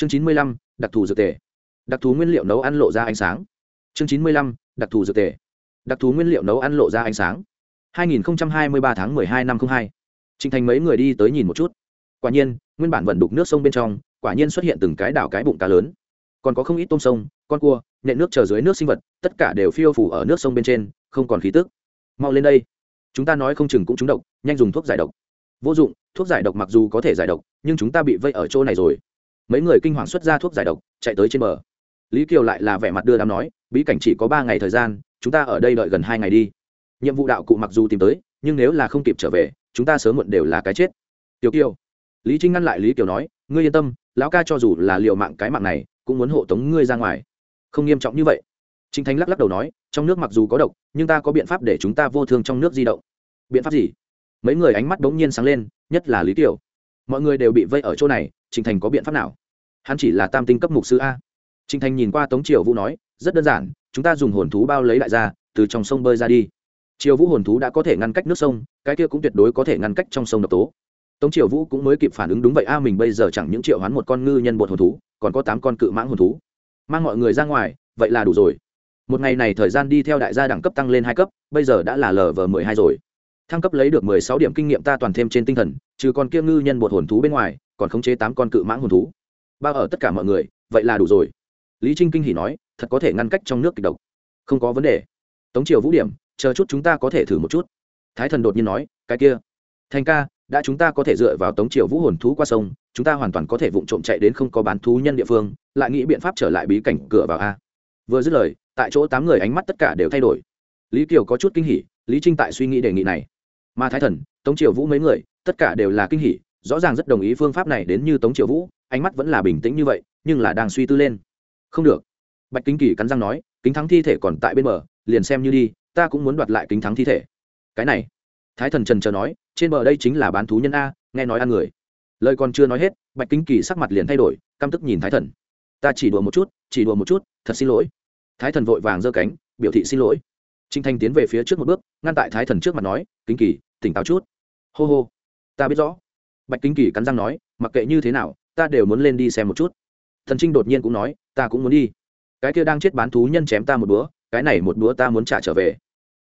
chương chín mươi lăm đặc thù dược tề đặc thù nguyên liệu nấu ăn lộ ra ánh sáng chương chín mươi lăm đặc thù dược tề đặc thù nguyên liệu nấu ăn lộ ra ánh sáng 2023 tháng 12 năm 02. Trình Thành mấy người đi tới nhìn một chút. Quả nhiên, nguyên bản vận đục nước sông bên trong, quả nhiên xuất hiện từng cái đảo cái bụng cá lớn. Còn có không ít tôm sông, con cua, nệ nước chờ dưới nước sinh vật, tất cả đều phiêu phù ở nước sông bên trên, không còn khí tức. Mau lên đây. Chúng ta nói không chừng cũng trúng độc, nhanh dùng thuốc giải độc. Vô dụng, thuốc giải độc mặc dù có thể giải độc, nhưng chúng ta bị vây ở chỗ này rồi. Mấy người kinh hoàng xuất ra thuốc giải độc, chạy tới trên bờ. Lý Kiều lại là vẻ mặt đưa đám nói, bí cảnh chỉ có ba ngày thời gian, chúng ta ở đây đợi gần hai ngày đi. Nhiệm vụ đạo cụ mặc dù tìm tới nhưng nếu là không kịp trở về chúng ta sớm muộn đều là cái chết. Tiểu kiều. Lý trinh ngăn lại lý kiều nói ngươi yên tâm lão ca cho dù là liệu mạng cái mạng này cũng muốn hộ tống ngươi ra ngoài. Không nghiêm trọng như vậy. Trinh thanh lắc lắc đầu nói trong nước mặc dù có độc nhưng ta có biện pháp để chúng ta vô thương trong nước di động. Biện pháp gì? Mấy người ánh mắt bỗng nhiên sáng lên nhất là lý kiều mọi người đều bị vây ở chỗ này, Trình thành có biện pháp nào? Hắn chỉ là tam tinh cấp mục sư a. Trình thành nhìn qua tống triều vũ nói, rất đơn giản, chúng ta dùng hồn thú bao lấy đại ra, từ trong sông bơi ra đi. Triều vũ hồn thú đã có thể ngăn cách nước sông, cái kia cũng tuyệt đối có thể ngăn cách trong sông độc tố. Tống triều vũ cũng mới kịp phản ứng đúng vậy a, mình bây giờ chẳng những triệu hoán một con ngư nhân bột hồn thú, còn có tám con cự mãng hồn thú. Mang mọi người ra ngoài, vậy là đủ rồi. Một ngày này thời gian đi theo đại gia đẳng cấp tăng lên hai cấp, bây giờ đã là lv mười hai rồi thăng cấp lấy được mười sáu điểm kinh nghiệm ta toàn thêm trên tinh thần, trừ con kia ngư nhân bột hồn thú bên ngoài, còn khống chế tám con cự mãng hồn thú. Bao ở tất cả mọi người, vậy là đủ rồi. Lý trinh kinh hỉ nói, thật có thể ngăn cách trong nước kịch độc. Không có vấn đề. Tống triều vũ điểm, chờ chút chúng ta có thể thử một chút. Thái thần đột nhiên nói, cái kia. Thành ca, đã chúng ta có thể dựa vào tống triều vũ hồn thú qua sông, chúng ta hoàn toàn có thể vụng trộm chạy đến không có bán thú nhân địa phương, lại nghĩ biện pháp trở lại bí cảnh cửa vào a. Vừa dứt lời, tại chỗ tám người ánh mắt tất cả đều thay đổi. Lý kiều có chút kinh hỉ, lý trinh tại suy nghĩ đề nghị này mà thái thần, tống triều vũ mấy người, tất cả đều là kinh hỉ, rõ ràng rất đồng ý phương pháp này đến như tống triều vũ, ánh mắt vẫn là bình tĩnh như vậy, nhưng là đang suy tư lên. Không được. Bạch kính kỳ cắn răng nói, kính thắng thi thể còn tại bên bờ, liền xem như đi, ta cũng muốn đoạt lại kính thắng thi thể. Cái này. Thái thần trần chờ nói, trên bờ đây chính là bán thú nhân a, nghe nói ăn người. Lời còn chưa nói hết, bạch kính kỳ sắc mặt liền thay đổi, căm tức nhìn thái thần. Ta chỉ đùa một chút, chỉ đùa một chút, thật xin lỗi. Thái thần vội vàng giơ cánh, biểu thị xin lỗi. Trinh thanh tiến về phía trước một bước, ngăn tại thái thần trước mặt nói, kính kỳ tỉnh táo chút hô hô ta biết rõ bạch kính kỳ cắn răng nói mặc kệ như thế nào ta đều muốn lên đi xem một chút thần trinh đột nhiên cũng nói ta cũng muốn đi cái kia đang chết bán thú nhân chém ta một búa cái này một búa ta muốn trả trở về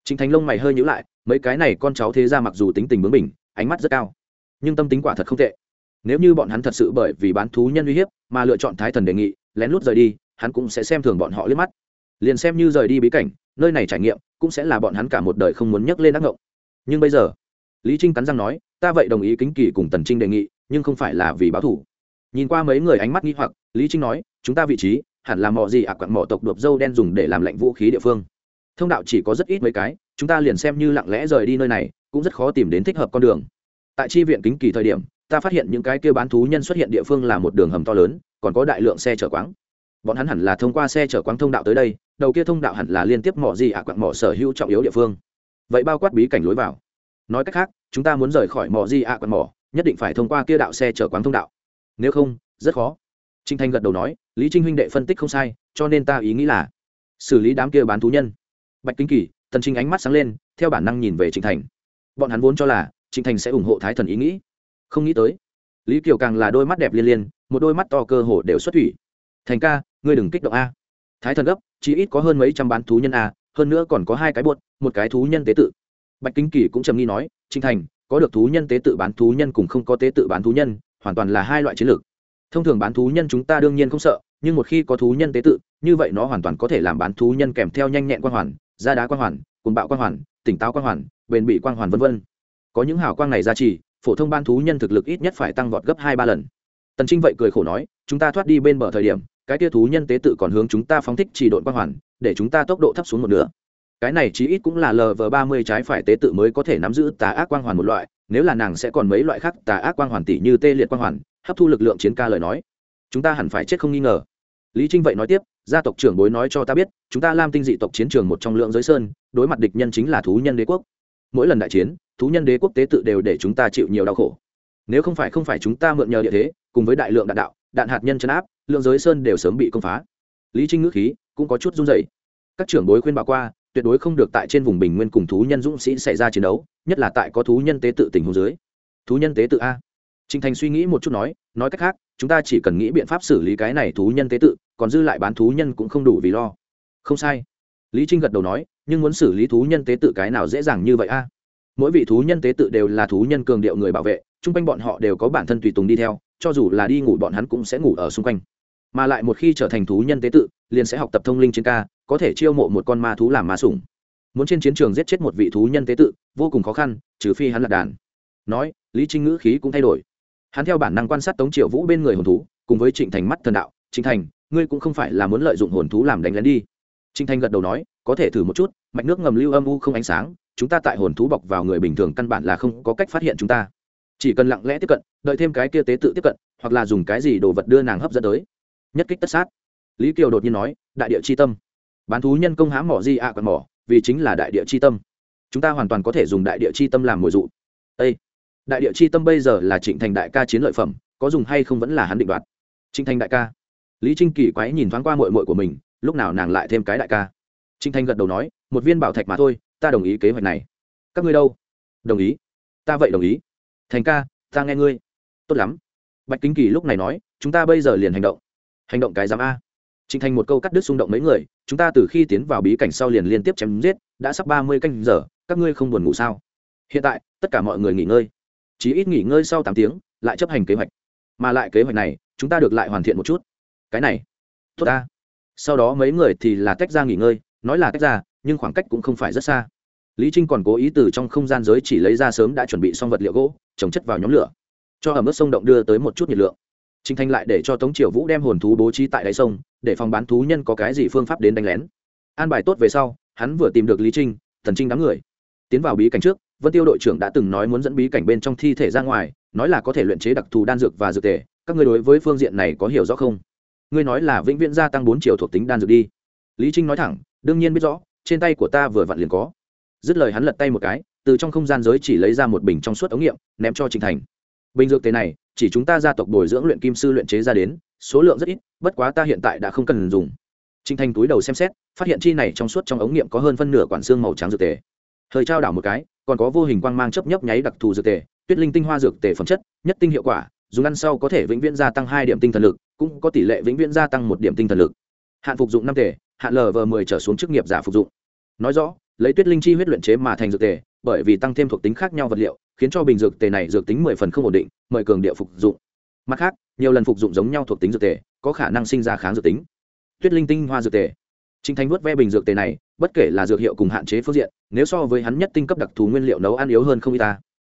Trình Thành lông mày hơi nhíu lại, mấy cái này con cháu thế gia mặc dù tính tình bướng bỉnh, ánh mắt rất cao, nhưng tâm tính quả thật không tệ. Nếu như bọn hắn thật sự bởi vì bán thú nhân uy hiếp mà lựa chọn Thái Thần đề nghị, lén lút rời đi, hắn cũng sẽ xem thường bọn họ liếc mắt. Liền xem như rời đi bí cảnh, nơi này trải nghiệm cũng sẽ là bọn hắn cả một đời không muốn nhắc lên ác ngộng. Nhưng bây giờ, Lý Trinh cắn răng nói, ta vậy đồng ý kính kỳ cùng Tần Trinh đề nghị, nhưng không phải là vì báo thù. Nhìn qua mấy người ánh mắt nghi hoặc, Lý Trinh nói, chúng ta vị trí hẳn là mỏ gì ạ? À quặng mỏ tộc đuộc dâu đen dùng để làm lệnh vũ khí địa phương. Thông đạo chỉ có rất ít mấy cái chúng ta liền xem như lặng lẽ rời đi nơi này cũng rất khó tìm đến thích hợp con đường. Tại tri viện kính kỳ thời điểm ta phát hiện những cái kia bán thú nhân xuất hiện địa phương là một đường hầm to lớn còn có đại lượng xe chở quáng. Bọn hắn hẳn là thông qua xe chở quáng thông đạo tới đây đầu kia thông đạo hẳn là liên tiếp mỏ gì ạ? À quặng mỏ sở hữu trọng yếu địa phương. Vậy bao quát bí cảnh lối vào nói cách khác, chúng ta muốn rời khỏi mỏ Di ạ, quạt mỏ, nhất định phải thông qua kia đạo xe chở quán thông đạo. Nếu không, rất khó. Trinh thanh gật đầu nói, lý trinh huynh đệ phân tích không sai, cho nên ta ý nghĩ là xử lý đám kia bán thú nhân. Bạch kinh kỳ, tần trinh ánh mắt sáng lên, theo bản năng nhìn về trịnh thành. Bọn hắn vốn cho là trịnh thành sẽ ủng hộ thái thần ý nghĩ. Không nghĩ tới, lý kiều càng là đôi mắt đẹp liên liên, một đôi mắt to cơ hồ đều xuất thủy. Thành ca, ngươi đừng kích động a. Thái thần gấp, chỉ ít có hơn mấy trăm bán thú nhân a, hơn nữa còn có hai cái buột, một cái thú nhân tế tự bạch Kính kỳ cũng trầm nghi nói, Trình thành, có được thú nhân tế tự bán thú nhân cùng không có tế tự bán thú nhân, hoàn toàn là hai loại chiến lược. Thông thường bán thú nhân chúng ta đương nhiên không sợ, nhưng một khi có thú nhân tế tự, như vậy nó hoàn toàn có thể làm bán thú nhân kèm theo nhanh nhẹn quan hoàn, da đá quan hoàn cồn bạo quan hoàn, tỉnh táo quan hoàn, bền bị quan hoàn v v có những hào quang này ra trì phổ thông ban thú nhân thực lực ít nhất phải tăng vọt gấp hai ba lần. Tần trinh vậy cười khổ nói, chúng ta thoát đi bên bờ thời điểm, cái tia thú nhân tế tự còn hướng chúng ta phóng thích chỉ đội quan hoàn, để chúng ta tốc độ thấp xuống một nửa cái này chí ít cũng là lv ba mươi trái phải tế tự mới có thể nắm giữ tà ác quang hoàn một loại, nếu là nàng sẽ còn mấy loại khác tà ác quang hoàn tỷ như tê liệt quang hoàn, hấp thu lực lượng chiến ca lời nói. Chúng ta hẳn phải chết không nghi ngờ. Lý trinh vậy nói tiếp, gia tộc trưởng bối nói cho ta biết, chúng ta lam tinh dị tộc chiến trường một trong lượng giới sơn, đối mặt địch nhân chính là thú nhân đế quốc. Mỗi lần đại chiến, thú nhân đế quốc tế tự đều để chúng ta chịu nhiều đau khổ. Nếu không phải không phải chúng ta mượn nhờ địa thế, cùng với đại lượng đạn đạo, đạn hạt nhân chấn áp, lượng giới sơn đều sớm bị công phá. Lý trinh ngữ khí cũng có chút run dày các trưởng bối khuyên bà qua tuyệt đối không được tại trên vùng bình nguyên cùng thú nhân dũng sĩ xảy ra chiến đấu, nhất là tại có thú nhân tế tự tình hồ dưới. Thú nhân tế tự a. Trinh thành suy nghĩ một chút nói nói cách khác, chúng ta chỉ cần nghĩ biện pháp xử lý cái này thú nhân tế tự, còn dư lại bán thú nhân cũng không đủ vì lo. Không sai. Lý trinh gật đầu nói, nhưng muốn xử lý thú nhân tế tự cái nào dễ dàng như vậy a? Mỗi vị thú nhân tế tự đều là thú nhân cường điệu người bảo vệ, chung quanh bọn họ đều có bản thân tùy tùng đi theo, cho dù là đi ngủ bọn hắn cũng sẽ ngủ ở xung quanh. Mà lại một khi trở thành thú nhân tế tự, liền sẽ học tập thông linh trên ca có thể chiêu mộ một con ma thú làm ma sủng. Muốn trên chiến trường giết chết một vị thú nhân tế tự, vô cùng khó khăn, trừ phi hắn là đàn. Nói, lý trinh ngữ khí cũng thay đổi. Hắn theo bản năng quan sát tống triệu vũ bên người hồn thú, cùng với trịnh thành mắt thần đạo, trịnh thành, ngươi cũng không phải là muốn lợi dụng hồn thú làm đánh lén đi. Trịnh thành gật đầu nói, có thể thử một chút, mạch nước ngầm lưu âm u không ánh sáng, chúng ta tại hồn thú bọc vào người bình thường căn bản là không có cách phát hiện chúng ta. Chỉ cần lặng lẽ tiếp cận, đợi thêm cái kia tế tự tiếp cận, hoặc là dùng cái gì đồ vật đưa nàng hấp dẫn tới. Nhất kích tất sát. Lý kiều đột nhiên nói, đại địa c h i tâm bán thú nhân công hãm mỏ di ạ à còn mỏ, vì chính là đại địa c h i tâm. Chúng ta hoàn toàn có thể dùng đại địa c h i tâm làm mồi dụ. Â đại địa c h i tâm bây giờ là trịnh thành đại ca chiến lợi phẩm, có dùng hay không vẫn là hắn định đoạt. Trịnh thành đại ca. Lý trinh kỳ quái nhìn thoáng qua mội mội của mình, lúc nào nàng lại thêm cái đại ca. Trịnh thành gật đầu nói, một viên bảo thạch mà thôi, ta đồng ý kế hoạch này. Các ngươi đâu? Đồng ý. Ta vậy đồng ý. Thành ca, ta nghe ngươi. Tốt lắm. Bạch kính kỳ lúc này nói, chúng ta bây giờ liền hành động. Hành động cái giám a trình thành một câu cắt đứt xung động mấy người chúng ta từ khi tiến vào bí cảnh sau liền liên tiếp chém giết đã sắp ba mươi canh giờ các ngươi không buồn ngủ sao? Hiện tại tất cả mọi người nghỉ ngơi. Chỉ ít nghỉ ngơi sau tám tiếng lại chấp hành kế hoạch. Mà lại kế hoạch này chúng ta được lại hoàn thiện một chút. Cái này tốt ta. Sau đó mấy người thì là tách ra nghỉ ngơi nói là tách ra nhưng khoảng cách cũng không phải rất xa. Lý trinh còn cố ý từ trong không gian giới chỉ lấy ra sớm đã chuẩn bị xong vật liệu gỗ trồng chất vào nhóm lửa cho ẩm ướt sông động đưa tới một chút nhiệt lượng. Trình thành lại để cho Tống Triều Vũ đem hồn thú bố trí tại đáy sông, để phòng bán thú nhân có cái gì phương pháp đến đánh lén. An bài tốt về sau, hắn vừa tìm được Lý Trinh, Thần Trinh đám người. Tiến vào bí cảnh trước, Vân Tiêu đội trưởng đã từng nói muốn dẫn bí cảnh bên trong thi thể ra ngoài, nói là có thể luyện chế đặc thù đan dược và dược tề, các ngươi đối với phương diện này có hiểu rõ không? Ngươi nói là vĩnh viễn gia tăng bốn triệu thuộc tính đan dược đi. Lý Trinh nói thẳng, đương nhiên biết rõ, trên tay của ta vừa vặn liền có. Dứt lời hắn lật tay một cái, từ trong không gian giới chỉ lấy ra một bình trong suốt ống nghiệm, ném cho Trình Thành. Bình dược tề này, chỉ chúng ta gia tộc bồi dưỡng luyện kim sư luyện chế ra đến, số lượng rất ít, bất quá ta hiện tại đã không cần dùng. Trinh thanh túi đầu xem xét, phát hiện chi này trong suốt trong ống nghiệm có hơn phân nửa quản xương màu trắng dược tề. Hơi trao đảo một cái, còn có vô hình quang mang chấp nhấp nháy đặc thù dược tề, tuyết linh tinh hoa dược tề phẩm chất, nhất tinh hiệu quả, dùng ăn sau có thể vĩnh viễn gia tăng hai điểm tinh thần lực, cũng có tỷ lệ vĩnh viễn gia tăng một điểm tinh thần lực. Hạn phục dụng năm tề, hạn lv mười trở xuống chức nghiệp giả phục dụng. Nói rõ, lấy tuyết linh chi huyết luyện chế mà thành dược tề, bởi vì tăng thêm thuộc tính khác nhau vật liệu, khiến cho bình dược tề này dược tính mười phần không ổn định mời cường địa phục dụng mặt khác nhiều lần phục dụng giống nhau thuộc tính dược tề có khả năng sinh ra kháng dược tính tuyết linh tinh hoa dược tề Trình Thanh vuốt ve bình dược tề này, bất kể là dược hiệu cùng hạn chế phương diện, nếu so với hắn nhất tinh cấp đặc thù nguyên liệu nấu ăn yếu hơn không ít ta.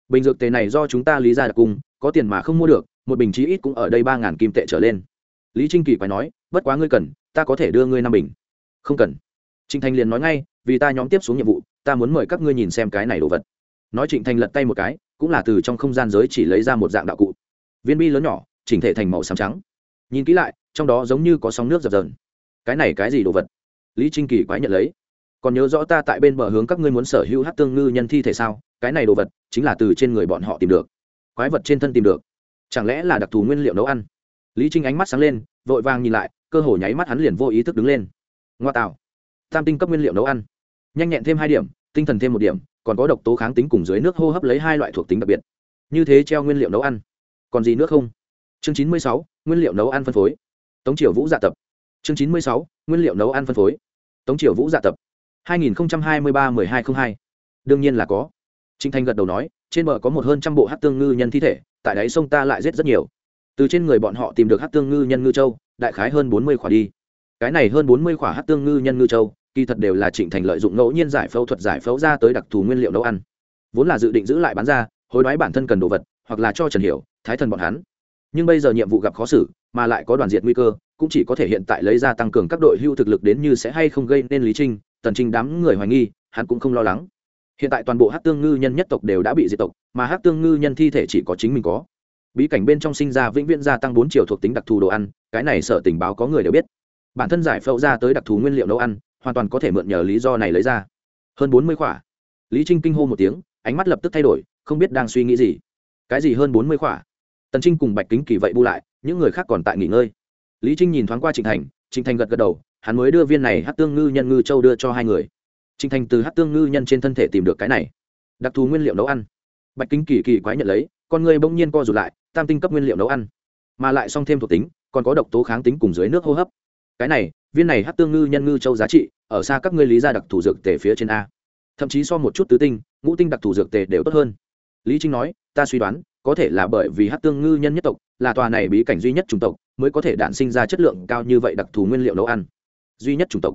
Bình dược tề này do chúng ta lý ra đặc cung, có tiền mà không mua được, một bình chí ít cũng ở đây ba ngàn kim tệ trở lên. Lý Trinh Kỳ phải nói, bất quá ngươi cần, ta có thể đưa ngươi năm bình. Không cần. Trình Thanh liền nói ngay, vì ta nhóm tiếp xuống nhiệm vụ, ta muốn mời các ngươi nhìn xem cái này đồ vật nói trịnh thành lật tay một cái cũng là từ trong không gian giới chỉ lấy ra một dạng đạo cụ. Viên bi lớn nhỏ, chỉnh thể thành màu xám trắng. Nhìn kỹ lại, trong đó giống như có sóng nước dập dờn. Cái này cái gì đồ vật? Lý trinh kỳ quái nhận lấy. Còn nhớ rõ ta tại bên bờ hướng các ngươi muốn sở hữu hát tương ngư nhân thi thể sao? Cái này đồ vật chính là từ trên người bọn họ tìm được. Quái vật trên thân tìm được. Chẳng lẽ là đặc thù nguyên liệu nấu ăn? Lý trinh ánh mắt sáng lên, vội vàng nhìn lại, cơ hồ nháy mắt hắn liền vô ý thức đứng lên. Ngoa tạo. Tam tinh cấp nguyên liệu nấu ăn. Nhanh nhẹn thêm hai điểm, tinh thần thêm một điểm còn có độc tố kháng tính cùng dưới nước hô hấp lấy hai loại thuộc tính đặc biệt. Như thế treo nguyên liệu nấu ăn. Còn gì nữa không? Chương chín mươi sáu, nguyên liệu nấu ăn phân phối. Tống triều vũ dạ tập. Chương chín mươi sáu, nguyên liệu nấu ăn phân phối. Tống triều vũ dạ tập. hai nghìn hai mươi ba mười hai t r ă n h hai. Đương nhiên là có. Trinh thanh gật đầu nói, trên bờ có một hơn trăm bộ hát tương ngư nhân thi thể, tại đáy sông ta lại giết rất nhiều. Từ trên người bọn họ tìm được hát tương ngư nhân ngư châu, đại khái hơn bốn mươi khỏa đi. Cái này hơn bốn mươi khỏa hát tương ngư nhân ngư châu kỳ thật đều là trịnh thành lợi dụng ngẫu nhiên giải phẫu thuật giải phẫu ra tới đặc thù nguyên liệu nấu ăn. Vốn là dự định giữ lại bán ra, hối đoái bản thân cần đồ vật, hoặc là cho trần hiểu, thái thần bọn hắn. Nhưng bây giờ nhiệm vụ gặp khó xử, mà lại có đoàn diện nguy cơ, cũng chỉ có thể hiện tại lấy ra tăng cường các đội hưu thực lực đến như sẽ hay không gây nên lý trinh, tần trinh đám người hoài nghi, hắn cũng không lo lắng. Hiện tại toàn bộ hát tương ngư nhân nhất tộc đều đã bị diệt tộc, mà hát tương ngư nhân thi thể chỉ có chính mình có. Bí cảnh bên trong sinh ra vĩnh viễn gia tăng bốn chiều thuộc tính đặc thù đồ ăn, cái này sở tình báo có người đều biết. Bản thân giải phẫu ra tới đặc thù nguyên liệu nấu ăn hoàn toàn có thể mượn nhờ lý do này lấy ra. Hơn bốn mươi khỏa. Lý trinh kinh hô một tiếng, ánh mắt lập tức thay đổi, không biết đang suy nghĩ gì. Cái gì hơn bốn mươi khỏa? Tần trinh cùng bạch kính kỳ vậy bu lại, những người khác còn tại nghỉ ngơi. Lý trinh nhìn thoáng qua trịnh thành trịnh thành gật gật đầu, hắn mới đưa viên này hát tương ngư nhân ngư châu đưa cho hai người. Trịnh thành từ hát tương ngư nhân trên thân thể tìm được cái này. Đặc thù nguyên liệu nấu ăn. Bạch kính kỳ kỳ quái nhận lấy, con người bỗng nhiên co rụt lại, tam tinh cấp nguyên liệu nấu ăn. Mà lại song thêm thuộc tính, còn có độc tố kháng tính cùng dưới nước hô hấp. Cái này viên này hát tương ngư nhân ngư châu giá trị, ở xa các ngươi lý ra đặc thù dược tề phía trên a. Thậm chí so một chút tứ tinh, ngũ tinh đặc thù dược tề đều tốt hơn. Lý trinh nói, ta suy đoán, có thể là bởi vì hát tương ngư nhân nhất tộc, là tòa này bí cảnh duy nhất chủng tộc, mới có thể đản sinh ra chất lượng cao như vậy đặc thù nguyên liệu nấu ăn. Duy nhất chủng tộc.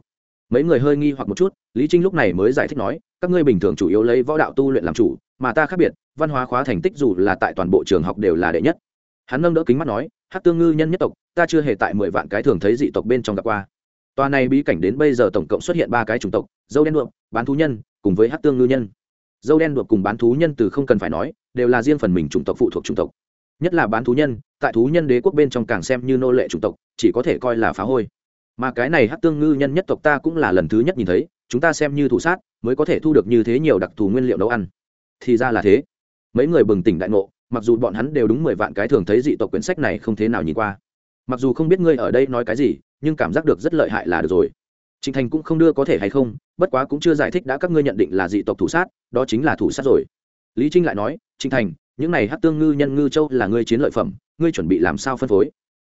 Mấy người hơi nghi hoặc một chút, lý trinh lúc này mới giải thích nói, các ngươi bình thường chủ yếu lấy võ đạo tu luyện làm chủ, mà ta khác biệt, văn hóa khóa thành tích dù là tại toàn bộ trường học đều là đệ nhất. Hắn nâng đỡ kính mắt nói, hát tương ngư nhân nhất tộc, ta chưa hề tại mười vạn cái thường thấy dị tộc bên trong gặp qua tòa này bí cảnh đến bây giờ tổng cộng xuất hiện ba cái chủng tộc, dâu đen đuộm bán thú nhân, cùng với hát tương ngư nhân. Dâu đen đuộm cùng bán thú nhân từ không cần phải nói, đều là riêng phần mình chủng tộc, phụ thuộc chủng tộc. Nhất là bán thú nhân, tại thú nhân đế quốc bên trong càng xem như nô lệ chủng tộc, chỉ có thể coi là phá hôi. Mà cái này hát tương ngư nhân nhất tộc ta cũng là lần thứ nhất nhìn thấy, chúng ta xem như thủ sát, mới có thể thu được như thế nhiều đặc thù nguyên liệu nấu ăn. Thì ra là thế. Mấy người bừng tỉnh đại ngộ, mặc dù bọn hắn đều đúng mười vạn cái thường thấy dị tộc quyển sách này không thế nào nhìn qua. Mặc dù không biết ngươi ở đây nói cái gì nhưng cảm giác được rất lợi hại là được rồi. Trịnh thành cũng không đưa có thể hay không, bất quá cũng chưa giải thích đã các ngươi nhận định là dị tộc thủ sát, đó chính là thủ sát rồi. Lý trinh lại nói trịnh thành, những này hát tương ngư nhân ngư châu là ngươi chiến lợi phẩm, ngươi chuẩn bị làm sao phân phối?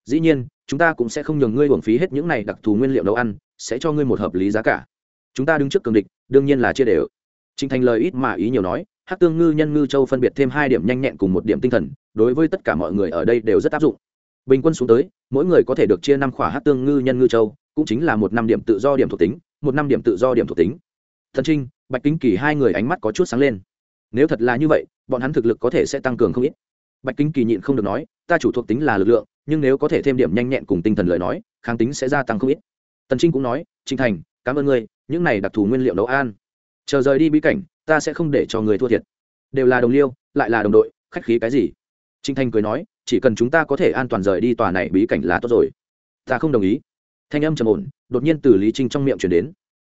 Dĩ nhiên, chúng ta cũng sẽ không nhường ngươi hưởng phí hết những này đặc thù nguyên liệu nấu ăn, sẽ cho ngươi một hợp lý giá cả. Chúng ta đứng trước cường địch, đương nhiên là chia đều. Trịnh thành lời ít mà ý nhiều nói hát tương ngư nhân ngư châu phân biệt thêm hai điểm nhanh nhẹn cùng một điểm tinh thần, đối với tất cả mọi người ở đây đều rất áp dụng. Bình quân xuống tới mỗi người có thể được chia năm khỏa hát tương ngư nhân ngư châu, cũng chính là một năm điểm tự do điểm thuộc tính, một năm điểm tự do điểm thuộc tính. Thần trinh, bạch kính kỳ hai người ánh mắt có chút sáng lên. Nếu thật là như vậy, bọn hắn thực lực có thể sẽ tăng cường không ít. Bạch kính kỳ nhịn không được nói, ta chủ thuộc tính là lực lượng, nhưng nếu có thể thêm điểm nhanh nhẹn cùng tinh thần lời nói, kháng tính sẽ gia tăng không ít. Tần trinh cũng nói trinh thành, cảm ơn ngươi, những này đặc thù nguyên liệu nấu an chờ rời đi bí cảnh, ta sẽ không để cho người thua thiệt. Đều là đồng liêu, lại là đồng đội, khách khí cái gì? Trình thanh cười nói, chỉ cần chúng ta có thể an toàn rời đi tòa này bí cảnh là tốt rồi. Ta không đồng ý. Thanh âm trầm ổn, đột nhiên từ lý trinh trong miệng chuyển đến.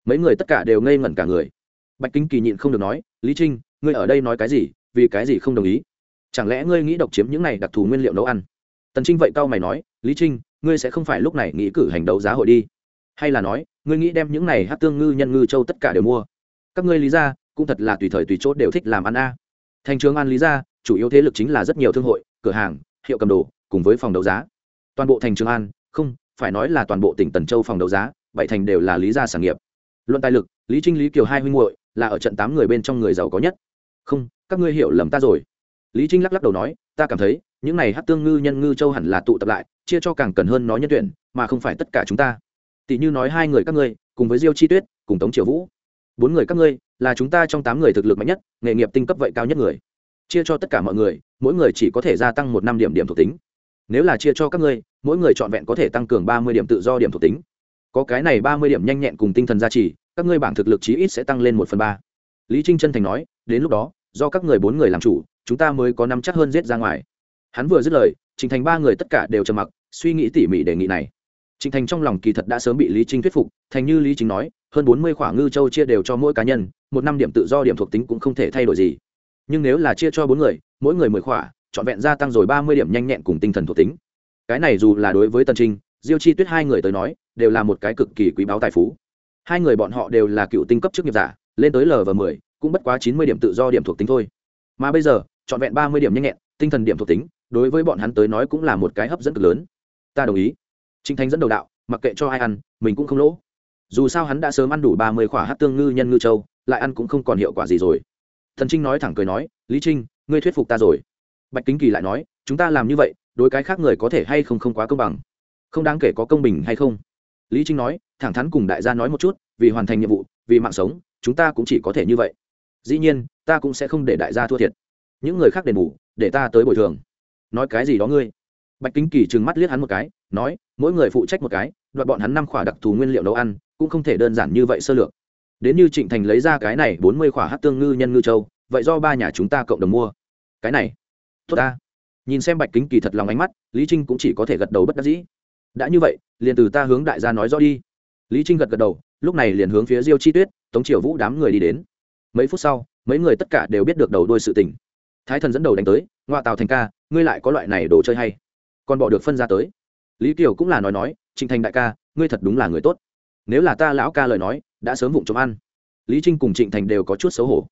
Mấy người tất cả đều ngây ngẩn cả người. Bạch kính kỳ nhịn không được nói, lý trinh, ngươi ở đây nói cái gì? Vì cái gì không đồng ý? Chẳng lẽ ngươi nghĩ độc chiếm những này đặc thù nguyên liệu nấu ăn? Tần trinh vậy cau mày nói, lý trinh, ngươi sẽ không phải lúc này nghĩ cử hành đấu giá hội đi. Hay là nói, ngươi nghĩ đem những này hát tương ngư nhân ngư châu tất cả đều mua? Các ngươi lý ra cũng thật là tùy thời tùy chốt đều thích làm ăn a. Thành Trưởng an lý ra chủ yếu thế lực chính là rất nhiều thương hội, cửa hàng, hiệu cầm đồ, cùng với phòng đấu giá. Toàn bộ thành trường an, không, phải nói là toàn bộ tỉnh tần châu phòng đấu giá, bảy thành đều là lý gia sản nghiệp. Luận tài lực, lý trinh, lý kiều hai huynh hội là ở trận tám người bên trong người giàu có nhất. Không, các ngươi hiểu lầm ta rồi. Lý trinh lắc lắc đầu nói, ta cảm thấy, những này hát tương ngư nhân ngư châu hẳn là tụ tập lại, chia cho càng cần hơn nó nhân tuyển, mà không phải tất cả chúng ta. Tỷ như nói hai người các ngươi, cùng với diêu chi tuyết, cùng tống triều vũ. Bốn người các ngươi, là chúng ta trong tám người thực lực mạnh nhất, nghề nghiệp tinh cấp vậy cao nhất người chia cho tất cả mọi người, mỗi người chỉ có thể gia tăng một năm điểm điểm thuộc tính. Nếu là chia cho các ngươi, mỗi người trọn vẹn có thể tăng cường ba mươi điểm tự do điểm thuộc tính. Có cái này ba mươi điểm nhanh nhẹn cùng tinh thần gia trì, các ngươi bảng thực lực chí ít sẽ tăng lên một phần ba. Lý trinh chân thành nói, đến lúc đó, do các người bốn người làm chủ, chúng ta mới có năm chắc hơn giết ra ngoài. Hắn vừa dứt lời, trình thành ba người tất cả đều trầm mặc, suy nghĩ tỉ mỉ đề nghị này. Trình thành trong lòng kỳ thật đã sớm bị lý trinh thuyết phục, thành như lý chính nói, hơn bốn mươi khoảng ngư châu chia đều cho mỗi cá nhân, một năm điểm tự do điểm thuộc tính cũng không thể thay đổi gì nhưng nếu là chia cho bốn người, mỗi người mười khỏa, trọn vẹn gia tăng rồi ba mươi điểm nhanh nhẹn cùng tinh thần thuộc tính. Cái này dù là đối với tân trinh, diêu chi tuyết hai người tới nói, đều là một cái cực kỳ quý báu tài phú. Hai người bọn họ đều là cựu tinh cấp chức nghiệp giả, lên tới l và mười, cũng bất quá chín mươi điểm tự do điểm thuộc tính thôi. Mà bây giờ, trọn vẹn ba mươi điểm nhanh nhẹn, tinh thần điểm thuộc tính, đối với bọn hắn tới nói cũng là một cái hấp dẫn cực lớn. Ta đồng ý. Trinh thanh dẫn đầu đạo, mặc kệ cho ai ăn, mình cũng không lỗ. Dù sao hắn đã sớm ăn đủ ba mươi khỏa hát tương ngư nhân ngư châu, lại ăn cũng không còn hiệu quả gì rồi thần trinh nói thẳng cười nói, lý trinh, ngươi thuyết phục ta rồi. Bạch kính kỳ lại nói, chúng ta làm như vậy, đối cái khác người có thể hay không không quá công bằng? Không đáng kể có công bình hay không? Lý trinh nói, thẳng thắn cùng đại gia nói một chút, vì hoàn thành nhiệm vụ, vì mạng sống, chúng ta cũng chỉ có thể như vậy. Dĩ nhiên, ta cũng sẽ không để đại gia thua thiệt. Những người khác đền bù, để ta tới bồi thường. Nói cái gì đó ngươi? Bạch kính kỳ trừng mắt liếc hắn một cái, nói, mỗi người phụ trách một cái, đoạt bọn hắn năm khỏa đặc thù nguyên liệu nấu ăn, cũng không thể đơn giản như vậy sơ lược đến như trịnh thành lấy ra cái này bốn mươi khỏa hát tương ngư nhân ngư châu, vậy do ba nhà chúng ta cộng đồng mua. Cái này, tốt ta. Nhìn xem bạch kính kỳ thật lòng ánh mắt, lý trinh cũng chỉ có thể gật đầu bất đắc dĩ. Đã như vậy, liền từ ta hướng đại gia nói rõ đi. Lý trinh gật gật đầu, lúc này liền hướng phía diêu chi tuyết, tống triều vũ đám người đi đến. Mấy phút sau, mấy người tất cả đều biết được đầu đôi sự tình. Thái thần dẫn đầu đánh tới ngoại tào thành ca, ngươi lại có loại này đồ chơi hay. Còn bỏ được phân ra tới. Lý kiều cũng là nói nói, trịnh thành đại ca, ngươi thật đúng là người tốt. Nếu là ta lão ca lời nói đã sớm vụng trộm ăn. Lý trinh cùng trịnh thành đều có chút xấu hổ.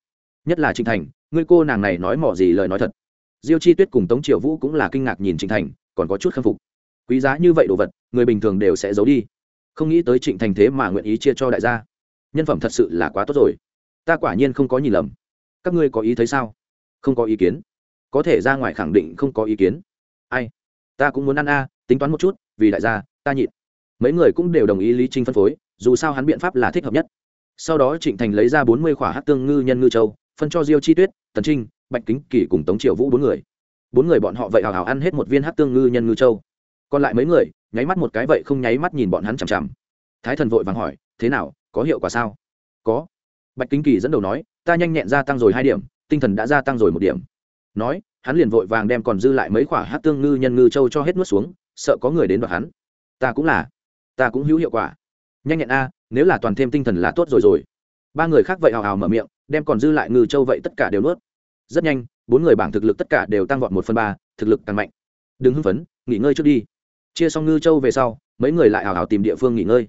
Nhất là trịnh thành người cô nàng này nói mỏ gì lời nói thật. Diêu chi tuyết cùng tống triều vũ cũng là kinh ngạc nhìn trịnh thành, còn có chút khâm phục. Quý giá như vậy đồ vật, người bình thường đều sẽ giấu đi. Không nghĩ tới trịnh thành thế mà nguyện ý chia cho đại gia. Nhân phẩm thật sự là quá tốt rồi. Ta quả nhiên không có nhìn lầm. Các ngươi có ý thấy sao? Không có ý kiến. Có thể ra ngoài khẳng định không có ý kiến. Ai? Ta cũng muốn ăn a, tính toán một chút, vì đại gia, ta nhịn. Mấy người cũng đều đồng ý lý trinh phân phối dù sao hắn biện pháp là thích hợp nhất. Sau đó trịnh thành lấy ra bốn mươi khỏa hát tương ngư nhân ngư châu, phân cho diêu chi tuyết, tần trinh, bạch kính kỳ cùng tống triệu vũ bốn người. Bốn người bọn họ vậy hào hào ăn hết một viên hát tương ngư nhân ngư châu. Còn lại mấy người, nháy mắt một cái vậy không nháy mắt nhìn bọn hắn chằm chằm. Thái thần vội vàng hỏi, thế nào, có hiệu quả sao? Có. Bạch kính kỳ dẫn đầu nói, ta nhanh nhẹn gia tăng rồi hai điểm, tinh thần đã gia tăng rồi một điểm. Nói, hắn liền vội vàng đem còn dư lại mấy khoả hát tương ngư nhân ngư châu cho hết nuốt xuống, sợ có người đến đoạt hắn. Ta cũng là, ta cũng hữu hiệu quả nhanh nhẹn a, nếu là toàn thêm tinh thần là tốt rồi rồi. Ba người khác vậy hào hào mở miệng, đem còn dư lại ngư châu vậy tất cả đều nuốt. Rất nhanh, bốn người bảng thực lực tất cả đều tăng vọt một phần ba, thực lực càng mạnh. Đừng hưng phấn, nghỉ ngơi trước đi. Chia xong ngư châu về sau, mấy người lại hào hào tìm địa phương nghỉ ngơi.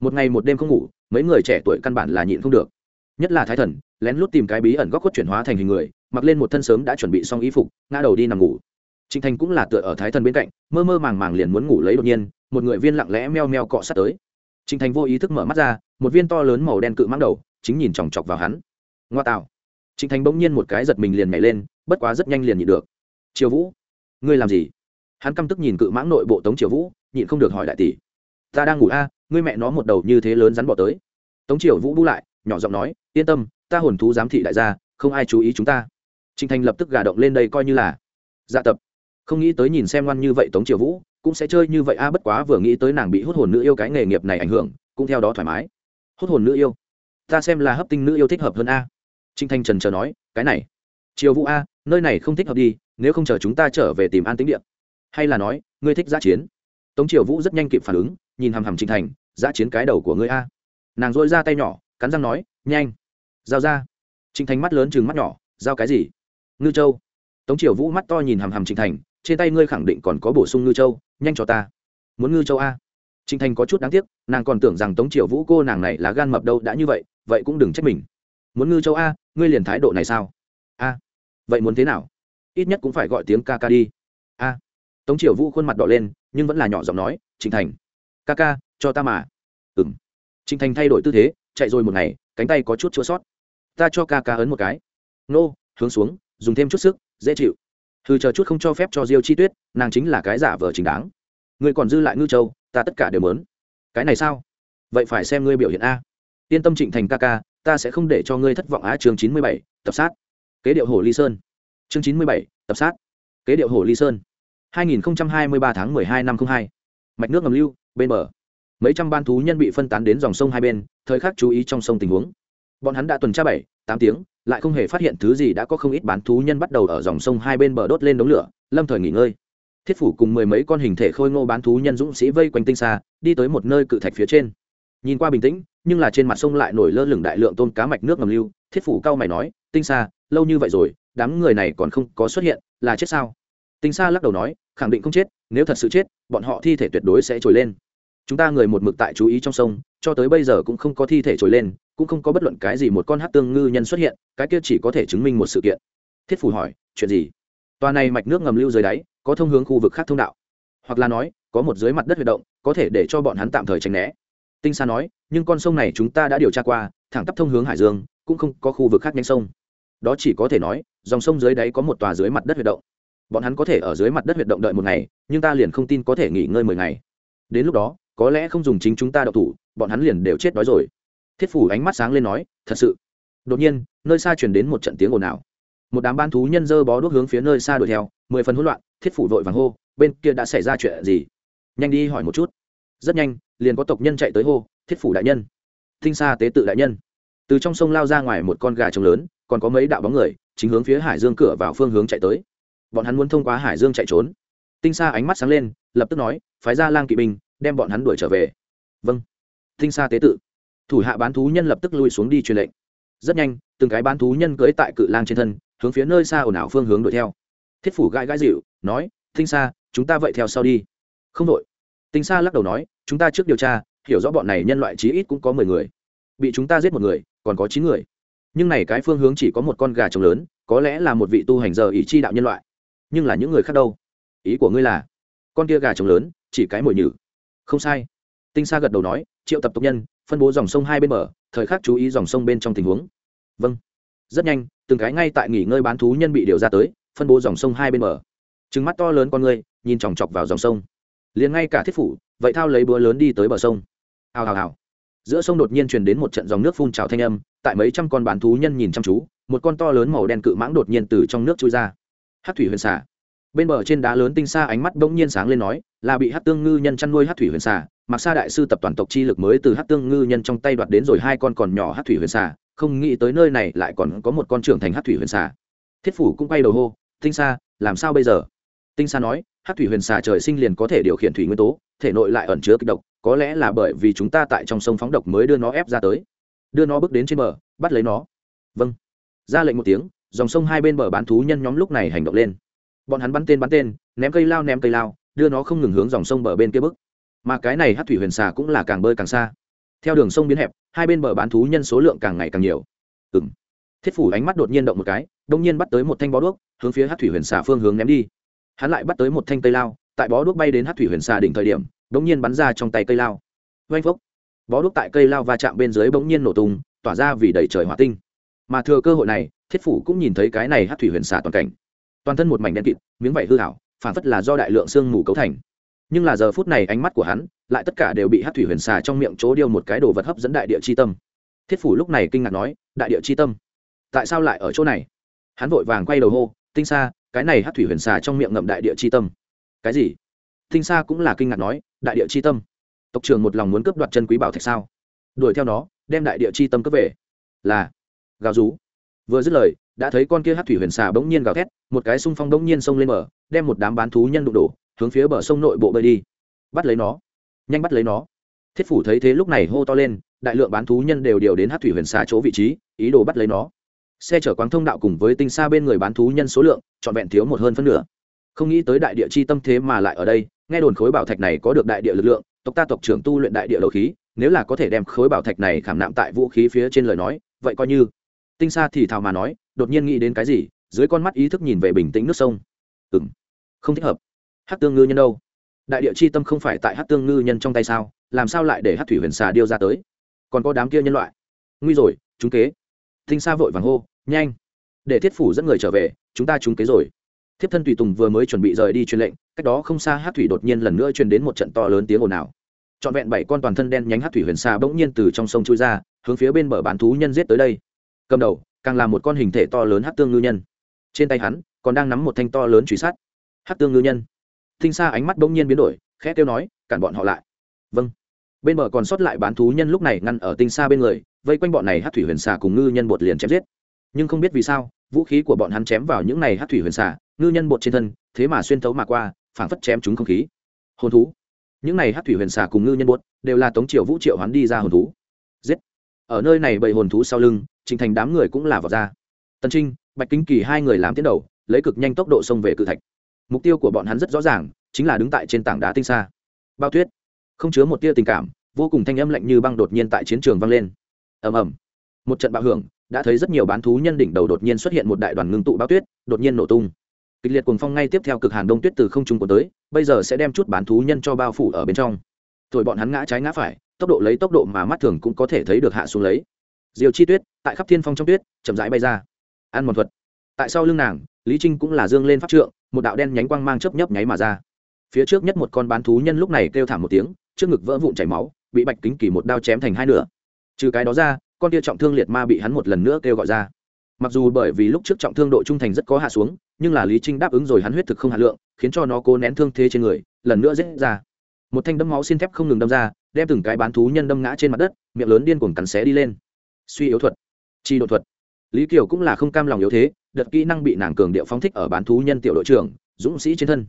Một ngày một đêm không ngủ, mấy người trẻ tuổi căn bản là nhịn không được. Nhất là thái thần, lén lút tìm cái bí ẩn góc khuất chuyển hóa thành hình người, mặc lên một thân sớm đã chuẩn bị xong y phục, ngã đầu đi nằm ngủ. Trịnh thành cũng là tựa ở thái thần bên cạnh, mơ mơ màng màng liền muốn ngủ lấy đột nhiên, một người viên lặng lẽ meo meo cọ sát tới. Trình thành vô ý thức mở mắt ra, một viên to lớn màu đen cự mãng đầu, chính nhìn chòng chọc vào hắn. Ngoa tạo. Trình thành bỗng nhiên một cái giật mình liền nhảy lên, bất quá rất nhanh liền nhịn được. Triều vũ, ngươi làm gì? Hắn căm tức nhìn cự mãng nội bộ tống triều vũ, nhịn không được hỏi đại tỷ. Ta đang ngủ a, ngươi mẹ nó một đầu như thế lớn rắn bỏ tới. Tống triều vũ bu lại, nhỏ giọng nói, yên tâm, ta hồn thú giám thị đại gia, không ai chú ý chúng ta. Trình thành lập tức gà động lên đây coi như là. Dạ tập. Không nghĩ tới nhìn xem ngoan như vậy tống triều vũ cũng sẽ chơi như vậy a, bất quá vừa nghĩ tới nàng bị hút hồn nữ yêu cái nghề nghiệp này ảnh hưởng, cũng theo đó thoải mái. Hút hồn nữ yêu? Ta xem là hấp tinh nữ yêu thích hợp hơn a. Trinh thanh trần chờ nói, cái này. Triều vũ a, nơi này không thích hợp đi, nếu không chờ chúng ta trở về tìm an tính điện hay là nói, ngươi thích giã chiến. Tống triều vũ rất nhanh kịp phản ứng, nhìn hằm hằm trinh thành, giã chiến cái đầu của ngươi a. Nàng dội ra tay nhỏ, cắn răng nói, nhanh. Giao ra. Trinh thành mắt lớn chừng mắt nhỏ, giao cái gì? Ngư châu. Tống triều vũ mắt to nhìn hằm hằm trinh thành, trên tay ngươi khẳng định còn có bổ sung ngư châu nhanh cho ta. Muốn ngư châu a. Trịnh thành có chút đáng tiếc, nàng còn tưởng rằng tống triều vũ cô nàng này là gan mập đâu đã như vậy vậy cũng đừng trách mình. Muốn ngư châu a, ngươi liền thái độ này sao? A. Vậy muốn thế nào? Ít nhất cũng phải gọi tiếng ca ca đi. A. Tống triều vũ khuôn mặt đỏ lên, nhưng vẫn là nhỏ giọng nói trịnh thành, ca ca, cho ta mà. Ừng trịnh thành thay đổi tư thế, chạy rồi một ngày, cánh tay có chút chữa sót. Ta cho ca ca ấn một cái. Nô, hướng xuống, dùng thêm chút sức, dễ chịu. Hừ, chờ chút không cho phép cho diêu chi tuyết nàng chính là cái giả vờ chính đáng. Ngươi còn dư lại ngư châu, ta tất cả đều mớn cái này sao? Vậy phải xem ngươi biểu hiện a. Yên tâm trịnh thành ca ca, ta sẽ không để cho ngươi thất vọng á chương chín mươi bảy, tập sát. Kế điệu hồ ly sơn. Chương chín mươi bảy, tập sát. Kế điệu hồ ly sơn. hai nghìn hai mươi ba tháng mười hai năm hai. Mạch nước ngầm lưu, bên bờ. Mấy trăm ban thú nhân bị phân tán đến dòng sông hai bên, thời khắc chú ý trong sông tình huống. Bọn hắn đã tuần tra bảy, tám tiếng, lại không hề phát hiện thứ gì đã có không ít bán thú nhân bắt đầu ở dòng sông hai bên bờ đốt lên đống lửa, lâm thời nghỉ ngơi thiết phủ cùng mười mấy con hình thể khôi ngô bán thú nhân dũng sĩ vây quanh tinh xa, đi tới một nơi cự thạch phía trên. Nhìn qua bình tĩnh, nhưng là trên mặt sông lại nổi lơ lửng đại lượng tôm cá mạch nước ngầm lưu, thiết phủ cao mày nói, tinh xa, lâu như vậy rồi, đám người này còn không có xuất hiện, là chết sao? Tinh xa lắc đầu nói, khẳng định không chết, nếu thật sự chết, bọn họ thi thể tuyệt đối sẽ trồi lên. Chúng ta người một mực tại chú ý trong sông, cho tới bây giờ cũng không có thi thể trồi lên, cũng không có bất luận cái gì một con hát tương ngư nhân xuất hiện, cái kia chỉ có thể chứng minh một sự kiện. Thiết phủ hỏi, chuyện gì? Toàn này mạch nước ngầm lưu dưới đáy, có thông hướng khu vực khác thông đạo. Hoặc là nói, có một dưới mặt đất huyệt động, có thể để cho bọn hắn tạm thời tránh né. Tinh sa nói, nhưng con sông này chúng ta đã điều tra qua, thẳng tắp thông hướng hải dương, cũng không có khu vực khác nhanh sông. Đó chỉ có thể nói, dòng sông dưới đáy có một tòa dưới mặt đất huyệt động. Bọn hắn có thể ở dưới mặt đất huyệt động đợi một ngày, nhưng ta liền không tin có thể nghỉ ngơi mười ngày. Đến lúc đó, có lẽ không dùng chính chúng ta đậu thủ, bọn hắn liền đều chết đói rồi. Thiết phủ ánh mắt sáng lên nói, thật sự. Đột nhiên, nơi xa truyền đến một trận tiếng ồn ào một đám ban thú nhân dơ bó đuốc hướng phía nơi xa đuổi theo, mười phần hỗn loạn, thiết phủ vội vàng hô, bên kia đã xảy ra chuyện gì? Nhanh đi hỏi một chút. Rất nhanh, liền có tộc nhân chạy tới hô, thiết phủ đại nhân. Thinh xa tế tự đại nhân. Từ trong sông lao ra ngoài một con gà trống lớn, còn có mấy đạo bóng người, chính hướng phía hải dương cửa vào phương hướng chạy tới. Bọn hắn muốn thông qua hải dương chạy trốn. Tinh xa ánh mắt sáng lên, lập tức nói, phái ra lang kỵ binh, đem bọn hắn đuổi trở về. Vâng. Tinh xa tế tự. Thủ hạ bán thú nhân lập tức lui xuống đi truyền lệnh. Rất nhanh, từng cái bán thú nhân cưỡi tại cự lang trên thân hướng phía nơi xa ồn ào phương hướng đuổi theo. Thiết phủ gãi gãi dịu, nói, tinh xa chúng ta vậy theo sau đi. Không đội. Tinh xa lắc đầu nói, chúng ta trước điều tra, hiểu rõ bọn này nhân loại chí ít cũng có mười người. Bị chúng ta giết một người, còn có chín người. Nhưng này cái phương hướng chỉ có một con gà trống lớn, có lẽ là một vị tu hành giờ ý chi đạo nhân loại. Nhưng là những người khác đâu? Ý của ngươi là, con kia gà trống lớn, chỉ cái mồi nhử. Không sai. Tinh sa gật đầu nói, triệu tập tộc nhân, phân bố dòng sông hai bên bờ, thời khắc chú ý dòng sông bên trong tình huống. Vâng rất nhanh, từng cái ngay tại nghỉ ngơi bán thú nhân bị điều ra tới, phân bố dòng sông hai bên bờ. Trứng mắt to lớn con người, nhìn chòng chọc vào dòng sông. Liền ngay cả thiết phủ, vậy thao lấy búa lớn đi tới bờ sông. Hào hào hào. Giữa sông đột nhiên truyền đến một trận dòng nước phun trào thanh âm, tại mấy trăm con bán thú nhân nhìn chăm chú, một con to lớn màu đen cự mãng đột nhiên từ trong nước trôi ra. Hát thủy huyền xả bên bờ trên đá lớn tinh xa ánh mắt bỗng nhiên sáng lên nói, là bị hát tương ngư nhân chăn nuôi hát thủy huyền xà mặc sa đại sư tập toàn tộc chi lực mới từ hát tương ngư nhân trong tay đoạt đến rồi hai con còn nhỏ hát thủy huyền xà, không nghĩ tới nơi này lại còn có một con trưởng thành hát thủy huyền xà. Thiết phủ cũng quay đầu hô, tinh xa làm sao bây giờ? Tinh xa nói hát thủy huyền xà trời sinh liền có thể điều khiển thủy nguyên tố, thể nội lại ẩn chứa kịch độc, có lẽ là bởi vì chúng ta tại trong sông phóng độc mới đưa nó ép ra tới. Đưa nó bước đến trên bờ, bắt lấy nó. Vâng. Ra lệnh một tiếng, dòng sông hai bên bờ bán thú nhân nhóm lúc này hành động lên bọn hắn bắn tên bắn tên, ném cây lao ném cây lao, đưa nó không ngừng hướng dòng sông bờ bên kia bước. Mà cái này hát thủy huyền xà cũng là càng bơi càng xa. Theo đường sông biến hẹp, hai bên bờ bán thú nhân số lượng càng ngày càng nhiều. Ừ m thiết phủ ánh mắt đột nhiên động một cái, đông nhiên bắt tới một thanh bó đuốc, hướng phía hát thủy huyền xà phương hướng ném đi. Hắn lại bắt tới một thanh cây lao, tại bó đuốc bay đến hát thủy huyền xà đỉnh thời điểm đ ỗ n g nhiên bắn ra trong tay cây lao. Oanh phốc. Bó đuốc tại cây lao va chạm bên dưới bỗng nhiên nổ tung, tỏa ra vì đầy trời hỏa tinh. Mà thừa cơ hội này, thiết phủ cũng nhìn thấy cái này hát thủy huyền xà toàn cảnh toàn thân một mảnh đen kịt, miếng vảy hư hảo phản phất là do đại lượng sương mù cấu thành. Nhưng là giờ phút này ánh mắt của hắn, lại tất cả đều bị hát thủy huyền xà trong miệng chỗ điêu một cái đồ vật hấp dẫn đại địa c h i tâm. Thiết phủ lúc này kinh ngạc nói, đại địa c h i tâm? Tại sao lại ở chỗ này? Hắn vội vàng quay đầu hô, tinh xa cái này hát thủy huyền xà trong miệng ngậm đại địa c h i tâm. Cái gì? Tinh xa cũng là kinh ngạc nói, đại địa c h i tâm? Tộc trưởng một lòng muốn cướp đoạt chân quý bảo thạch sao? Đuổi theo nó, đem đại địa c h i tâm cướp về. Là, gào rú. Vừa dứt lời đã thấy con kia hát thủy huyền xà bỗng nhiên gào thét, một cái xung phong bỗng nhiên xông lên mở đem một đám bán thú nhân đụng đổ, hướng phía bờ sông nội bộ bơi đi. Bắt lấy nó. Nhanh bắt lấy nó. Thiết phủ thấy thế lúc này hô to lên, đại lượng bán thú nhân đều điều đến hát thủy huyền xà chỗ vị trí, ý đồ bắt lấy nó. Xe chở quáng thông đạo cùng với tinh xa bên người bán thú nhân số lượng, trọn vẹn thiếu một hơn phân nửa. Không nghĩ tới đại địa chi tâm thế mà lại ở đây, nghe đồn khối bảo thạch này có được đại địa lực lượng, tộc ta tộc trưởng tu luyện đại địa đầu khí, nếu là có thể đem khối bảo thạch này khảm nạm tại vũ khí phía trên lời nói, vậy coi như tinh xa thì thào mà nói, đột nhiên nghĩ đến cái gì, dưới con mắt ý thức nhìn về bình tĩnh nước sông. Ừ m không thích hợp. Hát tương ngư nhân đâu? Đại địa chi tâm không phải tại hát tương ngư nhân trong tay sao, làm sao lại để hát thủy huyền xà điêu ra tới? Còn có đám kia nhân loại. Nguy rồi, chúng kế. Tinh sa vội vàng hô, nhanh, để thiết phủ dẫn người trở về, chúng ta trúng kế rồi. Thiếp thân tùy tùng vừa mới chuẩn bị rời đi truyền lệnh, cách đó không xa hát thủy đột nhiên lần nữa truyền đến một trận to lớn tiếng ồn ào. Trọn vẹn bảy con toàn thân đen nhánh hát thủy huyền xa bỗng nhiên từ trong sông chui ra, hướng phía bên bờ bán thú nhân giết tới đây cầm đầu, càng là một con hình thể to lớn hát tương ngư nhân. Trên tay hắn, còn đang nắm một thanh to lớn truy sát hát tương ngư nhân. Thinh xa ánh mắt bỗng nhiên biến đổi, khẽ kêu nói, cản bọn họ lại. Vâng. Bên bờ còn sót lại bán thú nhân lúc này ngăn ở tinh xa bên người, vây quanh bọn này hát thủy huyền xà cùng ngư nhân bột liền chém giết. Nhưng không biết vì sao, vũ khí của bọn hắn chém vào những này hát thủy huyền xà, ngư nhân bột trên thân, thế mà xuyên thấu mà qua, phảng phất chém chúng không khí. Hồn thú. Những này hát thủy huyền xà cùng ngư nhân bột, đều là tống triệu vũ triệu hắn đi ra hồn thú. Giết. Ở nơi này bầy hồn thú sau lưng trình thành đám người cũng là vào ra. Tần trinh, bạch kính kỳ hai người làm tiến đầu, lấy cực nhanh tốc độ xông về cự thạch. Mục tiêu của bọn hắn rất rõ ràng, chính là đứng tại trên tảng đá tinh xa bao tuyết, không chứa một tia tình cảm, vô cùng thanh âm lạnh như băng đột nhiên tại chiến trường vang lên. Ầm ầm. Một trận bạo hưởng, đã thấy rất nhiều bán thú nhân đỉnh đầu đột nhiên xuất hiện một đại đoàn ngưng tụ bao tuyết, đột nhiên nổ tung. Kịch liệt cuồng phong ngay tiếp theo cực hàn đông tuyết từ không trung của tới, bây giờ sẽ đem chút bán thú nhân cho bao phủ ở bên trong. Thổi bọn hắn ngã trái ngã phải, tốc độ lấy tốc độ mà mắt thường cũng có thể thấy được hạ xuống lấy. Diều chi tuyết tại khắp thiên phong trong tuyết, chậm rãi bay ra. Ăn một thuật. Tại sau lưng nàng, lý trinh cũng là dương lên pháp trượng, một đạo đen nhánh quang mang chớp nhấp nháy mà ra. Phía trước nhất một con bán thú nhân lúc này kêu thảm một tiếng, trước ngực vỡ vụn chảy máu, bị bạch kính kỳ một đao chém thành hai nửa. Trừ cái đó ra, con tia trọng thương liệt ma bị hắn một lần nữa kêu gọi ra. Mặc dù bởi vì lúc trước trọng thương độ trung thành rất có hạ xuống, nhưng là lý trinh đáp ứng rồi hắn huyết thực không hạ lượng, khiến cho nó cố nén thương thế trên người, lần nữa rết ra. Một thanh đấm máu xin thép không ngừng đâm ra, đem từng cái bán thú nhân đâm ngã trên mặt đất, miệng lớn điên cuồng cắn xé đi lên. Suy yếu thuật chi độ thuật. Lý kiều cũng là không cam lòng yếu thế, đợt kỹ năng bị nàng cường điệu phóng thích ở bán thú nhân tiểu đội trưởng, dũng sĩ trên thân.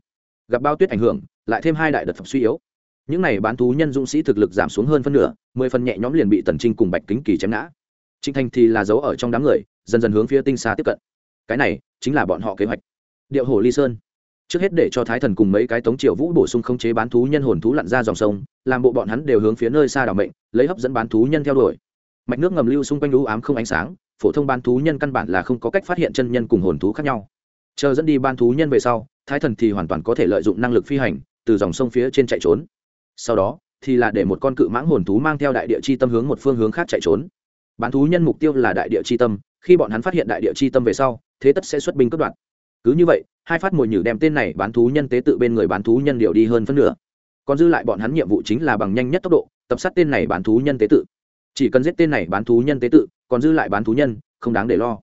Gặp bao tuyết ảnh hưởng, lại thêm hai đại đợt phẩm suy yếu. Những này bán thú nhân dũng sĩ thực lực giảm xuống hơn phân nửa, mười phần nhẹ nhóm liền bị tần trinh cùng bạch kính kỳ chém ngã. Trinh thanh thì là giấu ở trong đám người, dần dần hướng phía tinh xa tiếp cận. Cái này chính là bọn họ kế hoạch. Điệu hồ ly sơn. Trước hết để cho thái thần cùng mấy cái tống triều vũ bổ sung khống chế bán thú nhân hồn thú lặn ra dòng sông, làm bộ bọn hắn đều hướng phía nơi xa đảo mệnh, lấy hấp dẫn bán thú nhân theo đuổi mạch nước ngầm lưu xung quanh u ám không ánh sáng, phổ thông bán thú nhân căn bản là không có cách phát hiện chân nhân cùng hồn thú khác nhau. Chờ dẫn đi ban thú nhân về sau, thái thần thì hoàn toàn có thể lợi dụng năng lực phi hành, từ dòng sông phía trên chạy trốn. Sau đó, thì là để một con cự mãng hồn thú mang theo đại địa chi tâm hướng một phương hướng khác chạy trốn. Bán thú nhân mục tiêu là đại địa chi tâm, khi bọn hắn phát hiện đại địa chi tâm về sau, thế tất sẽ xuất binh cướp đoạt. Cứ như vậy, hai phát mồi nhử đem tên này bán thú nhân tế tự bên người bán thú nhân điều đi hơn phân nửa. Còn dư lại bọn hắn nhiệm vụ chính là bằng nhanh nhất tốc độ, tập sát tên này bán thú nhân tế tự chỉ cần giết tên này bán thú nhân tế tự, còn dư lại bán thú nhân, không đáng để lo.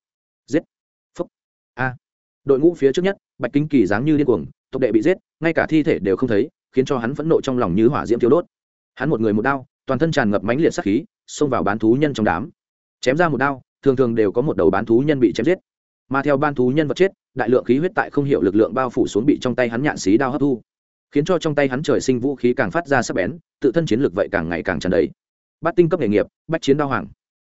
Giết. Phúc. A. Đội ngũ phía trước nhất, bạch kinh kỳ dáng như điên cuồng, tộc đệ bị giết, ngay cả thi thể đều không thấy, khiến cho hắn phẫn nộ trong lòng như hỏa diễm thiếu đốt. Hắn một người một đao, toàn thân tràn ngập mãnh liệt sát khí, xông vào bán thú nhân trong đám. Chém ra một đao, thường thường đều có một đầu bán thú nhân bị chém giết. Mà theo ban thú nhân vật chết, đại lượng khí huyết tại không hiểu lực lượng bao phủ xuống bị trong tay hắn nhạn xí đao hấp thu, khiến cho trong tay hắn trời sinh vũ khí càng phát ra sắc bén, tự thân chiến lược vậy càng ngày càng tràn đầy bát tinh cấp nghề nghiệp, bách chiến đao hoàng.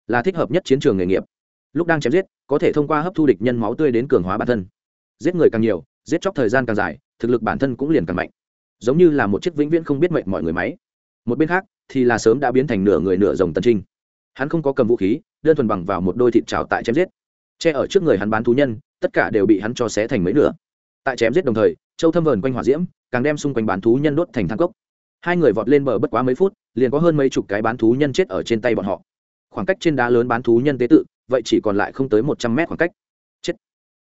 Là thích hợp nhất chiến trường nghề nghiệp. Lúc đang chém giết, có thể thông qua hấp thu địch nhân máu tươi đến cường hóa bản thân. Giết người càng nhiều, giết chóc thời gian càng dài, thực lực bản thân cũng liền càng mạnh. Giống như là một chiếc vĩnh viễn không biết mệnh mọi người máy. Một bên khác, thì là sớm đã biến thành nửa người nửa rồng tân trinh. Hắn không có cầm vũ khí, đơn thuần bằng vào một đôi thịt trào tại chém giết. Che ở trước người hắn bán thú nhân, tất cả đều bị hắn cho xé thành mấy nửa. Tại chém giết đồng thời, châu thâm vờn quanh hỏa diễm, càng đem xung quanh bán thú nhân đốt thành thang cốc. Hai người vọt lên bờ bất quá mấy phút liền có hơn mấy chục cái bán thú nhân chết ở trên tay bọn họ. Khoảng cách trên đá lớn bán thú nhân tế tự, vậy chỉ còn lại không tới một trăm mét khoảng cách. Chết.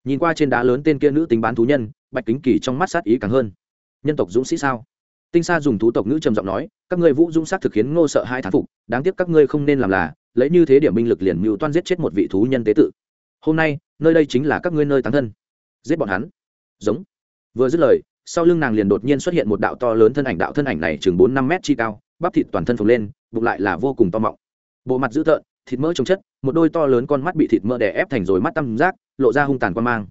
Nhìn qua trên đá lớn tên kia nữ tính bán thú nhân, bạch kính kỳ trong mắt sát ý càng hơn. Nhân tộc dũng sĩ sao? Tinh sa dùng thú tộc nữ trầm giọng nói, các ngươi vũ dũng sát thực khiến ngô sợ hai thán phục, đáng tiếc các ngươi không nên làm là, lấy như thế điểm binh lực liền mưu toan giết chết một vị thú nhân tế tự. Hôm nay, nơi đây chính là các ngươi nơi tán thân. Giết bọn hắn. Giống. Vừa dứt lời, sau lưng nàng liền đột nhiên xuất hiện một đạo to lớn thân ảnh, đạo thân ảnh này chừng bốn năm mét chi cao bắp thịt toàn thân phồng lên, bụng lại là vô cùng to mọng. Bộ mặt dữ tợn, thịt mỡ trồng chất, một đôi to lớn con mắt bị thịt mỡ đè ép thành rồi mắt tăm giác lộ ra hung tàn quan mang.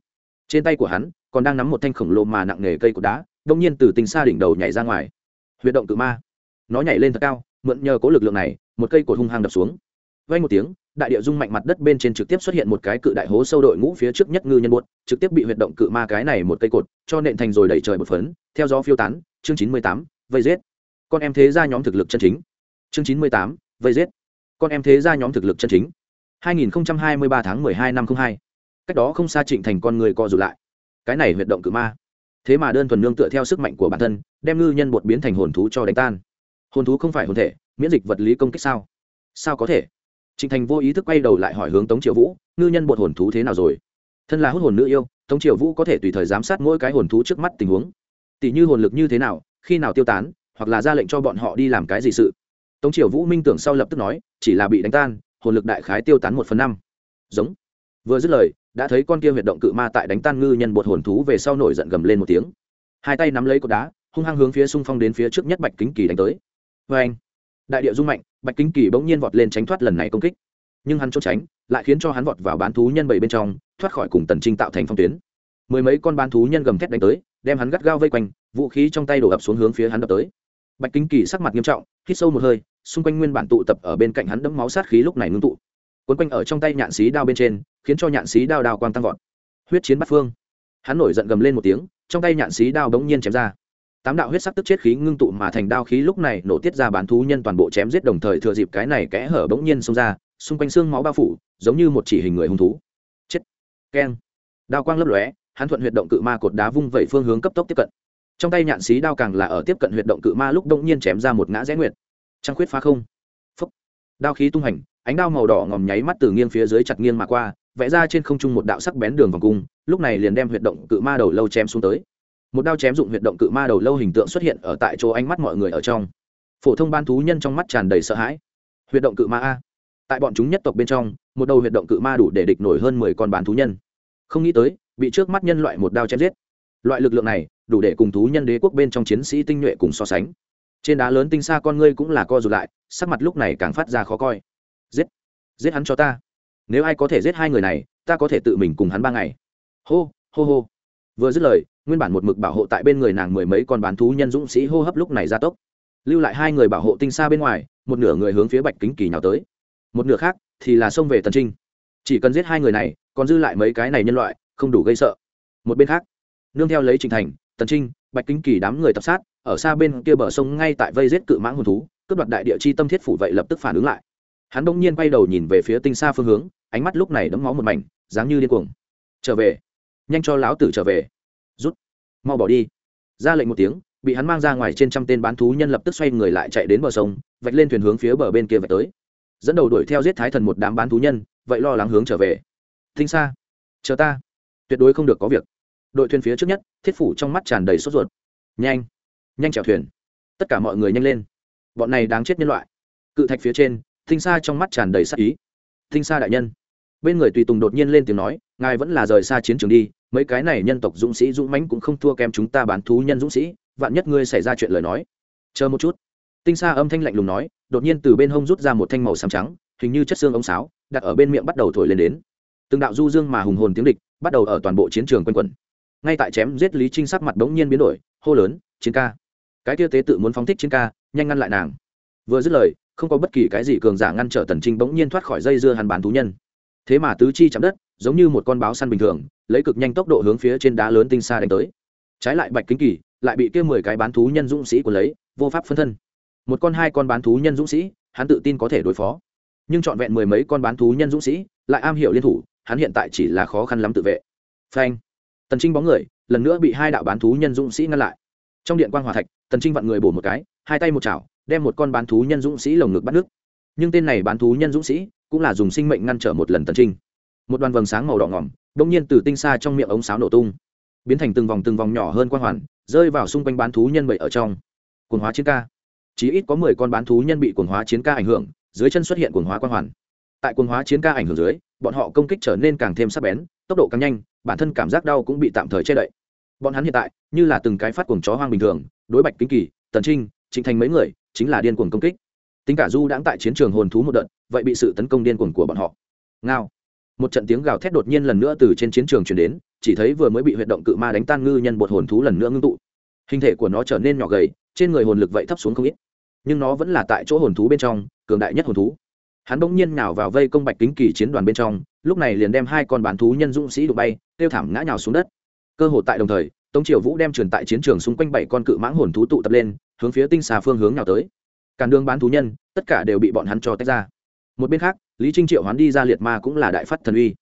Trên tay của hắn, còn đang nắm một thanh khổng lồ mà nặng nghề cây cột đá, đông nhiên từ tình xa đỉnh đầu nhảy ra ngoài. Huyệt động cự ma. Nó nhảy lên thật cao, mượn nhờ cố lực lượng này, một cây cột hung hăng đập xuống. Vay một tiếng, đại địa dung mạnh mặt đất bên trên trực tiếp xuất hiện một cái cự đại hố sâu đội ngũ phía trước nhất ngư nhân buốt, trực tiếp bị huyệt động cự ma cái này một cây cột, cho nện thành rồi đẩy trời một phấn, theo gió phiêu tán, chương chín mươi tám, vây giết con em thế ra nhóm thực lực chân chính. Chương chín mươi tám, vây giết. Con em thế ra nhóm thực lực chân chính. 2023 tháng 12 năm 02. cách đó không xa trịnh thành con người co rụt lại. Cái này huyệt động cự ma. Thế mà đơn thuần nương tựa theo sức mạnh của bản thân, đem ngư nhân bột biến thành hồn thú cho đánh tan. Hồn thú không phải hồn thể, miễn dịch vật lý công kích sao? Sao có thể? Trịnh thành vô ý thức quay đầu lại hỏi hướng tống triệu vũ, ngư nhân bột hồn thú thế nào rồi? Thân là hút hồn nữ yêu, tống triệu vũ có thể tùy thời giám sát mỗi cái hồn thú trước mắt tình huống. Tỷ như hồn lực như thế nào, khi nào tiêu tán hoặc là ra lệnh cho bọn họ đi làm cái gì sự. Tống triều vũ minh tưởng sau lập tức nói, chỉ là bị đánh tan, hồn lực đại khái tiêu tán một phần năm. Giống. Vừa dứt lời, đã thấy con kia huyệt động cự ma tại đánh tan ngư nhân bột hồn thú về sau nổi giận gầm lên một tiếng. Hai tay nắm lấy cột đá, hung hăng hướng phía xung phong đến phía trước nhất bạch kính kỳ đánh tới. Vê anh, đại địa rung mạnh, bạch kính kỳ bỗng nhiên vọt lên tránh thoát lần này công kích. Nhưng hắn trốn tránh, lại khiến cho hắn vọt vào bán thú nhân bảy bên trong, thoát khỏi cùng tần trinh tạo thành phong tuyến. Mười mấy con bán thú nhân gầm thét đánh tới, đem hắn gắt gao vây quanh, vũ khí trong tay đổ ập xuống hướng phía hắn đập tới bạch kính kỳ sắc mặt nghiêm trọng, hít sâu một hơi, xung quanh nguyên bản tụ tập ở bên cạnh hắn đẫm máu sát khí lúc này ngưng tụ. Quấn quanh ở trong tay nhạn xí đao bên trên, khiến cho nhạn xí đao đao quang tăng vọt. Huyết chiến bắt phương. Hắn nổi giận gầm lên một tiếng, trong tay nhạn xí đao bỗng nhiên chém ra. Tám đạo huyết sắc tức chết khí ngưng tụ mà thành đao khí lúc này nổ tiết ra bán thú nhân toàn bộ chém giết đồng thời thừa dịp cái này kẽ hở bỗng nhiên xông ra, xung quanh xương máu bao phủ, giống như một chỉ hình người hung thú. Chết. Keng. Đao quang lấp lóe, hắn thuận huyệt động cự ma cột đá vung vẩy phương hướng cấp tốc tiếp cận trong tay nhạn xí đao càng là ở tiếp cận huyệt động cự ma lúc đông nhiên chém ra một ngã rẽ nguyệt. Trăng khuyết phá không. Phấp đao khí tung hành, ánh đao màu đỏ ngòm nháy mắt từ nghiêng phía dưới chặt nghiêng mà qua, vẽ ra trên không trung một đạo sắc bén đường vòng cung, lúc này liền đem huyệt động cự ma đầu lâu chém xuống tới. Một đao chém dụng huyệt động cự ma đầu lâu hình tượng xuất hiện ở tại chỗ ánh mắt mọi người ở trong. Phổ thông ban thú nhân trong mắt tràn đầy sợ hãi. Huyệt động cự ma a. Tại bọn chúng nhất tộc bên trong, một đầu huyệt động cự ma đủ để địch nổi hơn mười con bán thú nhân. Không nghĩ tới, bị trước mắt nhân loại một đao chém giết. Loại lực lượng này đủ để cùng thú nhân đế quốc bên trong chiến sĩ tinh nhuệ cùng so sánh. Trên đá lớn tinh xa con ngươi cũng là co rụt lại, sắc mặt lúc này càng phát ra khó coi. Giết! Giết hắn cho ta! Nếu ai có thể giết hai người này, ta có thể tự mình cùng hắn ba ngày. Hô hô hô! Vừa dứt lời, nguyên bản một mực bảo hộ tại bên người nàng mười mấy con bán thú nhân dũng sĩ hô hấp lúc này ra tốc. Lưu lại hai người bảo hộ tinh xa bên ngoài, một nửa người hướng phía bạch kính kỳ nào tới. Một nửa khác thì là xông về tần trinh. Chỉ cần giết hai người này, còn dư lại mấy cái này nhân loại, không đủ gây sợ. Một bên khác, nương theo lấy trình thành tần trinh, bạch kính kỳ đám người tập sát, ở xa bên kia bờ sông ngay tại vây giết cự mãng hồn thú, cướp đoạt đại địa chi tâm thiết phủ vậy lập tức phản ứng lại. Hắn đông nhiên quay đầu nhìn về phía tinh xa phương hướng, ánh mắt lúc này đấm máu một mảnh, dáng như điên cuồng. Trở về, nhanh cho lão tử trở về. Rút, mau bỏ đi. Ra lệnh một tiếng, bị hắn mang ra ngoài trên trăm tên bán thú nhân lập tức xoay người lại chạy đến bờ sông, vạch lên thuyền hướng phía bờ bên kia vạch tới. Dẫn đầu đuổi theo giết thái thần một đám bán thú nhân, vậy lo lắng hướng trở về. Tinh xa, chờ ta. Tuyệt đối không được có việc đội thuyền phía trước nhất, thiết phủ trong mắt tràn đầy sốt ruột. Nhanh nhanh chèo thuyền. Tất cả mọi người nhanh lên. Bọn này đáng chết nhân loại. Cự thạch phía trên, thinh xa trong mắt tràn đầy sắc ý. Thinh xa đại nhân. Bên người tùy tùng đột nhiên lên tiếng nói, ngài vẫn là rời xa chiến trường đi, mấy cái này nhân tộc dũng sĩ dũng mãnh cũng không thua kém chúng ta bán thú nhân dũng sĩ, vạn nhất ngươi xảy ra chuyện lời nói. Chờ một chút. Tinh xa âm thanh lạnh lùng nói, đột nhiên từ bên hông rút ra một thanh màu xám trắng, hình như chất xương ống sáo, đặt ở bên miệng bắt đầu thổi lên đến. Từng đạo du dương mà hùng hồn tiếng địch bắt đầu ở toàn bộ chiến trường quanh quẩn ngay tại chém giết lý trinh sắc mặt bỗng nhiên biến đổi, hô lớn, chiến ca. Cái kia tế tự muốn phóng thích chiến ca, nhanh ngăn lại nàng. Vừa dứt lời, không có bất kỳ cái gì cường giả ngăn trở tần trinh bỗng nhiên thoát khỏi dây dưa hàn bán thú nhân. Thế mà tứ chi chạm đất, giống như một con báo săn bình thường, lấy cực nhanh tốc độ hướng phía trên đá lớn tinh xa đánh tới. Trái lại bạch kính kỳ, lại bị kia mười cái bán thú nhân dũng sĩ của lấy, vô pháp phân thân. Một con hai con bán thú nhân dũng sĩ, hắn tự tin có thể đối phó. Nhưng trọn vẹn mười mấy con bán thú nhân dũng sĩ, lại am hiểu liên thủ, hắn hiện tại chỉ là khó khăn lắm tự vệ. Phanh tần trinh bóng người, lần nữa bị hai đạo bán thú nhân dũng sĩ ngăn lại. Trong điện quan hòa thạch, tần trinh vặn người bổ một cái, hai tay một chảo, đem một con bán thú nhân dũng sĩ lồng ngực bắt nước nhưng tên này bán thú nhân dũng sĩ cũng là dùng sinh mệnh ngăn trở một lần tần trinh. Một đoàn vầng sáng màu đỏ ngỏm đ ỗ n g nhiên từ tinh xa trong miệng ống sáo nổ tung, biến thành từng vòng từng vòng nhỏ hơn quan hoàn, rơi vào xung quanh bán thú nhân bậy ở trong. Quần hóa chiến ca. Chỉ ít có mười con bán thú nhân bị quần hóa chiến ca ảnh hưởng, dưới chân xuất hiện quần hóa quan hoàn. Tại quần hóa chiến ca ảnh hưởng dưới, bọn họ công kích trở nên càng thêm sắc bén, tốc độ càng nhanh bản thân cảm giác đau cũng bị tạm thời che đậy. Bọn hắn hiện tại, như là từng cái phát cuồng chó hoang bình thường, đối bạch kính kỳ, tần trinh, trịnh thành mấy người, chính là điên cuồng công kích. Tính cả du đãng tại chiến trường hồn thú một đợt, vậy bị sự tấn công điên cuồng của bọn họ. Ngao. Một trận tiếng gào thét đột nhiên lần nữa từ trên chiến trường chuyển đến, chỉ thấy vừa mới bị huyệt động cự ma đánh tan ngư nhân bột hồn thú lần nữa ngưng tụ. Hình thể của nó trở nên nhỏ gầy, trên người hồn lực vậy thấp xuống không ít. Nhưng nó vẫn là tại chỗ hồn thú bên trong, cường đại nhất hồn thú. Hắn bỗng nhiên nào vào vây công bạch kính kỳ chiến đoàn bên trong lúc này liền đem hai con bán thú nhân dũng sĩ đụng bay tiêu thảm ngã nhào xuống đất. Cơ hội tại đồng thời, tống triều vũ đem truyền tại chiến trường xung quanh bảy con cự mãng hồn thú tụ tập lên, hướng phía tinh xà phương hướng nào tới. Cản đường bán thú nhân, tất cả đều bị bọn hắn cho tách ra. Một bên khác, lý trinh triệu hoán đi ra liệt ma cũng là đại phát thần uy.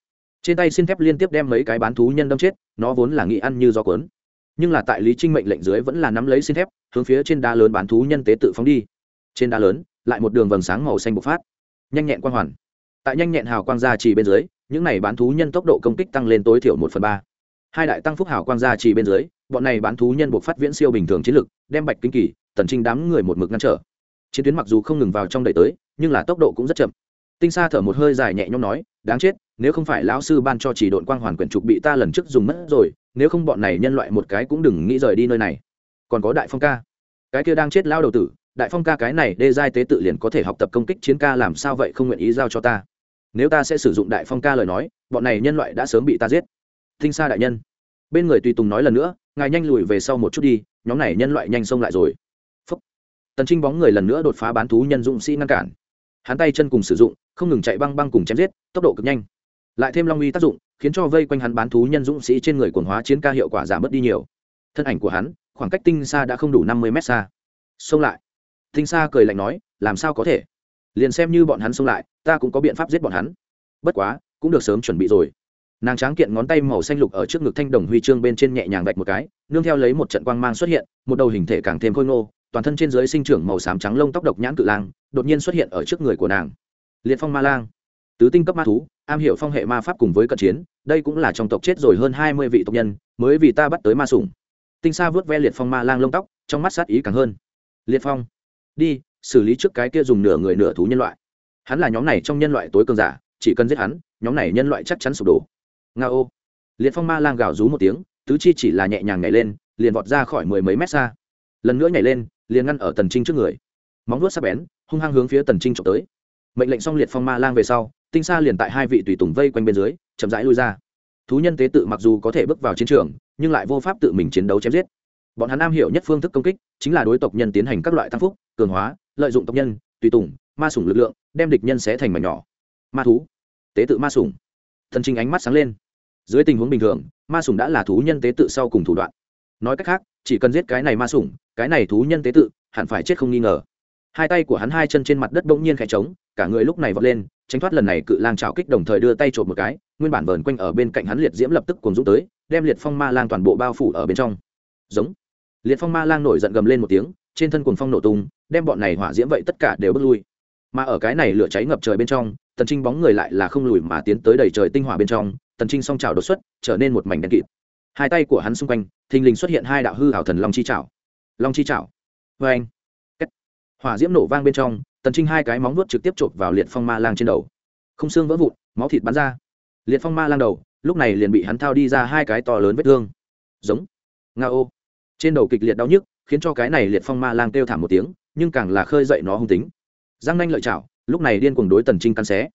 Trên tay xin thép liên tiếp đem mấy cái bán thú nhân đâm chết, nó vốn là nghị ăn như gió cuốn. Nhưng là tại lý trinh mệnh lệnh dưới vẫn là nắm lấy xin thép, hướng phía trên đá lớn bán thú nhân tế tự phóng đi. Trên đá lớn, lại một đường vầng sáng màu xanh bộc phát. Nhanh nhẹn quang hoàn. Tại nhanh nhẹn hào quang gia trì bên dưới những này bán thú nhân tốc độ công kích tăng lên tối thiểu một phần ba. Hai đại tăng phúc hào quang gia trì bên dưới, bọn này bán thú nhân buộc phát viễn siêu bình thường chiến lực, đem bạch kinh kỳ, tần trinh đám người một mực ngăn trở. Chiến tuyến mặc dù không ngừng vào trong đẩy tới, nhưng là tốc độ cũng rất chậm. Tinh sa thở một hơi dài nhẹ nhõm nói, đáng chết, nếu không phải lão sư ban cho chỉ đội quang hoàn quyển trục bị ta lần trước dùng mất rồi, nếu không bọn này nhân loại một cái cũng đừng nghĩ rời đi nơi này. Còn có đại phong ca. Cái kia đang chết lao đầu tử, đại phong ca cái này đê giai tế tự liền có thể học tập công kích chiến ca làm sao vậy không nguyện ý giao cho ta nếu ta sẽ sử dụng đại phong ca lời nói, bọn này nhân loại đã sớm bị ta giết. Thinh sa đại nhân. Bên người tùy tùng nói lần nữa, ngài nhanh lùi về sau một chút đi, nhóm này nhân loại nhanh xông lại rồi. Phúc. tần trinh bóng người lần nữa đột phá bán thú nhân dụng sĩ ngăn cản. Hắn tay chân cùng sử dụng, không ngừng chạy băng băng cùng chém giết, tốc độ cực nhanh. Lại thêm long uy tác dụng, khiến cho vây quanh hắn bán thú nhân dũng sĩ trên người quần hóa chiến ca hiệu quả giảm bớt đi nhiều. Thân ảnh của hắn, khoảng cách tinh xa đã không đủ năm mươi mét xa. Xông lại. Tinh xa cười lạnh nói, làm sao có thể? Liền xem như bọn hắn xông lại, ta cũng có biện pháp giết bọn hắn. Bất quá, cũng được sớm chuẩn bị rồi. Nàng tráng kiện ngón tay màu xanh lục ở trước ngực thanh đồng huy chương bên trên nhẹ nhàng vạch một cái, nương theo lấy một trận quang mang xuất hiện, một đầu hình thể càng thêm khôi ngô, toàn thân trên dưới sinh trưởng màu xám trắng lông tóc độc nhãn cự lang, đột nhiên xuất hiện ở trước người của nàng. Liệt phong ma lang. Tứ tinh cấp ma thú, am hiểu phong hệ ma pháp cùng với cận chiến, đây cũng là trong tộc chết rồi hơn hai mươi vị tộc nhân, mới vì ta bắt tới ma sủng. Tinh sa vớt ve liệt phong ma lang lông tóc, trong mắt sát ý càng hơn. Liệt phong, đi xử lý trước cái kia dùng nửa người nửa thú nhân loại. Hắn là nhóm này trong nhân loại tối cường giả, chỉ cần giết hắn, nhóm này nhân loại chắc chắn sụp đổ. Nga ô. Liệt phong ma lang gào rú một tiếng, tứ chi chỉ là nhẹ nhàng nhảy lên, liền vọt ra khỏi mười mấy mét xa. Lần nữa nhảy lên, liền ngăn ở tần trinh trước người. Móng vuốt sắc bén, hung hăng hướng phía tần trinh trộm tới. Mệnh lệnh xong liệt phong ma lang về sau, tinh sa liền tại hai vị tùy tùng vây quanh bên dưới, chậm rãi lui ra. Thú nhân tế tự mặc dù có thể bước vào chiến trường, nhưng lại vô pháp tự mình chiến đấu chém giết. Bọn hắn am hiểu nhất phương thức công kích, chính là đối tộc nhân tiến hành các loại tăng phúc, cường hóa lợi dụng tộc nhân, tùy tùng, ma sủng lực lượng, đem địch nhân xé thành mảnh nhỏ. Ma thú. Tế tự ma sủng. Thần trinh ánh mắt sáng lên. Dưới tình huống bình thường, ma sủng đã là thú nhân tế tự sau cùng thủ đoạn. Nói cách khác, chỉ cần giết cái này ma sủng, cái này thú nhân tế tự hẳn phải chết không nghi ngờ. Hai tay của hắn hai chân trên mặt đất bỗng nhiên khẽ trống, cả người lúc này vọt lên, tránh thoát lần này cự lang trào kích đồng thời đưa tay trộm một cái, nguyên bản vờn quanh ở bên cạnh hắn liệt diễm lập tức cuồng dũng tới, đem liệt phong ma lang toàn bộ bao phủ ở bên trong. Giống. Liệt phong ma lang nổi giận gầm lên một tiếng trên thân cuồng phong nổ tung, đem bọn này hỏa diễm vậy tất cả đều bước lui. Mà ở cái này lửa cháy ngập trời bên trong, tần trinh bóng người lại là không lùi mà tiến tới đầy trời tinh hỏa bên trong, tần trinh song trào đột xuất, trở nên một mảnh đen kịt. Hai tay của hắn xung quanh, thình lình xuất hiện hai đạo hư hảo thần long chi chảo. Long chi chảo. Vê anh. Hỏa diễm nổ vang bên trong, tần trinh hai cái móng vuốt trực tiếp chộp vào liệt phong ma lang trên đầu. Không xương vỡ vụn, máu thịt bắn ra. Liệt phong ma lang đầu, lúc này liền bị hắn thao đi ra hai cái to lớn vết thương. Giống. Nga ô trên đầu kịch liệt đau nhức khiến cho cái này liệt phong ma lang kêu thảm một tiếng, nhưng càng là khơi dậy nó hung tính. Giang nanh lợi chảo, lúc này điên cuồng đối tần trinh căn xé.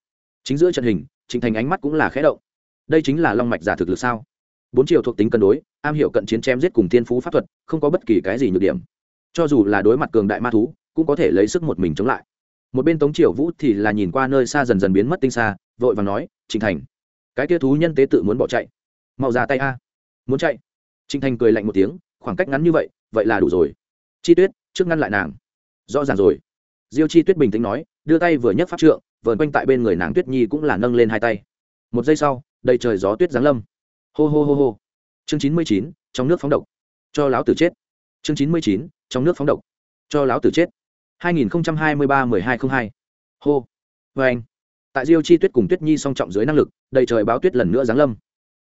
Chính giữa trận hình, trịnh thành ánh mắt cũng là khẽ động. Đây chính là long mạch giả thực lực sao? Bốn chiều thuộc tính cân đối, am hiểu cận chiến chém giết cùng thiên phú pháp thuật, không có bất kỳ cái gì nhược điểm. Cho dù là đối mặt cường đại ma thú, cũng có thể lấy sức một mình chống lại. Một bên tống triều vũ thì là nhìn qua nơi xa dần dần biến mất tinh xa, vội và nói, trịnh thành, cái kia thú nhân tế tự muốn bỏ chạy. Mau ra tay a. Muốn chạy? Trịnh thành cười lạnh một tiếng, khoảng cách ngắn như vậy vậy là đủ rồi. Chi tuyết, trước ngăn lại nàng. Rõ ràng rồi. Diêu chi tuyết bình tĩnh nói, đưa tay vừa nhấc pháp trượng, vờn quanh tại bên người nàng tuyết nhi cũng là nâng lên hai tay. Một giây sau, đầy trời gió tuyết giáng lâm. Hô hô hô hô. Chương chín mươi chín, trong nước phóng độc. Cho láo tử chết. Chương chín mươi chín, trong nước phóng độc. Cho láo tử chết. Hai nghìn hai mươi ba mười hai t r ă n h hai. Hô. Vê anh. Tại diêu chi tuyết cùng tuyết nhi song trọng dưới năng lực, đầy trời báo tuyết lần nữa giáng lâm.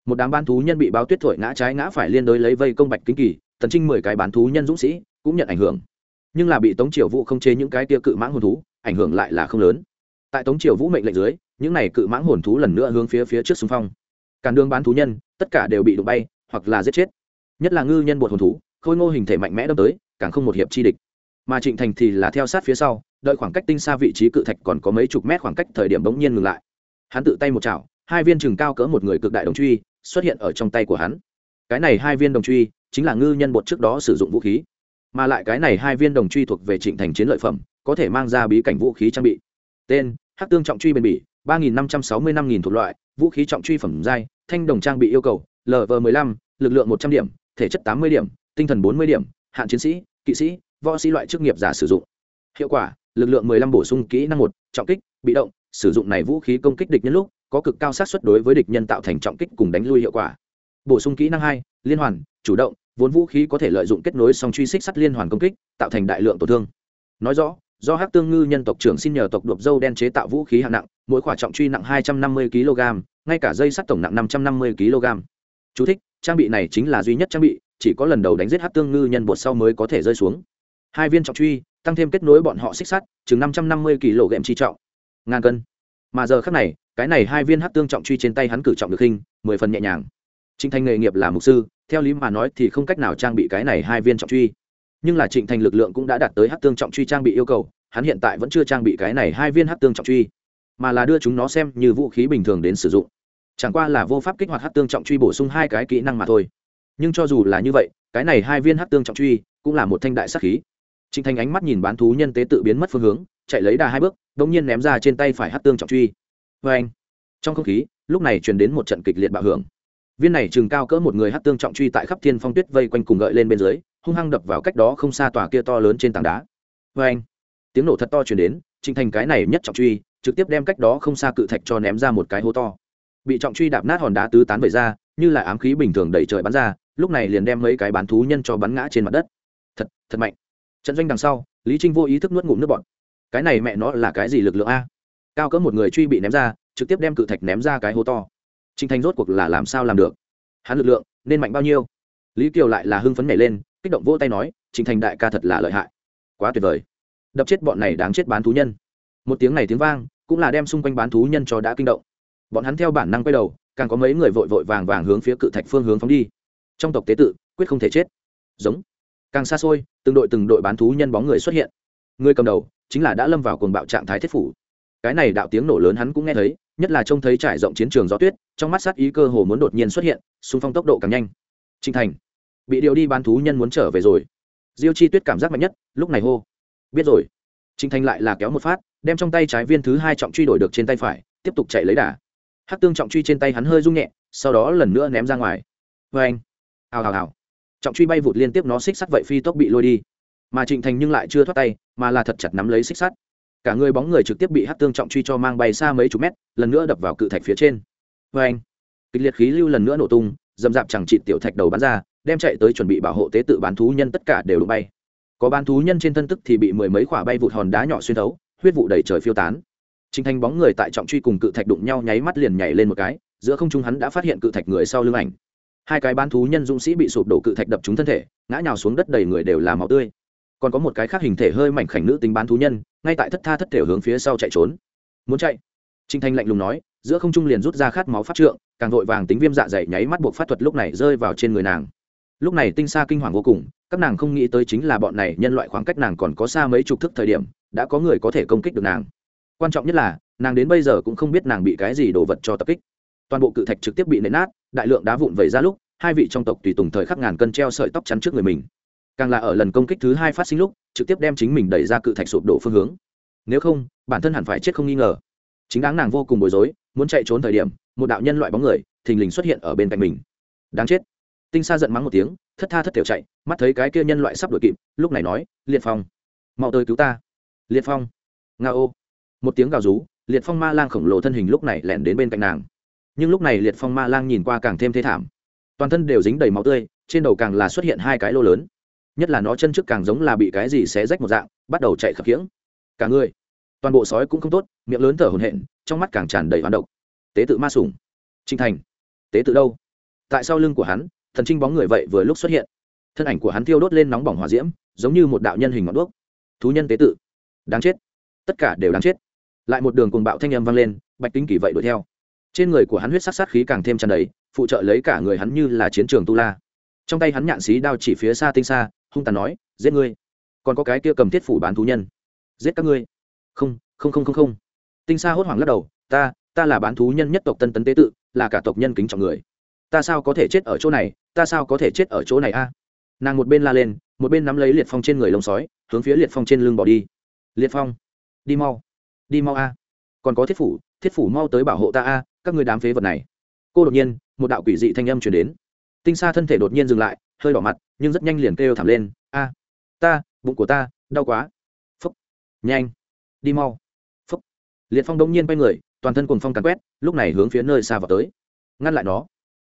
Một đám ban thú nhân bị báo tuyết thổi ngã trái ngã phải liên đối lấy vây công bạch kính kỳ tần trinh mười cái bán thú nhân dũng sĩ cũng nhận ảnh hưởng. Nhưng là bị tống triều vũ không chế những cái tia cự mãng hồn thú, ảnh hưởng lại là không lớn. Tại tống triều vũ mệnh lệnh dưới, những này cự mãng hồn thú lần nữa hướng phía phía trước xung phong. Càn đường bán thú nhân, tất cả đều bị đụng bay hoặc là giết chết. Nhất là ngư nhân bột hồn thú, khôi ngô hình thể mạnh mẽ đâm tới, càng không một hiệp chi địch. Mà trịnh thành thì là theo sát phía sau, đợi khoảng cách tinh xa vị trí cự thạch còn có mấy chục mét khoảng cách thời điểm bỗng nhiên ngừng lại. Hắn tự tay một chảo, hai viên chừng cao cỡ một người cực đại đồng truy xuất hiện ở trong tay của hắn. Cái này hai viên đồng truy chính là ngư nhân bột trước đó sử dụng vũ khí. Mà lại cái này hai viên đồng truy thuộc về trịnh thành chiến lợi phẩm, có thể mang ra bí cảnh vũ khí trang bị. Tên, hắc tương trọng truy bền bỉ, ba nghìn năm trăm sáu mươi năm nghìn thuộc loại, vũ khí trọng truy phẩm giai, thanh đồng trang bị yêu cầu lv m ộ lực lượng một trăm điểm, thể chất tám mươi điểm, tinh thần bốn mươi điểm hạn chiến sĩ, kỵ sĩ, võ sĩ loại chức nghiệp giả sử dụng. Hiệu quả, lực lượng 15 bổ sung kỹ năng một, trọng kích, bị động, sử dụng này vũ khí công kích địch nhân lúc, có cực cao xác suất đối với địch nhân tạo thành trọng kích cùng đánh lui hiệu quả. Bổ sung kỹ năng hai, liên hoàn, chủ động vốn vũ khí có thể lợi dụng kết nối song truy xích sắt liên hoàn công kích tạo thành đại lượng tổn thương. Nói rõ do hắc tương ngư nhân tộc trưởng xin nhờ tộc đột dâu đen chế tạo vũ khí hạng nặng mỗi khỏa trọng truy nặng 250 kg ngay cả dây sắt tổng nặng 550 kg. Chú thích, trang bị này chính là duy nhất trang bị chỉ có lần đầu đánh giết hắc tương ngư nhân bột sau mới có thể rơi xuống. Hai viên trọng truy tăng thêm kết nối bọn họ xích sắt chừng năm trăm năm mươi kg chi trọng. Ngàn cân. Mà giờ khác này cái này hai viên hát tương trọng truy trên tay hắn cử trọng được hình mười phần nhẹ nhàng trịnh thành nghề nghiệp là mục sư theo lý mà nói thì không cách nào trang bị cái này hai viên trọng truy nhưng là trịnh thành lực lượng cũng đã đạt tới hát tương trọng truy trang bị yêu cầu hắn hiện tại vẫn chưa trang bị cái này hai viên hát tương trọng truy mà là đưa chúng nó xem như vũ khí bình thường đến sử dụng chẳng qua là vô pháp kích hoạt hát tương trọng truy bổ sung hai cái kỹ năng mà thôi nhưng cho dù là như vậy cái này hai viên hát tương trọng truy cũng là một thanh đại sắc khí Trịnh Thành ánh mắt nhìn bán thú nhân tế tự biến mất phương hướng, chạy lấy đà hai bước, đột nhiên ném ra trên tay phải hắc tương trọng truy. Oeng! Trong không khí, lúc này truyền đến một trận kịch liệt bạo hưởng. Viên này chừng cao cỡ một người hát tương trọng truy tại khắp thiên phong tuyết vây quanh cùng gợi lên bên dưới, hung hăng đập vào cách đó không xa tòa kia to lớn trên tảng đá. Anh, Tiếng nổ thật to truyền đến, Trịnh Thành cái này nhất trọng truy, trực tiếp đem cách đó không xa cự thạch cho ném ra một cái hố to. Bị trọng truy đạp nát hòn đá tứ tán về ra, như là ám khí bình thường đẩy trời bắn ra, lúc này liền đem mấy cái bán thú nhân cho bắn ngã trên mặt đất. Thật, thật mạnh trận doanh đằng sau lý trinh vô ý thức nuốt ngụm nước bọt cái này mẹ nó là cái gì lực lượng a cao cỡ một người truy bị ném ra trực tiếp đem cự thạch ném ra cái hố to trinh thành rốt cuộc là làm sao làm được? Hắn lực lượng nên mạnh bao nhiêu? Lý kiều lại là hưng phấn nhảy lên, kích động vỗ tay nói trinh thành đại ca thật là lợi hại. Quá tuyệt vời. Đập chết bọn này đáng chết bán thú nhân. Một tiếng này tiếng vang, cũng là đem xung quanh bán thú nhân cho đã kinh động. Bọn hắn theo bản năng quay đầu, càng có mấy người vội vội vàng vàng hướng phía cự thạch phương hướng phóng đi. Trong tộc tế tự, quyết không thể chết. Giống. Càng xa xôi, từng đội từng đội bán thú nhân bóng người xuất hiện. Người cầm đầu chính là đã lâm vào cuồng bạo trạng thái thiết phủ. Cái này đạo tiếng nổ lớn hắn cũng nghe thấy nhất là trông thấy trải rộng chiến trường gió tuyết, trong mắt sát ý cơ hồ muốn đột nhiên xuất hiện, xung phong tốc độ càng nhanh. Trinh thành, bị điều đi bán thú nhân muốn trở về rồi. Diêu chi tuyết cảm giác mạnh nhất, lúc này hô. Biết rồi. Trinh thành lại là kéo một phát, đem trong tay trái viên thứ hai trọng truy đổi được trên tay phải, tiếp tục chạy lấy đà. Hát tương trọng truy trên tay hắn hơi rung nhẹ, sau đó lần nữa ném ra ngoài. Vê anh. Hào hào hào. Trọng truy bay vụt liên tiếp, nó xích sắt vậy phi tốc bị lôi đi. Mà trịnh thành nhưng lại chưa thoát tay, mà là thật chặt nắm lấy xích sắt cả người bóng người trực tiếp bị hát tương trọng truy cho mang bay xa mấy chục mét lần nữa đập vào cự thạch phía trên vê anh kịch liệt khí lưu lần nữa nổ tung dầm dạp chẳng trị tiểu thạch đầu bắn ra đem chạy tới chuẩn bị bảo hộ tế tự bán thú nhân tất cả đều đụng bay có bán thú nhân trên thân tức thì bị mười mấy quả bay vụt hòn đá nhỏ xuyên thấu huyết vụ đầy trời phiêu tán Trình Thành bóng người tại trọng truy cùng cự thạch đụng nhau nháy mắt liền nhảy lên một cái, giữa không trung hắn đã phát hiện cự thạch người sau lưng ảnh. Hai cái bán thú nhân dũng sĩ bị sụp đổ cự thạch đập trúng thân thể, ngã nhào xuống đất đầy người đều là máu tươi. Còn có một cái khác hình thể hơi mảnh khảnh nữ tính bán thú nhân, ngay tại thất tha thất thể hướng phía sau chạy trốn. Muốn chạy. trinh thanh lạnh lùng nói, giữa không trung liền rút ra khát máu phát trượng, càng vội vàng tính viêm dạ dày nháy mắt buộc phát thuật lúc này rơi vào trên người nàng. Lúc này tinh xa kinh hoàng vô cùng, các nàng không nghĩ tới chính là bọn này nhân loại khoảng cách nàng còn có xa mấy chục thức thời điểm, đã có người có thể công kích được nàng quan trọng nhất là nàng đến bây giờ cũng không biết nàng bị cái gì đồ vật cho tập kích toàn bộ cự thạch trực tiếp bị nện nát đại lượng đá vụn vẩy ra lúc hai vị trong tộc tùy tùng thời khắc ngàn cân treo sợi tóc chắn trước người mình càng là ở lần công kích thứ hai phát sinh lúc, trực tiếp đem chính mình đẩy ra cự thạch sụp đổ phương hướng. Nếu không, bản thân hẳn phải chết không nghi ngờ. Chính đáng nàng vô cùng bối rối, muốn chạy trốn thời điểm, một đạo nhân loại bóng người, thình lình xuất hiện ở bên cạnh mình. Đáng chết. Tinh sa giận mắng một tiếng, thất tha thất tiểu chạy, mắt thấy cái kia nhân loại sắp đuổi kịp, lúc này nói, liệt phong, mau tới cứu ta. Liệt phong. Nga ô. Một tiếng gào rú, liệt phong ma lang khổng lồ thân hình lúc này lẻn đến bên cạnh nàng. Nhưng lúc này liệt phong ma lang nhìn qua càng thêm thế thảm. Toàn thân đều dính đầy máu tươi, trên đầu càng là xuất hiện hai cái lô lớn nhất là nó chân trước càng giống là bị cái gì xé rách một dạng, bắt đầu chạy khập khiễng. Cả người, toàn bộ sói cũng không tốt, miệng lớn thở hồn hện trong mắt càng tràn đầy hoán độc. Tế tự ma sủng. Trinh thành, tế tự đâu? Tại sau lưng của hắn, thần trinh bóng người vậy vừa lúc xuất hiện. Thân ảnh của hắn thiêu đốt lên nóng bỏng hòa diễm, giống như một đạo nhân hình ngọn đuốc. Thú nhân tế tự. Đáng chết. Tất cả đều đáng chết. Lại một đường cuồng bạo thanh âm vang lên, bạch kính kỳ vậy đuổi theo. Trên người của hắn huyết sắc sát khí càng thêm tràn đầy, phụ trợ lấy cả người hắn như là chiến trường tu la. Trong tay hắn nhạn xí đao chỉ phía xa tinh xa hung tàn nói, giết ngươi. Còn có cái kia cầm thiết phủ bán thú nhân. Giết các ngươi. Không không không không không. Tinh xa hốt hoảng lắc đầu, ta ta là bán thú nhân nhất tộc tân tấn tế tự, là cả tộc nhân kính trọng người. Ta sao có thể chết ở chỗ này? Ta sao có thể chết ở chỗ này a? Nàng một bên la lên, một bên nắm lấy liệt phong trên người lông sói, hướng phía liệt phong trên lưng bỏ đi. Liệt phong, đi mau đi mau a. Còn có thiết phủ thiết phủ mau tới bảo hộ ta a, các người đám phế vật này. Cô đột nhiên, một đạo quỷ dị thanh âm chuyển đến tinh xa thân thể đột nhiên dừng lại, hơi đỏ mặt, nhưng rất nhanh liền kêu thảm lên, a, ta, bụng của ta, đau quá. Phúc. Nhanh. Đi mau. Phúc. Liệt phong đông nhiên quay người, toàn thân cùng phong càn quét, lúc này hướng phía nơi xa vào tới. Ngăn lại nó.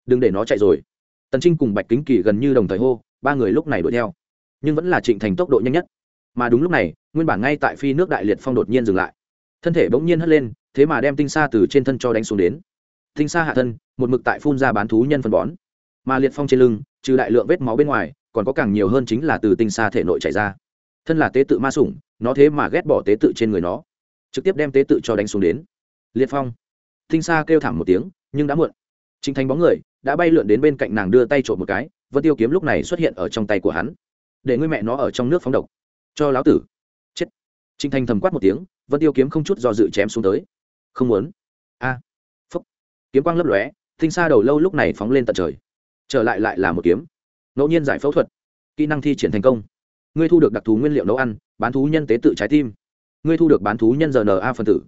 Đừng để nó chạy rồi. Tần trinh cùng bạch kính kỳ gần như đồng thời hô, ba người lúc này đuổi theo. Nhưng vẫn là trịnh thành tốc độ nhanh nhất. Mà đúng lúc này, nguyên bản ngay tại phi nước đại liệt phong đột nhiên dừng lại. Thân thể bỗng nhiên hất lên, thế mà đem tinh xa từ trên thân cho đánh xuống đến. Tinh xa hạ thân, một mực tại phun ra bán thú nhân phân bón mà liệt phong trên lưng trừ đại lượng vết máu bên ngoài còn có càng nhiều hơn chính là từ tinh xa thể nội chảy ra thân là tế tự ma sủng nó thế mà ghét bỏ tế tự trên người nó trực tiếp đem tế tự cho đánh xuống đến liệt phong tinh xa kêu thảm một tiếng nhưng đã muộn Trình Thành bóng người đã bay lượn đến bên cạnh nàng đưa tay trộm một cái, Vân Tiêu kiếm lúc này xuất hiện ở trong tay của hắn. Để ngươi mẹ nó ở trong nước phóng độc, cho lão tử. Chết. Trình Thành thầm quát một tiếng, Vân Tiêu kiếm không chút do dự chém xuống tới. Không muốn. A. À. Kiếm quang lấp lóe, tinh xa đầu lâu lúc này phóng lên tận trời. Trở lại lại là một kiếm. Ngẫu nhiên giải phẫu thuật. Kỹ năng thi triển thành công. Ngươi thu được đặc thú nguyên liệu nấu ăn, bán thú nhân tế tự trái tim. Ngươi thu được bán thú nhân RNA phần tử.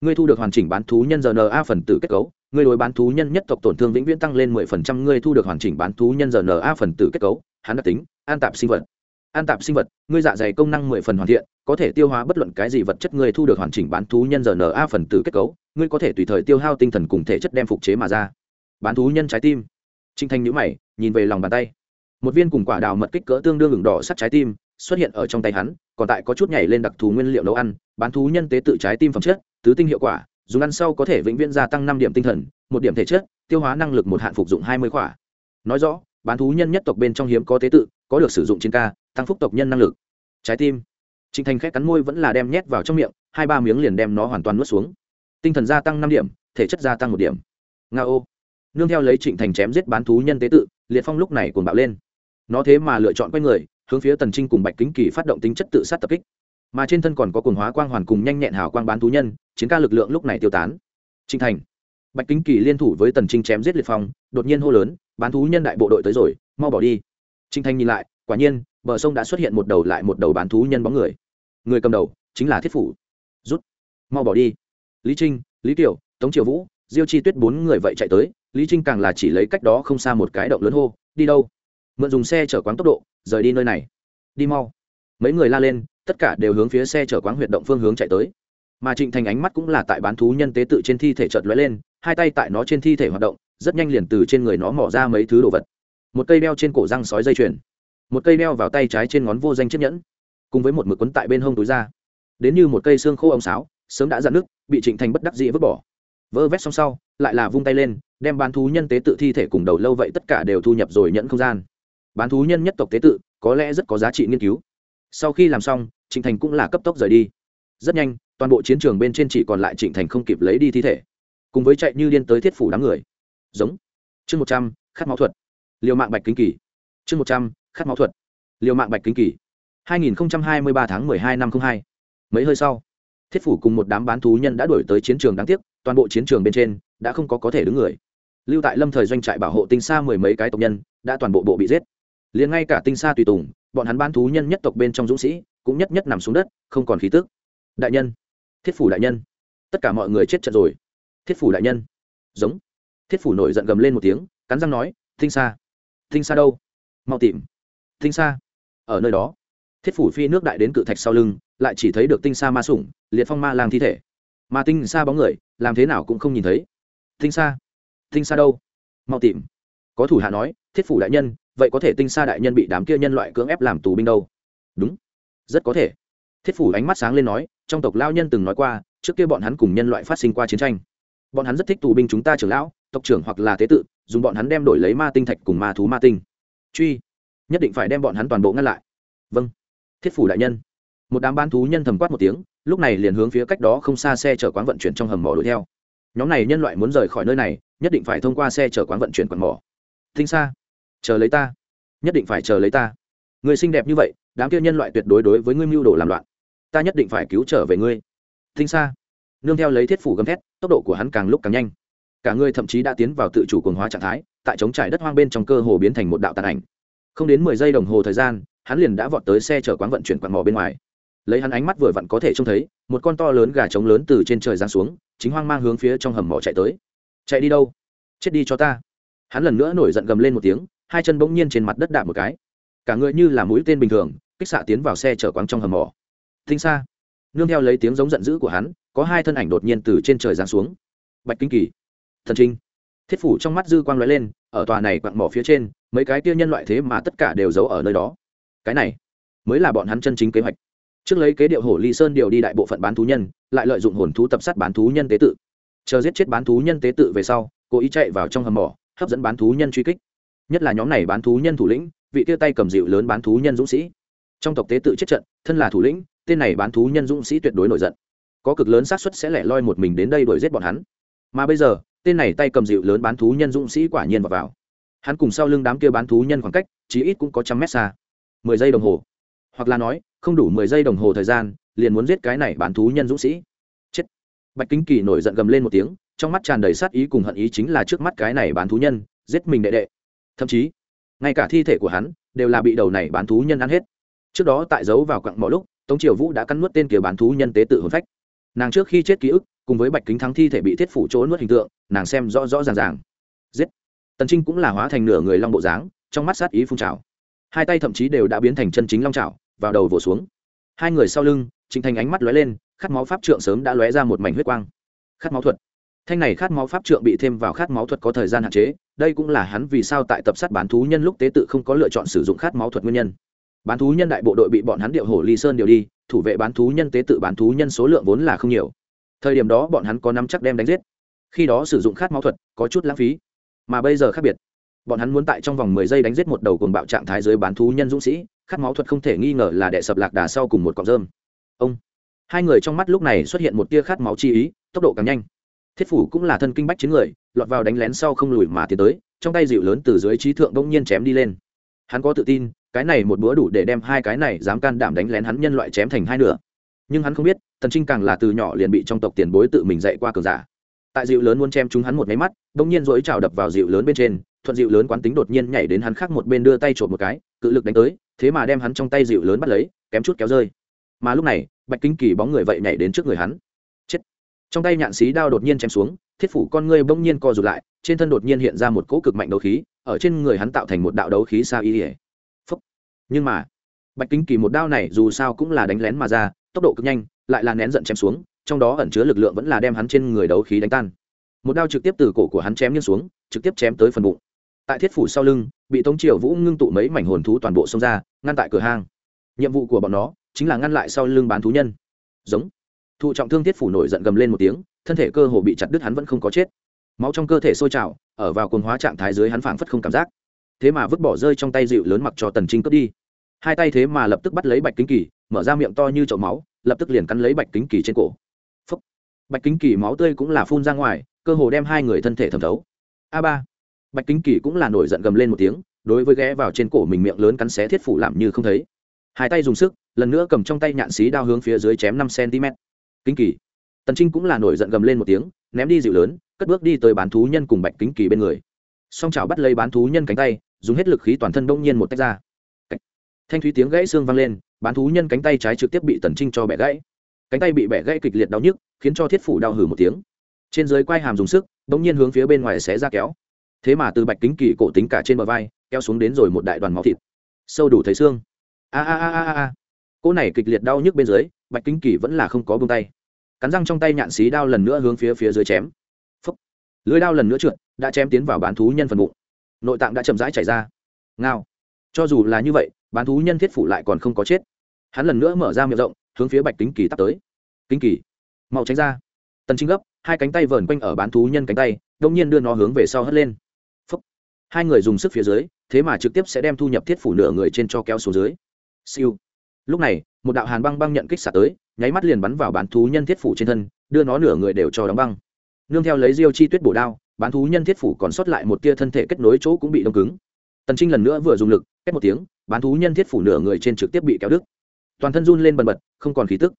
Ngươi thu được hoàn chỉnh bán thú nhân RNA phần tử kết cấu, ngươi đối bán thú nhân nhất tộc tổn thương vĩnh viễn tăng lên 10%, ngươi thu được hoàn chỉnh bán thú nhân RNA phần tử kết cấu, hắn đặc tính, an tạp sinh vật. An tạp sinh vật, ngươi dạ dày công năng 10 phần hoàn thiện, có thể tiêu hóa bất luận cái gì vật chất ngươi thu được hoàn chỉnh bán thú nhân RNA phần tử kết cấu, ngươi có thể tùy thời tiêu hao tinh thần cùng thể chất đem phục chế mà ra. Bán thú nhân trái tim. Trinh Thanh nhíu mày, nhìn về lòng bàn tay. Một viên cùng quả đào mật kích cỡ tương đương ửng đỏ sắt trái tim xuất hiện ở trong tay hắn, còn tại có chút nhảy lên đặc thù nguyên liệu nấu ăn, bán thú nhân tế tự trái tim phẩm chất, tứ tinh hiệu quả, dùng ăn sau có thể vĩnh viễn gia tăng năm điểm tinh thần một điểm thể chất tiêu hóa năng lực một hạn phục dụng hai mươi khỏa nói rõ bán thú nhân nhất tộc bên trong hiếm có tế tự có được sử dụng trên ca tăng phúc tộc nhân năng lực. Trái tim. Trịnh thành khét cắn môi vẫn là đem nhét vào trong miệng hai ba miếng liền đem nó hoàn toàn nuốt xuống. Tinh thần gia tăng năm điểm thể chất gia tăng một điểm. Nga ô nương theo lấy trịnh thành chém giết bán thú nhân tế tự, liệt phong lúc này cuồng bạo lên. Nó thế mà lựa chọn quay người, hướng phía tần trinh cùng bạch kính kỳ phát động tính chất tự sát tập kích. Mà trên thân còn có cuồng hóa quang hoàn cùng nhanh nhẹn hào quang bán thú nhân, chiến ca lực lượng lúc này tiêu tán. Trịnh thành. Bạch kính kỳ liên thủ với tần trinh chém giết liệt phong, đột nhiên hô lớn, bán thú nhân đại bộ đội tới rồi, mau bỏ đi. Trịnh thành nhìn lại, quả nhiên, bờ sông đã xuất hiện một đầu lại một đầu bán thú nhân bóng người. Người cầm đầu chính là thiết phủ. Rút, mau bỏ đi. Lý trinh, lý tiểu, tống triều vũ, diêu chi tuyết bốn người vậy chạy tới lý trinh càng là chỉ lấy cách đó không xa một cái động lớn hô đi đâu? Mượn dùng xe chở quán tốc độ rời đi nơi này. Đi mau. Mấy người la lên tất cả đều hướng phía xe chở quán huyệt động phương hướng chạy tới. Mà trịnh thành ánh mắt cũng là tại bán thú nhân tế tự trên thi thể chợt lóe lên hai tay tại nó trên thi thể hoạt động rất nhanh liền từ trên người nó mỏ ra mấy thứ đồ vật. Một cây đeo trên cổ răng sói dây chuyền một cây đeo vào tay trái trên ngón vô danh chiếc nhẫn cùng với một mực quấn tại bên hông túi ra, đến như một cây xương khô ông sáo sớm đã dạn nước bị trịnh thành bất đắc dĩ vứt bỏ. Vỡ vét xong sau lại là vung tay lên đem bán thú nhân tế tự thi thể cùng đầu lâu vậy tất cả đều thu nhập rồi nhận không gian. Bán thú nhân nhất tộc tế tự, có lẽ rất có giá trị nghiên cứu. Sau khi làm xong, trịnh thành cũng là cấp tốc rời đi. Rất nhanh, toàn bộ chiến trường bên trên chỉ còn lại trịnh thành không kịp lấy đi thi thể. Cùng với chạy như điên tới thiết phủ đám người. Giống. Chương một trăm, khát máu thuật. Liều mạng bạch kính kỳ. Chương một trăm, khát máu thuật. Liều mạng bạch kính kỳ. hai nghìn hai mươi ba tháng hai năm hai. Mấy hơi sau, thiết phủ cùng một đám bán thú nhân đã đuổi tới chiến trường đáng tiếc, toàn bộ chiến trường bên trên đã không có có thể đứng người lưu tại lâm thời doanh trại bảo hộ tinh xa mười mấy cái tộc nhân, đã toàn bộ bộ bị giết. Liền ngay cả tinh xa tùy tùng, bọn hắn bán thú nhân nhất tộc bên trong dũng sĩ, cũng nhất nhất nằm xuống đất, không còn khí tức. Đại nhân, thiết phủ đại nhân. Tất cả mọi người chết trận rồi. Thiết phủ đại nhân. Giống. Thiết phủ nổi giận gầm lên một tiếng, cắn răng nói, tinh xa tinh xa đâu? Mau tìm. Tinh xa ở nơi đó. Thiết phủ phi nước đại đến cự thạch sau lưng, lại chỉ thấy được tinh xa ma sủng, liệt phong ma lang thi thể. Mà tinh xa bóng người, làm thế nào cũng không nhìn thấy. Tinh xa tinh xa đâu? Mau tìm. Có thủ hạ nói, thiết phủ đại nhân, vậy có thể tinh xa đại nhân bị đám kia nhân loại cưỡng ép làm tù binh đâu? Đúng. Rất có thể. Thiết phủ ánh mắt sáng lên nói, trong tộc lao nhân từng nói qua, trước kia bọn hắn cùng nhân loại phát sinh qua chiến tranh. Bọn hắn rất thích tù binh chúng ta trưởng lão, tộc trưởng hoặc là tế tự, dùng bọn hắn đem đổi lấy ma tinh thạch cùng ma thú ma tinh. Truy. Nhất định phải đem bọn hắn toàn bộ ngăn lại. Vâng. Thiết phủ đại nhân. Một đám ban thú nhân thầm quát một tiếng, lúc này liền hướng phía cách đó không xa xe chở quán vận chuyển trong hầm mỏ đuổi theo. Nhóm này nhân loại muốn rời khỏi nơi này nhất định phải thông qua xe chở quán vận chuyển quần mỏ. Thinh xa chờ lấy ta. Nhất định phải chờ lấy ta. Người xinh đẹp như vậy, đám kia nhân loại tuyệt đối đối với ngươi mưu đồ làm loạn. Ta nhất định phải cứu trở về ngươi. Thinh xa nương theo lấy thiết phủ gầm thét, tốc độ của hắn càng lúc càng nhanh. Cả người thậm chí đã tiến vào tự chủ cường hóa trạng thái, tại chống trải đất hoang bên trong cơ hồ biến thành một đạo tàn ảnh. Không đến mười giây đồng hồ thời gian, hắn liền đã vọt tới xe chở quán vận chuyển quạt mỏ bên ngoài. Lấy hắn ánh mắt vừa vặn có thể trông thấy, một con to lớn gà trống lớn từ trên trời giáng xuống, chính hoang mang hướng phía trong hầm mỏ chạy tới chạy đi đâu? Chết đi cho ta. Hắn lần nữa nổi giận gầm lên một tiếng, hai chân bỗng nhiên trên mặt đất đạp một cái. Cả người như là mũi tên bình thường, kích xạ tiến vào xe chở quáng trong hầm mỏ. Thinh xa. Nương theo lấy tiếng giống giận dữ của hắn, có hai thân ảnh đột nhiên từ trên trời giáng xuống. Bạch kinh kỳ. Thần trinh. Thiết phủ trong mắt dư quang lóe lên, ở tòa này quặng mỏ phía trên, mấy cái kia nhân loại thế mà tất cả đều giấu ở nơi đó. Cái này mới là bọn hắn chân chính kế hoạch. Trước lấy kế điệu hổ ly sơn điều đi đại bộ phận bán thú nhân, lại lợi dụng hồn thú tập sát bán thú nhân tế tự chờ giết chết bán thú nhân tế tự về sau cố ý chạy vào trong hầm mỏ hấp dẫn bán thú nhân truy kích. Nhất là nhóm này bán thú nhân thủ lĩnh vị kia tay cầm dịu lớn bán thú nhân dũng sĩ. Trong tộc tế tự chết trận thân là thủ lĩnh tên này bán thú nhân dũng sĩ tuyệt đối nổi giận. Có cực lớn xác suất sẽ lẻ loi một mình đến đây đuổi giết bọn hắn. Mà bây giờ tên này tay cầm dịu lớn bán thú nhân dũng sĩ quả nhiên vào, vào. hắn cùng sau lưng đám kia bán thú nhân khoảng cách chí ít cũng có trăm mét xa. Mười giây đồng hồ. Hoặc là nói không đủ mười giây đồng hồ thời gian liền muốn giết cái này bán thú nhân dũng sĩ bạch kính kỳ nổi giận gầm lên một tiếng, trong mắt tràn đầy sát ý cùng hận ý chính là trước mắt cái này bán thú nhân, giết mình đệ đệ. Thậm chí, ngay cả thi thể của hắn đều là bị đầu này bán thú nhân ăn hết. Trước đó tại giấu vào quặng mỏ lúc, tống triều vũ đã cắn nuốt tên kia bán thú nhân tế tự hồn phách. Nàng trước khi chết ký ức, cùng với bạch kính thắng thi thể bị thiết phủ chỗ nuốt hình tượng, nàng xem rõ rõ ràng ràng. Giết! Tần trinh cũng là hóa thành nửa người long bộ dáng, trong mắt sát ý phun trào. Hai tay thậm chí đều đã biến thành chân chính long trào vào đầu vỗ xuống. Hai người sau lưng, trịnh thành ánh mắt lóe lên khát máu pháp trượng sớm đã lóe ra một mảnh huyết quang. Khát máu thuật. Thanh này khát máu pháp trượng bị thêm vào khát máu thuật có thời gian hạn chế, đây cũng là hắn vì sao tại tập sát bán thú nhân lúc tế tự không có lựa chọn sử dụng khát máu thuật nguyên nhân. Bán thú nhân đại bộ đội bị bọn hắn điệu hổ ly sơn điều đi, thủ vệ bán thú nhân tế tự bán thú nhân số lượng vốn là không nhiều. Thời điểm đó bọn hắn có nắm chắc đem đánh giết. Khi đó sử dụng khát máu thuật có chút lãng phí. Mà bây giờ khác biệt. Bọn hắn muốn tại trong vòng mười giây đánh giết một đầu cuồng bạo trạng thái dưới bán thú nhân dũng sĩ, khát máu thuật không thể nghi ngờ là đệ sập lạc đà sau cùng một cọng rơm. Ông hai người trong mắt lúc này xuất hiện một tia khát máu chi ý, tốc độ càng nhanh. Thiết phủ cũng là thân kinh bách chiến người, lọt vào đánh lén sau không lùi mà tiến tới, trong tay dịu lớn từ dưới trí thượng bỗng nhiên chém đi lên. Hắn có tự tin, cái này một bữa đủ để đem hai cái này dám can đảm đánh lén hắn nhân loại chém thành hai nửa. Nhưng hắn không biết, tần trinh càng là từ nhỏ liền bị trong tộc tiền bối tự mình dạy qua cường giả. Tại dịu lớn muốn chém chúng hắn một máy mắt, bỗng nhiên dỗi trào đập vào dịu lớn bên trên, thuận dịu lớn quán tính đột nhiên nhảy đến hắn khác một bên đưa tay trộm một cái, cự lực đánh tới, thế mà đem hắn trong tay dịu lớn bắt lấy, kém chút kéo rơi mà lúc này, bạch kính kỳ bóng người vậy nhảy đến trước người hắn. Chết! Trong tay nhạn xí đao đột nhiên chém xuống, thiết phủ con ngươi bỗng nhiên co rụt lại, trên thân đột nhiên hiện ra một cỗ cực mạnh đấu khí, ở trên người hắn tạo thành một đạo đấu khí xa y ỉa phúc! Nhưng mà, bạch kính kỳ một đao này dù sao cũng là đánh lén mà ra, tốc độ cực nhanh, lại là nén giận chém xuống, trong đó ẩn chứa lực lượng vẫn là đem hắn trên người đấu khí đánh tan. Một đao trực tiếp từ cổ của hắn chém nghiêng xuống, trực tiếp chém tới phần bụng. Tại thiết phủ sau lưng, bị tống triều vũ ngưng tụ mấy mảnh hồn thú toàn bộ xông ra, ngăn tại cửa hang. Nhiệm vụ của bọn nó chính là ngăn lại sau lưng bán thú nhân. Giống. Thụ trọng thương thiết phủ nổi giận gầm lên một tiếng, thân thể cơ hồ bị chặt đứt hắn vẫn không có chết. Máu trong cơ thể sôi trào, ở vào cồn hóa trạng thái dưới hắn phảng phất không cảm giác. Thế mà vứt bỏ rơi trong tay dịu lớn mặc cho tần trinh cướp đi. Hai tay thế mà lập tức bắt lấy bạch kính kỳ, mở ra miệng to như chậu máu, lập tức liền cắn lấy bạch kính kỳ trên cổ. Phúc. bạch kính kỳ máu tươi cũng là phun ra ngoài, cơ hồ đem hai người thân thể thẩm thấu. A ba. Bạch kính kỳ cũng là nổi giận gầm lên một tiếng, đối với ghé vào trên cổ mình miệng lớn cắn xé thiết phủ làm như không thấy. Hai tay dùng sức lần nữa cầm trong tay nhạn xí đao hướng phía dưới chém năm cm. Kính kỳ. Tần trinh cũng là nổi giận gầm lên một tiếng, ném đi dịu lớn, cất bước đi tới bán thú nhân cùng bạch kính kỳ bên người. Song chảo bắt lấy bán thú nhân cánh tay, dùng hết lực khí toàn thân đông nhiên một tách ra. Thanh thúy tiếng gãy xương vang lên, bán thú nhân cánh tay trái trực tiếp bị tần trinh cho bẻ gãy. Cánh tay bị bẻ gãy kịch liệt đau nhức, khiến cho thiết phủ đau hử một tiếng. Trên dưới quai hàm dùng sức đông nhiên hướng phía bên ngoài xé ra kéo. Thế mà từ bạch kính kỳ cổ tính cả trên bờ vai, kéo xuống đến rồi một đại đoàn máu thịt. Sâu đủ thấy xương. A a a a a cỗ này kịch liệt đau nhức bên dưới, bạch kính kỳ vẫn là không có bông tay. Cắn răng trong tay nhạn xí đao lần nữa hướng phía phía dưới chém. Phấp lưới đao lần nữa trượt, đã chém tiến vào bán thú nhân phần bụng. Nội tạng đã chậm rãi chảy ra. Ngao. Cho dù là như vậy, bán thú nhân thiết phủ lại còn không có chết. Hắn lần nữa mở ra miệng rộng, hướng phía bạch kính kỳ tắt tới. Kính kỳ. Mau tránh ra. Tần chính gấp, hai cánh tay vờn quanh ở bán thú nhân cánh tay đông nhiên đưa nó hướng về sau hất lên. Phúc. hai người dùng sức phía dưới, thế mà trực tiếp sẽ đem thu nhập thiết phủ nửa người trên cho kéo xuống dưới. Siêu lúc này, một đạo hàn băng băng nhận kích xả tới, nháy mắt liền bắn vào bán thú nhân thiết phủ trên thân, đưa nó nửa người đều cho đóng băng. Nương theo lấy diêu chi tuyết bổ đao, bán thú nhân thiết phủ còn sót lại một tia thân thể kết nối chỗ cũng bị đông cứng. Tần trinh lần nữa vừa dùng lực két một tiếng, bán thú nhân thiết phủ nửa người trên trực tiếp bị kéo đứt. Toàn thân run lên bần bật, không còn khí tức.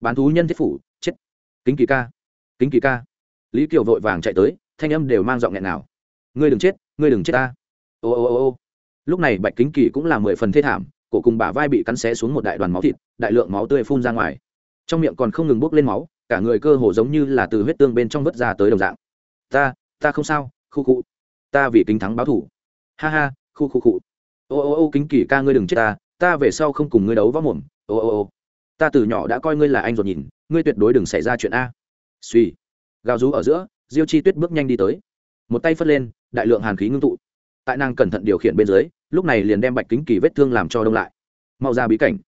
Bán thú nhân thiết phủ, chết. Kính kỳ ca, kính kỳ ca. Lý kiều vội vàng chạy tới, thanh âm đều mang giọng nghẹn nào ngươi đừng chết, ngươi đừng chết ta. Ô ô ô ô. Lúc này bạch kính kỳ cũng là mười phần thê thảm cổ cùng bả vai bị cắn xé xuống một đại đoàn máu thịt, đại lượng máu tươi phun ra ngoài. Trong miệng còn không ngừng bốc lên máu, cả người cơ hồ giống như là từ huyết tương bên trong vớt ra tới đồng dạng. Ta ta không sao, khu khu. Ta vì kính thắng báo thủ. Ha ha, khu khu khu. Ô ô ô, kính kỳ ca ngươi đừng chết ta ta về sau không cùng ngươi đấu võ mồm. Ô ô ô. Ta từ nhỏ đã coi ngươi là anh rồi nhìn, ngươi tuyệt đối đừng xảy ra chuyện a. Suy gào rú ở giữa, diêu chi tuyết bước nhanh đi tới. Một tay phất lên, đại lượng hàn khí ngưng tụ. Tại nàng cẩn thận điều khiển bên dưới lúc này liền đem bạch kính kỳ vết thương làm cho đông lại. Mau ra bí cảnh.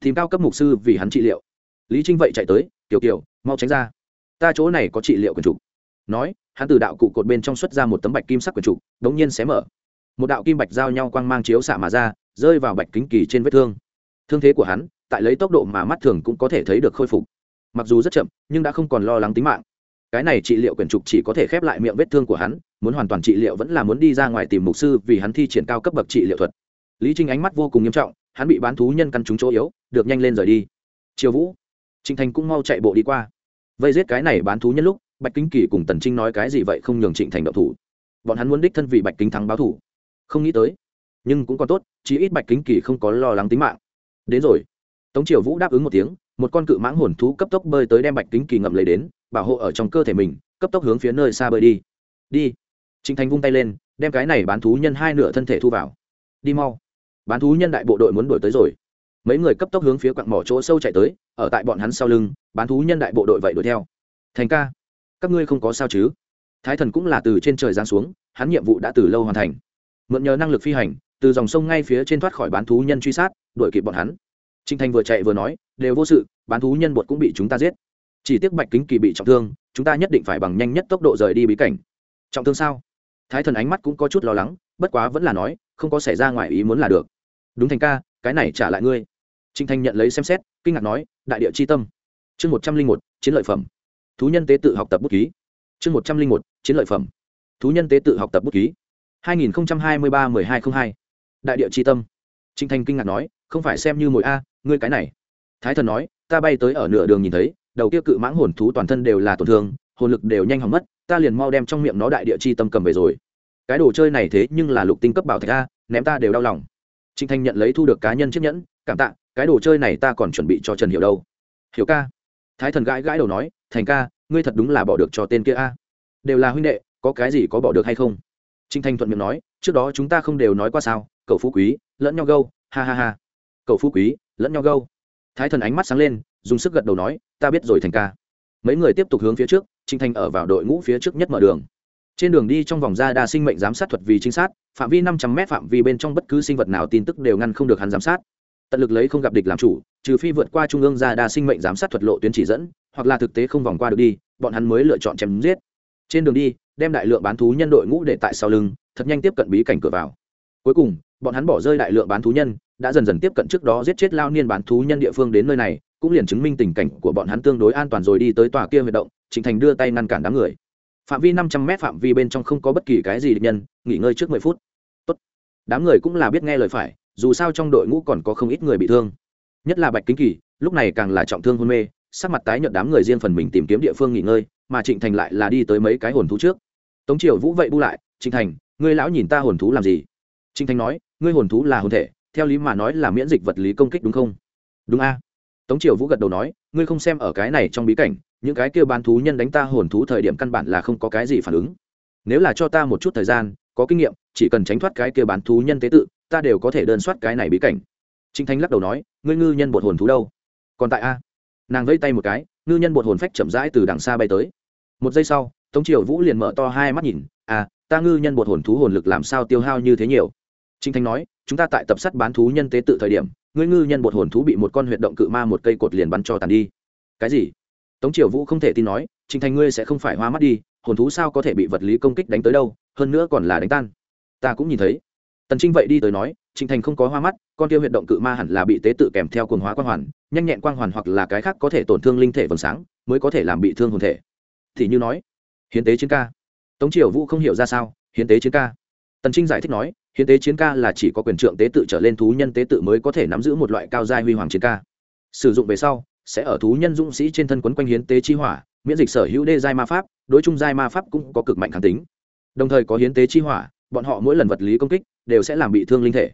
Tìm cao cấp mục sư vì hắn trị liệu. Lý trinh vậy chạy tới, tiểu kiều, mau tránh ra. Ta chỗ này có trị liệu quần trục nói, hắn từ đạo cụ cột bên trong xuất ra một tấm bạch kim sắc quần trục đống nhiên xé mở. Một đạo kim bạch giao nhau quang mang chiếu xạ mà ra, rơi vào bạch kính kỳ trên vết thương. Thương thế của hắn, tại lấy tốc độ mà mắt thường cũng có thể thấy được khôi phục. Mặc dù rất chậm, nhưng đã không còn lo lắng tính mạng. Cái này trị liệu quyển trục chỉ có thể khép lại miệng vết thương của hắn muốn hoàn toàn trị liệu vẫn là muốn đi ra ngoài tìm mục sư vì hắn thi triển cao cấp bậc trị liệu thuật. Lý trinh ánh mắt vô cùng nghiêm trọng, hắn bị bán thú nhân căn trúng chỗ yếu, được nhanh lên rời đi. Triều vũ trinh thành cũng mau chạy bộ đi qua. Vây giết cái này bán thú nhân lúc, bạch kính kỳ cùng tần trinh nói cái gì vậy không nhường trịnh thành động thủ. Bọn hắn muốn đích thân vì bạch kính thắng báo thủ. Không nghĩ tới, nhưng cũng còn tốt, chí ít bạch kính kỳ không có lo lắng tính mạng. Đến rồi. Tống triều vũ đáp ứng một tiếng, một con cự mãng hồn thú cấp tốc bơi tới đem bạch kính kỳ ngậm lấy đến, bảo hộ ở trong cơ thể mình, cấp tốc hướng phía nơi xa bơi đi. Đi trịnh thành vung tay lên, đem cái này bán thú nhân hai nửa thân thể thu vào. Đi mau. Bán thú nhân đại bộ đội muốn đuổi tới rồi. Mấy người cấp tốc hướng phía quặng mỏ chỗ sâu chạy tới, ở tại bọn hắn sau lưng, bán thú nhân đại bộ đội vậy đuổi theo. Thành ca, các ngươi không có sao chứ? Thái thần cũng là từ trên trời giáng xuống, hắn nhiệm vụ đã từ lâu hoàn thành. Mượn nhờ năng lực phi hành, từ dòng sông ngay phía trên thoát khỏi bán thú nhân truy sát, đuổi kịp bọn hắn. Trinh thành vừa chạy vừa nói, đều vô sự, bán thú nhân bột cũng bị chúng ta giết. Chỉ tiếc bạch kính kỳ bị trọng thương, chúng ta nhất định phải bằng nhanh nhất tốc độ rời đi bí cảnh. Trọng thương sao? Thái thần ánh mắt cũng có chút lo lắng, bất quá vẫn là nói, không có xảy ra ngoài ý muốn là được. Đúng thành ca, cái này trả lại ngươi. Trinh thanh nhận lấy xem xét, kinh ngạc nói, đại địa c h i tâm. Chương một trăm linh một, chiến lợi phẩm. Thú nhân tế tự học tập bút ký. Chương một trăm linh một, chiến lợi phẩm. Thú nhân tế tự học tập bút ký. hai nghìn hai mươi ba mười hai t r ă n h hai. Đại địa c h i tâm. Trinh thanh kinh ngạc nói, không phải xem như mồi a, ngươi cái này. Thái thần nói, ta bay tới ở nửa đường nhìn thấy, đầu kia cự mãng hồn thú toàn thân đều là tổn thương, hồn lực đều nhanh hỏng mất ta liền mau đem trong miệng nó đại địa chi tâm cầm về rồi. Cái đồ chơi này thế nhưng là lục tinh cấp bảo thạch a, ném ta đều đau lòng. Trịnh thanh nhận lấy thu được cá nhân chiếc nhẫn, cảm tạ, cái đồ chơi này ta còn chuẩn bị cho trần hiểu đâu. Hiểu ca. Thái thần gãi gãi đầu nói, thành ca, ngươi thật đúng là bỏ được cho tên kia a. Đều là huynh đệ, có cái gì có bỏ được hay không? Trịnh thanh thuận miệng nói, trước đó chúng ta không đều nói qua sao, cậu phú quý, lẫn nhau gâu, ha ha ha. Cậu phú quý, lẫn nhau gâu. Thái thần ánh mắt sáng lên, dùng sức gật đầu nói, ta biết rồi thành ca. Mấy người tiếp tục hướng phía trước trinh thanh ở vào đội ngũ phía trước nhất mở đường. Trên đường đi trong vòng ra đa sinh mệnh giám sát thuật vì chính sát, phạm vi năm trăm m phạm vi bên trong bất cứ sinh vật nào tin tức đều ngăn không được hắn giám sát. Tận lực lấy không gặp địch làm chủ, trừ phi vượt qua trung ương ra đa sinh mệnh giám sát thuật lộ tuyến chỉ dẫn, hoặc là thực tế không vòng qua được đi, bọn hắn mới lựa chọn chém giết. Trên đường đi, đem đại lượng bán thú nhân đội ngũ để tại sau lưng, thật nhanh tiếp cận bí cảnh cửa vào. Cuối cùng, bọn hắn bỏ rơi đại lượng bán thú nhân, đã dần dần tiếp cận trước đó giết chết lao niên bán thú nhân địa phương đến nơi này, cũng liền chứng minh tình cảnh của bọn hắn tương đối an toàn rồi đi tới tòa kia huy động trịnh thành đưa tay ngăn cản đám người. Phạm vi năm trăm m phạm vi bên trong không có bất kỳ cái gì địch nhân, nghỉ ngơi trước mười phút. Tốt. đám người cũng là biết nghe lời phải, dù sao trong đội ngũ còn có không ít người bị thương. Nhất là bạch kính kỳ, lúc này càng là trọng thương hôn mê, sắc mặt tái nhợt đám người riêng phần mình tìm kiếm địa phương nghỉ ngơi, mà trịnh thành lại là đi tới mấy cái hồn thú trước. Tống triều vũ vậy bu lại, trịnh thành, ngươi lão nhìn ta hồn thú làm gì? Trịnh thành nói, ngươi hồn thú là hồn thể, theo lý mà nói là miễn dịch vật lý công kích đúng không? Đúng a. Tống triều vũ gật đầu nói, ngươi không xem ở cái này trong bí cảnh những cái kêu bán thú nhân đánh ta hồn thú thời điểm căn bản là không có cái gì phản ứng. Nếu là cho ta một chút thời gian, có kinh nghiệm, chỉ cần tránh thoát cái kia bán thú nhân tế tự, ta đều có thể đơn soát cái này bí cảnh. Trinh thanh lắc đầu nói, ngươi ngư nhân bột hồn thú đâu? Còn tại a. Nàng vây tay một cái, ngư nhân bột hồn phách chậm rãi từ đằng xa bay tới. Một giây sau, tống triều vũ liền mở to hai mắt nhìn à ta ngư nhân bột hồn thú hồn lực làm sao tiêu hao như thế nhiều? Trinh thanh nói, chúng ta tại tập sắt bán thú nhân tế tự thời điểm, ngươi ngư nhân bột hồn thú bị một con huyệt động cự ma một cây cột liền bắn cho tàn đi. Cái gì? Tống triều vũ không thể tin nói, Trình thành ngươi sẽ không phải hoa mắt đi, hồn thú sao có thể bị vật lý công kích đánh tới đâu, hơn nữa còn là đánh tan. Ta cũng nhìn thấy. Tần trinh vậy đi tới nói, Trình thành không có hoa mắt, con tiêu huyệt động cự ma hẳn là bị tế tự kèm theo quần hóa quang hoàn, nhanh nhẹn quang hoàn hoặc là cái khác có thể tổn thương linh thể vầng sáng, mới có thể làm bị thương hồn thể. Thì như nói, hiến tế chiến ca. Tống triều vũ không hiểu ra sao, hiến tế chiến ca? Tần trinh giải thích nói, hiến tế chiến ca là chỉ có quyền trượng tế tự trở lên thú nhân tế tự mới có thể nắm giữ một loại cao giai huy hoàng chiến ca. Sử dụng về sau sẽ ở thú nhân dũng sĩ trên thân quấn quanh hiến tế chi hỏa, miễn dịch sở hữu đê giai ma pháp, đối chung giai ma pháp cũng có cực mạnh kháng tính. Đồng thời có hiến tế chi hỏa, bọn họ mỗi lần vật lý công kích đều sẽ làm bị thương linh thể.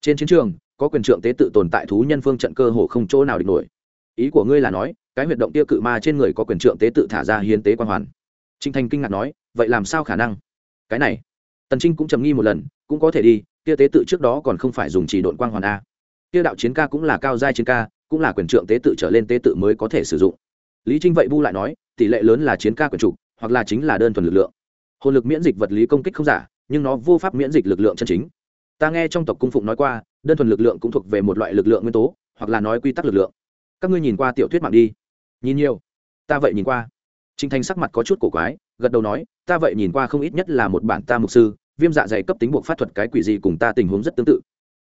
Trên chiến trường, có quyền trượng tế tự tồn tại thú nhân phương trận cơ hồ không chỗ nào địch nổi. Ý của ngươi là nói, cái huyệt động tiêu cự ma trên người có quyền trượng tế tự thả ra hiến tế quan hoàn. Trinh thành kinh ngạc nói, vậy làm sao khả năng? Cái này, tần trinh cũng trầm nghi một lần, cũng có thể đi, kia tế tự trước đó còn không phải dùng chỉ độn quang hoàn a. Kia đạo chiến ca cũng là cao giai chiến ca cũng là quyền trượng tế tự trở lên tế tự mới có thể sử dụng. Lý trinh vậy bu lại nói, tỷ lệ lớn là chiến ca quyền trục hoặc là chính là đơn thuần lực lượng. Hồn lực miễn dịch vật lý công kích không giả, nhưng nó vô pháp miễn dịch lực lượng chân chính. Ta nghe trong tộc cung phụng nói qua, đơn thuần lực lượng cũng thuộc về một loại lực lượng nguyên tố, hoặc là nói quy tắc lực lượng. Các ngươi nhìn qua tiểu thuyết mạng đi. Nhìn nhiều. Ta vậy nhìn qua. Trinh thanh sắc mặt có chút cổ quái, gật đầu nói, ta vậy nhìn qua không ít nhất là một bản ta mục sư, viêm dạ dày cấp tính buộc phát thuật cái quỷ gì cùng ta tình huống rất tương tự.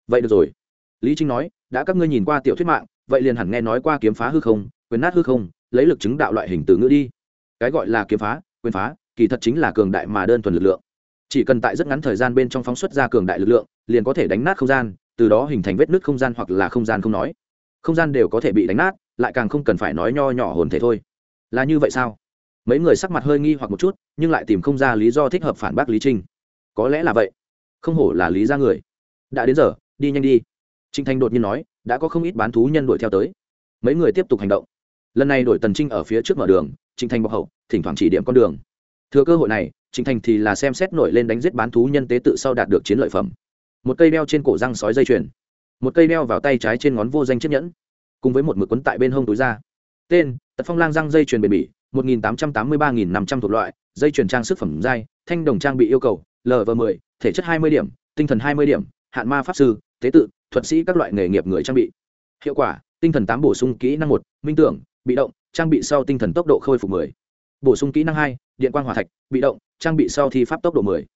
Vậy được rồi. Lý trinh nói, đã các ngươi nhìn qua tiểu thuyết mạng vậy liền hẳn nghe nói qua kiếm phá hư không, quyền nát hư không, lấy lực chứng đạo loại hình từ ngữ đi. Cái gọi là kiếm phá, quyền phá, kỳ thật chính là cường đại mà đơn thuần lực lượng. Chỉ cần tại rất ngắn thời gian bên trong phóng xuất ra cường đại lực lượng, liền có thể đánh nát không gian, từ đó hình thành vết nứt không gian hoặc là không gian không nói. Không gian đều có thể bị đánh nát, lại càng không cần phải nói nho nhỏ hồn thể thôi. Là như vậy sao? Mấy người sắc mặt hơi nghi hoặc một chút, nhưng lại tìm không ra lý do thích hợp phản bác lý trinh. Có lẽ là vậy. Không hổ là lý ra người. Đã đến giờ, đi nhanh đi. Trinh thanh đột nhiên nói đã có không ít bán thú nhân đuổi theo tới. Mấy người tiếp tục hành động. Lần này đổi tần trinh ở phía trước mở đường trinh thanh bọc hậu, thỉnh thoảng chỉ điểm con đường. Thừa cơ hội này trinh thanh thì là xem xét nổi lên đánh giết bán thú nhân tế tự sau đạt được chiến lợi phẩm. Một cây đeo trên cổ răng sói dây chuyền. Một cây đeo vào tay trái trên ngón vô danh chiếc nhẫn, cùng với một mực quấn tại bên hông túi da. Tên, tật phong lang răng dây chuyền bền bỉ, một nghìn tám trăm tám mươi ba nghìn năm trăm thuộc loại, dây chuyền trang sức phẩm giai, thanh đồng trang bị yêu cầu lv mười, thể chất hai mươi điểm, tinh thần hai mươi điểm, hạn ma pháp sư, tế tự thuật sĩ các loại nghề nghiệp người trang bị. Hiệu quả, tinh thần tám bổ sung kỹ năng một, minh tưởng, bị động, trang bị sau tinh thần tốc độ khôi phục mười. Bổ sung kỹ năng hai, điện quang hỏa thạch, bị động, trang bị sau thi pháp tốc độ mười.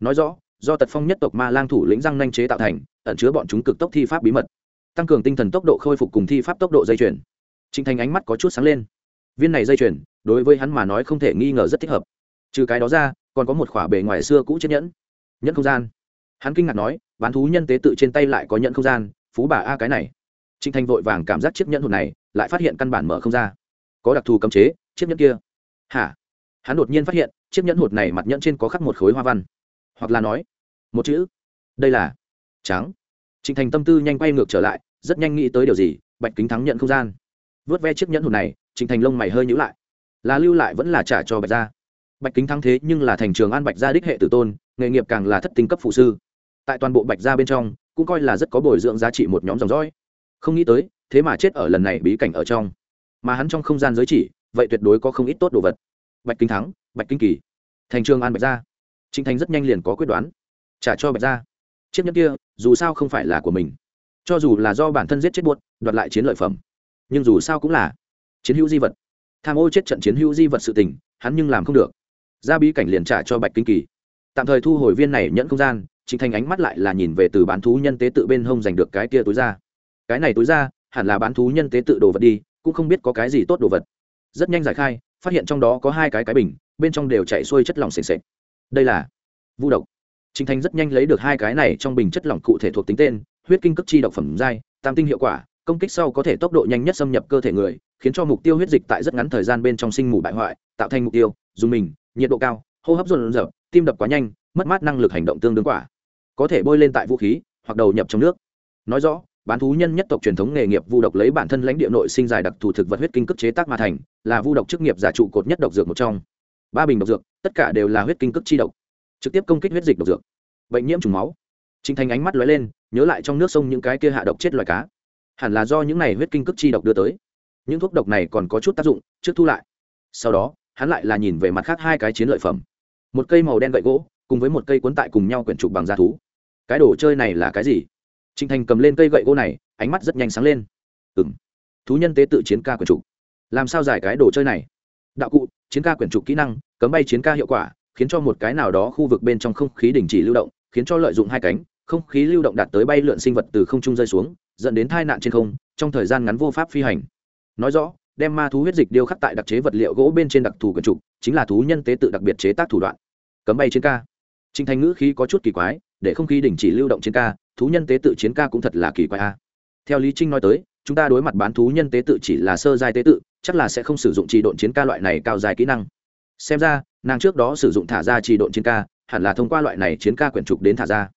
Nói rõ, do tật phong nhất tộc ma lang thủ lĩnh răng nanh chế tạo thành, ẩn chứa bọn chúng cực tốc thi pháp bí mật. Tăng cường tinh thần tốc độ khôi phục cùng thi pháp tốc độ dây chuyển trình thành ánh mắt có chút sáng lên. Viên này dây chuyển đối với hắn mà nói không thể nghi ngờ rất thích hợp. Trừ cái đó ra, còn có một khỏa bề ngoài xưa cũ chiếc nhẫn. Nhẫn không gian. Hắn kinh ngạc nói bán thú nhân tế tự trên tay lại có nhận không gian, phú bà a cái này. Trịnh thành vội vàng cảm giác chiếc nhẫn hồn này, lại phát hiện căn bản mở không ra. Có đặc thù cấm chế, chiếc nhẫn kia. Hả? Hắn đột nhiên phát hiện, chiếc nhẫn hột này mặt nhẫn trên có khắc một khối hoa văn. Hoặc là nói, một chữ. Đây là trắng. Trịnh thành tâm tư nhanh quay ngược trở lại, rất nhanh nghĩ tới điều gì, bạch kính thắng nhận không gian. Vớt ve chiếc nhẫn hột này, trịnh thành lông mày hơi nhữ lại. Là lưu lại vẫn là trả cho bạch gia. Bạch kính thắng thế nhưng là thành trường an bạch gia đích hệ tử tôn, nghề nghiệp càng là thất tinh cấp phụ sư tại toàn bộ bạch gia bên trong, cũng coi là rất có bồi dưỡng giá trị một nhóm dòng dõi. Không nghĩ tới, thế mà chết ở lần này bí cảnh ở trong. Mà hắn trong không gian giới chỉ, vậy tuyệt đối có không ít tốt đồ vật. Bạch kinh thắng, bạch kinh kỳ, thành trường an bạch gia. Trinh thành rất nhanh liền có quyết đoán. Trả cho bạch gia. Chiếc nhẫn kia, dù sao không phải là của mình. Cho dù là do bản thân giết chết buốt đoạt lại chiến lợi phẩm. Nhưng dù sao cũng là chiến hữu di vật. Tham ô chết trận chiến hữu di vật sự tình, hắn nhưng làm không được. Ra bí cảnh liền trả cho bạch kinh kỳ. Tạm thời thu hồi viên này nhẫn không gian trịnh thành ánh mắt lại là nhìn về từ bán thú nhân tế tự bên hông giành được cái kia túi ra. Cái này túi ra, hẳn là bán thú nhân tế tự đồ vật đi, cũng không biết có cái gì tốt đồ vật. Rất nhanh giải khai, phát hiện trong đó có hai cái cái bình, bên trong đều chạy xuôi chất lỏng sền sệt. đây là vu độc. Trịnh thành rất nhanh lấy được hai cái này trong bình chất lỏng cụ thể thuộc tính tên, huyết kinh cấp chi độc phẩm giai, tam tinh hiệu quả, công kích sau có thể tốc độ nhanh nhất xâm nhập cơ thể người, khiến cho mục tiêu huyết dịch tại rất ngắn thời gian bên trong sinh mù bại hoại, tạo thành mục tiêu, dùng mình, nhiệt độ cao, hô hấp dồn dập tim đập quá nhanh, mất mát năng lực hành động tương đương quả có thể bôi lên tại vũ khí hoặc đầu nhập trong nước nói rõ bán thú nhân nhất tộc truyền thống nghề nghiệp vu độc lấy bản thân lãnh địa nội sinh dài đặc thù thực vật huyết kinh cước chế tác mà thành là vu độc chức nghiệp giả trụ cột nhất độc dược một trong ba bình độc dược tất cả đều là huyết kinh cước chi độc trực tiếp công kích huyết dịch độc dược bệnh nhiễm trùng máu Trình Thành ánh mắt lóe lên, nhớ lại trong nước sông những cái kia hạ độc chết loài cá. Hẳn là do những này huyết kinh cước chi độc đưa tới. Những thuốc độc này còn có chút tác dụng, trước thu lại. Sau đó, hắn lại là nhìn về mặt khác hai cái chiến lợi phẩm. Một cây màu đen gậy gỗ, cùng với một cây cuốn tại cùng nhau quyển trục bằng da thú. Cái đồ chơi này là cái gì? Trình Thành cầm lên cây gậy gỗ này, ánh mắt rất nhanh sáng lên. Ừm. Thú nhân tế tự chiến ca quyển trục. Làm sao giải cái đồ chơi này? Đạo cụ, chiến ca quyển trục kỹ năng, cấm bay chiến ca hiệu quả, khiến cho một cái nào đó khu vực bên trong không khí đình chỉ lưu động, khiến cho lợi dụng hai cánh, không khí lưu động đạt tới bay lượn sinh vật từ không trung rơi xuống dẫn đến tai nạn trên không trong thời gian ngắn vô pháp phi hành nói rõ đem ma thú huyết dịch điêu khắc tại đặc chế vật liệu gỗ bên trên đặc thù quyển trục chính là thú nhân tế tự đặc biệt chế tác thủ đoạn cấm bay chiến ca trinh thành ngữ khí có chút kỳ quái để không khí đình chỉ lưu động trên ca thú nhân tế tự chiến ca cũng thật là kỳ quái a. Theo lý trinh nói tới chúng ta đối mặt bán thú nhân tế tự chỉ là sơ giai tế tự chắc là sẽ không sử dụng trì độn chiến ca loại này cao dài kỹ năng. Xem ra nàng trước đó sử dụng thả ra trì độn chiến ca hẳn là thông qua loại này chiến ca quyển trục đến thả ra.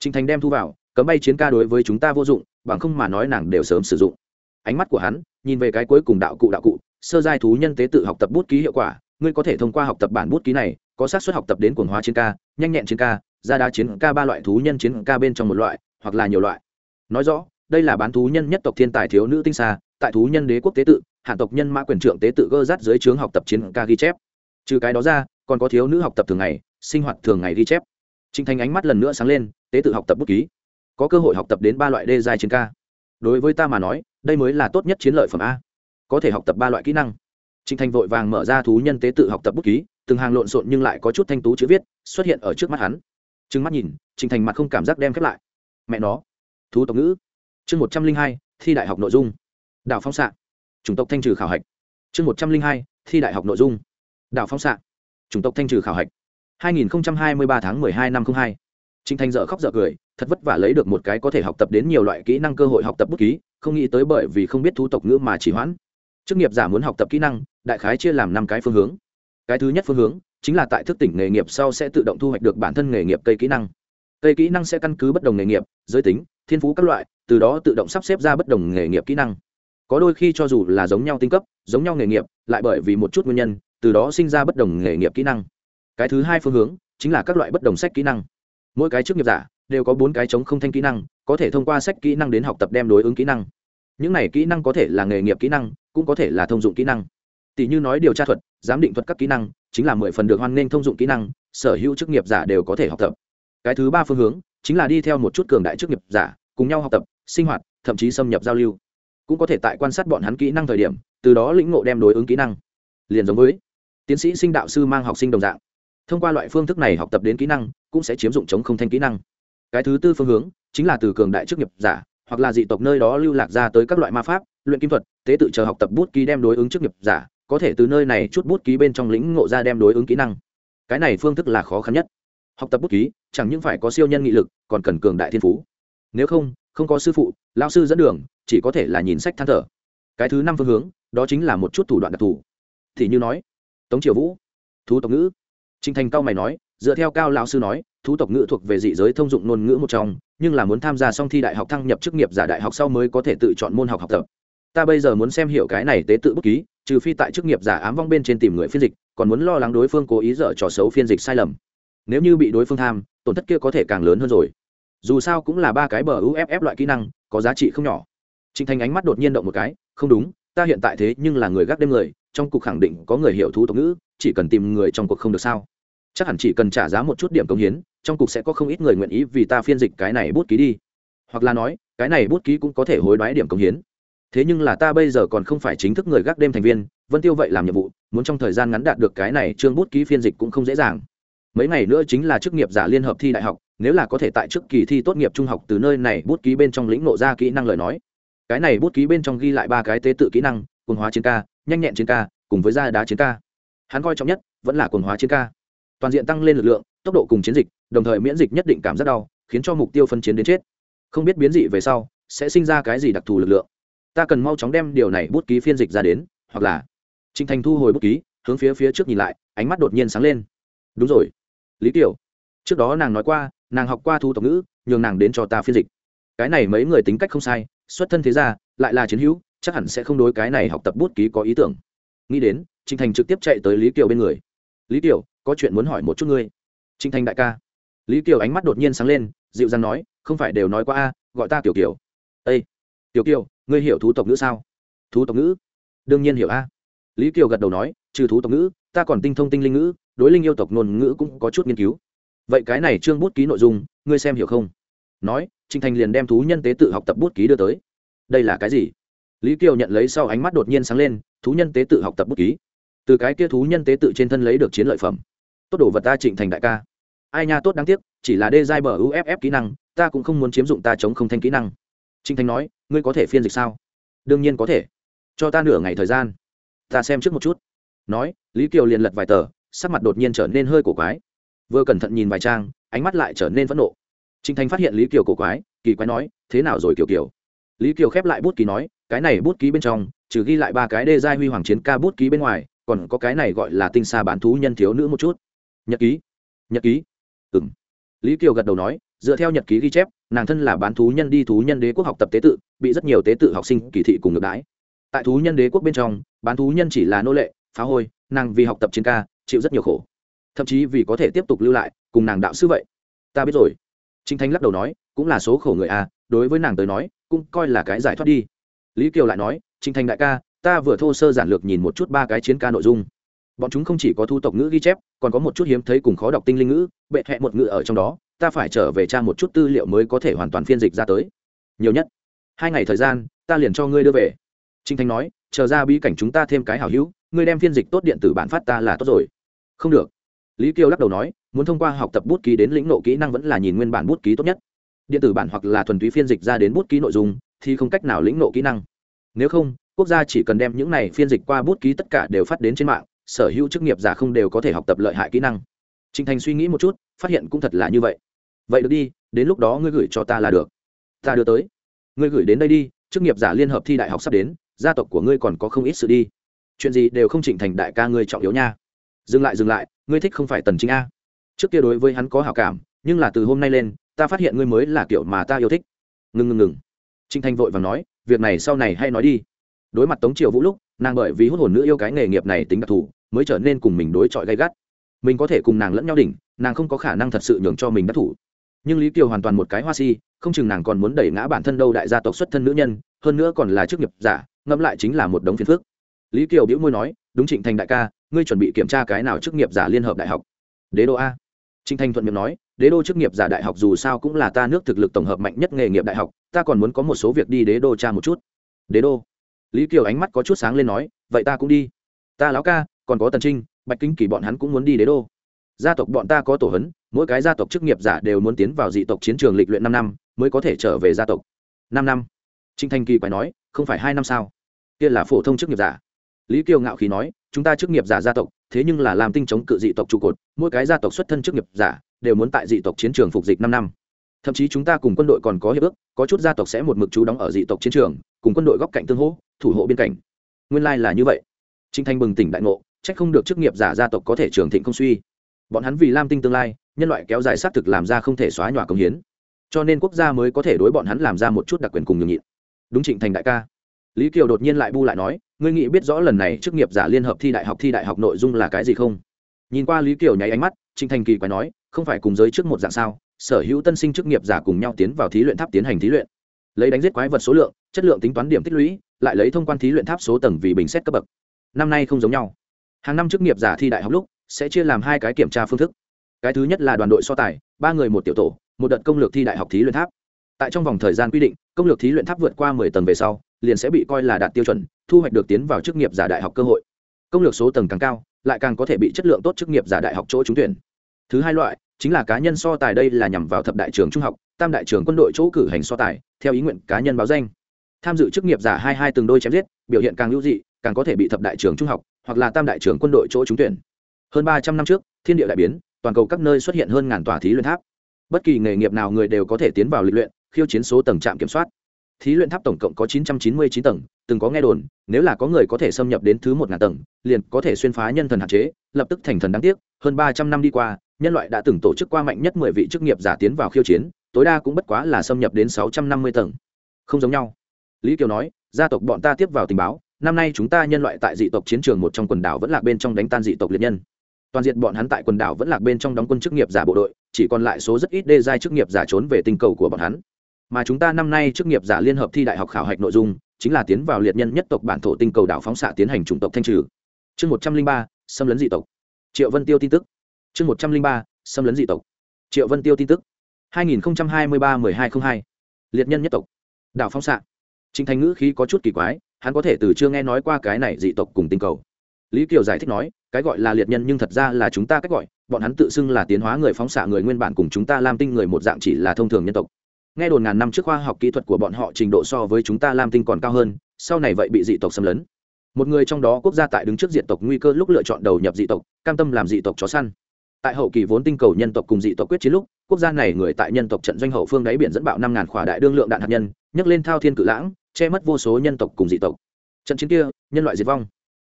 Trinh Thành đem thu vào, cấm bay chiến ca đối với chúng ta vô dụng, bằng không mà nói nàng đều sớm sử dụng. Ánh mắt của hắn nhìn về cái cuối cùng đạo cụ đạo cụ, sơ giai thú nhân tế tự học tập bút ký hiệu quả, ngươi có thể thông qua học tập bản bút ký này, có xác suất học tập đến cuồng hóa chiến ca, nhanh nhẹn chiến ca, ra đá chiến ca ba loại thú nhân chiến ca bên trong một loại, hoặc là nhiều loại. Nói rõ, đây là bán thú nhân nhất tộc thiên tài thiếu nữ tinh xa, tại thú nhân đế quốc tế tự, hạ tộc nhân mã quyền trưởng tế tự gơ rát dưới trướng học tập chiến ca ghi chép. Trừ cái đó ra, còn có thiếu nữ học tập thường ngày, sinh hoạt thường ngày ghi chép. trinh Thành ánh mắt lần nữa sáng lên, tế tự học tập bút ký có cơ hội học tập đến ba loại đê giai chiến ca đối với ta mà nói đây mới là tốt nhất chiến lợi phẩm a có thể học tập ba loại kỹ năng trinh thành vội vàng mở ra thú nhân tế tự học tập bút ký từng hàng lộn xộn nhưng lại có chút thanh tú chữ viết xuất hiện ở trước mắt hắn trừng mắt nhìn trình thành mặt không cảm giác đem khép lại. Mẹ nó. Thú tộc ngữ. Chương một trăm linh hai thi đại học nội dung. Đào phong xạ. Chủng tộc thanh trừ khảo hạch. Chương một trăm linh hai thi đại học nội dung. Đào phong xạ. Chủng tộc thanh trừ khảo hạch. hai nghìn hai mươi ba tháng hai năm hai. Trịnh Thành dở khóc dở cười, thật vất vả lấy được một cái có thể học tập đến nhiều loại kỹ năng cơ hội học tập bút ký, không nghĩ tới bởi vì không biết thú tộc ngữ mà chỉ hoãn. Chức nghiệp giả muốn học tập kỹ năng, đại khái chia làm năm cái phương hướng. Cái thứ nhất phương hướng chính là tại thức tỉnh nghề nghiệp sau sẽ tự động thu hoạch được bản thân nghề nghiệp cây kỹ năng. Cây kỹ năng sẽ căn cứ bất đồng nghề nghiệp, giới tính, thiên phú các loại, từ đó tự động sắp xếp ra bất đồng nghề nghiệp kỹ năng. Có đôi khi cho dù là giống nhau tinh cấp, giống nhau nghề nghiệp, lại bởi vì một chút nguyên nhân, từ đó sinh ra bất đồng nghề nghiệp kỹ năng. Cái thứ hai phương hướng chính là các loại bất đồng sách kỹ năng mỗi cái chức nghiệp giả đều có bốn cái chống không thanh kỹ năng có thể thông qua sách kỹ năng đến học tập đem đối ứng kỹ năng những này kỹ năng có thể là nghề nghiệp kỹ năng cũng có thể là thông dụng kỹ năng tỷ như nói điều tra thuật, giám định thuật các kỹ năng, chính là mười phần được hoan nghênh thông dụng kỹ năng, sở hữu chức nghiệp giả đều có thể học tập. Cái thứ ba phương hướng, chính là đi theo một chút cường đại chức nghiệp giả, cùng nhau học tập, sinh hoạt, thậm chí xâm nhập giao lưu. Cũng có thể tại quan sát bọn hắn kỹ năng thời điểm, từ đó lĩnh ngộ đem đối ứng kỹ năng. Liền giống với tiến sĩ sinh đạo sư mang học sinh đồng dạng. Thông qua loại phương thức này học tập đến kỹ năng, cũng sẽ chiếm dụng chống không thanh kỹ năng. Cái thứ tư phương hướng, chính là từ cường đại chức nghiệp giả, hoặc là dị tộc nơi đó lưu lạc ra tới các loại ma pháp, luyện kim thuật, tế tự chờ học tập bút ký đem đối ứng chức nghiệp giả có thể từ nơi này chút bút ký bên trong lĩnh ngộ ra đem đối ứng kỹ năng. Cái này phương thức là khó khăn nhất. Học tập bút ký chẳng những phải có siêu nhân nghị lực còn cần cường đại thiên phú. Nếu không không có sư phụ lao sư dẫn đường chỉ có thể là nhìn sách than thở. Cái thứ năm phương hướng đó chính là một chút thủ đoạn đặc thù. Thì như nói tống triều vũ thú tộc ngữ. Trình Thành cao mày nói, dựa theo cao lão sư nói, thú tộc ngữ thuộc về dị giới thông dụng ngôn ngữ một trong, nhưng là muốn tham gia xong thi đại học thăng nhập chức nghiệp giả đại học sau mới có thể tự chọn môn học học tập. Ta bây giờ muốn xem hiểu cái này tế tự bút ký, trừ phi tại chức nghiệp giả ám vong bên trên tìm người phiên dịch, còn muốn lo lắng đối phương cố ý dở trò xấu phiên dịch sai lầm. Nếu như bị đối phương tham, tổn thất kia có thể càng lớn hơn rồi. Dù sao cũng là ba cái bờ UFF loại kỹ năng, có giá trị không nhỏ. Trình Thành ánh mắt đột nhiên động một cái, không đúng, ta hiện tại thế nhưng là người gác đêm người, trong cục khẳng định có người hiểu thú tộc ngữ, chỉ cần tìm người trong cuộc không được sao chắc hẳn chỉ cần trả giá một chút điểm công hiến trong cục sẽ có không ít người nguyện ý vì ta phiên dịch cái này bút ký đi hoặc là nói cái này bút ký cũng có thể hối đoái điểm công hiến thế nhưng là ta bây giờ còn không phải chính thức người gác đêm thành viên, vân tiêu vậy làm nhiệm vụ, muốn trong thời gian ngắn đạt được cái này trương bút ký phiên dịch cũng không dễ dàng. Mấy ngày nữa chính là chức nghiệp giả liên hợp thi đại học, nếu là có thể tại trước kỳ thi tốt nghiệp trung học từ nơi này bút ký bên trong lĩnh nộ ra kỹ năng lời nói. Cái này bút ký bên trong ghi lại ba cái tế tự kỹ năng quần hóa chiến ca, nhanh nhẹn chiến ca, cùng với da đá chiến ca. Hắn coi trọng nhất vẫn là quần hóa chiến ca. Toàn diện tăng lên lực lượng, tốc độ cùng chiến dịch, đồng thời miễn dịch nhất định cảm giác đau, khiến cho mục tiêu phân chiến đến chết. Không biết biến dị về sau, sẽ sinh ra cái gì đặc thù lực lượng ta cần mau chóng đem điều này bút ký phiên dịch ra đến hoặc là trinh thành thu hồi bút ký hướng phía phía trước nhìn lại ánh mắt đột nhiên sáng lên. Đúng rồi. Lý tiểu, trước đó nàng nói qua nàng học qua thu tộc ngữ nhường nàng đến cho ta phiên dịch. Cái này mấy người tính cách không sai xuất thân thế ra lại là chiến hữu chắc hẳn sẽ không đối cái này học tập bút ký có ý tưởng. Nghĩ đến trinh thành trực tiếp chạy tới lý kiều bên người. Lý kiều có chuyện muốn hỏi một chút ngươi. Trinh thành đại ca. Lý kiều ánh mắt đột nhiên sáng lên dịu dàng nói không phải đều nói qua a gọi ta tiểu kiều. Ây tiểu kiều ngươi hiểu thú tộc ngữ sao? Thú tộc ngữ? Đương nhiên hiểu a. Lý kiều gật đầu nói, trừ thú tộc ngữ, ta còn tinh thông tinh linh ngữ, đối linh yêu tộc ngôn ngữ cũng có chút nghiên cứu. Vậy cái này trương bút ký nội dung, ngươi xem hiểu không? Nói trinh thành liền đem thú nhân tế tự học tập bút ký đưa tới. Đây là cái gì? Lý kiều nhận lấy sau ánh mắt đột nhiên sáng lên, thú nhân tế tự học tập bút ký. Từ cái kia thú nhân tế tự trên thân lấy được chiến lợi phẩm. Tốt đồ vật ta trịnh thành đại ca. Ai nha tốt đáng tiếc, chỉ là đê giai bờ uff kỹ năng, ta cũng không muốn chiếm dụng ta chống không thanh kỹ năng. Trinh thành nói ngươi có thể phiên dịch sao? Đương nhiên có thể. Cho ta nửa ngày thời gian. Ta xem trước một chút. Nói, lý kiều liền lật vài tờ, sắc mặt đột nhiên trở nên hơi cổ quái. Vừa cẩn thận nhìn vài trang, ánh mắt lại trở nên phẫn nộ. Trinh thành phát hiện lý kiều cổ quái, kỳ quái nói, thế nào rồi, kiều kiều? Lý kiều khép lại bút ký nói, cái này bút ký bên trong, trừ ghi lại ba cái đê giai huy hoàng chiến ca bút ký bên ngoài, còn có cái này gọi là tinh xa bán thú nhân thiếu nữ một chút. Nhật ký. Nhật ký. Ừ m lý kiều gật đầu nói dựa theo nhật ký ghi chép, nàng thân là bán thú nhân đi thú nhân đế quốc học tập tế tự, bị rất nhiều tế tự học sinh kỳ thị cùng ngược đãi. Tại thú nhân đế quốc bên trong, bán thú nhân chỉ là nô lệ, phá hôi, nàng vì học tập chiến ca, chịu rất nhiều khổ. Thậm chí vì có thể tiếp tục lưu lại, cùng nàng đạo sư vậy. Ta biết rồi. Trinh thanh lắc đầu nói, cũng là số khổ người a, đối với nàng tới nói, cũng coi là cái giải thoát đi. Lý kiều lại nói trinh thanh đại ca, ta vừa thô sơ giản lược nhìn một chút ba cái chiến ca nội dung. Bọn chúng không chỉ có thu tộc ngữ ghi chép, còn có một chút hiếm thấy cùng khó đọc tinh linh ngữ, bệ hẹ một ngữ ở trong đó ta phải trở về tra một chút tư liệu mới có thể hoàn toàn phiên dịch ra tới. Nhiều nhất. Hai ngày thời gian, ta liền cho ngươi đưa về. Trinh thanh nói, chờ ra bí cảnh chúng ta thêm cái hảo hữu, ngươi đem phiên dịch tốt điện tử bản phát ta là tốt rồi. Không được. Lý kiều lắc đầu nói, muốn thông qua học tập bút ký đến lĩnh nộ kỹ năng vẫn là nhìn nguyên bản bút ký tốt nhất. Điện tử bản hoặc là thuần túy phiên dịch ra đến bút ký nội dung, thì không cách nào lĩnh nộ kỹ năng. Nếu không, quốc gia chỉ cần đem những này phiên dịch qua bút ký tất cả đều phát đến trên mạng, sở hữu chức nghiệp giả không đều có thể học tập lợi hại kỹ năng. Trinh thành suy nghĩ một chút, phát hiện cũng thật là như vậy vậy được đi, đến lúc đó ngươi gửi cho ta là được. Ta đưa tới. Ngươi gửi đến đây đi, chức nghiệp giả liên hợp thi đại học sắp đến, gia tộc của ngươi còn có không ít sự đi. Chuyện gì đều không chỉnh thành đại ca ngươi trọng yếu nha. Dừng lại dừng lại, ngươi thích không phải tần chính a. Trước kia đối với hắn có hảo cảm, nhưng là từ hôm nay lên, ta phát hiện ngươi mới là kiểu mà ta yêu thích. Ngừng ngừng ngừng trinh thanh vội và nói, việc này sau này hay nói đi. Đối mặt tống triều vũ lúc, nàng bởi vì hút hồn nữ yêu cái nghề nghiệp này tính đặc thù, mới trở nên cùng mình đối chọi gay gắt. Mình có thể cùng nàng lẫn nhau đỉnh, nàng không có khả năng thật sự nhường cho mình đắc thủ nhưng lý kiều hoàn toàn một cái hoa si, không chừng nàng còn muốn đẩy ngã bản thân đâu đại gia tộc xuất thân nữ nhân, hơn nữa còn là chức nghiệp giả, ngẫm lại chính là một đống phiền phức. Lý kiều biễu môi nói, đúng trịnh thành đại ca, ngươi chuẩn bị kiểm tra cái nào chức nghiệp giả liên hợp đại học? Đế đô a. Trịnh thành thuận miệng nói, đế đô chức nghiệp giả đại học dù sao cũng là ta nước thực lực tổng hợp mạnh nhất nghề nghiệp đại học, ta còn muốn có một số việc đi đế đô tra một chút. Đế đô? Lý kiều ánh mắt có chút sáng lên nói, vậy ta cũng đi. Ta lão ca, còn có tần trinh, bạch kính kỳ bọn hắn cũng muốn đi đế đô. Gia tộc bọn ta có tổ hấn mỗi cái gia tộc chức nghiệp giả đều muốn tiến vào dị tộc chiến trường lịch luyện năm năm, mới có thể trở về gia tộc. Năm năm. Trinh thanh kỳ quái nói, không phải hai năm sao? Kia là phổ thông chức nghiệp giả. Lý kiều ngạo khí nói, chúng ta chức nghiệp giả gia tộc, thế nhưng là làm tinh chống cự dị tộc trụ cột, mỗi cái gia tộc xuất thân chức nghiệp giả đều muốn tại dị tộc chiến trường phục dịch năm năm. Thậm chí chúng ta cùng quân đội còn có hiệp ước, có chút gia tộc sẽ một mực chú đóng ở dị tộc chiến trường, cùng quân đội góc cạnh tương hỗ, thủ hộ biên cảnh. Nguyên lai là như vậy. Trinh thanh bừng tỉnh đại ngộ trách không được chức nghiệp giả gia tộc có thể trường thịnh không suy bọn hắn vì lam tinh tương lai, nhân loại kéo dài xác thực làm ra không thể xóa nhòa công hiến. Cho nên quốc gia mới có thể đối bọn hắn làm ra một chút đặc quyền cùng nhường nhịn. Đúng trịnh thành đại ca. Lý kiều đột nhiên lại bu lại nói, ngươi nghĩ biết rõ lần này chức nghiệp giả liên hợp thi đại học thi đại học nội dung là cái gì không? Nhìn qua lý kiều nháy ánh mắt, trịnh thành kỳ quái nói, không phải cùng giới trước một dạng sao? Sở hữu tân sinh chức nghiệp giả cùng nhau tiến vào thí luyện tháp tiến hành thí luyện. Lấy đánh giết quái vật số lượng, chất lượng tính toán điểm tích lũy, lại lấy thông quan thí luyện tháp số tầng vì bình xét cấp bậc. Năm nay không giống nhau. Hàng năm chức nghiệp giả thi đại học lúc sẽ chia làm hai cái kiểm tra phương thức. Cái thứ nhất là đoàn đội so tài, ba người một tiểu tổ, một đợt công lược thi đại học thí luyện tháp. Tại trong vòng thời gian quy định, công lược thí luyện tháp vượt qua mười tầng về sau, liền sẽ bị coi là đạt tiêu chuẩn, thu hoạch được tiến vào chức nghiệp giả đại học cơ hội. Công lược số tầng càng cao, lại càng có thể bị chất lượng tốt chức nghiệp giả đại học chỗ trúng tuyển. Thứ hai loại, chính là cá nhân so tài đây là nhằm vào thập đại trường trung học, tam đại trường quân đội chỗ cử hành so tài, theo ý nguyện cá nhân báo danh. Tham dự chức nghiệp giả hai hai từng đôi chém giết, biểu hiện càng hữu dị, càng có thể bị thập đại trường trung học hoặc là tam đại trường quân đội chỗ trúng tuyển hơn ba trăm năm trước, thiên địa đại biến, toàn cầu các nơi xuất hiện hơn ngàn tòa thí luyện tháp. Bất kỳ nghề nghiệp nào người đều có thể tiến vào lịch luyện, khiêu chiến số tầng trạm kiểm soát. Thí luyện tháp tổng cộng có chín trăm chín mươi chín tầng, từng có nghe đồn, nếu là có người có thể xâm nhập đến thứ một ngàn tầng, liền có thể xuyên phá nhân thần hạn chế, lập tức thành thần đáng tiếc. Hơn ba trăm năm đi qua, nhân loại đã từng tổ chức qua mạnh nhất mười vị chức nghiệp giả tiến vào khiêu chiến, tối đa cũng bất quá là xâm nhập đến sáu trăm năm mươi tầng. Không giống nhau. Lý kiều nói, gia tộc bọn ta tiếp vào tình báo, năm nay chúng ta nhân loại tại dị tộc chiến trường một trong quần đảo vẫn lạc bên trong đánh tan dị tộc liệt nhân toàn diện bọn hắn tại quần đảo vẫn lạc bên trong đóng quân chức nghiệp giả bộ đội, chỉ còn lại số rất ít đê giai chức nghiệp giả trốn về tinh cầu của bọn hắn. Mà chúng ta năm nay chức nghiệp giả liên hợp thi đại học khảo hạch nội dung, chính là tiến vào liệt nhân nhất tộc bản thổ tinh cầu đảo phóng xạ tiến hành chủng tộc thanh trừ. Chương một trăm linh ba, xâm lấn dị tộc. Triệu vân tiêu tin tức. Chương một trăm linh ba, xâm lấn dị tộc. Triệu vân tiêu tin tức. hai nghìn hai mươi ba m ư ơ i hai t r ă n h hai. Liệt nhân nhất tộc. Đảo phóng xạ. Chính thành ngữ khí có chút kỳ quái, hắn có thể từ chưa nghe nói qua cái này dị tộc cùng tinh cầu. Lý kiều giải thích nói cái gọi là liệt nhân nhưng thật ra là chúng ta cách gọi, bọn hắn tự xưng là tiến hóa người phóng xạ người nguyên bản cùng chúng ta lam tinh người một dạng chỉ là thông thường nhân tộc. Nghe đồn ngàn năm trước khoa học kỹ thuật của bọn họ trình độ so với chúng ta lam tinh còn cao hơn, sau này vậy bị dị tộc xâm lấn. Một người trong đó quốc gia tại đứng trước diện tộc nguy cơ lúc lựa chọn đầu nhập dị tộc, cam tâm làm dị tộc chó săn. Tại hậu kỳ vốn tinh cầu nhân tộc cùng dị tộc quyết chiến lúc, quốc gia này người tại nhân tộc trận doanh hậu phương đáy biển dẫn bạo năm ngàn khỏa đại đương lượng đạn hạt nhân, nhấc lên thao thiên cự lãng, che mất vô số nhân tộc cùng dị tộc. Trận chiến kia, nhân loại diệt vong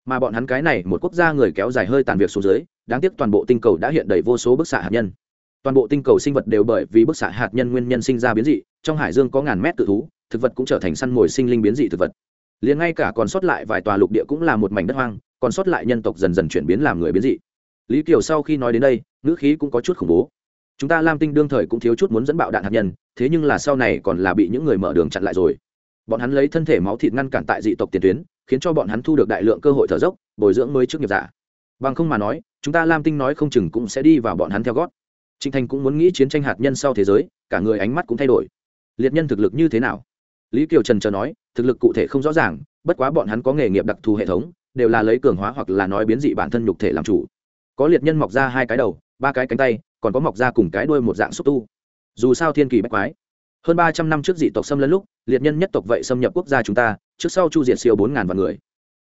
mà bọn hắn cái này một quốc gia người kéo dài hơi tàn việc xuống dưới, đáng tiếc toàn bộ tinh cầu đã hiện đầy vô số bức xạ hạt nhân. Toàn bộ tinh cầu sinh vật đều bởi vì bức xạ hạt nhân nguyên nhân sinh ra biến dị, trong hải dương có ngàn mét tự thú, thực vật cũng trở thành săn mồi sinh linh biến dị thực vật. Liền ngay cả còn sót lại vài tòa lục địa cũng là một mảnh đất hoang, còn sót lại nhân tộc dần dần chuyển biến làm người biến dị. Lý kiều sau khi nói đến đây, ngữ khí cũng có chút khủng bố. Chúng ta lam tinh đương thời cũng thiếu chút muốn dẫn bạo đạn hạt nhân, thế nhưng là sau này còn là bị những người mở đường chặn lại rồi. Bọn hắn lấy thân thể máu thịt ngăn cản tại dị tộc tiền tuyến khiến cho bọn hắn thu được đại lượng cơ hội thở dốc, bồi dưỡng mới trước nghiệp giả. Bằng không mà nói, chúng ta lam tinh nói không chừng cũng sẽ đi vào bọn hắn theo gót. Trịnh thành cũng muốn nghĩ chiến tranh hạt nhân sau thế giới, cả người ánh mắt cũng thay đổi. Liệt nhân thực lực như thế nào? Lý kiều trần chờ nói, thực lực cụ thể không rõ ràng, bất quá bọn hắn có nghề nghiệp đặc thù hệ thống, đều là lấy cường hóa hoặc là nói biến dị bản thân nhục thể làm chủ. Có liệt nhân mọc ra hai cái đầu, ba cái cánh tay, còn có mọc ra cùng cái đuôi một dạng xúc tu. Dù sao thiên kỳ bách quái. Hơn ba trăm năm trước dị tộc xâm lấn lúc, liệt nhân nhất tộc vậy xâm nhập quốc gia chúng ta trước sau chu diệt siêu bốn ngàn vạn người.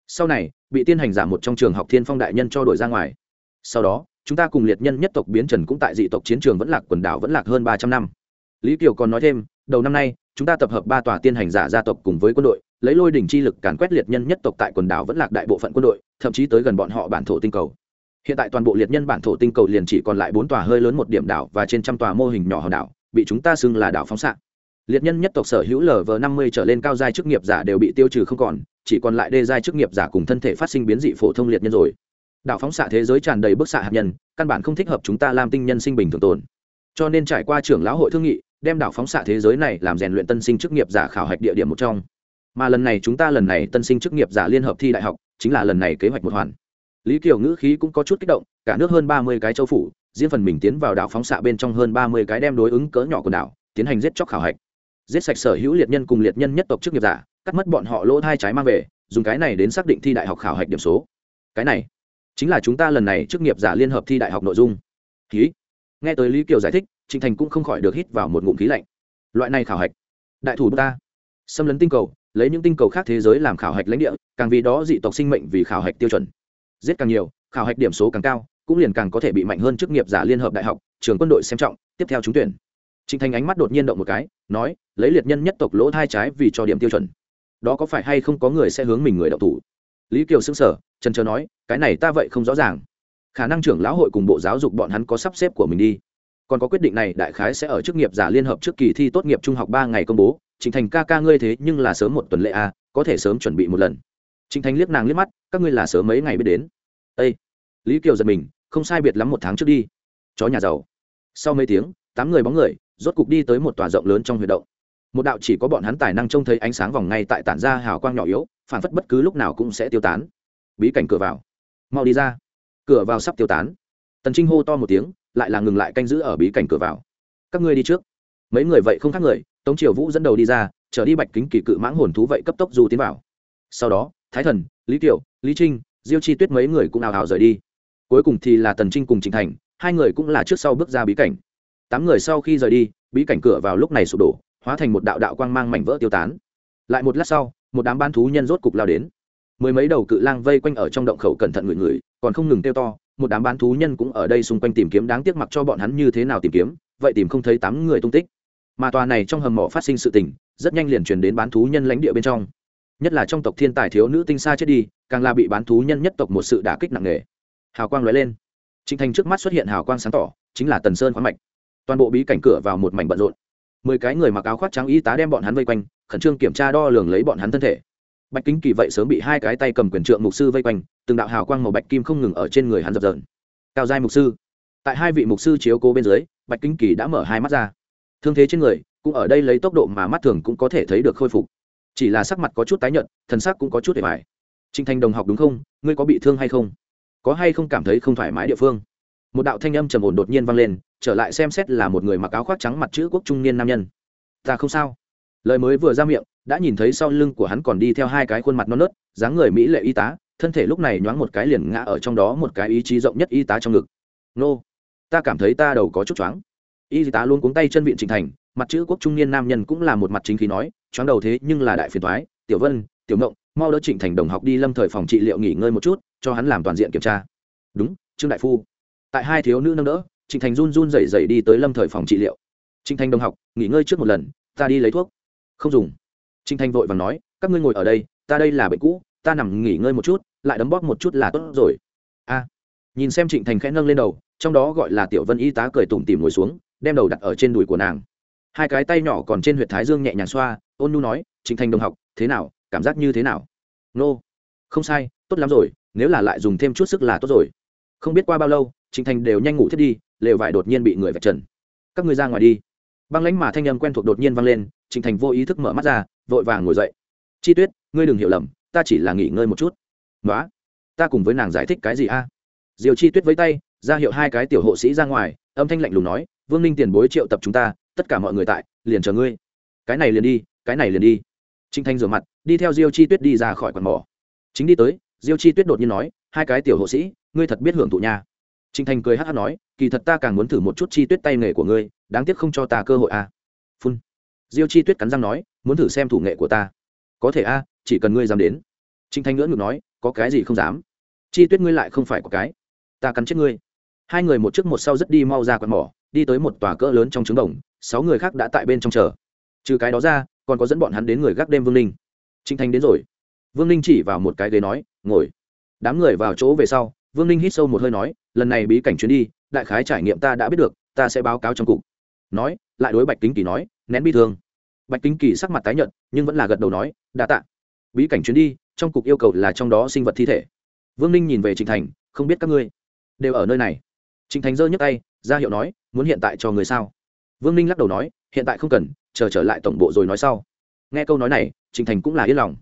Sau này, bị tiên hành giả một trong trường học thiên phong đại nhân cho đổi ra ngoài. Sau đó, chúng ta cùng liệt nhân nhất tộc biến trần cũng tại dị tộc chiến trường vẫn lạc, quần đảo vẫn lạc hơn ba trăm năm. Lý kiều còn nói thêm, đầu năm nay, chúng ta tập hợp ba tòa tiên hành giả gia tộc cùng với quân đội, lấy lôi đỉnh chi lực càn quét liệt nhân nhất tộc tại quần đảo vẫn lạc đại bộ phận quân đội, thậm chí tới gần bọn họ bản thổ tinh cầu. Hiện tại toàn bộ liệt nhân bản thổ tinh cầu liền chỉ còn lại bốn tòa hơi lớn một điểm đảo và trên trăm tòa mô hình nhỏ hòn đảo, bị chúng ta xưng là đảo phóng xạ liệt nhân nhất tộc sở hữu lv năm mươi trở lên cao giai chức nghiệp giả đều bị tiêu trừ không còn, chỉ còn lại đê giai chức nghiệp giả cùng thân thể phát sinh biến dị phổ thông liệt nhân rồi. Đảo phóng xạ thế giới tràn đầy bức xạ hạt nhân, căn bản không thích hợp chúng ta làm tinh nhân sinh bình thường tồn. Cho nên trải qua trưởng lão hội thương nghị, đem đảo phóng xạ thế giới này làm rèn luyện tân sinh chức nghiệp giả khảo hạch địa điểm một trong. Mà lần này chúng ta lần này tân sinh chức nghiệp giả liên hợp thi đại học, chính là lần này kế hoạch một hoàn. Lý kiều ngữ khí cũng có chút kích động, cả nước hơn ba mươi cái châu phủ, riêng phần mình tiến vào đảo phóng xạ bên trong hơn ba mươi cái đem đối ứng cỡ nhỏ của đảo, tiến hành giết chóc khảo hạch giết sạch sở hữu liệt nhân cùng liệt nhân nhất tộc chức nghiệp giả, cắt mất bọn họ lỗ hai trái mang về, dùng cái này đến xác định thi đại học khảo hạch điểm số. Cái này chính là chúng ta lần này chức nghiệp giả liên hợp thi đại học nội dung. Ký nghe tới lý kiều giải thích, trịnh thành cũng không khỏi được hít vào một ngụm khí lạnh. Loại này khảo hạch, đại thủ ta. Xâm lấn tinh cầu, lấy những tinh cầu khác thế giới làm khảo hạch lãnh địa, càng vì đó dị tộc sinh mệnh vì khảo hạch tiêu chuẩn. Giết càng nhiều, khảo hạch điểm số càng cao, cũng liền càng có thể bị mạnh hơn chức nghiệp giả liên hợp đại học, trường quân đội xem trọng, tiếp theo trúng tuyển trịnh thành ánh mắt đột nhiên động một cái nói lấy liệt nhân nhất tộc lỗ thai trái vì cho điểm tiêu chuẩn. Đó có phải hay không có người sẽ hướng mình người đậu thủ? Lý kiều sững sờ, chần chờ nói cái này ta vậy không rõ ràng. Khả năng trưởng lão hội cùng bộ giáo dục bọn hắn có sắp xếp của mình đi. Còn có quyết định này đại khái sẽ ở chức nghiệp giả liên hợp trước kỳ thi tốt nghiệp trung học ba ngày công bố. Trịnh thành ca ca ngươi thế nhưng là sớm một tuần lễ a à, có thể sớm chuẩn bị một lần. Trịnh thành liếc nàng liếc mắt các ngươi là sớm mấy ngày biết đến. Ê, lý kiều giật mình không sai biệt lắm một tháng trước đi. Chó nhà giàu. Sau mấy tiếng tám người bóng người rốt cục đi tới một tòa rộng lớn trong huyệt động. Một đạo chỉ có bọn hắn tài năng trông thấy ánh sáng vòng ngay tại tản ra hào quang nhỏ yếu, phản phất bất cứ lúc nào cũng sẽ tiêu tán. Bí cảnh cửa vào. Mau đi ra. Cửa vào sắp tiêu tán. Tần trinh hô to một tiếng, lại là ngừng lại canh giữ ở bí cảnh cửa vào. Các ngươi đi trước. Mấy người vậy không khác người, tống triều vũ dẫn đầu đi ra trở đi bạch kính kỳ cự mãng hồn thú vậy cấp tốc du tiến vào. Sau đó, thái thần, lý kiều lý trinh, diêu chi tuyết mấy người cũng ào ào rời đi. Cuối cùng thì là tần trinh cùng trịnh thành, hai người cũng là trước sau bước ra bí cảnh tám người sau khi rời đi, bí cảnh cửa vào lúc này sụp đổ, hóa thành một đạo đạo quang mang mảnh vỡ tiêu tán. Lại một lát sau, một đám ban thú nhân rốt cục lao đến. Mười mấy đầu cự lang vây quanh ở trong động khẩu cẩn thận người người còn không ngừng tiêu to, một đám bán thú nhân cũng ở đây xung quanh tìm kiếm đáng tiếc mặc cho bọn hắn như thế nào tìm kiếm, vậy tìm không thấy tám người tung tích. Mà tòa này trong hầm mỏ phát sinh sự tình, rất nhanh liền truyền đến bán thú nhân lãnh địa bên trong. Nhất là trong tộc thiên tài thiếu nữ tinh xa chết đi, càng là bị bán thú nhân nhất tộc một sự đả kích nặng nề. Hào quang lóe lên. Trịnh thành trước mắt xuất hiện hào quang sáng tỏ, chính là tần sơn khoáng mạch toàn bộ bí cảnh cửa vào một mảnh bận rộn. Mười cái người mặc áo khoác trắng y tá đem bọn hắn vây quanh, khẩn trương kiểm tra đo lường lấy bọn hắn thân thể. Bạch kính kỳ vậy sớm bị hai cái tay cầm quyền trượng mục sư vây quanh, từng đạo hào quang màu bạch kim không ngừng ở trên người hắn dập dờn. Cao giai mục sư. Tại hai vị mục sư chiếu cố bên dưới, bạch kính kỳ đã mở hai mắt ra. Thương thế trên người, cũng ở đây lấy tốc độ mà mắt thường cũng có thể thấy được khôi phục. Chỉ là sắc mặt có chút tái nhợt thần sắc cũng có chút để bài trinh thanh đồng học đúng không? Ngươi có bị thương hay không? Có hay không cảm thấy không thoải mái địa phương? Một đạo thanh âm trầm ổn đột nhiên vang lên trở lại xem xét là một người mặc áo khoác trắng mặt chữ quốc trung niên nam nhân. Ta không sao. Lời mới vừa ra miệng, đã nhìn thấy sau lưng của hắn còn đi theo hai cái khuôn mặt non nớt, dáng người mỹ lệ y tá, thân thể lúc này nhoáng một cái liền ngã ở trong đó một cái ý chí rộng nhất y tá trong ngực. Nô, ta cảm thấy ta đầu có chút choáng. Y tá luôn cuống tay chân viện trình thành, mặt chữ quốc trung niên nam nhân cũng là một mặt chính khí nói, choáng đầu thế nhưng là đại phiền thoái tiểu vân, tiểu ngộng, mau đỡ trịnh thành đồng học đi lâm thời phòng trị liệu nghỉ ngơi một chút, cho hắn làm toàn diện kiểm tra. Đúng, trương đại phu. Tại hai thiếu nữ nâng đỡ trịnh thành run run rẩy rẩy đi tới lâm thời phòng trị liệu. Trịnh thành đồng học, nghỉ ngơi trước một lần, ta đi lấy thuốc. Không dùng. Trịnh thành vội vàng nói, các ngươi ngồi ở đây, ta đây là bệnh cũ, ta nằm nghỉ ngơi một chút, lại đấm bóp một chút là tốt rồi. A. Nhìn xem trịnh thành khẽ nâng lên đầu, trong đó gọi là tiểu vân y tá cười tủm tỉm ngồi xuống, đem đầu đặt ở trên đùi của nàng. Hai cái tay nhỏ còn trên huyệt thái dương nhẹ nhàng xoa, ôn nu nói trịnh thành đồng học, thế nào, cảm giác như thế nào? Nô. Không sai, tốt lắm rồi, nếu là lại dùng thêm chút sức là tốt rồi không biết qua bao lâu trịnh thành đều nhanh ngủ thiết đi, lều vải đột nhiên bị người vạch trần. Các ngươi ra ngoài đi. Băng lãnh mà thanh âm quen thuộc đột nhiên vang lên trịnh thành vô ý thức mở mắt ra, vội vàng ngồi dậy. Chi tuyết, ngươi đừng hiểu lầm, ta chỉ là nghỉ ngơi một chút. Nói ta cùng với nàng giải thích cái gì a? Diều chi tuyết với tay, ra hiệu hai cái tiểu hộ sĩ ra ngoài, âm thanh lạnh lùng nói, vương ninh tiền bối triệu tập chúng ta, tất cả mọi người tại, liền chờ ngươi. Cái này liền đi, cái này liền đi. Trinh thanh rửa mặt, đi theo diêu chi tuyết đi ra khỏi quần mỏ. Chính đi tới, diêu chi tuyết đột nhiên nói hai cái tiểu hộ sĩ, ngươi thật biết hưởng thụ nha. Trịnh thanh cười hát hát nói, kỳ thật ta càng muốn thử một chút chi tuyết tay nghề của ngươi, đáng tiếc không cho ta cơ hội a phun. Diêu chi tuyết cắn răng nói, muốn thử xem thủ nghệ của ta. Có thể a chỉ cần ngươi dám đến. Trịnh thanh ngưỡng ngược nói, có cái gì không dám? Chi tuyết ngươi lại không phải có cái. Ta cắn chết ngươi. Hai người một trước một sau rất đi mau ra quạt mỏ, đi tới một tòa cỡ lớn trong trứng đồng, sáu người khác đã tại bên trong chờ. Trừ cái đó ra, còn có dẫn bọn hắn đến người gác đêm vương ninh. Trịnh thanh đến rồi. Vương ninh chỉ vào một cái ghế nói, ngồi đám người vào chỗ về sau, vương ninh hít sâu một hơi nói, lần này bí cảnh chuyến đi, đại khái trải nghiệm ta đã biết được, ta sẽ báo cáo trong cục. Nói, lại đối bạch kính kỳ nói, nén bi thương. Bạch kính kỳ sắc mặt tái nhợt, nhưng vẫn là gật đầu nói, đa tạ. Bí cảnh chuyến đi, trong cục yêu cầu là trong đó sinh vật thi thể. Vương ninh nhìn về trịnh thành, không biết các ngươi đều ở nơi này. Trịnh thành giơ nhấc tay, ra hiệu nói, muốn hiện tại cho người sao? Vương ninh lắc đầu nói, hiện tại không cần, chờ trở lại tổng bộ rồi nói sau. Nghe câu nói này, trịnh thành cũng là yên lòng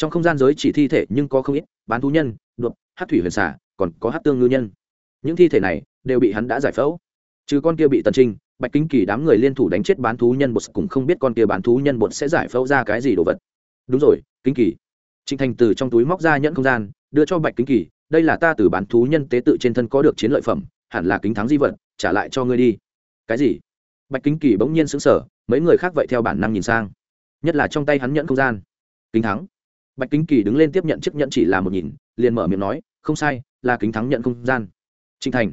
trong không gian giới chỉ thi thể nhưng có không ít, bán thú nhân, đột, hát thủy huyền xả còn có hát tương ngư nhân. Những thi thể này đều bị hắn đã giải phẫu. Trừ con kia bị tần trinh, bạch kính kỳ đám người liên thủ đánh chết bán thú nhân bột cũng không biết con kia bán thú nhân bột sẽ giải phẫu ra cái gì đồ vật. Đúng rồi, kính kỳ. Trịnh thành từ trong túi móc ra nhẫn không gian, đưa cho bạch kính kỳ, đây là ta từ bán thú nhân tế tự trên thân có được chiến lợi phẩm, hẳn là kính thắng di vật, trả lại cho ngươi đi. Cái gì? Bạch kính kỳ bỗng nhiên xứng sở mấy người khác vậy theo bản năng nhìn sang. Nhất là trong tay hắn nhẫn không gian. Kính thắng bạch kính kỳ đứng lên tiếp nhận chiếc nhẫn chỉ là một nhìn, liền mở miệng nói, không sai, là kính thắng nhận không gian. Trịnh thành.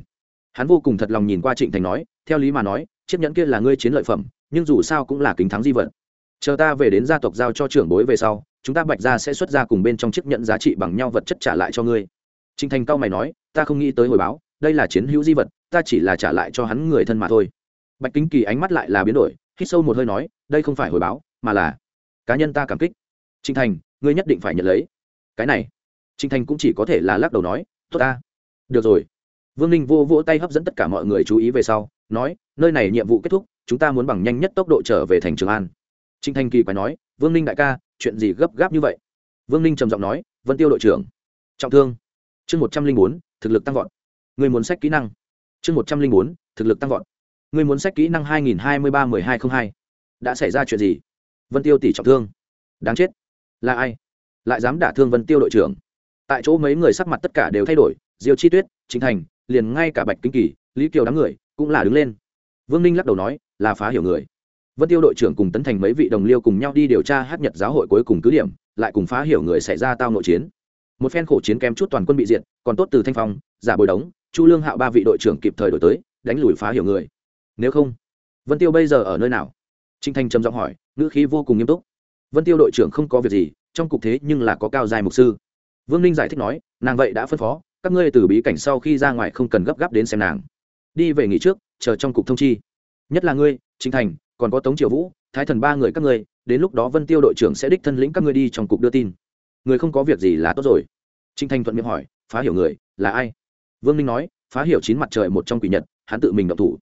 Hắn vô cùng thật lòng nhìn qua trịnh thành nói, theo lý mà nói, chiếc nhẫn kia là ngươi chiến lợi phẩm, nhưng dù sao cũng là kính thắng di vật. Chờ ta về đến gia tộc giao cho trưởng bối về sau, chúng ta bạch ra sẽ xuất ra cùng bên trong chiếc nhẫn giá trị bằng nhau vật chất trả lại cho ngươi. Trịnh thành cao mày nói, ta không nghĩ tới hồi báo, đây là chiến hữu di vật, ta chỉ là trả lại cho hắn người thân mà thôi. Bạch kính kỳ ánh mắt lại là biến đổi, hít sâu một hơi nói, đây không phải hồi báo, mà là cá nhân ta cảm kích. Trình thành, ngươi nhất định phải nhận lấy. Cái này, Trình thành cũng chỉ có thể là lắc đầu nói, tốt ta. Được rồi. Vương ninh vô vỗ tay hấp dẫn tất cả mọi người chú ý về sau, nói, nơi này nhiệm vụ kết thúc, chúng ta muốn bằng nhanh nhất tốc độ trở về thành trường an. Trình thành kỳ quái nói, vương ninh đại ca, chuyện gì gấp gáp như vậy? Vương ninh trầm giọng nói, vân tiêu đội trưởng, trọng thương. Chương một trăm linh bốn, thực lực tăng vọt. Người muốn sách kỹ năng. Chương một trăm linh bốn, thực lực tăng vọt. Ngươi muốn sách kỹ năng 2023-1202. đã xảy ra chuyện gì? Vân tiêu tỷ trọng thương. Đáng chết là ai? Lại dám đả thương vân tiêu đội trưởng? Tại chỗ mấy người sắc mặt tất cả đều thay đổi, diêu chi tuyết, chính thành, liền ngay cả bạch kinh kỳ, lý kiều đám người cũng là đứng lên. Vương ninh lắc đầu nói, là phá hiểu người. Vân tiêu đội trưởng cùng tấn thành mấy vị đồng liêu cùng nhau đi điều tra hát nhật giáo hội cuối cùng cứ điểm, lại cùng phá hiểu người xảy ra tao nội chiến. Một phen khổ chiến kém chút toàn quân bị diệt, còn tốt từ thanh phong, giả bồi đống, chu lương hạo ba vị đội trưởng kịp thời đổi tới, đánh lùi phá hiểu người. Nếu không, vân tiêu bây giờ ở nơi nào? Trinh thanh trầm giọng hỏi, ngữ khí vô cùng nghiêm túc vân tiêu đội trưởng không có việc gì, trong cục thế nhưng là có cao dài mục sư. Vương ninh giải thích nói, nàng vậy đã phân phó, các ngươi từ bí cảnh sau khi ra ngoài không cần gấp gáp đến xem nàng. Đi về nghỉ trước, chờ trong cục thông chi. Nhất là ngươi chính thành, còn có tống triều vũ, thái thần ba người các ngươi, đến lúc đó vân tiêu đội trưởng sẽ đích thân lĩnh các ngươi đi trong cục đưa tin. Người không có việc gì là tốt rồi. Trinh Thanh thuận miệng hỏi, phá hiểu người, là ai? Vương ninh nói, phá hiểu chín mặt trời một trong quỷ nhật, hắn tự mình động thủ.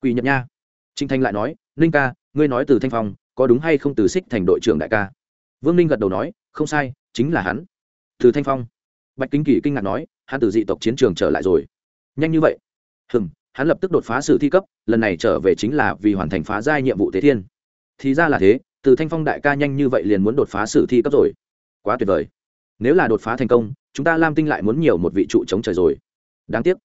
Quỷ nhật nha. Trinh thanh lại nói, ninh ca, ngươi nói từ thanh phong có đúng hay không từ xích thành đội trưởng đại ca? Vương ninh gật đầu nói, không sai, chính là hắn. Từ thanh phong. Bạch kính kỳ kinh ngạc nói, hắn từ dị tộc chiến trường trở lại rồi. Nhanh như vậy? Hừng hắn lập tức đột phá sự thi cấp, lần này trở về chính là vì hoàn thành phá giai nhiệm vụ tế thiên. Thì ra là thế, từ thanh phong đại ca nhanh như vậy liền muốn đột phá sử thi cấp rồi. Quá tuyệt vời. Nếu là đột phá thành công, chúng ta lam tinh lại muốn nhiều một vị trụ chống trời rồi. Đáng tiếc.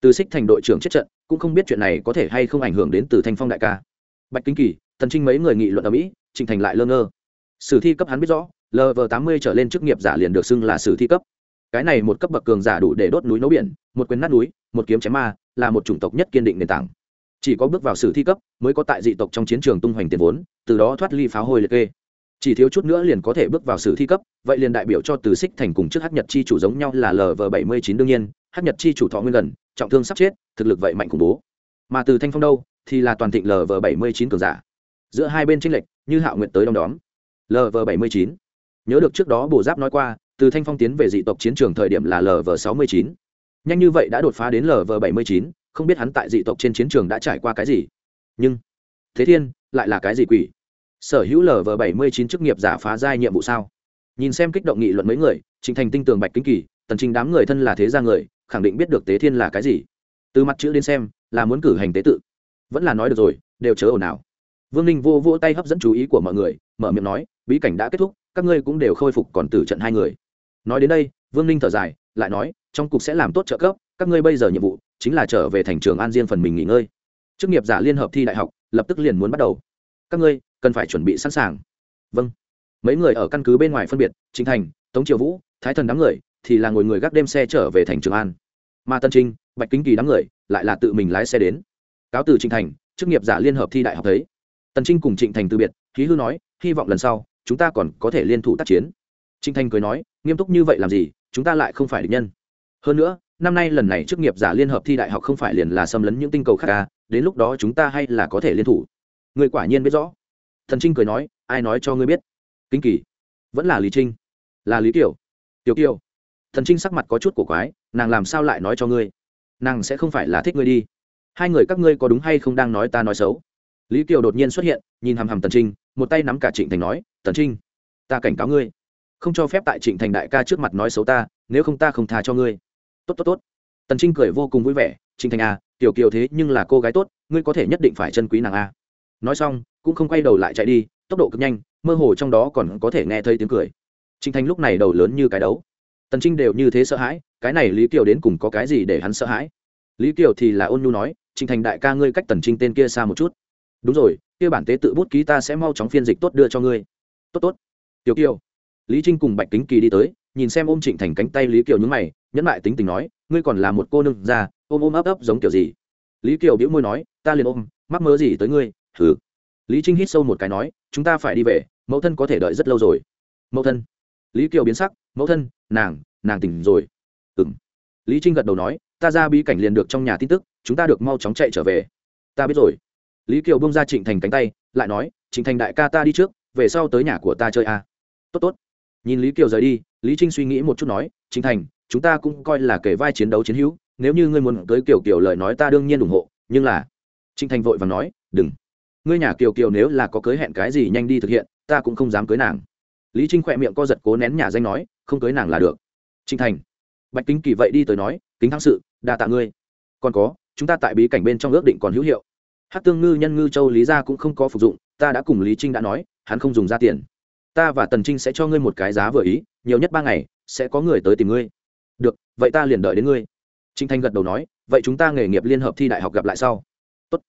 Từ xích thành đội trưởng chết trận, cũng không biết chuyện này có thể hay không ảnh hưởng đến từ thanh phong đại ca. Bạch kính kỳ tần trinh mấy người nghị luận ở mỹ trình thành lại lơ ngơ. Sử thi cấp hắn biết rõ lv tám mươi trở lên chức nghiệp giả liền được xưng là sử thi cấp. Cái này một cấp bậc cường giả đủ để đốt núi nấu biển, một quyền nát núi, một kiếm chém ma, là một chủng tộc nhất kiên định nền tảng. Chỉ có bước vào sử thi cấp mới có tại dị tộc trong chiến trường tung hoành tiền vốn, từ đó thoát ly pháo hôi liệt kê. Chỉ thiếu chút nữa liền có thể bước vào sử thi cấp, vậy liền đại biểu cho từ xích thành cùng trước hát nhật chi chủ giống nhau là lv bảy mươi chín đương nhiên hát nhật chi chủ thọ nguyên gần, trọng thương sắp chết, thực lực vậy mạnh khủng bố. Mà từ thanh phong đâu, thì là toàn thịnh lv bảy mươi chín cường giả giữa hai bên tranh lệch, như hạo nguyện tới đom đóm. Lv bảy mươi chín. Nhớ được trước đó bồ giáp nói qua, từ thanh phong tiến về dị tộc chiến trường thời điểm là lv sáu mươi chín. Nhanh như vậy đã đột phá đến lv bảy mươi chín, không biết hắn tại dị tộc trên chiến trường đã trải qua cái gì. Nhưng, thế thiên, lại là cái gì quỷ? Sở hữu lv bảy mươi chín chức nghiệp giả phá giai nhiệm vụ sao? Nhìn xem kích động nghị luận mấy người trình thành tinh tường bạch kính kỳ, tần trình đám người thân là thế gia người, khẳng định biết được tế thiên là cái gì. Từ mặt chữ đến xem, là muốn cử hành tế tự. Vẫn là nói được rồi, đều chớ ồn ào vương ninh vô vỗ tay hấp dẫn chú ý của mọi người, mở miệng nói, bí cảnh đã kết thúc, các ngươi cũng đều khôi phục còn tử trận hai người. Nói đến đây, vương ninh thở dài, lại nói, trong cục sẽ làm tốt trợ cấp, các ngươi bây giờ nhiệm vụ chính là trở về thành trường an Diên phần mình nghỉ ngơi. Chức nghiệp giả liên hợp thi đại học, lập tức liền muốn bắt đầu. Các ngươi cần phải chuẩn bị sẵn sàng. Vâng. Mấy người ở căn cứ bên ngoài phân biệt chính thành, tống triều vũ, thái thần đám người thì là ngồi người gác đêm xe trở về thành trường an. Mà tân trinh, bạch kính kỳ đám người lại là tự mình lái xe đến. Cáo từ trinh thành, chức nghiệp giả liên hợp thi đại học thấy tần trinh cùng trịnh thành từ biệt khí hư nói, hy vọng lần sau, chúng ta còn có thể liên thủ tác chiến. Trịnh thành cười nói, nghiêm túc như vậy làm gì, chúng ta lại không phải địch nhân. Hơn nữa, năm nay lần này chức nghiệp giả liên hợp thi đại học không phải liền là xâm lấn những tinh cầu khác ca đến lúc đó chúng ta hay là có thể liên thủ. Người quả nhiên biết rõ. Thần trinh cười nói, ai nói cho ngươi biết? Kinh kỳ. Vẫn là lý trinh. Là lý kiều tiểu kiều. Thần trinh sắc mặt có chút cổ quái, nàng làm sao lại nói cho ngươi? Nàng sẽ không phải là thích ngươi đi. Hai người các ngươi có đúng hay không đang nói ta nói xấu? Lý kiều đột nhiên xuất hiện, nhìn hằm hằm tần trinh, một tay nắm cả trịnh thành nói, tần trinh, ta cảnh cáo ngươi, không cho phép tại trịnh thành đại ca trước mặt nói xấu ta, nếu không ta không tha cho ngươi. Tốt tốt tốt. Tần trinh cười vô cùng vui vẻ, trịnh thành à tiểu kiều thế nhưng là cô gái tốt, ngươi có thể nhất định phải chân quý nàng a nói xong, cũng không quay đầu lại chạy đi, tốc độ cực nhanh, mơ hồ trong đó còn có thể nghe thấy tiếng cười. Trịnh thành lúc này đầu lớn như cái đấu. Tần trinh đều như thế sợ hãi, cái này lý kiều đến cùng có cái gì để hắn sợ hãi? Lý kiều thì là ôn nhu nói, trịnh thành đại ca ngươi cách tần trinh tên kia xa một chút đúng rồi, kia bản tế tự bút ký ta sẽ mau chóng phiên dịch tốt đưa cho ngươi. Tốt tốt. Tiểu kiều. Lý trinh cùng bạch kính kỳ đi tới, nhìn xem ôm trịnh thành cánh tay lý kiều nhúng mày, nhẫn lại tính tình nói, ngươi còn là một cô nương già, ôm ôm ấp ấp giống kiểu gì? Lý kiều biễu môi nói, ta liền ôm, mắc mớ gì tới ngươi? Thử lý trinh hít sâu một cái nói, chúng ta phải đi về, mẫu thân có thể đợi rất lâu rồi. Mẫu thân? Lý kiều biến sắc, mẫu thân, nàng nàng tỉnh rồi. Ừng lý trinh gật đầu nói, ta ra bí cảnh liền được trong nhà tin tức, chúng ta được mau chóng chạy trở về. Ta biết rồi lý kiều bông ra trịnh thành cánh tay, lại nói, trịnh thành đại ca ta đi trước, về sau tới nhà của ta chơi à. tốt tốt. Nhìn lý kiều rời đi, lý trinh suy nghĩ một chút nói, trịnh thành, chúng ta cũng coi là kể vai chiến đấu chiến hữu, nếu như ngươi muốn tới kiều kiều lời nói ta đương nhiên ủng hộ, nhưng là trịnh thành vội và nói, đừng. Ngươi nhà kiều kiều nếu là có cưới hẹn cái gì nhanh đi thực hiện, ta cũng không dám cưới nàng. Lý trinh khỏe miệng co giật cố nén nhà danh nói, không cưới nàng là được. Trịnh thành. Bạch kính kỳ vậy đi tới nói, kính thăng sự, đa tạ ngươi. Còn có, chúng ta tại bí cảnh bên trong ước định còn hữu hiệu hát tương ngư nhân ngư châu lý gia cũng không có phục dụng, ta đã cùng lý trinh đã nói, hắn không dùng ra tiền. Ta và tần trinh sẽ cho ngươi một cái giá vừa ý, nhiều nhất ba ngày, sẽ có người tới tìm ngươi. Được, vậy ta liền đợi đến ngươi. Trinh thanh gật đầu nói, vậy chúng ta nghề nghiệp liên hợp thi đại học gặp lại sau. Tốt.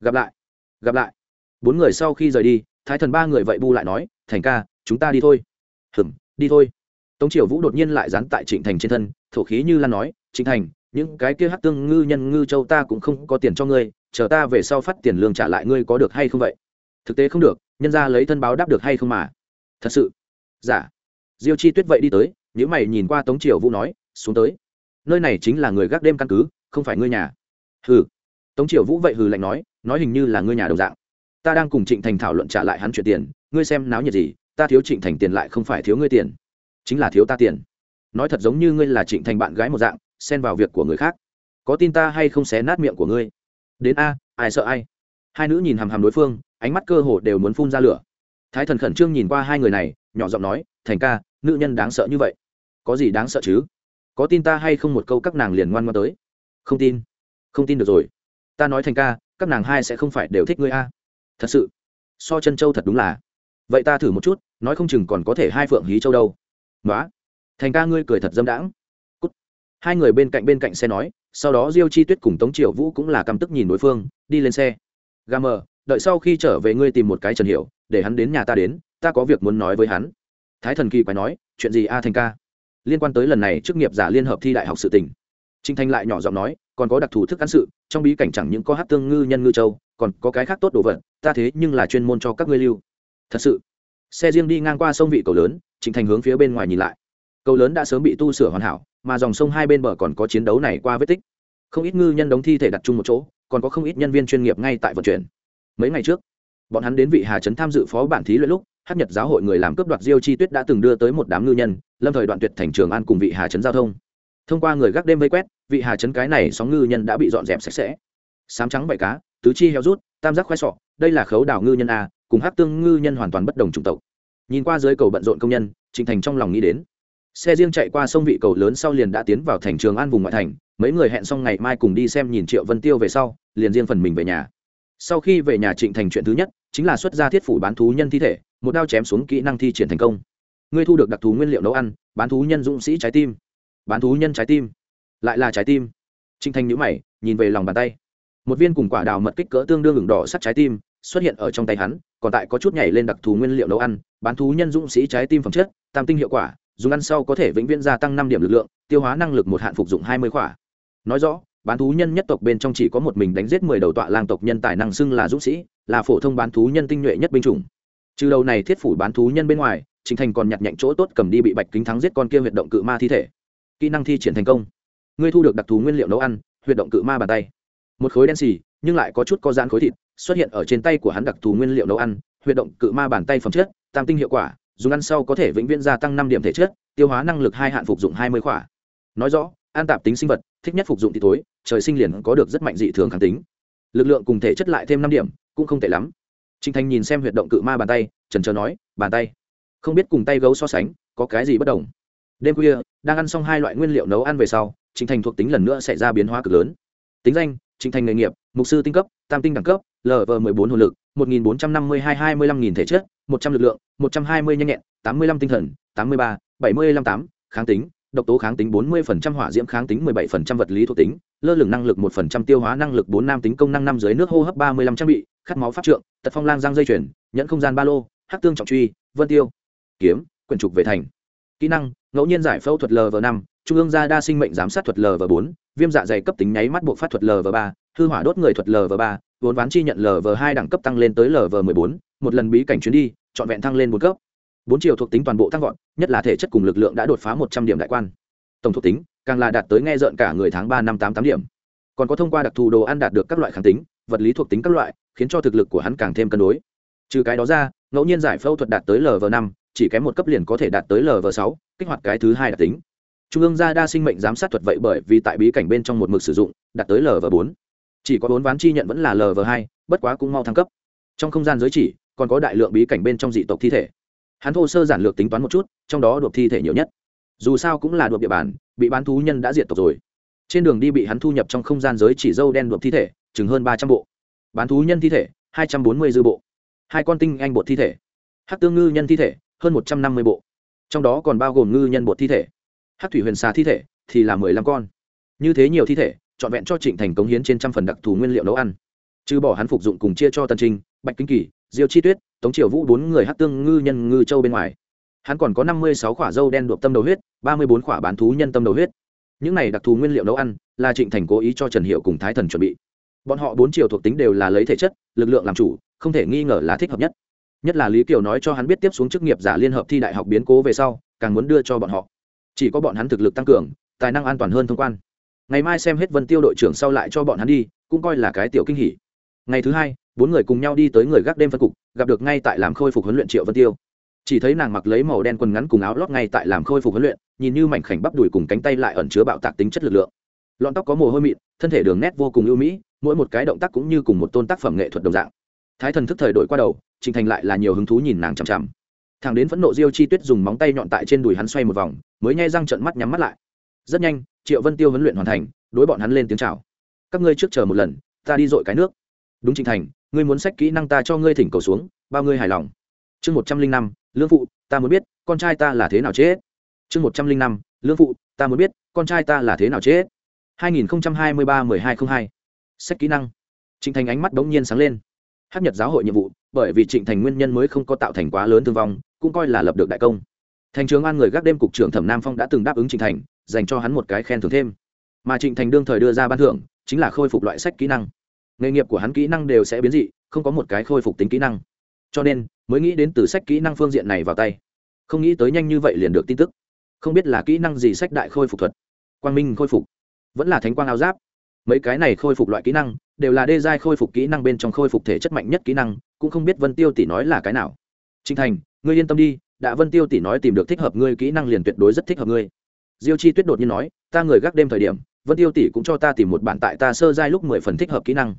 Gặp lại. Gặp lại. Bốn người sau khi rời đi, thái thần ba người vậy bu lại nói, thành ca, chúng ta đi thôi. Hừm, đi thôi. Tống triều vũ đột nhiên lại dán tại trịnh thành trên thân, thổ khí như lan nói, trịnh thành những cái kia hát tương ngư nhân ngư châu ta cũng không có tiền cho ngươi, chờ ta về sau phát tiền lương trả lại ngươi có được hay không vậy? Thực tế không được, nhân ra lấy thân báo đáp được hay không mà? Thật sự? Giả dạ. diêu chi tuyết vậy đi tới nếu mày nhìn qua tống triều vũ nói, xuống tới. Nơi này chính là người gác đêm căn cứ, không phải ngươi nhà. Hừ. Tống triều vũ vậy hừ lạnh nói nói hình như là ngươi nhà đồng dạng. Ta đang cùng trịnh thành thảo luận trả lại hắn chuyện tiền, ngươi xem náo nhiệt gì, ta thiếu trịnh thành tiền lại không phải thiếu ngươi tiền. Chính là thiếu ta tiền. Nói thật giống như ngươi là trịnh thành bạn gái một dạng xen vào việc của người khác. Có tin ta hay không xé nát miệng của ngươi? Đến a, ai sợ ai? Hai nữ nhìn hàm hàm đối phương, ánh mắt cơ hồ đều muốn phun ra lửa. Thái thần khẩn trương nhìn qua hai người này, nhỏ giọng nói, thành ca, nữ nhân đáng sợ như vậy. Có gì đáng sợ chứ? Có tin ta hay không một câu các nàng liền ngoan ngoan tới? Không tin. Không tin được rồi. Ta nói thành ca, các nàng hai sẽ không phải đều thích ngươi a. Thật sự? So chân châu thật đúng là. Vậy ta thử một chút, nói không chừng còn có thể hai phượng hí châu đâu. Nói thành ca, ngươi cười thật dâm đãng hai người bên cạnh bên cạnh xe nói, sau đó diêu chi tuyết cùng tống triều vũ cũng là căm tức nhìn đối phương, đi lên xe. Gà mờ, đợi sau khi trở về ngươi tìm một cái trần hiểu, để hắn đến nhà ta đến, ta có việc muốn nói với hắn. Thái thần kỳ quái nói, chuyện gì a thành ca? Liên quan tới lần này chức nghiệp giả liên hợp thi đại học sự tỉnh trinh thanh lại nhỏ giọng nói, còn có đặc thù thức ăn sự, trong bí cảnh chẳng những có hát tương ngư nhân ngư châu, còn có cái khác tốt đồ vật, ta thế nhưng là chuyên môn cho các ngươi lưu. Thật sự. Xe riêng đi ngang qua sông vị cầu lớn trịnh thành hướng phía bên ngoài nhìn lại. Cầu lớn đã sớm bị tu sửa hoàn hảo mà dòng sông hai bên bờ còn có chiến đấu này qua vết tích. Không ít ngư nhân đóng thi thể đặt chung một chỗ, còn có không ít nhân viên chuyên nghiệp ngay tại vận chuyển. Mấy ngày trước, bọn hắn đến vị hà trấn tham dự phó bản thí luyện lúc, hát nhật giáo hội người làm cướp đoạt diêu chi tuyết đã từng đưa tới một đám ngư nhân, lâm thời đoạn tuyệt thành trường an cùng vị hà trấn giao thông. Thông qua người gác đêm vây quét, vị hà trấn cái này sóng ngư nhân đã bị dọn dẹp sạch sẽ. Sám trắng bậy cá, tứ chi heo rút, tam giác khoe sọ, đây là khấu đảo ngư nhân a, cùng hát tương ngư nhân hoàn toàn bất đồng chủng tộc. Nhìn qua dưới cầu bận rộn công nhân, trịnh thành trong lòng nghĩ đến xe riêng chạy qua sông vị cầu lớn sau liền đã tiến vào thành trường an vùng ngoại thành, mấy người hẹn xong ngày mai cùng đi xem nhìn triệu vân tiêu về sau, liền riêng phần mình về nhà. Sau khi về nhà trịnh thành chuyện thứ nhất, chính là xuất ra thiết phủ bán thú nhân thi thể, một đao chém xuống kỹ năng thi triển thành công. Ngươi thu được đặc thú nguyên liệu nấu ăn, bán thú nhân dũng sĩ trái tim. Bán thú nhân trái tim. Lại là trái tim. Trịnh thành nhữ mày, nhìn về lòng bàn tay. Một viên cùng quả đào mật kích cỡ tương đương ửng đỏ sắt trái tim, xuất hiện ở trong tay hắn, còn tại có chút nhảy lên đặc thù nguyên liệu nấu ăn, bán thú nhân dũng sĩ trái tim phẩm chất, tam tinh hiệu quả dùng ăn sau có thể vĩnh viễn gia tăng năm điểm lực lượng, tiêu hóa năng lực một hạn phục dụng hai mươi khỏa. Nói rõ, bán thú nhân nhất tộc bên trong chỉ có một mình đánh giết mười đầu tọa lang tộc nhân tài năng xưng là dũng sĩ, là phổ thông bán thú nhân tinh nhuệ nhất binh chủng. Trừ đầu này thiết phủ bán thú nhân bên ngoài, trình thành còn nhặt nhạnh chỗ tốt cầm đi bị bạch kính thắng giết con kia huyệt động cự ma thi thể. Kỹ năng thi triển thành công. Ngươi thu được đặc thù nguyên liệu nấu ăn, huyệt động cự ma bàn tay. Một khối đen xì, nhưng lại có chút có dán khối thịt, xuất hiện ở trên tay của hắn đặc thù nguyên liệu nấu ăn, huyệt động cự ma bàn tay phẩm chất, tam tinh hiệu quả dùng ăn sau có thể vĩnh viễn gia tăng năm điểm thể chất, tiêu hóa năng lực hai hạn phục dụng hai mươi khỏa. Nói rõ an tạp tính sinh vật, thích nhất phục dụng thì tối trời sinh liền có được rất mạnh dị thường kháng tính. Lực lượng cùng thể chất lại thêm năm điểm, cũng không tệ lắm. Trinh thanh nhìn xem huyệt động cự ma bàn tay, trần trờ nói, bàn tay? Không biết cùng tay gấu so sánh, có cái gì bất đồng? Đêm khuya, đang ăn xong hai loại nguyên liệu nấu ăn về sau, Trình thành thuộc tính lần nữa sẽ ra biến hóa cực lớn. Tính danh, Trình thành nghề nghiệp, mục sư tinh cấp, tam tinh đẳng cấp lv m ộ ư ơ i hồn lực, một nghìn bốn trăm năm mươi hai hai mươi lăm nghìn thể chất một trăm l ự c lượng, một trăm hai mươi nhanh nhẹn, tám mươi lăm tinh thần, tám mươi ba, bảy mươi lăm tám, kháng tính, độc tố kháng tính bốn mươi phần trăm, hỏa diễm kháng tính mười bảy phần trăm, vật lý thuộc tính, lơ lửng năng lực một phần trăm, tiêu hóa năng lực bốn nam tính công năng năm dưới nước hô hấp ba mươi lăm trang bị, khát máu pháp trượng, tật phong lang giang dây chuyển nhẫn không gian ba lô hát tương trọng truy, vân tiêu, kiếm, quyển trục về thành. Kỹ năng, ngẫu nhiên giải phẫu thuật lv năm, trung ương gia đa sinh mệnh giám sát thuật lv bốn, viêm dạ dày cấp tính nháy mắt buộc phát thuật lv ba, hư hỏa đốt người thuật lv ba vốn ván chi nhận lv hai đẳng cấp tăng lên tới lv m ộ bốn, một lần bí cảnh chuyến đi, trọn vẹn thăng lên một cấp. Bốn chiều thuộc tính toàn bộ tăng vọt, nhất là thể chất cùng lực lượng đã đột phá một trăm điểm đại quan. Tổng thuộc tính, càng là đạt tới nghe rợn cả người tháng ba năm tám tám điểm. Còn có thông qua đặc thù đồ ăn đạt được các loại kháng tính, vật lý thuộc tính các loại, khiến cho thực lực của hắn càng thêm cân đối. Trừ cái đó ra, ngẫu nhiên giải phẫu thuật đạt tới lv năm, chỉ kém một cấp liền có thể đạt tới lv sáu, kích hoạt cái thứ hai đặc tính. Trung ương gia đa sinh mệnh giám sát thuật vậy bởi vì tại bí cảnh bên trong một mực sử dụng, đạt tới lv bốn chỉ có bốn ván chi nhận vẫn là lv hai, bất quá cũng mau thăng cấp. Trong không gian giới chỉ, còn có đại lượng bí cảnh bên trong dị tộc thi thể. Hắn thô sơ giản lược tính toán một chút, trong đó đột thi thể nhiều nhất. Dù sao cũng là đột địa bàn, bị bán thú nhân đã diệt tộc rồi. Trên đường đi bị hắn thu nhập trong không gian giới chỉ dâu đen đột thi thể, chừng hơn ba trăm bộ. Bán thú nhân thi thể, hai trăm bốn mươi dư bộ. Hai con tinh anh bột thi thể. Hát tương ngư nhân thi thể, hơn một trăm năm mươi bộ. Trong đó còn bao gồm ngư nhân bột thi thể. Hát thủy huyền xà thi thể thì là mười lăm con. Như thế nhiều thi thể trọn vẹn cho trịnh thành cống hiến trên trăm phần đặc thù nguyên liệu nấu ăn. Trừ bỏ hắn phục dụng cùng chia cho tân trinh, bạch kinh kỳ, diêu chi tuyết, tống triều vũ bốn người hát tương ngư nhân ngư châu bên ngoài. Hắn còn có năm mươi sáu quả dâu đen đuộm tâm đầu huyết, ba mươi bốn quả bán thú nhân tâm đầu huyết. Những này đặc thù nguyên liệu nấu ăn là trịnh thành cố ý cho trần hiệu cùng thái thần chuẩn bị. Bọn họ bốn chiều thuộc tính đều là lấy thể chất, lực lượng làm chủ, không thể nghi ngờ là thích hợp nhất. Nhất là lý kiều nói cho hắn biết tiếp xuống chức nghiệp giả liên hợp thi đại học biến cố về sau, càng muốn đưa cho bọn họ. Chỉ có bọn hắn thực lực tăng cường, tài năng an toàn hơn thông quan ngày mai xem hết vân tiêu đội trưởng sau lại cho bọn hắn đi, cũng coi là cái tiểu kinh hỉ. Ngày thứ hai, bốn người cùng nhau đi tới người gác đêm phân cục, gặp được ngay tại làm khôi phục huấn luyện triệu vân tiêu. Chỉ thấy nàng mặc lấy màu đen quần ngắn cùng áo lót ngay tại làm khôi phục huấn luyện, nhìn như mảnh khảnh bắp đùi cùng cánh tay lại ẩn chứa bạo tạc tính chất lực lượng. Lọn tóc có mồ hôi mịn, thân thể đường nét vô cùng ưu mỹ, mỗi một cái động tác cũng như cùng một tôn tác phẩm nghệ thuật đồng dạng. Thái thần thức thời đổi qua đầu, trình thành lại là nhiều hứng thú nhìn nàng chằm chằm. Thằng đến phẫn nộ diêu chi tuyết dùng móng tay nhọn tại trên đùi hắn xoay một vòng, mới nhai răng trận mắt nhắm mắt lại rất nhanh, triệu vân tiêu huấn luyện hoàn thành, đối bọn hắn lên tiếng chào. Các ngươi trước chờ một lần, ta đi dội cái nước. Đúng trình thành, ngươi muốn sách kỹ năng ta cho ngươi thỉnh cầu xuống, bao ngươi hài lòng. Chương một trăm linh năm, lương phụ, ta muốn biết, con trai ta là thế nào chết? Chương một trăm linh năm, lương phụ, ta muốn biết, con trai ta là thế nào chết? Hai nghìn hai mươi ba mười hai không hai. Sách kỹ năng. Trịnh thành ánh mắt bỗng nhiên sáng lên. Hát nhật giáo hội nhiệm vụ, bởi vì trịnh thành nguyên nhân mới không có tạo thành quá lớn thương vong, cũng coi là lập được đại công. Thành trưởng an người gác đêm cục trưởng thẩm nam phong đã từng đáp ứng trịnh thành dành cho hắn một cái khen thưởng thêm. Mà trịnh thành đương thời đưa ra ban thưởng, chính là khôi phục loại sách kỹ năng. Nghề nghiệp của hắn kỹ năng đều sẽ biến dị, không có một cái khôi phục tính kỹ năng. Cho nên, mới nghĩ đến từ sách kỹ năng phương diện này vào tay. Không nghĩ tới nhanh như vậy liền được tin tức. Không biết là kỹ năng gì sách đại khôi phục thuật. Quang minh khôi phục. Vẫn là thánh quang áo giáp. Mấy cái này khôi phục loại kỹ năng, đều là đê giai khôi phục kỹ năng bên trong khôi phục thể chất mạnh nhất kỹ năng, cũng không biết vân tiêu tỷ nói là cái nào. Trinh thành, ngươi yên tâm đi, đã vân tiêu tỷ nói tìm được thích hợp ngươi kỹ năng liền tuyệt đối rất thích hợp ngươi diêu chi tuyết đột nhiên nói, ta người gác đêm thời điểm, vân tiêu tỷ cũng cho ta tìm một bản tại ta sơ giai lúc mười phần thích hợp kỹ năng.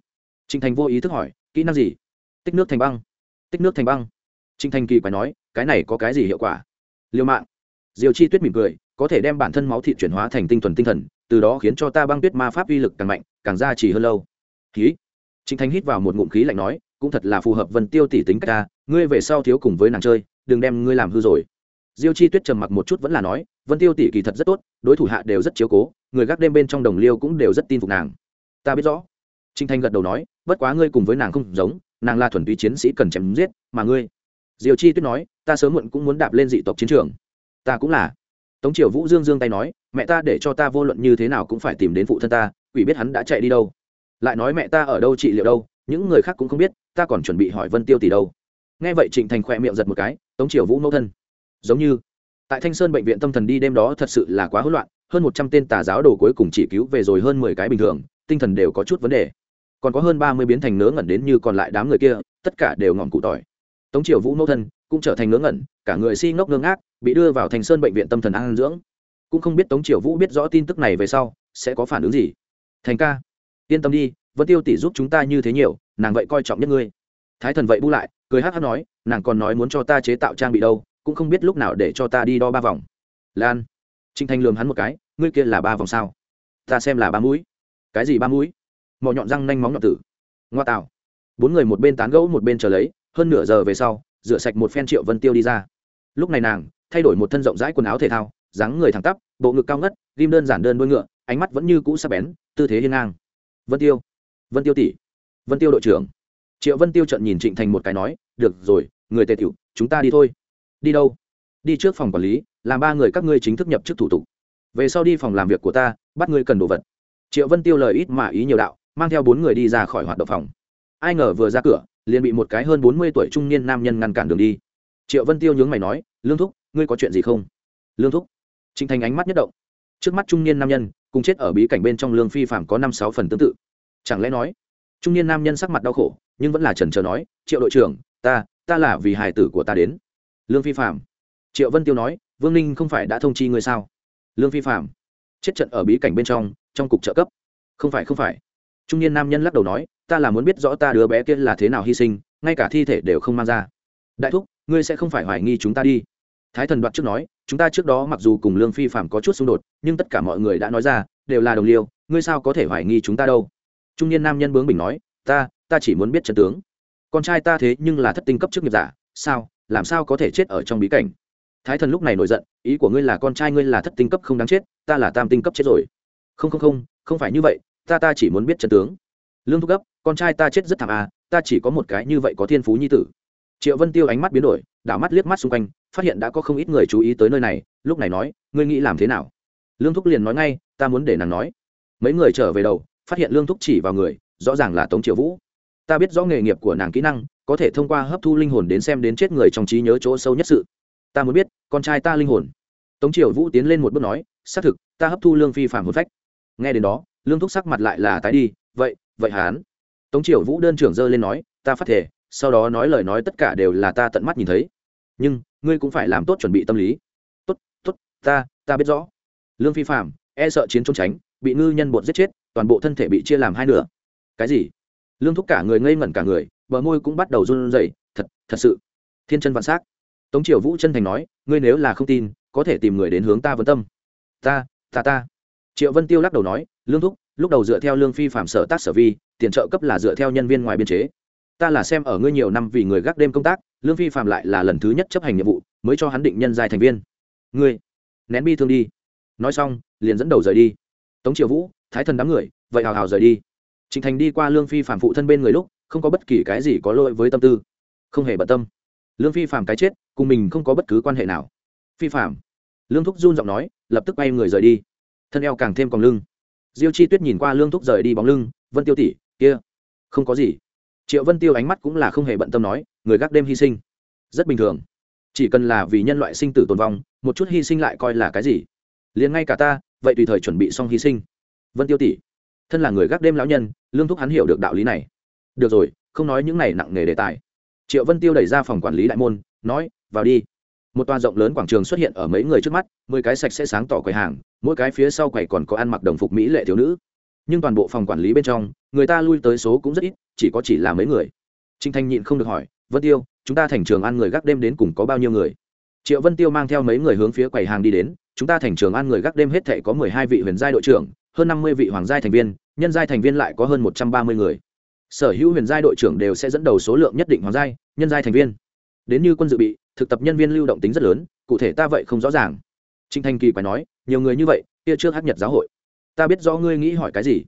Trình thành vô ý thức hỏi, kỹ năng gì? Tích nước thành băng. Tích nước thành băng. Trình thành kỳ quái nói, cái này có cái gì hiệu quả? Liêu mạng. Diêu chi tuyết mỉm cười, có thể đem bản thân máu thịt chuyển hóa thành tinh thuần tinh thần, từ đó khiến cho ta băng tuyết ma pháp uy lực càng mạnh, càng gia trì hơn lâu. Khí trịnh thanh hít vào một ngụm khí lạnh nói, cũng thật là phù hợp vân tiêu tỷ tính cách ta, ngươi về sau thiếu cùng với nàng chơi, đừng đem ngươi làm hư rồi diêu chi tuyết trầm mặc một chút vẫn là nói, vân tiêu tỷ kỳ thật rất tốt, đối thủ hạ đều rất chiếu cố, người gác đêm bên trong đồng liêu cũng đều rất tin phục nàng. Ta biết rõ. Trinh thanh gật đầu nói, bất quá ngươi cùng với nàng không giống, nàng là thuần túy chiến sĩ cần chém giết, mà ngươi diêu chi tuyết nói, ta sớm muộn cũng muốn đạp lên dị tộc chiến trường. Ta cũng là. Tống triều vũ dương dương tay nói, mẹ ta để cho ta vô luận như thế nào cũng phải tìm đến phụ thân ta, quỷ biết hắn đã chạy đi đâu. Lại nói, mẹ ta ở đâu trị liệu đâu, những người khác cũng không biết, ta còn chuẩn bị hỏi vân tiêu tỷ đâu. Nghe vậy trịnh thành khỏe miệng giật một cái, tống triều vũ mẫu thân giống như. Tại thanh sơn bệnh viện tâm thần đi đêm đó thật sự là quá hỗn loạn, hơn một trăm tên tà giáo đồ cuối cùng chỉ cứu về rồi hơn mười cái bình thường, tinh thần đều có chút vấn đề. Còn có hơn ba mươi biến thành nớ ngẩn đến như còn lại đám người kia, tất cả đều ngọn cụ tỏi. Tống triều vũ mẫu thân cũng trở thành ngớ ngẩn, cả người si ngốc ngơ ngác, bị đưa vào thành sơn bệnh viện tâm thần an dưỡng. Cũng không biết tống triều vũ biết rõ tin tức này về sau, sẽ có phản ứng gì. Thành ca, yên tâm đi, vân tiêu tỷ giúp chúng ta như thế nhiều, nàng vậy coi trọng nhất ngươi. Thái thần vậy bu lại, cười hát hát nói, nàng còn nói muốn cho ta chế tạo trang bị đâu cũng không biết lúc nào để cho ta đi đo ba vòng. Lan trinh thanh lường hắn một cái, ngươi kia là ba vòng sao? Ta xem là ba mũi. Cái gì ba mũi? Mỏ nhọn răng nanh móng nhọn tử. Ngoa tạo. Bốn người một bên tán gẫu một bên chờ lấy, hơn nửa giờ về sau, rửa sạch một phen triệu vân tiêu đi ra. Lúc này nàng, thay đổi một thân rộng rãi quần áo thể thao, dáng người thẳng tắp, bộ ngực cao ngất, ghim đơn giản đơn đôi ngựa, ánh mắt vẫn như cũ sắc bén, tư thế hiên ngang. Vân tiêu vân tiêu tỷ, vân tiêu đội trưởng. Triệu vân tiêu trận nhìn trịnh thành một cái nói, được rồi, người tề tiểu, chúng ta đi thôi đi đâu? Đi trước phòng quản lý, làm ba người các ngươi chính thức nhập chức thủ tục. Về sau đi phòng làm việc của ta, bắt ngươi cần đồ vật. Triệu vân tiêu lời ít mà ý nhiều đạo, mang theo bốn người đi ra khỏi hoạt động phòng. Ai ngờ vừa ra cửa, liền bị một cái hơn bốn mươi tuổi trung niên nam nhân ngăn cản đường đi. Triệu vân tiêu nhướng mày nói, lương thúc, ngươi có chuyện gì không? Lương thúc? Trịnh thành ánh mắt nhất động. Trước mắt trung niên nam nhân, cùng chết ở bí cảnh bên trong lương phi phạm có năm sáu phần tương tự. Chẳng lẽ nói, trung niên nam nhân sắc mặt đau khổ, nhưng vẫn là trần trờ nói, triệu đội trưởng, ta ta là vì hài tử của ta đến lương phi phạm triệu vân tiêu nói, vương ninh không phải đã thông chi ngươi sao? Lương phi phạm chết trận ở bí cảnh bên trong trong cục trợ cấp. Không phải không phải. Trung niên nam nhân lắc đầu nói, ta là muốn biết rõ ta đứa bé kia là thế nào hy sinh, ngay cả thi thể đều không mang ra. Đại thúc, ngươi sẽ không phải hoài nghi chúng ta đi. Thái thần đoạt trước nói, chúng ta trước đó mặc dù cùng lương phi phạm có chút xung đột, nhưng tất cả mọi người đã nói ra, đều là đồng liêu, ngươi sao có thể hoài nghi chúng ta đâu? Trung niên nam nhân bướng bình nói, ta ta chỉ muốn biết trận tướng. Con trai ta thế nhưng là thất tinh cấp chức nghiệp giả, sao? Làm sao có thể chết ở trong bí cảnh? Thái thần lúc này nổi giận, ý của ngươi là con trai ngươi là thất tinh cấp không đáng chết, ta là tam tinh cấp chết rồi. Không không không không phải như vậy, ta ta chỉ muốn biết trận tướng. Lương thúc cấp con trai ta chết rất thảm à ta chỉ có một cái như vậy có thiên phú nhi tử. Triệu vân tiêu ánh mắt biến đổi, đảo mắt liếc mắt xung quanh, phát hiện đã có không ít người chú ý tới nơi này, lúc này nói, ngươi nghĩ làm thế nào? Lương thúc liền nói ngay, ta muốn để nàng nói. Mấy người trở về đầu, phát hiện lương thúc chỉ vào người, rõ ràng là tống triệu vũ ta biết rõ nghề nghiệp của nàng kỹ năng, có thể thông qua hấp thu linh hồn đến xem đến chết người trong trí nhớ chỗ sâu nhất sự. Ta muốn biết, con trai ta linh hồn. Tống triều vũ tiến lên một bước nói, xác thực, ta hấp thu lương phi phạm hồn phách. Nghe đến đó, lương thúc sắc mặt lại là tái đi, vậy vậy hán. Tống triều vũ đơn trưởng dơ lên nói, ta phát thể sau đó nói lời nói tất cả đều là ta tận mắt nhìn thấy. Nhưng, ngươi cũng phải làm tốt chuẩn bị tâm lý. Tốt tốt, ta ta biết rõ. Lương phi phạm e sợ chiến trốn tránh, bị ngư nhân bột giết chết, toàn bộ thân thể bị chia làm hai nửa. Cái gì? Lương thúc cả người ngây ngẩn cả người, bờ môi cũng bắt đầu run rẩy, thật thật sự. Thiên chân vạn s á c tống triều vũ chân thành nói, ngươi nếu là không tin, có thể tìm người đến hướng ta vấn tâm. Ta ta ta. Triệu vân tiêu lắc đầu nói, lương thúc, lúc đầu dựa theo lương phi phạm sở tác sở vi, tiền trợ cấp là dựa theo nhân viên ngoài biên chế. Ta là xem ở ngươi nhiều năm vì người gác đêm công tác, lương phi phạm lại là lần thứ nhất chấp hành nhiệm vụ, mới cho hắn định nhân giai thành viên. Ngươi, nén bi thương đi. Nói xong, liền dẫn đầu rời đi. Tống triều vũ, thái thần đám người, vậy hào hào rời đi trịnh thành đi qua lương phi phạm phụ thân bên người lúc, không có bất kỳ cái gì có lỗi với tâm tư. Không hề bận tâm. Lương phi phạm cái chết, cùng mình không có bất cứ quan hệ nào. Phi phạm lương thúc run giọng nói, lập tức bay người rời đi. Thân eo càng thêm còn lưng. Diêu chi tuyết nhìn qua lương thúc rời đi bóng lưng, vân tiêu tỷ, kia, không có gì. Triệu vân tiêu ánh mắt cũng là không hề bận tâm nói, người gác đêm hy sinh. Rất bình thường. Chỉ cần là vì nhân loại sinh tử tồn vong, một chút hy sinh lại coi là cái gì? Liền ngay cả ta, vậy tùy thời chuẩn bị xong hy sinh. Vân tiêu tỷ thân là người gác đêm lão nhân, lương thúc hắn hiểu được đạo lý này. Được rồi, không nói những này nặng nề đề tài. Triệu vân tiêu đẩy ra phòng quản lý đại môn, nói, vào đi. Một toa rộng lớn quảng trường xuất hiện ở mấy người trước mắt, mười cái sạch sẽ sáng tỏ quầy hàng, mỗi cái phía sau quầy còn có ăn mặc đồng phục mỹ lệ thiếu nữ. Nhưng toàn bộ phòng quản lý bên trong, người ta lui tới số cũng rất ít, chỉ có chỉ là mấy người. Trinh thanh nhịn không được hỏi, vân tiêu, chúng ta thành trường ăn người gác đêm đến cùng có bao nhiêu người? Triệu vân tiêu mang theo mấy người hướng phía quầy hàng đi đến, chúng ta thành trường ăn người gác đêm hết thể có mười hai vị huyền giai đội trưởng hơn năm mươi vị hoàng giai thành viên, nhân giai thành viên lại có hơn một trăm ba mươi người. Sở hữu huyền giai đội trưởng đều sẽ dẫn đầu số lượng nhất định hoàng giai, nhân giai thành viên. Đến như quân dự bị, thực tập nhân viên lưu động tính rất lớn, cụ thể ta vậy không rõ ràng. Trinh thanh kỳ phải nói, nhiều người như vậy, kia trước hát nhật giáo hội. Ta biết rõ ngươi nghĩ hỏi cái gì.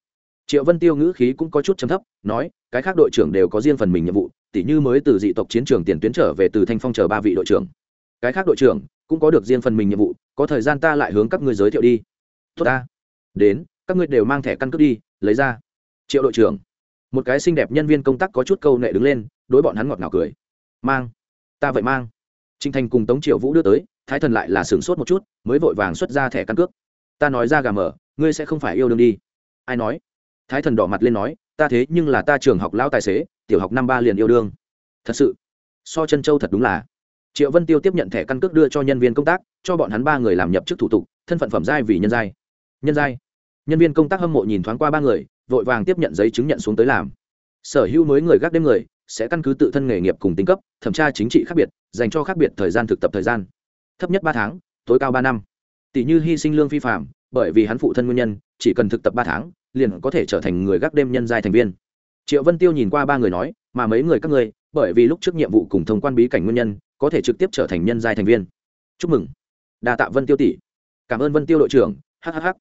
Triệu vân tiêu ngữ khí cũng có chút chấm thấp, nói, cái khác đội trưởng đều có riêng phần mình nhiệm vụ, tỉ như mới từ dị tộc chiến trường tiền tuyến trở về từ thanh phong chờ ba vị đội trưởng. Cái khác đội trưởng cũng có được riêng phần mình nhiệm vụ, có thời gian ta lại hướng các ngươi giới thiệu đi. Tốt ta. Đến các ngươi đều mang thẻ căn cước đi, lấy ra. Triệu đội trưởng. Một cái xinh đẹp nhân viên công tác có chút câu nệ đứng lên, đối bọn hắn ngọt ngào cười. Mang. Ta vậy mang. Trinh thành cùng tống triệu vũ đưa tới, thái thần lại là sửng sốt một chút, mới vội vàng xuất ra thẻ căn cước. Ta nói ra gà mở, ngươi sẽ không phải yêu đương đi. Ai nói? Thái thần đỏ mặt lên nói, ta thế nhưng là ta trường học lão tài xế, tiểu học năm ba liền yêu đương. Thật sự. So chân châu thật đúng là. Triệu vân tiêu tiếp nhận thẻ căn cước đưa cho nhân viên công tác, cho bọn hắn ba người làm nhập chức thủ tục, thân phận phẩm giai vì nhân giai. Nhân giai nhân viên công tác hâm mộ nhìn thoáng qua ba người, vội vàng tiếp nhận giấy chứng nhận xuống tới làm. Sở hữu mới người gác đêm người, sẽ căn cứ tự thân nghề nghiệp cùng tính cấp, thẩm tra chính trị khác biệt, dành cho khác biệt thời gian thực tập thời gian. Thấp nhất ba tháng, tối cao ba năm. Tỷ như hy sinh lương phi phạm, bởi vì hắn phụ thân nguyên nhân, chỉ cần thực tập ba tháng, liền có thể trở thành người gác đêm nhân giai thành viên. Triệu vân tiêu nhìn qua ba người nói, mà mấy người các ngươi, bởi vì lúc trước nhiệm vụ cùng thông quan bí cảnh nguyên nhân, có thể trực tiếp trở thành nhân giai thành viên. Chúc mừng, đa tạ vân tiêu tỷ. Cảm ơn vân tiêu đội trưởng. Hhh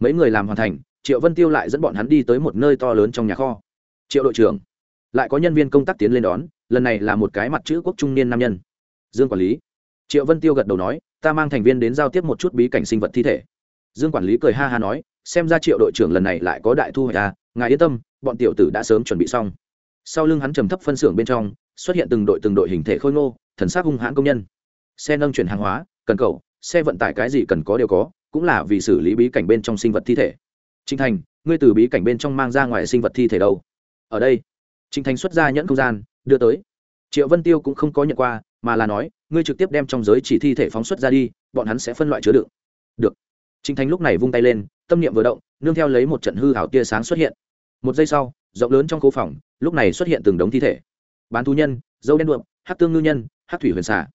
mấy người làm hoàn thành triệu vân tiêu lại dẫn bọn hắn đi tới một nơi to lớn trong nhà kho. Triệu đội trưởng lại có nhân viên công tác tiến lên đón lần này là một cái mặt chữ quốc trung niên nam nhân. Dương quản lý. Triệu vân tiêu gật đầu nói ta mang thành viên đến giao tiếp một chút bí cảnh sinh vật thi thể. Dương quản lý cười ha ha nói xem ra triệu đội trưởng lần này lại có đại thu hoạch ta à, ngài yên tâm bọn tiểu tử đã sớm chuẩn bị xong. Sau lưng hắn trầm thấp phân xưởng bên trong xuất hiện từng đội từng đội hình thể khôi ngô thần sắc hung hãn công nhân. Xe nâng chuyển hàng hóa cần cầu xe vận tải cái gì cần có đều có cũng là vì xử lý bí cảnh bên trong sinh vật thi thể. Trinh thành ngươi từ bí cảnh bên trong mang ra ngoài sinh vật thi thể đâu? Ở đây. Trinh thành xuất ra nhẫn không gian đưa tới. Triệu vân tiêu cũng không có nhận qua mà là nói ngươi trực tiếp đem trong giới chỉ thi thể phóng xuất ra đi bọn hắn sẽ phân loại chứa đựng. Được. Trinh thành lúc này vung tay lên tâm niệm vừa động nương theo lấy một trận hư hảo tia sáng xuất hiện. Một giây sau rộng lớn trong khu phòng lúc này xuất hiện từng đống thi thể. Bán thú nhân dâu đen đượm, hát tương ngư nhân hát thủy huyền xả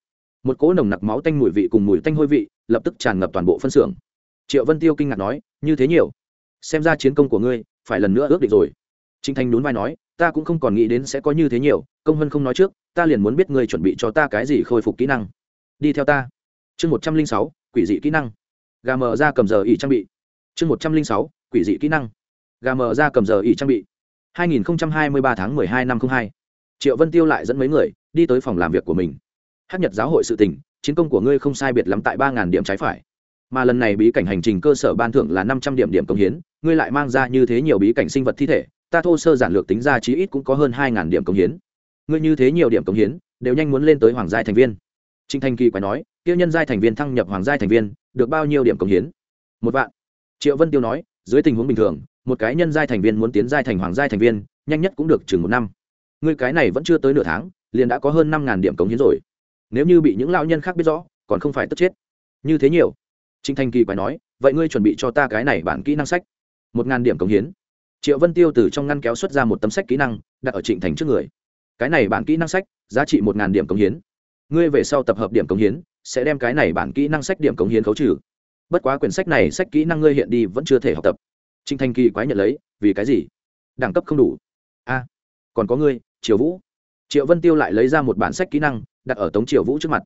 một cỗ nồng nặc máu tanh mùi vị cùng mùi tanh hôi vị lập tức tràn ngập toàn bộ phân xưởng. Triệu vân tiêu kinh ngạc nói, như thế nhiều? Xem ra chiến công của ngươi phải lần nữa ước định rồi. Trinh thanh nhún vai nói, ta cũng không còn nghĩ đến sẽ có như thế nhiều, công hơn không nói trước, ta liền muốn biết ngươi chuẩn bị cho ta cái gì khôi phục kỹ năng. Đi theo ta. Chương một trăm linh sáu, quỷ dị kỹ năng. Gà mờ ra cầm giờ ỉ trang bị. Chương một trăm linh sáu, quỷ dị kỹ năng. Gà mờ ra cầm giờ ỉ trang bị. 2023 tháng 12 năm 02. Triệu Vân Tiêu lại dẫn mấy người đi tới phòng làm việc của mình. Hát Nhật giáo hội sự tình, chiến công của ngươi không sai biệt lắm tại ba ngàn điểm trái phải. Mà lần này bí cảnh hành trình cơ sở ban thưởng là 500 điểm điểm công hiến, ngươi lại mang ra như thế nhiều bí cảnh sinh vật thi thể, ta thô sơ giản lược tính ra chí ít cũng có hơn hai ngàn điểm công hiến. Ngươi như thế nhiều điểm công hiến, đều nhanh muốn lên tới hoàng giai thành viên. Trịnh Thanh Kỳ quái nói, kia nhân giai thành viên thăng nhập hoàng giai thành viên, được bao nhiêu điểm công hiến? Một vạn. Triệu Vân Tiêu nói, dưới tình huống bình thường, một cái nhân giai thành viên muốn tiến giai thành hoàng giai thành viên nhanh nhất cũng được chừng một năm ngươi cái này vẫn chưa tới nửa tháng liền đã có hơn năm ngàn điểm cống hiến rồi nếu như bị những lão nhân khác biết rõ, còn không phải tất chết. Như thế nhiều. Trinh thanh kỳ phải nói, vậy ngươi chuẩn bị cho ta cái này bản kỹ năng sách. Một ngàn điểm cống hiến. Triệu vân tiêu từ trong ngăn kéo xuất ra một tấm sách kỹ năng, đặt ở trịnh thành trước người. Cái này bản kỹ năng sách, giá trị một ngàn điểm cống hiến. Ngươi về sau tập hợp điểm cống hiến, sẽ đem cái này bản kỹ năng sách điểm cống hiến khấu trừ. Bất quá quyển sách này sách kỹ năng ngươi hiện đi vẫn chưa thể học tập. Trinh thanh kỳ quái nhận lấy, vì cái gì? Đẳng cấp không đủ. A, còn có ngươi, triều vũ. Triệu vân tiêu lại lấy ra một bản sách kỹ năng đặt ở tống triều vũ trước mặt.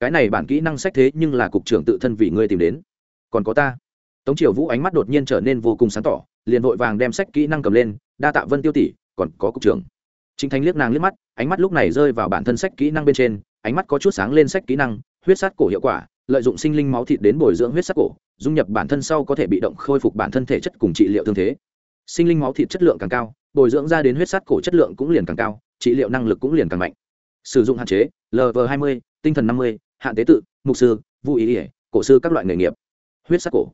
Cái này bản kỹ năng sách thế nhưng là cục trưởng tự thân vì ngươi tìm đến. Còn có ta. Tống triều vũ ánh mắt đột nhiên trở nên vô cùng sáng tỏ, liền vội vàng đem sách kỹ năng cầm lên, đa tạ vân tiêu tỷ, còn có cục trưởng. Chính thanh liếc nàng liếc mắt, ánh mắt lúc này rơi vào bản thân sách kỹ năng bên trên, ánh mắt có chút sáng lên sách kỹ năng, huyết sát cổ hiệu quả, lợi dụng sinh linh máu thịt đến bồi dưỡng huyết sát cổ, dung nhập bản thân sau có thể bị động khôi phục bản thân thể chất cùng trị liệu thương thế. Sinh linh máu thịt chất lượng càng cao, bồi dưỡng ra đến huyết sát cổ chất lượng cũng liền càng cao, trị liệu năng lực cũng liền càng mạnh sử dụng hạn chế lv hai mươi, tinh thần năm mươi, hạn tế tự, mục sư vũ ý ỉa cổ sư các loại nghề nghiệp. Huyết sắc cổ.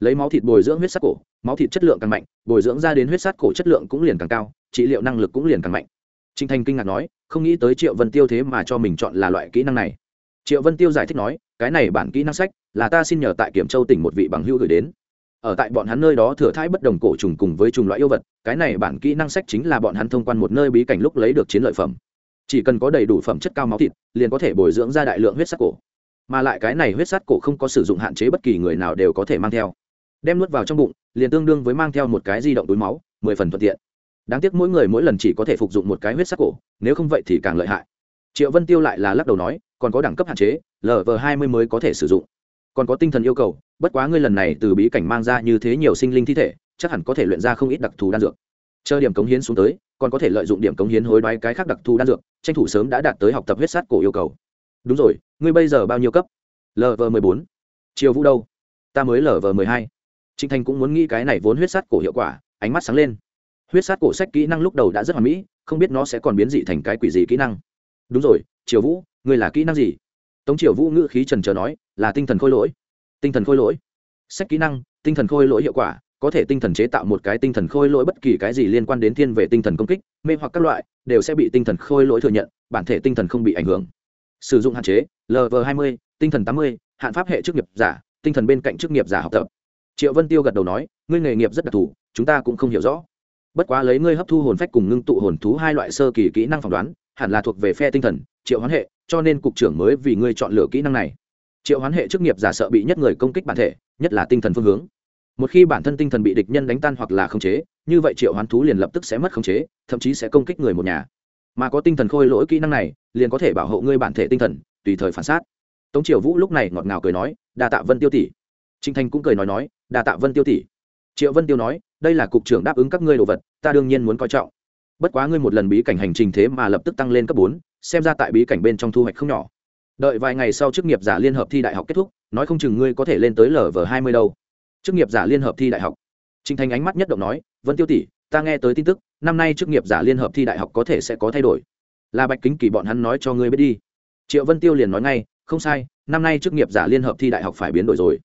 Lấy máu thịt bồi dưỡng huyết sắc cổ, máu thịt chất lượng càng mạnh, bồi dưỡng ra đến huyết sắc cổ chất lượng cũng liền càng cao, trị liệu năng lực cũng liền càng mạnh. Trinh thanh kinh ngạc nói, không nghĩ tới triệu vân tiêu thế mà cho mình chọn là loại kỹ năng này. Triệu vân tiêu giải thích nói, cái này bản kỹ năng sách là ta xin nhờ tại kiểm châu tỉnh một vị bằng hữu gửi đến. Ở tại bọn hắn nơi đó thừa thãi bất đồng cổ trùng cùng với trùng loại yêu vật, cái này bản kỹ năng sách chính là bọn hắn thông quan một nơi bí cảnh lúc lấy được chiến lợi phẩm chỉ cần có đầy đủ phẩm chất cao máu thịt, liền có thể bồi dưỡng ra đại lượng huyết sắc cổ. Mà lại cái này huyết sắc cổ không có sử dụng hạn chế bất kỳ người nào đều có thể mang theo. Đem nuốt vào trong bụng, liền tương đương với mang theo một cái di động túi máu, mười phần thuận tiện. Đáng tiếc mỗi người mỗi lần chỉ có thể phục dụng một cái huyết sắc cổ, nếu không vậy thì càng lợi hại. Triệu vân tiêu lại là lắc đầu nói, còn có đẳng cấp hạn chế lv hai mươi mới có thể sử dụng. Còn có tinh thần yêu cầu, bất quá ngươi lần này từ bí cảnh mang ra như thế nhiều sinh linh thi thể, chắc hẳn có thể luyện ra không ít đặc thù đan dược chờ điểm cống hiến xuống tới, còn có thể lợi dụng điểm cống hiến hối đoái cái khác đặc thù đan dược, tranh thủ sớm đã đạt tới học tập huyết sát cổ yêu cầu. Đúng rồi, ngươi bây giờ bao nhiêu cấp? Lv mười bốn. Chiều vũ đâu? Ta mới lv mười hai. Trịnh thành cũng muốn nghĩ cái này vốn huyết sát cổ hiệu quả, ánh mắt sáng lên. Huyết sát cổ sách kỹ năng lúc đầu đã rất hoàn mỹ, không biết nó sẽ còn biến dị thành cái quỷ gì kỹ năng. Đúng rồi, triều vũ, ngươi là kỹ năng gì? Tống triều vũ ngữ khí trần trờ nói, là tinh thần khôi lỗi. Tinh thần khôi lỗi. Sách kỹ năng, tinh thần khôi lỗi hiệu quả có thể tinh thần chế tạo một cái tinh thần khôi lỗi bất kỳ cái gì liên quan đến thiên về tinh thần công kích, mê hoặc các loại, đều sẽ bị tinh thần khôi lỗi thừa nhận, bản thể tinh thần không bị ảnh hưởng. Sử dụng hạn chế lv hai mươi, tinh thần tám mươi, hạn pháp hệ chức nghiệp giả, tinh thần bên cạnh chức nghiệp giả học tập. Triệu vân tiêu gật đầu nói, ngươi nghề nghiệp rất đặc thù, chúng ta cũng không hiểu rõ. Bất quá lấy ngươi hấp thu hồn phách cùng ngưng tụ hồn thú hai loại sơ kỳ kỹ năng phỏng đoán, hẳn là thuộc về phe tinh thần, triệu hoán hệ, cho nên cục trưởng mới vì ngươi chọn lựa kỹ năng này. Triệu hoán hệ chức nghiệp giả sợ bị nhất người công kích bản thể, nhất là tinh thần phương hướng một khi bản thân tinh thần bị địch nhân đánh tan hoặc là khống chế, như vậy triệu hoán thú liền lập tức sẽ mất khống chế, thậm chí sẽ công kích người một nhà. Mà có tinh thần khôi lỗi kỹ năng này, liền có thể bảo hộ ngươi bản thể tinh thần, tùy thời phản xác tống triều vũ lúc này ngọt ngào cười nói, đa tạ vân tiêu tỷ. Trinh thanh cũng cười nói nói, đa tạ vân tiêu tỷ. Triệu vân tiêu nói, đây là cục trưởng đáp ứng các ngươi đồ vật, ta đương nhiên muốn coi trọng. Bất quá ngươi một lần bí cảnh hành trình thế mà lập tức tăng lên cấp bốn, xem ra tại bí cảnh bên trong thu hoạch không nhỏ. Đợi vài ngày sau chức nghiệp giả liên hợp thi đại học kết thúc, nói không chừng ngươi có thể lên tới lv hai mươi đâu chức nghiệp giả liên hợp thi đại học. Trinh thành ánh mắt nhất động nói, vân tiêu tỷ, ta nghe tới tin tức, năm nay chức nghiệp giả liên hợp thi đại học có thể sẽ có thay đổi. Là bạch kính kỳ bọn hắn nói cho ngươi biết đi. Triệu vân tiêu liền nói ngay, không sai, năm nay chức nghiệp giả liên hợp thi đại học phải biến đổi rồi.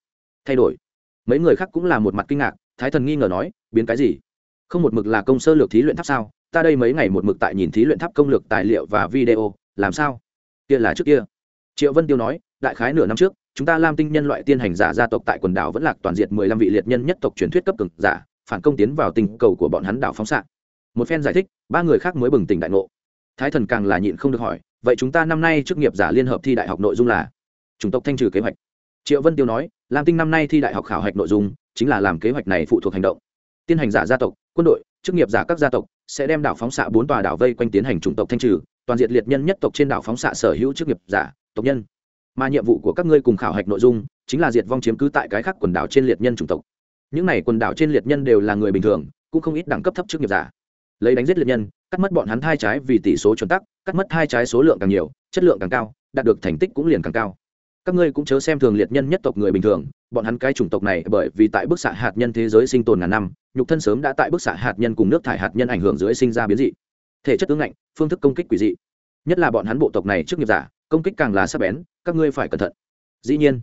Thay đổi? Mấy người khác cũng là một mặt kinh ngạc, thái thần nghi ngờ nói, biến cái gì? Không một mực là công sơ lược thí luyện tháp sao? Ta đây mấy ngày một mực tại nhìn thí luyện tháp công lược tài liệu và video, làm sao? Kia là trước kia. Triệu vân tiêu nói, đại khái nửa năm trước chúng ta lam tinh nhân loại tiên hành giả gia tộc tại quần đảo vẫn lạc toàn diệt mười lăm vị liệt nhân nhất tộc truyền thuyết cấp cực giả, phản công tiến vào tình cầu của bọn hắn đảo phóng xạ. Một phen giải thích, ba người khác mới bừng tỉnh đại ngộ. Thái thần càng là nhịn không được hỏi, vậy chúng ta năm nay chức nghiệp giả liên hợp thi đại học nội dung là? Chủng tộc thanh trừ kế hoạch. Triệu vân tiêu nói, lam tinh năm nay thi đại học khảo hạch nội dung chính là làm kế hoạch này phụ thuộc hành động. Tiên hành giả gia tộc, quân đội, chức nghiệp giả các gia tộc sẽ đem đảo phóng xạ bốn tòa đảo vây quanh tiến hành chủng tộc thanh trừ, toàn diện liệt nhân nhất tộc trên đảo phóng xạ sở hữu chức nghiệp giả, tộc nhân mà nhiệm vụ của các ngươi cùng khảo hạch nội dung chính là diệt vong chiếm cứ tại cái khác quần đảo trên liệt nhân chủng tộc. Những này quần đảo trên liệt nhân đều là người bình thường, cũng không ít đẳng cấp thấp chức nghiệp giả. Lấy đánh giết liệt nhân, cắt mất bọn hắn hai trái vì tỷ số chuẩn tắc, cắt mất hai trái số lượng càng nhiều, chất lượng càng cao, đạt được thành tích cũng liền càng cao. Các ngươi cũng chớ xem thường liệt nhân nhất tộc người bình thường, bọn hắn cái chủng tộc này bởi vì tại bức xạ hạt nhân thế giới sinh tồn ngàn năm, nhục thân sớm đã tại bức xạ hạt nhân cùng nước thải hạt nhân ảnh hưởng dưới sinh ra biến dị. Thể chất tướng ngạnh, phương thức công kích quỷ dị. Nhất là bọn hắn bộ tộc này trước nghiệp giả, công kích càng là sắc bén các ngươi phải cẩn thận. Dĩ nhiên,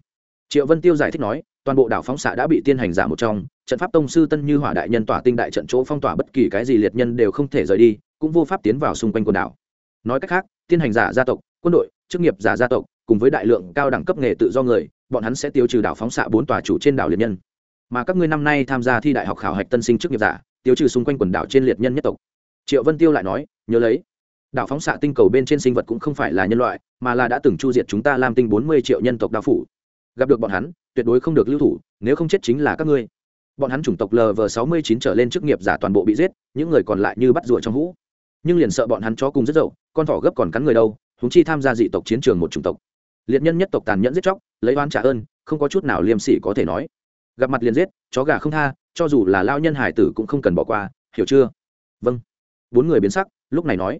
triệu vân tiêu giải thích nói, toàn bộ đảo phóng xạ đã bị tiên hành giả một trong, trận pháp tông sư tân như hỏa đại nhân tỏa tinh đại trận chỗ phong tỏa bất kỳ cái gì liệt nhân đều không thể rời đi, cũng vô pháp tiến vào xung quanh quần đảo. Nói cách khác, tiên hành giả gia tộc, quân đội, chức nghiệp giả gia tộc, cùng với đại lượng cao đẳng cấp nghề tự do người, bọn hắn sẽ tiêu trừ đảo phóng xạ bốn tòa chủ trên đảo liệt nhân. Mà các ngươi năm nay tham gia thi đại học khảo hạch tân sinh chức nghiệp giả, tiêu trừ xung quanh quần đảo trên liệt nhân nhất tộc. Triệu vân tiêu lại nói, nhớ lấy đảo phóng xạ tinh cầu bên trên sinh vật cũng không phải là nhân loại, mà là đã từng chu diệt chúng ta làm tinh bốn mươi triệu nhân tộc đao phủ. Gặp được bọn hắn, tuyệt đối không được lưu thủ, nếu không chết chính là các ngươi. Bọn hắn chủng tộc lv sáu mươi chín trở lên chức nghiệp giả toàn bộ bị giết, những người còn lại như bắt rùa trong hũ. Nhưng liền sợ bọn hắn chó cùng rất dậu, con thỏ gấp còn cắn người đâu húng chi tham gia dị tộc chiến trường một chủng tộc. Liệt nhân nhất tộc tàn nhẫn giết chóc, lấy oán trả ơn, không có chút nào liêm sỉ có thể nói. Gặp mặt liền giết, chó gà không tha, cho dù là lao nhân hải tử cũng không cần bỏ qua, hiểu chưa? Vâng. Bốn người biến sắc, lúc này nói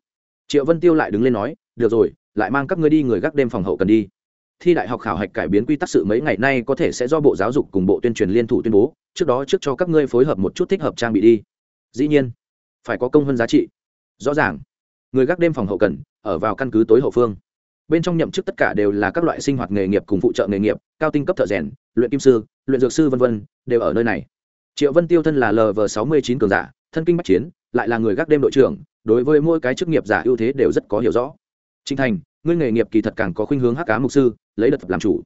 triệu vân tiêu lại đứng lên nói, được rồi, lại mang các ngươi đi người gác đêm phòng hậu cần đi. Thi đại học khảo hạch cải biến quy tắc sự mấy ngày nay có thể sẽ do bộ giáo dục cùng bộ tuyên truyền liên thủ tuyên bố, trước đó trước cho các ngươi phối hợp một chút thích hợp trang bị đi. Dĩ nhiên, phải có công hơn giá trị. Rõ ràng. Người gác đêm phòng hậu cần, ở vào căn cứ tối hậu phương. Bên trong nhậm chức tất cả đều là các loại sinh hoạt nghề nghiệp cùng phụ trợ nghề nghiệp, cao tinh cấp thợ rèn, luyện kim sư, luyện dược sư v v đều ở nơi này. Triệu vân tiêu thân là lv sáu mươi chín cường giả, thân kinh bắc chiến lại là người gác đêm đội trưởng, đối với mỗi cái chức nghiệp giả ưu thế đều rất có hiểu rõ. Trinh thành, ngươi nghề nghiệp kỳ thật càng có khuynh hướng hắc cá mục sư, lấy đợt làm chủ.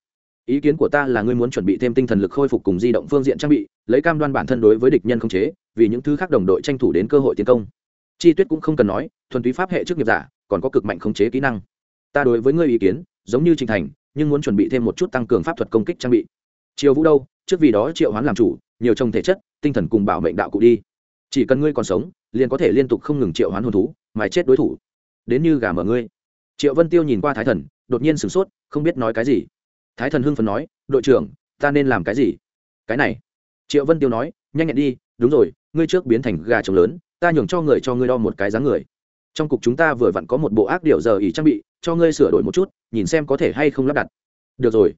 Ý kiến của ta là ngươi muốn chuẩn bị thêm tinh thần lực khôi phục cùng di động phương diện trang bị, lấy cam đoan bản thân đối với địch nhân không chế, vì những thứ khác đồng đội tranh thủ đến cơ hội tiến công. Chi tuyết cũng không cần nói, thuần túy pháp hệ chức nghiệp giả, còn có cực mạnh khống chế kỹ năng. Ta đối với ngươi ý kiến, giống như trình thành, nhưng muốn chuẩn bị thêm một chút tăng cường pháp thuật công kích trang bị. Triều vũ đâu? Trước vì đó triệu hoán làm chủ, nhiều trong thể chất, tinh thần cùng bảo mệnh đạo cụ đi. Chỉ cần ngươi còn sống liền có thể liên tục không ngừng triệu hoán hồn thú mà chết đối thủ. Đến như gà mở ngươi. Triệu vân tiêu nhìn qua thái thần, đột nhiên sửng sốt, không biết nói cái gì. Thái thần hưng phấn nói, đội trưởng, ta nên làm cái gì? Cái này. Triệu vân tiêu nói, nhanh nhẹn đi, đúng rồi, ngươi trước biến thành gà trống lớn, ta nhường cho người cho ngươi đo một cái dáng người. Trong cục chúng ta vừa vặn có một bộ ác điều giờ ỉ trang bị, cho ngươi sửa đổi một chút, nhìn xem có thể hay không lắp đặt. Được rồi.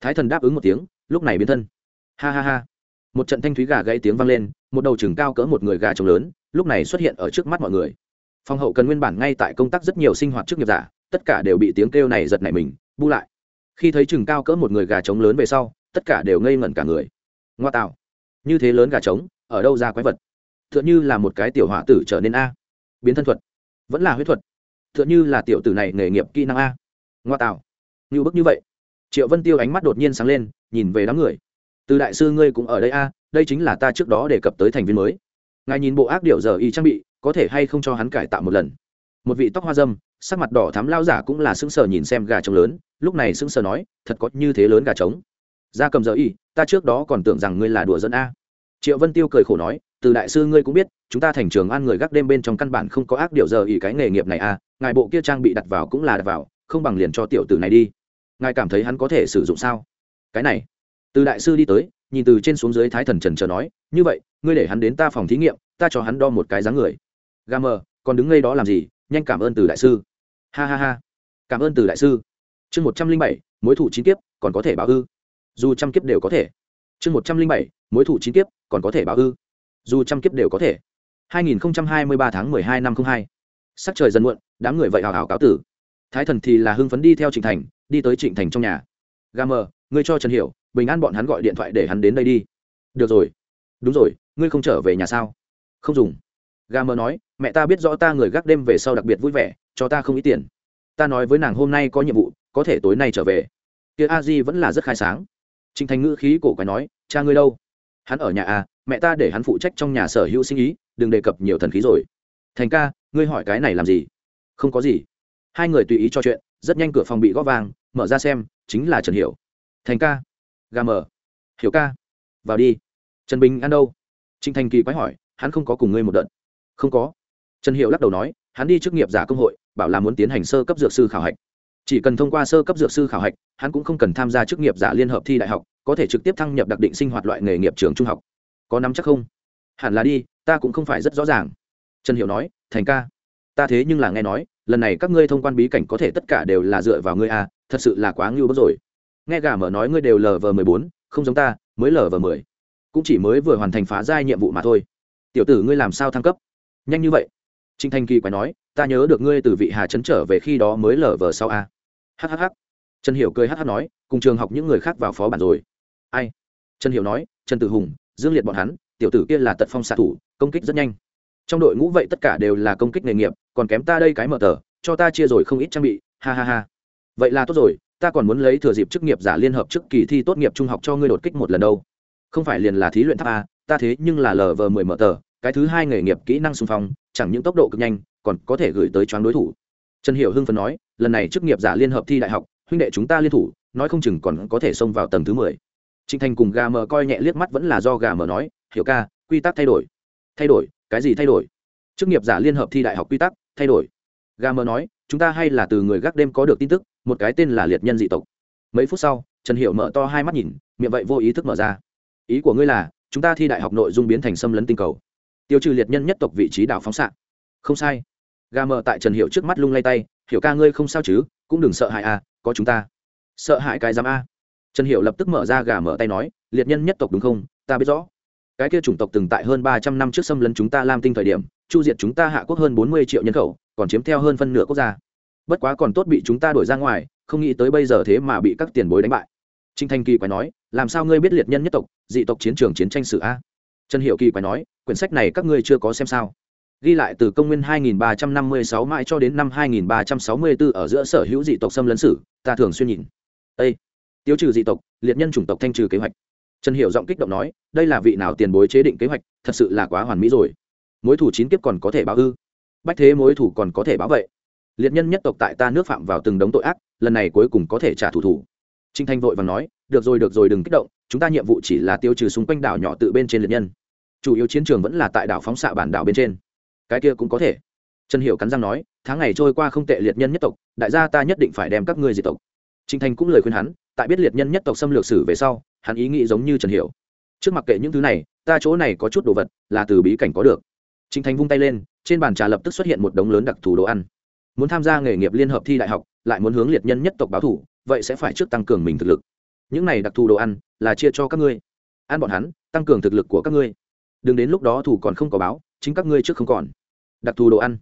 Thái thần đáp ứng một tiếng, lúc này biến thân. Ha ha ha một trận thanh thúy gà gây tiếng vang lên, một đầu chừng cao cỡ một người gà trống lớn, lúc này xuất hiện ở trước mắt mọi người. Phòng hậu cần nguyên bản ngay tại công tác rất nhiều sinh hoạt trước nghiệp giả, tất cả đều bị tiếng kêu này giật nảy mình, bu lại. Khi thấy chừng cao cỡ một người gà trống lớn về sau, tất cả đều ngây ngẩn cả người. Ngoa tạo. Như thế lớn gà trống, ở đâu ra quái vật? T h ư ợ n h ư là một cái tiểu họa tử trở nên a. Biến thân thuật. Vẫn là huyết thuật. T h ư ợ n h ư là tiểu tử này nghề nghiệp kỹ năng a. Ngoa tạo. Như bức như vậy. Triệu vân tiêu ánh mắt đột nhiên sáng lên, nhìn về đám người từ đại sư ngươi cũng ở đây a, đây chính là ta trước đó đề cập tới thành viên mới. Ngài nhìn bộ ác điệu giờ y trang bị, có thể hay không cho hắn cải tạo một lần? Một vị tóc hoa dâm, sắc mặt đỏ thắm lao giả cũng là sững sờ nhìn xem gà trống lớn, lúc này sững sờ nói, thật có như thế lớn gà trống. Ra cầm giờ y, ta trước đó còn tưởng rằng ngươi là đùa dẫn a. Triệu vân tiêu cười khổ nói, từ đại sư ngươi cũng biết, chúng ta thành trường an người gác đêm bên trong căn bản không có ác điệu giờ y cái nghề nghiệp này a, ngài bộ kia trang bị đặt vào cũng là đặt vào, không bằng liền cho tiểu tử này đi. Ngài cảm thấy hắn có thể sử dụng sao? Cái này từ đại sư đi tới nhìn từ trên xuống dưới thái thần trần chờ nói như vậy ngươi để hắn đến ta phòng thí nghiệm ta cho hắn đo một cái dáng người. Gà mờ còn đứng ngay đó làm gì? Nhanh cảm ơn từ đại sư. Ha ha ha. Cảm ơn từ đại sư. Chương một trăm linh bảy mối thủ chín kiếp còn có thể báo ư. Dù trăm kiếp đều có thể. Chương một trăm linh bảy mối thủ chín kiếp còn có thể báo ư. Dù trăm kiếp đều có thể. Hai nghìn hai mươi ba tháng mười hai năm không hai. Sắc trời dần muộn đám người vậy hào hào cáo tử. Thái thần thì là hưng phấn đi theo trịnh thành đi tới trịnh thành trong nhà. Gamer, mờ ngươi cho trần hiểu bình an bọn hắn gọi điện thoại để hắn đến đây đi. Được rồi. Đúng rồi, ngươi không trở về nhà sao? Không dùng. Ga mơ nói, mẹ ta biết rõ ta người gác đêm về sau đặc biệt vui vẻ, cho ta không ít tiền. Ta nói với nàng hôm nay có nhiệm vụ, có thể tối nay trở về. Kia a di vẫn là rất khai sáng. Trịnh thành ngữ khí cổ quái nói, cha ngươi đâu? Hắn ở nhà à mẹ ta để hắn phụ trách trong nhà sở hữu sinh ý, đừng đề cập nhiều thần khí rồi. Thành ca, ngươi hỏi cái này làm gì? Không có gì. Hai người tùy ý cho chuyện, rất nhanh cửa phòng bị góp vàng, mở ra xem, chính là trần hiểu. Thành ca gà mờ hiểu ca. Vào đi. Trần bình ăn đâu? Trịnh thành kỳ quái hỏi, hắn không có cùng ngươi một đợt. Không có. Trần hiệu lắc đầu nói, hắn đi chức nghiệp giả công hội, bảo là muốn tiến hành sơ cấp dược sư khảo hạch. Chỉ cần thông qua sơ cấp dược sư khảo hạch, hắn cũng không cần tham gia chức nghiệp giả liên hợp thi đại học, có thể trực tiếp thăng nhập đặc định sinh hoạt loại nghề nghiệp trường trung học. Có nắm chắc không? Hẳn là đi, ta cũng không phải rất rõ ràng. Trần hiệu nói, thành ca. Ta thế nhưng là nghe nói, lần này các ngươi thông quan bí cảnh có thể tất cả đều là dựa vào ngươi à thật sự là quá ngưu bất rồi nghe gà mở nói ngươi đều lờ vờ mười bốn, không giống ta, mới lờ vờ mười. Cũng chỉ mới vừa hoàn thành phá giai nhiệm vụ mà thôi. Tiểu tử ngươi làm sao thăng cấp? Nhanh như vậy. Trinh thanh kỳ quái nói, ta nhớ được ngươi từ vị hà trấn trở về khi đó mới lờ vờ sau a. Hhh trần hiểu cười hh nói, cùng trường học những người khác vào phó bản rồi. Ai? Trần hiểu nói, trần tử hùng, dương liệt bọn hắn, tiểu tử kia là tật phong xạ thủ, công kích rất nhanh. Trong đội ngũ vậy tất cả đều là công kích nghề nghiệp, còn kém ta đây cái mở tờ, cho ta chia rồi không ít trang bị, ha ha ha. Vậy là tốt rồi ta còn muốn lấy thừa dịp chức nghiệp giả liên hợp trước kỳ thi tốt nghiệp trung học cho ngươi đột kích một lần đâu. Không phải liền là thí luyện tháp a, ta thế nhưng là lờ vờ mười mở tờ, cái thứ hai nghề nghiệp kỹ năng xung phong, chẳng những tốc độ cực nhanh, còn có thể gửi tới choáng đối thủ. Trần hiểu hưng phấn nói, lần này chức nghiệp giả liên hợp thi đại học, huynh đệ chúng ta liên thủ, nói không chừng còn có thể xông vào tầng thứ mười. Trịnh thành cùng gà mờ coi nhẹ liếc mắt vẫn là do gà mờ nói, hiểu ca, quy tắc thay đổi. Thay đổi? Cái gì thay đổi? Chức nghiệp giả liên hợp thi đại học quy tắc, thay đổi. Gà mờ nói, chúng ta hay là từ người gác đêm có được tin tức một cái tên là liệt nhân dị tộc. Mấy phút sau, trần hiệu mở to hai mắt nhìn, miệng vậy vô ý thức mở ra. Ý của ngươi là, chúng ta thi đại học nội dung biến thành xâm lấn tinh cầu. Tiêu trừ liệt nhân nhất tộc vị trí đảo phóng xạ. Không sai. Gà mờ tại trần hiệu trước mắt lung lay tay, hiểu ca ngươi không sao chứ, cũng đừng sợ hãi à có chúng ta. Sợ hãi cái giám a? Trần hiệu lập tức mở ra gà mở tay nói, liệt nhân nhất tộc đúng không? Ta biết rõ. Cái kia chủng tộc từng tại hơn ba trăm năm trước xâm lấn chúng ta lam tinh thời điểm, chu diệt chúng ta hạ quốc hơn bốn mươi triệu nhân khẩu, còn chiếm theo hơn phân nửa quốc gia bất quá còn tốt bị chúng ta đuổi ra ngoài, không nghĩ tới bây giờ thế mà bị các tiền bối đánh bại. Trinh thanh kỳ quái nói, làm sao ngươi biết liệt nhân nhất tộc, dị tộc chiến trường chiến tranh sử a? Trần hiệu kỳ quái nói, quyển sách này các ngươi chưa có xem sao? Ghi lại từ công nguyên 2356 mãi cho đến năm 2364 ở giữa sở hữu dị tộc xâm lấn sử, ta thường xuyên nhìn. Ê! tiêu trừ dị tộc, liệt nhân chủng tộc thanh trừ kế hoạch. Trần hiệu giọng kích động nói, đây là vị nào tiền bối chế định kế hoạch, thật sự là quá hoàn mỹ rồi. Mối thủ chín kiếp còn có thể báo ư? Bách thế mối thủ còn có thể báo vậy? Liệt nhân nhất tộc tại ta nước phạm vào từng đống tội ác, lần này cuối cùng có thể trả thù thủ. Trinh thanh vội và nói, được rồi được rồi, đừng kích động, chúng ta nhiệm vụ chỉ là tiêu trừ xung quanh đảo nhỏ tự bên trên liệt nhân. Chủ yếu chiến trường vẫn là tại đảo phóng xạ bản đảo bên trên. Cái kia cũng có thể. Trần hiệu cắn răng nói, tháng ngày trôi qua không tệ liệt nhân nhất tộc, đại gia ta nhất định phải đem các ngươi diệt tộc. Trinh thanh cũng lời khuyên hắn, tại biết liệt nhân nhất tộc xâm lược sử về sau, hắn ý nghĩ giống như trần hiệu trước mặt kệ những thứ này, ta chỗ này có chút đồ vật, là từ bí cảnh có được. Trinh thanh vung tay lên, trên bàn trà lập tức xuất hiện một đống lớn đặc thù đồ ăn muốn tham gia nghề nghiệp liên hợp thi đại học, lại muốn hướng liệt nhân nhất tộc báo thủ, vậy sẽ phải trước tăng cường mình thực lực. Những này đặc thù đồ ăn là chia cho các ngươi. Ăn bọn hắn, tăng cường thực lực của các ngươi. Đừng đến lúc đó thủ còn không có báo, chính các ngươi trước không còn. Đặc thù đồ ăn.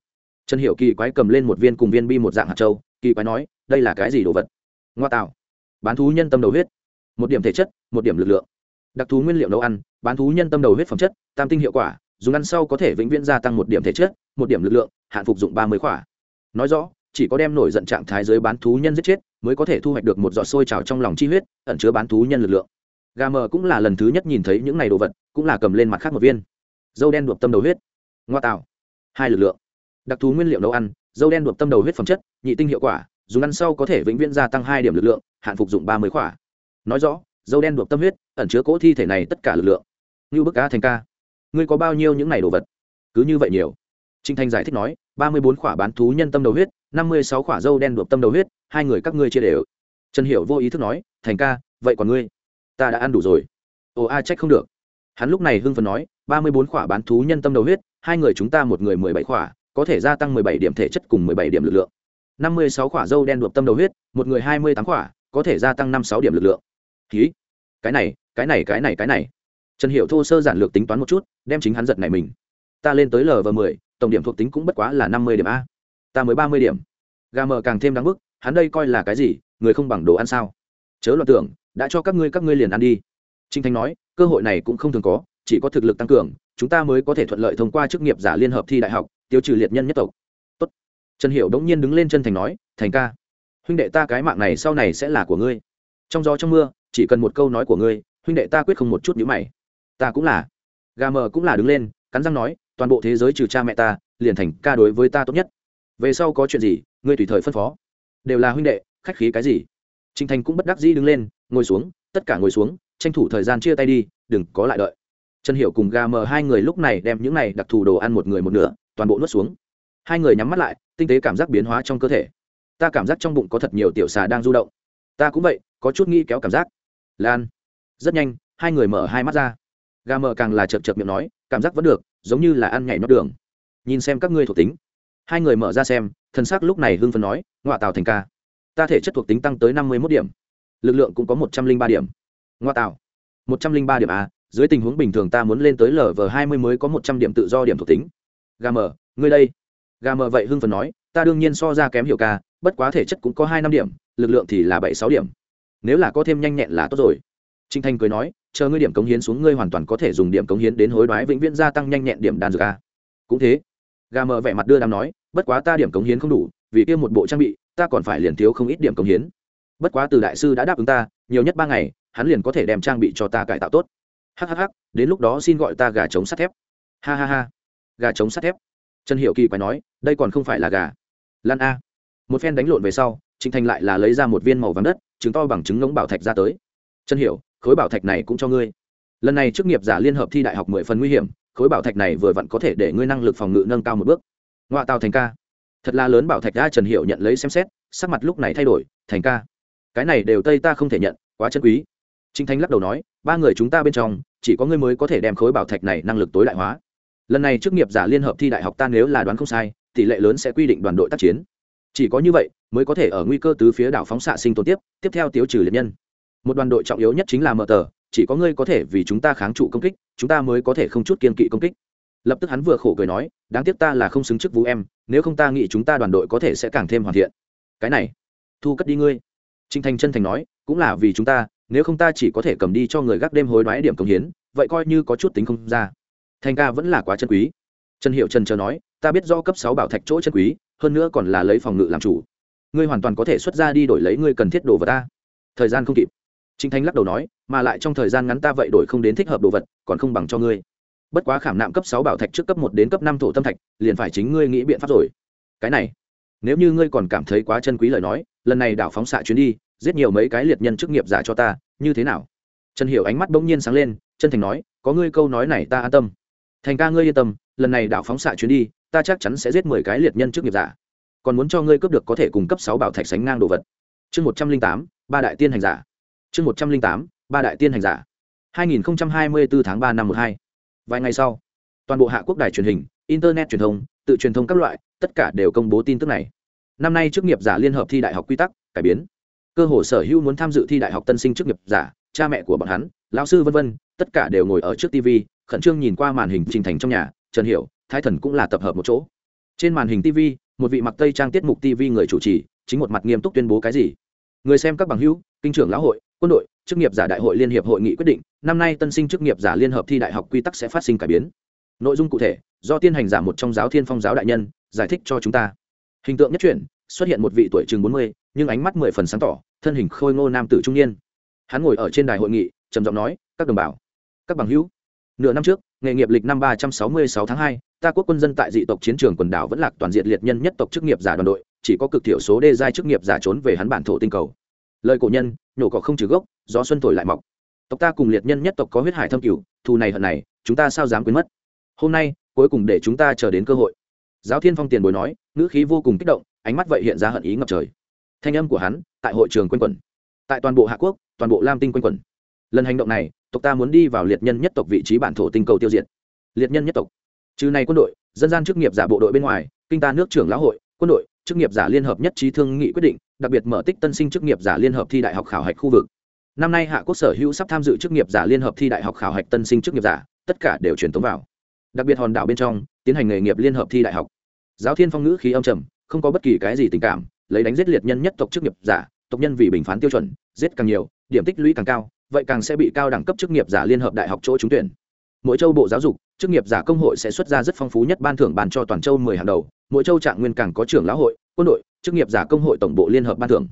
Trần hiệu kỳ quái cầm lên một viên cùng viên bi một dạng hạt châu, kỳ quái nói, đây là cái gì đồ vật? Ngoa tạo. Bán thú nhân tâm đầu huyết. Một điểm thể chất, một điểm lực lượng. Đặc thú nguyên liệu nấu ăn, bán thú nhân tâm đầu huyết phẩm chất, tam tinh hiệu quả, dùng ăn sau có thể vĩnh viễn gia tăng một điểm thể chất, một điểm lực lượng, hạn phục dụng ba mươi khỏa nói rõ, chỉ có đem nổi giận trạng thái dưới bán thú nhân giết chết, mới có thể thu hoạch được một giọt sôi trào trong lòng chi huyết, ẩn chứa bán thú nhân lực lượng. Gà mờ cũng là lần thứ nhất nhìn thấy những này đồ vật, cũng là cầm lên mặt khác một viên. Dâu đen đuộp tâm đầu huyết. Ngoa tạo. Hai lực lượng. Đặc thú nguyên liệu nấu ăn, dâu đen đuộp tâm đầu huyết phẩm chất, nhị tinh hiệu quả, dùng ăn sau có thể vĩnh viễn gia tăng hai điểm lực lượng, hạn phục dụng ba mươi khỏa. Nói rõ, dâu đen đuộp tâm huyết, ẩn chứa cỗ thi thể này tất cả lực lượng. Như bức cá thành ca. Ngươi có bao nhiêu những này đồ vật? Cứ như vậy nhiều. Trình thanh giải thích nói, ba mươi bốn khỏa bán thú nhân tâm đầu huyết, năm mươi sáu khỏa dâu đen đột tâm đầu huyết, hai người các ngươi chia đều. Trần hiểu vô ý thức nói, thành ca, vậy còn ngươi? Ta đã ăn đủ rồi. Ồ, a, trách không được. Hắn lúc này hưng phấn nói, ba mươi bốn khỏa bán thú nhân tâm đầu huyết, hai người chúng ta một người mười bảy khỏa, có thể gia tăng mười bảy điểm thể chất cùng mười bảy điểm lực lượng. Năm mươi sáu khỏa dâu đen đột tâm đầu huyết, một người hai mươi tám khỏa, có thể gia tăng năm sáu điểm lực lượng. Ký cái này cái này cái này cái này. Trần Hiểu thô sơ giản lược tính toán một chút, đem chính hắn giật này mình. Ta lên tới l và mười tổng điểm thuộc tính cũng bất quá là năm mươi điểm a. Ta mới ba mươi điểm. Gà mờ càng thêm đáng bức, hắn đây coi là cái gì, người không bằng đồ ăn sao? Chớ loạn tưởng, đã cho các ngươi các ngươi liền ăn đi. Trinh thanh nói, cơ hội này cũng không thường có, chỉ có thực lực tăng cường, chúng ta mới có thể thuận lợi thông qua chức nghiệp giả liên hợp thi đại học, tiêu trừ liệt nhân nhất tộc. Tốt. trần hiểu đống nhiên đứng lên chân thành nói, thành ca, huynh đệ ta cái mạng này sau này sẽ là của ngươi. Trong gió trong mưa, chỉ cần một câu nói của ngươi, huynh đệ ta quyết không một chút nhữ mày. Ta cũng là. Gà mờ cũng là đứng lên, cắn răng nói toàn bộ thế giới trừ cha mẹ ta, liền thành ca đối với ta tốt nhất. Về sau có chuyện gì, ngươi tùy thời phân phó. Đều là huynh đệ, khách khí cái gì? Trinh thành cũng bất đắc dĩ đứng lên, ngồi xuống, tất cả ngồi xuống, tranh thủ thời gian chia tay đi, đừng có lại đợi. Trần hiểu cùng ga mờ hai người lúc này đem những này đặc thù đồ ăn một người một nửa, toàn bộ nuốt xuống. Hai người nhắm mắt lại, tinh tế cảm giác biến hóa trong cơ thể. Ta cảm giác trong bụng có thật nhiều tiểu xà đang du động. Ta cũng vậy, có chút nghĩ kéo cảm giác. Lan. Rất nhanh, hai người mở hai mắt ra. Ga mờ càng là chợt chợt miệng nói, cảm giác vẫn được giống như là ăn nhảy nót đường. Nhìn xem các ngươi thuộc tính. Hai người mở ra xem thân xác lúc này hưng phấn nói ngoại tào thành ca, ta thể chất thuộc tính tăng tới năm mươi mốt điểm, lực lượng cũng có một trăm linh ba điểm. Ngoại tào, một trăm linh ba điểm a dưới tình huống bình thường ta muốn lên tới lv hai mươi mới có một trăm điểm tự do điểm thuộc tính. Gà mờ, ngươi đây. Gà mờ vậy hưng phấn nói, ta đương nhiên so ra kém hiệu ca, bất quá thể chất cũng có hai năm điểm, lực lượng thì là bảy sáu điểm. Nếu là có thêm nhanh nhẹn là tốt rồi. Trinh thanh cười nói chờ ngươi điểm cống hiến xuống, ngươi hoàn toàn có thể dùng điểm cống hiến đến hối đoái, vĩnh viễn gia tăng nhanh nhẹn điểm đan dược a. Cũng thế. Gà mờ vẻ mặt đưa đám nói, bất quá ta điểm cống hiến không đủ, vì kia một bộ trang bị, ta còn phải liền thiếu không ít điểm cống hiến. Bất quá từ đại sư đã đáp ứng ta, nhiều nhất ba ngày, hắn liền có thể đem trang bị cho ta cải tạo tốt. Hhh đến lúc đó xin gọi ta gà chống sắt thép. Ha ha ha. Gà chống sắt thép. Trần hiệu kỳ quay nói, đây còn không phải là gà. Lan a. Một phen đánh lộn về sau, trịnh thành lại là lấy ra một viên màu vàng đất chứng to bằng chứng ngống bảo thạch ra tới. Trần hiểu khối bảo thạch này cũng cho ngươi. Lần này chức nghiệp giả liên hợp thi đại học mười phần nguy hiểm, khối bảo thạch này vừa vặn có thể để ngươi năng lực phòng ngự nâng cao một bước. Ngoại tàu thành ca. Thật là lớn bảo thạch đã trần hiệu nhận lấy xem xét, sắc mặt lúc này thay đổi, thành ca. Cái này đều tây ta không thể nhận, quá chân quý. Trinh thanh lắc đầu nói, ba người chúng ta bên trong, chỉ có ngươi mới có thể đem khối bảo thạch này năng lực tối đại hóa. Lần này chức nghiệp giả liên hợp thi đại học ta nếu là đoán không sai, tỷ lệ lớn sẽ quy định đoàn đội tác chiến. Chỉ có như vậy, mới có thể ở nguy cơ tứ phía đảo phóng xạ sinh tồn tiếp tiếp theo tiêu trừ liệt nhân một đoàn đội trọng yếu nhất chính là mở tờ, chỉ có ngươi có thể vì chúng ta kháng trụ công kích, chúng ta mới có thể không chút kiên kỵ công kích. Lập tức hắn vừa khổ cười nói, đáng tiếc ta là không xứng chức vũ em, nếu không ta nghĩ chúng ta đoàn đội có thể sẽ càng thêm hoàn thiện. Cái này, thu cất đi ngươi. Trinh thành chân thành nói, cũng là vì chúng ta, nếu không ta chỉ có thể cầm đi cho người gác đêm hối đoái điểm công hiến, vậy coi như có chút tính không ra. Thành ca vẫn là quá chân quý. Trần hiệu trần chờ nói, ta biết do cấp sáu bảo thạch chỗ chân quý, hơn nữa còn là lấy phòng ngự làm chủ. Ngươi hoàn toàn có thể xuất ra đi đổi lấy ngươi cần thiết đồ vật ta. Thời gian không kịp. Trình thanh lắc đầu nói, mà lại trong thời gian ngắn ta vậy đổi không đến thích hợp đồ vật, còn không bằng cho ngươi. Bất quá khảm nạm cấp sáu bảo thạch trước cấp một đến cấp năm thổ tâm thạch, liền phải chính ngươi nghĩ biện pháp rồi. Cái này, nếu như ngươi còn cảm thấy quá chân quý lời nói, lần này đảo phóng xạ chuyến đi, giết nhiều mấy cái liệt nhân chức nghiệp giả cho ta, như thế nào? Trần hiểu ánh mắt bỗng nhiên sáng lên, chân thành nói, có ngươi câu nói này ta an tâm. Thành ca ngươi yên tâm, lần này đảo phóng xạ chuyến đi, ta chắc chắn sẽ giết mười cái liệt nhân chức nghiệp giả. Còn muốn cho ngươi cướp được có thể cùng cấp sáu bảo thạch sánh ngang đồ vật. Chương một trăm linh tám, ba đại tiên hành giả chương một trăm linh tám, ba đại tiên hành giả. hai nghìn hai mươi bốn tháng ba năm một hai. Vài ngày sau, toàn bộ hạ quốc đài truyền hình, internet truyền thông, tự truyền thông các loại, tất cả đều công bố tin tức này. Năm nay chức nghiệp giả liên hợp thi đại học quy tắc, cải biến. Cơ hồ sở hữu muốn tham dự thi đại học tân sinh chức nghiệp giả, cha mẹ của bọn hắn, lão sư vân vân, tất cả đều ngồi ở trước tv khẩn trương nhìn qua màn hình trình thành trong nhà, trần hiểu, thái thần cũng là tập hợp một chỗ. Trên màn hình tv một vị mặc tây trang tiết mục tv người chủ trì, chính một mặt nghiêm túc tuyên bố cái gì? Người xem các bằng hữu, kinh trưởng lão hội quân đội, chức nghiệp giả đại hội liên hiệp hội nghị quyết định, năm nay tân sinh chức nghiệp giả liên hợp thi đại học quy tắc sẽ phát sinh cải biến. Nội dung cụ thể, do tiên hành giả một trong giáo thiên phong giáo đại nhân, giải thích cho chúng ta. Hình tượng nhất chuyển, xuất hiện một vị tuổi chừng bốn mươi, nhưng ánh mắt mười phần sáng tỏ, thân hình khôi ngô nam tử trung niên. Hắn ngồi ở trên đài hội nghị, trầm giọng nói, các đồng bào, các bằng hữu, nửa năm trước, nghề nghiệp lịch năm ba trăm sáu mươi sáu tháng hai, ta quốc quân dân tại dị tộc chiến trường quần đảo vẫn lạc toàn diện liệt nhân nhất tộc chức nghiệp giả đoàn đội, chỉ có cực thiểu số đê giai chức nghiệp giả trốn về hắn bản thổ tinh cầu lời cổ nhân, nhổ cỏ không trừ gốc, gió xuân thổi lại mọc. Tộc ta cùng liệt nhân nhất tộc có huyết hải thâm cửu, thù này hận này, chúng ta sao dám quên mất? Hôm nay, cuối cùng để chúng ta chờ đến cơ hội. Giáo thiên phong tiền bối nói, ngữ khí vô cùng kích động, ánh mắt vậy hiện ra hận ý ngập trời. Thanh âm của hắn, tại hội trường quanh quẩn. Tại toàn bộ hạ quốc, toàn bộ lam tinh quanh quẩn. Lần hành động này, tộc ta muốn đi vào liệt nhân nhất tộc vị trí bản thổ tinh cầu tiêu diệt. Liệt nhân nhất tộc. Trừ này quân đội, dân gian chức nghiệp giả bộ đội bên ngoài, kinh ta nước trưởng lão hội, quân đội chức nghiệp giả liên hợp nhất trí thương nghị quyết định, đặc biệt mở tích tân sinh chức nghiệp giả liên hợp thi đại học khảo hạch khu vực. Năm nay hạ quốc sở hữu sắp tham dự chức nghiệp giả liên hợp thi đại học khảo hạch tân sinh chức nghiệp giả, tất cả đều truyền tống vào. Đặc biệt hòn đảo bên trong, tiến hành nghề nghiệp liên hợp thi đại học. Giáo thiên phong ngữ khí âm trầm, không có bất kỳ cái gì tình cảm, lấy đánh giết liệt nhân nhất tộc chức nghiệp giả, tộc nhân vì bình phán tiêu chuẩn, giết càng nhiều, điểm tích lũy càng cao, vậy càng sẽ bị cao đẳng cấp chức nghiệp giả liên hợp đại học chỗ trúng tuyển. Mỗi châu bộ giáo dục, chức nghiệp giả công hội sẽ xuất ra rất phong phú nhất ban thưởng bàn cho toàn châu mười hàng đầu mỗi châu trạng nguyên càng có trưởng lão hội, quân đội, chức nghiệp giả công hội tổng bộ liên hợp ban thưởng.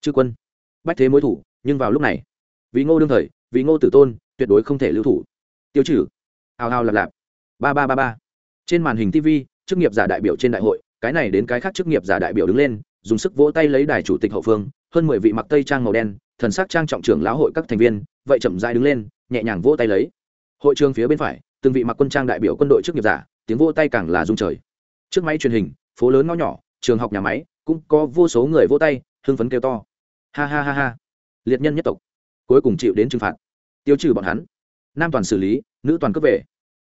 Chư quân, bách thế mối thủ, nhưng vào lúc này, vì ngô đương thời, vì ngô tử tôn, tuyệt đối không thể lưu thủ. Tiêu trừ. Hào hào lạp lạp. Ba ba ba ba. Trên màn hình tv chức nghiệp giả đại biểu trên đại hội, cái này đến cái khác chức nghiệp giả đại biểu đứng lên, dùng sức vỗ tay lấy đài chủ tịch hậu phương, hơn mười vị mặc tây trang màu đen, thần sắc trang trọng trưởng lão hội các thành viên, vậy chậm dai đứng lên, nhẹ nhàng vỗ tay lấy. Hội trường phía bên phải, từng vị mặc quân trang đại biểu quân đội chức nghiệp giả, tiếng vỗ tay càng là rung trời trước máy truyền hình, phố lớn ngõ nhỏ, trường học nhà máy, cũng có vô số người vô tay, hưng phấn kêu to. Ha ha ha ha. Liệt nhân nhất tộc. Cuối cùng chịu đến trừng phạt. Tiêu trừ bọn hắn. Nam toàn xử lý, nữ toàn cướp về.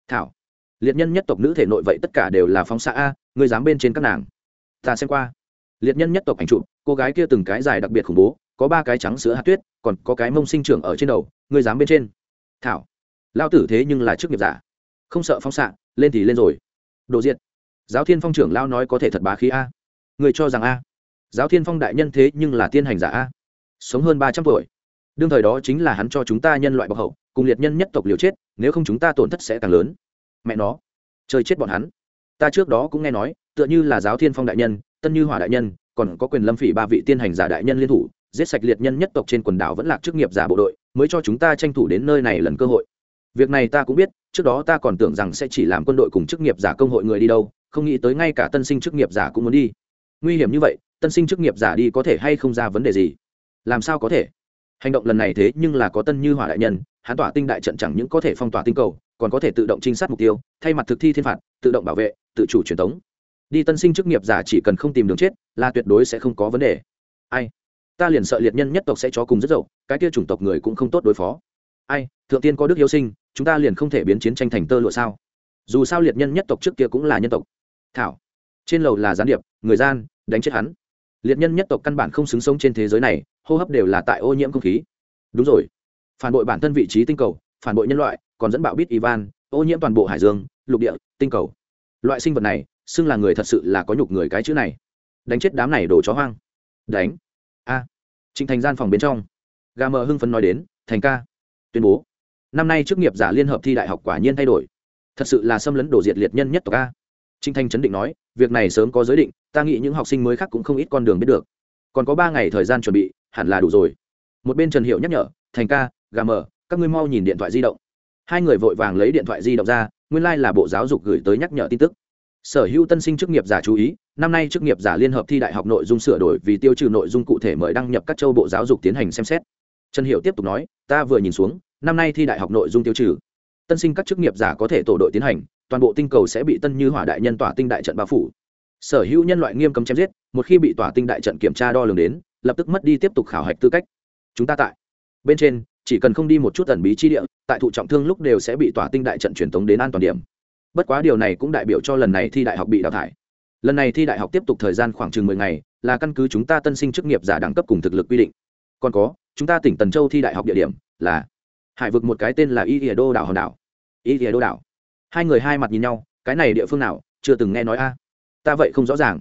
Thảo. Liệt nhân nhất tộc nữ thể nội vậy tất cả đều là phóng xạ a người dám bên trên các nàng. Ta xem qua. Liệt nhân nhất tộc ảnh chụp, cô gái kia từng cái dài đặc biệt khủng bố, có ba cái trắng sữa hạt tuyết, còn có cái mông sinh trưởng ở trên đầu người dám bên trên. Thảo. Lao tử thế nhưng là chức nghiệp giả. Không sợ phóng xạ, lên thì lên rồi. Đồ diện giáo thiên phong trưởng lao nói có thể thật bá khí a. Người cho rằng a. Giáo thiên phong đại nhân thế nhưng là tiên hành giả a. Sống hơn ba trăm tuổi. Đương thời đó chính là hắn cho chúng ta nhân loại bọc hậu, cùng liệt nhân nhất tộc liều chết, nếu không chúng ta tổn thất sẽ càng lớn. Mẹ nó. Chơi chết bọn hắn. Ta trước đó cũng nghe nói, tựa như là giáo thiên phong đại nhân, tân như hỏa đại nhân, còn có quyền lâm phỉ ba vị tiên hành giả đại nhân liên thủ, giết sạch liệt nhân nhất tộc trên quần đảo vẫn là chức nghiệp giả bộ đội, mới cho chúng ta tranh thủ đến nơi này lần cơ hội. Việc này ta cũng biết, trước đó ta còn tưởng rằng sẽ chỉ làm quân đội cùng chức nghiệp giả công hội người đi đâu không nghĩ tới ngay cả tân sinh chức nghiệp giả cũng muốn đi. Nguy hiểm như vậy, tân sinh chức nghiệp giả đi có thể hay không ra vấn đề gì? Làm sao có thể? Hành động lần này thế nhưng là có tân như hỏa đại nhân, hắn tỏa tinh đại trận chẳng những có thể phong tỏa tinh cầu, còn có thể tự động trinh sát mục tiêu, thay mặt thực thi thiên phạt, tự động bảo vệ, tự chủ truyền thống đi tân sinh chức nghiệp giả chỉ cần không tìm đường chết, là tuyệt đối sẽ không có vấn đề. Ai? Ta liền sợ liệt nhân nhất tộc sẽ cho cùng rất dậu, cái kia chủng tộc người cũng không tốt đối phó. Ai? Thượng tiên có đức hiếu sinh, chúng ta liền không thể biến chiến tranh thành tơ lụa sao? Dù sao liệt nhân nhất tộc trước kia cũng là nhân tộc thảo. Trên lầu là gián điệp, người gian, đánh chết hắn. Liệt nhân nhất tộc căn bản không xứng sống trên thế giới này, hô hấp đều là tại ô nhiễm không khí. Đúng rồi. Phản bội bản thân vị trí tinh cầu, phản bội nhân loại, còn dẫn bạo bít ivan, ô nhiễm toàn bộ hải dương, lục địa, tinh cầu. Loại sinh vật này, xưng là người thật sự là có nhục người cái chữ này. Đánh chết đám này đổ chó hoang. Đánh. A. À. trịnh thành gian phòng bên trong. Gà mờ hưng phấn nói đến, thành ca, tuyên bố. Năm nay chức nghiệp giả liên hợp thi đại học quả nhiên thay đổi. Thật sự là xâm lấn đổ diệt liệt nhân nhất tộc a trinh thanh chấn định nói, việc này sớm có giới định, ta nghĩ những học sinh mới khác cũng không ít con đường biết được. Còn có ba ngày thời gian chuẩn bị, hẳn là đủ rồi. Một bên trần hiệu nhắc nhở, thành ca, gà mờ, các ngươi mau nhìn điện thoại di động. Hai người vội vàng lấy điện thoại di động ra, nguyên lai、like、là bộ giáo dục gửi tới nhắc nhở tin tức. Sở hữu tân sinh chức nghiệp giả chú ý, năm nay chức nghiệp giả liên hợp thi đại học nội dung sửa đổi vì tiêu trừ nội dung cụ thể mời đăng nhập các châu bộ giáo dục tiến hành xem xét. Trần hiệu tiếp tục nói, ta vừa nhìn xuống, năm nay thi đại học nội dung tiêu trừ tân sinh các chức nghiệp giả có thể tổ đội tiến hành, toàn bộ tinh cầu sẽ bị tân như hỏa đại nhân tỏa tinh đại trận bao phủ. Sở hữu nhân loại nghiêm cấm chém giết, một khi bị tỏa tinh đại trận kiểm tra đo lường đến, lập tức mất đi tiếp tục khảo hạch tư cách. Chúng ta tại. Bên trên, chỉ cần không đi một chút tần bí chi địa, tại thụ trọng thương lúc đều sẽ bị tỏa tinh đại trận truyền tống đến an toàn điểm. Bất quá điều này cũng đại biểu cho lần này thi đại học bị đào thải. Lần này thi đại học tiếp tục thời gian khoảng chừng mười ngày, là căn cứ chúng ta tân sinh chức nghiệp giả đẳng cấp cùng thực lực quy định. Còn có, chúng ta tỉnh tần châu thi đại học địa điểm là hải vực một cái tên là y ỉa đô đảo hòn đảo. Y ỉa đô đảo. Hai người hai mặt nhìn nhau, cái này địa phương nào, chưa từng nghe nói a. Ta vậy không rõ ràng.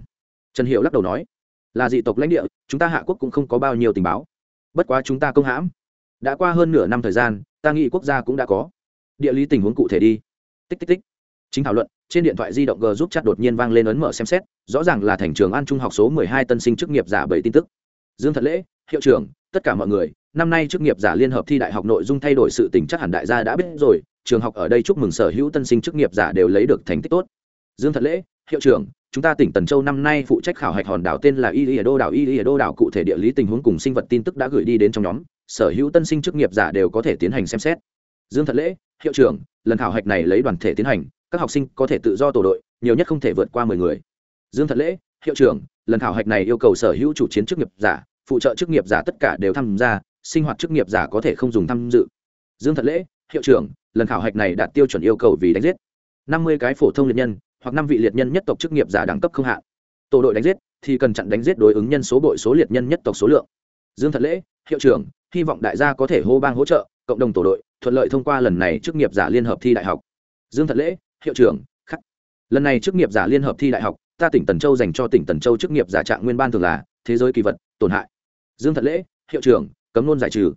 Trần hiệu lắc đầu nói, là dị tộc lãnh địa, chúng ta hạ quốc cũng không có bao nhiêu tình báo. Bất quá chúng ta công hãm. Đã qua hơn nửa năm thời gian, ta nghĩ quốc gia cũng đã có. Địa lý tình huống cụ thể đi. Tích tích tích. Chính thảo luận, trên điện thoại di động g giúp chat đột nhiên vang lên ấn mở xem xét, rõ ràng là thành trường an trung học số mười hai tân sinh chức nghiệp giả bảy tin tức. Dương thật lễ, hiệu trưởng tất cả mọi người, năm nay chức nghiệp giả liên hợp thi đại học nội dung thay đổi sự tình chắc hẳn đại gia đã biết rồi, trường học ở đây chúc mừng sở hữu tân sinh chức nghiệp giả đều lấy được thành tích tốt. Dương thật lễ, hiệu trưởng, chúng ta tỉnh tần châu năm nay phụ trách khảo hạch hòn đảo tên là y y đô đảo, y y đô đảo cụ thể địa lý tình huống cùng sinh vật tin tức đã gửi đi đến trong nhóm, sở hữu tân sinh chức nghiệp giả đều có thể tiến hành xem xét. Dương thật lễ, hiệu trưởng, lần khảo hạch này lấy đoàn thể tiến hành, các học sinh có thể tự do tổ đội, nhiều nhất không thể vượt qua mười người. Dương thật lễ, hiệu trưởng, lần khảo hạch này yêu cầu sở hữu chủ chiến chức nghiệp giả phụ trợ chức nghiệp giả tất cả đều tham gia, sinh hoạt chức nghiệp giả có thể không dùng tham dự. Dương thật lễ, hiệu trưởng, lần khảo hạch này đạt tiêu chuẩn yêu cầu vì đánh giết. Năm mươi cái phổ thông liệt nhân, hoặc năm vị liệt nhân nhất tộc chức nghiệp giả đẳng cấp không hạn tổ đội đánh giết, thì cần chặn đánh giết đối ứng nhân số bội số liệt nhân nhất tộc số lượng. Dương thật lễ, hiệu trưởng, hy vọng đại gia có thể hô bang hỗ trợ, cộng đồng tổ đội, thuận lợi thông qua lần này chức nghiệp giả liên hợp thi đại học. Dương thật lễ, hiệu trưởng, khắc. Lần này chức nghiệp giả liên hợp thi đại học, ta tỉnh tần châu dành cho tỉnh tần châu chức nghiệp giả trạng nguyên ban thường là, thế giới kỳ vật, tổn hại dương thật lễ, hiệu trưởng, cấm nôn giải trừ.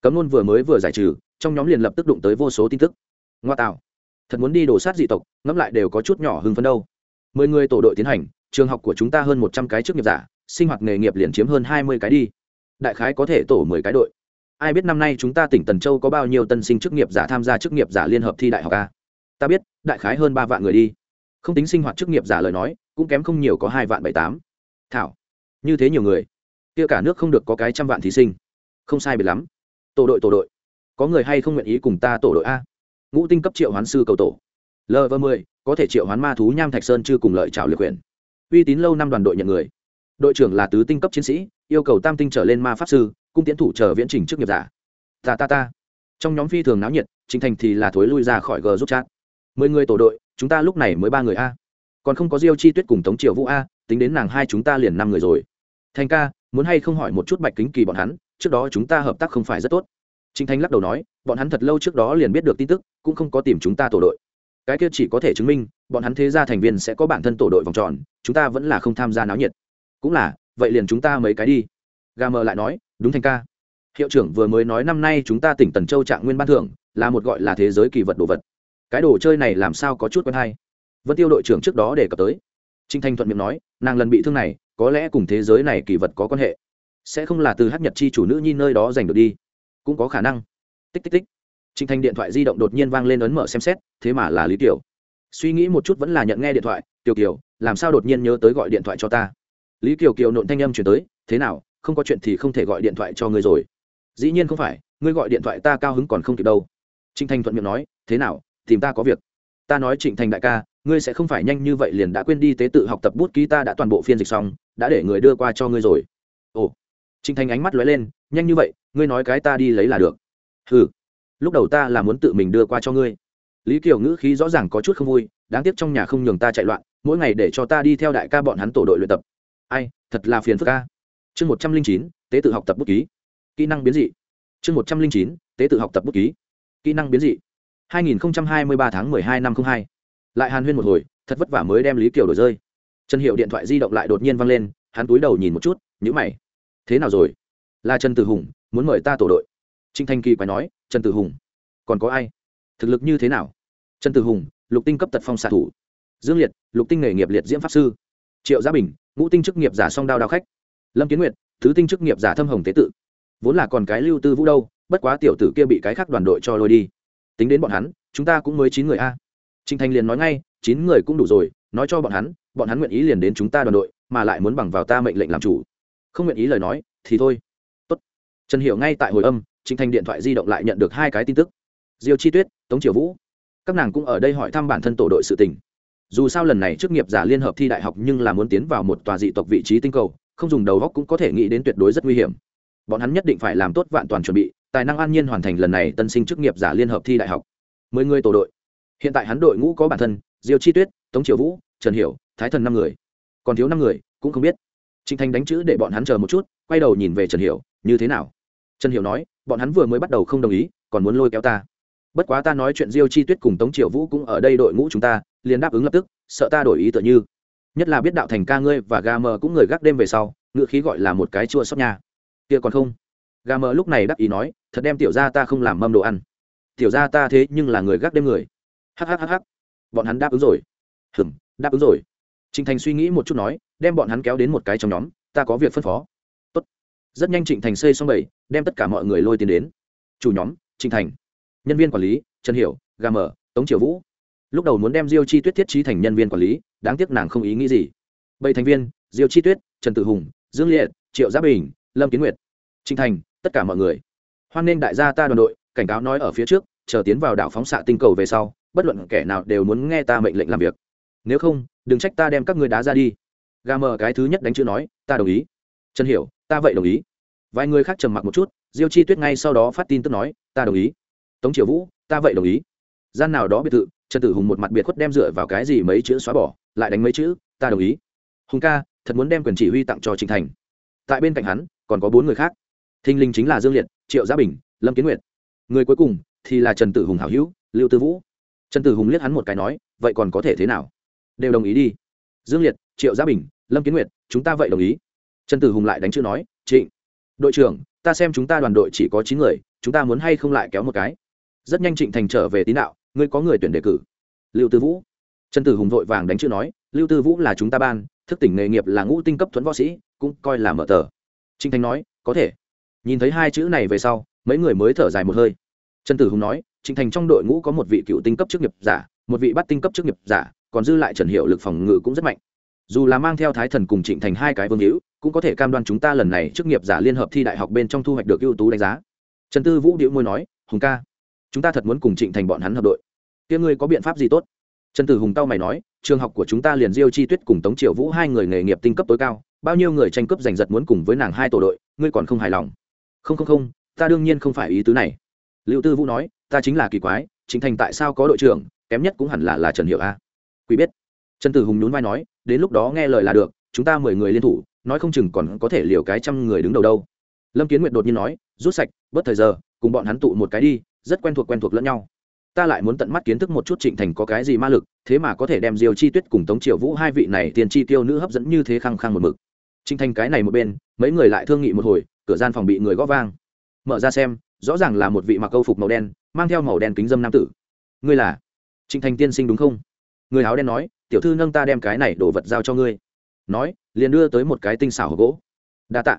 Cấm nôn vừa mới vừa giải trừ, trong nhóm liền lập tức đụng tới vô số tin tức. Ngoa tạo. Thật muốn đi đổ sát dị tộc, ngẫm lại đều có chút nhỏ hưng phấn đâu. Mười người tổ đội tiến hành, trường học của chúng ta hơn một trăm cái chức nghiệp giả, sinh hoạt nghề nghiệp liền chiếm hơn hai mươi cái đi. Đại khái có thể tổ mười cái đội. Ai biết năm nay chúng ta tỉnh tần châu có bao nhiêu tân sinh chức nghiệp giả tham gia chức nghiệp giả liên hợp thi đại học a? Ta biết, đại khái hơn ba vạn người đi. Không tính sinh hoạt chức nghiệp giả lời nói, cũng kém không nhiều có hai vạn bảy tám. Thảo. Như thế nhiều người kia cả nước không được có cái trăm vạn thí sinh. Không sai biệt lắm. Tổ đội tổ đội. Có người hay không nguyện ý cùng ta tổ đội a? Ngũ tinh cấp triệu hoán sư cầu tổ. Lv mười, có thể triệu hoán ma thú nham thạch sơn chưa cùng lợi trào liệt quyền. Uy tín lâu năm đoàn đội nhận người. Đội trưởng là tứ tinh cấp chiến sĩ, yêu cầu tam tinh trở lên ma pháp sư, cung tiến thủ chờ viễn trình trước nghiệp giả. Ta ta ta. Trong nhóm phi thường náo nhiệt chính thành thì là thối lui ra khỏi g giúp chat. Mười người tổ đội, chúng ta lúc này mới ba người a. Còn không có diêu chi tuyết cùng tống triều vũ a, tính đến nàng hai chúng ta liền năm người rồi. Thành ca muốn hay không hỏi một chút bạch kính kỳ bọn hắn trước đó chúng ta hợp tác không phải rất tốt Trình Thanh lắc đầu nói, bọn hắn thật lâu trước đó liền biết được tin tức, cũng không có tìm chúng ta tổ đội. Cái kia chỉ có thể chứng minh, bọn hắn thế gia thành viên sẽ có bản thân tổ đội vòng tròn, chúng ta vẫn là không tham gia náo nhiệt. Cũng là, vậy liền chúng ta mấy cái đi. Gà mờ lại nói, đúng thành ca. Hiệu trưởng vừa mới nói năm nay chúng ta tỉnh Tần Châu trạng nguyên ban thưởng, là một gọi là thế giới kỳ vật đồ vật. Cái đồ chơi này làm sao có chút quen hay. Vân Tiêu đội trưởng trước đó đề cập tới. Trình Thanh thuận miệng nói, nàng lần bị thương này, có lẽ cùng thế giới này kỳ vật có quan hệ. Sẽ không là từ hát Nhật chi chủ nữ nhi nơi đó giành được đi. Cũng có khả năng. Tích tích tích. Trịnh thành điện thoại di động đột nhiên vang lên ấn mở xem xét, thế mà là lý tiểu. Suy nghĩ một chút vẫn là nhận nghe điện thoại, Tiểu kiều, làm sao đột nhiên nhớ tới gọi điện thoại cho ta? Lý kiều kiều nộn thanh âm chuyển tới, thế nào, không có chuyện thì không thể gọi điện thoại cho ngươi rồi. Dĩ nhiên không phải, ngươi gọi điện thoại ta cao hứng còn không kịp đâu. Trịnh thành thuận miệng nói, thế nào, tìm ta có việc. Ta nói trịnh thành đại ca, ngươi sẽ không phải nhanh như vậy liền đã quên đi tế tự học tập bút ký ta đã toàn bộ phiên dịch xong đã để người đưa qua cho ngươi rồi. Ồ trinh thành ánh mắt lóe lên, nhanh như vậy, ngươi nói cái ta đi lấy là được. Ừ lúc đầu ta là muốn tự mình đưa qua cho ngươi. Lý kiều ngữ khí rõ ràng có chút không vui, đáng tiếc trong nhà không nhường ta chạy loạn, mỗi ngày để cho ta đi theo đại ca bọn hắn tổ đội luyện tập. Ai, thật là phiền phức ca chương một trăm linh chín, tế tự học tập bút ký. Kỹ năng biến dị. Chương một trăm linh chín, tế tự học tập bút ký. Kỹ năng biến dị. Hai nghìn hai mươi ba tháng hai năm hai. Lại hàn huyên một hồi, thật vất vả mới đem lý kiều đổi rơi trần hiệu điện thoại di động lại đột nhiên văng lên, hắn túi đầu nhìn một chút nhữ mày. Thế nào rồi? Là trần tử hùng, muốn mời ta tổ đội. Trinh thanh kỳ quái nói, trần tử hùng, còn có ai? Thực lực như thế nào? Trần tử hùng, lục tinh cấp tật phong xạ thủ. Dương liệt, lục tinh nghề nghiệp liệt diễm pháp sư. Triệu gia bình, ngũ tinh chức nghiệp giả song đao đao khách. Lâm kiến nguyệt, thứ tinh chức nghiệp giả thâm hồng tế tự. Vốn là còn cái lưu tư vũ đâu, bất quá tiểu tử kia bị cái khác đoàn đội cho lôi đi. Tính đến bọn hắn, chúng ta cũng mới chín người a. Trinh thanh liền nói ngay chín người cũng đủ rồi, nói cho bọn hắn bọn hắn nguyện ý liền đến chúng ta đoàn đội, mà lại muốn bằng vào ta mệnh lệnh làm chủ. Không nguyện ý lời nói, thì thôi. Tốt. trần hiểu ngay tại hồi âm, trịnh thành điện thoại di động lại nhận được hai cái tin tức. Diêu chi tuyết, tống triều vũ. Các nàng cũng ở đây hỏi thăm bản thân tổ đội sự tình. Dù sao lần này chức nghiệp giả liên hợp thi đại học nhưng là muốn tiến vào một tòa dị tộc vị trí tinh cầu, không dùng đầu góc cũng có thể nghĩ đến tuyệt đối rất nguy hiểm. Bọn hắn nhất định phải làm tốt vạn toàn chuẩn bị, tài năng an nhiên hoàn thành lần này tân sinh chức nghiệp giả liên hợp thi đại học. Mười người tổ đội. Hiện tại hắn đội ngũ có bản thân diêu chi tuyết, tống triều vũ, trần hiểu, thái thần năm người. Còn thiếu năm người, cũng không biết. Trịnh thành đánh chữ để bọn hắn chờ một chút, quay đầu nhìn về trần hiểu, như thế nào? Trần hiểu nói, bọn hắn vừa mới bắt đầu không đồng ý, còn muốn lôi kéo ta. Bất quá ta nói chuyện diêu chi tuyết cùng tống triệu vũ cũng ở đây đội ngũ chúng ta, liền đáp ứng lập tức, sợ ta đổi ý tựa như. Nhất là biết đạo thành ca ngươi và ga mờ cũng người gác đêm về sau, ngựa khí gọi là một cái chua sóc nha. Kia còn không? Ga mờ lúc này đáp ý nói, thật đem tiểu ra ta không làm mâm đồ ăn. Tiểu ra ta thế nhưng là người gác đêm người. Hhhh bọn hắn đáp ứng rồi. Hừm, đáp ứng rồi. Trịnh thành suy nghĩ một chút nói, đem bọn hắn kéo đến một cái trong nhóm, ta có việc phân phó. Tốt. rất nhanh trịnh thành xây xong bảy, đem tất cả mọi người lôi tiến đến. Chủ nhóm, trịnh thành. Nhân viên quản lý, trần hiểu, gà mở tống triều vũ. Lúc đầu muốn đem diêu chi tuyết thiết trí thành nhân viên quản lý, đáng tiếc nàng không ý nghĩ gì. Bảy thành viên, diêu chi tuyết, trần tử hùng, dương liệt, triệu giáp bình, lâm kiến nguyệt. Trịnh thành, tất cả mọi người. Hoan nghênh đại gia ta đoàn đội, cảnh cáo nói ở phía trước, chờ tiến vào đảo phóng xạ tinh cầu về sau bất luận kẻ nào đều muốn nghe ta mệnh lệnh làm việc. Nếu không, đừng trách ta đem các người đá ra đi. Gà mờ cái thứ nhất đánh chữ nói, ta đồng ý. Trần hiểu, ta vậy đồng ý. Vài người khác trầm mặc một chút, diêu chi tuyết ngay sau đó phát tin tức nói, ta đồng ý. Tống triều vũ, ta vậy đồng ý. Gian nào đó biệt thự, trần tử hùng một mặt biệt khuất đem dựa vào cái gì mấy chữ xóa bỏ, lại đánh mấy chữ, ta đồng ý. Hùng ca, thật muốn đem quyền chỉ huy tặng cho trịnh thành. Tại bên cạnh hắn, còn có bốn người khác. Thinh linh chính là dương liệt, triệu gia bình, lâm kiến nguyệt. Người cuối cùng thì là trần tử hùng hảo hữu, lưu tư vũ trần tử hùng liếc hắn một cái nói, vậy còn có thể thế nào? Đều đồng ý đi. Dương liệt, triệu gia bình, lâm kiến nguyệt, chúng ta vậy đồng ý. Trần tử hùng lại đánh chữ nói, trịnh, đội trưởng, ta xem chúng ta đoàn đội chỉ có chín người, chúng ta muốn hay không lại kéo một cái? Rất nhanh trịnh thành trở về tín đạo, ngươi có người tuyển đề cử. Lưu tư vũ. Trần tử hùng vội vàng đánh chữ nói, lưu tư vũ là chúng ta ban, thức tỉnh nghề nghiệp là ngũ tinh cấp thuẫn võ sĩ, cũng coi là mở tờ. Trịnh thành nói, có thể. Nhìn thấy hai chữ này về sau, mấy người mới thở dài một hơi. Trần tử hùng nói trịnh thành trong đội ngũ có một vị cựu tinh cấp chức nghiệp giả, một vị bắt tinh cấp chức nghiệp giả, còn dư lại trần hiệu lực phòng ngự cũng rất mạnh. Dù là mang theo thái thần cùng trịnh thành hai cái vương hữu, cũng có thể cam đoan chúng ta lần này chức nghiệp giả liên hợp thi đại học bên trong thu hoạch được ưu tú đánh giá. Trần tư vũ điệu môi nói, hùng ca, chúng ta thật muốn cùng trịnh thành bọn hắn hợp đội. Kia ngươi có biện pháp gì tốt? Trần tử hùng tao mày nói, trường học của chúng ta liền diêu chi tuyết cùng tống Triều vũ hai người nghề nghiệp tinh cấp tối cao, bao nhiêu người tranh cướp giành giật muốn cùng với nàng hai tổ đội, ngươi còn không hài lòng? Không không không, ta đương nhiên không phải ý tứ này. Lưu tư vũ nói ta chính là kỳ quái chính thành tại sao có đội trưởng, kém nhất cũng hẳn là là trần hiệu a. Quý biết. Trần tử hùng nhún vai nói, đến lúc đó nghe lời là được, chúng ta mười người liên thủ, nói không chừng còn có thể liều cái trăm người đứng đầu đâu. Lâm kiến nguyệt đột nhiên nói, rút sạch, bớt thời giờ, cùng bọn hắn tụ một cái đi, rất quen thuộc quen thuộc lẫn nhau. Ta lại muốn tận mắt kiến thức một chút trịnh thành có cái gì ma lực, thế mà có thể đem diều chi tuyết cùng tống triều vũ hai vị này tiền chi tiêu nữ hấp dẫn như thế khăng khăng một mực. Trịnh thành cái này một bên, mấy người lại thương nghị một hồi, cửa gian phòng bị người gõ vang. Mở ra xem, rõ ràng là một vị mặc câu phục màu đen mang theo màu đen kính dâm nam tử. Ngươi là trịnh thành tiên sinh đúng không? Người áo đen nói, tiểu thư nâng ta đem cái này đồ vật giao cho ngươi. Nói, liền đưa tới một cái tinh xảo hộp gỗ. Đa tạ.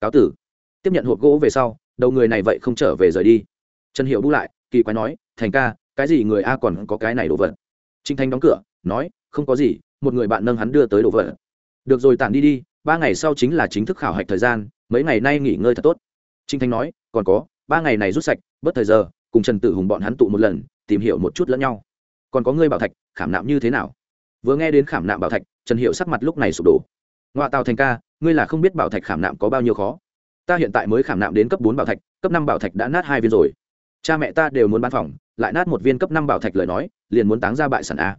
Cáo tử. Tiếp nhận hộp gỗ về sau, đầu người này vậy không trở về rời đi. Trần hiệu bu lại, kỳ quái nói, thành ca, cái gì người a còn có cái này đồ vật? Trinh thanh đóng cửa, nói, không có gì, một người bạn nâng hắn đưa tới đồ vật. Được rồi, tản đi đi, ba ngày sau chính là chính thức khảo hạch thời gian, mấy ngày nay nghỉ ngơi thật tốt. Trinh thanh nói, còn có, ba ngày này rút sạch, bớt thời giờ cùng trần tử hùng bọn hắn tụ một lần, tìm hiểu một chút lẫn nhau. Còn có ngươi bảo thạch, khảm nạm như thế nào? Vừa nghe đến khảm nạm bảo thạch, trần hiệu sắc mặt lúc này sụp đổ. Ngoại tàu thành ca, ngươi là không biết bảo thạch khảm nạm có bao nhiêu khó. Ta hiện tại mới khảm nạm đến cấp bốn bảo thạch, cấp năm bảo thạch đã nát hai viên rồi. Cha mẹ ta đều muốn bán phòng, lại nát một viên cấp năm bảo thạch lời nói, liền muốn táng ra bại sản a.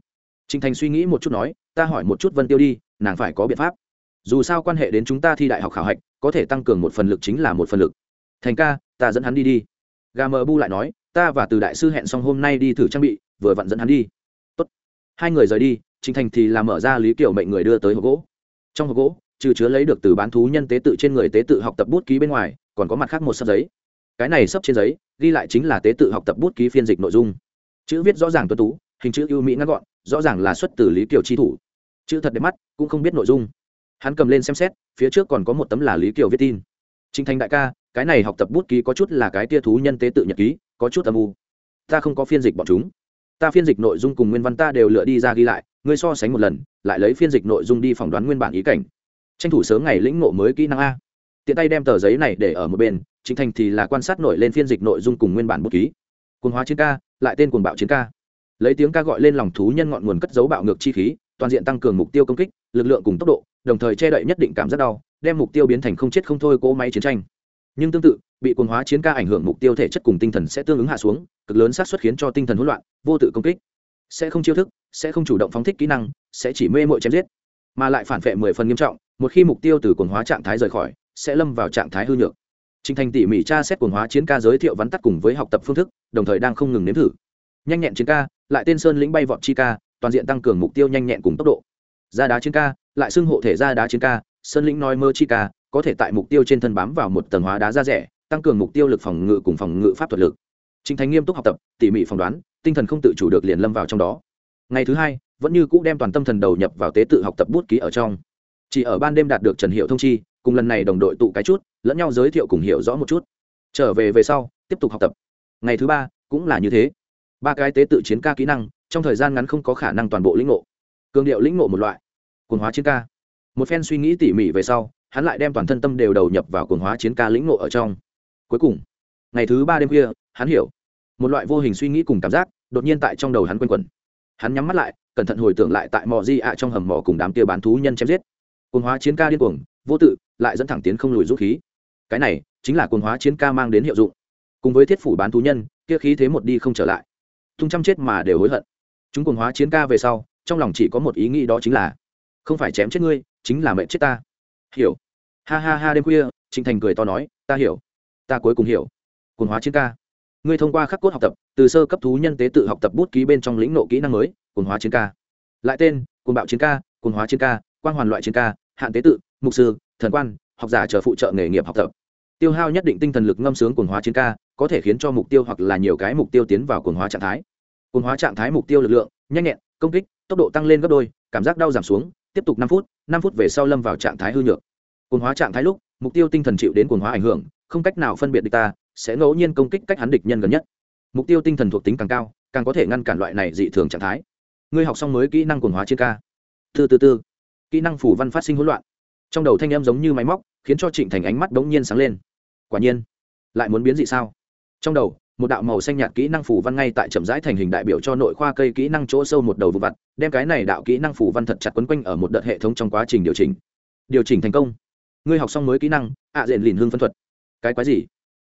Trinh thành suy nghĩ một chút nói, ta hỏi một chút vân tiêu đi, nàng phải có biện pháp. Dù sao quan hệ đến chúng ta thi đại học khảo hạch, có thể tăng cường một phần lực chính là một phần lực. Thành ca, ta dẫn hắn đi đi. Gà mờ bu lại nói ta và từ đại sư hẹn xong hôm nay đi thử trang bị, vừa vặn dẫn hắn đi. Tốt. hai người rời đi trịnh thành thì làm mở ra lý kiểu mệnh người đưa tới hộp gỗ. Trong hộp gỗ, trừ chứa lấy được từ bán thú nhân tế tự trên người tế tự học tập bút ký bên ngoài, còn có mặt khác một sấp giấy. Cái này sấp trên giấy, ghi lại chính là tế tự học tập bút ký phiên dịch nội dung. Chữ viết rõ ràng tuân tú, hình chữ ưu mỹ ngắn gọn, rõ ràng là xuất từ lý kiều chi thủ. Chữ thật đẹp mắt, cũng không biết nội dung. Hắn cầm lên xem xét, phía trước còn có một tấm là lý kiều viết tin. Trinh thành đại ca, cái này học tập bút ký có chút là cái tia thú nhân tế tự nhật ký có chút âm u. Ta không có phiên dịch bọn chúng. Ta phiên dịch nội dung cùng nguyên văn ta đều lựa đi ra ghi lại, ngươi so sánh một lần, lại lấy phiên dịch nội dung đi phỏng đoán nguyên bản ý cảnh. Tranh thủ sớm ngày lĩnh ngộ mới kỹ năng a. Tiện tay đem tờ giấy này để ở một bên chính thành thì là quan sát nổi lên phiên dịch nội dung cùng nguyên bản bút ký. Cuồng hóa chiến ca, lại tên cuồng bạo chiến ca. Lấy tiếng ca gọi lên lòng thú nhân ngọn nguồn cất dấu bạo ngược chi khí, toàn diện tăng cường mục tiêu công kích, lực lượng cùng tốc độ, đồng thời che đậy nhất định cảm giác đau, đem mục tiêu biến thành không chết không thôi cỗ máy chiến tranh. Nhưng tương tự bị cuồng hóa chiến ca ảnh hưởng mục tiêu thể chất cùng tinh thần sẽ tương ứng hạ xuống cực lớn xác suất khiến cho tinh thần hỗn loạn vô tự công kích sẽ không chiêu thức sẽ không chủ động phóng thích kỹ năng sẽ chỉ mê mội chém giết mà lại phản vệ mười phần nghiêm trọng một khi mục tiêu từ cuồng hóa trạng thái rời khỏi sẽ lâm vào trạng thái hư nhược Trình Thành tỉ mỉ tra xét cuồng hóa chiến ca giới thiệu vắn tắt cùng với học tập phương thức, đồng thời đang không ngừng nếm thử. Nhanh nhẹn chiến ca, lại tên sơn lĩnh bay vọt chi ca, toàn diện tăng cường mục tiêu nhanh nhẹn cùng tốc độ. Ra đá chiến ca, lại xưng hộ thể ra đá chiến ca, sơn lĩnh nói mơ chi ca, có thể tại mục tiêu trên thân bám vào một tầng hóa đá da rẻ, tăng cường mục tiêu lực phòng ngự cùng phòng ngự pháp thuật lực. chính Thành nghiêm túc học tập, tỉ mỉ phỏng đoán, tinh thần không tự chủ được liền lâm vào trong đó. Ngày thứ hai, vẫn như cũ đem toàn tâm thần đầu nhập vào tế tự học tập bút ký ở trong. Chỉ ở ban đêm đạt được Trần Hiệu thông chi, cùng lần này đồng đội tụ cái chút lẫn nhau giới thiệu cùng hiểu rõ một chút. Trở về về sau tiếp tục học tập. Ngày thứ ba cũng là như thế. Ba cái tế tự chiến ca kỹ năng trong thời gian ngắn không có khả năng toàn bộ lĩnh ngộ. Cường điệu lĩnh ngộ một loại. Cồn hóa chiến ca. Một phen suy nghĩ tỉ mỉ về sau hắn lại đem toàn thân tâm đều đầu nhập vào cồn hóa chiến ca lĩnh ngộ ở trong cuối cùng, ngày thứ ba đêm khuya, hắn hiểu. Một loại vô hình suy nghĩ cùng cảm giác, đột nhiên tại trong đầu hắn quanh quẩn. Hắn nhắm mắt lại, cẩn thận hồi tưởng lại tại mò di ạ trong hầm mỏ cùng đám tia bán thú nhân chém giết. Cồn hóa chiến ca điên cuồng, vô tự, lại dẫn thẳng tiến không lùi rút khí. Cái này, chính là cồn hóa chiến ca mang đến hiệu dụng. Cùng với thiết phủ bán thú nhân, kia khí thế một đi không trở lại. Tung chăm chết mà đều hối hận. Chúng cồn hóa chiến ca về sau, trong lòng chỉ có một ý nghĩ đó chính là, không phải chém chết ngươi, chính là mẹ chết ta. Hiểu. Ha ha ha đêm khuya trịnh thành cười to nói, ta hiểu ta cuối cùng hiểu. Cồn hóa chiến ca. Ngươi thông qua khắc cốt học tập, từ sơ cấp thú nhân tế tự học tập bút ký bên trong lĩnh nộ kỹ năng mới cồn hóa chiến ca. Lại tên cồn bạo chiến ca cồn hóa chiến ca quan hoàn loại chiến ca, hạn tế tự, mục sư, thần quan, học giả chờ phụ trợ nghề nghiệp học tập. Tiêu hao nhất định tinh thần lực ngâm sướng cồn hóa chiến ca, có thể khiến cho mục tiêu hoặc là nhiều cái mục tiêu tiến vào cồn hóa trạng thái. Cồn hóa trạng thái mục tiêu lực lượng, nhanh nhẹn, công kích, tốc độ tăng lên gấp đôi, cảm giác đau giảm xuống, tiếp tục năm phút năm phút về sau lâm vào trạng thái hư nhược. Cồn hóa trạng thái lúc, mục tiêu tinh thần chịu đến cồn hóa ảnh hưởng không cách nào phân biệt địch ta, sẽ ngẫu nhiên công kích cách hắn địch nhân gần nhất. Mục tiêu tinh thần thuộc tính càng cao, càng có thể ngăn cản loại này dị thường trạng thái. Ngươi học xong mới kỹ năng quần hóa chiến ca. Thứ tư tư kỹ năng phủ văn phát sinh hỗn loạn. Trong đầu thanh em giống như máy móc, khiến cho trịnh thành ánh mắt bỗng nhiên sáng lên. Quả nhiên, lại muốn biến dị sao? Trong đầu, một đạo màu xanh nhạt kỹ năng phủ văn ngay tại chậm rãi thành hình đại biểu cho nội khoa cây kỹ năng chỗ sâu một đầu vụ vặt, đem cái này đạo kỹ năng phủ văn thật chặt quấn quanh ở một đợt hệ thống trong quá trình điều chỉnh. Điều chỉnh thành công. Ngươi học xong mới kỹ năng, ạ à, diện lìn hương phân thuật cái quái gì?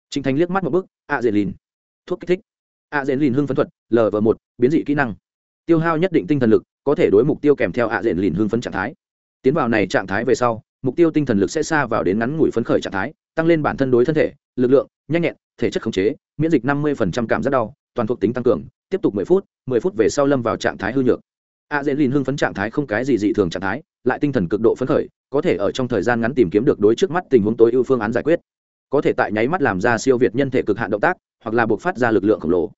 Trinh thành liếc mắt một bức ạ dệt lìn. Thuốc kích thích. Ạ dệt lìn hưng phấn thuật lv một, biến dị kỹ năng. Tiêu hao nhất định tinh thần lực, có thể đối mục tiêu kèm theo ạ dệt lìn hưng phấn trạng thái. Tiến vào này trạng thái về sau, mục tiêu tinh thần lực sẽ xa vào đến ngắn ngủi phấn khởi trạng thái, tăng lên bản thân đối thân thể, lực lượng, nhanh nhẹn, thể chất khống chế, miễn dịch năm mươi cảm giác đau, toàn thuộc tính tăng cường, tiếp tục mười phút mười phút về sau lâm vào trạng thái hư nhược. A dễ lìn hưng phấn trạng thái không cái gì dị thường trạng thái, lại tinh thần cực độ phấn khởi, có thể ở trong thời gian ngắn tìm kiếm được đối trước mắt tình huống tối ưu phương án giải quyết có thể tại nháy mắt làm ra siêu việt nhân thể cực hạn động tác hoặc là buộc phát ra lực lượng khổng lồ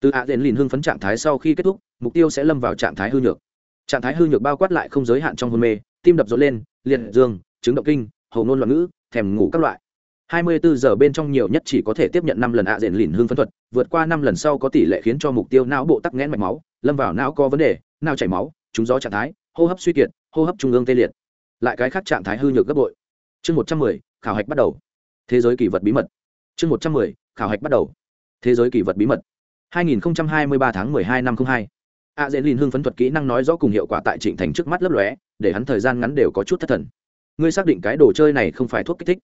từ hạ dễ lìn hưng phấn trạng thái sau khi kết thúc mục tiêu sẽ lâm vào trạng thái hư nhược trạng thái hư nhược bao quát lại không giới hạn trong hôn mê tim đập rộn lên liệt dương chứng động kinh hầu ngôn loạn ngữ thèm ngủ các loại 24 giờ bên trong nhiều nhất chỉ có thể tiếp nhận 5 lần ạ diện lìn hương phấn thuật, vượt qua 5 lần sau có tỷ lệ khiến cho mục tiêu não bộ tắc nghẽn mạch máu, lâm vào não có vấn đề, não chảy máu, trúng gió trạng thái, hô hấp suy kiệt, hô hấp trung ương tê liệt. Lại cái khác trạng thái hư nhược gấp bội. Chương 110, khảo hạch bắt đầu. Thế giới kỳ vật bí mật. Chương 110, khảo hạch bắt đầu. Thế giới kỳ vật bí mật. 2023 tháng 12 năm 02. A dễ Lin hương phấn thuật kỹ năng nói rõ cùng hiệu quả tại Trịnh Thành trước mắt lấp lóe, để hắn thời gian ngắn đều có chút thất thần. Ngươi xác định cái đồ chơi này không phải thuốc kích thích?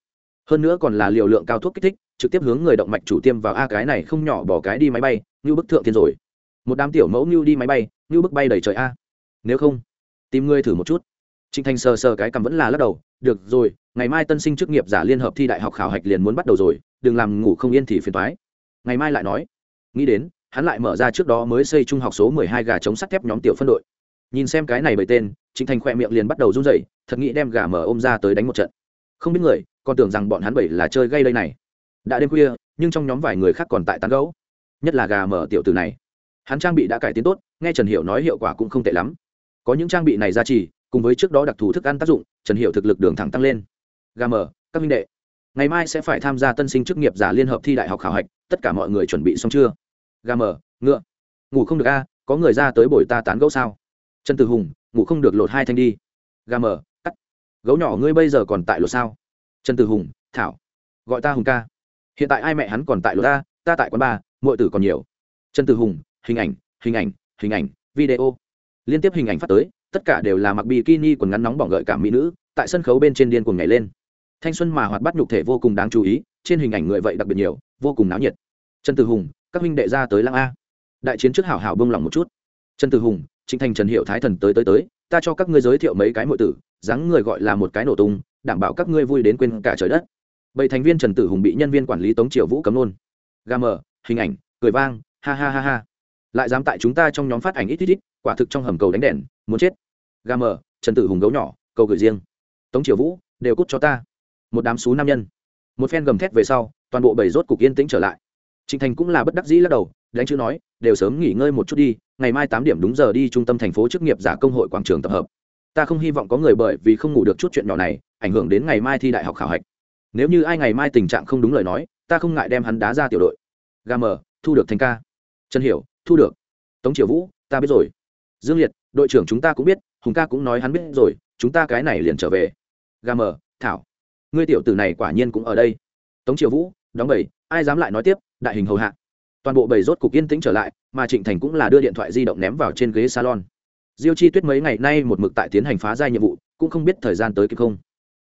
hơn nữa còn là liều lượng cao thuốc kích thích trực tiếp hướng người động mạch chủ tiêm vào a cái này không nhỏ bỏ cái đi máy bay như bức thượng thiên rồi một đám tiểu mẫu như đi máy bay như bức bay đầy trời a nếu không tìm ngươi thử một chút trịnh thành sờ sờ cái cằm vẫn là lắc đầu được rồi ngày mai tân sinh chức nghiệp giả liên hợp thi đại học khảo hạch liền muốn bắt đầu rồi, đừng làm ngủ không yên thì phiền toái. Ngày mai lại nói. Nghĩ đến, hắn lại mở ra trước đó mới xây trung học số mười hai gà chống sắt thép nhóm tiểu phân đội. Nhìn xem cái này bởi tên, trịnh thành khỏe miệng liền bắt đầu run rẩy, thật nghĩ đem gà mở ôm ra tới đánh một trận. Không biết người, còn tưởng rằng bọn hắn bảy là chơi gây đây này. Đã đêm khuya, nhưng trong nhóm vài người khác còn tại tán gấu nhất là gà mở tiểu tử này. Hắn trang bị đã cải tiến tốt, nghe trần hiệu nói hiệu quả cũng không tệ lắm. Có những trang bị này ra trì, cùng với trước đó đặc thù thức ăn tác dụng, trần hiệu thực lực đường thẳng tăng lên gà mở các minh đệ. Ngày mai sẽ phải tham gia tân sinh chức nghiệp giả liên hợp thi đại học khảo hạch, tất cả mọi người chuẩn bị xong chưa? Gà mở ngựa. Ngủ không được a, có người ra tới bồi ta tán gẫu sao? Trần Tử hùng, ngủ không được lột hai thanh đi. Gà mở cắt. Gấu nhỏ ngươi bây giờ còn tại lột sao? Trần Tử hùng, thảo. Gọi ta hùng ca. Hiện tại ai mẹ hắn còn tại lột ta ta tại quán ba mọi tử còn nhiều. Trần Tử hùng, hình ảnh hình ảnh hình ảnh, video. Liên tiếp hình ảnh phát tới, tất cả đều là mặc bikini quần ngắn nóng bỏng gợi cảm mỹ nữ, tại sân khấu bên trên điên cuồng nhảy lên thanh xuân mà hoạt bắt nhục thể vô cùng đáng chú ý, trên hình ảnh người vậy đặc biệt nhiều, vô cùng náo nhiệt. Trần Tử hùng, các huynh đệ ra tới lăng a. Đại chiến trước hảo hảo bông lòng một chút. Trần Tử hùng, trịnh thành trần hiệu thái thần tới tới tới, ta cho các ngươi giới thiệu mấy cái mọi tử, dáng người gọi là một cái nổ tung, đảm bảo các ngươi vui đến quên cả trời đất. Bảy thành viên trần tử hùng bị nhân viên quản lý tống triệu vũ cấm nôn ga mờ, hình ảnh, cười vang, ha ha ha ha. Lại dám tại chúng ta trong nhóm phát ảnh ít ít ít, quả thực trong hầm cầu đánh đèn, muốn chết. Ga mờ, trần tử hùng gấu nhỏ, cầu gửi riêng. Tống triều vũ, đều cút cho ta một đám xú nam nhân. Một phen gầm thét về sau, toàn bộ bầy rốt cục yên tĩnh trở lại. Trịnh thành cũng là bất đắc dĩ lắc đầu, đánh chữ nói, đều sớm nghỉ ngơi một chút đi, ngày mai tám điểm đúng giờ đi trung tâm thành phố chức nghiệp giả công hội quảng trường tập hợp. Ta không hy vọng có người bởi vì không ngủ được chút chuyện nhỏ này, ảnh hưởng đến ngày mai thi đại học khảo hạch. Nếu như ai ngày mai tình trạng không đúng lời nói, ta không ngại đem hắn đá ra tiểu đội. Ga mờ thu được thành ca. Trần hiểu, thu được. Tống triều vũ, ta biết rồi. Dương liệt, đội trưởng chúng ta cũng biết, hùng ca cũng nói hắn biết rồi, chúng ta cái này liền trở về. Ga mờ thảo ngươi tiểu tử này quả nhiên cũng ở đây. Tống triều vũ đóng Bảy, ai dám lại nói tiếp đại hình hầu hạ. Toàn bộ bầy rốt cục yên tĩnh trở lại mà trịnh thành cũng là đưa điện thoại di động ném vào trên ghế salon. Diêu chi tuyết mấy ngày nay một mực tại tiến hành phá giai nhiệm vụ cũng không biết thời gian tới kịp không.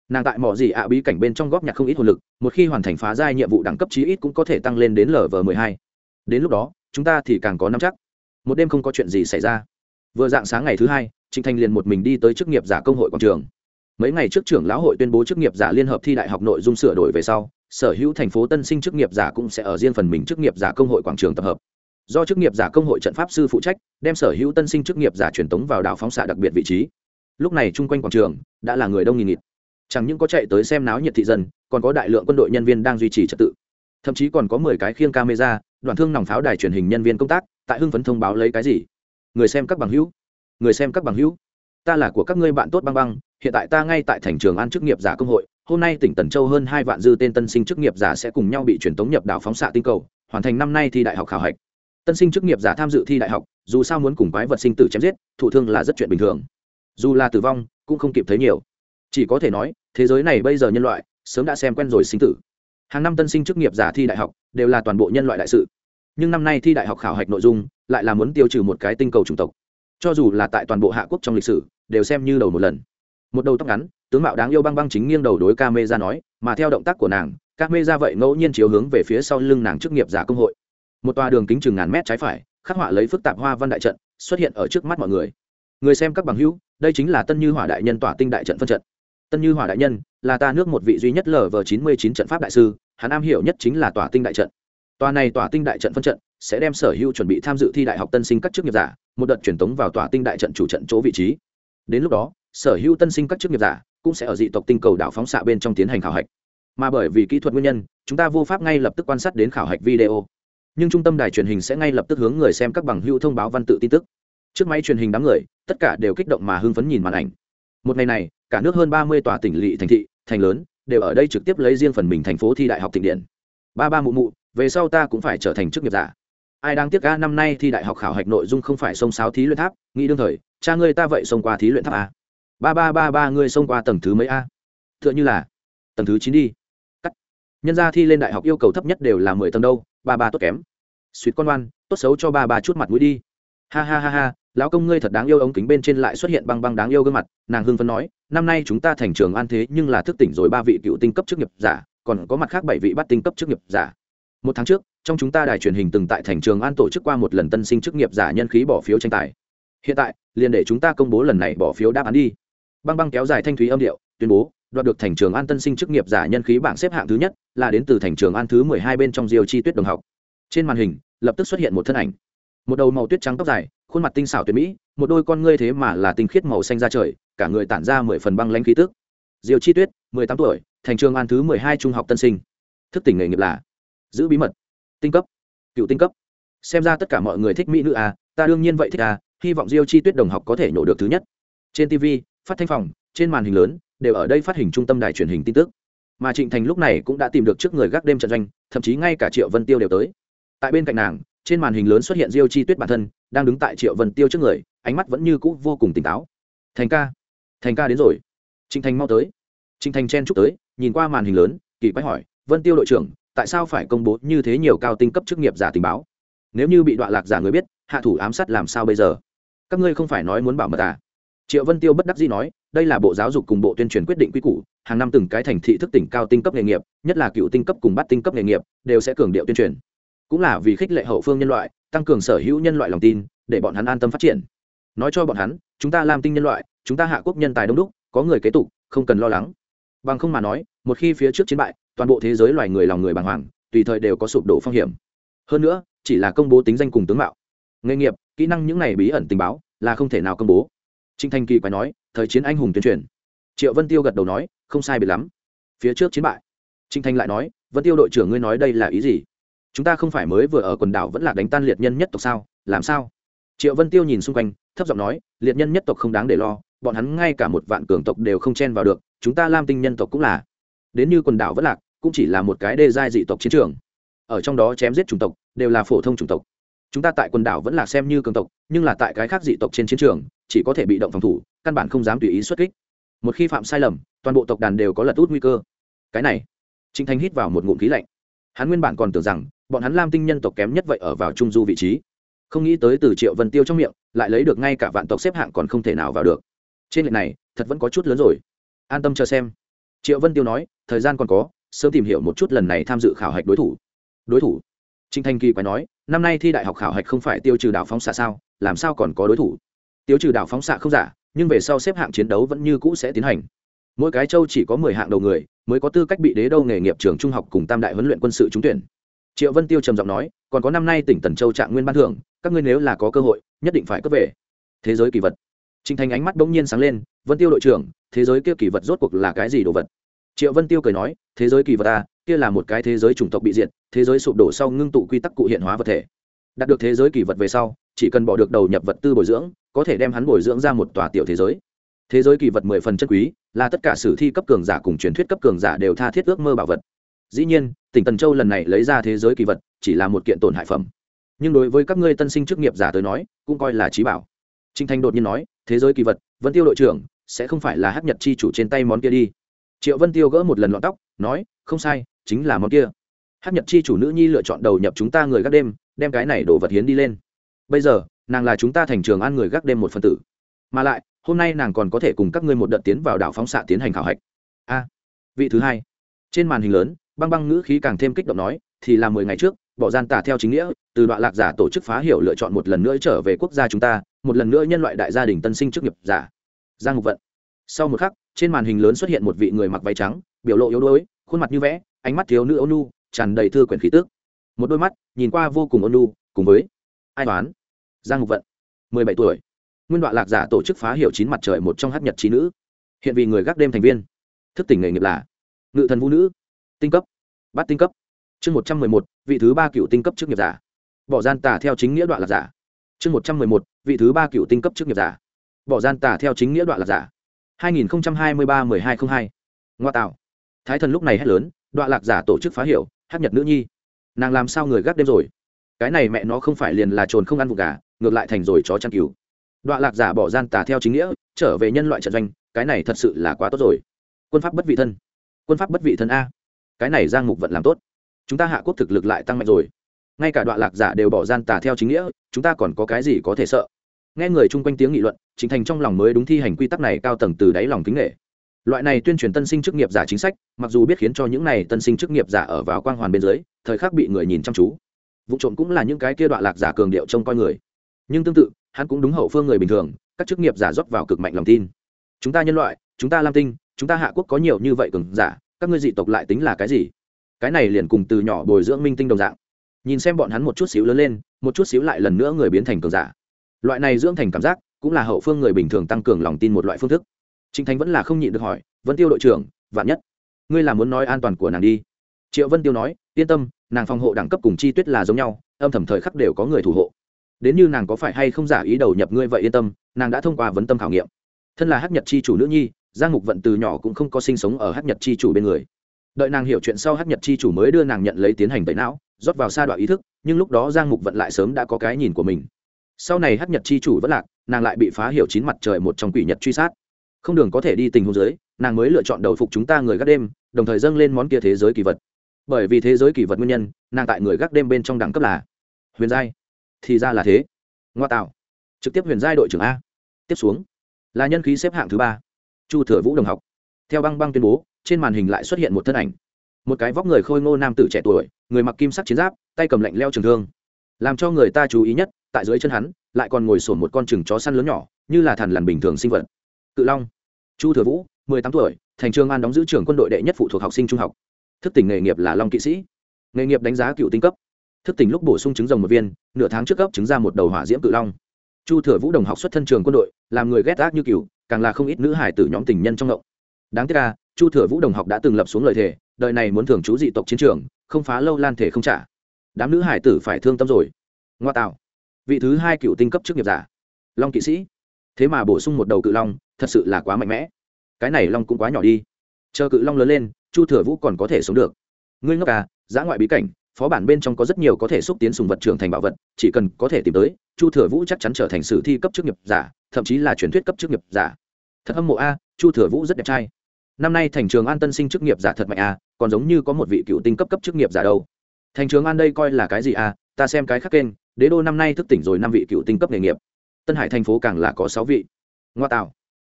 Nàng tại mỏ gì ạ bí cảnh bên trong góp nhặt không ít hồn lực một khi hoàn thành phá giai nhiệm vụ đẳng cấp chí ít cũng có thể tăng lên đến lv mười hai. Đến lúc đó chúng ta thì càng có năm chắc. Một đêm không có chuyện gì xảy ra. Vừa dạng sáng ngày thứ hai trịnh thành liền một mình đi tới chức nghiệp giả công hội quảng trường mấy ngày trước trưởng lão hội tuyên bố chức nghiệp giả liên hợp thi đại học nội dung sửa đổi về sau, sở hữu thành phố tân sinh chức nghiệp giả cũng sẽ ở riêng phần mình chức nghiệp giả công hội quảng trường tập hợp. Do chức nghiệp giả công hội trận pháp sư phụ trách, đem sở hữu tân sinh chức nghiệp giả truyền tống vào đảo phóng xạ đặc biệt vị trí. Lúc này chung quanh quảng trường đã là người đông nghìn nghịt. Chẳng những có chạy tới xem náo nhiệt thị dân, còn có đại lượng quân đội nhân viên đang duy trì trật tự. Thậm chí còn có mười cái khiêng camera, đoàn thương nòng pháo đài truyền hình nhân viên công tác, tại hưng phấn thông báo lấy cái gì? Người xem các bằng hữu. Người xem các bằng hữu. Ta là của các ngươi bạn tốt băng băng hiện tại ta ngay tại thành trường an chức nghiệp giả công hội, hôm nay tỉnh tần châu hơn hai vạn dư tên tân sinh chức nghiệp giả sẽ cùng nhau bị truyền tống nhập đảo phóng xạ tinh cầu, hoàn thành năm nay thi đại học khảo hạch. Tân sinh chức nghiệp giả tham dự thi đại học, dù sao muốn cùng quái vật sinh tử chém giết, thụ thương là rất chuyện bình thường. Dù là tử vong, cũng không kịp thấy nhiều. Chỉ có thể nói, thế giới này bây giờ nhân loại, sớm đã xem quen rồi sinh tử. Hàng năm tân sinh chức nghiệp giả thi đại học, đều là toàn bộ nhân loại đại sự. Nhưng năm nay thi đại học khảo hạch nội dung, lại là muốn tiêu trừ một cái tinh cầu chủng tộc. Cho dù là tại toàn bộ hạ quốc trong lịch sử, đều xem như đầu một lần một đầu tóc ngắn, tướng mạo đáng yêu băng băng chính nghiêng đầu đối ca mê ra nói, mà theo động tác của nàng ca mê ra vậy ngẫu nhiên chiếu hướng về phía sau lưng nàng chức nghiệp giả công hội. Một tòa đường kính chừng ngàn mét trái phải, khắc họa lấy phức tạp hoa văn đại trận, xuất hiện ở trước mắt mọi người. Người xem các bằng hữu, đây chính là tân như hỏa đại nhân tỏa tinh đại trận phân trận. Tân như hỏa đại nhân là ta nước một vị duy nhất lv chín mươi chín trận pháp đại sư, hắn am hiểu nhất chính là tỏa tinh đại trận. Tòa này tỏa tinh đại trận phân trận sẽ đem sở hữu chuẩn bị tham dự thi đại học tân sinh các chức nghiệp giả, một đợt truyền tống vào tòa tinh đại trận chủ trận chỗ vị trí. Đến lúc đó sở hữu tân sinh các chức nghiệp giả cũng sẽ ở dị tộc tinh cầu đảo phóng xạ bên trong tiến hành khảo hạch. Mà bởi vì kỹ thuật nguyên nhân, chúng ta vô pháp ngay lập tức quan sát đến khảo hạch video. Nhưng trung tâm đài truyền hình sẽ ngay lập tức hướng người xem các bằng hữu thông báo văn tự tin tức. Trước máy truyền hình đám người, tất cả đều kích động mà hưng phấn nhìn màn ảnh. Một ngày này, cả nước hơn ba mươi tòa tỉnh lỵ thành thị, thành lớn, đều ở đây trực tiếp lấy riêng phần mình thành phố thi đại học tỉnh điện. Ba ba mụ mụ, về sau ta cũng phải trở thành chức nghiệp giả. Ai đang tiếc ca năm nay thi đại học khảo hạch nội dung không phải sông sáo thí luyện tháp, nghĩ đương thời, cha ngươi ta vậy xông qua thí luyện tháp à? Ba ba ba ba, ngươi xông qua tầng thứ mấy a? T h ư ợ n h ư là tầng thứ chín đi. Cắt. Nhân gia thi lên đại học yêu cầu thấp nhất đều là mười tầng đâu. Ba ba tốt kém. Suýt con oan tốt xấu cho ba ba chút mặt mũi đi. Ha ha ha ha, lão công ngươi thật đáng yêu ống kính bên trên lại xuất hiện băng băng đáng yêu gương mặt. Nàng hưng phấn nói, năm nay chúng ta thành trường an thế nhưng là thức tỉnh rồi ba vị cựu tinh cấp chức nghiệp giả, còn có mặt khác bảy vị bắt tinh cấp chức nghiệp giả. Một tháng trước, trong chúng ta đài truyền hình từng tại thành trường an tổ chức qua một lần tân sinh chức nghiệp giả nhân khí bỏ phiếu tranh tài. Hiện tại, liền để chúng ta công bố lần này bỏ phiếu đáp án đi băng băng kéo dài thanh thúy âm điệu, tuyên bố, đoạt được thành trường an tân sinh chức nghiệp giả nhân khí bảng xếp hạng thứ nhất, là đến từ thành trường an thứ mười hai bên trong diều chi tuyết đồng học. Trên màn hình, lập tức xuất hiện một thân ảnh. Một đầu màu tuyết trắng tóc dài, khuôn mặt tinh xảo tuyệt mỹ, một đôi con ngươi thế mà là tinh khiết màu xanh ra trời, cả người tản ra mười phần băng lãnh khí tức. Diều chi tuyết, mười tám tuổi, thành trường an thứ mười hai trung học tân sinh. Thức tỉnh nghề nghiệp là giữ bí mật, tinh cấp, cựu tinh cấp. Xem ra tất cả mọi người thích mỹ nữ à ta đương nhiên vậy thích à hy vọng diêu chi tuyết đồng học có thể nổ được thứ nhất. Trên tv phát thanh phòng, trên màn hình lớn, đều ở đây phát hình trung tâm đài truyền hình tin tức. Mà trịnh thành lúc này cũng đã tìm được trước người gác đêm trận doanh, thậm chí ngay cả triệu vân tiêu đều tới. Tại bên cạnh nàng, trên màn hình lớn xuất hiện diêu chi tuyết bản thân, đang đứng tại triệu vân tiêu trước người, ánh mắt vẫn như cũ vô cùng tỉnh táo. Thành ca thành ca đến rồi. Trịnh thành mau tới. Trịnh thành chen chúc tới, nhìn qua màn hình lớn, kỳ quái hỏi, vân tiêu đội trưởng, tại sao phải công bố như thế nhiều cao tinh cấp chức nghiệp giả tình báo? Nếu như bị đoạn lạc giả người biết, hạ thủ ám sát làm sao bây giờ? Các ngươi không phải nói muốn bảo mật à? Triệu vân tiêu bất đắc dĩ nói, đây là bộ giáo dục cùng bộ tuyên truyền quyết định quy củ, hàng năm từng cái thành thị thức tỉnh cao tinh cấp nghề nghiệp, nhất là cựu tinh cấp cùng bắt tinh cấp nghề nghiệp, đều sẽ cường điệu tuyên truyền. Cũng là vì khích lệ hậu phương nhân loại, tăng cường sở hữu nhân loại lòng tin, để bọn hắn an tâm phát triển. Nói cho bọn hắn, chúng ta làm tinh nhân loại, chúng ta hạ quốc nhân tài đông đúc, có người kế tục, không cần lo lắng. Bằng không mà nói, một khi phía trước chiến bại, toàn bộ thế giới loài người lòng người bàng hoàng, tùy thời đều có sụp đổ phong hiểm. Hơn nữa, chỉ là công bố tính danh cùng tướng mạo. Nghề nghiệp, kỹ năng những này bí ẩn tình báo, là không thể nào công bố trinh thanh kỳ quay nói, thời chiến anh hùng tuyên truyền. Triệu vân tiêu gật đầu nói, không sai biệt lắm. Phía trước chiến bại. Trinh thanh lại nói, vân tiêu đội trưởng ngươi nói đây là ý gì? Chúng ta không phải mới vừa ở quần đảo vẫn là đánh tan liệt nhân nhất tộc sao? Làm sao? Triệu vân tiêu nhìn xung quanh, thấp giọng nói, liệt nhân nhất tộc không đáng để lo, bọn hắn ngay cả một vạn cường tộc đều không chen vào được, chúng ta lam tinh nhân tộc cũng là. Đến như quần đảo vẫn lạc, cũng chỉ là một cái đê giai dị tộc chiến trường. Ở trong đó chém giết chủng tộc, đều là phổ thông chủng tộc. Chúng ta tại quần đảo vẫn là xem như cường tộc, nhưng là tại cái khác dị tộc trên chiến trường chỉ có thể bị động phòng thủ, căn bản không dám tùy ý xuất kích. Một khi phạm sai lầm, toàn bộ tộc đàn đều có lật út nguy cơ. Cái này, trịnh thành hít vào một ngụm khí lạnh. Hắn nguyên bản còn tưởng rằng, bọn hắn lam tinh nhân tộc kém nhất vậy ở vào trung du vị trí. Không nghĩ tới từ triệu vân tiêu trong miệng, lại lấy được ngay cả vạn tộc xếp hạng còn không thể nào vào được. Trên lệnh này, thật vẫn có chút lớn rồi. An tâm chờ xem. Triệu vân tiêu nói, thời gian còn có, sớm tìm hiểu một chút lần này tham dự khảo hạch đối thủ. Đối thủ? Trịnh thanh kỳ quái nói, năm nay thi đại học khảo hạch không phải tiêu trừ đảo phóng xạ sao, làm sao còn có đối thủ? Tiêu trừ đảo phóng xạ không giả, nhưng về sau xếp hạng chiến đấu vẫn như cũ sẽ tiến hành. Mỗi cái châu chỉ có mười hạng đầu người, mới có tư cách bị đế đâu nghề nghiệp trường trung học cùng tam đại huấn luyện quân sự trúng tuyển. Triệu vân tiêu trầm giọng nói, còn có năm nay tỉnh tần châu trạng nguyên ban thưởng, các ngươi nếu là có cơ hội, nhất định phải cấp về. Thế giới kỳ vật. Trinh thanh ánh mắt bỗng nhiên sáng lên, vân tiêu đội trưởng, thế giới kia kỳ vật rốt cuộc là cái gì đồ vật? Triệu vân tiêu cười nói, thế giới kỳ vật ta kia là một cái thế giới chủng tộc bị diệt, thế giới sụp đổ sau ngưng tụ quy tắc cụ hiện hóa vật thể. Đạt được thế giới kỳ vật về sau chỉ cần bỏ được đầu nhập vật tư bồi dưỡng, có thể đem hắn bồi dưỡng ra một tòa tiểu thế giới. Thế giới kỳ vật mười phần chân quý, là tất cả sử thi cấp cường giả cùng truyền thuyết cấp cường giả đều tha thiết ước mơ bảo vật. Dĩ nhiên, tỉnh tần châu lần này lấy ra thế giới kỳ vật, chỉ là một kiện tổn hại phẩm. Nhưng đối với các ngươi tân sinh chức nghiệp giả tới nói, cũng coi là trí bảo. Trinh thanh đột nhiên nói, thế giới kỳ vật vẫn tiêu đội trưởng, sẽ không phải là hát nhật chi chủ trên tay món kia đi. Triệu vân tiêu gỡ một lần lọn tóc, nói, không sai, chính là món kia. Hát nhật chi chủ nữ nhi lựa chọn đầu nhập chúng ta người gác đêm, đem cái này đổ vật hiến đi lên bây giờ, nàng là chúng ta thành trường an người gác đêm một phần tử. Mà lại, hôm nay nàng còn có thể cùng các ngươi một đợt tiến vào đảo phóng xạ tiến hành khảo hạch. A, vị thứ hai. Trên màn hình lớn, băng băng ngữ khí càng thêm kích động nói, thì là mười ngày trước, bỏ gian tả theo chính nghĩa, từ đoạn lạc giả tổ chức phá hiểu lựa chọn một lần nữa trở về quốc gia chúng ta, một lần nữa nhân loại đại gia đình tân sinh chức nghiệp giả. Giang ngục vận. Sau một khắc, trên màn hình lớn xuất hiện một vị người mặc váy trắng, biểu lộ yếu đuối, khuôn mặt như vẽ, ánh mắt thiếu nữ ôn nu, tràn đầy thư quyển khí tước một đôi mắt, nhìn qua vô cùng ôn nu, cùng với ai toán giang Ngục vận, mười bảy tuổi. Nguyên đoạn lạc giả tổ chức phá hiểu chín mặt trời một trong hát nhật trí nữ. Hiện vì người gác đêm thành viên. Thức tỉnh nghề nghiệp là ngự thần vũ nữ, tinh cấp bắt tinh cấp. Chương một trăm mười một, vị thứ ba cựu tinh cấp chức nghiệp giả. Bỏ gian tả theo chính nghĩa đoạn lạc giả. Chương một trăm mười một, vị thứ ba cựu tinh cấp chức nghiệp giả. Bỏ gian tả theo chính nghĩa đoạn lạc giả. hai nghìn hai mươi ba mười hai t r ă n h hai. Ngoa tạo. Thái thần lúc này hét lớn đoạn lạc giả tổ chức phá hiểu, hát nhật nữ nhi. Nàng làm sao người gác đêm rồi? Cái này mẹ nó không phải liền là trồn không ăn vụ gà, ngược lại thành rồi chó chăn cứu đoạn lạc giả bỏ gian tà theo chính nghĩa, trở về nhân loại trận doanh, cái này thật sự là quá tốt rồi. Quân pháp bất vị thân. Quân pháp bất vị thân a. Cái này giang mục vận làm tốt. Chúng ta hạ quốc thực lực lại tăng mạnh rồi. Ngay cả đoạn lạc giả đều bỏ gian tà theo chính nghĩa, chúng ta còn có cái gì có thể sợ? Nghe người chung quanh tiếng nghị luận chính thành trong lòng mới đúng thi hành quy tắc này cao tầng từ đáy lòng kính nghệ loại này tuyên truyền tân sinh chức nghiệp giả chính sách, mặc dù biết khiến cho những này tân sinh chức nghiệp giả ở vào quang hoàn bên dưới, thời khắc bị người nhìn chăm chú vụ trộm cũng là những cái kia đoạn lạc giả cường điệu trông coi người. Nhưng tương tự, hắn cũng đúng hậu phương người bình thường, các chức nghiệp giả rót vào cực mạnh lòng tin. Chúng ta nhân loại, chúng ta lam tinh, chúng ta hạ quốc có nhiều như vậy cường giả, các ngươi dị tộc lại tính là cái gì? Cái này liền cùng từ nhỏ bồi dưỡng minh tinh đồng dạng. Nhìn xem bọn hắn một chút xíu lớn lên, một chút xíu lại lần nữa người biến thành cường giả. Loại này dưỡng thành cảm giác, cũng là hậu phương người bình thường tăng cường lòng tin một loại phương thức. Trịnh thành vẫn là không nhịn được hỏi vẫn tiêu đội trưởng, vạn nhất ngươi là muốn nói an toàn của nàng đi? Triệu vân tiêu nói yên tâm nàng phòng hộ đẳng cấp cùng chi tuyết là giống nhau âm thầm thời khắc đều có người thủ hộ. Đến như nàng có phải hay không giả ý đầu nhập ngươi vậy yên tâm nàng đã thông qua vấn tâm khảo nghiệm. Thân là hát nhật chi chủ nữ nhi giang mục vận từ nhỏ cũng không có sinh sống ở hát nhật chi chủ bên người. Đợi nàng hiểu chuyện sau hát nhật chi chủ mới đưa nàng nhận lấy tiến hành tẩy não rót vào sa đoạn ý thức nhưng lúc đó giang mục vận lại sớm đã có cái nhìn của mình. Sau này hát nhật chi chủ vẫn lạc nàng lại bị phá hiểu chín mặt trời một trong quỷ nhật truy sát. Không đường có thể đi tình hôn giới, nàng mới lựa chọn đầu phục chúng ta người gác đêm đồng thời dâng lên món kia thế giới kỳ vật bởi vì thế giới kỳ vật nguyên nhân, nàng tại người gác đêm bên trong đẳng cấp là huyền giai. Thì ra là thế. Ngoa tạo. Trực tiếp huyền giai đội trưởng a. Tiếp xuống. Là nhân khí xếp hạng thứ ba. Chu thừa vũ đồng học. Theo băng băng tuyên bố, trên màn hình lại xuất hiện một thân ảnh. Một cái vóc người khôi ngô nam tử trẻ tuổi, người mặc kim sắc chiến giáp, tay cầm lạnh leo trường thương. Làm cho người ta chú ý nhất, tại dưới chân hắn, lại còn ngồi sổn một con chừng chó săn lớn nhỏ, như là thằn lằn bình thường sinh vật. Cự long. Chu thừa vũ, mười tám tuổi, thành trường an đóng giữ trưởng quân đội đệ nhất phụ thuộc học sinh trung học thức tỉnh nghề nghiệp là long kỵ sĩ. Nghề nghiệp đánh giá cựu tinh cấp. Thức tỉnh lúc bổ sung trứng rồng một viên, nửa tháng trước cấp trứng ra một đầu hỏa diễm cự long. Chu thừa vũ đồng học xuất thân trường quân đội, làm người ghét ác như cựu càng là không ít nữ hải tử nhóm tình nhân trong ngộng. Đáng tiếc ra chu thừa vũ đồng học đã từng lập xuống lời thề, đời này muốn thường chú dị tộc chiến trường, không phá lâu lan thể không trả. Đám nữ hải tử phải thương tâm rồi. Ngoa tạo. Vị thứ hai cựu tinh cấp chức nghiệp giả. Long kỵ sĩ. Thế mà bổ sung một đầu cự long, thật sự là quá mạnh mẽ. Cái này long cũng quá nhỏ đi chờ cự long lớn lên, chu thừa vũ còn có thể sống được. Ngươi ngốc à giã ngoại bí cảnh, phó bản bên trong có rất nhiều có thể xúc tiến sùng vật trưởng thành bảo vật, chỉ cần có thể tìm tới, chu thừa vũ chắc chắn trở thành sử thi cấp chức nghiệp giả, thậm chí là truyền thuyết cấp chức nghiệp giả. Thật âm mộ a, chu thừa vũ rất đẹp trai. Năm nay thành trường an tân sinh chức nghiệp giả thật mạnh a, còn giống như có một vị cựu tinh cấp cấp chức nghiệp giả đâu. Thành trường an đây coi là cái gì a, ta xem cái khác kênh, đế đô năm nay thức tỉnh rồi năm vị cựu tinh cấp nghề nghiệp. Tân hải thành phố càng là có sáu vị. Ngoa tạo.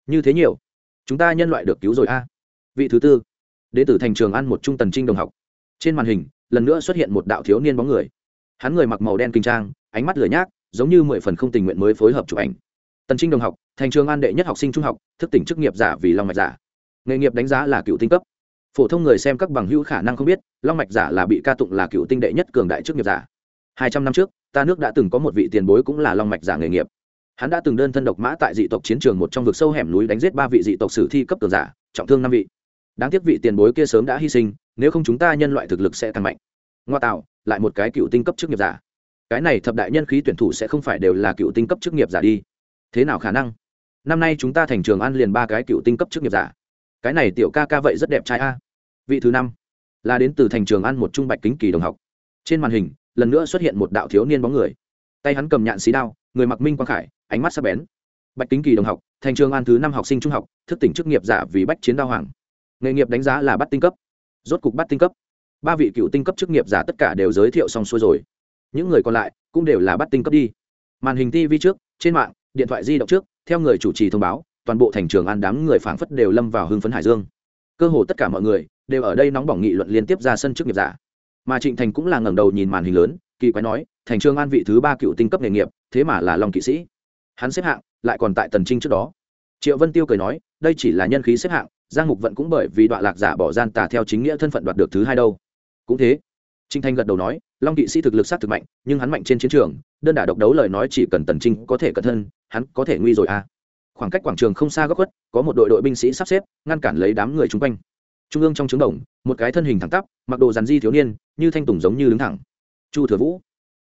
Như thế nhiều. Chúng ta nhân loại được cứu rồi a vị thứ tư, đế tử thành trường an một trung tần trinh đồng học. Trên màn hình, lần nữa xuất hiện một đạo thiếu niên bóng người. Hắn người mặc màu đen kinh trang, ánh mắt lửa nhác, giống như mười phần không tình nguyện mới phối hợp chụp ảnh. Tần trinh đồng học, thành trường an đệ nhất học sinh trung học, thức tỉnh chức nghiệp giả vì long mạch giả. Nghề nghiệp đánh giá là cựu tinh cấp. Phổ thông người xem các bằng hữu khả năng không biết, long mạch giả là bị ca tụng là cựu tinh đệ nhất cường đại chức nghiệp giả. Hai trăm năm trước, ta nước đã từng có một vị tiền bối cũng là long mạch giả nghề nghiệp. Hắn đã từng đơn thân độc mã tại dị tộc chiến trường một trong vực sâu hẻm núi đánh giết ba vị dị tộc sử thi cấp cường giả, trọng thương năm vị đáng tiếc vị tiền bối kia sớm đã hy sinh, nếu không chúng ta nhân loại thực lực sẽ tăng mạnh. Ngoa tạo, lại một cái cựu tinh cấp chức nghiệp giả. Cái này thập đại nhân khí tuyển thủ sẽ không phải đều là cựu tinh cấp chức nghiệp giả đi. Thế nào khả năng? Năm nay chúng ta thành trường ăn liền ba cái cựu tinh cấp chức nghiệp giả. Cái này tiểu ca ca vậy rất đẹp trai a. Vị thứ năm, là đến từ thành trường ăn một trung bạch kính kỳ đồng học. Trên màn hình, lần nữa xuất hiện một đạo thiếu niên bóng người. Tay hắn cầm nhạn xí đao, người mặc minh quang khải, ánh mắt sắp bén. Bạch kính kỳ đồng học, thành trường an thứ năm học sinh trung học, thức tỉnh chức nghiệp giả vì bách chiến đao hoàng nghề nghiệp đánh giá là bắt tinh cấp. Rốt cục bắt tinh cấp. Ba vị cựu tinh cấp chức nghiệp giả tất cả đều giới thiệu xong xuôi rồi. Những người còn lại cũng đều là bắt tinh cấp đi. Màn hình tv trước, trên mạng, điện thoại di động trước, theo người chủ trì thông báo, toàn bộ thành trường an đám người phảng phất đều lâm vào hưng phấn hải dương. Cơ hồ tất cả mọi người đều ở đây nóng bỏng nghị luận liên tiếp ra sân trước nghiệp giả. Mà trịnh thành cũng là ngẩng đầu nhìn màn hình lớn, kỳ quái nói, thành trường an vị thứ ba cựu tinh cấp nghề nghiệp, thế mà là long kỵ sĩ. Hắn xếp hạng lại còn tại tần trinh trước đó. Triệu vân tiêu cười nói, đây chỉ là nhân khí xếp hạng giang mục vận cũng bởi vì đoạn lạc giả bỏ gian tà theo chính nghĩa thân phận đoạt được thứ hai đâu. Cũng thế trinh thanh gật đầu nói, long kỵ sĩ thực lực sát thực mạnh, nhưng hắn mạnh trên chiến trường, đơn đả độc đấu lời nói chỉ cần tần trinh có thể cẩn thân, hắn có thể nguy rồi à. Khoảng cách quảng trường không xa góc khuất, có một đội đội binh sĩ sắp xếp, ngăn cản lấy đám người chung quanh. Trung ương trong trứng đồng, một cái thân hình thẳng tắp, mặc đồ dàn di thiếu niên, như thanh tùng giống như đứng thẳng. Chu thừa vũ,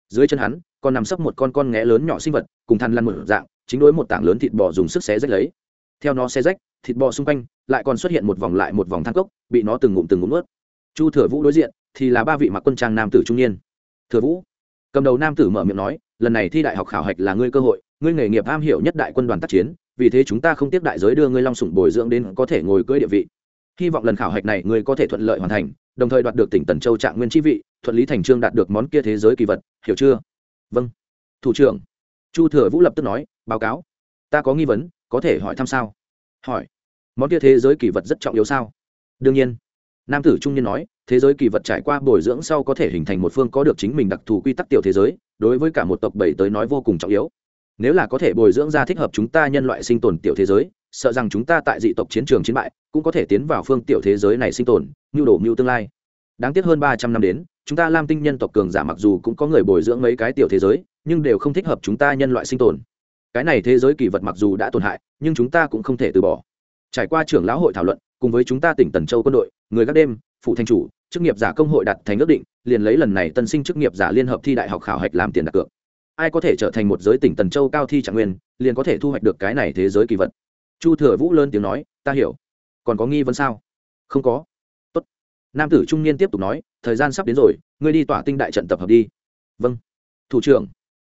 dưới chân hắn, còn nằm sấp một con con nghé lớn nhỏ sinh vật, cùng thằn lăn một dạng, chính đối một tảng lớn thịt bò dùng sức xé rách lấy theo nó xé rách, thịt bò xung quanh, lại còn xuất hiện một vòng lại một vòng thang cốc, bị nó từng ngụm từng ngụm ướt chu thừa vũ đối diện, thì là ba vị mặc quân trang nam tử trung niên. Thừa vũ. Cầm đầu nam tử mở miệng nói, lần này thi đại học khảo hạch là ngươi cơ hội, ngươi nghề nghiệp am hiểu nhất đại quân đoàn tác chiến, vì thế chúng ta không tiếp đại giới đưa ngươi long sủng bồi dưỡng đến có thể ngồi cưỡi địa vị. Hy vọng lần khảo hạch này ngươi có thể thuận lợi hoàn thành, đồng thời đoạt được tỉnh tần châu trạng nguyên chi vị, thuận lý thành trương đạt được món kia thế giới kỳ vật, hiểu chưa? Vâng. Thủ trưởng. Chu thừa vũ lập tức nói, báo cáo. Ta có nghi vấn có thể hỏi thăm sao? Hỏi. Món kia thế giới kỳ vật rất trọng yếu sao? Đương nhiên. Nam tử trung niên nói, thế giới kỳ vật trải qua bồi dưỡng sau có thể hình thành một phương có được chính mình đặc thù quy tắc tiểu thế giới, đối với cả một tộc bảy tới nói vô cùng trọng yếu. Nếu là có thể bồi dưỡng ra thích hợp chúng ta nhân loại sinh tồn tiểu thế giới, sợ rằng chúng ta tại dị tộc chiến trường chiến bại, cũng có thể tiến vào phương tiểu thế giới này sinh tồn như đổ mưu tương lai. Đáng tiếc hơn ba trăm năm đến, chúng ta lam tinh nhân tộc cường giả mặc dù cũng có người bồi dưỡng mấy cái tiểu thế giới, nhưng đều không thích hợp chúng ta nhân loại sinh tồn cái này thế giới kỳ vật mặc dù đã tổn hại, nhưng chúng ta cũng không thể từ bỏ. Trải qua trưởng lão hội thảo luận, cùng với chúng ta tỉnh tần châu quân đội, người các đêm, phụ thanh chủ, chức nghiệp giả công hội đặt thành ước định, liền lấy lần này tân sinh chức nghiệp giả liên hợp thi đại học khảo hạch làm tiền đặt cược. Ai có thể trở thành một giới tỉnh tần châu cao thi trạng nguyên, liền có thể thu hoạch được cái này thế giới kỳ vật. Chu thừa vũ lớn tiếng nói, ta hiểu. Còn có nghi vấn sao? Không có. Tốt. nam tử trung niên tiếp tục nói, thời gian sắp đến rồi, ngươi đi tỏa tinh đại trận tập hợp đi. Vâng. Thủ trưởng.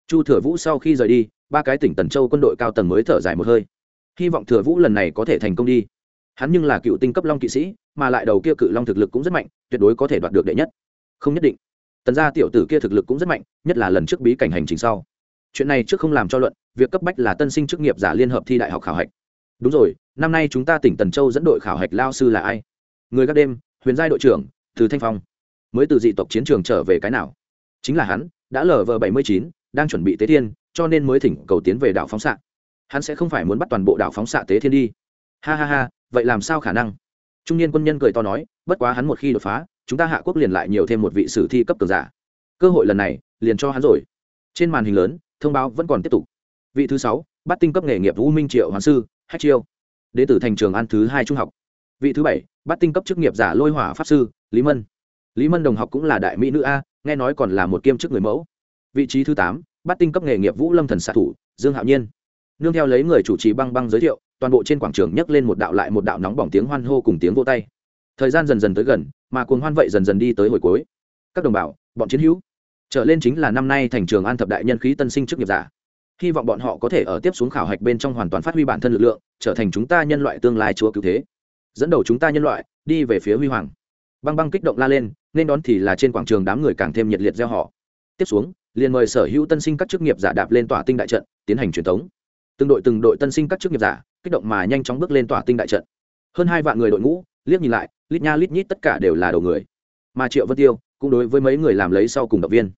Chu thừa vũ sau khi rời đi ba cái tỉnh tần châu quân đội cao tầng mới thở dài một hơi. Hy vọng thừa vũ lần này có thể thành công đi. Hắn nhưng là cựu tinh cấp long kỵ sĩ, mà lại đầu kia cự long thực lực cũng rất mạnh, tuyệt đối có thể đoạt được đệ nhất. Không nhất định. Tần gia tiểu tử kia thực lực cũng rất mạnh, nhất là lần trước bí cảnh hành trình sau. Chuyện này trước không làm cho luận, việc cấp bách là tân sinh chức nghiệp giả liên hợp thi đại học khảo hạch. Đúng rồi, năm nay chúng ta tỉnh tần châu dẫn đội khảo hạch lao sư là ai? Người các đêm, huyền giai đội trưởng, từ thanh phong. Mới từ dị tộc chiến trường trở về cái nào? Chính là hắn, đã lờ vờ bảy mươi chín, đang chuẩn bị tế thiên cho nên mới thỉnh cầu tiến về đảo phóng xạ. Hắn sẽ không phải muốn bắt toàn bộ đảo phóng xạ tế thiên đi. Ha ha ha, vậy làm sao khả năng? Trung niên quân nhân cười to nói, bất quá hắn một khi đột phá, chúng ta hạ quốc liền lại nhiều thêm một vị sử thi cấp cường giả. Cơ hội lần này, liền cho hắn rồi. Trên màn hình lớn, thông báo vẫn còn tiếp tục. Vị thứ sáu, bắt tinh cấp nghề nghiệp vũ minh triệu hoàng sư, hách chiêu. Đến từ thành trường an thứ hai trung học. Vị thứ bảy, bắt tinh cấp chức nghiệp giả lôi hỏa pháp sư, lý mân. Lý mân đồng học cũng là đại mỹ nữ a, nghe nói còn là một kiêm chức người mẫu. Vị trí thứ tám bắt tinh cấp nghề nghiệp vũ lâm thần xạ thủ, dương hạo nhiên. Nương theo lấy người chủ trì băng băng giới thiệu, toàn bộ trên quảng trường nhấc lên một đạo lại một đạo nóng bỏng tiếng hoan hô cùng tiếng vô tay. Thời gian dần dần tới gần, mà cuồng hoan vậy dần dần đi tới hồi cuối. Các đồng bào, bọn chiến hữu, trở lên chính là năm nay thành trường an thập đại nhân khí tân sinh chức nghiệp giả. Hy vọng bọn họ có thể ở tiếp xuống khảo hạch bên trong hoàn toàn phát huy bản thân lực lượng, trở thành chúng ta nhân loại tương lai chúa cứu thế. Dẫn đầu chúng ta nhân loại, đi về phía huy hoàng. Băng băng kích động la lên, nên đón thì là trên quảng trường đám người càng thêm nhiệt liệt gieo họ. Tiếp xuống liền mời sở hữu tân sinh các chức nghiệp giả đạp lên tỏa tinh đại trận, tiến hành truyền thống. Từng đội từng đội tân sinh các chức nghiệp giả, kích động mà nhanh chóng bước lên tỏa tinh đại trận. Hơn hai vạn người đội ngũ, liếc nhìn lại, lít nha lít nhít tất cả đều là đầu người. Mà triệu vân tiêu cũng đối với mấy người làm lấy sau cùng động viên.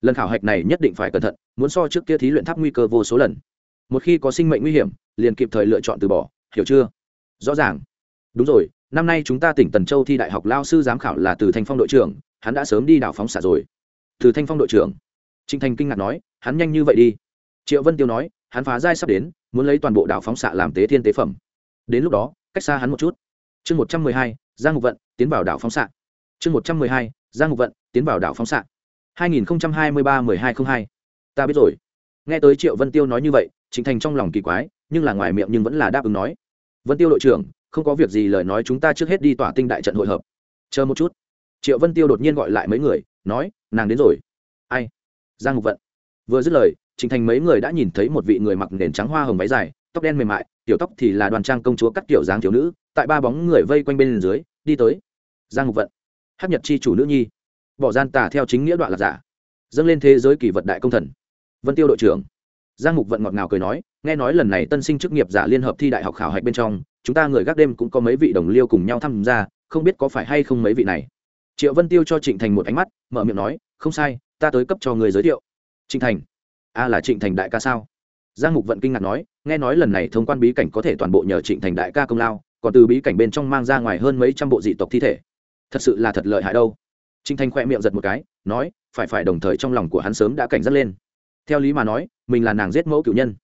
Lần khảo hạch này nhất định phải cẩn thận, muốn so trước kia thí luyện tháp nguy cơ vô số lần. Một khi có sinh mệnh nguy hiểm, liền kịp thời lựa chọn từ bỏ, hiểu chưa? Rõ ràng. Đúng rồi, năm nay chúng ta tỉnh tần châu thi đại học lao sư giám khảo là từ thanh phong đội trưởng, hắn đã sớm đi đảo phóng xả rồi. Từ thanh phong đội trưởng trinh thành kinh ngạc nói, hắn nhanh như vậy đi. Triệu vân tiêu nói, hắn phá giai sắp đến, muốn lấy toàn bộ đảo phóng xạ làm tế thiên tế phẩm. Đến lúc đó, cách xa hắn một chút. Chương một trăm mười hai, giang ngục vận, tiến vào đảo phóng xạ. Chương một trăm mười hai, giang ngục vận, tiến vào đảo phóng xạ. Hai nghìn hai mươi ba mười hai t r ă n h hai. Ta biết rồi. Nghe tới triệu vân tiêu nói như vậy trịnh thành trong lòng kỳ quái, nhưng là ngoài miệng nhưng vẫn là đáp ứng nói. Vân tiêu đội trưởng, không có việc gì lời nói chúng ta trước hết đi tỏa tinh đại trận hội hợp. Chờ một chút. Triệu vân tiêu đột nhiên gọi lại mấy người, nói, nàng đến rồi. Ai? Giang ngục vận. Vừa dứt lời trịnh thành mấy người đã nhìn thấy một vị người mặc nền trắng hoa hồng váy dài, tóc đen mềm mại, tiểu tóc thì là đoàn trang công chúa cắt kiểu dáng thiếu nữ, tại ba bóng người vây quanh bên dưới, đi tới. Giang ngục vận. Hát nhật chi chủ nữ nhi. Bỏ gian tà theo chính nghĩa đoạn là giả. Dâng lên thế giới kỳ vật đại công thần. Vân tiêu đội trưởng. Giang Ngục vận ngọt ngào cười nói, nghe nói lần này tân sinh chức nghiệp giả liên hợp thi đại học khảo hạch bên trong, chúng ta người gác đêm cũng có mấy vị đồng liêu cùng nhau tham gia, không biết có phải hay không mấy vị này. Triệu vân tiêu cho trịnh thành một ánh mắt, mở miệng nói, không sai ta tới cấp cho người giới thiệu. Trịnh thành. A là trịnh thành đại ca sao? Giang mục vận kinh ngạc nói, nghe nói lần này thông quan bí cảnh có thể toàn bộ nhờ trịnh thành đại ca công lao, còn từ bí cảnh bên trong mang ra ngoài hơn mấy trăm bộ dị tộc thi thể. Thật sự là thật lợi hại đâu. Trịnh thành khoe miệng giật một cái, nói, phải phải đồng thời trong lòng của hắn sớm đã cảnh giác lên. Theo lý mà nói, mình là nàng giết mẫu cựu nhân.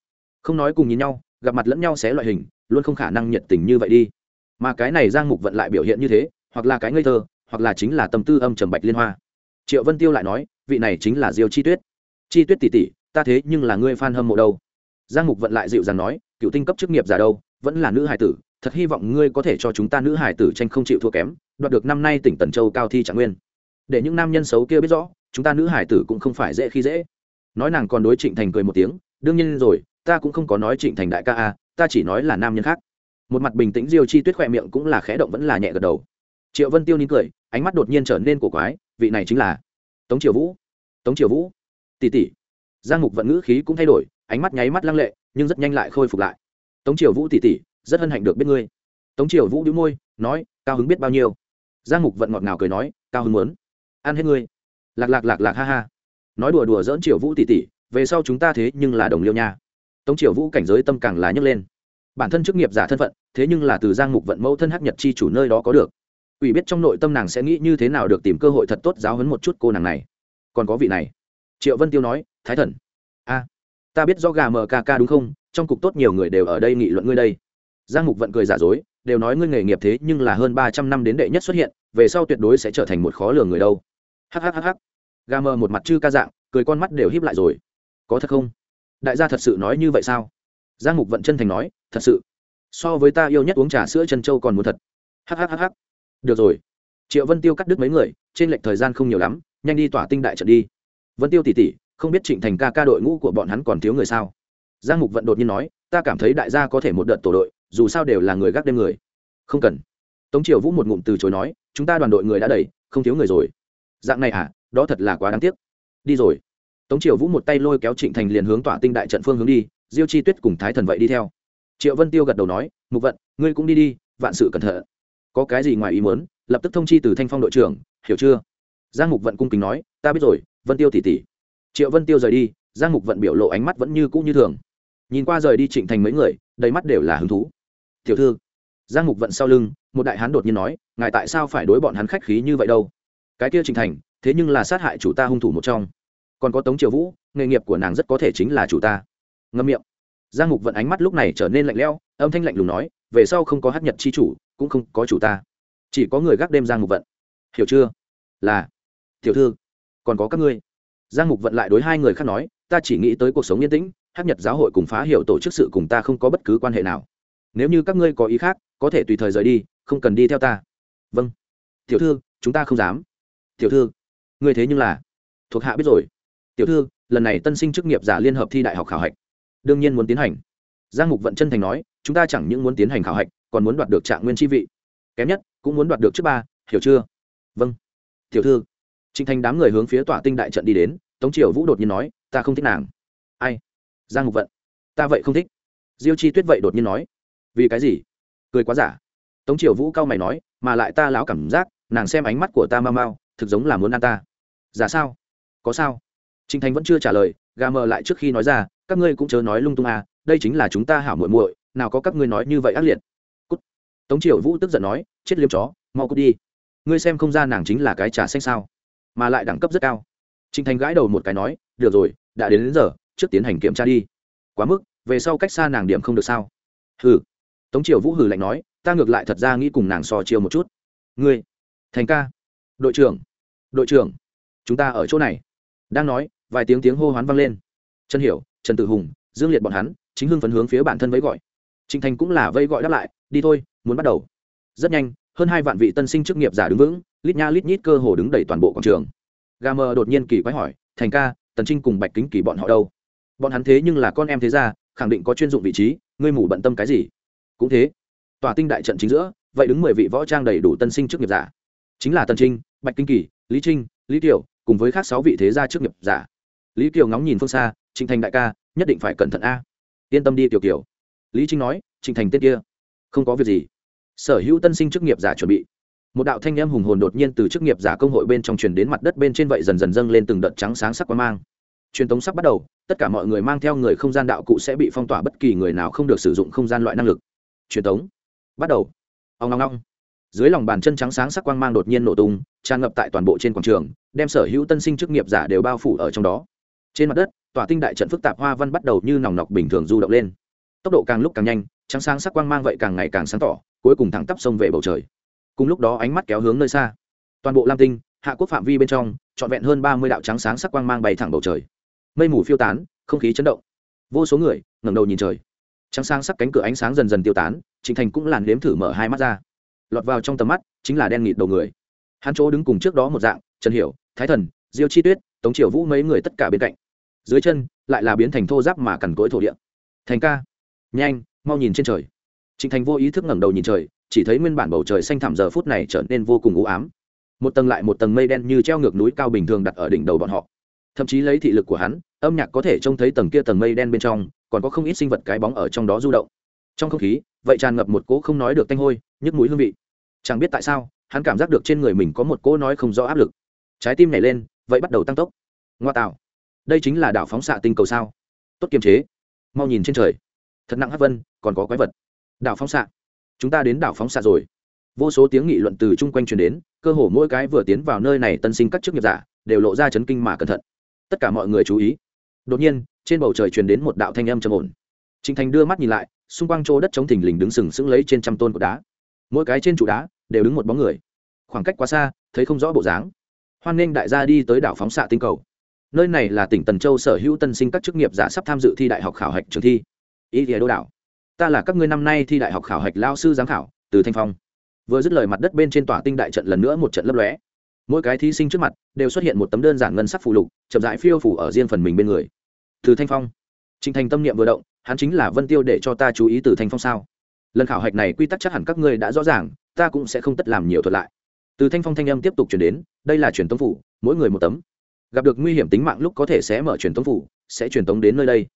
Không nói cùng nhìn nhau, gặp mặt lẫn nhau xé loại hình, luôn không khả năng nhiệt tình như vậy đi. Mà cái này giang mục vận lại biểu hiện như thế, hoặc là cái ngây thơ, hoặc là chính là tâm tư âm trầm bạch liên hoa. Triệu vân tiêu lại nói vị này chính là diêu chi tuyết. Chi tuyết tỷ tỷ, ta thế nhưng là ngươi f a n hâm mộ đâu? Giang mục vận lại dịu dàng nói, cựu tinh cấp chức nghiệp giả đâu, vẫn là nữ hải tử, thật hy vọng ngươi có thể cho chúng ta nữ hải tử tranh không chịu thua kém, đoạt được năm nay tỉnh tần châu cao thi trạng nguyên. Để những nam nhân xấu kia biết rõ, chúng ta nữ hải tử cũng không phải dễ khi dễ. Nói nàng còn đối trịnh thành cười một tiếng, đương nhiên rồi, ta cũng không có nói trịnh thành đại ca a ta chỉ nói là nam nhân khác. Một mặt bình tĩnh diêu chi tuyết khoe miệng cũng là khẽ động vẫn là nhẹ gật đầu. Triệu vân tiêu nín cười, ánh mắt đột nhiên trở nên cổ quái, vị này chính là tống triều vũ. Tống triều vũ. Tỷ tỷ giang mục vận ngữ khí cũng thay đổi, ánh mắt nháy mắt lăng lệ, nhưng rất nhanh lại khôi phục lại. Tống triều vũ tỷ tỷ rất hân hạnh được biết ngươi. Tống triều vũ đĩu môi, nói, cao hứng biết bao nhiêu? Giang mục vận ngọt ngào cười nói, cao hứng muốn ăn hết ngươi. Lạc lạc lạc lạc ha ha. Nói đùa đùa dỡn triều vũ tỷ tỷ về sau chúng ta thế nhưng là đồng liêu nha. Tống triều vũ cảnh giới tâm càng là nhấc lên. Bản thân chức nghiệp giả thân phận, thế nhưng là từ giang mục vận mẫu thân hắc nhật chi chủ nơi đó có được quỷ biết trong nội tâm nàng sẽ nghĩ như thế nào được tìm cơ hội thật tốt giáo hấn một chút cô nàng này. Còn có vị này. Triệu vân tiêu nói, thái thần. A, ta biết do gà mờ ca ca đúng không? Trong cục tốt nhiều người đều ở đây nghị luận ngươi đây. Giang mục vận cười giả dối, đều nói ngươi nghề nghiệp thế nhưng là hơn ba trăm năm đến đệ nhất xuất hiện, về sau tuyệt đối sẽ trở thành một khó lường người đâu. Hhhh gà mờ một mặt chư ca dạng, cười con mắt đều híp lại rồi. Có thật không? Đại gia thật sự nói như vậy sao? Giang mục vận chân thành nói, thật sự. So với ta yêu nhất uống trà sữa chân châu còn muốn thật. Hhhh được rồi. Triệu vân tiêu cắt đứt mấy người, trên lệch thời gian không nhiều lắm, nhanh đi tỏa tinh đại trận đi. Vân tiêu tỉ tỉ, không biết trịnh thành ca ca đội ngũ của bọn hắn còn thiếu người sao? Giang mục vận đột nhiên nói, ta cảm thấy đại gia có thể một đợt tổ đội, dù sao đều là người gác đêm người. Không cần. Tống triều vũ một ngụm từ chối nói, chúng ta đoàn đội người đã đầy, không thiếu người rồi. Dạng này à đó thật là quá đáng tiếc. Đi rồi. Tống triều vũ một tay lôi kéo trịnh thành liền hướng tỏa tinh đại trận phương hướng đi, diêu chi tuyết cùng thái thần vậy đi theo. Triệu vân tiêu gật đầu nói, mục vận, ngươi cũng đi đi, vạn sự cẩn thận có cái gì ngoài ý muốn, lập tức thông chi từ thanh phong đội trưởng, hiểu chưa? Giang mục vận cung kính nói, ta biết rồi, vân tiêu tỉ tỉ triệu vân tiêu rời đi, giang mục vận biểu lộ ánh mắt vẫn như cũ như thường. Nhìn qua rời đi trịnh thành mấy người, đầy mắt đều là hứng thú. Tiểu thư. Giang mục vận sau lưng, một đại hán đột nhiên nói, ngài tại sao phải đối bọn hắn khách khí như vậy đâu? Cái kia trịnh thành, thế nhưng là sát hại chủ ta hung thủ một trong. Còn có tống triều vũ, nghề nghiệp của nàng rất có thể chính là chủ ta. Ngâm miệng. Giang mục vận ánh mắt lúc này trở nên lạnh lẽo, âm thanh lạnh lùng nói về sau không có hát nhật chi chủ, cũng không có chủ ta. Chỉ có người gác đêm giang mục vận. Hiểu chưa? Là. Tiểu thư, còn có các ngươi. Giang mục vận lại đối hai người khác nói, ta chỉ nghĩ tới cuộc sống yên tĩnh, hát nhật giáo hội cùng phá hiệu tổ chức sự cùng ta không có bất cứ quan hệ nào. Nếu như các ngươi có ý khác, có thể tùy thời rời đi, không cần đi theo ta. Vâng. Tiểu thư, chúng ta không dám. Tiểu thư, ngươi thế nhưng là thuộc hạ biết rồi. Tiểu thư, lần này tân sinh chức nghiệp giả liên hợp thi đại học khảo hạch. Đương nhiên muốn tiến hành giang mục vận chân thành nói, chúng ta chẳng những muốn tiến hành khảo hạch, còn muốn đoạt được trạng nguyên chi vị. Kém nhất, cũng muốn đoạt được trước ba, hiểu chưa? Vâng. Tiểu thư. Trịnh thành đám người hướng phía tỏa tinh đại trận đi đến, tống triều vũ đột nhiên nói, ta không thích nàng. Ai? Giang mục vận. Ta vậy không thích. Diêu chi tuyết vậy đột nhiên nói, vì cái gì? Cười quá giả. Tống triều vũ cao mày nói, mà lại ta láo cảm giác, nàng xem ánh mắt của ta mau mau, thực giống là muốn ăn ta. Giả sao? Có sao? Trịnh thành vẫn chưa trả lời, gà mờ lại trước khi nói ra, các ngươi cũng chớ nói lung tung à đây chính là chúng ta hảo muội muội nào có các ngươi nói như vậy ác liệt. Cút. Tống triều vũ tức giận nói chết liêm chó mau cút đi. Ngươi xem không ra nàng chính là cái trà xanh sao mà lại đẳng cấp rất cao. Trịnh thành gãi đầu một cái nói được rồi đã đến, đến giờ trước tiến hành kiểm tra đi. Quá mức về sau cách xa nàng điểm không được sao? Hừ. Tống triều vũ hừ lạnh nói ta ngược lại thật ra nghĩ cùng nàng so chiêu một chút. Ngươi. Thành ca. Đội trưởng. Đội trưởng. Chúng ta ở chỗ này. Đang nói vài tiếng tiếng hô hoán vang lên. Trần hiểu trần tự hùng dương liệt bọn hắn chính hưng phấn hướng phía bản thân vẫy gọi. Trịnh thành cũng là vây gọi đáp lại, đi thôi, muốn bắt đầu. Rất nhanh, hơn hai vạn vị tân sinh chức nghiệp giả đứng vững, lít nha lít nhít cơ hồ đứng đầy toàn bộ quảng trường. Gà mờ đột nhiên kỳ quái hỏi, thành ca, tần trinh cùng bạch kính kỳ bọn họ đâu? Bọn hắn thế nhưng là con em thế gia, khẳng định có chuyên dụng vị trí, ngươi mủ bận tâm cái gì? Cũng thế. Tòa tinh đại trận chính giữa, vậy đứng mười vị võ trang đầy đủ tân sinh chức nghiệp giả. Chính là tần trinh, bạch kinh kỳ, lý trinh, lý tiểu cùng với khác sáu vị thế gia chức nghiệp giả. Lý kiều ngóng nhìn phương xa, trịnh thành đại ca, nhất định phải cẩn thận a yên tâm đi, tiểu kiều. Lý trinh nói, trịnh thành tên kia, không có việc gì. Sở hữu tân sinh chức nghiệp giả chuẩn bị. Một đạo thanh âm hùng hồn đột nhiên từ chức nghiệp giả công hội bên trong truyền đến mặt đất bên trên vậy dần dần dâng lên từng đợt trắng sáng sắc quang mang. Truyền tống sắp bắt đầu, tất cả mọi người mang theo người không gian đạo cụ sẽ bị phong tỏa, bất kỳ người nào không được sử dụng không gian loại năng lực. Truyền tống. Bắt đầu. Ông ngong ngong dưới lòng bàn chân trắng sáng sắc quang mang đột nhiên nổ tung, tràn ngập tại toàn bộ trên quảng trường, đem sở hữu tân sinh chức nghiệp giả đều bao phủ ở trong đó. Trên mặt đất tỏa tinh đại trận phức tạp hoa văn bắt đầu như nòng nọc bình thường du động lên. Tốc độ càng lúc càng nhanh, trắng sáng sắc quang mang vậy càng ngày càng sáng tỏ, cuối cùng thẳng tắp sông về bầu trời. Cùng lúc đó ánh mắt kéo hướng nơi xa. Toàn bộ lam tinh, hạ quốc phạm vi bên trong, trọn vẹn hơn ba mươi đạo trắng sáng sắc quang mang bay thẳng bầu trời. Mây mù phiêu tán, không khí chấn động. Vô số người ngẩng đầu nhìn trời. Trắng sáng sắc cánh cửa ánh sáng dần dần tiêu tán, trịnh thành cũng làn nếm thử mở hai mắt ra. Lọt vào trong tầm mắt, chính là đen nghịt đầu người. Hắn chỗ đứng cùng trước đó một dạng, trần hiểu, thái thần, diêu chi tuyết, tống triều vũ mấy người tất cả bên cạnh dưới chân, lại là biến thành thô giáp mà cằn cỗi thổ địa. Thành ca. Nhanh, mau nhìn trên trời. Trịnh thành vô ý thức ngẩng đầu nhìn trời, chỉ thấy nguyên bản bầu trời xanh thẳm giờ phút này trở nên vô cùng u ám. Một tầng lại một tầng mây đen như treo ngược núi cao bình thường đặt ở đỉnh đầu bọn họ. Thậm chí lấy thị lực của hắn, âm nhạc có thể trông thấy tầng kia tầng mây đen bên trong, còn có không ít sinh vật cái bóng ở trong đó du động. Trong không khí, vậy tràn ngập một cỗ không nói được tanh hôi, nhức mũi hương vị. Chẳng biết tại sao, hắn cảm giác được trên người mình có một cỗ nói không rõ áp lực. Trái tim nhảy lên, vậy bắt đầu tăng tốc. Ngoa tạo đây chính là đảo phóng xạ tinh cầu sao? Tốt kiềm chế. Mau nhìn trên trời. Thật nặng hát vân, còn có quái vật. Đảo phóng xạ. Chúng ta đến đảo phóng xạ rồi. Vô số tiếng nghị luận từ chung quanh truyền đến, cơ hồ mỗi cái vừa tiến vào nơi này tân sinh các chức nghiệp giả, đều lộ ra chấn kinh mà cẩn thận. Tất cả mọi người chú ý. Đột nhiên, trên bầu trời truyền đến một đạo thanh âm trầm ổn. Trịnh thành đưa mắt nhìn lại, xung quanh chỗ đất chống thình lình đứng sừng sững lấy trên trăm tôn của đá. Mỗi cái trên trụ đá đều đứng một bóng người. Khoảng cách quá xa, thấy không rõ bộ dáng. Hoan nghênh đại gia đi tới đảo phóng xạ tinh cầu nơi này là tỉnh tần châu sở hữu tân sinh các chức nghiệp giả sắp tham dự thi đại học khảo hạch trường thi. Ý nghĩa đô đảo. Ta là các ngươi năm nay thi đại học khảo hạch lao sư giám khảo, từ thanh phong. Vừa dứt lời mặt đất bên trên tòa tinh đại trận lần nữa một trận lấp lóe. Mỗi cái thí sinh trước mặt đều xuất hiện một tấm đơn giản ngân sắc phù lục, chậm rãi phiêu phủ ở riêng phần mình bên người. Từ thanh phong. Trình thành tâm niệm vừa động, hắn chính là vân tiêu để cho ta chú ý từ thanh phong sao? Lần khảo hạch này quy tắc chắc hẳn các ngươi đã rõ ràng, ta cũng sẽ không tất làm nhiều thuật lại. Từ thanh phong thanh âm tiếp tục chuyển đến, đây là truyền tống phủ, mỗi người một tấm gặp được nguy hiểm tính mạng lúc có thể sẽ mở truyền tống phủ, sẽ truyền tống đến nơi đây.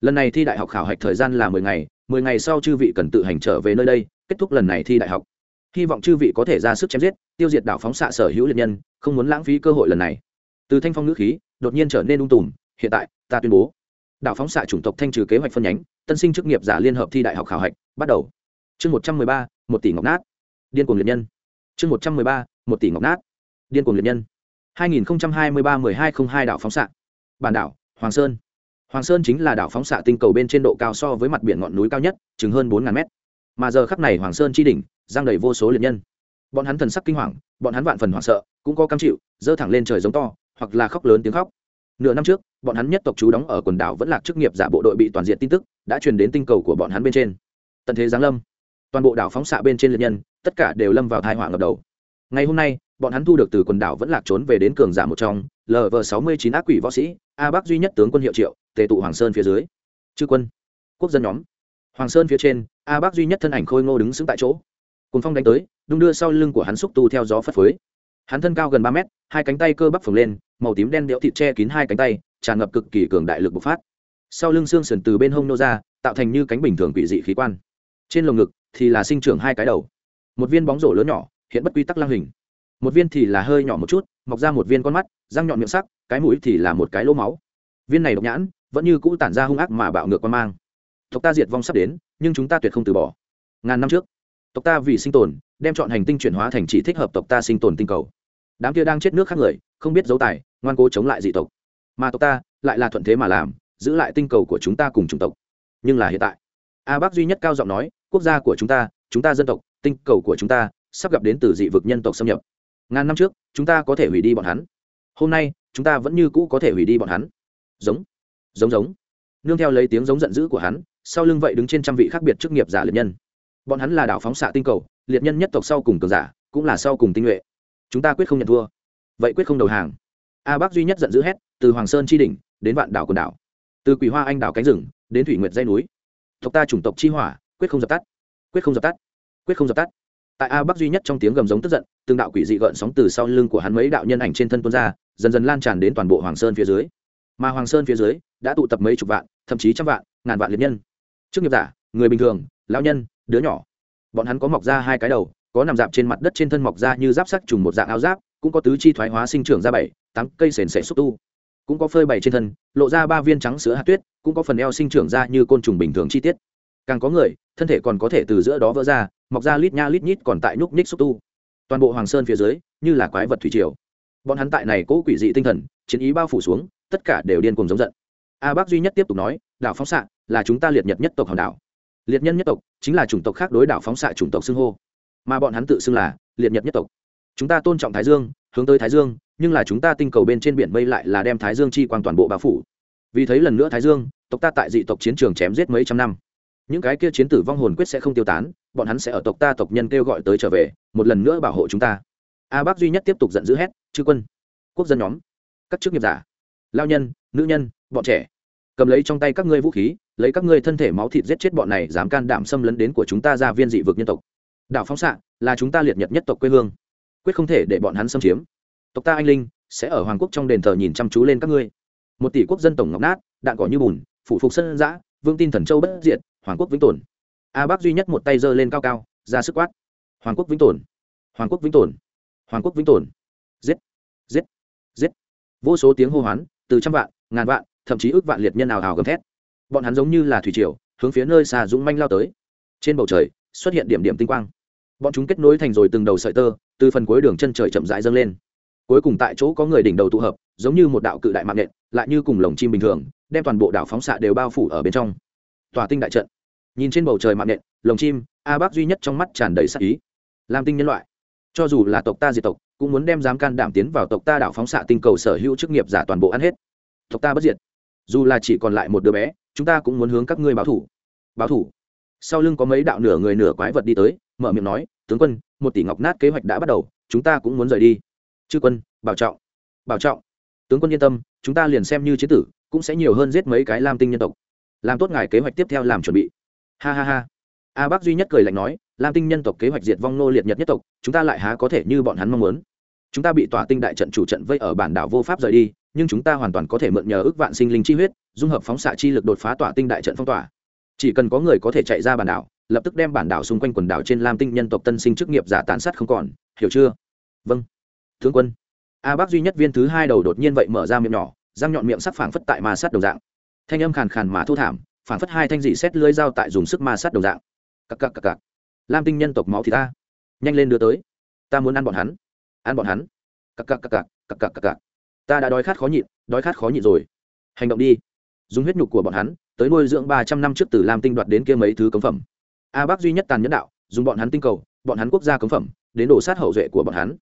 Lần này thi đại học khảo hạch thời gian là mười ngày mười ngày sau chư vị cần tự hành trở về nơi đây, kết thúc lần này thi đại học. Hy vọng chư vị có thể ra sức chém giết, tiêu diệt đảo phóng xạ sở hữu liệt nhân, không muốn lãng phí cơ hội lần này. Từ thanh phong ngữ khí, đột nhiên trở nên ung tùm, hiện tại, ta tuyên bố. Đảo phóng xạ chủng tộc thanh trừ kế hoạch phân nhánh, tân sinh chức nghiệp giả liên hợp thi đại học khảo hạch, bắt đầu. Chương một trăm mười ba, một tỷ ngọc nát. Điên cuồng liệt nhân. Chương một trăm mười ba, một tỷ ngọc nát. Điên cuồng liệt nhân hai nghìn hai mươi ba mười hai không hai đảo phóng xạ. Bản đảo, hoàng sơn. Hoàng sơn chính là đảo phóng xạ tinh cầu bên trên độ cao so với mặt biển ngọn núi cao nhất, chừng hơn 4.000 mét. Mà giờ khắp này hoàng sơn chi đỉnh, giang đầy vô số liệt nhân. Bọn hắn thần sắc kinh hoàng, bọn hắn vạn phần hoảng sợ, cũng có cam chịu dơ thẳng lên trời giống to, hoặc là khóc lớn tiếng khóc. Nửa năm trước, bọn hắn nhất tộc chú đóng ở quần đảo vẫn lạc chức nghiệp giả bộ đội bị toàn diện tin tức, đã truyền đến tinh cầu của bọn hắn bên trên. Tận thế giáng lâm. Toàn bộ đảo phóng xạ bên trên liệt nhân, tất cả đều lâm vào thai họa ngập đầu. Ngày hôm nay bọn hắn thu được từ quần đảo vẫn lạc trốn về đến cường giả một trong lv sáu mươi chín ác quỷ võ sĩ, a bắc duy nhất tướng quân hiệu triệu, tề tụ hoàng sơn phía dưới. Chư quân, quốc dân nhóm. Hoàng sơn phía trên, a bắc duy nhất thân ảnh khôi ngô đứng xứng tại chỗ. Cùng phong đánh tới, đung đưa sau lưng của hắn xúc tu theo gió phất phới. Hắn thân cao gần ba mét, hai cánh tay cơ bắp phồng lên, màu tím đen đẽo thịt che kín hai cánh tay, tràn ngập cực kỳ cường đại lực bộc phát. Sau lưng xương sườn từ bên hông nô ra, tạo thành như cánh bình thường quỷ dị khí quan. Trên lồng ngực thì là sinh trưởng hai cái đầu. Một viên bóng rổ lớn nhỏ, hiện bất quy tắc lang hình một viên thì là hơi nhỏ một chút, mọc ra một viên con mắt, răng nhọn miệng sắc, cái mũi thì là một cái lỗ máu. Viên này độc nhãn, vẫn như cũ tản ra hung ác mà bạo ngược quan mang. Tộc ta diệt vong sắp đến, nhưng chúng ta tuyệt không từ bỏ. Ngàn năm trước, tộc ta vì sinh tồn, đem chọn hành tinh chuyển hóa thành chỉ thích hợp tộc ta sinh tồn tinh cầu. Đám kia đang chết nước khác người, không biết dấu tài, ngoan cố chống lại dị tộc. Mà tộc ta, lại là thuận thế mà làm, giữ lại tinh cầu của chúng ta cùng chủng tộc. Nhưng là hiện tại, a bác duy nhất cao giọng nói, quốc gia của chúng ta chúng ta dân tộc, tinh cầu của chúng ta, sắp gặp đến từ dị vực nhân tộc xâm nhập ngàn năm trước, chúng ta có thể hủy đi bọn hắn. Hôm nay, chúng ta vẫn như cũ có thể hủy đi bọn hắn. Giống giống giống. Nương theo lấy tiếng giống giận dữ của hắn, sau lưng vậy đứng trên trăm vị khác biệt chức nghiệp giả liệt nhân. Bọn hắn là đảo phóng xạ tinh cầu, liệt nhân nhất tộc sau cùng cường giả, cũng là sau cùng tinh nhuệ. Chúng ta quyết không nhận thua. Vậy quyết không đầu hàng. A bắc duy nhất giận dữ hét, từ hoàng sơn tri đỉnh, đến vạn đảo quần đảo. Từ quỷ hoa anh đảo cánh rừng, đến thủy nguyệt dây núi. Tộc ta chủng tộc chi hỏa, quyết không dập tắt. Quyết không dập tắt. Quyết không dập tắt tại a bắc duy nhất trong tiếng gầm giống tức giận, từng đạo quỷ dị gợn sóng từ sau lưng của hắn mấy đạo nhân ảnh trên thân tuôn ra, dần dần lan tràn đến toàn bộ hoàng sơn phía dưới. Mà hoàng sơn phía dưới đã tụ tập mấy chục vạn, thậm chí trăm vạn, ngàn vạn liệt nhân. Trước nghiệp giả, người bình thường, lão nhân, đứa nhỏ. Bọn hắn có mọc ra hai cái đầu, có nằm dạp trên mặt đất trên thân mọc ra như giáp sắc trùng một dạng áo giáp, cũng có tứ chi thoái hóa sinh trưởng ra bảy, tám cây sền sẻ xúc tu. Cũng có phơi bày trên thân, lộ ra ba viên trắng sữa hạt tuyết, cũng có phần eo sinh trưởng ra như côn trùng bình thường chi tiết. Càng có người, thân thể còn có thể từ giữa đó vỡ ra mọc ra lít nha lít nhít còn tại nhúc nhích xúc tu. Toàn bộ hoàng sơn phía dưới, như là quái vật thủy triều. Bọn hắn tại này cố quỷ dị tinh thần, chiến ý bao phủ xuống, tất cả đều điên cùng giống giận. A bác duy nhất tiếp tục nói, đảo phóng xạ là chúng ta liệt nhật nhất tộc hòn đảo. Liệt nhân nhất tộc chính là chủng tộc khác đối đảo phóng xạ chủng tộc xưng hô. Mà bọn hắn tự xưng là liệt nhật nhất tộc. Chúng ta tôn trọng thái dương, hướng tới thái dương, nhưng là chúng ta tinh cầu bên trên biển mây lại là đem thái dương chi quang toàn bộ bao phủ. Vì thấy lần nữa thái dương, tộc ta tại dị tộc chiến trường chém giết mấy trăm năm. Những cái kia chiến tử vong hồn quyết sẽ không tiêu tán bọn hắn sẽ ở tộc ta tộc nhân kêu gọi tới trở về, một lần nữa bảo hộ chúng ta. A bác duy nhất tiếp tục giận dữ hét, chư quân, quốc dân nhóm, các chức nghiệp giả, lao nhân, nữ nhân, bọn trẻ, cầm lấy trong tay các ngươi vũ khí, lấy các ngươi thân thể máu thịt giết chết bọn này, dám can đảm xâm lấn đến của chúng ta ra viên dị vực nhân tộc. Đảo phóng xạ, là chúng ta liệt nhật nhất tộc quê hương. Quyết không thể để bọn hắn xâm chiếm. Tộc ta anh linh, sẽ ở hoàng quốc trong đền thờ nhìn chăm chú lên các ngươi. Một tỷ quốc dân tổng ngọc nát, đạn cỏ như bùn, phủ phục sân giã vương tin thần châu bất diệt, hoàng quốc vĩnh tồn a bác duy nhất một tay giơ lên cao cao, ra sức quát. Hoàng quốc vĩnh tồn. Hoàng quốc vĩnh tồn. Hoàng quốc vĩnh tồn. Giết. Giết. Giết. Vô số tiếng hô hoán, từ trăm vạn, ngàn vạn, thậm chí ước vạn liệt nhân ào ào gầm thét. Bọn hắn giống như là thủy triều, hướng phía nơi xa dũng manh lao tới. Trên bầu trời, xuất hiện điểm điểm tinh quang. Bọn chúng kết nối thành rồi từng đầu sợi tơ, từ phần cuối đường chân trời chậm rãi dâng lên. Cuối cùng tại chỗ có người đỉnh đầu tụ hợp, giống như một đạo cự đại mạng nện, lại như cùng lồng chim bình thường, đem toàn bộ đảo phóng xạ đều bao phủ ở bên trong. Tòa tinh đại trận nhìn trên bầu trời mạng nện, lồng chim, a bác duy nhất trong mắt tràn đầy sắc ý. Làm tinh nhân loại, cho dù là tộc ta diệt tộc, cũng muốn đem dám can đảm tiến vào tộc ta đảo phóng xạ tinh cầu sở hữu chức nghiệp giả toàn bộ ăn hết. Tộc ta bất diệt. Dù là chỉ còn lại một đứa bé, chúng ta cũng muốn hướng các ngươi báo thủ. Báo thủ. Sau lưng có mấy đạo nửa người nửa quái vật đi tới, mở miệng nói, tướng quân, một tỷ ngọc nát kế hoạch đã bắt đầu, chúng ta cũng muốn rời đi. Chư quân, bảo trọng. Bảo trọng. Tướng quân yên tâm, chúng ta liền xem như chế tử, cũng sẽ nhiều hơn giết mấy cái lam tinh nhân tộc. Làm tốt ngài kế hoạch tiếp theo làm chuẩn bị ha ha ha. A bác duy nhất cười lạnh nói, lam tinh nhân tộc kế hoạch diệt vong nô liệt nhật nhất tộc, chúng ta lại há có thể như bọn hắn mong muốn. Chúng ta bị tỏa tinh đại trận chủ trận vây ở bản đảo vô pháp rời đi, nhưng chúng ta hoàn toàn có thể mượn nhờ ước vạn sinh linh chi huyết, dung hợp phóng xạ chi lực đột phá tỏa tinh đại trận phong tỏa. Chỉ cần có người có thể chạy ra bản đảo, lập tức đem bản đảo xung quanh quần đảo trên lam tinh nhân tộc tân sinh chức nghiệp giả tàn sát không còn, hiểu chưa? Vâng. Thương quân. A bác duy nhất viên thứ hai đầu đột nhiên vậy mở ra miệng nhỏ, răng nhọn miệng sắc phảng phất tại ma sát đồng dạng. Thanh âm khàn khàn mà thu thảm phảng phất hai thanh dị xét lưới dao tại dùng sức ma sát đồng dạng. Cặc cặc cặc cặc. Lam tinh nhân tộc máu thì ta. Nhanh lên đưa tới. Ta muốn ăn bọn hắn. Ăn bọn hắn. Cặc cặc cặc cặc cặc cặc cặc cặc. Ta đã đói khát khó nhịn, đói khát khó nhịn rồi. Hành động đi. Dùng huyết nhục của bọn hắn, tới nuôi dưỡng ba trăm năm trước từ lam tinh đoạt đến kia mấy thứ cấm phẩm. A bác duy nhất tàn nhẫn đạo, dùng bọn hắn tinh cầu, bọn hắn quốc gia cấm phẩm, đến đổ sát hậu duệ của bọn hắn.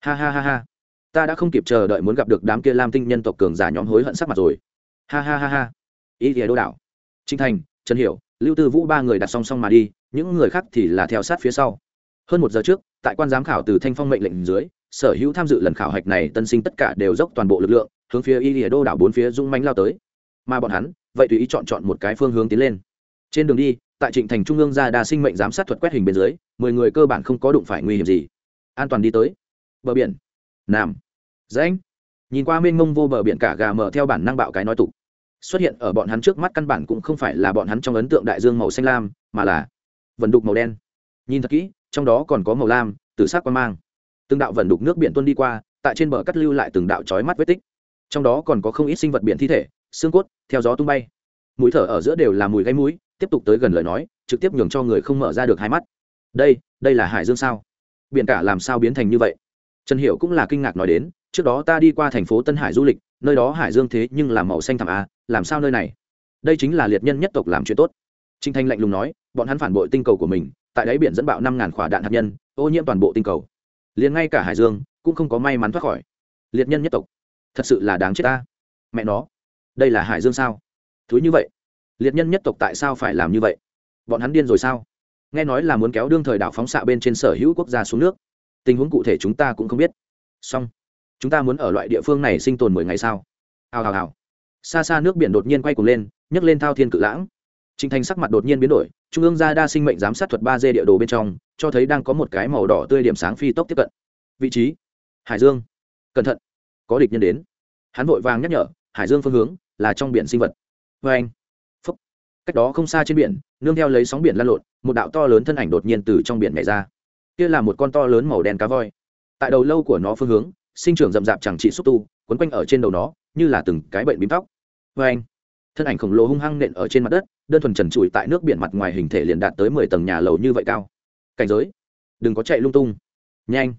Ha ha ha ha. Ta đã không kịp chờ đợi muốn gặp được đám kia lam tinh nhân tộc cường giả nhóm hối hận sắc mặt rồi. Ha ha ha ha. Ý thìa đô đảo trinh thành, trần hiểu, lưu tư vũ ba người đặt song song mà đi, những người khác thì là theo sát phía sau. Hơn một giờ trước, tại quan giám khảo từ thanh phong mệnh lệnh dưới, sở hữu tham dự lần khảo hạch này tân sinh tất cả đều dốc toàn bộ lực lượng, hướng phía y lìa đô đảo bốn phía dung manh lao tới. Mà bọn hắn, vậy tùy ý chọn chọn một cái phương hướng tiến lên. Trên đường đi, tại trịnh thành trung ương ra đa sinh mệnh giám sát thuật quét hình bên dưới, mười người cơ bản không có đụng phải nguy hiểm gì. An toàn đi tới. Bờ biển. Nam. Rãnh. Nhìn qua mênh mông vô bờ biển cả gà mở theo bản năng bạo cái nói tục xuất hiện ở bọn hắn trước mắt căn bản cũng không phải là bọn hắn trong ấn tượng đại dương màu xanh lam, mà là vần đục màu đen. Nhìn thật kỹ, trong đó còn có màu lam từ sắc quan mang. Từng đạo vần đục nước biển tuân đi qua, tại trên bờ cắt lưu lại từng đạo trói mắt vết tích. Trong đó còn có không ít sinh vật biển thi thể, xương cốt, theo gió tung bay. Mũi thở ở giữa đều là mùi gáy mũi, tiếp tục tới gần lời nói, trực tiếp nhường cho người không mở ra được hai mắt. Đây đây là hải dương sao? Biển cả làm sao biến thành như vậy? Trần Hiểu cũng là kinh ngạc nói đến, trước đó ta đi qua thành phố tân hải du lịch, nơi đó hải dương thế nhưng là màu xanh thẳm a làm sao nơi này? Đây chính là liệt nhân nhất tộc làm chuyện tốt. Trinh thanh lạnh lùng nói, bọn hắn phản bội tinh cầu của mình, tại đáy biển dẫn bạo năm ngàn khỏa đạn hạt nhân, ô nhiễm toàn bộ tinh cầu. Liền ngay cả hải dương cũng không có may mắn thoát khỏi. Liệt nhân nhất tộc, thật sự là đáng chết ta. Mẹ nó, đây là hải dương sao? Thúi như vậy, liệt nhân nhất tộc tại sao phải làm như vậy? Bọn hắn điên rồi sao? Nghe nói là muốn kéo đương thời đảo phóng xạ bên trên sở hữu quốc gia xuống nước. Tình huống cụ thể chúng ta cũng không biết. Song chúng ta muốn ở loại địa phương này sinh tồn mười ngày sao? Hào hào hào xa xa nước biển đột nhiên quay cuồng lên nhấc lên thao thiên cự lãng. Trình Thành sắc mặt đột nhiên biến đổi, trung ương gia đa sinh mệnh giám sát thuật ba d địa đồ bên trong, cho thấy đang có một cái màu đỏ tươi điểm sáng phi tốc tiếp cận. Vị trí: Hải Dương. Cẩn thận. có địch nhân đến. Hắn vội vàng nhắc nhở hải dương phương hướng là trong biển sinh vật. Vê anh. Phúc. Cách đó không xa trên biển nương theo lấy sóng biển lan lộn một đạo to lớn thân ảnh đột nhiên từ trong biển nhảy ra. Kia là một con to lớn màu đen cá voi. Tại đầu lâu của nó phương hướng sinh trưởng rậm rạp chẳng trị xúc tu quấn quanh ở trên đầu nó như là từng cái bệnh bím tóc vê anh, thân ảnh khổng lồ hung hăng nện ở trên mặt đất, đơn thuần trần trụi tại nước biển mặt ngoài hình thể liền đạt tới mười tầng nhà lầu như vậy cao. Cảnh giới, đừng có chạy lung tung. Nhanh.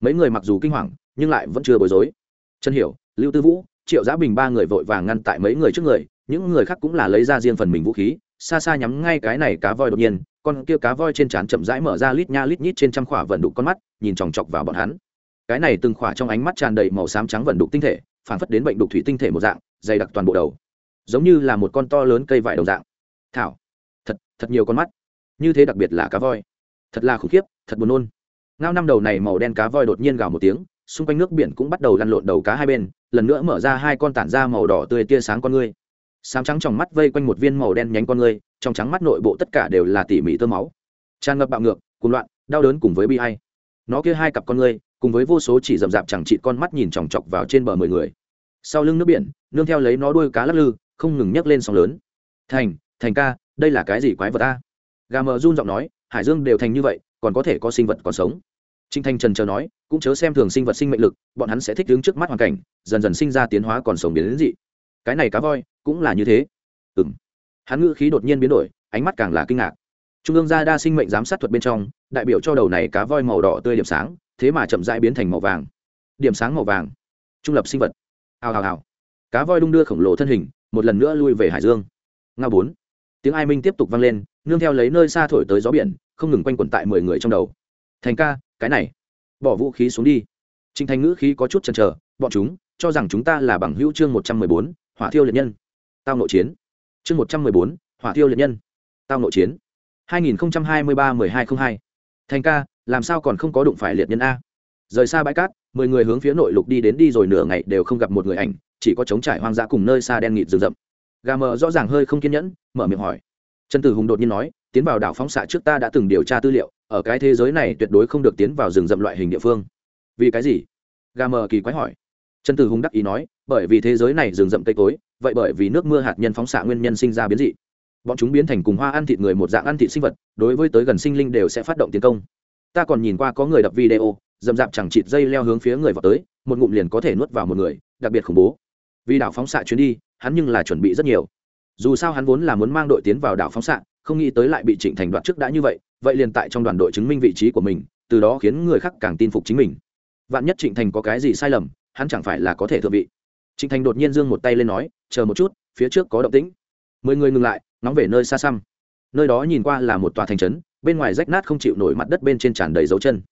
Mấy người mặc dù kinh hoàng, nhưng lại vẫn chưa bối rối. Trần hiểu, lưu tư vũ, triệu giã bình ba người vội vàng ngăn tại mấy người trước người, những người khác cũng là lấy ra riêng phần mình vũ khí, xa xa nhắm ngay cái này cá voi đột nhiên, con kia cá voi trên trán chậm rãi mở ra lít nha lít nhít trên trăm khỏa vận đục con mắt, nhìn chòng chọc vào bọn hắn. Cái này từng khỏa trong ánh mắt tràn đầy màu xám trắng vận đục tinh thể, phản phất đến bệnh đục thủy tinh thể một dạng dày đặc toàn bộ đầu, giống như là một con to lớn cây vải đồng dạng. Thảo, thật thật nhiều con mắt, như thế đặc biệt là cá voi, thật là khủng khiếp, thật buồn nôn. Ngao năm đầu này màu đen cá voi đột nhiên gào một tiếng, xung quanh nước biển cũng bắt đầu lăn lộn đầu cá hai bên, lần nữa mở ra hai con tản da màu đỏ tươi tia sáng con ngươi. Sám trắng trong mắt vây quanh một viên màu đen nhánh con ngươi, trong trắng mắt nội bộ tất cả đều là tỉ mỉ tơ máu. Tràn ngập bạo ngược, cuồng loạn, đau đớn cùng với bi hay nó kia hai cặp con ngươi, cùng với vô số chỉ rậm rạp chẳng trị con mắt nhìn chòng chọc vào trên bờ mười người sau lưng nước biển, nương theo lấy nó đuôi cá lắc lư, không ngừng nhấc lên sóng lớn. Thành thành ca, đây là cái gì quái vật ta? Gà mờ run giọng nói, hải dương đều thành như vậy, còn có thể có sinh vật còn sống. Trinh thanh trần chờ nói, cũng chớ xem thường sinh vật sinh mệnh lực, bọn hắn sẽ thích đứng trước mắt hoàn cảnh, dần dần sinh ra tiến hóa còn sống biến đến dị. Cái này cá voi, cũng là như thế. Ừ m hắn ngữ khí đột nhiên biến đổi, ánh mắt càng là kinh ngạc. Trung ương gia đa sinh mệnh giám sát thuật bên trong, đại biểu cho đầu này cá voi màu đỏ tươi điểm sáng, thế mà chậm rãi biến thành màu vàng. Điểm sáng màu vàng. Trung lập sinh vật hào hào hào. Cá voi đung đưa khổng lồ thân hình, một lần nữa lui về hải dương. Nga bốn. Tiếng ai minh tiếp tục vang lên, nương theo lấy nơi xa thổi tới gió biển, không ngừng quanh quẩn tại mười người trong đầu. Thành ca, cái này. Bỏ vũ khí xuống đi. Trịnh thành ngữ khí có chút chần chờ, bọn chúng, cho rằng chúng ta là bằng hữu chương một trăm mười bốn, hỏa thiêu liệt nhân. Tao nội chiến. Chương một trăm mười bốn, hỏa thiêu liệt nhân. Tao nội chiến. Hai nghìn hai mươi ba mười hai không hai. Thành ca, làm sao còn không có đụng phải liệt nhân a? Rời xa bãi cát mười người hướng phía nội lục đi đến đi rồi nửa ngày đều không gặp một người ảnh, chỉ có trống trải hoang dã cùng nơi xa đen nghịt rừng rậm. Gà mờ rõ ràng hơi không kiên nhẫn, mở miệng hỏi. Trần tử hùng đột nhiên nói, tiến vào đảo phóng xạ trước ta đã từng điều tra tư liệu, ở cái thế giới này tuyệt đối không được tiến vào rừng rậm loại hình địa phương. Vì cái gì? Gà mờ kỳ quái hỏi. Trần tử hùng đắc ý nói, bởi vì thế giới này rừng rậm cây cối, vậy bởi vì nước mưa hạt nhân phóng xạ nguyên nhân sinh ra biến dị. Bọn chúng biến thành cùng hoa ăn thịt người một dạng ăn thịt sinh vật, đối với tới gần sinh linh đều sẽ phát động tiến công. Ta còn nhìn qua có người đập video dầm dạp chẳng chịt dây leo hướng phía người vào tới, một ngụm liền có thể nuốt vào một người, đặc biệt khủng bố. Vì đảo phóng xạ chuyến đi, hắn nhưng là chuẩn bị rất nhiều. Dù sao hắn vốn là muốn mang đội tiến vào đảo phóng xạ, không nghĩ tới lại bị trịnh thành đoạt trước đã như vậy vậy liền tại trong đoàn đội chứng minh vị trí của mình, từ đó khiến người khác càng tin phục chính mình. Vạn nhất trịnh thành có cái gì sai lầm, hắn chẳng phải là có thể thượng vị. Trịnh thành đột nhiên giương một tay lên nói, chờ một chút, phía trước có động tĩnh. Mười người ngừng lại nóng về nơi xa xăm. Nơi đó nhìn qua là một tòa thành trấn, bên ngoài rách nát không chịu nổi mặt đất bên trên tràn đầy dấu chân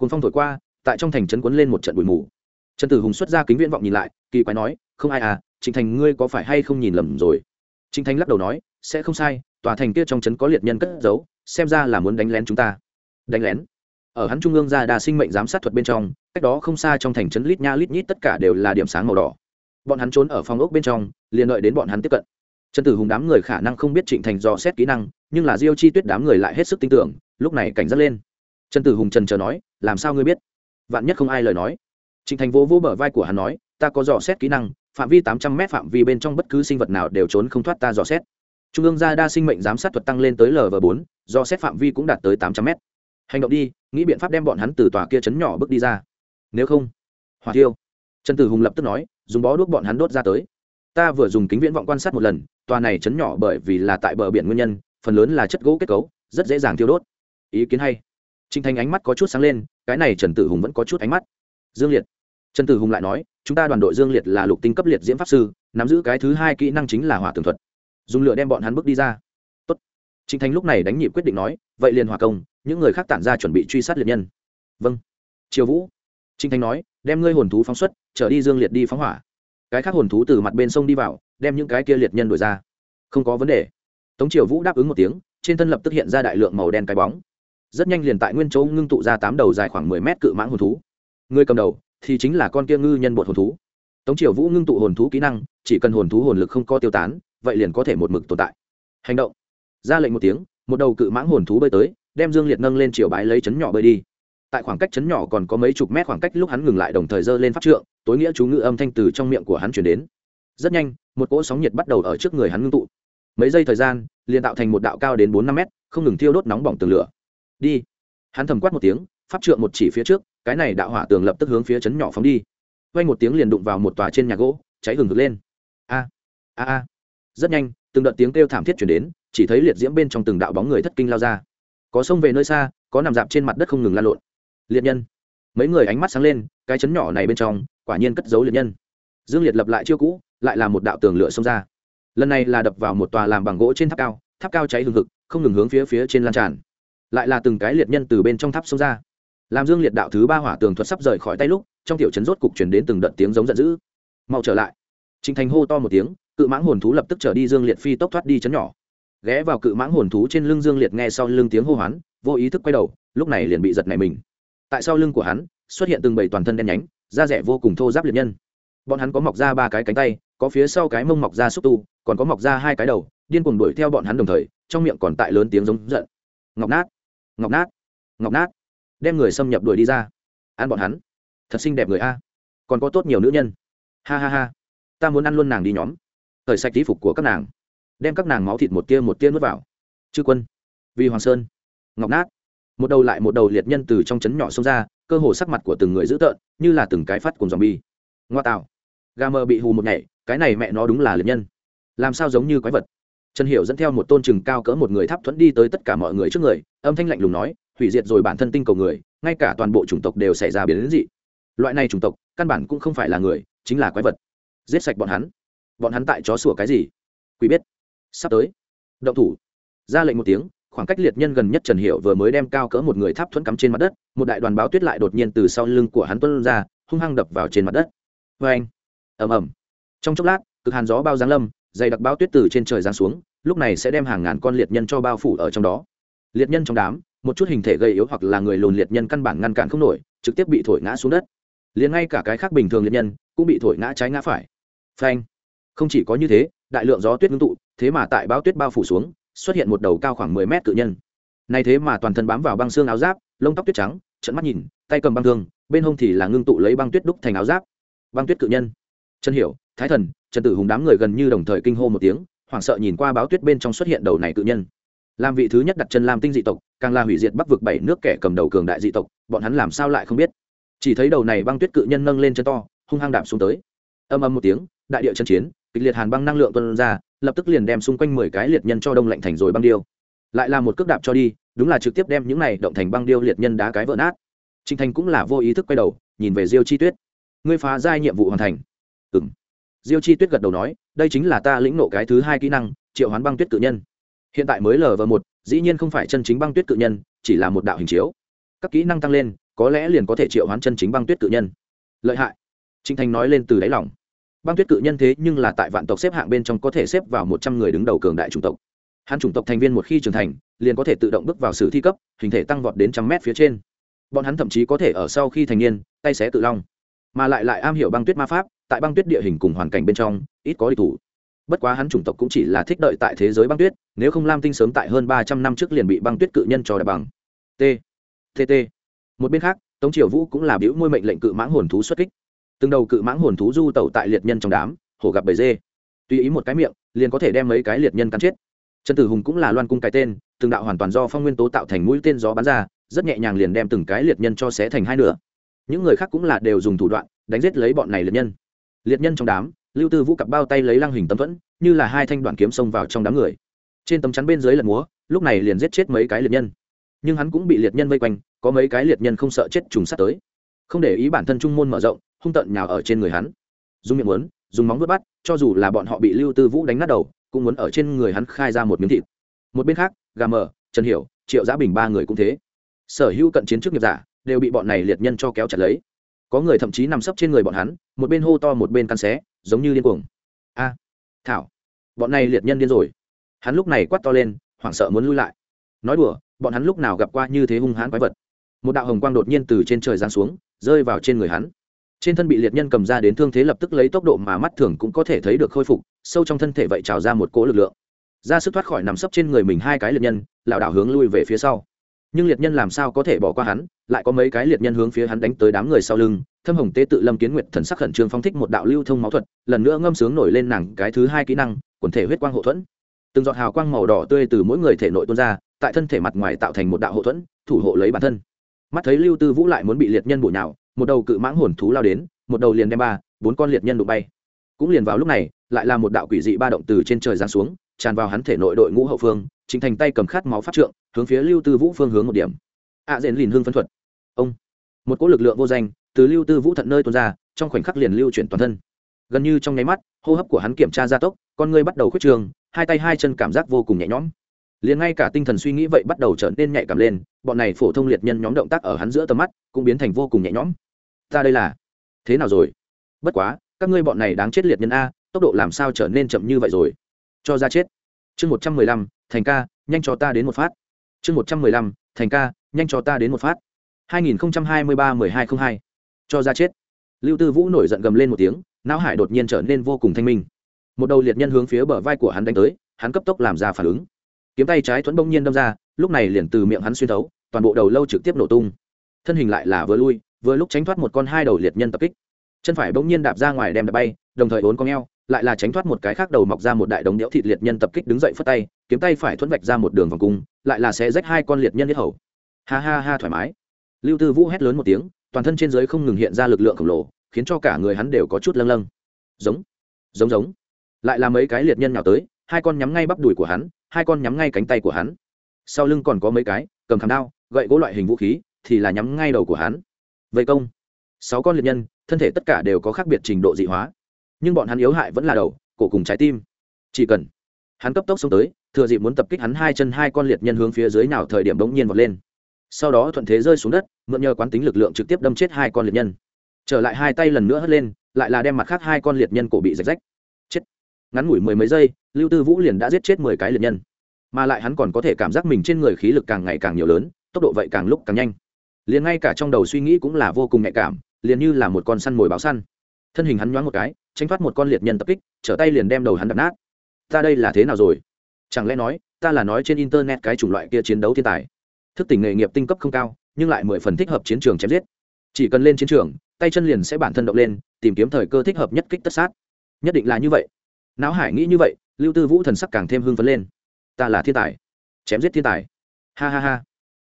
cuốn phong thổi qua, tại trong thành trấn quấn lên một trận bụi mù. Trần tử hùng xuất ra kính viễn vọng nhìn lại, kỳ quái nói, không ai à trịnh thành ngươi có phải hay không nhìn lầm rồi? Trịnh thành lắc đầu nói, sẽ không sai, tòa thành kia trong trấn có liệt nhân cất giấu, xem ra là muốn đánh lén chúng ta. Đánh lén? Ở hắn trung ương ra đa sinh mệnh giám sát thuật bên trong, cách đó không xa trong thành trấn lít nha lít nhít tất cả đều là điểm sáng màu đỏ. Bọn hắn trốn ở phòng ốc bên trong, liền đợi đến bọn hắn tiếp cận. Trần tử hùng đám người khả năng không biết trịnh thành dò xét kỹ năng, nhưng là diêu chi tuyết đám người lại hết sức tin tưởng, lúc này cảnh giác lên trần tử hùng trần chờ nói, làm sao ngươi biết? Vạn nhất không ai lời nói. Trịnh thành vô vô bờ vai của hắn nói, ta có dò xét kỹ năng, phạm vi tám trăm m phạm vi bên trong bất cứ sinh vật nào đều trốn không thoát ta dò xét. Trung ương gia đa sinh mệnh giám sát thuật tăng lên tới lv bốn do xét phạm vi cũng đạt tới tám trăm m hành động đi, nghĩ biện pháp đem bọn hắn từ tòa kia chấn nhỏ bước đi ra. Nếu không, hỏa tiêu trần tử hùng lập tức nói, dùng bó đuốc bọn hắn đốt ra tới. Ta vừa dùng kính viễn vọng quan sát một lần, tòa này chấn nhỏ bởi vì là tại bờ biển nguyên nhân, phần lớn là chất gỗ kết cấu, rất dễ dàng thiêu đốt. Ý kiến hay. Trình thành ánh mắt có chút sáng lên, cái này trần tử hùng vẫn có chút ánh mắt. Dương liệt. Trần tử hùng lại nói, chúng ta đoàn đội dương liệt là lục tinh cấp liệt diễm pháp sư, nắm giữ cái thứ hai kỹ năng chính là hỏa tường thuật. Dùng lửa đem bọn hắn bước đi ra. Tốt. Trình thành lúc này đánh nhịp quyết định nói, vậy liền hỏa công, những người khác tản ra chuẩn bị truy sát liệt nhân. Vâng. Triều vũ. Trình thành nói, đem ngươi hồn thú phóng xuất, trở đi dương liệt đi phóng hỏa. Cái khác hồn thú từ mặt bên sông đi vào, đem những cái kia liệt nhân đuổi ra. Không có vấn đề. Tống triều vũ đáp ứng một tiếng, trên thân lập tức hiện ra đại lượng màu đen cái bóng rất nhanh liền tại nguyên chỗ ngưng tụ ra tám đầu dài khoảng mười mét cự mãng hồn thú. Người cầm đầu thì chính là con kia ngư nhân bột hồn thú. Tống triều vũ ngưng tụ hồn thú kỹ năng, chỉ cần hồn thú hồn lực không có tiêu tán, vậy liền có thể một mực tồn tại. Hành động. Ra lệnh một tiếng, một đầu cự mãng hồn thú bơi tới, đem dương liệt nâng lên chiều bái lấy chấn nhỏ bơi đi. Tại khoảng cách chấn nhỏ còn có mấy chục mét khoảng cách lúc hắn ngừng lại đồng thời giơ lên pháp trượng, tối nghĩa chú ngữ âm thanh từ trong miệng của hắn chuyển đến. Rất nhanh, một cỗ sóng nhiệt bắt đầu ở trước người hắn ngưng tụ. Mấy giây thời gian, liền tạo thành một đạo cao đến bốn năm mét, không ngừng thiêu đốt nóng bỏng tường lửa đi. Hắn thầm quát một tiếng, pháp trượng một chỉ phía trước, cái này đạo hỏa tường lập tức hướng phía chấn nhỏ phóng đi. Quay một tiếng liền đụng vào một tòa trên nhà gỗ, cháy hừng hực lên. A a a. Rất nhanh, từng đợt tiếng kêu thảm thiết chuyển đến, chỉ thấy liệt diễm bên trong từng đạo bóng người thất kinh lao ra. Có sông về nơi xa, có nằm dạp trên mặt đất không ngừng lan lộn. Liệt nhân. Mấy người ánh mắt sáng lên, cái chấn nhỏ này bên trong, quả nhiên cất giấu liệt nhân. Dương liệt lập lại chiêu cũ, lại là một đạo tường lửa xông ra. Lần này là đập vào một tòa làm bằng gỗ trên tháp cao tháp cao cháy hừng hực, không ngừng hướng phía phía trên lan tràn lại là từng cái liệt nhân từ bên trong tháp xông ra. Làm dương liệt đạo thứ ba hỏa tường thuật sắp rời khỏi tay lúc, trong tiểu trấn rốt cục chuyển đến từng đợt tiếng giống giận dữ. Mau trở lại. Trịnh thành hô to một tiếng, cự mãng hồn thú lập tức trở đi dương liệt phi tốc thoát đi chấn nhỏ. Ghé vào cự mãng hồn thú trên lưng dương liệt nghe sau lưng tiếng hô hoán, vô ý thức quay đầu, lúc này liền bị giật nảy mình. Tại sau lưng của hắn, xuất hiện từng bầy toàn thân đen nhánh, da rẻ vô cùng thô giáp liệt nhân. Bọn hắn có mọc ra ba cái cánh tay, có phía sau cái mông mọc ra xúc tu, còn có mọc ra hai cái đầu, điên cuồng đuổi theo bọn hắn đồng thời, trong miệng còn tại lớn tiếng giống giận. Ngọc nát ngọc nát. Ngọc nát. Đem người xâm nhập đuổi đi ra. Ăn bọn hắn. Thật xinh đẹp người a. Còn có tốt nhiều nữ nhân. Ha ha ha. Ta muốn ăn luôn nàng đi nhóm. Thời sạch tí phục của các nàng. Đem các nàng máu thịt một tia một tia nuốt vào. Chư quân. Vì hoàng sơn. Ngọc nát. Một đầu lại một đầu liệt nhân từ trong trấn nhỏ xông ra, cơ hồ sắc mặt của từng người dữ tợn, như là từng cái phát cùng dòng bi ngoa tạo. Gà mờ bị hù một nhảy, cái này mẹ nó đúng là liệt nhân. Làm sao giống như quái vật? Trần hiểu dẫn theo một tôn chừng cao cỡ một người tháp thuẫn đi tới tất cả mọi người trước người, âm thanh lạnh lùng nói, hủy diệt rồi bản thân tinh cầu người, ngay cả toàn bộ chủng tộc đều xảy ra biến đến dị. Loại này chủng tộc, căn bản cũng không phải là người, chính là quái vật. Giết sạch bọn hắn. Bọn hắn tại chó sủa cái gì? Quý biết. Sắp tới. Động thủ. Ra lệnh một tiếng, khoảng cách liệt nhân gần nhất trần Hiểu vừa mới đem cao cỡ một người tháp thuẫn cắm trên mặt đất, một đại đoàn báo tuyết lại đột nhiên từ sau lưng của hắn tuân ra, hung hăng đập vào trên mặt đất. Vê anh ầm ầm. Trong chốc lát, cực hàn gió bao giáng lâm dày đặc bao tuyết từ trên trời giáng xuống, lúc này sẽ đem hàng ngàn con liệt nhân cho bao phủ ở trong đó. Liệt nhân trong đám, một chút hình thể gây yếu hoặc là người lùn liệt nhân căn bản ngăn cản không nổi, trực tiếp bị thổi ngã xuống đất. Liền ngay cả cái khác bình thường liệt nhân, cũng bị thổi ngã trái ngã phải. Phanh. Không chỉ có như thế, đại lượng gió tuyết ngưng tụ, thế mà tại bao tuyết bao phủ xuống, xuất hiện một đầu cao khoảng mười mét cự nhân. Này thế mà toàn thân bám vào băng xương áo giáp, lông tóc tuyết trắng trận mắt nhìn, tay cầm băng thương, bên hông thì là ngưng tụ lấy băng tuyết đúc thành áo giáp. Băng tuyết cự nhân. Chân hiểu thái thần, trần tử hùng đám người gần như đồng thời kinh hô một tiếng, hoảng sợ nhìn qua báo tuyết bên trong xuất hiện đầu này cự nhân. Làm vị thứ nhất đặt chân lam tinh dị tộc, càng là hủy diệt bắc vực bảy nước kẻ cầm đầu cường đại dị tộc, bọn hắn làm sao lại không biết? Chỉ thấy đầu này băng tuyết cự nhân nâng lên chân to, hung hăng đạp xuống tới. Âm âm một tiếng, đại địa chân chiến, kịch liệt hàn băng năng lượng tuân ra, lập tức liền đem xung quanh mười cái liệt nhân cho đông lạnh thành rồi băng điêu. Lại là một cước đạp cho đi, đúng là trực tiếp đem những này động thành băng điêu liệt nhân đá cái vỡ nát. Trinh thành cũng là vô ý thức quay đầu, nhìn về diêu chi tuyết. Ngươi phá giai nhiệm vụ hoàn thành. Ừng diêu chi tuyết gật đầu nói, đây chính là ta lĩnh nộ cái thứ hai kỹ năng, triệu hoán băng tuyết cự nhân. Hiện tại mới lờ vờ một, dĩ nhiên không phải chân chính băng tuyết cự nhân, chỉ là một đạo hình chiếu. Các kỹ năng tăng lên, có lẽ liền có thể triệu hoán chân chính băng tuyết cự nhân. Lợi hại. Trinh thành nói lên từ đáy lòng. Băng tuyết cự nhân thế nhưng là tại vạn tộc xếp hạng bên trong có thể xếp vào một trăm người đứng đầu cường đại chủng tộc. Hắn chủng tộc thành viên một khi trưởng thành, liền có thể tự động bước vào sử thi cấp, hình thể tăng vọt đến trăm mét phía trên. Bọn hắn thậm chí có thể ở sau khi thành niên, tay xé tự long. Mà lại lại am hiểu băng tuyết ma pháp tại băng tuyết địa hình cùng hoàn cảnh bên trong, ít có địch thủ. Bất quá hắn chủng tộc cũng chỉ là thích đợi tại thế giới băng tuyết, nếu không lam tinh sớm tại hơn ba trăm năm trước liền bị băng tuyết cự nhân cho đại bằng. T. Tt một bên khác, tống triều vũ cũng là biểu môi mệnh lệnh cự mãng hồn thú xuất kích. Từng đầu cự mãng hồn thú du tẩu tại liệt nhân trong đám, hổ gặp bầy dê. Tùy ý một cái miệng, liền có thể đem mấy cái liệt nhân cắn chết. Trần tử hùng cũng là loan cung cái tên, từng đạo hoàn toàn do phong nguyên tố tạo thành mũi tên gió bắn ra, rất nhẹ nhàng liền đem từng cái liệt nhân cho xé thành hai nửa. Những người khác cũng là đều dùng thủ đoạn, đánh giết lấy bọn này liệt nhân liệt nhân trong đám, lưu tư vũ cặp bao tay lấy lăng hình tấm thuẫn, như là hai thanh đoạn kiếm xông vào trong đám người. Trên tấm chắn bên dưới lật múa, lúc này liền giết chết mấy cái liệt nhân. Nhưng hắn cũng bị liệt nhân vây quanh, có mấy cái liệt nhân không sợ chết trùng sát tới. Không để ý bản thân trung môn mở rộng, hung tận nhào ở trên người hắn. Dùng miệng muốn dùng móng vớt bắt, cho dù là bọn họ bị lưu tư vũ đánh nát đầu, cũng muốn ở trên người hắn khai ra một miếng thịt. Một bên khác, gà mờ, trần hiểu, triệu giã bình ba người cũng thế. Sở hữu cận chiến trước nghiệp giả, đều bị bọn này liệt nhân cho kéo chặt lấy có người thậm chí nằm sấp trên người bọn hắn, một bên hô to một bên căn xé, giống như điên cuồng. A, thảo, bọn này liệt nhân điên rồi. Hắn lúc này quát to lên, hoảng sợ muốn lui lại. Nói đùa, bọn hắn lúc nào gặp qua như thế hung hãn quái vật. Một đạo hồng quang đột nhiên từ trên trời giáng xuống, rơi vào trên người hắn. Trên thân bị liệt nhân cầm ra đến thương thế lập tức lấy tốc độ mà mắt thường cũng có thể thấy được khôi phục, sâu trong thân thể vậy trào ra một cỗ lực lượng. Ra sức thoát khỏi nằm sấp trên người mình hai cái liệt nhân, lảo đảo hướng lui về phía sau nhưng liệt nhân làm sao có thể bỏ qua hắn, lại có mấy cái liệt nhân hướng phía hắn đánh tới đám người sau lưng, thâm hồng tế tự lâm kiến nguyệt thần sắc khẩn trương phong thích một đạo lưu thông máu thuật, lần nữa ngâm sướng nổi lên nàng cái thứ hai kỹ năng, quần thể huyết quang hậu thuẫn. Từng giọt hào quang màu đỏ tươi từ mỗi người thể nội tuôn ra, tại thân thể mặt ngoài tạo thành một đạo hậu thuẫn, thủ hộ lấy bản thân. Mắt thấy lưu tư vũ lại muốn bị liệt nhân bụi nào một đầu cự mãng hồn thú lao đến, một đầu liền đem ba, bốn con liệt nhân đụng bay. Cũng liền vào lúc này, lại là một đạo quỷ dị ba động từ trên trời giáng xuống tràn vào hắn thể nội đội ngũ hậu phương chính thành tay cầm khát máu phát trượng hướng phía lưu tư vũ phương hướng một điểm. Ạ à, rèn lìn hương phân thuật. Ông. Một cỗ lực lượng vô danh từ lưu tư vũ thận nơi tuôn ra trong khoảnh khắc liền lưu chuyển toàn thân. Gần như trong nháy mắt hô hấp của hắn kiểm tra gia tốc con ngươi bắt đầu khuyết trường hai tay hai chân cảm giác vô cùng nhẹ nhõm. Liền ngay cả tinh thần suy nghĩ vậy bắt đầu trở nên nhạy cảm lên bọn này phổ thông liệt nhân nhóm động tác ở hắn giữa tầm mắt cũng biến thành vô cùng nhẹ nhõm. Ta đây là thế nào rồi? Bất quá các ngươi bọn này đáng chết liệt nhân a tốc độ làm sao trở nên chậm như vậy rồi? Cho ra chết. Chương một trăm mười lăm, thành ca, nhanh cho ta đến một phát. Chương một trăm mười lăm, thành ca, nhanh cho ta đến một phát. Hai nghìn hai mươi ba mười hai t r ă n h hai. Cho ra chết. Lưu tư vũ nổi giận gầm lên một tiếng, não hải đột nhiên trở nên vô cùng thanh minh. Một đầu liệt nhân hướng phía bờ vai của hắn đánh tới, hắn cấp tốc làm ra phản ứng. Kiếm tay trái thuẫn bỗng nhiên đâm ra, lúc này liền từ miệng hắn xuyên thấu, toàn bộ đầu lâu trực tiếp nổ tung. Thân hình lại là vừa lui, vừa lúc tránh thoát một con hai đầu liệt nhân tập kích. Chân phải bỗng nhiên đạp ra ngoài đem đập bay, đồng thời ốn con eo lại là tránh thoát một cái khác đầu mọc ra một đại đống đẽo thịt liệt nhân tập kích đứng dậy phất tay, kiếm tay phải thuẫn vạch ra một đường vòng cung, lại là sẽ rách hai con liệt nhân hết hầu. Ha ha ha, thoải mái. Lưu tư vũ hét lớn một tiếng, toàn thân trên giới không ngừng hiện ra lực lượng khổng lồ, khiến cho cả người hắn đều có chút lâng lâng. Giống giống giống. Lại là mấy cái liệt nhân nào tới, hai con nhắm ngay bắp đùi của hắn, hai con nhắm ngay cánh tay của hắn. Sau lưng còn có mấy cái, cầm khảm đao, gậy gỗ loại hình vũ khí, thì là nhắm ngay đầu của hắn. Vây công. Sáu con liệt nhân, thân thể tất cả đều có khác biệt trình độ dị hóa nhưng bọn hắn yếu hại vẫn là đầu, cổ cùng trái tim. Chỉ cần hắn cấp tốc xông tới, thừa dịp muốn tập kích hắn hai chân hai con liệt nhân hướng phía dưới nào thời điểm bỗng nhiên vọt lên. Sau đó thuận thế rơi xuống đất, mượn nhờ quán tính lực lượng trực tiếp đâm chết hai con liệt nhân. Trở lại hai tay lần nữa hất lên, lại là đem mặt khác hai con liệt nhân cổ bị rạch rách. Chết. Ngắn ngủi mười mấy giây, lưu tư vũ liền đã giết chết mười cái liệt nhân. Mà lại hắn còn có thể cảm giác mình trên người khí lực càng ngày càng nhiều lớn, tốc độ vậy càng lúc càng nhanh. Liền ngay cả trong đầu suy nghĩ cũng là vô cùng nhạy cảm, liền như là một con săn mồi báo săn. Thân hình hắn nhoáng một cái tránh thoát một con liệt nhân tập kích, trở tay liền đem đầu hắn đập nát. Ta đây là thế nào rồi? Chẳng lẽ nói, ta là nói trên internet cái chủng loại kia chiến đấu thiên tài? Thức tỉnh nghề nghiệp tinh cấp không cao, nhưng lại mười phần thích hợp chiến trường chém giết. Chỉ cần lên chiến trường, tay chân liền sẽ bản thân động lên, tìm kiếm thời cơ thích hợp nhất kích tất sát. Nhất định là như vậy. Não hải nghĩ như vậy, lưu tư vũ thần sắc càng thêm hưng phấn lên. Ta là thiên tài. Chém giết thiên tài. Ha ha ha.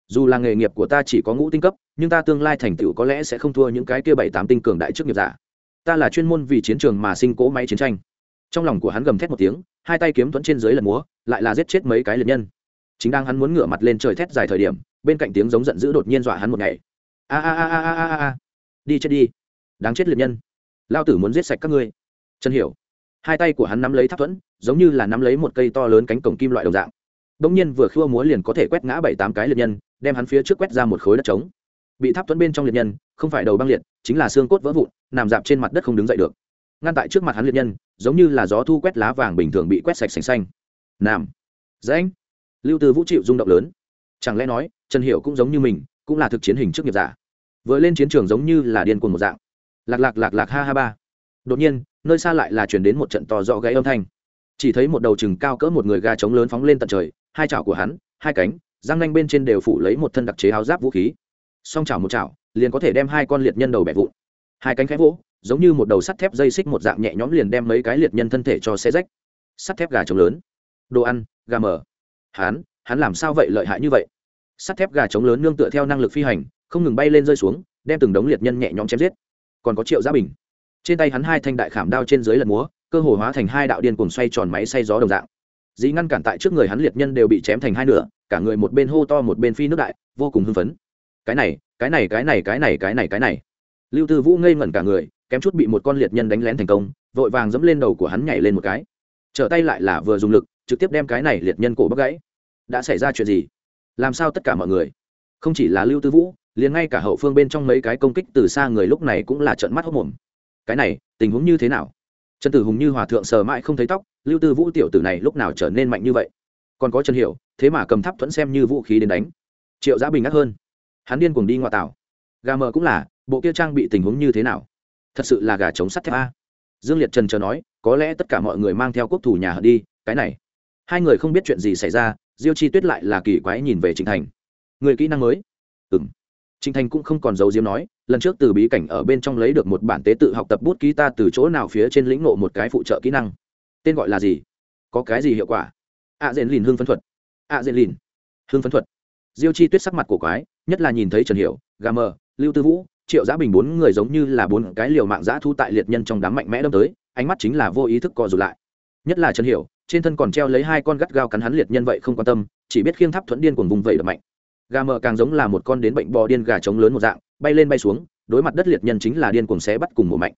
Dù là nghề nghiệp của ta chỉ có ngũ tinh cấp, nhưng ta tương lai thành tựu có lẽ sẽ không thua những cái kia bảy tám tinh cường đại chức nghiệp giả ta là chuyên môn vì chiến trường mà sinh cỗ máy chiến tranh. Trong lòng của hắn gầm thét một tiếng, hai tay kiếm thuẫn trên dưới lần múa, lại là giết chết mấy cái liệt nhân. Chính đang hắn muốn ngửa mặt lên trời thét dài thời điểm, bên cạnh tiếng giống giận dữ đột nhiên dọa hắn một ngày. A a a a a a a. Đi chết đi. Đáng chết liệt nhân. Lao tử muốn giết sạch các ngươi. Chân hiểu. Hai tay của hắn nắm lấy tháp thuẫn, giống như là nắm lấy một cây to lớn cánh cổng kim loại đồng dạng. Đông nhiên vừa khua múa liền có thể quét ngã bảy tám cái liệt nhân, đem hắn phía trước quét ra một khối đất trống. Bị tháp thuẫn bên trong liệt nhân, không phải đầu băng liệt, chính là xương cốt vỡ vụn nằm dạp trên mặt đất không đứng dậy được. Ngăn tại trước mặt hắn liệt nhân, giống như là gió thu quét lá vàng bình thường bị quét sạch sành xanh. Nằm rãnh. Lưu tư vũ chịu rung động lớn. Chẳng lẽ nói, trần hiệu cũng giống như mình, cũng là thực chiến hình chức nghiệp giả. Vừa lên chiến trường giống như là điên cuồng một dạng. Lạc lạc lạc lạc ha ha ba. Đột nhiên, nơi xa lại là chuyển đến một trận to rõ gãy âm thanh. Chỉ thấy một đầu chừng cao cỡ một người ga trống lớn phóng lên tận trời, hai chảo của hắn, hai cánh, răng nanh bên trên đều phủ lấy một thân đặc chế áo giáp vũ khí. Song chảo một chảo, liền có thể đem hai con liệt nhân đầu bẻ vụn hai cánh khẽ vỗ giống như một đầu sắt thép dây xích một dạng nhẹ nhõm liền đem mấy cái liệt nhân thân thể cho xe rách. Sắt thép gà trống lớn. Đồ ăn gà mờ. Hán, hắn làm sao vậy lợi hại như vậy? Sắt thép gà trống lớn nương tựa theo năng lực phi hành không ngừng bay lên rơi xuống đem từng đống liệt nhân nhẹ nhõm chém giết. Còn có triệu gia bình. Trên tay hắn hai thanh đại khảm đao trên dưới lật múa cơ hồ hóa thành hai đạo điên cùng xoay tròn máy xay gió đồng dạng. Dĩ ngăn cản tại trước người hắn liệt nhân đều bị chém thành hai nửa cả người một bên hô to một bên phi nước đại vô cùng hưng phấn. Cái này cái này cái này cái này cái này cái này lưu tư vũ ngây ngẩn cả người, kém chút bị một con liệt nhân đánh lén thành công, vội vàng dẫm lên đầu của hắn nhảy lên một cái. Trở tay lại là vừa dùng lực, trực tiếp đem cái này liệt nhân cổ bắt gãy. Đã xảy ra chuyện gì? Làm sao tất cả mọi người? Không chỉ là lưu tư vũ, liền ngay cả hậu phương bên trong mấy cái công kích từ xa người lúc này cũng là trận mắt hốc mồm cái này, tình huống như thế nào? Trần tử hùng như hòa thượng sờ mãi không thấy tóc, lưu tư vũ tiểu tử này lúc nào trở nên mạnh như vậy? Còn có trần hiểu, thế mà cầm tháp thuẫn xem như vũ khí đến đánh. Triệu giã bình ngắt hơn. Hắn điên cuồng đi ngoại tảo. Gà mờ cũng là bộ kia trang bị tình huống như thế nào? Thật sự là gà chống sắt thép a. Dương liệt trần chờ nói có lẽ tất cả mọi người mang theo quốc thủ nhà hận đi cái này. Hai người không biết chuyện gì xảy ra diêu chi tuyết lại là kỳ quái nhìn về trịnh thành. Người kỹ năng mới? Ừ m trịnh thành cũng không còn giấu diếm nói lần trước từ bí cảnh ở bên trong lấy được một bản tế tự học tập bút ký ta từ chỗ nào phía trên lĩnh nộ một cái phụ trợ kỹ năng. Tên gọi là gì? Có cái gì hiệu quả? Ạ à, dện lìn hương phấn thuật. Ạ à, dện lìn hương phấn thuật. Diêu chi tuyết sắc mặt của quái nhất là nhìn thấy trần hiểu gà mờ lưu tư vũ triệu giá bình bốn người giống như là bốn cái liều mạng giã thu tại liệt nhân trong đám mạnh mẽ đâm tới, ánh mắt chính là vô ý thức co rụt lại. Nhất là trần hiểu, trên thân còn treo lấy hai con gắt gao cắn hắn liệt nhân vậy không quan tâm, chỉ biết khiêng tháp thuẫn điên cuồng vùng vẩy đập mạnh. Gà mờ càng giống là một con đến bệnh bò điên gà trống lớn một dạng, bay lên bay xuống, đối mặt đất liệt nhân chính là điên cuồng xé bắt cùng mùa mạnh.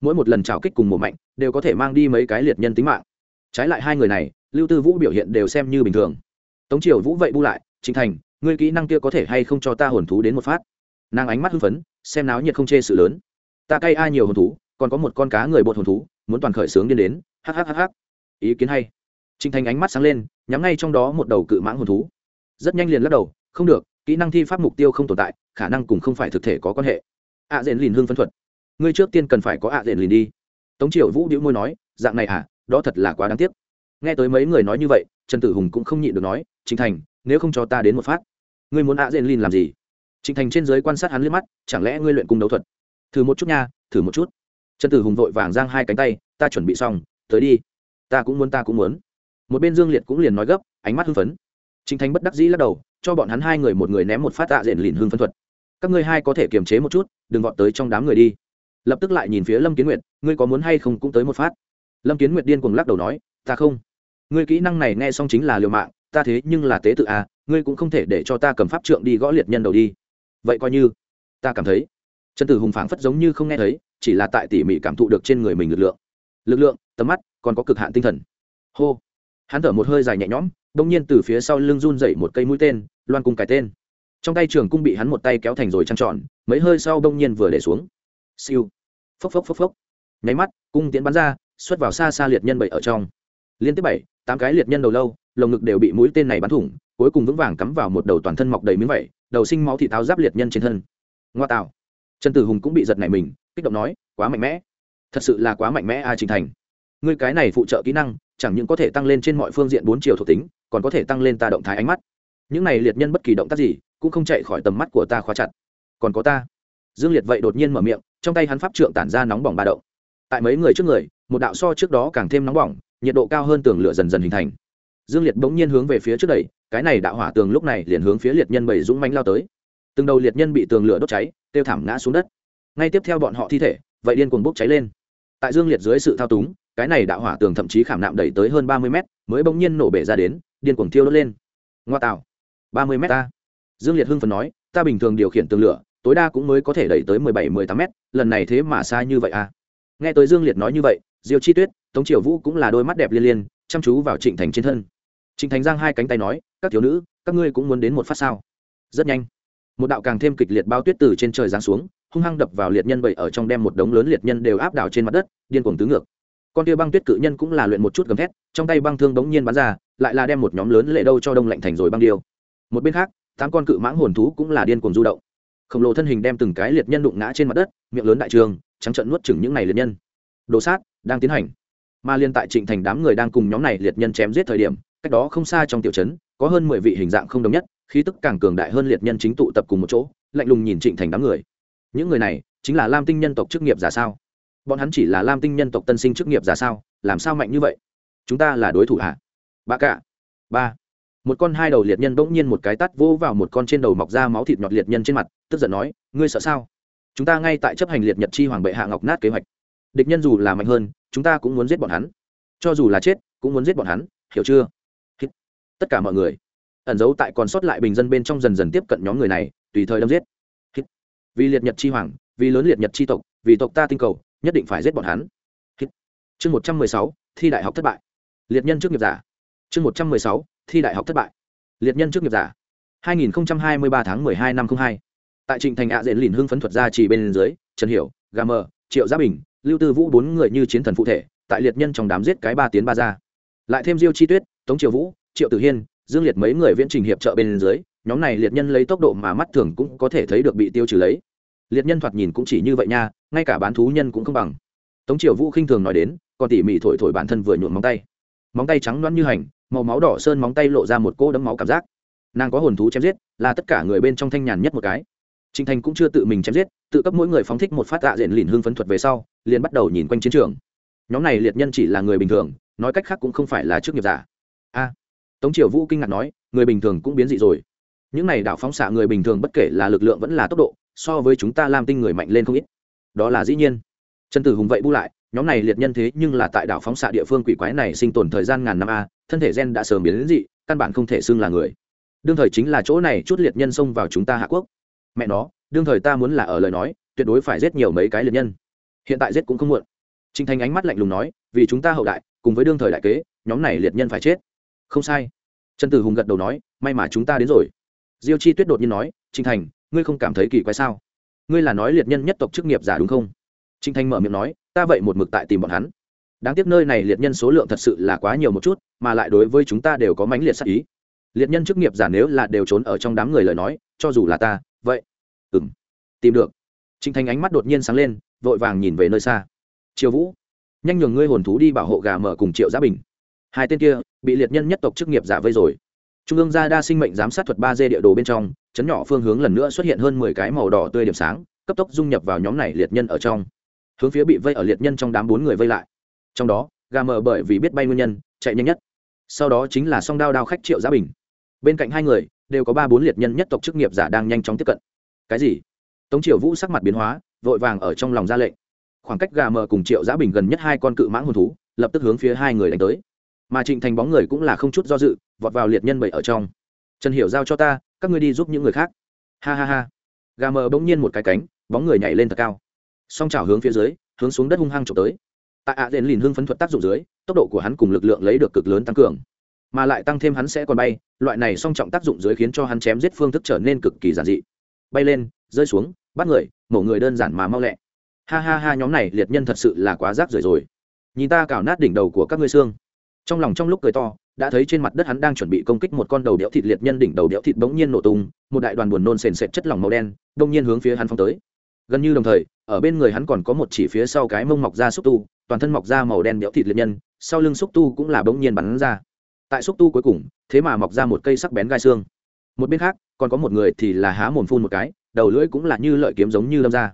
Mỗi một lần trào kích cùng mùa mạnh, đều có thể mang đi mấy cái liệt nhân tính mạng. Trái lại hai người này, lưu tư vũ biểu hiện đều xem như bình thường. Tống triều vũ vậy bu lại chính thành, ngươi kỹ năng kia có thể hay không cho ta hồn thú đến một phát? Nàng ánh mắt hưng phấn xem náo nhiệt không chê sự lớn. Ta cay ai nhiều hồn thú còn có một con cá người bột hồn thú muốn toàn khởi sướng điên đến hhhh ý kiến hay. Trinh thành ánh mắt sáng lên nhắm ngay trong đó một đầu cự mãng hồn thú. Rất nhanh liền lắc đầu không được kỹ năng thi pháp mục tiêu không tồn tại khả năng cùng không phải thực thể có quan hệ. Ạ à, rèn lìn hương phân thuật. Ngươi trước tiên cần phải có ạ à rèn lìn đi. Tống triều vũ đĩu môi nói dạng này à đó thật là quá đáng tiếc. Nghe tới mấy người nói như vậy trần tử hùng cũng không nhịn được nói trinh thành nếu không cho ta đến một phát ngươi muốn ạ à rèn lìn làm gì? Trịnh thành trên giới quan sát hắn liếc mắt, chẳng lẽ ngươi luyện cung đấu thuật? Thử một chút nha, thử một chút. Trần tử hùng vội vàng giang hai cánh tay, ta chuẩn bị xong, tới đi. Ta cũng muốn, ta cũng muốn. Một bên dương liệt cũng liền nói gấp, ánh mắt hưng phấn. Trịnh thành bất đắc dĩ lắc đầu, cho bọn hắn hai người một người ném một phát tạ diện lìn hương phân thuật. Các ngươi hai có thể kiềm chế một chút, đừng vọt tới trong đám người đi. Lập tức lại nhìn phía lâm kiến nguyệt, ngươi có muốn hay không cũng tới một phát? Lâm kiến nguyệt điên cuồng lắc đầu nói, ta không. Ngươi kỹ năng này nghe xong chính là liều mạng, ta thế nhưng là tế tự à ngươi cũng không thể để cho ta cầm pháp trượng đi gõ liệt nhân đầu đi vậy coi như ta cảm thấy trần tử hùng phảng phất giống như không nghe thấy, chỉ là tại tỉ mỉ cảm thụ được trên người mình lực lượng. Lực lượng, tầm mắt, còn có cực hạn tinh thần. Hô. Hắn thở một hơi dài nhẹ nhõm, đông nhiên từ phía sau lưng run dậy một cây mũi tên, loan cung cái tên. Trong tay trường cung bị hắn một tay kéo thành rồi trăng tròn, mấy hơi sau đông nhiên vừa để xuống. Siêu. Phốc phốc phốc phốc. Nháy mắt, cung tiến bắn ra, xuất vào xa xa liệt nhân bảy ở trong. Liên tiếp bảy, tám cái liệt nhân đầu lâu, lồng ngực đều bị mũi tên này bắn thủng cuối cùng vững vàng cắm vào một đầu toàn thân mọc đầy miếng vẩy đầu sinh máu thị táo giáp liệt nhân trên thân. Ngoa tạo. Trần tử hùng cũng bị giật này mình, kích động nói, quá mạnh mẽ. Thật sự là quá mạnh mẽ a trình thành. Ngươi cái này phụ trợ kỹ năng, chẳng những có thể tăng lên trên mọi phương diện bốn chiều thuộc tính, còn có thể tăng lên ta động thái ánh mắt. Những này liệt nhân bất kỳ động tác gì, cũng không chạy khỏi tầm mắt của ta khóa chặt. Còn có ta. Dương liệt vậy đột nhiên mở miệng, trong tay hắn pháp trượng tản ra nóng bỏng ba đậu. tại mấy người trước người, một đạo so trước đó càng thêm nóng bỏng, nhiệt độ cao hơn tường lửa dần dần hình thành. Dương liệt bỗng nhiên hướng về phía trước đẩy cái này đạo hỏa tường lúc này liền hướng phía liệt nhân bảy dũng mánh lao tới. Từng đầu liệt nhân bị tường lửa đốt cháy tiêu thảm ngã xuống đất. Ngay tiếp theo bọn họ thi thể, vậy điên cuồng bốc cháy lên. Tại dương liệt dưới sự thao túng, cái này đạo hỏa tường thậm chí khảm nạm đẩy tới hơn ba mươi mét, mới bỗng nhiên nổ bể ra đến, điên cuồng thiêu đốt lên. Ngoa tạo. Ba mươi mét ta. Dương liệt hưng phần nói, ta bình thường điều khiển tường lửa, tối đa cũng mới có thể đẩy tới mười bảy, mười tám mét, lần này thế mà xa như vậy à? Nghe tới dương liệt nói như vậy, diêu chi tuyết, tống triều vũ cũng là đôi mắt đẹp liên liên, chăm chú vào trịnh thành trên thân. Trình thành giang hai cánh tay nói, các thiếu nữ, các ngươi cũng muốn đến một phát sao? Rất nhanh, một đạo càng thêm kịch liệt bao tuyết từ trên trời giáng xuống, hung hăng đập vào liệt nhân bảy ở trong đem một đống lớn liệt nhân đều áp đảo trên mặt đất, điên cuồng tứ ngược. Con tia băng tuyết cự nhân cũng là luyện một chút gầm thét, trong tay băng thương bỗng nhiên bắn ra, lại là đem một nhóm lớn lệ đâu cho đông lạnh thành rồi băng điêu. Một bên khác, tám con cự mãng hồn thú cũng là điên cuồng du động. Khổng lồ thân hình đem từng cái liệt nhân đụng ngã trên mặt đất, miệng lớn đại trường, trắng trợn nuốt chửng những này liệt nhân. Đồ sát đang tiến hành. Mà liên tại trịnh thành đám người đang cùng nhóm này liệt nhân chém giết thời điểm cách đó không xa trong tiểu trấn, có hơn mười vị hình dạng không đồng nhất, khí tức càng cường đại hơn liệt nhân chính tụ tập cùng một chỗ, lạnh lùng nhìn trịnh thành đám người. Những người này, chính là lam tinh nhân tộc chức nghiệp giả sao? Bọn hắn chỉ là lam tinh nhân tộc tân sinh chức nghiệp giả sao? Làm sao mạnh như vậy? Chúng ta là đối thủ hả? Ba cả ba. Một con hai đầu liệt nhân bỗng nhiên một cái tắt vỗ vào một con trên đầu mọc ra máu thịt nhọt liệt nhân trên mặt, tức giận nói, ngươi sợ sao? Chúng ta ngay tại chấp hành liệt nhật chi hoàng bệ hạ ngọc nát kế hoạch. Địch nhân dù là mạnh hơn, chúng ta cũng muốn giết bọn hắn. Cho dù là chết, cũng muốn giết bọn hắn, hiểu chưa? Tất cả mọi người. Ẩn giấu tại còn sót lại bình dân bên trong dần dần tiếp cận nhóm người này, tùy thời đâm giết. Vì liệt nhật chi hoàng, vì lớn liệt nhật chi tộc, vì tộc ta tinh cầu, nhất định phải giết bọn hắn. Chương một trăm mười sáu, thi đại học thất bại. Liệt nhân trước nghiệp giả. Chương một trăm mười sáu, thi đại học thất bại. Liệt nhân trước nghiệp giả. Hai nghìn hai mươi ba tháng mười hai năm hai. Tại trịnh thành ạ diện lìn hưng phấn thuật ra chỉ bên dưới, trần hiểu, gà mờ, triệu gia bình, lưu tư vũ bốn người như chiến thần phụ thể, tại liệt nhân trong đám giết cái ba tiến ba ra. Lại thêm diêu chi tuyết, tống triều vũ triệu tử hiên, dương liệt mấy người viễn trình hiệp trợ bên dưới, nhóm này liệt nhân lấy tốc độ mà mắt thường cũng có thể thấy được bị tiêu trừ lấy. Liệt nhân thoạt nhìn cũng chỉ như vậy nha, ngay cả bán thú nhân cũng không bằng. Tống triều vũ khinh thường nói đến, còn tỉ mỉ thổi thổi bản thân vừa nhuộm móng tay. Móng tay trắng loãng như hành, màu máu đỏ sơn móng tay lộ ra một cỗ đấm máu cảm giác. Nàng có hồn thú chém giết, là tất cả người bên trong thanh nhàn nhất một cái. Trinh thành cũng chưa tự mình chém giết, tự cấp mỗi người phóng thích một phát tạ diện lìn hương phấn thuật về sau, liền bắt đầu nhìn quanh chiến trường. Nhóm này liệt nhân chỉ là người bình thường, nói cách khác cũng không phải là chức nghiệp giả. A tống triều vũ kinh ngạc nói, người bình thường cũng biến dị rồi. Những này đạo phóng xạ người bình thường bất kể là lực lượng vẫn là tốc độ, so với chúng ta làm tinh người mạnh lên không ít. Đó là dĩ nhiên. Trần tử hùng vậy bu lại, nhóm này liệt nhân thế nhưng là tại đảo phóng xạ địa phương quỷ quái này sinh tồn thời gian ngàn năm a, thân thể gen đã sớm biến đến dị, căn bản không thể xưng là người. Đương thời chính là chỗ này chút liệt nhân xông vào chúng ta hạ quốc. Mẹ nó, đương thời ta muốn là ở lời nói, tuyệt đối phải giết nhiều mấy cái liệt nhân. Hiện tại giết cũng không muộn. Trinh thành ánh mắt lạnh lùng nói, vì chúng ta hậu đại, cùng với đương thời đại kế, nhóm này liệt nhân phải chết. Không sai trần tử hùng gật đầu nói, may mà chúng ta đến rồi. Diêu chi tuyết đột nhiên nói trinh thành, ngươi không cảm thấy kỳ quái sao? Ngươi là nói liệt nhân nhất tộc chức nghiệp giả đúng không? Trinh thành mở miệng nói, ta vậy một mực tại tìm bọn hắn. Đáng tiếc nơi này liệt nhân số lượng thật sự là quá nhiều một chút, mà lại đối với chúng ta đều có mãnh liệt sắc ý. Liệt nhân chức nghiệp giả nếu là đều trốn ở trong đám người lời nói, cho dù là ta, vậy ừ m tìm được. Trinh thành ánh mắt đột nhiên sáng lên, vội vàng nhìn về nơi xa. Triều vũ, nhanh nhường ngươi hồn thú đi bảo hộ gà mở cùng triệu giá bình. Hai tên kia bị liệt nhân nhất tộc chức nghiệp giả vây rồi. Trung ương gia đa sinh mệnh giám sát thuật ba d địa đồ bên trong, chấn nhỏ phương hướng lần nữa xuất hiện hơn mười cái màu đỏ tươi điểm sáng, cấp tốc dung nhập vào nhóm này liệt nhân ở trong. Hướng phía bị vây ở liệt nhân trong đám bốn người vây lại. Trong đó, gà mờ bởi vì biết bay nguyên nhân, chạy nhanh nhất. Sau đó chính là song đao đao khách triệu giá bình. Bên cạnh hai người, đều có ba bốn liệt nhân nhất tộc chức nghiệp giả đang nhanh chóng tiếp cận. Cái gì? Tống triều vũ sắc mặt biến hóa, vội vàng ở trong lòng ra lệnh. Khoảng cách gà mờ cùng triệu giá bình gần nhất hai con cự mãng hồn thú, lập tức hướng phía hai người đánh tới mà trịnh thành bóng người cũng là không chút do dự, vọt vào liệt nhân bảy ở trong. Trần hiểu giao cho ta, các ngươi đi giúp những người khác. Ha ha ha. Gà mờ bỗng nhiên một cái cánh, bóng người nhảy lên thật cao. Song trào hướng phía dưới, hướng xuống đất hung hăng trộm tới. Tại ạ đền lìn hưng phấn thuật tác dụng dưới, tốc độ của hắn cùng lực lượng lấy được cực lớn tăng cường. Mà lại tăng thêm hắn sẽ còn bay, loại này song trọng tác dụng dưới khiến cho hắn chém giết phương thức trở nên cực kỳ giản dị. Bay lên, rơi xuống, bắt người, mổ người đơn giản mà mau lẹ. Ha ha ha, nhóm này liệt nhân thật sự là quá rác rưởi rồi. Nhìn ta cào nát đỉnh đầu của các ngươi xương trong lòng trong lúc cười to, đã thấy trên mặt đất hắn đang chuẩn bị công kích một con đầu đẽo thịt liệt nhân đỉnh đầu đẽo thịt bỗng nhiên nổ tung, một đại đoàn buồn nôn sền sệt chất lỏng màu đen, đông nhiên hướng phía hắn phong tới. Gần như đồng thời, ở bên người hắn còn có một chỉ phía sau cái mông mọc ra xúc tu, toàn thân mọc ra màu đen đẽo thịt liệt nhân, sau lưng xúc tu cũng là bỗng nhiên bắn ra. Tại xúc tu cuối cùng, thế mà mọc ra một cây sắc bén gai xương. Một bên khác, còn có một người thì là há mồm phun một cái, đầu lưỡi cũng là như lợi kiếm giống như lâm ra.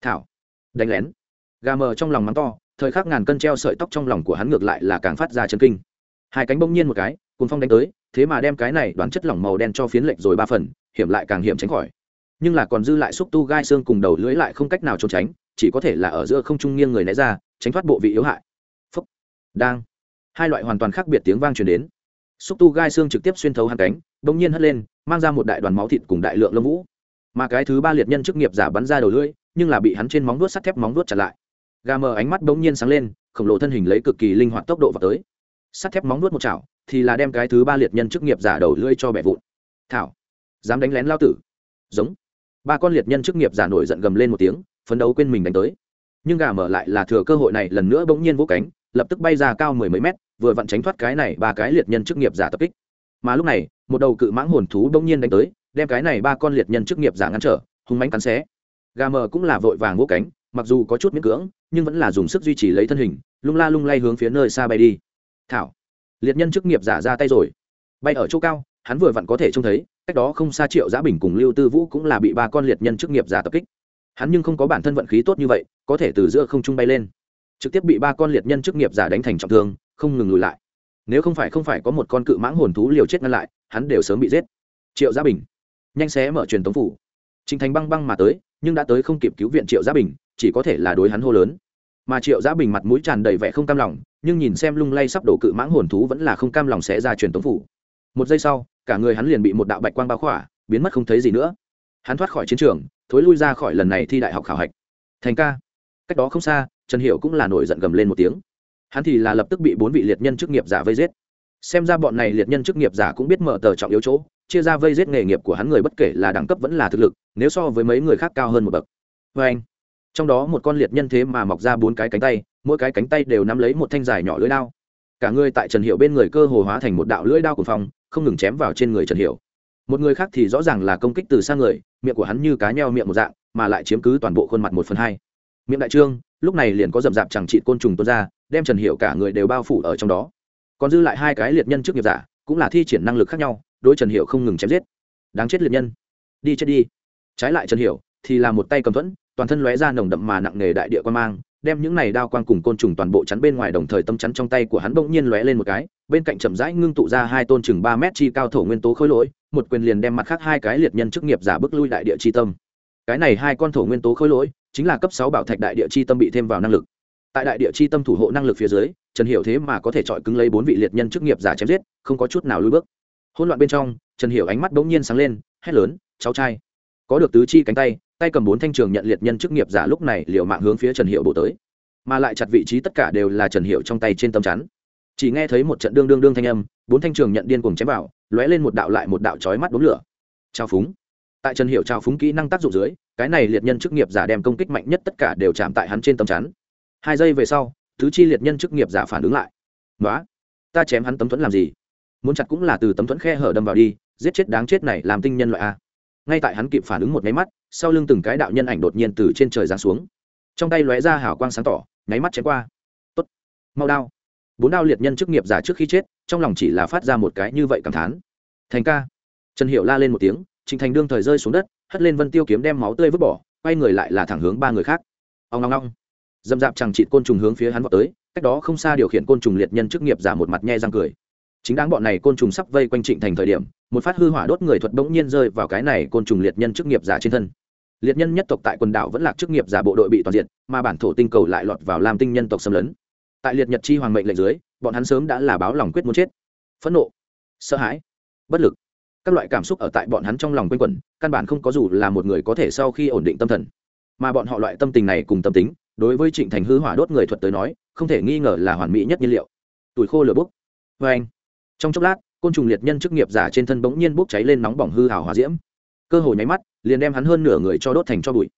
Thảo, đánh lén. Gà mờ trong lòng mắng to thời khắc ngàn cân treo sợi tóc trong lòng của hắn ngược lại là càng phát ra chân kinh. Hai cánh bỗng nhiên một cái cùng phong đánh tới, thế mà đem cái này đoán chất lỏng màu đen cho phiến lệch rồi ba phần, hiểm lại càng hiểm tránh khỏi. Nhưng là còn dư lại xúc tu gai xương cùng đầu lưỡi lại không cách nào trốn tránh, chỉ có thể là ở giữa không trung nghiêng người né ra, tránh thoát bộ vị yếu hại. Phúc. Đang. Hai loại hoàn toàn khác biệt tiếng vang truyền đến. Xúc tu gai xương trực tiếp xuyên thấu hàn cánh, bỗng nhiên hất lên, mang ra một đại đoàn máu thịt cùng đại lượng lông vũ. Mà cái thứ ba liệt nhân chức nghiệp giả bắn ra đầu lưỡi, nhưng là bị hắn trên móng vuốt sắt thép móng vuốt chặt lại gà mờ ánh mắt bỗng nhiên sáng lên, khổng lồ thân hình lấy cực kỳ linh hoạt tốc độ vào tới. Sắt thép móng nuốt một chảo, thì là đem cái thứ ba liệt nhân chức nghiệp giả đầu lưỡi cho bẻ vụn. Thảo, dám đánh lén lao tử. Giống. Ba con liệt nhân chức nghiệp giả nổi giận gầm lên một tiếng, phấn đấu quên mình đánh tới. Nhưng gà mở lại là thừa cơ hội này lần nữa bỗng nhiên vỗ cánh, lập tức bay ra cao mười mấy mét, vừa vặn tránh thoát cái này ba cái liệt nhân chức nghiệp giả tập kích. Mà lúc này, một đầu cự mãng hồn thú bỗng nhiên đánh tới, đem cái này ba con liệt nhân chức nghiệp giả ngăn trở, hung mánh cắn xé. Gà mờ cũng là vội vàng vỗ cánh, mặc dù có chút miễn cưỡng nhưng vẫn là dùng sức duy trì lấy thân hình, lung la lung lay hướng phía nơi xa bay đi. Thảo, liệt nhân chức nghiệp giả ra tay rồi. Bay ở chỗ cao, hắn vừa vặn có thể trông thấy, cách đó không xa triệu giã bình cùng lưu tư vũ cũng là bị ba con liệt nhân chức nghiệp giả tập kích. Hắn nhưng không có bản thân vận khí tốt như vậy, có thể từ giữa không trung bay lên. Trực tiếp bị ba con liệt nhân chức nghiệp giả đánh thành trọng thương, không ngừng lùi lại. Nếu không phải không phải có một con cự mãng hồn thú liều chết ngăn lại, hắn đều sớm bị giết. Triệu gia bình, nhanh xé mở truyền tống phủ. Trinh thành băng băng mà tới, nhưng đã tới không kịp cứu viện triệu gia bình chỉ có thể là đối hắn hô lớn. Mà triệu giã bình mặt mũi tràn đầy vẻ không cam lòng, nhưng nhìn xem lung lay sắp đổ cự mãng hồn thú vẫn là không cam lòng sẽ ra truyền tống phủ. Một giây sau, cả người hắn liền bị một đạo bạch quang bao khỏa, biến mất không thấy gì nữa. Hắn thoát khỏi chiến trường, thối lui ra khỏi lần này thi đại học khảo hạch. Thành ca. Cách đó không xa, trần hiệu cũng là nổi giận gầm lên một tiếng. Hắn thì là lập tức bị bốn vị liệt nhân chức nghiệp giả vây giết. Xem ra bọn này liệt nhân chức nghiệp giả cũng biết mở tờ trọng yếu chỗ, chia ra vây giết nghề nghiệp của hắn người bất kể là đẳng cấp vẫn là thực lực, nếu so với mấy người khác cao hơn một bậc. Vê anh trong đó một con liệt nhân thế mà mọc ra bốn cái cánh tay, mỗi cái cánh tay đều nắm lấy một thanh dài nhỏ lưỡi đao. Cả người tại trần hiệu bên người cơ hồ hóa thành một đạo lưỡi đao của phòng không ngừng chém vào trên người trần hiệu một người khác thì rõ ràng là công kích từ xa người, miệng của hắn như cá nheo miệng một dạng, mà lại chiếm cứ toàn bộ khuôn mặt một phần hai. Miệng đại trương, lúc này liền có rậm rạp chẳng trị côn trùng tuôn ra, đem trần hiệu cả người đều bao phủ ở trong đó. Còn dư lại hai cái liệt nhân trước nghiệp giả, cũng là thi triển năng lực khác nhau, đối trần hiệu không ngừng chém giết. Đáng chết liệt nhân. Đi chết đi. Trái lại trần hiệu thì là một tay cầm thuẫn toàn thân lóe ra nồng đậm mà nặng nề đại địa quan mang, đem những này đao quang cùng côn trùng toàn bộ chắn bên ngoài đồng thời tâm chắn trong tay của hắn bỗng nhiên lóe lên một cái, bên cạnh chậm rãi ngưng tụ ra hai tôn chừng ba mét chi cao thổ nguyên tố khối lỗi, một quyền liền đem mặt khác hai cái liệt nhân chức nghiệp giả bức lui đại địa chi tâm. Cái này hai con thổ nguyên tố khối lỗi, chính là cấp sáu bảo thạch đại địa chi tâm bị thêm vào năng lực. Tại đại địa chi tâm thủ hộ năng lực phía dưới, trần hiểu thế mà có thể chọi cứng lấy bốn vị liệt nhân chức nghiệp giả chém giết, không có chút nào lùi bước. Hỗn loạn bên trong, trần hiểu ánh mắt bỗng nhiên sáng lên, hét lớn, cháu trai, có được tứ chi cánh tay tay cầm bốn thanh trường nhận liệt nhân chức nghiệp giả lúc này liều mạng hướng phía trần hiệu bổ tới. Mà lại chặt vị trí tất cả đều là trần hiệu trong tay trên tấm chắn. Chỉ nghe thấy một trận đương đương đương thanh âm, bốn thanh trường nhận điên cuồng chém vào, lóe lên một đạo lại một đạo chói mắt đốm lửa. Trao phúng. Tại trần hiệu trao phúng kỹ năng tác dụng dưới, cái này liệt nhân chức nghiệp giả đem công kích mạnh nhất tất cả đều chạm tại hắn trên tấm chắn. Hai giây về sau thứ chi liệt nhân chức nghiệp giả phản ứng lại. Nói ta chém hắn tấm thuẫn làm gì? Muốn chặt cũng là từ tấm thuẫn khe hở đâm vào đi, giết chết đáng chết này làm tinh nhân loại a ngay tại hắn kịp phản ứng một máy mắt, sau lưng từng cái đạo nhân ảnh đột nhiên từ trên trời giáng xuống. Trong tay lóe ra hào quang sáng tỏ, nháy mắt chém qua. Tốt. Mau đao. Bốn đao liệt nhân chức nghiệp giả trước khi chết, trong lòng chỉ là phát ra một cái như vậy cảm thán. Thành ca. Trần hiệu la lên một tiếng trịnh thành đương thời rơi xuống đất, hất lên vân tiêu kiếm đem máu tươi vứt bỏ, quay người lại là thẳng hướng ba người khác. Ông long long dầm dạp chẳng chịt côn trùng hướng phía hắn vào tới, cách đó không xa điều khiển côn trùng liệt nhân chức nghiệp giả một mặt nhe răng cười chính đáng bọn này côn trùng sắp vây quanh trịnh thành thời điểm, một phát hư hỏa đốt người thuật bỗng nhiên rơi vào cái này côn trùng liệt nhân chức nghiệp giả trên thân. Liệt nhân nhất tộc tại quần đảo vẫn là chức nghiệp giả bộ đội bị toàn diện mà bản thổ tinh cầu lại lọt vào làm tinh nhân tộc xâm lấn. Tại liệt nhật chi hoàng mệnh lệnh dưới, bọn hắn sớm đã là báo lòng quyết muốn chết. Phẫn nộ, sợ hãi, bất lực. Các loại cảm xúc ở tại bọn hắn trong lòng quanh quẩn, căn bản không có dù là một người có thể sau khi ổn định tâm thần. Mà bọn họ loại tâm tình này cùng tâm tính, đối với trịnh thành hư hỏa đốt người thuật tới nói, không thể nghi ngờ là hoàn mỹ nhất nhiên liệu. Tuổi khô lửa bốc. Vê anh trong chốc lát côn trùng liệt nhân chức nghiệp giả trên thân bỗng nhiên bốc cháy lên nóng bỏng hư hào hòa diễm cơ hồ nháy mắt liền đem hắn hơn nửa người cho đốt thành cho bụi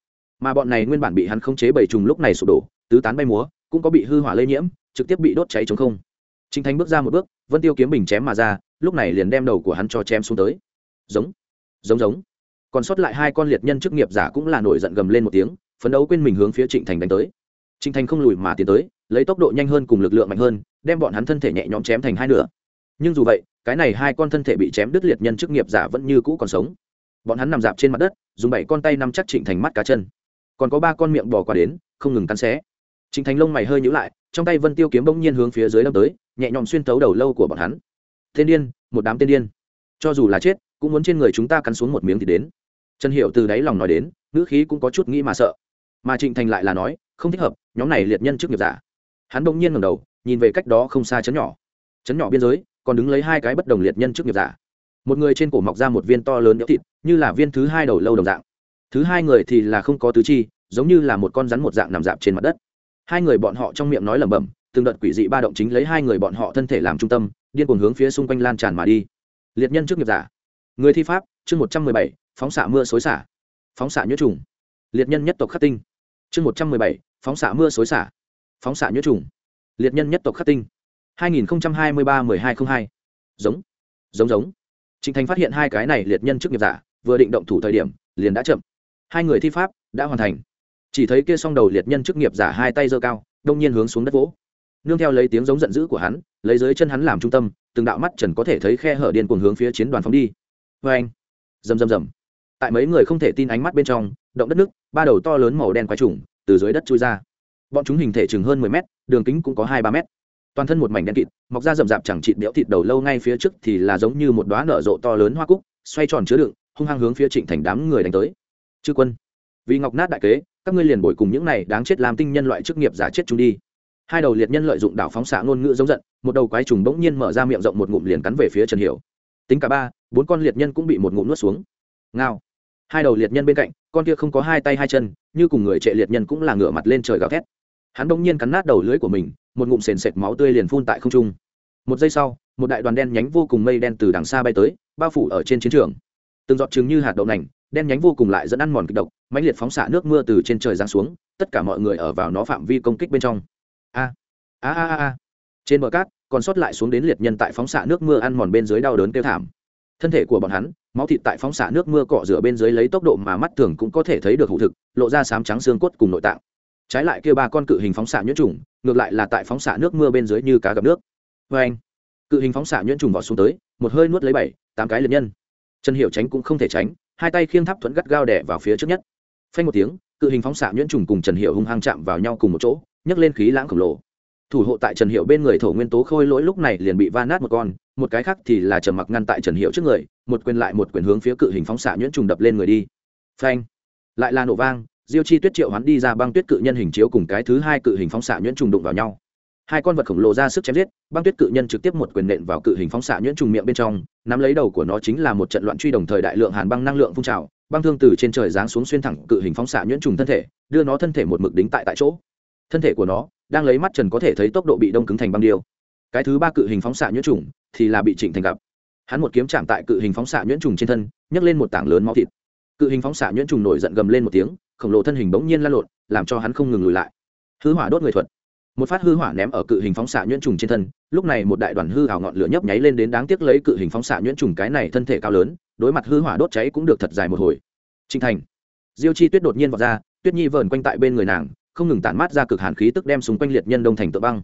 mà bọn này nguyên bản bị hắn khống chế bảy trùng lúc này sụp đổ tứ tán bay múa cũng có bị hư hỏa lây nhiễm trực tiếp bị đốt cháy chống không Trình Thành bước ra một bước, Vân Tiêu kiếm bình chém mà ra, lúc này liền đem đầu của hắn cho chém xuống tới. Giống, giống giống. Còn sót lại hai con liệt nhân chức nghiệp giả cũng là nổi giận gầm lên một tiếng, phấn đấu quên mình hướng phía Trịnh Thành đánh tới. Trịnh Thành không lùi mà tiến tới, lấy tốc độ nhanh hơn cùng lực lượng mạnh hơn, đem bọn hắn thân thể nhẹ nhõm chém thành hai nửa. Nhưng dù vậy, cái này hai con thân thể bị chém đứt liệt nhân chức nghiệp giả vẫn như cũ còn sống. Bọn hắn nằm dạp trên mặt đất, dùng bảy con tay nắm chắc Trịnh Thành mắt cá chân. Còn có ba con miệng bò qua đến, không ngừng cắn xé. Trịnh Thành lông mày hơi nhíu lại, trong tay Vân Tiêu kiếm bỗng nhiên hướng phía dưới đâm tới, nhẹ nhõm xuyên tấu đầu lâu của bọn hắn. Tên điên, một đám tên điên. Cho dù là chết, cũng muốn trên người chúng ta cắn xuống một miếng thì đến. Trần hiệu từ đáy lòng nói đến, ngữ khí cũng có chút nghĩ mà sợ. Mà Trịnh Thành lại là nói, không thích hợp, nhóm này liệt nhân chức nghiệp giả. Hắn bỗng nhiên ngẩng đầu, nhìn về cách đó không xa chấn nhỏ. Chấn nhỏ biên giới, còn đứng lấy hai cái bất đồng liệt nhân trước nghiệp giả. Một người trên cổ mọc ra một viên to lớn nhỡ thịt, như là viên thứ hai đầu lâu đồng dạng. Thứ hai người thì là không có tứ chi, giống như là một con rắn một dạng nằm dạp trên mặt đất. Hai người bọn họ trong miệng nói lẩm bẩm từng đợt quỷ dị ba động chính lấy hai người bọn họ thân thể làm trung tâm điên cuồng hướng phía xung quanh lan tràn mà đi. Liệt nhân trước nghiệp giả. Người thi pháp chương một trăm mười bảy phóng xạ mưa xối xả. Phóng xạ nhuyễn trùng. Liệt nhân nhất tộc khắc tinh. Chương một trăm mười bảy phóng xạ mưa xối xả. Phóng xạ nhuyễn trùng. Liệt nhân nhất tộc khắc tinh hai nghìn hai mươi ba mười hai t r ă n h hai. Giống. Giống giống. Trịnh thành phát hiện hai cái này liệt nhân trước nghiệp giả, vừa định động thủ thời điểm, liền đã chậm. Hai người thi pháp đã hoàn thành. Chỉ thấy kia song đầu liệt nhân chức nghiệp giả hai tay giơ cao, đông nhiên hướng xuống đất vỗ. Nương theo lấy tiếng giống giận dữ của hắn, lấy dưới chân hắn làm trung tâm, từng đạo mắt trần có thể thấy khe hở điên cuồng hướng phía chiến đoàn phóng đi. Oeng. rầm rầm rầm. Tại mấy người không thể tin ánh mắt bên trong, động đất nước, ba đầu to lớn màu đen quái trùng từ dưới đất chui ra. Bọn chúng hình thể chừng hơn mười mét, đường kính cũng có hai ba mét toàn thân một mảnh đen kịt, mọc ra rậm rạp chẳng chịt đẽo thịt đầu lâu ngay phía trước thì là giống như một đoá nở rộ to lớn hoa cúc, xoay tròn chứa đựng, hung hăng hướng phía trịnh thành đám người đánh tới. Chư quân, vì ngọc nát đại kế, các ngươi liền bồi cùng những này đáng chết làm tinh nhân loại chức nghiệp giả chết chúng đi. Hai đầu liệt nhân lợi dụng đảo phóng xạ ngôn ngữ giống giận, một đầu quái trùng bỗng nhiên mở ra miệng rộng một ngụm liền cắn về phía trần hiểu. Tính cả ba, bốn con liệt nhân cũng bị một ngụm nuốt xuống. Ngao. Hai đầu liệt nhân bên cạnh, con kia không có hai tay hai chân, như cùng người trệ liệt nhân cũng là ngửa mặt lên trời gào thét hắn bỗng nhiên cắn nát đầu lưỡi của mình, một ngụm sền sệt máu tươi liền phun tại không trung. Một giây sau, một đại đoàn đen nhánh vô cùng mây đen từ đằng xa bay tới, bao phủ ở trên chiến trường. Từng giọt trứng như hạt đậu nành, đen nhánh vô cùng lại dẫn ăn mòn kịch độc, mãnh liệt phóng xạ nước mưa từ trên trời giáng xuống, tất cả mọi người ở vào nó phạm vi công kích bên trong. A a a a trên bờ cát, còn sót lại xuống đến liệt nhân tại phóng xạ nước mưa ăn mòn bên dưới đau đớn kêu thảm. Thân thể của bọn hắn, máu thịt tại phóng xạ nước mưa cọ rửa bên dưới lấy tốc độ mà mắt thường cũng có thể thấy được hụ thực, lộ ra sám trắng xương cốt cùng nội tạng trái lại kia ba con cự hình phóng xạ nhuyễn trùng, ngược lại là tại phóng xạ nước mưa bên dưới như cá gặp nước. Vê anh, cự hình phóng xạ nhuyễn trùng vọt xuống tới, một hơi nuốt lấy bảy, tám cái liệt nhân. Trần hiệu tránh cũng không thể tránh, hai tay khiêng tháp thuẫn gắt gao đẻ vào phía trước nhất. Phanh một tiếng, cự hình phóng xạ nhuyễn trùng cùng trần hiệu hung hăng chạm vào nhau cùng một chỗ, nhấc lên khí lãng khổng lồ. Thủ hộ tại trần hiệu bên người thổ nguyên tố khôi lỗi lúc này liền bị va nát một con, một cái khác thì là trầm mặc ngăn tại trần hiệu trước người, một quyền lại một quyền hướng phía cự hình phóng xạ nhuyễn trùng đập lên người đi. Phanh, lại là nổ vang diêu chi tuyết triệu hắn đi ra băng tuyết cự nhân hình chiếu cùng cái thứ hai cự hình phóng xạ nhuyễn trùng đụng vào nhau. Hai con vật khổng lồ ra sức chém giết, băng tuyết cự nhân trực tiếp một quyền nện vào cự hình phóng xạ nhuyễn trùng miệng bên trong, nắm lấy đầu của nó chính là một trận loạn truy đồng thời đại lượng hàn băng năng lượng phun trào, băng thương từ trên trời giáng xuống xuyên thẳng cự hình phóng xạ nhuyễn trùng thân thể, đưa nó thân thể một mực đính tại tại chỗ. Thân thể của nó đang lấy mắt trần có thể thấy tốc độ bị đông cứng thành băng điêu. Cái thứ ba cự hình phóng xạ nhuyễn trùng thì là bị trịnh thành gặp. Hắn một kiếm chạm tại cự hình phóng xạ nhuyễn trùng trên thân, nhấc lên một tảng lớn máu thịt. Cự hình phóng xạ nhuyễn trùng nổi giận gầm lên một tiếng khổng lồ thân hình bỗng nhiên lan lộn, làm cho hắn không ngừng lùi lại. Hư hỏa đốt người thuật. Một phát hư hỏa ném ở cự hình phóng xạ nhuyễn trùng trên thân, lúc này một đại đoàn hư hào ngọn lửa nhấp nháy lên đến đáng tiếc lấy cự hình phóng xạ nhuyễn trùng cái này thân thể cao lớn, đối mặt hư hỏa đốt cháy cũng được thật dài một hồi. Trinh thành. Diêu chi tuyết đột nhiên vọt ra, tuyết nhi vờn quanh tại bên người nàng, không ngừng tản mát ra cực hàn khí tức đem xung quanh liệt nhân đông thành tự băng.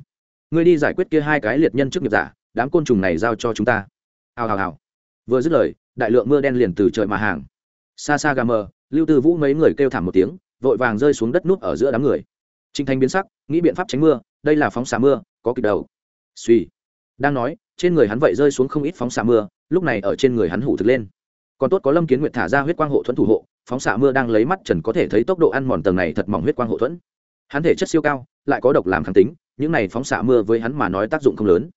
Ngươi đi giải quyết kia hai cái liệt nhân trước nghiệp giả, đám côn trùng này giao cho chúng ta. Hào hào hào. Vừa dứt lời, đại lượng mưa đen liền từ trời mà hàng. Xa xa gà mờ lưu tư vũ mấy người kêu thảm một tiếng, vội vàng rơi xuống đất nút ở giữa đám người. Trinh thanh biến sắc, nghĩ biện pháp tránh mưa, đây là phóng xạ mưa, có kịp đầu. Suy đang nói, trên người hắn vậy rơi xuống không ít phóng xạ mưa, lúc này ở trên người hắn hủ thực lên. Còn tốt có lâm kiến nguyện thả ra huyết quang hộ thuẫn thủ hộ, phóng xạ mưa đang lấy mắt trần có thể thấy tốc độ ăn mòn tầng này thật mỏng huyết quang hộ thuẫn. Hắn thể chất siêu cao, lại có độc làm kháng tính, những này phóng xạ mưa với hắn mà nói tác dụng không lớn.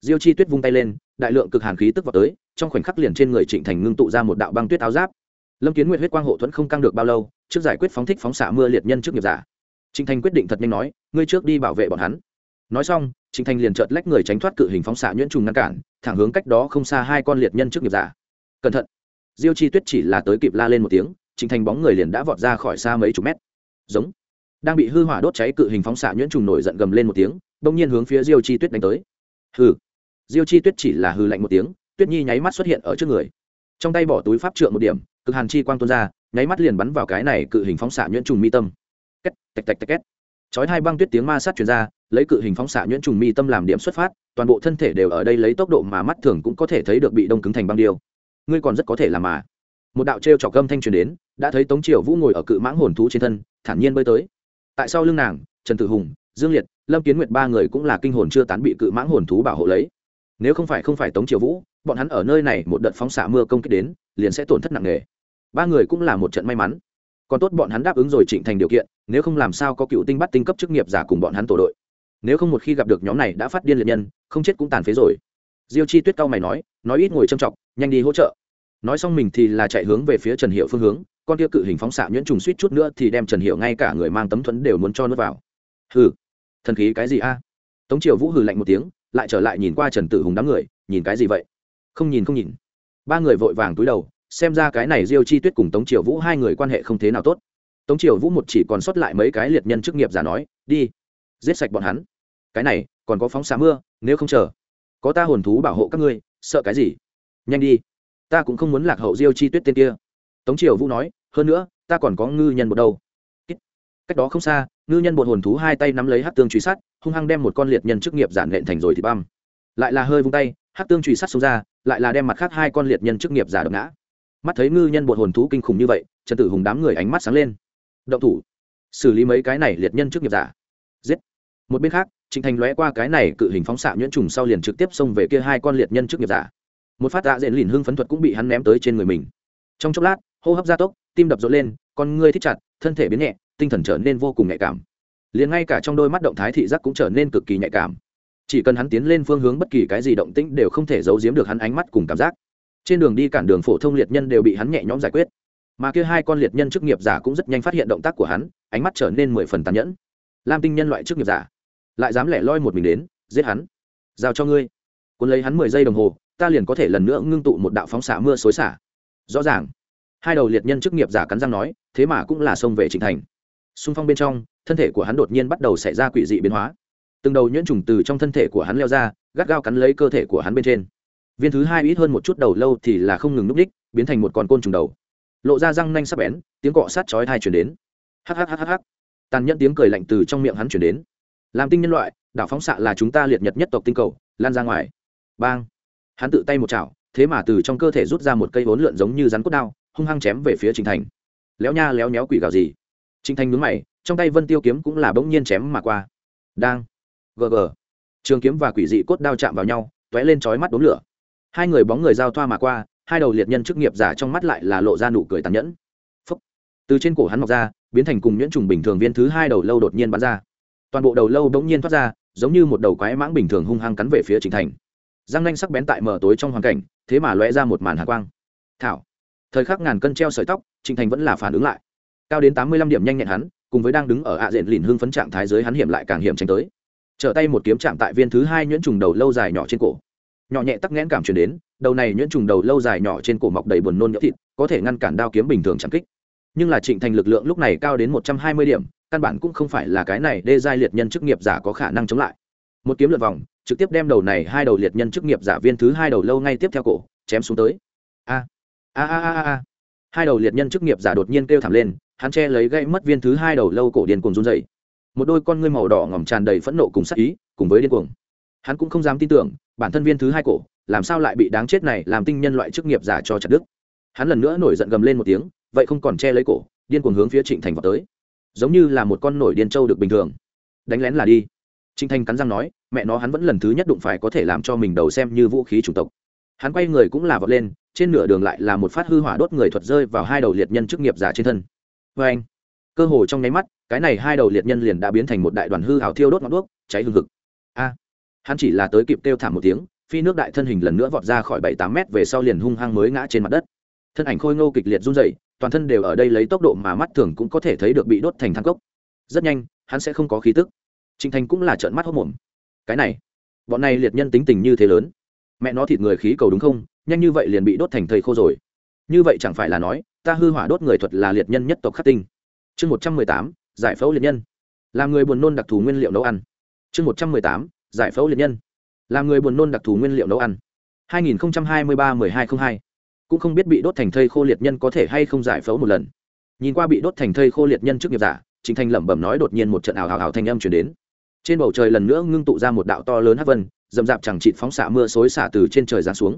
Diêu chi tuyết vung tay lên, đại lượng cực hàn khí tức vào tới, trong khoảnh khắc liền trên người trịnh thành ngưng tụ ra một đạo băng tuyết áo giáp lâm kiến nguyệt huyết quang hộ thuẫn không căng được bao lâu, trước giải quyết phóng thích phóng xạ mưa liệt nhân trước nghiệp giả. Trịnh thành quyết định thật nhanh nói, ngươi trước đi bảo vệ bọn hắn. Nói xong trịnh thành liền chợt lách người tránh thoát cự hình phóng xạ nhuyễn trùng ngăn cản, thẳng hướng cách đó không xa hai con liệt nhân trước nghiệp giả. Cẩn thận. Diêu chi tuyết chỉ là tới kịp la lên một tiếng trịnh thành bóng người liền đã vọt ra khỏi xa mấy chục mét. Giống. Đang bị hư hỏa đốt cháy cự hình phóng xạ nhuyễn trùng nổi giận gầm lên một tiếng, bỗng nhiên hướng phía diêu chi tuyết đánh tới. Hư diêu chi tuyết chỉ là hư lạnh một tiếng, tuyết nhi nháy mắt xuất hiện ở trước người. Trong tay bỏ túi pháp trượng một điểm cực hàn chi quang tuôn ra, nháy mắt liền bắn vào cái này cự hình phóng xạ nhuyễn trùng mi tâm. Két, tạch tạch tạch, két. Chói hai băng tuyết tiếng ma sát truyền ra, lấy cự hình phóng xạ nhuyễn trùng mi tâm làm điểm xuất phát, toàn bộ thân thể đều ở đây lấy tốc độ mà mắt thường cũng có thể thấy được bị đông cứng thành băng điêu. Ngươi còn rất có thể làm mà. Một đạo trêu trọc gâm thanh truyền đến, đã thấy tống triều vũ ngồi ở cự mãng hồn thú trên thân, thản nhiên bơi tới. Tại sau lưng nàng, trần tử hùng, dương liệt, lâm kiến nguyệt ba người cũng là kinh hồn chưa tán bị cự mãng hồn thú bảo hộ lấy. Nếu không phải không phải tống triều vũ bọn hắn ở nơi này một đợt phóng xạ mưa công kích đến, liền sẽ tổn thất nặng nề. Ba người cũng là một trận may mắn. Còn tốt bọn hắn đáp ứng rồi trịnh thành điều kiện, nếu không làm sao có cựu tinh bắt tinh cấp chức nghiệp giả cùng bọn hắn tổ đội. Nếu không một khi gặp được nhóm này đã phát điên liệt nhân, không chết cũng tàn phế rồi. Diêu chi tuyết cao mày nói nói ít ngồi trầm trọng, nhanh đi hỗ trợ. Nói xong mình thì là chạy hướng về phía trần hiệu phương hướng, con kia cự hình phóng xạ nhuyễn trùng suýt chút nữa thì đem trần hiệu ngay cả người mang tấm thuẫn đều muốn cho nước vào. Hừ, thần khí cái gì a? Tống triều vũ hừ lạnh một tiếng, lại trở lại nhìn qua trần tử hùng đám người, nhìn cái gì vậy? Không nhìn không nhìn. Ba người vội vàng túi đầu, xem ra cái này diêu chi tuyết cùng tống triều vũ hai người quan hệ không thế nào tốt. Tống triều vũ một chỉ còn sót lại mấy cái liệt nhân chức nghiệp giả nói, đi, giết sạch bọn hắn. Cái này, còn có phóng xạ mưa, nếu không chờ. Có ta hồn thú bảo hộ các ngươi, sợ cái gì? Nhanh đi. Ta cũng không muốn lạc hậu diêu chi tuyết tên kia. Tống triều vũ nói, hơn nữa, ta còn có ngư nhân một đâu cách đó không xa, ngư nhân bột hồn thú hai tay nắm lấy hát tương truy sát, hung hăng đem một con liệt nhân chức nghiệp giản nện thành rồi thì băm. Lại là hơi vung tay hát tương truy sát xuống ra, lại là đem mặt khác hai con liệt nhân chức nghiệp giả đập ngã. Mắt thấy ngư nhân bột hồn thú kinh khủng như vậy, trần tử hùng đám người ánh mắt sáng lên. Động thủ. Xử lý mấy cái này liệt nhân chức nghiệp giả. Giết. Một bên khác, trịnh thành lóe qua cái này cự hình phóng xạ nhuyễn trùng sau liền trực tiếp xông về kia hai con liệt nhân chức nghiệp giả. Một phát tạ diện lìn hưng phấn thuật cũng bị hắn ném tới trên người mình. Trong chốc lát, hô hấp gia tốc, tim đập rộn lên, con ngươi thích chặt, thân thể biến nhẹ, tinh thần trở nên vô cùng nhạy cảm. Liền ngay cả trong đôi mắt động thái thị giác cũng trở nên cực kỳ nhạy cảm chỉ cần hắn tiến lên phương hướng bất kỳ cái gì động tĩnh đều không thể giấu giếm được hắn ánh mắt cùng cảm giác. Trên đường đi cản đường phổ thông liệt nhân đều bị hắn nhẹ nhõm giải quyết. Mà kia hai con liệt nhân chức nghiệp giả cũng rất nhanh phát hiện động tác của hắn, ánh mắt trở nên mười phần tàn nhẫn. Lam tinh nhân loại chức nghiệp giả, lại dám lẻ loi một mình đến, giết hắn. Giao cho ngươi. Cuốn lấy hắn mười giây đồng hồ, ta liền có thể lần nữa ngưng tụ một đạo phóng xạ mưa xối xả. Rõ ràng, hai đầu liệt nhân chức nghiệp giả cắn răng nói, thế mà cũng là xông về trịnh thành. Xung phong bên trong, thân thể của hắn đột nhiên bắt đầu xảy ra quỷ dị biến hóa từng đầu nhuyễn trùng từ trong thân thể của hắn leo ra, gắt gao cắn lấy cơ thể của hắn bên trên. Viên thứ hai ít hơn một chút đầu lâu thì là không ngừng núp đích, biến thành một con côn trùng đầu. Lộ ra răng nanh sắp bén, tiếng cọ sát chói thai chuyển đến. Hhhh tàn nhẫn tiếng cười lạnh từ trong miệng hắn chuyển đến. Làm tinh nhân loại, đảo phóng xạ là chúng ta liệt nhật nhất tộc tinh cầu, lan ra ngoài. Bang. Hắn tự tay một chảo, thế mà từ trong cơ thể rút ra một cây vốn lượn giống như rắn cốt đao, hung hăng chém về phía Trình thành. Léo nha, léo nhéo quỷ gào gì? Trình thành nhướng mày, trong tay vân tiêu kiếm cũng là bỗng nhiên chém mà qua. Đang gg trường kiếm và quỷ dị cốt đao chạm vào nhau, t ó é lên trói mắt đốm lửa. Hai người bóng người giao thoa mà qua, hai đầu liệt nhân chức nghiệp giả trong mắt lại là lộ ra nụ cười tàn nhẫn. Phúc. từ trên cổ hắn mọc ra, biến thành cùng nhuyễn trùng bình thường viên thứ hai đầu lâu đột nhiên bắn ra. Toàn bộ đầu lâu bỗng nhiên thoát ra, giống như một đầu quái mãng bình thường hung hăng cắn về phía Trình thành. Răng nanh sắc bén tại mở tối trong hoàn cảnh, thế mà lóe ra một màn hạ quang. Thảo. Thời khắc ngàn cân treo sợi tóc trịnh thành vẫn là phản ứng lại. Cao đến tám mươi lăm điểm nhanh nhẹn hắn, cùng với đang đứng ở ạ à diện lìn hưng phấn trạng thái giới hắn hiểm lại càng hiểm tránh tới trở tay một kiếm chạm tại viên thứ hai nhuyễn trùng đầu lâu dài nhỏ trên cổ. Nhỏ nhẹ tắc nghẽn cảm chuyển đến, đầu này nhuyễn trùng đầu lâu dài nhỏ trên cổ mọc đầy buồn nôn nhỡ thịt, có thể ngăn cản đao kiếm bình thường chạm kích. Nhưng là trịnh thành lực lượng lúc này cao đến một trăm hai mươi điểm, căn bản cũng không phải là cái này đê giai liệt nhân chức nghiệp giả có khả năng chống lại. Một kiếm lượt vòng, trực tiếp đem đầu này hai đầu liệt nhân chức nghiệp giả viên thứ hai đầu lâu ngay tiếp theo cổ, chém xuống tới. A a a a a. Hai đầu liệt nhân chức nghiệp giả đột nhiên kêu thảm lên, hắn che lấy gãy mất viên thứ hai đầu lâu cổ điền cùng run dày một đôi con ngươi màu đỏ ngỏm tràn đầy phẫn nộ cùng sắc ý, cùng với điên cuồng. Hắn cũng không dám tin tưởng, bản thân viên thứ hai cổ, làm sao lại bị đáng chết này làm tinh nhân loại chức nghiệp giả cho chặt đức hắn lần nữa nổi giận gầm lên một tiếng, vậy không còn che lấy cổ, điên cuồng hướng phía trịnh thành vào tới. Giống như là một con nổi điên trâu được bình thường. Đánh lén là đi. Trịnh thành cắn răng nói, mẹ nó hắn vẫn lần thứ nhất đụng phải có thể làm cho mình đầu xem như vũ khí chủng tộc. Hắn quay người cũng là vọt lên, trên nửa đường lại là một phát hư hỏa đốt người thuật rơi vào hai đầu liệt nhân chức nghiệp giả trên thân. Vê anh cơ hồ trong nháy mắt, cái này hai đầu liệt nhân liền đã biến thành một đại đoàn hư hào thiêu đốt ngọn đuốc, cháy hương thực a! Hắn chỉ là tới kịp kêu thảm một tiếng, phi nước đại thân hình lần nữa vọt ra khỏi bảy tám mét về sau liền hung hăng mới ngã trên mặt đất. Thân ảnh khôi ngô kịch liệt run dậy toàn thân đều ở đây lấy tốc độ mà mắt thường cũng có thể thấy được bị đốt thành thang cốc. Rất nhanh, hắn sẽ không có khí tức. Trinh thành cũng là trợn mắt hốc mồm cái này, bọn này liệt nhân tính tình như thế lớn. Mẹ nó thịt người khí cầu đúng không? Nhanh như vậy liền bị đốt thành thầy khô rồi. Như vậy chẳng phải là nói, ta hư hỏa đốt người thuật là liệt nhân nhất tộc khắc tinh chương một trăm mười tám, giải phẫu liệt nhân. Làm người buồn nôn đặc thù nguyên liệu nấu ăn. Chương một trăm mười tám, giải phẫu liệt nhân. Làm người buồn nôn đặc thù nguyên liệu nấu ăn. hai nghìn hai mươi ba mười hai t r ă n h hai. Cũng không biết bị đốt thành thây khô liệt nhân có thể hay không giải phẫu một lần. Nhìn qua bị đốt thành thây khô liệt nhân trước nghiệp giả chính thanh lẩm bẩm nói đột nhiên một trận ảo ảo hào thanh âm chuyển đến. Trên bầu trời lần nữa ngưng tụ ra một đạo to lớn hắc vân dầm dạp chẳng chịt phóng xạ mưa xối xả từ trên trời giáng xuống.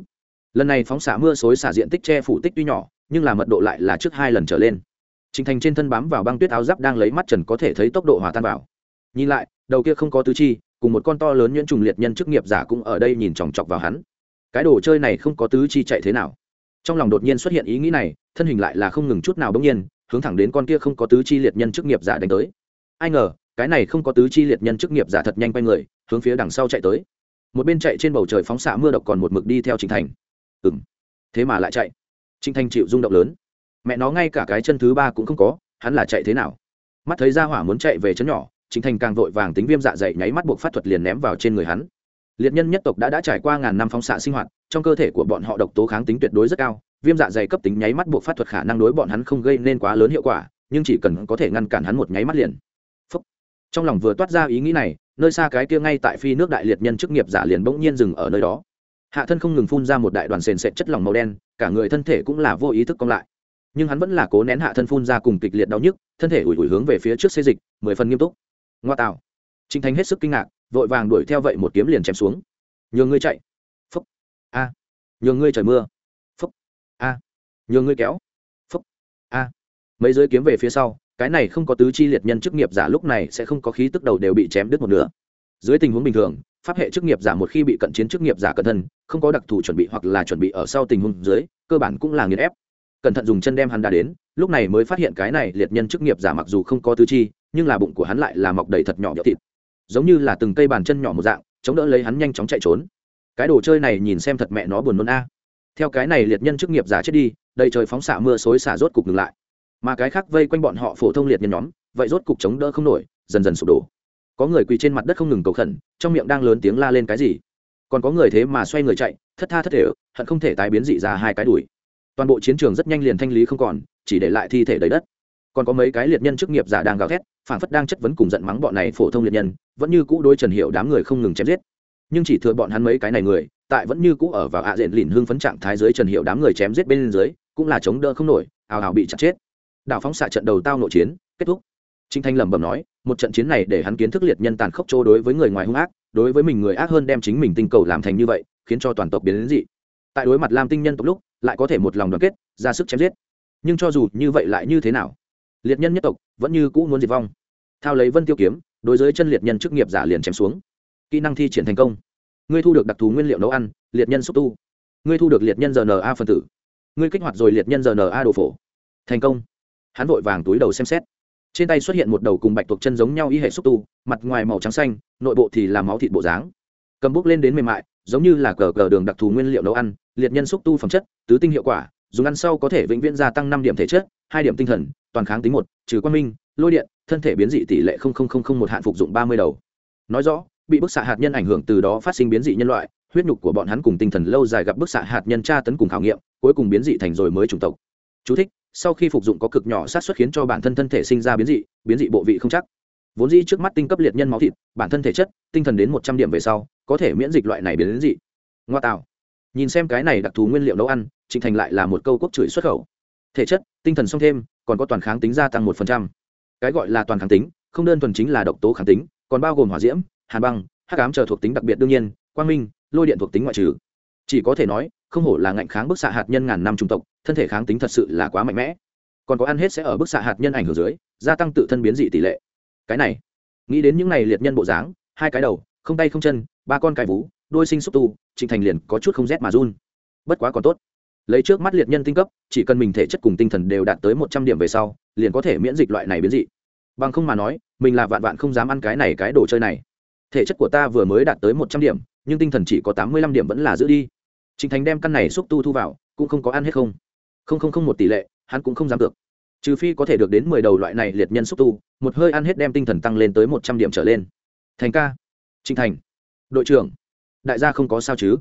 Lần này phóng xạ mưa xối xả diện tích che phủ tích tuy nhỏ, nhưng là mật độ lại là trước hai lần trở lên trình thành trên thân bám vào băng tuyết áo giáp đang lấy mắt trần có thể thấy tốc độ hòa tan vào. Nhìn lại đầu kia không có tứ chi cùng một con to lớn nhuyễn trùng liệt nhân chức nghiệp giả cũng ở đây nhìn chòng chọc vào hắn. Cái đồ chơi này không có tứ chi chạy thế nào? Trong lòng đột nhiên xuất hiện ý nghĩ này thân hình lại là không ngừng chút nào bỗng nhiên hướng thẳng đến con kia không có tứ chi liệt nhân chức nghiệp giả đánh tới. Ai ngờ cái này không có tứ chi liệt nhân chức nghiệp giả thật nhanh quay người hướng phía đằng sau chạy tới. Một bên chạy trên bầu trời phóng xạ mưa độc còn một mực đi theo trịnh thành. Ừm, thế mà lại chạy. Trịnh thành chịu rung động lớn mẹ nó ngay cả cái chân thứ ba cũng không có, hắn là chạy thế nào? Mắt thấy ra hỏa muốn chạy về chấn nhỏ chính thành càng vội vàng tính viêm dạ dày nháy mắt buộc phát thuật liền ném vào trên người hắn. Liệt nhân nhất tộc đã đã trải qua ngàn năm phóng xạ sinh hoạt, trong cơ thể của bọn họ độc tố kháng tính tuyệt đối rất cao, viêm dạ dày cấp tính nháy mắt buộc phát thuật khả năng đối bọn hắn không gây nên quá lớn hiệu quả, nhưng chỉ cần có thể ngăn cản hắn một nháy mắt liền. Phúc. trong lòng vừa toát ra ý nghĩ này, nơi xa cái kia ngay tại phi nước đại liệt nhân chức nghiệp giả liền bỗng nhiên dừng ở nơi đó. Hạ thân không ngừng phun ra một đại đoàn sền sệt chất lỏng màu đen, cả người thân thể cũng là vô ý thức cong lại nhưng hắn vẫn là cố nén hạ thân phun ra cùng kịch liệt đau nhức, thân thể ủi ủi hướng về phía trước xê dịch, mười phần nghiêm túc. Ngoa tạo. Trinh thành hết sức kinh ngạc, vội vàng đuổi theo vậy một kiếm liền chém xuống. Nhường ngươi chạy. Phúc. A. Nhường ngươi trời mưa. Phúc. A. Nhường ngươi kéo. Phúc. A. Mấy giới kiếm về phía sau, cái này không có tứ chi liệt nhân chức nghiệp giả lúc này sẽ không có khí tức đầu đều bị chém đứt một nửa. Dưới tình huống bình thường, pháp hệ chức nghiệp giả một khi bị cận chiến chức nghiệp giả cẩn thân, không có đặc thù chuẩn bị hoặc là chuẩn bị ở sau tình huống dưới, cơ bản cũng là nghiền ép cẩn thận dùng chân đem hắn đã đến, lúc này mới phát hiện cái này liệt nhân chức nghiệp giả mặc dù không có tứ chi, nhưng là bụng của hắn lại là mọc đầy thật nhỏ nhỡ thịt. Giống như là từng cây bàn chân nhỏ một dạng, chống đỡ lấy hắn nhanh chóng chạy trốn. Cái đồ chơi này nhìn xem thật mẹ nó buồn nôn a. Theo cái này liệt nhân chức nghiệp giả chết đi, đầy trời phóng xạ mưa xối xả rốt cục ngừng lại. Mà cái khác vây quanh bọn họ phổ thông liệt nhân nhóm, vậy rốt cục chống đỡ không nổi, dần dần sụp đổ. Có người quỳ trên mặt đất không ngừng cầu khẩn, trong miệng đang lớn tiếng la lên cái gì. Còn có người thế mà xoay người chạy, thất tha thất thể, hận không thể tái biến dị ra hai cái đùi toàn bộ chiến trường rất nhanh liền thanh lý không còn, chỉ để lại thi thể đầy đất. Còn có mấy cái liệt nhân chức nghiệp giả đang gào thét phản phất đang chất vấn cùng giận mắng bọn này phổ thông liệt nhân, vẫn như cũ đôi trần hiệu đám người không ngừng chém giết. Nhưng chỉ thừa bọn hắn mấy cái này người, tại vẫn như cũ ở vào hạ diện lìn hương phấn trạng thái dưới trần hiệu đám người chém giết bên dưới, cũng là chống đỡ không nổi, ào ào bị chặt chết. Đảo phóng xạ trận đầu tao nội chiến, kết thúc. Trinh thanh lẩm bẩm nói, một trận chiến này để hắn kiến thức liệt nhân tàn khốc chỗ đối với người ngoài hung ác, đối với mình người ác hơn đem chính mình tinh cầu làm thành như vậy, khiến cho toàn tộc biến đến dị. Tại đối mặt lam tinh nhân tộc lúc lại có thể một lòng đoàn kết, ra sức chém giết. Nhưng cho dù như vậy lại như thế nào? Liệt nhân nhất tộc vẫn như cũ muốn diệt vong. Thao lấy vân tiêu kiếm, đối với chân liệt nhân chức nghiệp giả liền chém xuống. Kỹ năng thi triển thành công. Ngươi thu được đặc thù nguyên liệu nấu ăn, liệt nhân xúc tu. Ngươi thu được liệt nhân rna phân tử. Ngươi kích hoạt rồi liệt nhân rna đồ phổ. Thành công. Hắn vội vàng túi đầu xem xét. Trên tay xuất hiện một đầu cùng bạch tuộc chân giống nhau y hệ xúc tu, mặt ngoài màu trắng xanh, nội bộ thì là máu thịt bộ dáng. Cầm bút lên đến mềm mại, giống như là cờ cờ đường đặc thù nguyên liệu nấu ăn liệt nhân xúc tu phẩm chất tứ tinh hiệu quả dùng ăn sau có thể vĩnh viễn gia tăng năm điểm thể chất hai điểm tinh thần toàn kháng tính một trừ quan minh lôi điện thân thể biến dị tỷ lệ một hạn phục dụng ba mươi đầu. Nói rõ bị bức xạ hạt nhân ảnh hưởng từ đó phát sinh biến dị nhân loại huyết nhục của bọn hắn cùng tinh thần lâu dài gặp bức xạ hạt nhân tra tấn cùng khảo nghiệm cuối cùng biến dị thành rồi mới chủng tộc. Chú thích, sau khi phục dụng có cực nhỏ sát xuất khiến cho bản thân thân thể sinh ra biến dị biến dị bộ vị không chắc. Vốn dĩ trước mắt tinh cấp liệt nhân máu thịt bản thân thể chất tinh thần đến một trăm điểm về sau có thể miễn dịch loại này biến dị. Ngoa tạo nhìn xem cái này đặc thù nguyên liệu nấu ăn, trịnh thành lại là một câu quốc chửi xuất khẩu. Thể chất, tinh thần song thêm, còn có toàn kháng tính gia tăng một phần trăm. Cái gọi là toàn kháng tính, không đơn thuần chính là độc tố kháng tính, còn bao gồm hỏa diễm, hàn băng, hắc ám chờ thuộc tính đặc biệt đương nhiên, quang minh, lôi điện thuộc tính ngoại trừ. Chỉ có thể nói, không hổ là ngạnh kháng bức xạ hạt nhân ngàn năm trung tộc, thân thể kháng tính thật sự là quá mạnh mẽ. Còn có ăn hết sẽ ở bức xạ hạt nhân ảnh hưởng dưới, gia tăng tự thân biến dị tỷ lệ. Cái này, nghĩ đến những này liệt nhân bộ dáng, hai cái đầu, không tay không chân, ba con cài vú đôi sinh xúc tu, trịnh thành liền có chút không rét mà run. Bất quá còn tốt. Lấy trước mắt liệt nhân tinh cấp, chỉ cần mình thể chất cùng tinh thần đều đạt tới một trăm điểm về sau, liền có thể miễn dịch loại này biến dị. Bằng không mà nói, mình là vạn vạn không dám ăn cái này cái đồ chơi này. Thể chất của ta vừa mới đạt tới một trăm điểm, nhưng tinh thần chỉ có tám mươi lăm điểm vẫn là giữ đi. Trịnh thành đem căn này xúc tu thu vào, cũng không có ăn hết không. Không không không một tỷ lệ, hắn cũng không dám được. Trừ phi có thể được đến mười đầu loại này liệt nhân xúc tu, một hơi ăn hết đem tinh thần tăng lên tới một trăm điểm trở lên. Thành ca. Trịnh thành. Đội trưởng đại gia không có sao chứ?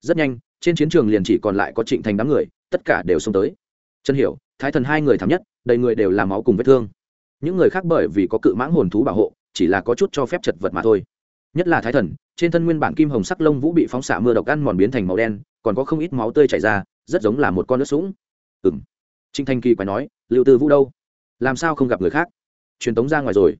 Rất nhanh, trên chiến trường liền chỉ còn lại có trịnh thành đám người, tất cả đều xông tới. Chân hiểu, thái thần hai người thảm nhất, đầy người đều làm máu cùng vết thương. Những người khác bởi vì có cự mãng hồn thú bảo hộ, chỉ là có chút cho phép chật vật mà thôi. Nhất là thái thần, trên thân nguyên bản kim hồng sắc lông vũ bị phóng xạ mưa độc ăn mòn biến thành màu đen, còn có không ít máu tươi chảy ra, rất giống là một con nước sũng ừng trinh thanh kỳ quay nói liệu tư vũ đâu? Làm sao không gặp người khác? Truyền tống ra ngoài rồi.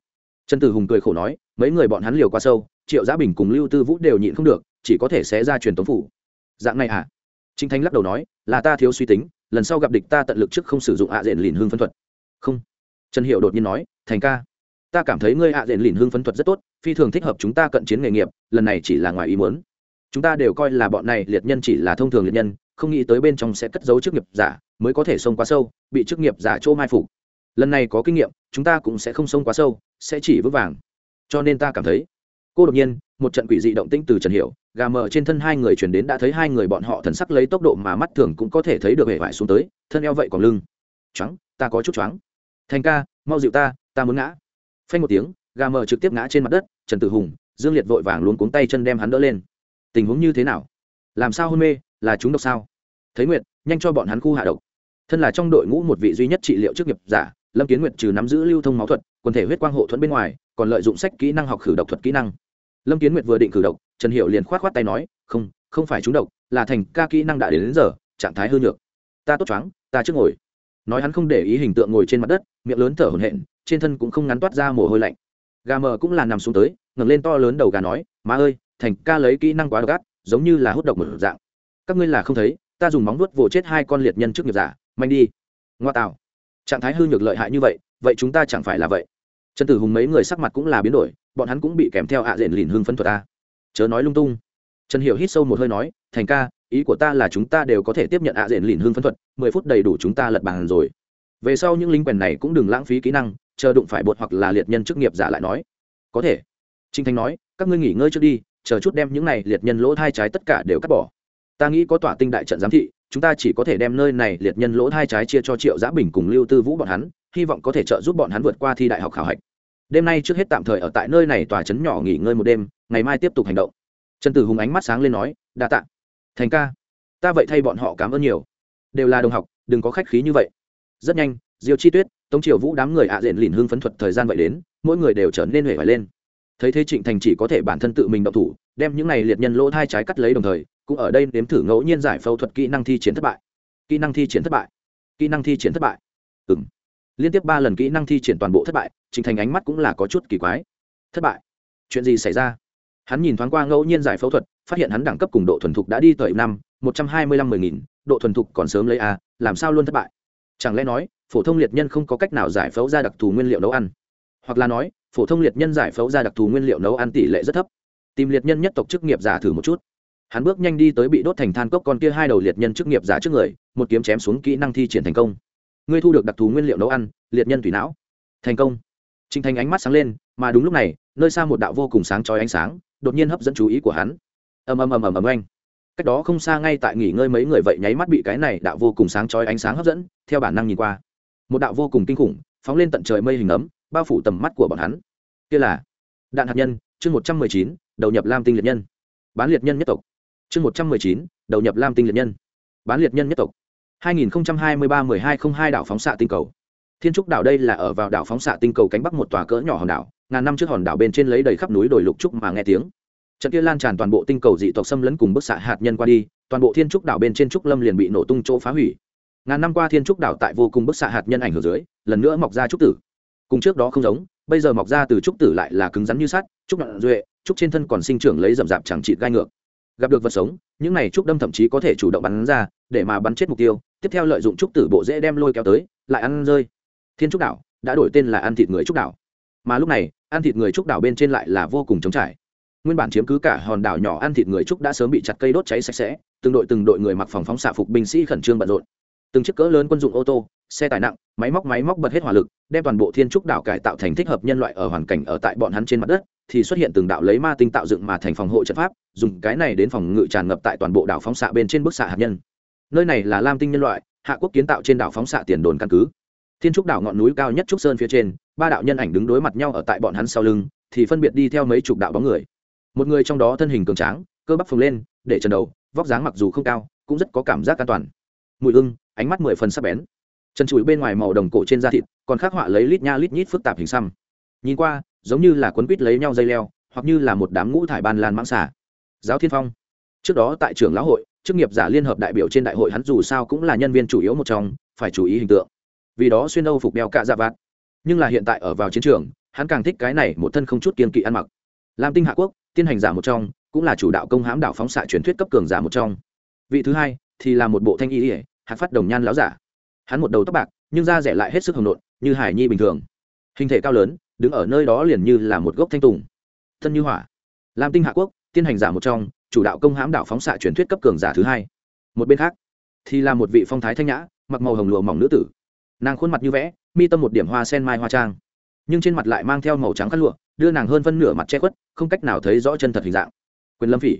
Trần tử hùng cười khổ nói, mấy người bọn hắn liều qua sâu, triệu Gia bình cùng lưu tư vũ đều nhịn không được chỉ có thể sẽ ra truyền tống phủ. Dạng này à? Chính thanh lắc đầu nói, là ta thiếu suy tính, lần sau gặp địch ta tận lực trước không sử dụng ạ diện lìn hương phân thuật. Không. Trần hiệu đột nhiên nói, thành ca, ta cảm thấy ngươi ạ diện lìn hương phân thuật rất tốt, phi thường thích hợp chúng ta cận chiến nghề nghiệp, lần này chỉ là ngoài ý muốn. Chúng ta đều coi là bọn này liệt nhân chỉ là thông thường liệt nhân, không nghĩ tới bên trong sẽ cất giấu chức nghiệp giả, mới có thể xông quá sâu, bị chức nghiệp giả chỗ mai phục. Lần này có kinh nghiệm, chúng ta cũng sẽ không xông quá sâu, sẽ chỉ vững vàng. Cho nên ta cảm thấy, cô đột nhiên, một trận quỷ dị động tĩnh từ trần hiểu gà mờ trên thân hai người chuyển đến đã thấy hai người bọn họ thần sắc lấy tốc độ mà mắt thường cũng có thể thấy được hệ vải xuống tới, thân eo vậy còn lưng. Trắng ta có chút trắng thành ca, mau dịu ta ta muốn ngã. Phanh một tiếng, gà mờ trực tiếp ngã trên mặt đất, trần tử hùng, dương liệt vội vàng luôn cuống tay chân đem hắn đỡ lên. Tình huống như thế nào? Làm sao hôn mê? Là chúng độc sao? Thấy nguyệt, nhanh cho bọn hắn khu hạ độc. Thân là trong đội ngũ một vị duy nhất trị liệu trước nghiệp giả, lâm kiến nguyệt trừ nắm giữ lưu thông máu thuật, quần thể huyết quang hộ thuẫn bên ngoài, còn lợi dụng sách kỹ năng học khử độc thuật kỹ năng. Lâm kiến nguyệt vừa định khử độc trần hiệu liền k h o á t k h o á t tay nói không không phải trúng độc là thành ca kỹ năng đã đến, đến giờ trạng thái hư nhược. Ta tốt choáng ta trước ngồi. Nói hắn không để ý hình tượng ngồi trên mặt đất miệng lớn thở hổn hển trên thân cũng không ngắn toát ra mồ hôi lạnh. Gà mờ cũng là nằm xuống tới ngẩng lên to lớn đầu gà nói má ơi thành ca lấy kỹ năng quá độc ác giống như là hút độc một dạng. Các ngươi là không thấy ta dùng móng vuốt vỗ chết hai con liệt nhân trước nghiệp giả manh đi. Ngoa tạo. Trạng thái hư nhược lợi hại như vậy vậy chúng ta chẳng phải là vậy. Trần tử hùng mấy người sắc mặt cũng là biến đổi bọn hắn cũng bị kèm theo hạ à diện lìn hương phân thuật ta chớ nói lung tung. Trần hiểu hít sâu một hơi nói, thành ca, ý của ta là chúng ta đều có thể tiếp nhận ạ à diện lìn hương phân thuật, mười phút đầy đủ chúng ta lật bàn rồi. Về sau những lính quèn này cũng đừng lãng phí kỹ năng, chờ đụng phải bột hoặc là liệt nhân chức nghiệp giả lại nói. Có thể. Trinh thanh nói, các ngươi nghỉ ngơi trước đi, chờ chút đem những này liệt nhân lỗ thai trái tất cả đều cắt bỏ. Ta nghĩ có tỏa tinh đại trận giám thị, chúng ta chỉ có thể đem nơi này liệt nhân lỗ thai trái chia cho triệu giã bình cùng lưu tư vũ bọn hắn, hy vọng có thể trợ giúp bọn hắn vượt qua thi đại học khảo hạch đêm nay trước hết tạm thời ở tại nơi này tòa trấn nhỏ nghỉ ngơi một đêm, ngày mai tiếp tục hành động. Trần tử hùng ánh mắt sáng lên nói, đa tạ. Thành ca, ta vậy thay bọn họ cảm ơn nhiều. Đều là đồng học, đừng có khách khí như vậy. Rất nhanh, diêu chi tuyết, tống triều vũ đám người ạ diện lìn hương phấn thuật thời gian vậy đến, mỗi người đều trở nên huệ vải lên. Thấy thế trịnh thành chỉ có thể bản thân tự mình động thủ, đem những này liệt nhân lỗ thai trái cắt lấy đồng thời, cũng ở đây nếm thử ngẫu nhiên giải phẫu thuật kỹ năng thi triển thất bại. Kỹ năng thi triển thất bại. Kỹ năng thi triển thất bại. Ừ m liên tiếp ba lần kỹ năng thi triển toàn bộ thất bại, trình thành ánh mắt cũng là có chút kỳ quái. Thất bại? Chuyện gì xảy ra? Hắn nhìn thoáng qua ngẫu nhiên giải phẫu thuật, phát hiện hắn đẳng cấp cùng độ thuần thục đã đi tới năm, một trăm hai mươi lăm mười nghìn, độ thuần thục còn sớm lấy a, làm sao luôn thất bại? Chẳng lẽ nói, phổ thông liệt nhân không có cách nào giải phẫu ra đặc thù nguyên liệu nấu ăn? Hoặc là nói, phổ thông liệt nhân giải phẫu ra đặc thù nguyên liệu nấu ăn tỷ lệ rất thấp. Tìm liệt nhân nhất tộc chức nghiệp giả thử một chút. Hắn bước nhanh đi tới bị đốt thành than cốc con kia hai đầu liệt nhân chức nghiệp giả trước người, một kiếm chém xuống kỹ năng thi triển thành công ngươi thu được đặc thù nguyên liệu nấu ăn, liệt nhân thủy não. Thành công. Trinh thành ánh mắt sáng lên, mà đúng lúc này, nơi xa một đạo vô cùng sáng trói ánh sáng, đột nhiên hấp dẫn chú ý của hắn. Ầm ầm ầm ầm ầm anh cách đó không xa ngay tại nghỉ ngơi mấy người vậy nháy mắt bị cái này đạo vô cùng sáng chói ánh sáng hấp dẫn, theo bản năng nhìn qua. Một đạo vô cùng kinh khủng, phóng lên tận trời mây hình ấm, bao phủ tầm mắt của bọn hắn. Kia là đạn hạt nhân, chương một trăm mười chín, đầu nhập lam tinh liệt nhân. Bán liệt nhân nhất tộc. Chương một trăm mười chín, đầu nhập lam tinh liệt nhân. Bán liệt nhân nhất tộc hai nghìn hai mươi ba mười hai không hai đảo phóng xạ tinh cầu. Thiên trúc đảo đây là ở vào đảo phóng xạ tinh cầu cánh bắc một tòa cỡ nhỏ hòn đảo, ngàn năm trước hòn đảo bên trên lấy đầy khắp núi đồi lục trúc mà nghe tiếng. Trận kia lan tràn toàn bộ tinh cầu dị tộc xâm lấn cùng bức xạ hạt nhân qua đi, toàn bộ thiên trúc đảo bên trên trúc lâm liền bị nổ tung chỗ phá hủy. Ngàn năm qua thiên trúc đảo tại vô cùng bức xạ hạt nhân ảnh hưởng dưới, lần nữa mọc ra trúc tử. Cùng trước đó không giống, bây giờ mọc ra từ trúc tử lại là cứng rắn như sắt, trúc đoạn duệ, trúc trên thân còn sinh trưởng lấy rậm rạp chẳng chịt gai ngược gặp được vật sống, những này trúc đâm thậm chí có thể chủ động bắn ra, để mà bắn chết mục tiêu. Tiếp theo lợi dụng trúc tử bộ dễ đem lôi kéo tới, lại ăn rơi. Thiên trúc đảo, đã đổi tên là ăn thịt người trúc đảo. Mà lúc này, ăn thịt người trúc đảo bên trên lại là vô cùng trống trải. Nguyên bản chiếm cứ cả hòn đảo nhỏ ăn thịt người trúc đã sớm bị chặt cây đốt cháy sạch sẽ, từng đội từng đội người mặc phòng phóng xạ phục binh sĩ khẩn trương bận rộn. Từng chiếc cỡ lớn quân dụng ô tô, xe tải nặng, máy móc máy móc bật hết hỏa lực, đem toàn bộ thiên trúc đảo cải tạo thành thích hợp nhân loại ở hoàn cảnh ở tại bọn hắn trên mặt đất thì xuất hiện từng đạo lấy ma tinh tạo dựng mà thành phòng hộ trận pháp, dùng cái này đến phòng ngự tràn ngập tại toàn bộ đảo phóng xạ bên trên bức xạ hạt nhân. Nơi này là lam tinh nhân loại, hạ quốc kiến tạo trên đảo phóng xạ tiền đồn căn cứ. Thiên trúc đảo ngọn núi cao nhất trúc sơn phía trên, ba đạo nhân ảnh đứng đối mặt nhau ở tại bọn hắn sau lưng, thì phân biệt đi theo mấy chục đạo bóng người. Một người trong đó thân hình cường tráng, cơ bắp phồng lên, để trần đầu, vóc dáng mặc dù không cao, cũng rất có cảm giác an toàn. Mùi ưng ánh mắt mười phần sắc bén. Chân chùi bên ngoài màu đồng cổ trên da thịt, còn khắc họa lấy lít nha lít nhít phức tạp hình xăm. Nhìn qua giống như là quấn quýt lấy nhau dây leo, hoặc như là một đám ngũ thải ban lan mãng xả giáo thiên phong. Trước đó tại trường lão hội, chức nghiệp giả liên hợp đại biểu trên đại hội hắn dù sao cũng là nhân viên chủ yếu một trong, phải chú ý hình tượng. Vì đó xuyên âu phục đeo cạ dạ vạt. Nhưng là hiện tại ở vào chiến trường, hắn càng thích cái này một thân không chút kiên kỵ ăn mặc. Làm tinh hạ quốc, tiên hành giả một trong, cũng là chủ đạo công hãm đạo phóng xạ truyền thuyết cấp cường giả một trong. Vị thứ hai thì là một bộ thanh y ỉa hạt phát đồng nhan láo giả. Hắn một đầu tóc bạc, nhưng da rẻ lại hết sức hồng nộn, như hải nhi bình thường. Hình thể cao lớn đứng ở nơi đó liền như là một gốc thanh tùng. Thân như hỏa. Lam tinh hạ quốc, tiên hành giả một trong, chủ đạo công hãm đạo phóng xạ truyền thuyết cấp cường giả thứ hai. Một bên khác, thì là một vị phong thái thanh nhã, mặc màu hồng lụa mỏng nữ tử. Nàng khuôn mặt như vẽ, mi tâm một điểm hoa sen mai hoa trang. Nhưng trên mặt lại mang theo màu trắng khăn lụa, đưa nàng hơn phân nửa mặt che khuất, không cách nào thấy rõ chân thật hình dạng. Quyền lâm phỉ.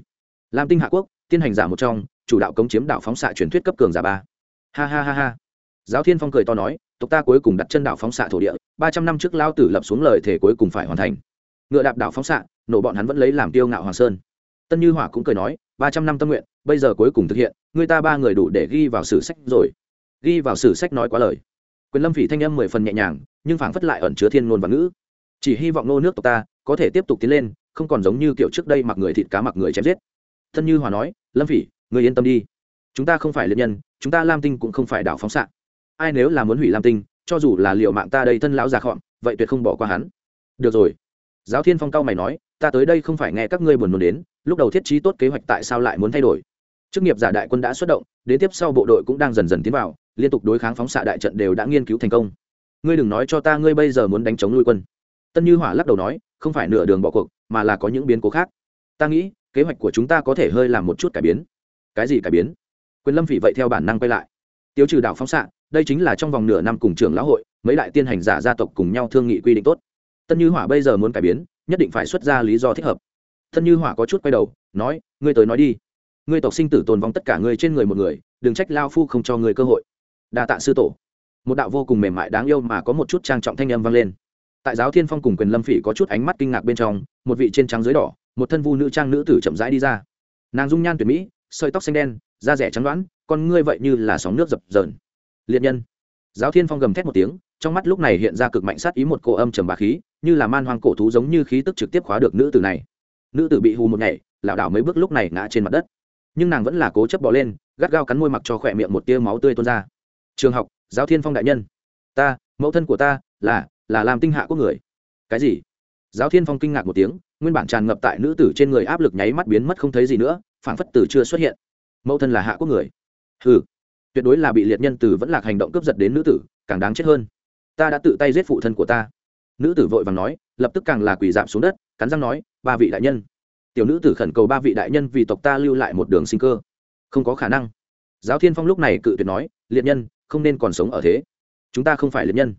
Lam tinh hạ quốc, tiên hành giả một trong, chủ đạo cống chiếm đạo phóng xạ truyền thuyết cấp cường giả ba. Ha ha ha ha giáo thiên phong cười to nói, tộc ta cuối cùng đặt chân đảo phóng xạ thổ địa, ba trăm năm trước lao tử lập xuống lời thể cuối cùng phải hoàn thành. Ngựa đạp đảo phóng xạ, nổ bọn hắn vẫn lấy làm tiêu ngạo hoàng sơn. Tân như hỏa cũng cười nói, ba trăm năm tâm nguyện, bây giờ cuối cùng thực hiện, người ta ba người đủ để ghi vào sử sách rồi. Ghi vào sử sách nói quá lời. Quyền lâm phỉ thanh âm mười phần nhẹ nhàng, nhưng phảng phất lại ẩn chứa thiên ngôn và ngữ. Chỉ hy vọng nô nước tộc ta có thể tiếp tục tiến lên, không còn giống như kiểu trước đây mặc người thịt cá mặc người chém giết. Thân như hòa nói, lâm phỉ người yên tâm đi. Chúng ta không phải liệt nhân, chúng ta lam tinh cũng không phải đảo phóng xạ ai nếu là muốn hủy lam tinh cho dù là liệu mạng ta đây thân lão già khọn vậy tuyệt không bỏ qua hắn được rồi giáo thiên phong cao mày nói ta tới đây không phải nghe các ngươi buồn nôn đến lúc đầu thiết trí tốt kế hoạch tại sao lại muốn thay đổi chức nghiệp giả đại quân đã xuất động đến tiếp sau bộ đội cũng đang dần dần tiến vào liên tục đối kháng phóng xạ đại trận đều đã nghiên cứu thành công ngươi đừng nói cho ta ngươi bây giờ muốn đánh chống nuôi quân tân như hỏa lắc đầu nói không phải nửa đường bỏ cuộc mà là có những biến cố khác ta nghĩ kế hoạch của chúng ta có thể hơi làm một chút cải biến cái gì cải biến quyền lâm phỉ vậy theo bản năng quay lại tiêu trừ đảo phóng xạ đây chính là trong vòng nửa năm cùng trưởng lão hội, mấy đại tiên hành giả gia tộc cùng nhau thương nghị quy định tốt. Tân như hỏa bây giờ muốn cải biến, nhất định phải xuất ra lý do thích hợp. Tân như hỏa có chút quay đầu, nói, ngươi tới nói đi. Ngươi tộc sinh tử tồn vong tất cả ngươi trên người một người, đừng trách lao phu không cho ngươi cơ hội. Đa tạ sư tổ. Một đạo vô cùng mềm mại đáng yêu mà có một chút trang trọng thanh âm vang lên. Tại giáo thiên phong cùng quyền lâm phỉ có chút ánh mắt kinh ngạc bên trong, một vị trên trắng dưới đỏ, một thân vu nữ trang nữ tử chậm rãi đi ra. Nàng dung nhan tuyệt mỹ, sợi tóc xanh đen, da rẻ trắng đoán, con ngươi vậy như là sóng nước dập dờn liệt nhân. Giáo thiên phong gầm thét một tiếng, trong mắt lúc này hiện ra cực mạnh sát ý một cổ âm trầm bà khí, như là man hoang cổ thú giống như khí tức trực tiếp khóa được nữ tử này. Nữ tử bị hù một nhảy, lảo đảo mấy bước lúc này ngã trên mặt đất. Nhưng nàng vẫn là cố chấp bỏ lên, gắt gao cắn môi mặc cho khỏe miệng một tia máu tươi tuôn ra. Trường học, giáo thiên phong đại nhân. Ta, mẫu thân của ta, là là làm tinh hạ quốc người. Cái gì? Giáo thiên phong kinh ngạc một tiếng, nguyên bản tràn ngập tại nữ tử trên người áp lực nháy mắt biến mất không thấy gì nữa, phảng phất tử chưa xuất hiện. Mẫu thân là hạ quốc người. Hừ tuyệt đối là bị liệt nhân từ vẫn lạc hành động cướp giật đến nữ tử, càng đáng chết hơn. Ta đã tự tay giết phụ thân của ta. Nữ tử vội vàng nói, lập tức càng là quỳ giảm xuống đất, cắn răng nói, ba vị đại nhân. Tiểu nữ tử khẩn cầu ba vị đại nhân vì tộc ta lưu lại một đường sinh cơ. Không có khả năng. Giáo thiên phong lúc này cự tuyệt nói, liệt nhân, không nên còn sống ở thế. Chúng ta không phải liệt nhân.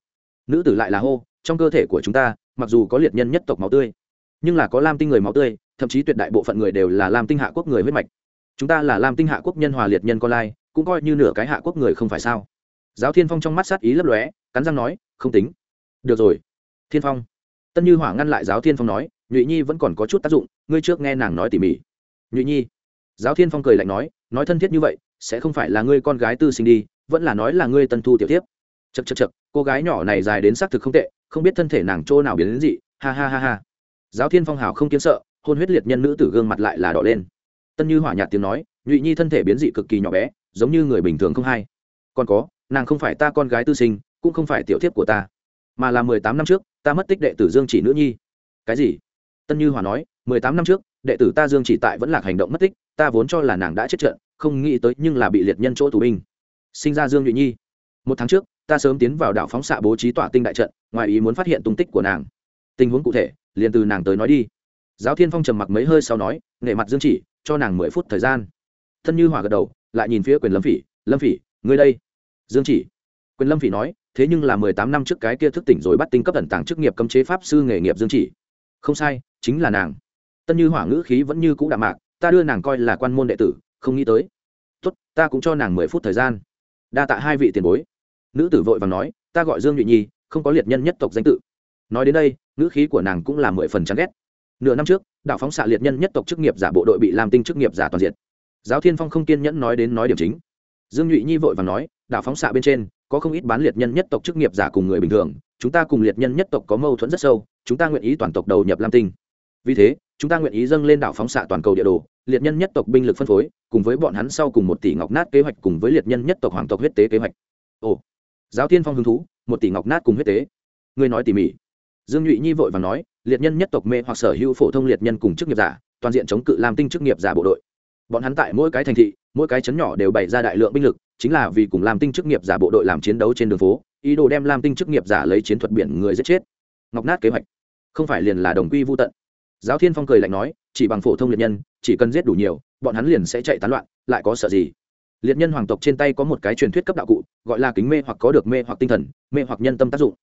Nữ tử lại là hô, trong cơ thể của chúng ta, mặc dù có liệt nhân nhất tộc máu tươi, nhưng là có lam tinh người máu tươi, thậm chí tuyệt đại bộ phận người đều là lam tinh hạ quốc người huyết mạch. Chúng ta là lam tinh hạ quốc nhân hòa liệt nhân con lai cũng coi như nửa cái hạ quốc người không phải sao. Giáo thiên phong trong mắt sát ý lấp lóe, cắn răng nói, không tính. Được rồi. Thiên phong. Tân như hỏa ngăn lại giáo thiên phong nói, nhụy nhi vẫn còn có chút tác dụng, ngươi trước nghe nàng nói tỉ mỉ. Nhụy nhi? Giáo thiên phong cười lạnh nói nói thân thiết như vậy, sẽ không phải là ngươi con gái tư sinh đi, vẫn là nói là ngươi tân thu tiểu tiếp chật chật chật cô gái nhỏ này dài đến xác thực không tệ, không biết thân thể nàng chỗ nào biến đến gì ha ha ha ha. Giáo thiên phong hào không kiến sợ, hôn huyết liệt nhân nữ tử gương mặt lại là đỏ lên. Tân như hỏa nhạt tiếng nói, nhụy nhi thân thể biến dị cực kỳ nhỏ bé giống như người bình thường không hay. Còn có, nàng không phải ta con gái tư sinh, cũng không phải tiểu thiếp của ta, mà là mười tám năm trước, ta mất tích đệ tử dương chỉ nữ nhi. Cái gì? Tân như hòa nói, mười tám năm trước, đệ tử ta dương chỉ tại vẫn lạc hành động mất tích, ta vốn cho là nàng đã chết trận, không nghĩ tới nhưng là bị liệt nhân chỗ tù binh. Sinh ra dương nhụy nhi. Một tháng trước, ta sớm tiến vào đảo phóng xạ bố trí tỏa tinh đại trận, ngoài ý muốn phát hiện tung tích của nàng. Tình huống cụ thể, liền từ nàng tới nói đi. Giáo thiên phong trầm mặc mấy hơi sau nói, nể mặt dương chỉ, cho nàng mười phút thời gian. Thân như hòa gật đầu lại nhìn phía quyền lâm phỉ lâm phỉ, ngươi đây. Dương chỉ. Quyền lâm phỉ nói, thế nhưng là mười tám năm trước cái kia thức tỉnh rồi bắt tinh cấp ẩn tàng chức nghiệp cấm chế pháp sư nghề nghiệp dương chỉ. Không sai, chính là nàng. Tân như hỏa ngữ khí vẫn như cũ đạm mạc, ta đưa nàng coi là quan môn đệ tử, không nghĩ tới. Tốt, ta cũng cho nàng mười phút thời gian. Đa tạ hai vị tiền bối. Nữ tử vội và nói, ta gọi dương nhụy nhi, không có liệt nhân nhất tộc danh tự. Nói đến đây, ngữ khí của nàng cũng là mười phần chán ghét. Nửa năm trước, đạo phóng xạ liệt nhân nhất tộc chức nghiệp giả bộ đội bị làm tinh chức nghiệp giả toàn diện giáo thiên phong không kiên nhẫn nói đến nói điểm chính. Dương nhụy nhi vội và nói, Đảo phóng xạ bên trên, có không ít bán liệt nhân nhất tộc chức nghiệp giả cùng người bình thường, chúng ta cùng liệt nhân nhất tộc có mâu thuẫn rất sâu, chúng ta nguyện ý toàn tộc đầu nhập lam tinh. Vì thế, chúng ta nguyện ý dâng lên đảo phóng xạ toàn cầu địa đồ, liệt nhân nhất tộc binh lực phân phối, cùng với bọn hắn sau cùng một tỷ ngọc nát kế hoạch cùng với liệt nhân nhất tộc hoàng tộc huyết tế kế hoạch. Ồ. Giáo Thiên phong hứng thú, một tỷ ngọc nát cùng huyết tế. Ngươi nói tỉ mỉ. Dương nhụy nhi vội và nói, liệt nhân nhất tộc mê hoặc sở hữu phổ thông liệt nhân cùng chức nghiệp giả, toàn diện chống cự làm tinh chức nghiệp giả bộ đội bọn hắn tại mỗi cái thành thị, mỗi cái chấn nhỏ đều bày ra đại lượng binh lực, chính là vì cùng làm tinh chức nghiệp giả bộ đội làm chiến đấu trên đường phố, ý đồ đem làm tinh chức nghiệp giả lấy chiến thuật biển người giết chết. Ngọc nát kế hoạch. Không phải liền là đồng quy vô tận. Giáo thiên phong cười lạnh nói, chỉ bằng phổ thông liệt nhân, chỉ cần giết đủ nhiều, bọn hắn liền sẽ chạy tán loạn, lại có sợ gì? Liệt nhân hoàng tộc trên tay có một cái truyền thuyết cấp đạo cụ, gọi là kính mê hoặc có được mê hoặc tinh thần, mê hoặc nhân tâm tác dụng.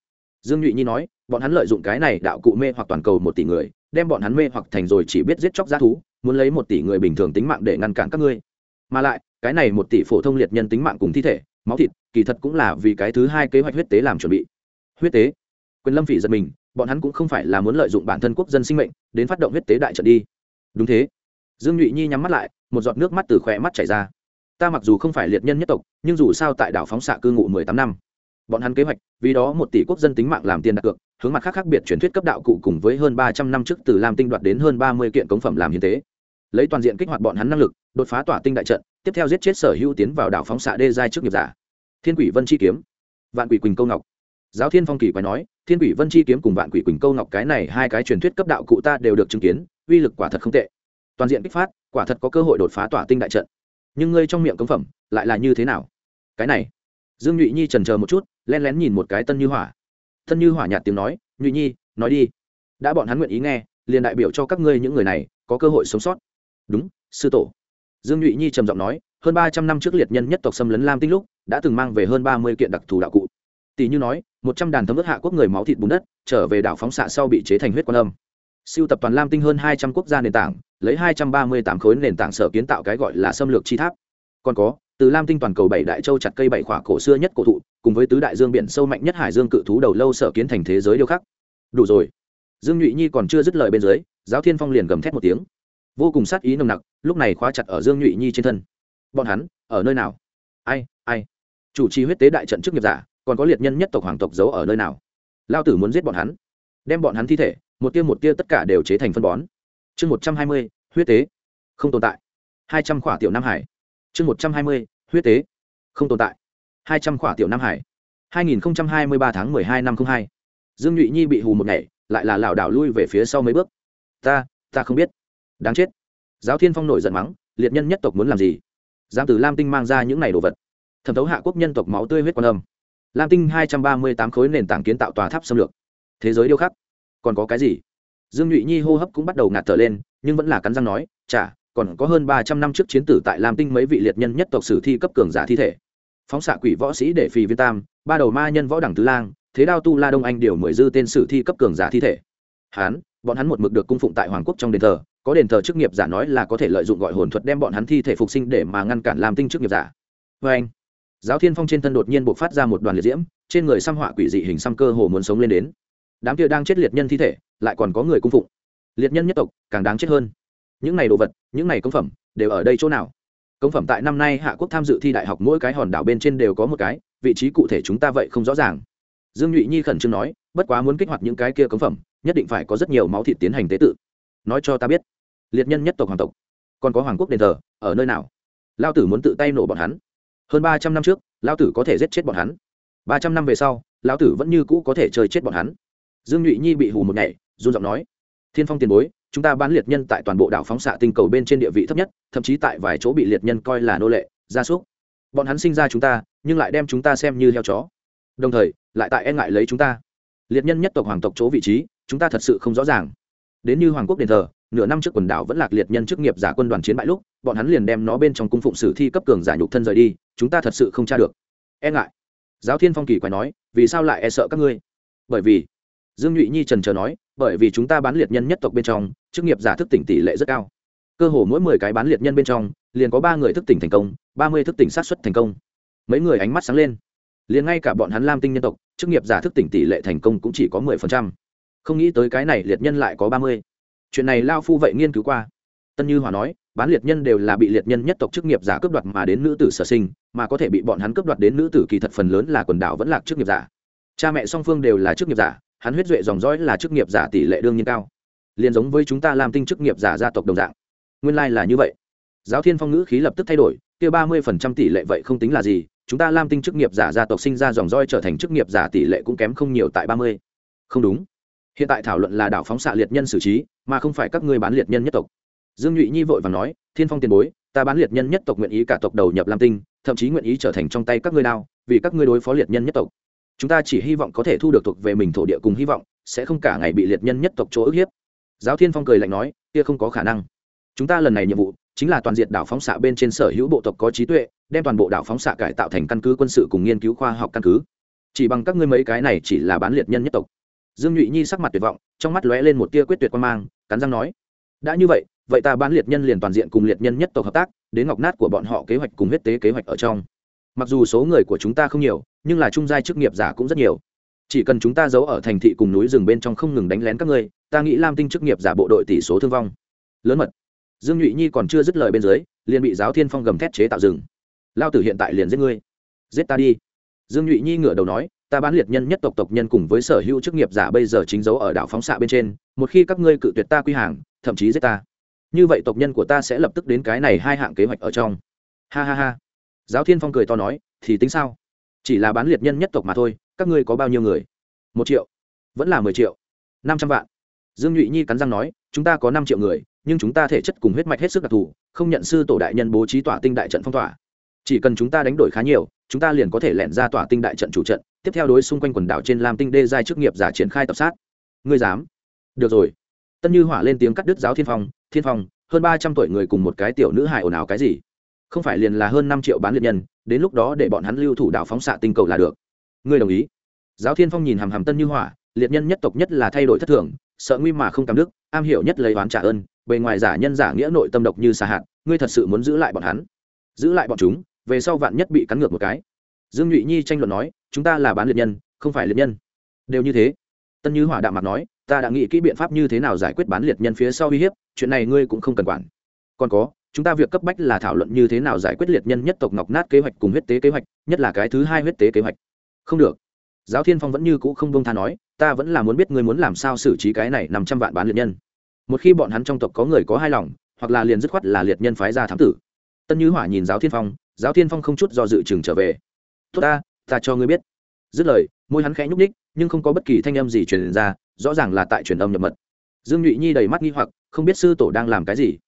Dương nhụy nhi nói, bọn hắn lợi dụng cái này đạo cụ mê hoặc toàn cầu một tỷ người, đem bọn hắn mê hoặc thành rồi chỉ biết giết chóc g thú muốn lấy một tỷ người bình thường tính mạng để ngăn cản các ngươi. Mà lại, cái này một tỷ phổ thông liệt nhân tính mạng cùng thi thể, máu thịt, kỳ thật cũng là vì cái thứ hai kế hoạch huyết tế làm chuẩn bị. Huyết tế? Quyền lâm phỉ giật mình, bọn hắn cũng không phải là muốn lợi dụng bản thân quốc dân sinh mệnh đến phát động huyết tế đại trận đi. Đúng thế. Dương nhụy nhi nhắm mắt lại, một giọt nước mắt từ khỏe mắt chảy ra. Ta mặc dù không phải liệt nhân nhất tộc, nhưng dù sao tại đảo phóng xạ cư ngụ mười tám năm, bọn hắn kế hoạch, vì đó một tỷ quốc dân tính mạng làm tiền đặt cược, hướng mặt khác khác biệt truyền thuyết cấp đạo cụ cùng với hơn ba trăm năm trước từ làm tinh đoạt đến hơn ba mươi kiện cống phẩm làm hiến tế lấy toàn diện kích hoạt bọn hắn năng lực, đột phá tỏa tinh đại trận, tiếp theo giết chết sở hữu tiến vào đảo phóng xạ đê giai trước nghiệp giả. Thiên quỷ vân chi kiếm. Vạn quỷ quỳnh câu ngọc. Giáo thiên phong kỳ quái nói, thiên quỷ vân chi kiếm cùng vạn quỷ quỳnh câu ngọc cái này hai cái truyền thuyết cấp đạo cụ ta đều được chứng kiến, uy lực quả thật không tệ. Toàn diện kích phát, quả thật có cơ hội đột phá tỏa tinh đại trận. Nhưng ngươi trong miệng cống phẩm, lại là như thế nào? Cái này. Dương nhụy nhi trần chờ một chút len lén nhìn một cái tân như hỏa. Tân như hỏa nhạt tiếng nói, nhụy nhi, nói đi. Đã bọn hắn nguyện ý nghe, liền đại biểu cho các ngươi những người này, có cơ hội sống sót đúng, sư tổ. Dương nhụy nhi trầm giọng nói, hơn ba trăm năm trước liệt nhân nhất tộc xâm lấn lam tinh lúc, đã từng mang về hơn ba mươi kiện đặc thù đạo cụ. Tỷ như nói, một trăm đàn thấm ướt hạ quốc người máu thịt bùn đất, trở về đảo phóng xạ sau bị chế thành huyết quan âm. Siêu tập toàn lam tinh hơn hai trăm quốc gia nền tảng, lấy hai trăm ba mươi tám khối nền tảng sở kiến tạo cái gọi là xâm lược chi tháp. Còn có, từ lam tinh toàn cầu bảy đại châu chặt cây bảy khỏa cổ xưa nhất cổ thụ, cùng với tứ đại dương biển sâu mạnh nhất hải dương cự thú đầu lâu sở kiến thành thế giới điêu khắc. Đủ rồi. Dương nhụy nhi còn chưa dứt lời bên dưới, giáo thiên phong liền gầm thét một tiếng vô cùng sát ý nồng nặc, lúc này khóa chặt ở dương nhụy nhi trên thân. Bọn hắn, ở nơi nào? Ai ai? Chủ trì huyết tế đại trận trước nghiệp giả, còn có liệt nhân nhất tộc hoàng tộc giấu ở nơi nào? Lao tử muốn giết bọn hắn. Đem bọn hắn thi thể, một tia một tia tất cả đều chế thành phân bón. Chương một trăm hai mươi, huyết tế. Không tồn tại. hai trăm khỏa tiểu nam hải. Chương một trăm hai mươi, huyết tế. Không tồn tại. hai trăm khỏa tiểu nam hải. hai nghìn hai mươi ba tháng mười hai năm không hai. Dương nhụy nhi bị hù một ngày, lại là lảo đảo lui về phía sau mấy bước. Ta ta không biết đáng chết. Giáo thiên phong nổi giận mắng, liệt nhân nhất tộc muốn làm gì? Dám từ lam tinh mang ra những này đồ vật. Thẩm thấu hạ quốc nhân tộc máu tươi huyết quan âm. Lam tinh hai trăm ba mươi tám khối nền tảng kiến tạo tòa tháp xâm lược. Thế giới điêu khắc. Còn có cái gì? Dương nhụy nhi hô hấp cũng bắt đầu ngạt thở lên, nhưng vẫn là cắn răng nói chả còn có hơn ba trăm năm trước chiến tử tại lam tinh mấy vị liệt nhân nhất tộc sử thi cấp cường giả thi thể. Phóng xạ quỷ võ sĩ để phì viên tam, ba đầu ma nhân võ đẳng tứ lang, thế đao tu la đông anh điều mười dư tên sử thi cấp cường giả thi thể. Hán, bọn hắn một mực được cung phụng tại hoàng quốc trong đền thờ có đền thờ chức nghiệp giả nói là có thể lợi dụng gọi hồn thuật đem bọn hắn thi thể phục sinh để mà ngăn cản làm tinh chức nghiệp giả. Vê anh, giáo thiên phong trên thân đột nhiên buộc phát ra một đoàn liệt diễm, trên người xăm họa quỷ dị hình xăm cơ hồ muốn sống lên đến. Đám kia đang chết liệt nhân thi thể, lại còn có người cung phụng. Liệt nhân nhất tộc, càng đáng chết hơn. Những này đồ vật, những này công phẩm, đều ở đây chỗ nào? Công phẩm tại năm nay hạ quốc tham dự thi đại học mỗi cái hòn đảo bên trên đều có một cái, vị trí cụ thể chúng ta vậy không rõ ràng. Dương nhụy nhi khẩn trương nói, bất quá muốn kích hoạt những cái kia cống phẩm, nhất định phải có rất nhiều máu thịt tiến hành tế tự nói cho ta biết. Liệt nhân nhất tộc hoàng tộc. Còn có hoàng quốc đền thờ, ở nơi nào? Lao tử muốn tự tay nổ bọn hắn. Hơn ba trăm năm trước, lao tử có thể giết chết bọn hắn. Ba trăm năm về sau, lao tử vẫn như cũ có thể chơi chết bọn hắn. Dương nhụy nhi bị hù một ngày, run giọng nói, thiên phong tiền bối, chúng ta bán liệt nhân tại toàn bộ đảo phóng xạ tinh cầu bên trên địa vị thấp nhất, thậm chí tại vài chỗ bị liệt nhân coi là nô lệ, gia súc. Bọn hắn sinh ra chúng ta, nhưng lại đem chúng ta xem như heo chó. Đồng thời, lại tại e ngại lấy chúng ta. Liệt nhân nhất tộc hoàng tộc chỗ vị trí, chúng ta thật sự không rõ ràng đến như hoàng quốc đền thờ, nửa năm trước quần đảo vẫn lạc liệt nhân chức nghiệp giả quân đoàn chiến bại lúc, bọn hắn liền đem nó bên trong cung phụng sử thi cấp cường giả nhục thân rời đi, chúng ta thật sự không tra được. E ngại. Giáo thiên phong kỳ quay nói, vì sao lại e sợ các ngươi? Bởi vì, dương nhụy nhi trần trờ nói, bởi vì chúng ta bán liệt nhân nhất tộc bên trong, chức nghiệp giả thức tỉnh tỷ lệ rất cao. Cơ hồ mỗi mười cái bán liệt nhân bên trong, liền có ba người thức tỉnh thành công, ba mươi thức tỉnh sát xuất thành công. Mấy người ánh mắt sáng lên. Liền ngay cả bọn hắn lam tinh nhân tộc, chức nghiệp giả thức tỉnh tỷ lệ thành công cũng chỉ có mười phần trăm không nghĩ tới cái này liệt nhân lại có ba mươi. Chuyện này lao phu vậy nghiên cứu qua. Tân như hòa nói, bán liệt nhân đều là bị liệt nhân nhất tộc chức nghiệp giả cướp đoạt mà đến nữ tử sở sinh, mà có thể bị bọn hắn cướp đoạt đến nữ tử kỳ thật phần lớn là quần đảo vẫn là chức nghiệp giả. Cha mẹ song phương đều là chức nghiệp giả, hắn huyết duệ dòng dõi là chức nghiệp giả tỷ lệ đương nhiên cao. Liền giống với chúng ta làm tinh chức nghiệp giả gia tộc đồng dạng. Nguyên lai、like、là như vậy. Giáo thiên phong ngữ khí lập tức thay đổi, kia ba mươi phần trăm tỷ lệ vậy không tính là gì, chúng ta lam tinh chức nghiệp giả gia tộc sinh ra dòng roi trở thành chức nghiệp giả tỷ lệ cũng kém không nhiều tại ba mươi. Không đúng hiện tại thảo luận là đảo phóng xạ liệt nhân xử trí, mà không phải các ngươi bán liệt nhân nhất tộc. Dương nhụy nhi vội và nói, thiên phong tiền bối, ta bán liệt nhân nhất tộc nguyện ý cả tộc đầu nhập lam tinh, thậm chí nguyện ý trở thành trong tay các ngươi đao, vì các ngươi đối phó liệt nhân nhất tộc. Chúng ta chỉ hy vọng có thể thu được thuộc về mình thổ địa cùng hy vọng, sẽ không cả ngày bị liệt nhân nhất tộc chỗ ức hiếp. Giáo thiên phong cười lạnh nói, kia không có khả năng. Chúng ta lần này nhiệm vụ chính là toàn diện đảo phóng xạ bên trên sở hữu bộ tộc có trí tuệ, đem toàn bộ đảo phóng xạ cải tạo thành căn cứ quân sự cùng nghiên cứu khoa học căn cứ. Chỉ bằng các ngươi mấy cái này chỉ là bán liệt nhân nhất tộc dương nhụy nhi sắc mặt tuyệt vọng, trong mắt lóe lên một tia quyết tuyệt quan mang, cắn răng nói, đã như vậy vậy ta bán liệt nhân liền toàn diện cùng liệt nhân nhất tộc hợp tác, đến ngọc nát của bọn họ kế hoạch cùng huyết tế kế hoạch ở trong. Mặc dù số người của chúng ta không nhiều, nhưng là trung giai chức nghiệp giả cũng rất nhiều. Chỉ cần chúng ta giấu ở thành thị cùng núi rừng bên trong không ngừng đánh lén các ngươi, ta nghĩ lam tinh chức nghiệp giả bộ đội tỷ số thương vong. Lớn mật. Dương nhụy nhi còn chưa dứt lời bên dưới, liền bị giáo thiên phong gầm thét chế tạo rừng. Lao tử hiện tại liền giết ngươi. Giết ta đi. Dương nhụy nhi ngửa đầu nói ta bán liệt nhân nhất tộc tộc nhân cùng với sở hữu chức nghiệp giả bây giờ chính dấu ở đảo phóng xạ bên trên, một khi các ngươi cự tuyệt ta quy hàng, thậm chí giết ta. Như vậy tộc nhân của ta sẽ lập tức đến cái này hai hạng kế hoạch ở trong. Ha ha ha. Giáo thiên phong cười to nói, thì tính sao? Chỉ là bán liệt nhân nhất tộc mà thôi, các ngươi có bao nhiêu người? Một triệu. Vẫn là mười triệu. Năm trăm vạn. Dương nhụy nhi cắn răng nói, chúng ta có năm triệu người, nhưng chúng ta thể chất cùng huyết mạch hết sức đặc thù, không nhận sư tổ đại nhân bố trí tỏa tinh đại trận phong tỏa. Chỉ cần chúng ta đánh đổi khá nhiều, chúng ta liền có thể lẻn ra tỏa tinh đại trận chủ trận tiếp theo đối xung quanh quần đảo trên lam tinh đê giai chức nghiệp giả triển khai tập sát. Ngươi dám? Được rồi. Tân như hỏa lên tiếng cắt đứt giáo thiên phong thiên phong, hơn ba trăm tuổi người cùng một cái tiểu nữ hài ồn ào cái gì? Không phải liền là hơn năm triệu bán liệt nhân, đến lúc đó để bọn hắn lưu thủ đảo phóng xạ tinh cầu là được. Ngươi đồng ý? Giáo thiên phong nhìn hàm hàm tân như hỏa, liệt nhân nhất tộc nhất là thay đổi thất thường, sợ nguy mà không cảm đức, am hiểu nhất lấy oán trả ơn, bề ngoài giả nhân giả nghĩa nội tâm độc như xa hạt, ngươi thật sự muốn giữ lại bọn hắn? Giữ lại bọn chúng, về sau vạn nhất bị cắn ngược một cái dương nhụy nhi tranh luận nói, chúng ta là bán liệt nhân, không phải liệt nhân. Đều như thế. Tân như hỏa đạm mặt nói, ta đã nghĩ kỹ biện pháp như thế nào giải quyết bán liệt nhân phía sau uy hiếp, chuyện này ngươi cũng không cần quản. Còn có, chúng ta việc cấp bách là thảo luận như thế nào giải quyết liệt nhân nhất tộc ngọc nát kế hoạch cùng huyết tế kế hoạch, nhất là cái thứ hai huyết tế kế hoạch. Không được. Giáo thiên phong vẫn như cũ không bông tha nói, ta vẫn là muốn biết ngươi muốn làm sao xử trí cái này năm trăm vạn bán liệt nhân. Một khi bọn hắn trong tộc có người có hai lòng, hoặc là liền dứt khoát là liệt nhân phái ra thám tử. Tân như hỏa nhìn giáo thiên phong, giáo thiên phong không chút do dự chừng trở về tốt ta ta cho ngươi biết. Dứt lời, môi hắn khẽ nhúc ních nhưng không có bất kỳ thanh âm gì truyền ra, rõ ràng là tại truyền âm nhập mật. Dương nhụy nhi đầy mắt nghi hoặc, không biết sư tổ đang làm cái gì.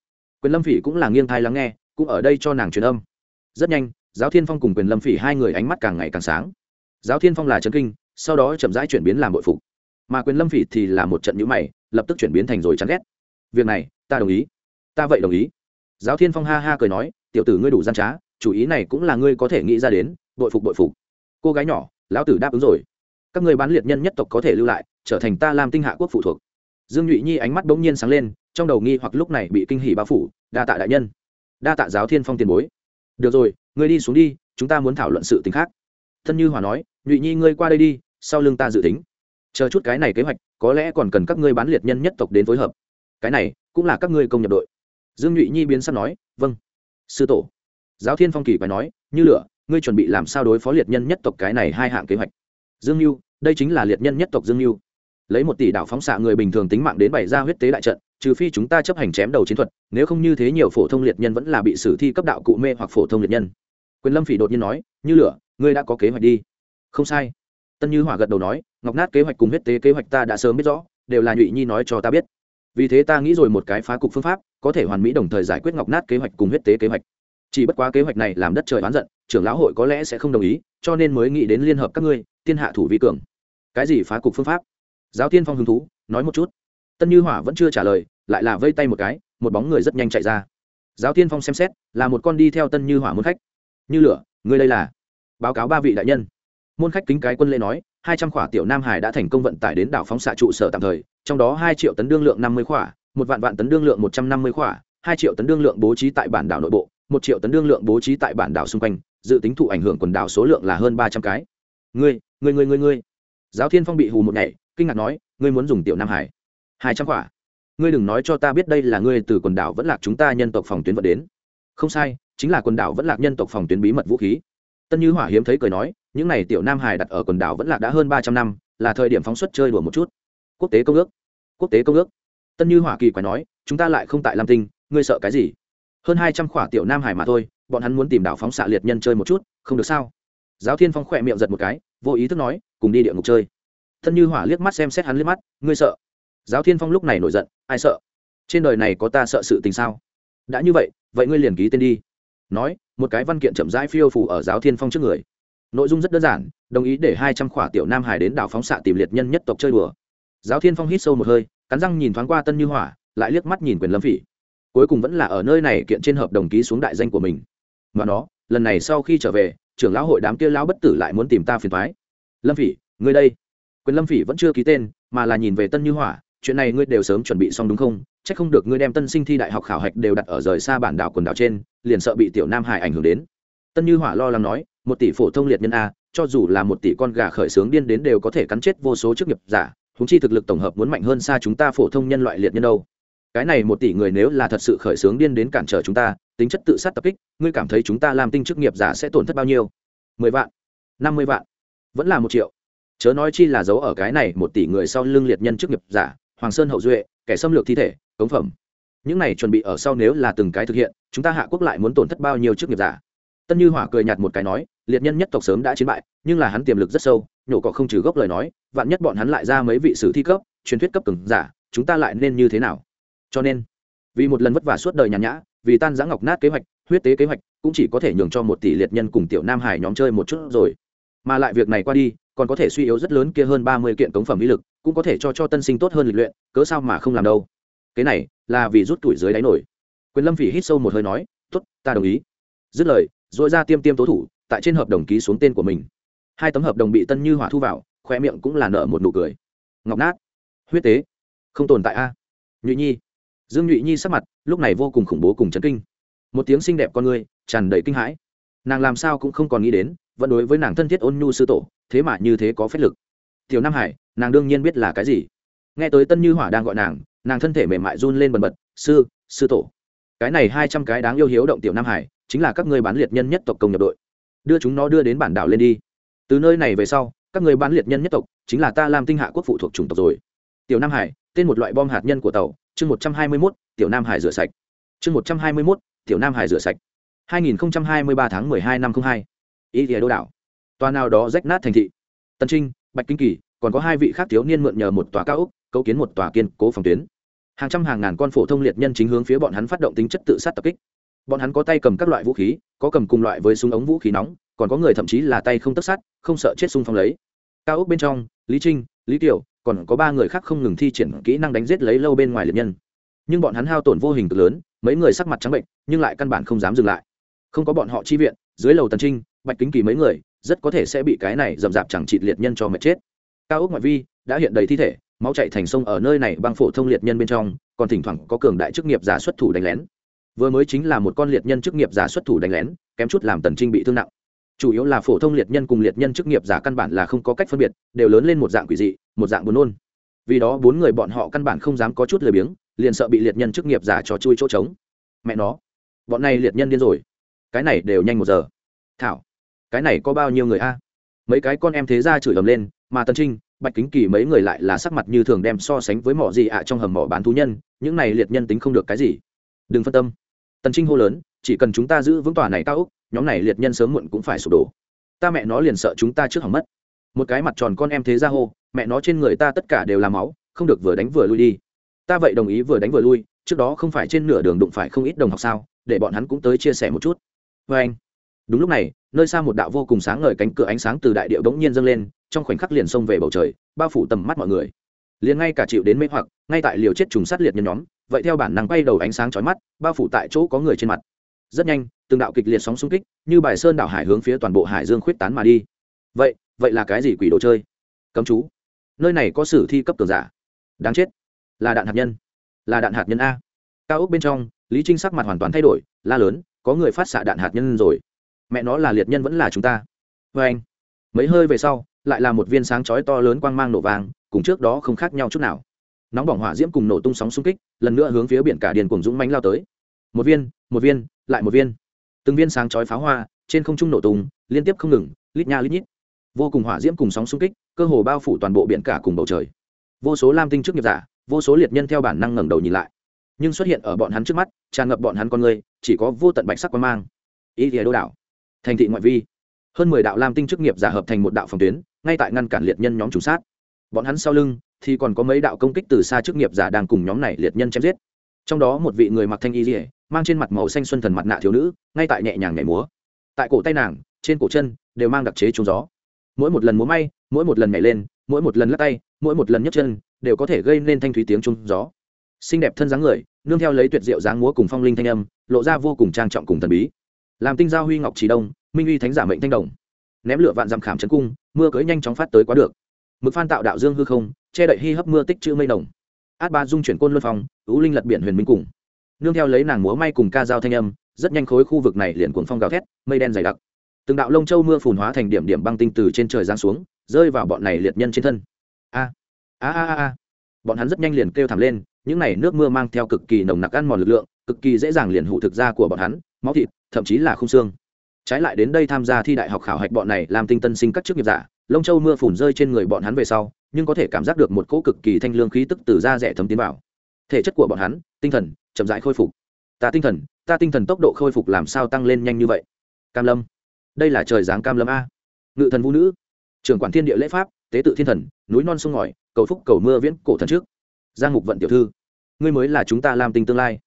Quyền lâm phỉ cũng là nghiêng thai lắng nghe, cũng ở đây cho nàng truyền âm. Rất nhanh, giáo thiên phong cùng quyền lâm phỉ hai người ánh mắt càng ngày càng sáng. Giáo thiên phong là trấn kinh, sau đó chậm rãi chuyển biến làm bội phục. Mà quyền lâm phỉ thì là một trận nhữ mày, lập tức chuyển biến thành rồi chán ghét. Việc này, ta đồng ý. Ta vậy đồng ý. Giáo thiên phong ha ha cười nói, tiểu tử ngươi đủ gian trá, chủ ý này cũng là ngươi có thể nghĩ ra đến bội phục bội phục. Cô gái nhỏ, lão tử đáp ứng rồi. Các người bán liệt nhân nhất tộc có thể lưu lại, trở thành ta làm tinh hạ quốc phụ thuộc. Dương nhụy nhi ánh mắt bỗng nhiên sáng lên, trong đầu nghi hoặc lúc này bị kinh hỉ bao phủ, đa tạ đại nhân. Đa tạ giáo thiên phong tiền bối. Được rồi, ngươi đi xuống đi, chúng ta muốn thảo luận sự t khác. Thân như hòa nói, nhụy nhi ngươi qua đây đi, sau lưng ta dự tính. Chờ chút cái này kế hoạch, có lẽ còn cần các ngươi bán liệt nhân nhất tộc đến phối hợp. Cái này, cũng là các ngươi công nhập đội. Dương nhụy nhi biến sắp nói vâng. Sư tổ. Giáo thiên phong kỳ phải nói, như lửa ngươi chuẩn bị làm sao đối phó liệt nhân nhất tộc cái này hai hạng kế hoạch? Dương mưu đây chính là liệt nhân nhất tộc dương mưu lấy một tỷ đạo phóng xạ người bình thường tính mạng đến bày ra huyết tế đại trận, trừ phi chúng ta chấp hành chém đầu chiến thuật, nếu không như thế nhiều phổ thông liệt nhân vẫn là bị xử thi cấp đạo cụ mê hoặc phổ thông liệt nhân. Quyền lâm phỉ đột nhiên nói, như lửa, ngươi đã có kế hoạch đi. Không sai. Tân như hỏa gật đầu nói, ngọc nát kế hoạch cùng huyết tế kế hoạch ta đã sớm biết rõ, đều là nhụy nhi nói cho ta biết. Vì thế ta nghĩ rồi một cái phá cục phương pháp, có thể hoàn mỹ đồng thời giải quyết ngọc nát kế hoạch cùng huyết tế kế hoạch chỉ bất quá kế hoạch này làm đất trời oán giận, trưởng lão hội có lẽ sẽ không đồng ý, cho nên mới nghĩ đến liên hợp các ngươi tiên hạ thủ vi cường. Cái gì phá cục phương pháp? Giáo tiên phong hứng thú, nói một chút. Tân như hỏa vẫn chưa trả lời, lại là vây tay một cái, một bóng người rất nhanh chạy ra. Giáo tiên phong xem xét, là một con đi theo tân như hỏa môn khách. Như lửa, ngươi đây là? Báo cáo ba vị đại nhân. Môn khách kính cái quân lễ nói, hai trăm khỏa tiểu nam hải đã thành công vận tải đến đảo phóng xạ trụ sở tạm thời, trong đó hai triệu tấn đương lượng năm mươi khỏa, một vạn vạn tấn đương lượng một trăm năm mươi khỏa, hai triệu tấn đương lượng bố trí tại bản đảo nội bộ một triệu tấn đương lượng bố trí tại bản đảo xung quanh, dự tính thụ ảnh hưởng quần đảo số lượng là hơn ba trăm cái. Ngươi ngươi ngươi ngươi ngươi. Giáo thiên phong bị hù một ngày kinh ngạc nói, ngươi muốn dùng tiểu nam hải. Hai trăm quả. Ngươi đừng nói cho ta biết đây là ngươi từ quần đảo vẫn lạc chúng ta nhân tộc phòng tuyến vận đến. Không sai, chính là quần đảo vẫn lạc nhân tộc phòng tuyến bí mật vũ khí. Tân như hỏa hiếm thấy cười nói, những này tiểu nam hải đặt ở quần đảo vẫn lạc đã hơn ba trăm năm, là thời điểm phóng xuất chơi đùa một chút. Quốc tế công ước. Quốc tế công ước. Tân như hỏa kỳ quái nói, chúng ta lại không tại lam tinh, ngươi sợ cái gì? Hơn hai trăm khỏa tiểu nam hải mà thôi, bọn hắn muốn tìm đảo phóng xạ liệt nhân chơi một chút, không được sao? Giáo thiên phong khỏe miệng giật một cái, vô ý thức nói, cùng đi địa ngục chơi. Thân như hỏa liếc mắt xem xét hắn liếc mắt, ngươi sợ? Giáo thiên phong lúc này nổi giận, ai sợ? Trên đời này có ta sợ sự tình sao? Đã như vậy vậy ngươi liền ký tên đi. Nói, một cái văn kiện chậm rãi phiêu phủ ở giáo thiên phong trước người. Nội dung rất đơn giản, đồng ý để hai trăm khỏa tiểu nam hải đến đảo phóng xạ tìm liệt nhân nhất tộc chơi đùa. Giáo thiên phong hít sâu một hơi, cắn răng nhìn thoáng qua tân như hỏa, lại liếc mắt nhìn quyền lâm phỉ cuối cùng vẫn là ở nơi này kiện trên hợp đồng ký xuống đại danh của mình. Mà nó, lần này sau khi trở về, trưởng lão hội đám kia lão bất tử lại muốn tìm ta phiền thoái lâm phỉ, ngươi đây. Quyền lâm phỉ vẫn chưa ký tên, mà là nhìn về tân như hỏa, chuyện này ngươi đều sớm chuẩn bị xong đúng không? C h ắ c không được ngươi đem tân sinh thi đại học khảo hạch đều đặt ở rời xa bản đảo quần đảo trên, liền sợ bị tiểu nam hải ảnh hưởng đến. Tân như hỏa lo lắng nói, một tỷ phổ thông liệt nhân a, cho dù là một tỷ con gà khởi xướng điên đến đều có thể cắn chết vô số chức nghiệp giả húng chi thực lực tổng hợp muốn mạnh hơn xa chúng ta phổ thông nhân loại liệt nhân đâu cái này một tỷ người nếu là thật sự khởi xướng điên đến cản trở chúng ta, tính chất tự sát tập kích, ngươi cảm thấy chúng ta làm tinh chức nghiệp giả sẽ tổn thất bao nhiêu? Mười vạn, năm mươi vạn, vẫn là một triệu. Chớ nói chi là giấu ở cái này một tỷ người sau lưng liệt nhân chức nghiệp giả, hoàng sơn hậu duệ, kẻ xâm lược thi thể, cống phẩm. Những này chuẩn bị ở sau nếu là từng cái thực hiện, chúng ta hạ quốc lại muốn tổn thất bao nhiêu chức nghiệp giả? Tân như hỏa cười nhạt một cái nói, liệt nhân nhất tộc sớm đã chiến bại, nhưng là hắn tiềm lực rất sâu, nhổ cỏ không trừ gốc lời nói, vạn nhất bọn hắn lại ra mấy vị sử thi cấp, truyền thuyết cấp cứng giả, chúng ta lại nên như thế nào? Cho nên, vì một lần vất vả suốt đời nhàn nhã, vì tan giã ngọc nát kế hoạch, huyết tế kế hoạch, cũng chỉ có thể nhường cho một tỷ liệt nhân cùng tiểu nam hải nhóm chơi một chút rồi. Mà lại việc này qua đi, còn có thể suy yếu rất lớn kia hơn ba mươi kiện cống phẩm lý lực, cũng có thể cho cho tân sinh tốt hơn lịch luyện, cớ sao mà không làm đâu. Cái này là vì rút tuổi dưới đáy nổi. Quyền lâm phỉ hít sâu một hơi nói t ố t ta đồng ý. Dứt lời dội ra tiêm tiêm tố thủ, tại trên hợp đồng ký xuống tên của mình. Hai tấm hợp đồng bị tân như hỏa thu vào khoe miệng cũng là nợ một nụ cười. Ngọc nát, huyết tế, không tồn tại a. Nhụy nhi dương nhụy nhi sắc mặt, lúc này vô cùng khủng bố cùng chấn kinh. Một tiếng xinh đẹp con người, tràn đầy kinh hãi. Nàng làm sao cũng không còn nghĩ đến, vẫn đối với nàng thân thiết ôn nhu sư tổ, thế mà như thế có phép lực. Tiểu nam hải, nàng đương nhiên biết là cái gì. Nghe tới tân như hỏa đang gọi nàng nàng thân thể mềm mại run lên bần bật, sư sư tổ, cái này hai trăm cái đáng yêu hiếu động tiểu nam hải, chính là các người bán liệt nhân nhất tộc công nhập đội. Đưa chúng nó đưa đến bản đảo lên đi. Từ nơi này về sau, các người bán liệt nhân nhất tộc, chính là ta làm tinh hạ quốc phụ thuộc chủng tộc rồi. Tiểu nam hải, tên một loại bom hạt nhân của tàu chương một trăm hai mươi mốt, tiểu nam hải rửa sạch. chương một trăm hai mươi mốt, tiểu nam hải rửa sạch. hai nghìn hai mươi ba tháng mười hai năm không hai. Ý địa đô đảo. Tòa nào đó rách nát thành thị. Tân trinh, bạch kinh kỳ, còn có hai vị khác thiếu niên mượn nhờ một tòa cao ốc, cấu kiến một tòa kiên cố phòng tuyến. Hàng trăm hàng ngàn con phổ thông liệt nhân chính hướng phía bọn hắn phát động tính chất tự sát tập kích. Bọn hắn có tay cầm các loại vũ khí, có cầm cùng loại với súng ống vũ khí nóng, còn có người thậm chí là tay không tất sát, không sợ chết xung phong lấy. Cao ốc bên trong, lý trinh, lý kiều còn có ba người khác không ngừng thi triển kỹ năng đánh giết lấy lâu bên ngoài liệt nhân. Nhưng bọn hắn hao tổn vô hình cực lớn, mấy người sắc mặt trắng bệnh, nhưng lại căn bản không dám dừng lại. Không có bọn họ chi viện, dưới lầu tần trinh, bạch kính kỳ mấy người, rất có thể sẽ bị cái này dầm dạp chẳng trị liệt nhân cho mệt chết. Cao ốc ngoại vi đã hiện đầy thi thể, máu chạy thành sông ở nơi này băng phổ thông liệt nhân bên trong, còn thỉnh thoảng có cường đại chức nghiệp giả xuất thủ đánh lén. Vừa mới chính là một con liệt nhân chức nghiệp giả xuất thủ đánh lén, kém chút làm tần trinh bị thương nặng chủ yếu là phổ thông liệt nhân cùng liệt nhân chức nghiệp giả căn bản là không có cách phân biệt, đều lớn lên một dạng quỷ dị, một dạng buồn nôn. Vì đó bốn người bọn họ căn bản không dám có chút lười biếng, liền sợ bị liệt nhân chức nghiệp giả cho chui chỗ trống. Mẹ nó, bọn này liệt nhân điên rồi. Cái này đều nhanh một giờ. Thảo, cái này có bao nhiêu người a? Mấy cái con em thế ra chửi ầm lên, mà tân trinh, bạch kính kỳ mấy người lại là sắc mặt như thường đem so sánh với mỏ gì ạ trong hầm mỏ bán thú nhân, những này liệt nhân tính không được cái gì. Đừng phân tâm. Tần trinh hô lớn chỉ cần chúng ta giữ vững tòa này cao úc, nhóm này liệt nhân sớm muộn cũng phải sụp đổ. Ta mẹ nó liền sợ chúng ta trước hỏng mất. Một cái mặt tròn con em thế ra hô, mẹ nó trên người ta tất cả đều là máu, không được vừa đánh vừa lui đi. Ta vậy đồng ý vừa đánh vừa lui, trước đó không phải trên nửa đường đụng phải không ít đồng học sao, để bọn hắn cũng tới chia sẻ một chút. Vê anh, đúng lúc này, nơi xa một đạo vô cùng sáng ngời cánh cửa ánh sáng từ đại điệu đống nhiên dâng lên, trong khoảnh khắc liền xông về bầu trời, bao phủ tầm mắt mọi người. Liền ngay cả chịu đến mê hoặc, ngay tại liều chết trùng sát liệt nhân nhóm, vậy theo bản năng bay đầu ánh sáng chói mắt, bao phủ tại chỗ có người trên mặt rất nhanh, từng đạo kịch liệt sóng xung kích, như bài sơn đảo hải hướng phía toàn bộ hải dương khuyết tán mà đi. Vậy vậy là cái gì quỷ đồ chơi? Cấm chú. Nơi này có sử thi cấp cường giả. Đáng chết. Là đạn hạt nhân. Là đạn hạt nhân a. Cao ốc bên trong, lý trinh sắc mặt hoàn toàn thay đổi, la lớn, có người phát xạ đạn hạt nhân rồi. Mẹ nó là liệt nhân vẫn là chúng ta. Vê anh, mấy hơi về sau, lại là một viên sáng chói to lớn quang mang nổ vàng cùng trước đó không khác nhau chút nào. Nóng bỏng hỏa diễm cùng nổ tung sóng xung kích, lần nữa hướng phía biển cả điền cùng dũng mánh lao tới một viên một viên, lại một viên. Từng viên sáng chói pháo hoa, trên không trung nổ tung, liên tiếp không ngừng, lít nha lít nhít. Vô cùng hỏa diễm cùng sóng xung kích, cơ hồ bao phủ toàn bộ biển cả cùng bầu trời. Vô số lam tinh trước nghiệp giả, vô số liệt nhân theo bản năng ngẩng đầu nhìn lại. Nhưng xuất hiện ở bọn hắn trước mắt, tràn ngập bọn hắn con người, chỉ có vô tận bạch sắc quan mang. Ý thìa đô đảo, thành thị ngoại vi. Hơn mười đạo lam tinh chức nghiệp giả hợp thành một đạo phòng tuyến, ngay tại ngăn cản liệt nhân nhóm trùng sát. Bọn hắn sau lưng thì còn có mấy đạo công kích từ xa chức nghiệp giả đang cùng nhóm này liệt nhân chém giết. Trong đó một vị người mặc thanh y dỉa mang trên mặt màu xanh xuân thần mặt nạ thiếu nữ, ngay tại nhẹ nhàng nhảy múa. Tại cổ tay nàng, trên cổ chân, đều mang đặc chế trúng gió. Mỗi một lần múa may, mỗi một lần nhảy lên, mỗi một lần lắc tay, mỗi một lần nhấc chân, đều có thể gây nên thanh thúy tiếng trung gió. Xinh đẹp thân dáng người, nương theo lấy tuyệt diệu dáng múa cùng phong linh thanh âm, lộ ra vô cùng trang trọng cùng thần bí. Làm tinh giao huy ngọc trì đông, minh uy thánh giả mệnh thanh đồng. Ném lửa vạn dặm khảm trấn cung, mưa cưới nhanh chóng phát tới quá được. Mực phan tạo đạo dương hư không, che đậy hy hấp mưa tích chữ mây đồng át ba dung chuyển côn luân phong ú linh lật biển huyền minh cùng nương theo lấy nàng múa may cùng ca giao thanh âm, rất nhanh khối khu vực này liền cuồng phong gào thét, mây đen dày đặc. Từng đạo lông châu mưa phùn hóa thành điểm điểm băng tinh từ trên trời giáng xuống, rơi vào bọn này liệt nhân trên thân. A a a a bọn hắn rất nhanh liền kêu thảm lên, những này nước mưa mang theo cực kỳ nồng nặc ăn mòn lực lượng, cực kỳ dễ dàng liền hụ thực ra của bọn hắn, máu thịt, thậm chí là khung xương. Trái lại đến đây tham gia thi đại học khảo hạch bọn này làm tinh tân sinh các chức nghiệp giả, lông châu mưa phùn rơi trên người bọn hắn về sau, nhưng có thể cảm giác được một cỗ cực kỳ thanh lương khí tức từ da rẻ thấm tiến vào. Thể chất của bọn hắn, tinh thần chậm rãi khôi phục. Ta tinh thần, ta tinh thần tốc độ khôi phục làm sao tăng lên nhanh như vậy? Cam lâm, đây là trời giáng cam lâm a. Ngự thần vũ nữ, trưởng quản thiên địa lễ pháp, tế tự thiên thần, núi non sông ngòi, cầu phúc cầu mưa viễn cổ thần trước. Giang mục vận tiểu thư, ngươi mới là chúng ta làm tình tương lai.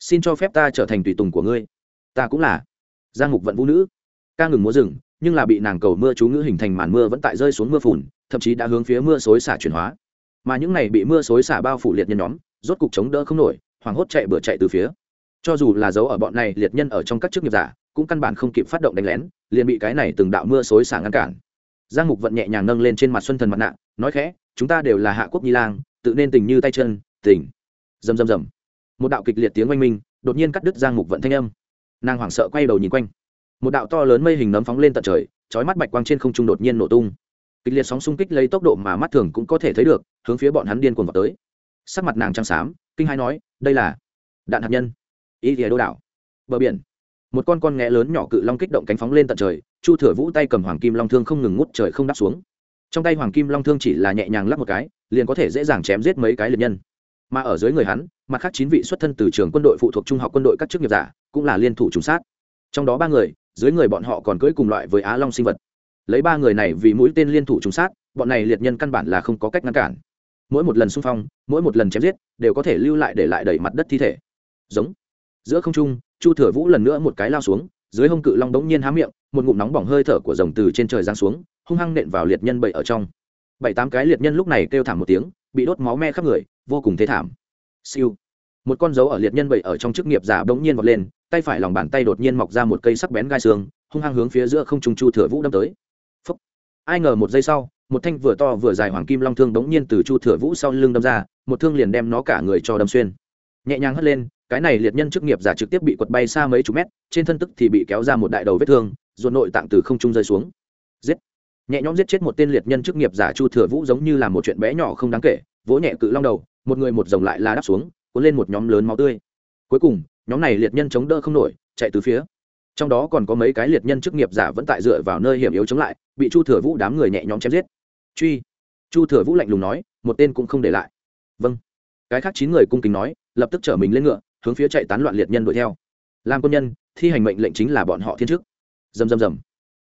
Xin cho phép ta trở thành tùy tùng của ngươi. Ta cũng là. Giang mục vận vũ nữ, ca ngừng múa rừng, nhưng là bị nàng cầu mưa chú ngữ hình thành màn mưa vẫn tại rơi xuống mưa phùn, thậm chí đã hướng phía mưa xối xả chuyển hóa. Mà những này bị mưa xối xả bao phủ liệt nhân nhóm, rốt cục chống đỡ không nổi hoảng hốt chạy bừa chạy từ phía. Cho dù là dấu ở bọn này, liệt nhân ở trong các chức nghiệp giả, cũng căn bản không kịp phát động đánh lén, liền bị cái này từng đạo mưa xối xả ngăn cản. Giang mục vận nhẹ nhàng nâng lên trên mặt xuân thần mặt nạ, nói khẽ, chúng ta đều là hạ quốc nhi lang, tự nên tình như tay chân tỉnh. rầm rầm rầm. Một đạo kịch liệt tiếng oanh minh, đột nhiên cắt đứt giang mục vận thanh âm. Nàng hoảng sợ quay đầu nhìn quanh. Một đạo to lớn mây hình nấm phóng lên tận trời trói mắt bạch quang trên không trung đột nhiên nổ tung. Kịch liệt sóng xung kích lấy tốc độ mà mắt thường cũng có thể thấy được, hướng phía bọn hắn điên cuồng vào tới sắc mặt nàng trắng xám, kinh hai nói, đây là đạn hạt nhân. Ý thìa đô đảo. Bờ biển. Một con con nghe lớn nhỏ cự long kích động cánh phóng lên tận trời, chu thừa vũ tay cầm hoàng kim long thương không ngừng ngút trời không đáp xuống. Trong tay hoàng kim long thương chỉ là nhẹ nhàng lắp một cái, liền có thể dễ dàng chém giết mấy cái liệt nhân. Mà ở dưới người hắn, mặt khác chín vị xuất thân từ trường quân đội phụ thuộc trung học quân đội các chức nghiệp giả, cũng là liên thủ trùng sát. Trong đó ba người, dưới người bọn họ còn cưỡi cùng loại với á long sinh vật. Lấy ba người này vì mũi tên liên thủ trùng sát, bọn này liệt nhân căn bản là không có cách ngăn cản mỗi một lần xung phong, mỗi một lần chém giết, đều có thể lưu lại để lại đẩy mặt đất thi thể. Giống. Giữa không trung, chu thừa vũ lần nữa một cái lao xuống, dưới hông cự long đống nhiên há miệng, một ngụm nóng bỏng hơi thở của rồng từ trên trời giáng xuống, hung hăng nện vào liệt nhân bậy ở trong. Bảy tám cái liệt nhân lúc này kêu thảm một tiếng, bị đốt máu me khắp người, vô cùng thế thảm. Siêu. Một con dấu ở liệt nhân bậy ở trong chức nghiệp giả đống nhiên vọt lên, tay phải lòng bàn tay đột nhiên mọc ra một cây sắc bén gai xương, hung hăng hướng phía giữa không trung chu thừa vũ đâm tới. Phúc. ai ngờ một giây sau một thanh vừa to vừa dài hoàng kim long thương đống nhiên từ chu thừa vũ sau lưng đâm ra, một thương liền đem nó cả người cho đâm xuyên. Nhẹ nhàng hất lên, cái này liệt nhân chức nghiệp giả trực tiếp bị quật bay xa mấy chục mét, trên thân tức thì bị kéo ra một đại đầu vết thương, ruột nội tạng từ không trung rơi xuống. Giết! Nhẹ nhõm giết chết một tên liệt nhân chức nghiệp giả chu thừa vũ giống như là một chuyện bé nhỏ không đáng kể, vỗ nhẹ cự long đầu, một người một dòng lại la đáp xuống, cuốn lên một nhóm lớn máu tươi. Cuối cùng, nhóm này liệt nhân chống đỡ không nổi, chạy từ phía. Trong đó còn có mấy cái liệt nhân chức nghiệp giả vẫn tại dựa vào nơi hiểm yếu chống lại, bị chu thừa vũ đám người nhẹ nhõm chém giết truy. Chu thừa vũ lạnh lùng nói, một tên cũng không để lại. Vâng. Cái khác chín người cung kính nói, lập tức chở mình lên ngựa, hướng phía chạy tán loạn liệt nhân đuổi theo. Làm quân nhân, thi hành mệnh lệnh chính là bọn họ thiên chức. Dầm dầm dầm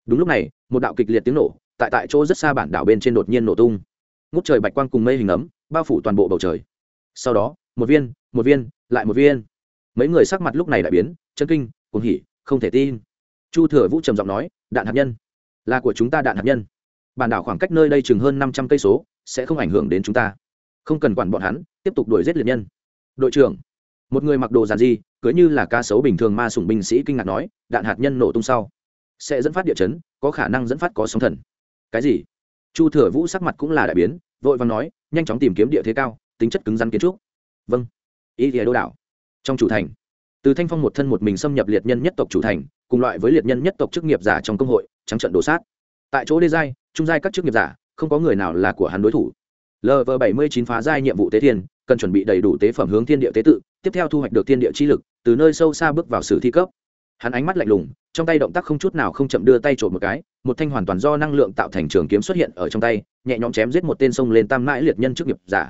đúng lúc này, một đạo kịch liệt tiếng nổ, tại tại chỗ rất xa bản đảo bên trên đột nhiên nổ tung. Ngút trời bạch quang cùng mây hình ấm, bao phủ toàn bộ bầu trời. Sau đó, một viên một viên, lại một viên. Mấy người sắc mặt lúc này đại biến chân kinh, cuồng hỉ, không thể tin. Chu thừa vũ trầm giọng nói, đạn hạt nhân, là của chúng ta đạn hạt nhân bản đảo khoảng cách nơi đây chừng hơn năm trăm cây số, sẽ không ảnh hưởng đến chúng ta. Không cần quản bọn hắn, tiếp tục đuổi giết liệt nhân. Đội trưởng, một người mặc đồ giàn di cưới như là ca sấu bình thường ma sủng binh sĩ kinh ngạc nói, đạn hạt nhân nổ tung sau, sẽ dẫn phát địa chấn, có khả năng dẫn phát có sóng thần. Cái gì? Chu thừa vũ sắc mặt cũng là đại biến, vội vàng nói, nhanh chóng tìm kiếm địa thế cao, tính chất cứng rắn kiến trúc. Vâng. Ý địa đô đảo, trong chủ thành. Từ thanh phong một thân một mình xâm nhập liệt nhân nhất tộc chủ thành, cùng loại với liệt nhân nhất tộc chức nghiệp giả trong công hội, trắng trận đổ sát. Tại chỗ đê giai trung giai các chức nghiệp giả, không có người nào là của hắn đối thủ. Lv bảy mươi chín phá giai nhiệm vụ tế thiên, cần chuẩn bị đầy đủ tế phẩm hướng thiên địa tế tự, tiếp theo thu hoạch được thiên địa chi lực, từ nơi sâu xa bước vào sử thi cấp. Hắn ánh mắt lạnh lùng, trong tay động tác không chút nào không chậm đưa tay trộm một cái, một thanh hoàn toàn do năng lượng tạo thành trường kiếm xuất hiện ở trong tay, nhẹ nhõm chém giết một tên sông lên tam mãi liệt nhân chức nghiệp giả.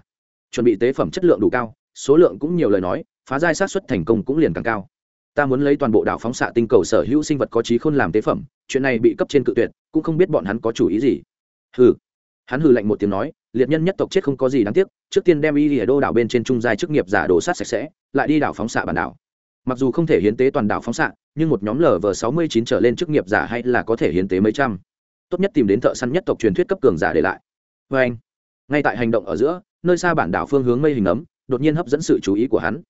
Chuẩn bị tế phẩm chất lượng đủ cao, số lượng cũng nhiều lời nói, phá giai sát xuất thành công cũng liền càng cao ta muốn lấy toàn bộ đảo phóng xạ tinh cầu sở hữu sinh vật có trí khôn làm tế phẩm, chuyện này bị cấp trên cự tuyệt, cũng không biết bọn hắn có chủ ý gì. Hừ. Hắn hừ lạnh một tiếng nói, liệt nhân nhất tộc chết không có gì đáng tiếc, trước tiên đem y lìa đô đảo bên trên trung giai chức nghiệp giả đồ sát sạch sẽ, lại đi đảo phóng xạ bản đảo. Mặc dù không thể hiến tế toàn đảo phóng xạ, nhưng một nhóm lv sáu mươi chín trở lên chức nghiệp giả hay là có thể hiến tế mấy trăm. Tốt nhất tìm đến thợ săn nhất tộc truyền thuyết cấp cường giả để lại. Vê anh ngay tại hành động ở giữa, nơi xa bản đảo phương hướng mây hình ấm, đột nhiên hấp dẫn sự chú ý của hắn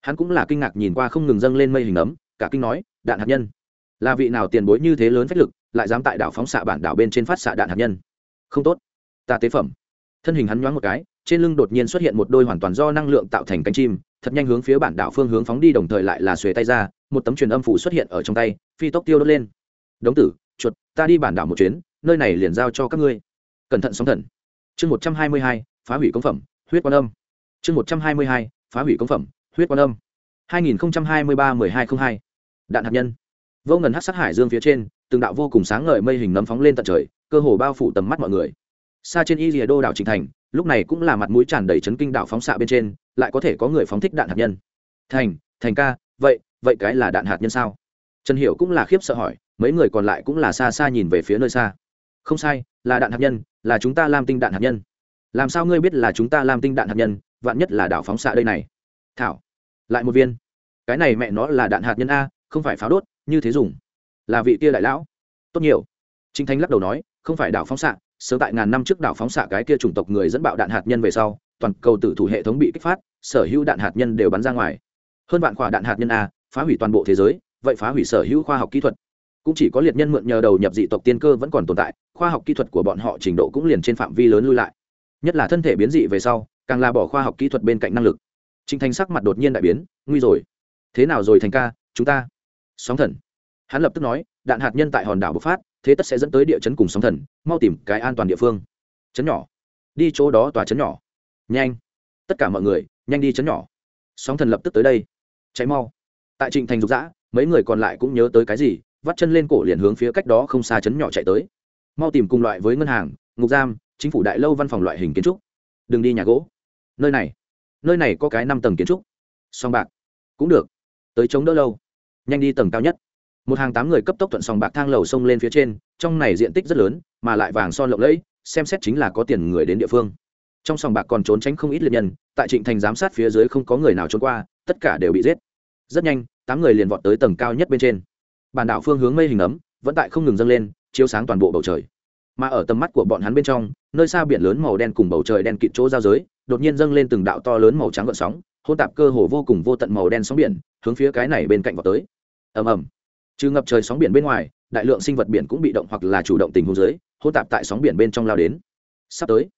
hắn cũng là kinh ngạc nhìn qua không ngừng dâng lên mây hình ấm, cả kinh nói, đạn hạt nhân, là vị nào tiền bối như thế lớn phách lực, lại dám tại đảo phóng xạ bản đảo bên trên phát xạ đạn hạt nhân? Không tốt, ta tế phẩm. Thân hình hắn nhoáng một cái, trên lưng đột nhiên xuất hiện một đôi hoàn toàn do năng lượng tạo thành cánh chim, thật nhanh hướng phía bản đảo phương hướng phóng đi đồng thời lại là xuề tay ra, một tấm truyền âm phủ xuất hiện ở trong tay, phi tốc tiêu đốt lên. Đống tử, chuột, ta đi bản đảo một chuyến, nơi này liền giao cho các ngươi. Cẩn thận sóng thần. Chương một trăm hai mươi hai, phá hủy công phẩm, huyết quan âm. Chương một trăm hai mươi hai, phá hủy công phẩm huyết quan âm. hai nghìn hai mươi ba mười hai t r ă n h hai. Đạn hạt nhân. Vô ngần hát sát hải dương phía trên, từng đạo vô cùng sáng ngời mây hình nấm phóng lên tận trời, cơ hồ bao phủ tầm mắt mọi người. Xa trên y rìa đô đảo trịnh thành, lúc này cũng là mặt mũi tràn đầy chấn kinh đảo phóng xạ bên trên, lại có thể có người phóng thích đạn hạt nhân. Thành thành ca, vậy vậy cái là đạn hạt nhân sao? Trần hiểu cũng là khiếp sợ hỏi, mấy người còn lại cũng là xa xa nhìn về phía nơi xa. Không sai, là đạn hạt nhân, là chúng ta làm tinh đạn hạt nhân. Làm sao ngươi biết là chúng ta làm tinh đạn hạt nhân, vạn nhất là đảo phóng xạ đây này? Thảo. Lại một viên. Cái này mẹ nó là đạn hạt nhân a, không phải pháo đốt, như thế dùng. Là vị tia đại lão. Tốt nhiều. Trinh thanh lắc đầu nói, không phải đảo phóng xạ, sớm tại ngàn năm trước đảo phóng xạ cái kia chủng tộc người dẫn bạo đạn hạt nhân về sau, toàn cầu tử thủ hệ thống bị kích phát, sở hữu đạn hạt nhân đều bắn ra ngoài. Hơn vạn quả đạn hạt nhân a, phá hủy toàn bộ thế giới, vậy phá hủy sở hữu khoa học kỹ thuật. Cũng chỉ có liệt nhân mượn nhờ đầu nhập dị tộc tiên cơ vẫn còn tồn tại, khoa học kỹ thuật của bọn họ trình độ cũng liền trên phạm vi lớn lui lại. Nhất là thân thể biến dị về sau, càng là bỏ khoa học kỹ thuật bên cạnh năng lực. Trình Thành sắc mặt đột nhiên đại biến, nguy rồi. Thế nào rồi thành ca? Chúng ta sóng thần. Hắn lập tức nói, đạn hạt nhân tại hòn đảo bộc phát, thế tất sẽ dẫn tới địa chấn cùng sóng thần, mau tìm cái an toàn địa phương. Chấn nhỏ. Đi chỗ đó tòa chấn nhỏ. Nhanh. Tất cả mọi người, nhanh đi chấn nhỏ. Sóng thần lập tức tới đây. Cháy mau. Tại trịnh thành dục dã, mấy người còn lại cũng nhớ tới cái gì, vắt chân lên cổ liền hướng phía cách đó không xa chấn nhỏ chạy tới. Mau tìm cùng loại với ngân hàng, ngục giam, chính phủ đại lâu văn phòng loại hình kiến trúc. Đừng đi nhà gỗ. Nơi này nơi này có cái năm tầng kiến trúc. Song bạc. Cũng được. Tới chống đỡ lâu. Nhanh đi tầng cao nhất. Một hàng tám người cấp tốc thuận sòng bạc thang lầu sông lên phía trên, trong này diện tích rất lớn, mà lại vàng son lộng lẫy, xem xét chính là có tiền người đến địa phương. Trong sòng bạc còn trốn tránh không ít liệt nhân, tại trịnh thành giám sát phía dưới không có người nào trốn qua, tất cả đều bị giết. Rất nhanh, tám người liền vọt tới tầng cao nhất bên trên. Bản đảo phương hướng mây hình ấm, vẫn tại không ngừng dâng lên, chiếu sáng toàn bộ bầu trời. Mà ở tầm mắt của bọn hắn bên trong, nơi xa biển lớn màu đen cùng bầu trời đen kịt chỗ giao giới đột nhiên dâng lên từng đạo to lớn màu trắng gợn sóng hôn tạp cơ hồ vô cùng vô tận màu đen sóng biển, hướng phía cái này bên cạnh vào tới. Ầm ầm. Trừ ngập trời sóng biển bên ngoài, đại lượng sinh vật biển cũng bị động hoặc là chủ động tình huống dưới hôn tạp tại sóng biển bên trong lao đến. Sắp tới.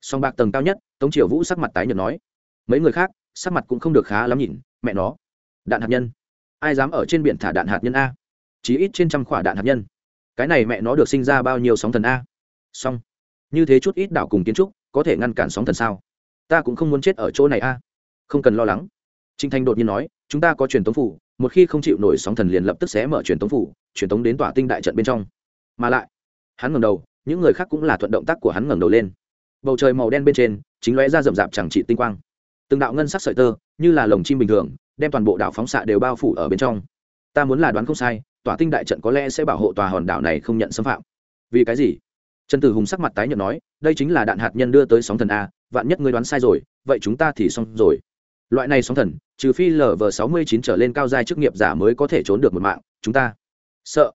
Song bạc tầng cao nhất, tống triều vũ sắc mặt tái nhợt nói. Mấy người khác, sắc mặt cũng không được khá lắm nhìn, mẹ nó. Đạn hạt nhân. Ai dám ở trên biển thả đạn hạt nhân a? Chí ít trên trăm quả đạn hạt nhân. Cái này mẹ nó được sinh ra bao nhiêu sóng thần a? Song như thế chút ít đảo cùng kiến trúc, có thể ngăn cản sóng thần sao? Ta cũng không muốn chết ở chỗ này a. Không cần lo lắng. Trinh thanh đột nhiên nói, chúng ta có truyền tống phủ, một khi không chịu nổi sóng thần liền lập tức sẽ mở truyền tống phủ, truyền tống đến tỏa tinh đại trận bên trong. Mà lại, hắn ngẩng đầu, những người khác cũng là thuận động tác của hắn ngẩng đầu lên. Bầu trời màu đen bên trên, chính lóe ra rậm rạp chẳng trị tinh quang. Từng đạo ngân sắc sợi tơ, như là lồng chim bình thường, đem toàn bộ đảo phóng xạ đều bao phủ ở bên trong. Ta muốn là đoán không sai tỏa tinh đại trận có lẽ sẽ bảo hộ tòa hòn đảo này không nhận xâm phạm. Vì cái gì? Trần tử hùng sắc mặt tái nhợt nói, đây chính là đạn hạt nhân đưa tới sóng thần a vạn nhất ngươi đoán sai rồi, vậy chúng ta thì xong rồi. Loại này sóng thần, trừ phi lv sáu mươi chín trở lên cao giai chức nghiệp giả mới có thể trốn được một mạng, chúng ta. Sợ.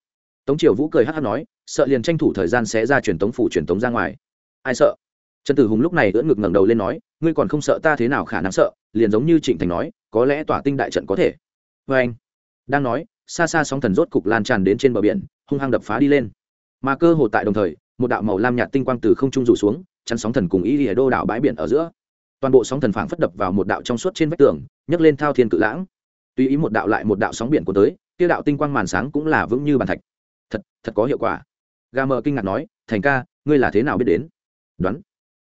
Tống triều vũ cười hát hát nói, sợ liền tranh thủ thời gian sẽ ra truyền tống phủ truyền tống ra ngoài. Ai sợ? Trần tử hùng lúc này ưỡn ngực ngẩng đầu lên nói, ngươi còn không sợ ta thế nào khả năng sợ, liền giống như trịnh thành nói, có lẽ tỏa tinh đại trận có thể. Vê anh, đang nói, xa xa sóng thần rốt cục lan tràn đến trên bờ biển, hung hăng đập phá đi lên. Mà cơ hồ tại đồng thời, một đạo màu lam nhạt tinh quang từ không trung rủ xuống chắn sóng thần cùng ý lìa đô đảo bãi biển ở giữa. Toàn bộ sóng thần phảng phất đập vào một đạo trong suốt trên vách tường, nhấc lên thao thiên cự lãng. Tuy ý một đạo lại một đạo sóng biển của tới, kia đạo tinh quang màn sáng cũng là vững như bàn thạch. Thật thật có hiệu quả. Gà mờ kinh ngạc nói, thành ca, ngươi là thế nào biết đến? Đoán.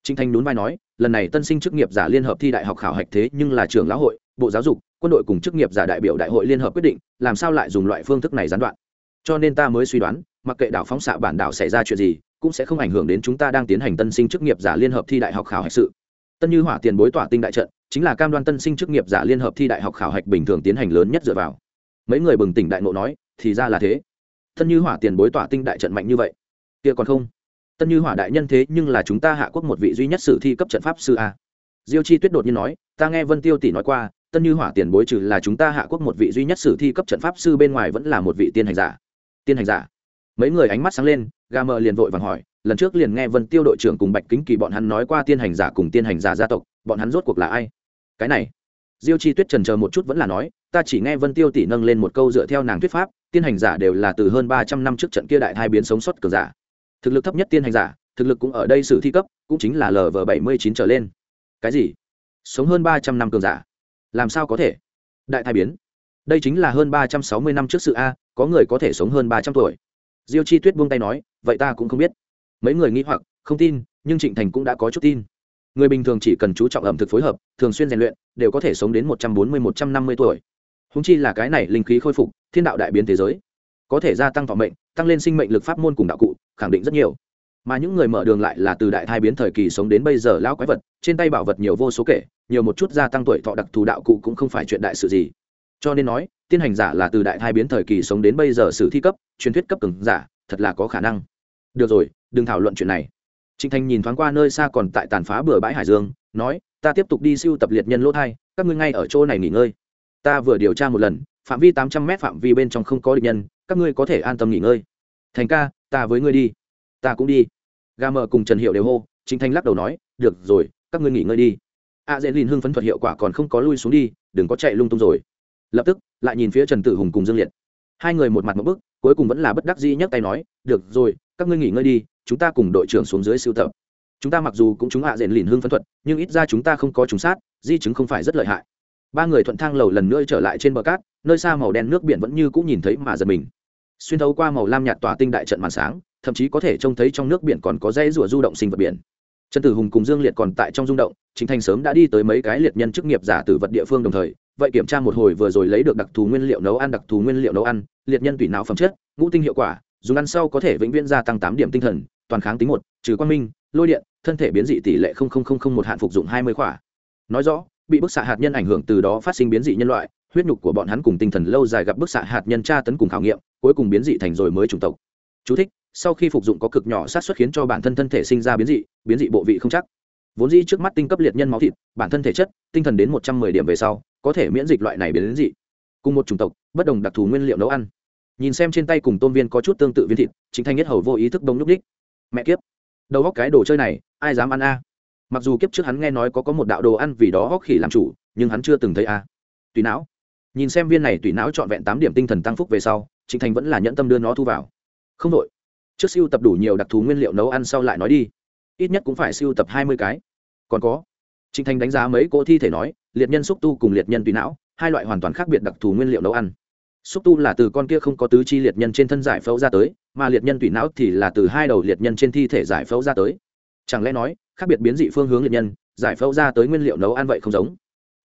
Trinh thanh nhún vai nói, lần này tân sinh chức nghiệp giả liên hợp thi đại học khảo hạch thế nhưng là trường lão hội, bộ giáo dục, quân đội cùng chức nghiệp giả đại biểu đại hội liên hợp quyết định, làm sao lại dùng loại phương thức này gián đoạn? Cho nên ta mới suy đoán, mặc kệ đảo phóng xạ bản đảo xảy ra chuyện gì cũng sẽ không ảnh hưởng đến chúng ta đang tiến hành tân sinh chức nghiệp giả liên hợp thi đại học khảo hạch sự. Tân như hỏa tiền bối tỏa tinh đại trận, chính là cam đoan tân sinh chức nghiệp giả liên hợp thi đại học khảo hạch bình thường tiến hành lớn nhất dựa vào. Mấy người bừng tỉnh đại ngộ nói, thì ra là thế. Tân như hỏa tiền bối tỏa tinh đại trận mạnh như vậy, kia còn không? Tân như hỏa đại nhân thế nhưng là chúng ta hạ quốc một vị duy nhất sử thi cấp trận pháp sư a. Diêu chi tuyết đột nhiên nói, ta nghe vân tiêu tỷ nói qua, tân như hỏa tiền bối trừ là chúng ta hạ quốc một vị duy nhất sử thi cấp trận pháp sư bên ngoài vẫn là một vị tiên hành giả. Tiên hành giả. Mấy người ánh mắt sáng lên gà mờ liền vội vàng hỏi, lần trước liền nghe vân tiêu đội trưởng cùng bạch kính kỳ bọn hắn nói qua tiên hành giả cùng tiên hành giả gia tộc, bọn hắn rốt cuộc là ai? Cái này, diêu chi tuyết trần chờ một chút vẫn là nói, ta chỉ nghe vân tiêu tỷ nâng lên một câu dựa theo nàng thuyết pháp, tiên hành giả đều là từ hơn ba trăm năm trước trận kia đại hai biến sống sót cường giả. Thực lực thấp nhất tiên hành giả, thực lực cũng ở đây sử thi cấp, cũng chính là lv bảy mươi chín trở lên. Cái gì? Sống hơn ba trăm năm cường giả? Làm sao có thể? Đại thai biến. Đây chính là hơn ba trăm sáu mươi năm trước sự a, có người có thể sống hơn ba trăm tuổi diêu chi tuyết buông tay nói, vậy ta cũng không biết. Mấy người nghĩ hoặc, không tin, nhưng trịnh thành cũng đã có chút tin. Người bình thường chỉ cần chú trọng ẩm thực phối hợp, thường xuyên rèn luyện, đều có thể sống đến một trăm bốn mươi, một trăm năm mươi tuổi. Húng chi là cái này linh khí khôi phục, thiên đạo đại biến thế giới, có thể gia tăng thọ mệnh, tăng lên sinh mệnh lực pháp môn cùng đạo cụ, khẳng định rất nhiều. Mà những người mở đường lại là từ đại thai biến thời kỳ sống đến bây giờ lão quái vật, trên tay bảo vật nhiều vô số kể, nhiều một chút gia tăng tuổi thọ đặc thù đạo cụ cũng không phải chuyện đại sự gì. Cho nên nói tiên hành giả là từ đại thai biến thời kỳ sống đến bây giờ sử thi cấp, truyền thuyết cấp cường giả, thật là có khả năng. Được rồi, đừng thảo luận chuyện này. Trịnh thành nhìn thoáng qua nơi xa còn tại tàn phá bừa bãi hải dương, nói, ta tiếp tục đi siêu tập liệt nhân lỗ thai, các ngươi ngay ở chỗ này nghỉ ngơi. Ta vừa điều tra một lần, phạm vi tám trăm m phạm vi bên trong không có địch nhân, các ngươi có thể an tâm nghỉ ngơi. Thành ca, ta với ngươi đi. Ta cũng đi. Ga mờ cùng trần hiệu đều hô chính thanh lắc đầu nói, được rồi, các ngươi nghỉ ngơi đi. A dễ lìn hưng phấn thuật hiệu quả còn không có lui xuống đi, đừng có chạy lung tung rồi. Lập tức lại nhìn phía trần tử hùng cùng dương liệt. Hai người một mặt một bức, cuối cùng vẫn là bất đắc dĩ nhấc tay nói, được rồi, các ngươi nghỉ ngơi đi, chúng ta cùng đội trưởng xuống dưới siêu tập. Chúng ta mặc dù cũng chúng hạ à lìn hương phân thuật, nhưng ít ra chúng ta không có chúng sát, di chứng không phải rất lợi hại. Ba người thuận thang lầu lần nữa trở lại trên bờ cát, nơi xa màu đen nước biển vẫn như cũng nhìn thấy mà giật mình. Xuyên thấu qua màu lam nhạt tỏa tinh đại trận màn sáng, thậm chí có thể trông thấy trong nước biển còn có dây rùa du động sinh vật biển. Trần tử hùng cùng dương liệt còn tại trong rung động, chính thành sớm đã đi tới mấy cái liệt nhân chức nghiệp giả từ vật địa phương đồng thời vậy kiểm tra một hồi vừa rồi lấy được đặc thù nguyên liệu nấu ăn đặc thù nguyên liệu nấu ăn liệt nhân tủy não phẩm chất ngũ tinh hiệu quả dùng ăn sau có thể vĩnh viễn gia tăng tám điểm tinh thần toàn kháng tính một trừ quang minh lôi điện thân thể biến dị tỷ lệ một hạn phục dụng hai mươi khỏa. Nói rõ bị bức xạ hạt nhân ảnh hưởng từ đó phát sinh biến dị nhân loại huyết nhục của bọn hắn cùng tinh thần lâu dài gặp bức xạ hạt nhân tra tấn cùng khảo nghiệm cuối cùng biến dị thành rồi mới chủng tộc. Chú thích, sau khi phục dụng có cực nhỏ sát xuất khiến cho bản thân thân thể sinh ra biến dị biến dị bộ vị không chắc vốn dĩ trước mắt tinh cấp liệt nhân máu thịt, bản thân thể chất, tinh thần đến một trăm mười điểm về sau, có thể miễn dịch loại này biến đến dị. Cùng một chủng tộc, bất đồng đặc thù nguyên liệu nấu ăn. Nhìn xem trên tay cùng tôm viên có chút tương tự viên thịt, chính thanh nhất hầu vô ý thức đông nhúc đích. Mẹ kiếp! Đầu góc cái đồ chơi này, ai dám ăn a? Mặc dù kiếp trước hắn nghe nói có có một đạo đồ ăn vì đó góc khỉ làm chủ, nhưng hắn chưa từng thấy a. Tùy não. Nhìn xem viên này tùy não trọn vẹn tám điểm tinh thần tăng phúc về sau, chính thành vẫn là nhẫn tâm đưa nó thu vào. Không đội trước siêu tập đủ nhiều đặc thù nguyên liệu nấu ăn sau lại nói đi ít nhất cũng phải siêu tập hai mươi cái. Còn có trịnh thành đánh giá mấy cỗ thi thể nói, liệt nhân xúc tu cùng liệt nhân tùy não, hai loại hoàn toàn khác biệt đặc thù nguyên liệu nấu ăn. Xúc tu là từ con kia không có tứ chi liệt nhân trên thân giải phẫu ra tới, mà liệt nhân tùy não thì là từ hai đầu liệt nhân trên thi thể giải phẫu ra tới. Chẳng lẽ nói, khác biệt biến dị phương hướng liệt nhân, giải phẫu ra tới nguyên liệu nấu ăn vậy không giống?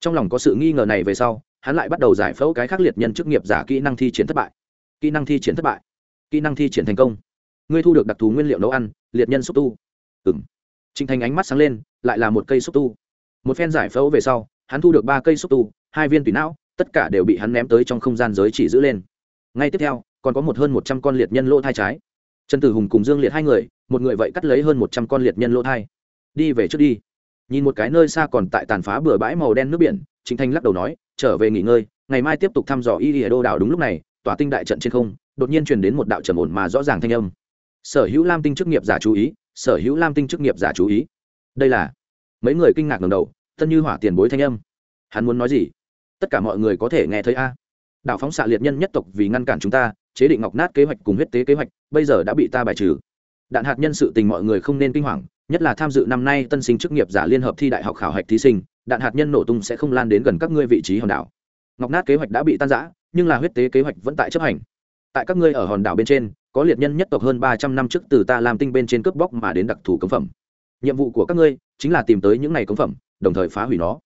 Trong lòng có sự nghi ngờ này về sau, hắn lại bắt đầu giải phẫu cái khác liệt nhân chức nghiệp giả kỹ năng thi triển thất bại. Kỹ năng thi triển thất bại. Kỹ năng thi triển thành công. Ngươi thu được đặc thù nguyên liệu nấu ăn, liệt nhân xúc tu ừng Trình thành ánh mắt sáng lên, lại là một cây xúc tu. Một phen giải phẫu về sau, hắn thu được ba cây xúc tu, hai viên tùy não, tất cả đều bị hắn ném tới trong không gian giới chỉ giữ lên. Ngay tiếp theo, còn có một hơn một trăm con liệt nhân lỗ thai trái. Trần tử hùng cùng dương liệt hai người, một người vậy cắt lấy hơn một trăm con liệt nhân lỗ thai. Đi về trước đi. Nhìn một cái nơi xa còn tại tàn phá bừa bãi màu đen nước biển chính thanh lắc đầu nói, trở về nghỉ ngơi, ngày mai tiếp tục thăm dò y ỉa đô đảo đúng lúc này tỏa tinh đại trận trên không, đột nhiên truyền đến một đạo trầm ổn mà rõ ràng thanh âm. Sở hữu lam tinh chức nghiệp giả chú ý sở hữu lam tinh chức nghiệp giả chú ý. Đây là, mấy người kinh ngạc ngầm đầu tân như hỏa tiền bối thanh âm. Hắn muốn nói gì? Tất cả mọi người có thể nghe thấy a. Đạo phóng xạ liệt nhân nhất tộc vì ngăn cản chúng ta, chế định ngọc nát kế hoạch cùng huyết tế kế hoạch, bây giờ đã bị ta bài trừ. Đạn hạt nhân sự tình mọi người không nên kinh hoàng, nhất là tham dự năm nay tân sinh chức nghiệp giả liên hợp thi đại học khảo hạch thí sinh, đạn hạt nhân nổ tung sẽ không lan đến gần các ngươi vị trí hòn đảo. Ngọc nát kế hoạch đã bị tan giã nhưng là huyết tế kế hoạch vẫn tại chấp hành tại các ngươi ở hòn đảo bên trên, có liệt nhân nhất tộc hơn ba trăm năm trước từ ta làm tinh bên trên cướp bóc mà đến đặc thù cống phẩm. Nhiệm vụ của các ngươi chính là tìm tới những này cống phẩm, đồng thời phá hủy nó.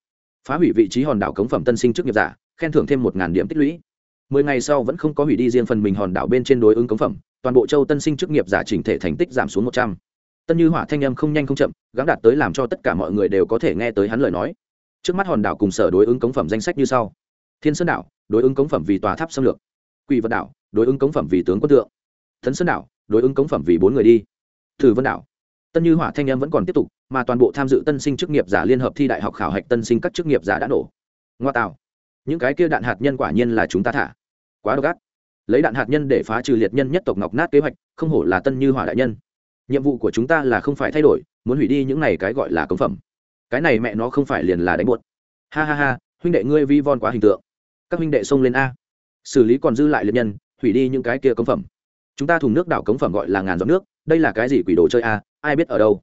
Phá hủy vị trí hòn đảo cống phẩm tân sinh chức nghiệp giả, khen thưởng thêm một điểm tích lũy. Mười ngày sau vẫn không có hủy đi riêng phần mình hòn đảo bên trên đối ứng cống phẩm, toàn bộ châu tân sinh chức nghiệp giả chỉnh thể thành tích giảm xuống một trăm. Tân như hỏa thanh âm không nhanh không chậm, gắng đạt tới làm cho tất cả mọi người đều có thể nghe tới hắn lời nói. Trước mắt hòn đảo cùng sở đối ứng cống phẩm danh sách như sau. Thiên sơn đảo, đối ứng cống phẩm vì tòa tháp xâm lược. Quỷ vật đảo đối ứng cống phẩm vì tướng quân tượng. Thần sơn đảo, đối ứng cống phẩm vì bốn người đi. Thử vân đảo. Tân như hỏa thanh em vẫn còn tiếp tục, mà toàn bộ tham dự tân sinh chức nghiệp giả liên hợp thi đại học khảo hạch tân sinh các chức nghiệp giả đã nổ. Ngoa tạo. Những cái kia đạn hạt nhân quả nhiên là chúng ta thả. Quá độc ác. Lấy đạn hạt nhân để phá trừ liệt nhân nhất tộc ngọc nát kế hoạch, không hổ là tân như hỏa đại nhân. Nhiệm vụ của chúng ta là không phải thay đổi, muốn hủy đi những này cái gọi là cống phẩm. Cái này mẹ nó không phải liền là đánh buột. Ha ha ha, huynh đệ ngươi vi von quá hình tượng. Các huynh đệ xông lên a. Xử lý còn dư lại liệt nhân hủy đi những cái kia cống phẩm. Chúng ta thùng nước đảo cống phẩm gọi là ngàn giọt nước, đây là cái gì quỷ đồ chơi a, ai biết ở đâu.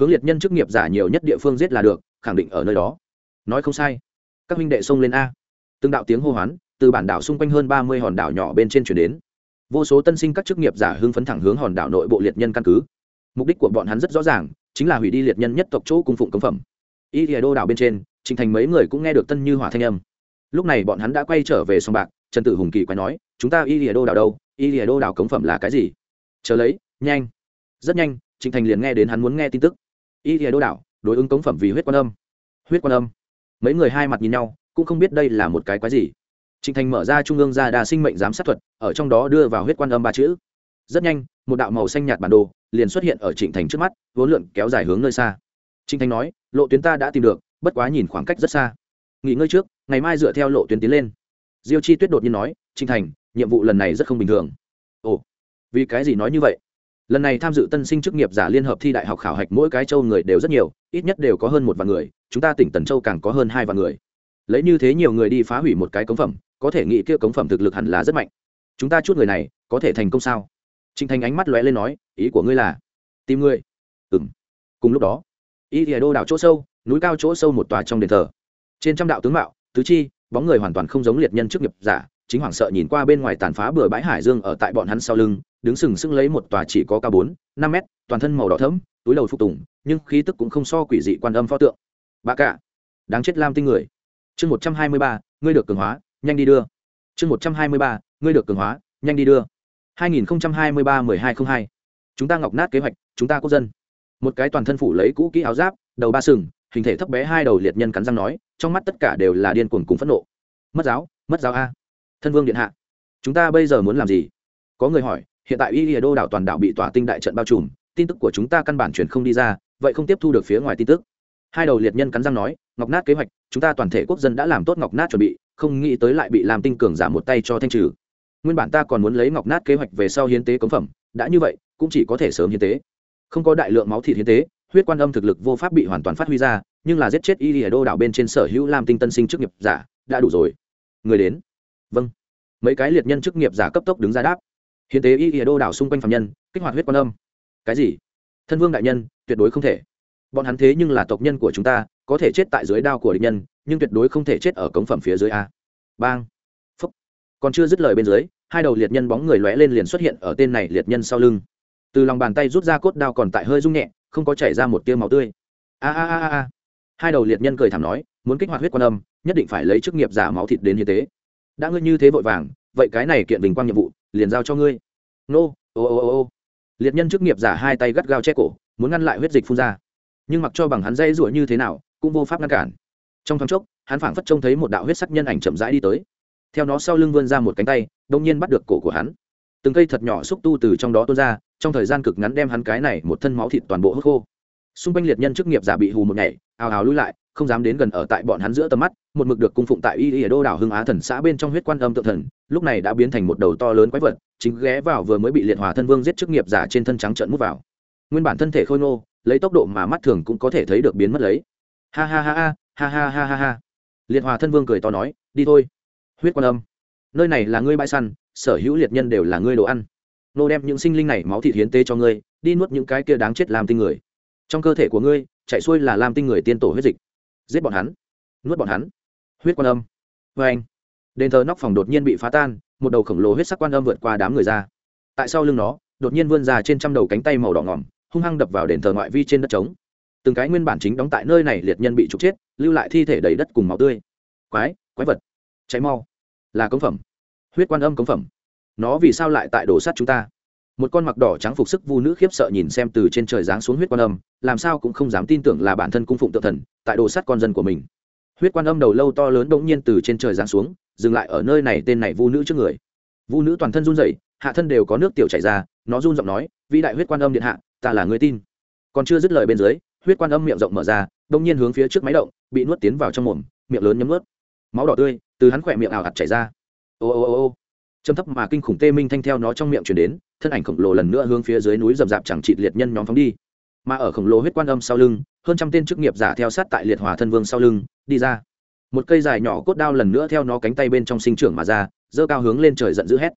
Hướng liệt nhân chức nghiệp giả nhiều nhất địa phương giết là được, khẳng định ở nơi đó. Nói không sai. Các huynh đệ xông lên a. Từng đạo tiếng hô hoán, từ bản đảo xung quanh hơn ba mươi hòn đảo nhỏ bên trên chuyển đến. Vô số tân sinh các chức nghiệp giả hưng phấn thẳng hướng hòn đảo nội bộ liệt nhân căn cứ. Mục đích của bọn hắn rất rõ ràng, chính là hủy đi liệt nhân nhất tộc chỗ cung phụng cống phẩm. Y thìa đô đảo bên trên, trình thành mấy người cũng nghe được tân như hỏa thanh âm. Lúc này bọn hắn đã quay trở về sông bạc trần tử hùng kỳ quay nói chúng ta y lìa đô đảo đâu y lìa đô đảo cống phẩm là cái gì chờ lấy nhanh rất nhanh trịnh thành liền nghe đến hắn muốn nghe tin tức y lìa đô đảo đối ứng cống phẩm vì huyết quan âm huyết quan âm mấy người hai mặt nhìn nhau cũng không biết đây là một cái quái gì trịnh Thành mở ra trung ương gia đa sinh mệnh giám sát thuật, ở trong đó đưa vào huyết quan âm ba chữ. Rất nhanh, một đạo màu xanh nhạt bản đồ liền xuất hiện ở Trịnh Thành trước mắt, vốn lượn kéo dài hướng nơi xa. Trịnh Thành nói, lộ tuyến ta đã tìm được, bất quá nhìn khoảng cách rất xa. Nghỉ ngơi trước, ngày mai dựa theo lộ tuyến tiến lên. Diêu Chi Tuyết đột nhiên nói, Trình Thành, nhiệm vụ lần này rất không bình thường. Ồ, vì cái gì nói như vậy? Lần này tham dự tân sinh chức nghiệp giả liên hợp thi đại học khảo hạch mỗi cái châu người đều rất nhiều, ít nhất đều có hơn một vạn người, chúng ta tỉnh Tần Châu càng có hơn hai vạn người. Lấy như thế nhiều người đi phá hủy một cái cống phẩm, có thể nghĩ kia cống phẩm thực lực hẳn là rất mạnh. Chúng ta chút người này, có thể thành công sao? Trình Thành ánh mắt lóe lên nói, ý của ngươi là tìm ngươi? Ừm. Cùng lúc đó, Y Lìa Đô đảo chỗ sâu, núi cao chỗ sâu một tòa trong đền thờ. Trên trăm đạo tướng mạo, tứ chi, bóng người hoàn toàn không giống liệt nhân trước nghiệp giả, chính hoàng sợ nhìn qua bên ngoài tàn phá bừa bãi hải dương ở tại bọn hắn sau lưng, đứng sừng sững lấy một tòa chỉ có cao bốn, năm mét, toàn thân màu đỏ thẫm, túi đầu phục tùng, nhưng khí tức cũng không so quỷ dị quan âm pho tượng. Bà cả, đáng chết lam tinh người. Chương một trăm hai mươi ba, ngươi được cường hóa, nhanh đi đưa. Chương một trăm hai mươi ba, ngươi được cường hóa, nhanh đi đưa. 2023-1202. Chúng ta ngọc nát kế hoạch, chúng ta quốc dân. Một cái toàn thân phủ lấy cũ kỹ áo giáp, đầu ba sừng, hình thể thấp bé hai đầu liệt nhân cắn răng nói, trong mắt tất cả đều là điên cuồng cùng phẫn nộ. Mất giáo, mất giáo a. Thân vương điện hạ, chúng ta bây giờ muốn làm gì? Có người hỏi, hiện tại Y Đô đảo toàn đảo bị tỏa tinh đại trận bao trùm, tin tức của chúng ta căn bản truyền không đi ra, vậy không tiếp thu được phía ngoài tin tức. Hai đầu liệt nhân cắn răng nói, ngọc nát kế hoạch, chúng ta toàn thể quốc dân đã làm tốt ngọc nát chuẩn bị, không nghĩ tới lại bị làm tinh cường giảm một tay cho thanh trừ nguyên bản ta còn muốn lấy ngọc nát kế hoạch về sau hiến tế cống phẩm đã như vậy cũng chỉ có thể sớm hiến tế không có đại lượng máu thịt hiến tế huyết quan âm thực lực vô pháp bị hoàn toàn phát huy ra nhưng là giết chết y lìa đô đảo bên trên sở hữu lam tinh tân sinh chức nghiệp giả, đã đủ rồi. Người đến. Vâng. Mấy cái liệt nhân chức nghiệp giả cấp tốc đứng ra đáp. Hiến tế y lìa đô đảo xung quanh phạm nhân, kích hoạt huyết quan âm. Cái gì? Thân vương đại nhân, tuyệt đối không thể. Bọn hắn thế nhưng là tộc nhân của chúng ta, có thể chết tại dưới đao của địch nhân, nhưng tuyệt đối không thể chết ở cống phẩm phía dưới a. Bang. Phúc. Còn chưa dứt lời bên dưới, hai đầu liệt nhân bóng người lóe lên liền xuất hiện ở tên này liệt nhân sau lưng. Từ lòng bàn tay rút ra cốt đao còn tại hơi rung nhẹ, không có chảy ra một tia máu tươi. A a a a hai đầu liệt nhân cười thảm nói, muốn kích hoạt huyết quan âm, nhất định phải lấy chức nghiệp giả máu thịt đến hiến tế. Đã ngươi như thế vội vàng, vậy cái này kiện bình quang nhiệm vụ, liền giao cho ngươi. Nô, ô ô ô ô. Liệt nhân chức nghiệp giả hai tay gắt gao che cổ, muốn ngăn lại huyết dịch phun ra. Nhưng mặc cho bằng hắn dây rủa như thế nào, cũng vô pháp ngăn cản. Trong thoáng chốc, hắn phảng phất trông thấy một đạo huyết sắc nhân ảnh chậm rãi đi tới. Theo nó sau lưng vươn ra một cánh tay đông nhiên bắt được cổ của hắn. Từng cây thật nhỏ xúc tu từ trong đó tuôn ra, trong thời gian cực ngắn đem hắn cái này một thân máu thịt toàn bộ hút khô xung quanh liệt nhân chức nghiệp giả bị hù một ngày ào ào lui lại, không dám đến gần ở tại bọn hắn giữa tầm mắt, một mực được cung phụng tại y y ở đô đảo hưng á thần xã bên trong huyết quan âm tự thần, lúc này đã biến thành một đầu to lớn quái vật, chính ghé vào vừa mới bị liệt hòa thân vương giết chức nghiệp giả trên thân trắng trợn mút vào. Nguyên bản thân thể khôi ngô, lấy tốc độ mà mắt thường cũng có thể thấy được biến mất lấy. Ha ha ha ha ha ha ha ha ha. Liệt hòa thân vương cười to nói, đi thôi. Huyết quan âm. Nơi này là ngươi bãi săn, sở hữu liệt nhân đều là ngươi đồ ăn. Nô đem những sinh linh này máu thịt hiến tế cho ngươi, đi nuốt những cái kia đáng chết làm tinh người trong cơ thể của ngươi, chạy xuôi là làm tinh người tiên tổ huyết dịch. Giết bọn hắn. Nuốt bọn hắn. Huyết quan âm. Vê anh. Đền thờ nóc phòng đột nhiên bị phá tan, một đầu khổng lồ huyết sắc quan âm vượt qua đám người ra. Tại sau lưng nó, đột nhiên vươn ra trên trăm đầu cánh tay màu đỏ ngỏm, hung hăng đập vào đền thờ ngoại vi trên đất trống. Từng cái nguyên bản chính đóng tại nơi này liệt nhân bị trục chết, lưu lại thi thể đầy đất cùng máu tươi. Quái quái vật. Cháy mau. Là công phẩm. Huyết quan âm công phẩm. Nó vì sao lại tại đổ sát chúng ta? Một con mặc đỏ trắng phục sức vu nữ khiếp sợ nhìn xem từ trên trời giáng xuống huyết quan âm, làm sao cũng không dám tin tưởng là bản thân cung phụng tự thần, tại đồ sát con dân của mình. Huyết quan âm đầu lâu to lớn bỗng nhiên từ trên trời giáng xuống, dừng lại ở nơi này tên này vu nữ trước người. Vu nữ toàn thân run rẩy, hạ thân đều có nước tiểu chảy ra, nó run giọng nói, vĩ đại huyết quan âm điện hạ, ta là người tin. Còn chưa dứt lời bên dưới, huyết quan âm miệng rộng mở ra, bỗng nhiên hướng phía trước máy động, bị nuốt tiến vào trong mồm, miệng lớn nhấm nuốt. Máu đỏ tươi từ hắn khỏe miệng ảo ạt chảy ra. Ô ô ô ô. Châm thấp mà kinh khủng tê minh thanh theo nó trong miệng chuyển đến thân ảnh khổng lồ lần nữa hướng phía dưới núi rậm rạp chẳng trị liệt nhân nhóm phóng đi. Mà ở khổng lồ huyết quan âm sau lưng, hơn trăm tên chức nghiệp giả theo sát tại liệt hòa thân vương sau lưng, đi ra. Một cây dài nhỏ cốt đao lần nữa theo nó cánh tay bên trong sinh trưởng mà ra dơ cao hướng lên trời giận dữ hét.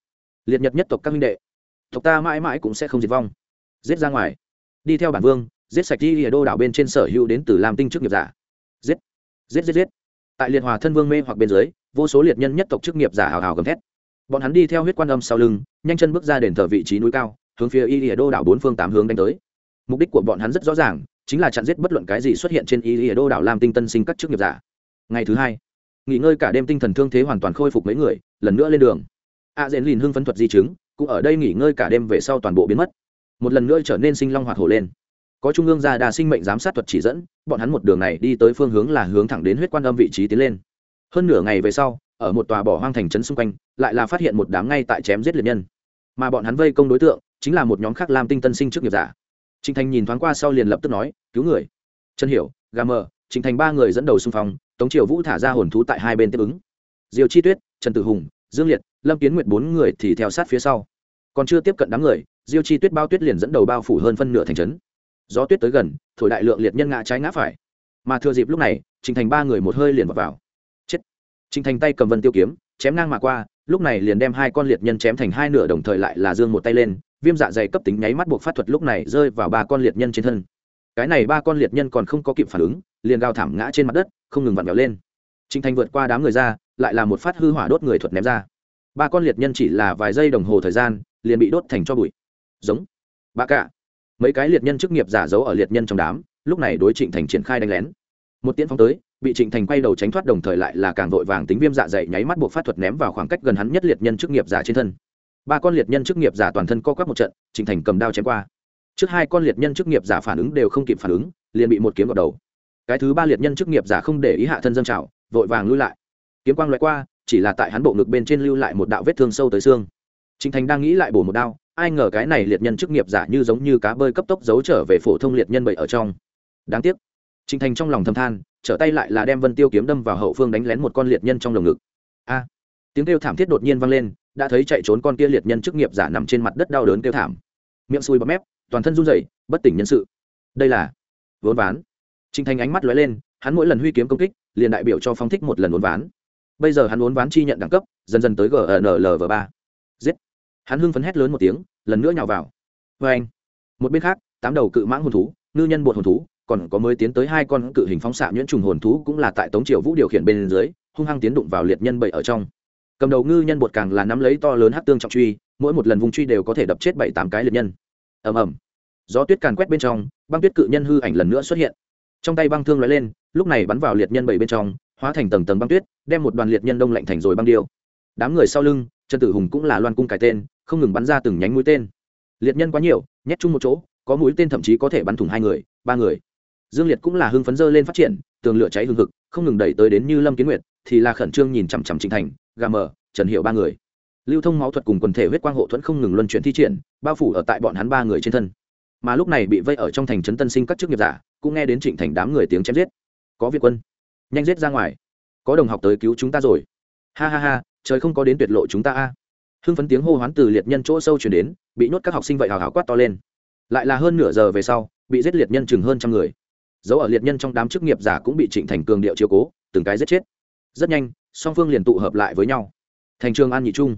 Liệt nhật nhất tộc các minh đệ, tộc ta mãi mãi cũng sẽ không diệt vong. Giết ra ngoài. Đi theo bản vương, giết sạch đi ở đô đảo bên trên sở hữu đến từ làm tinh chức nghiệp giả. Giết. Giết giết giết. Tại liệt hòa thân vương mê hoặc bên dưới, vô số liệt nhân nhất tộc chức nghiệp giả hào hào gầm thét bọn hắn đi theo huyết quan âm sau lưng nhanh chân bước ra đền thờ vị trí núi cao hướng phía y lìa đô đảo bốn phương tám hướng đánh tới. Mục đích của bọn hắn rất rõ ràng chính là chặn giết bất luận cái gì xuất hiện trên y lìa đô đảo làm tinh tân sinh các chức nghiệp giả. Ngày thứ hai nghỉ ngơi cả đêm tinh thần thương thế hoàn toàn khôi phục mấy người lần nữa lên đường. A à, dễn lìn hưng phấn thuật di chứng cũng ở đây nghỉ ngơi cả đêm về sau toàn bộ biến mất. Một lần nữa trở nên sinh long hoạt hổ lên. Có trung ương gia đà sinh mệnh giám sát thuật chỉ dẫn bọn hắn một đường này đi tới phương hướng là hướng thẳng đến huyết quan âm vị trí tiến lên. Hơn nửa ngày về sau ở một tòa bỏ hoang thành trấn xung quanh lại là phát hiện một đám ngay tại chém giết liệt nhân. Mà bọn hắn vây công đối tượng chính là một nhóm khác làm tinh tân sinh trước nghiệp giả. Trịnh thành nhìn thoáng qua sau liền lập tức nói cứu người. Trần hiểu gà mờ trịnh thành ba người dẫn đầu xung phong tống triều vũ thả ra hồn thú tại hai bên tiếp ứng. Diều chi tuyết trần tử hùng dương liệt lâm kiến nguyệt bốn người thì theo sát phía sau. Còn chưa tiếp cận đám người diêu chi tuyết bao tuyết liền dẫn đầu bao phủ hơn phân nửa thành trấn. Gió tuyết tới gần thổi đại lượng liệt nhân ngã trái ngã phải. Mà thừa dịp lúc này Trình thành ba người một hơi liền vào, vào. Trình thành tay cầm vân tiêu kiếm, chém ngang mà qua, lúc này liền đem hai con liệt nhân chém thành hai nửa đồng thời lại là dương một tay lên, viêm dạ dày cấp tính nháy mắt buộc phát thuật lúc này rơi vào ba con liệt nhân trên thân. Cái này ba con liệt nhân còn không có kịp phản ứng, liền gào thảm ngã trên mặt đất, không ngừng vặn vẹo lên. Trình thành vượt qua đám người ra, lại là một phát hư hỏa đốt người thuật ném ra. Ba con liệt nhân chỉ là vài giây đồng hồ thời gian, liền bị đốt thành cho bụi. Giống. Ba cả. Mấy cái liệt nhân chức nghiệp giả giấu ở liệt nhân trong đám, lúc này đối trịnh thành triển khai đánh lén. Một tiễn phóng tới bị trịnh thành quay đầu tránh thoát đồng thời lại là càng vội vàng tính viêm dạ dày nháy mắt buộc phát thuật ném vào khoảng cách gần hắn nhất liệt nhân chức nghiệp giả trên thân. Ba con liệt nhân chức nghiệp giả toàn thân co quắp một trận, trịnh thành cầm đao chém qua. Trước hai con liệt nhân chức nghiệp giả phản ứng đều không kịp phản ứng, liền bị một kiếm vào đầu. Cái thứ ba liệt nhân chức nghiệp giả không để ý hạ thân dâng trào, vội vàng lui lại. Kiếm quang loại qua, chỉ là tại hắn bộ ngực bên trên lưu lại một đạo vết thương sâu tới xương. Trịnh thành đang nghĩ lại bổ một đao, ai ngờ cái này liệt nhân chức nghiệp giả như giống như cá bơi cấp tốc giấu trở về phổ thông liệt nhân bậy ở trong. Đáng tiếc, trịnh thành trong lòng thầm than trở tay lại là đem vân tiêu kiếm đâm vào hậu phương đánh lén một con liệt nhân trong lồng ngực. A! Tiếng kêu thảm thiết đột nhiên vang lên, đã thấy chạy trốn con kia liệt nhân chức nghiệp giả nằm trên mặt đất đau đớn kêu thảm. Miệng sùi bọt mép, toàn thân run rẩy, bất tỉnh nhân sự. Đây là vốn ván. Trinh thành ánh mắt lóe lên, hắn mỗi lần huy kiếm công kích, liền đại biểu cho phong thích một lần vốn ván. Bây giờ hắn vốn ván chi nhận đẳng cấp, dần dần tới gnlv ba. Giết! Hắn hưng phấn hét lớn một tiếng, lần nữa nhào vào. Vê anh một bên khác, tám đầu cự mãng hồn thú, ngư nhân bột hồn thú còn có mới tiến tới hai con cự hình phóng xạ nhuyễn trùng hồn thú cũng là tại tống triều vũ điều khiển bên dưới, hung hăng tiến đụng vào liệt nhân bậy ở trong. Cầm đầu ngư nhân bột càng là nắm lấy to lớn hát tương trọng truy, mỗi một lần vùng truy đều có thể đập chết bảy tám cái liệt nhân. Ầm ầm. Gió tuyết càn quét bên trong, băng tuyết cự nhân hư ảnh lần nữa xuất hiện. Trong tay băng thương lóe lên, lúc này bắn vào liệt nhân bảy bên trong, hóa thành tầng tầng băng tuyết, đem một đoàn liệt nhân đông lạnh thành rồi băng điêu. Đám người sau lưng, trần tử hùng cũng là loan cung cải tên, không ngừng bắn ra từng nhánh mũi tên. Liệt nhân quá nhiều, nhét chung một chỗ, có mũi tên thậm chí có thể bắn thủng hai người, ba người dương liệt cũng là hưng phấn dơ lên phát triển, tường lửa cháy hương thực không ngừng đẩy tới đến như lâm kiến nguyệt, thì là khẩn trương nhìn chằm chằm trịnh thành, gà mờ, trần hiệu ba người. Lưu thông máu thuật cùng quần thể huyết quang hộ thuẫn không ngừng luân chuyển thi triển, bao phủ ở tại bọn hắn ba người trên thân. Mà lúc này bị vây ở trong thành trấn tân sinh các chức nghiệp giả, cũng nghe đến trịnh thành đám người tiếng chém giết. Có việt quân, nhanh giết ra ngoài. Có đồng học tới cứu chúng ta rồi. Ha ha ha, trời không có đến tuyệt lộ chúng ta a. Hưng phấn tiếng hô hoán từ liệt nhân chỗ sâu chuyển đến, bị nhốt các học sinh vậy hào hào quát to lên. Lại là hơn nửa giờ về sau, bị giết liệt nhân chừng hơn trăm người dấu ở liệt nhân trong đám chức nghiệp giả cũng bị trịnh thành cường điệu chiếu cố, từng cái giết chết. Rất nhanh, song phương liền tụ hợp lại với nhau. Thành trường an nhị trung,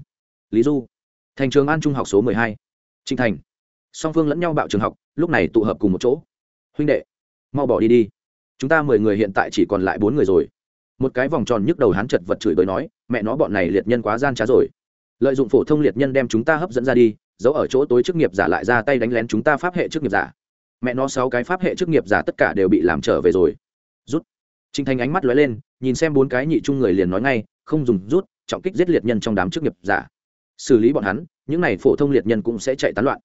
lý du. Thành trường an trung học số mười hai, trịnh thành. Song phương lẫn nhau bạo trường học, lúc này tụ hợp cùng một chỗ. Huynh đệ, mau bỏ đi đi. Chúng ta mười người hiện tại chỉ còn lại bốn người rồi. Một cái vòng tròn nhức đầu hắn chật vật chửi bới nói, mẹ nó bọn này liệt nhân quá gian trá rồi. Lợi dụng phổ thông liệt nhân đem chúng ta hấp dẫn ra đi giấu ở chỗ tối chức nghiệp giả lại ra tay đánh lén chúng ta pháp hệ chức nghiệp giả mẹ nó sáu cái pháp hệ chức nghiệp giả tất cả đều bị làm trở về rồi. Rút. Trinh Thanh ánh mắt lóe lên nhìn xem bốn cái nhị trung người liền nói ngay không dùng rút trọng kích giết liệt nhân trong đám chức nghiệp giả. Xử lý bọn hắn những này phổ thông liệt nhân cũng sẽ chạy tán loạn.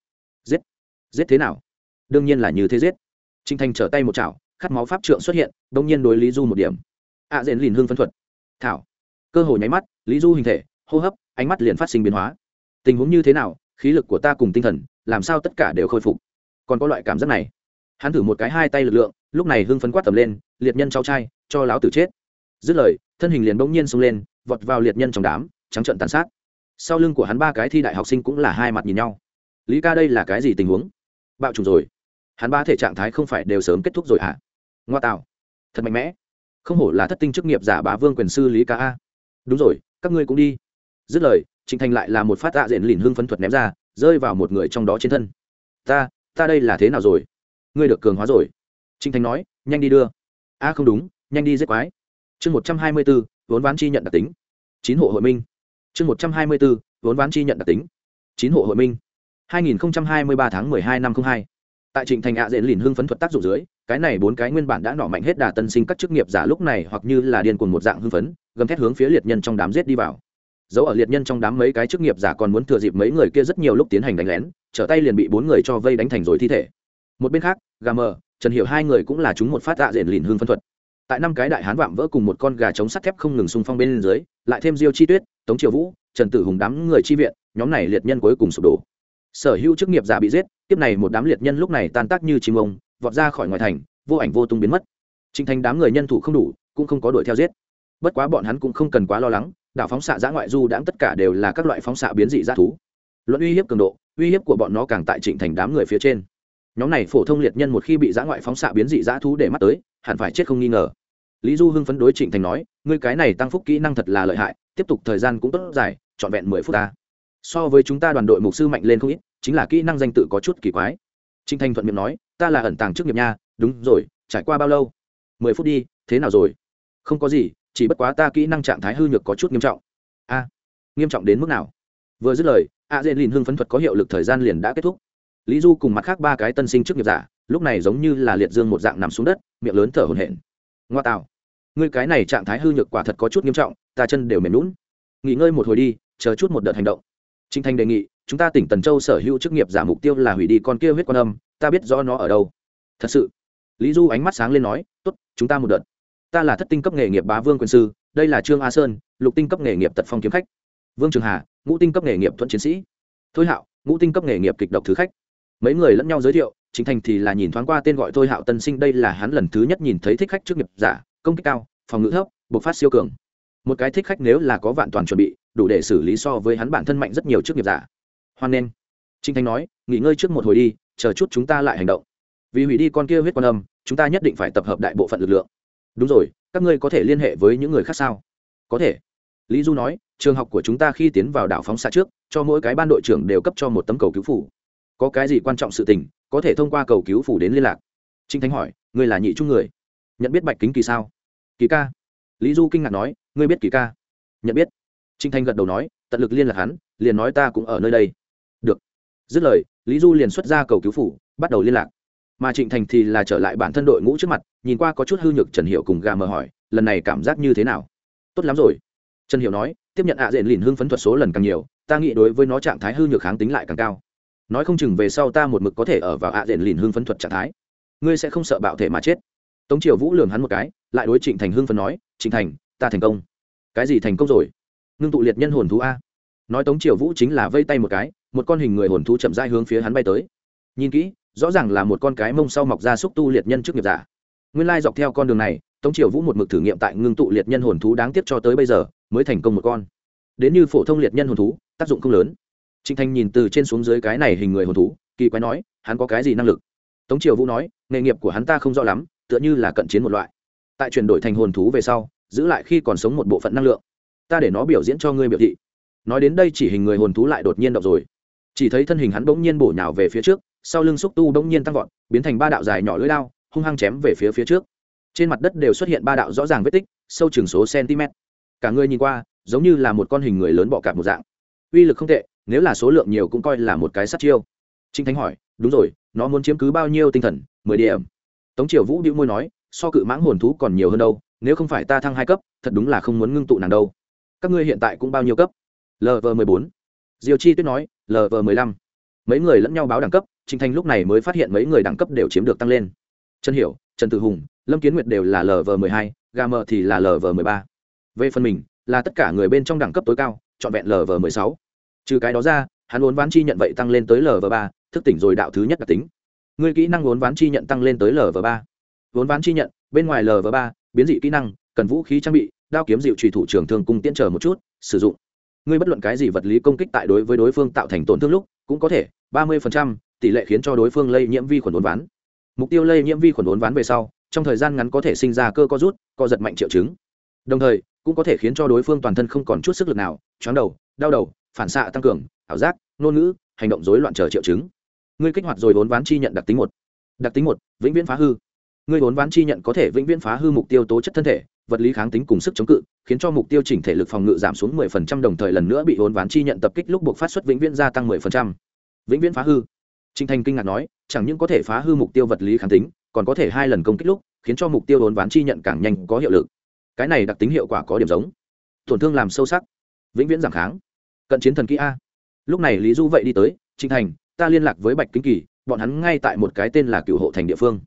Giết. Giết thế nào? Đương nhiên là như thế giết. Trinh Thanh trở tay một chảo khát máu pháp trượng xuất hiện đông nhiên đối lý du một điểm. Ạ à, diện lìn hương phân thuật. Thảo. Cơ hội nháy mắt lý du hình thể hô hấp ánh mắt liền phát sinh biến hóa. Tình huống như thế nào? Khí lực của ta cùng tinh thần làm sao tất cả đều khôi phục? Còn có loại cảm giác này. Hắn thử một cái hai tay lực lượng, lúc này hưng phấn quát tầm lên, liệt nhân cháu trai, cho láo tử chết. Dứt lời, thân hình liền bỗng nhiên xông lên, vọt vào liệt nhân trong đám, trắng trận tàn sát. Sau lưng của hắn ba cái thi đại học sinh cũng là hai mặt nhìn nhau. Lý ca đây là cái gì tình huống? Bạo trùng rồi. Hắn ba thể trạng thái không phải đều sớm kết thúc rồi hả? À? ngoa tạo. Thật mạnh mẽ. Không hổ là thất tinh chức nghiệp giả bá vương quyền sư lý ca a. Đúng rồi, các ngươi cũng đi. Dứt lời, trịnh thành lại là một phát tạ diện lìn hương phấn thuật ném ra, rơi vào một người trong đó trên thân. Ta ta đây là thế nào rồi? Ngươi được cường hóa rồi. Trinh thành nói, nhanh đi đưa. A, không đúng, nhanh đi giết quái. Chương một trăm hai mươi bốn vốn ván chi nhận đặc tính. Chín hộ hội minh. Chương một trăm hai mươi bốn vốn ván chi nhận đặc tính. Chín hộ hội minh. Hai nghìn hai mươi ba tháng mười hai năm không hai. Tại trịnh thành ạ à lìn hưng phấn thuật tác dụng dưới, cái này bốn cái nguyên bản đã nọ mạnh hết đà tân sinh các chức nghiệp giả lúc này hoặc như là điên cuồng một dạng hưng phấn, gầm thét hướng phía liệt nhân trong đám giết đi vào. Dẫu ở liệt nhân trong đám mấy cái chức nghiệp giả còn muốn thừa dịp mấy người kia rất nhiều lúc tiến hành đánh lén trở tay liền bị bốn người cho vây đánh thành rồi thi thể. Một bên khác, gà mờ, trần hiểu hai người cũng là chúng một phát dạ diện lìn hương phân thuật. Tại năm cái đại hán vạm vỡ cùng một con gà chống sắt thép không ngừng xung phong bên dưới, lại thêm diêu chi tuyết, tống triều vũ, trần tử hùng đám người chi viện, nhóm này liệt nhân cuối cùng sụp đổ. Sở hữu chức nghiệp giả bị giết, tiếp này một đám liệt nhân lúc này tan tác như chim ông, vọt ra khỏi ngoài thành, vô ảnh vô tung biến mất. Trình thành đám người nhân thủ không đủ, cũng không có đuổi theo giết. Bất quá bọn hắn cũng không cần quá lo lắng, đảo phóng xạ giã ngoại du đãng tất cả đều là các loại phóng xạ biến dị g thú. Luận uy hiếp cường độ uy hiếp của bọn nó càng tại trịnh thành đám người phía trên. Nhóm này phổ thông liệt nhân một khi bị giã ngoại phóng xạ biến dị g thú để mắt tới, hẳn phải chết không nghi ngờ. Lý du hưng phấn đối trịnh thành nói, ngươi cái này tăng phúc kỹ năng thật là lợi hại, tiếp tục thời gian cũng tốt dài, trọn vẹn mười phút ta. So với chúng ta đoàn đội mục sư mạnh lên không ít, chính là kỹ năng danh tự có chút kỳ quái. Trịnh thành thuận miệng nói, ta là ẩn tàng trước nghiệp nha, đúng rồi, trải qua bao lâu? Mười phút đi, thế nào rồi? Không có gì, chỉ bất quá ta kỹ năng trạng thái hư nhược có chút nghiêm trọng. A, nghiêm trọng đến mức nào? Vừa dứt lời, a dên lìn hưng phấn thuật có hiệu lực thời gian liền đã kết thúc. Lý du cùng mặt khác ba cái tân sinh trước nghiệp giả, lúc này giống như là liệt dương một dạng nằm xuống đất, miệng lớn thở hổn hển. Ngoa tạo. Ngươi cái này trạng thái hư nhược quả thật có chút nghiêm trọng, ta chân đều mềm lún nghỉ ngơi một hồi đi, chờ chút một đợt hành động. Trinh thanh đề nghị, chúng ta tỉnh tần châu sở hữu chức nghiệp giả mục tiêu là hủy đi con kia huyết quan âm, ta biết rõ nó ở đâu. Thật sự. Lý du ánh mắt sáng lên nói, tốt, chúng ta một đợt. Ta là thất tinh cấp nghề nghiệp bá vương quyền sư, đây là trương a sơn, lục tinh cấp nghề nghiệp tật phong kiếm khách. Vương trường hà ngũ tinh cấp nghề nghiệp thuận chiến sĩ. Thôi hạo, ngũ tinh cấp nghề nghiệp kịch độc thứ khách. Mấy người lẫn nhau giới thiệu chính thành thì là nhìn thoáng qua tên gọi thôi hạo tân sinh, đây là hắn lần thứ nhất nhìn thấy thích khách trước nghiệp giả, công kích cao, phòng ngự thấp, bộc phát siêu cường. Một cái thích khách nếu là có vạn toàn chuẩn bị, đủ để xử lý so với hắn bản thân mạnh rất nhiều trước nghiệp giả. Hoan nên chính thanh nói, nghỉ ngơi trước một hồi đi, chờ chút chúng ta lại hành động. Vì hủy đi con kia huyết quan âm, chúng ta nhất định phải tập hợp đại bộ phận lực lượng. Đúng rồi, các ngươi có thể liên hệ với những người khác sao? Có thể. Lý du nói trường học của chúng ta khi tiến vào đảo phóng xạ trước, cho mỗi cái ban đội trưởng đều cấp cho một tấm cầu cứu phủ. Có cái gì quan trọng sự tình, có thể thông qua cầu cứu phủ đến liên lạc. Trinh thánh hỏi, ngươi là nhị trung người? Nhận biết bạch kính kỳ sao? Kỳ ca. Lý du kinh ngạc nói, ngươi biết kỳ ca? Nhận biết. Trinh thanh gật đầu nói, tận lực liên lạc hắn, liền nói ta cũng ở nơi đây. Được. Dứt lời, lý du liền xuất ra cầu cứu phủ, bắt đầu liên lạc. Mà trịnh thành thì là trở lại bản thân đội ngũ trước mặt, nhìn qua có chút hư nhược trần hiệu cùng gà mờ hỏi, lần này cảm giác như thế nào? Tốt lắm rồi. Trần hiệu nói tiếp nhận ạ à diện lìn hưng phấn thuật số lần càng nhiều, ta nghĩ đối với nó trạng thái hư nhược kháng tính lại càng cao. Nói không chừng về sau ta một mực có thể ở vào ạ à diện lìn hưng phấn thuật trạng thái. Ngươi sẽ không sợ bạo thể mà chết. Tống triều vũ lường hắn một cái, lại đối trịnh thành hưng phấn nói, trịnh thành, ta thành công. Cái gì thành công rồi? Ngưng tụ liệt nhân hồn thú a. Nói tống triều vũ chính là vây tay một cái, một con hình người hồn thú chậm rãi hướng phía hắn bay tới. Nhìn kỹ, rõ ràng là một con cái mông sau mọc ra xúc tu liệt nhân trước nghiệp giả. Nguyên lai dọc theo con đường này, tống triều vũ một mực thử nghiệm tại ngưng tụ liệt nhân hồn thú đáng tiếc cho tới bây giờ mới thành công một con. Đến như phổ thông liệt nhân hồn thú, tác dụng không lớn. Trịnh thành nhìn từ trên xuống dưới cái này hình người hồn thú, kỳ quái nói, hắn có cái gì năng lực? Tống triều vũ nói, nghề nghiệp của hắn ta không rõ lắm, tựa như là cận chiến một loại. Tại chuyển đổi thành hồn thú về sau, giữ lại khi còn sống một bộ phận năng lượng. Ta để nó biểu diễn cho ngươi biểu thị. Nói đến đây chỉ hình người hồn thú lại đột nhiên động rồi. Chỉ thấy thân hình hắn bỗng nhiên bổ nhào về phía trước, sau lưng xúc tu bỗng nhiên tăng vọt, biến thành ba đạo dài nhỏ lưỡi lao hung hăng chém về phía phía trước. Trên mặt đất đều xuất hiện ba đạo rõ ràng vết tích, sâu chừng số cm cả người nhìn qua, giống như là một con hình người lớn bọ cạp một dạng. Uy lực không tệ, nếu là số lượng nhiều cũng coi là một cái sát chiêu. Trinh thánh hỏi, đúng rồi, nó muốn chiếm cứ bao nhiêu tinh thần? mười điểm. Tống triều vũ đĩu môi nói, so cự mãng hồn thú còn nhiều hơn đâu, nếu không phải ta thăng hai cấp, thật đúng là không muốn ngưng tụ nàng đâu. Các ngươi hiện tại cũng bao nhiêu cấp? Lv mười bốn. Diều chi tuyết nói lv mười lăm. Mấy người lẫn nhau báo đẳng cấp trinh thanh lúc này mới phát hiện mấy người đẳng cấp đều chiếm được tăng lên. Trần hiểu, trần tự hùng, lâm kiến nguyệt đều là lv mười hai gà mờ thì là lv mười ba về phần mình, là tất cả người bên trong đẳng cấp tối cao, trọn vẹn lv mười sáu. Trừ cái đó ra, hắn uốn ván chi nhận vậy tăng lên tới lv ba, thức tỉnh rồi đạo thứ nhất đặc tính. Người kỹ năng uốn ván chi nhận tăng lên tới lv ba. Uốn ván chi nhận, bên ngoài lv ba, biến dị kỹ năng, cần vũ khí trang bị, đao kiếm dịu trùy thủ trưởng thường cung tiễn chờ một chút, sử dụng. Ngươi bất luận cái gì vật lý công kích tại đối với đối phương tạo thành tổn thương lúc, cũng có thể, ba mươi tỷ lệ khiến cho đối phương lây nhiễm vi khuẩn uốn ván. Mục tiêu lây nhiễm vi khuẩn uốn ván về sau, trong thời gian ngắn có thể sinh ra cơ co rút, co giật mạnh triệu chứng đồng thời, cũng có thể khiến cho đối phương toàn thân không còn chút sức lực nào chóng đầu, đau đầu, phản xạ tăng cường, ảo giác, ngôn ngữ, hành động rối loạn chờ triệu chứng. Ngươi kích hoạt rồi vốn ván chi nhận đặc tính một. Đặc tính một, vĩnh viễn phá hư. Ngươi vốn ván chi nhận có thể vĩnh viễn phá hư mục tiêu tố chất thân thể, vật lý kháng tính cùng sức chống cự, khiến cho mục tiêu chỉnh thể lực phòng ngự giảm xuống 10% đồng thời lần nữa bị vốn ván chi nhận tập kích lúc buộc phát xuất vĩnh viễn gia tăng 10%. vĩnh viễn phá hư. Trinh thành kinh ngạc nói, chẳng những có thể phá hư mục tiêu vật lý kháng tính, còn có thể hai lần công kích lúc, khiến cho mục tiêu vốn ván chi nhận càng nhanh, có hiệu lực cái này đặc tính hiệu quả có điểm giống. Tổn thương làm sâu sắc, vĩnh viễn giảm kháng. Cận chiến thần kỹ a. Lúc này lý du vậy đi tới trinh thành, ta liên lạc với bạch kính kỳ, bọn hắn ngay tại một cái tên là cựu hộ thành địa phương.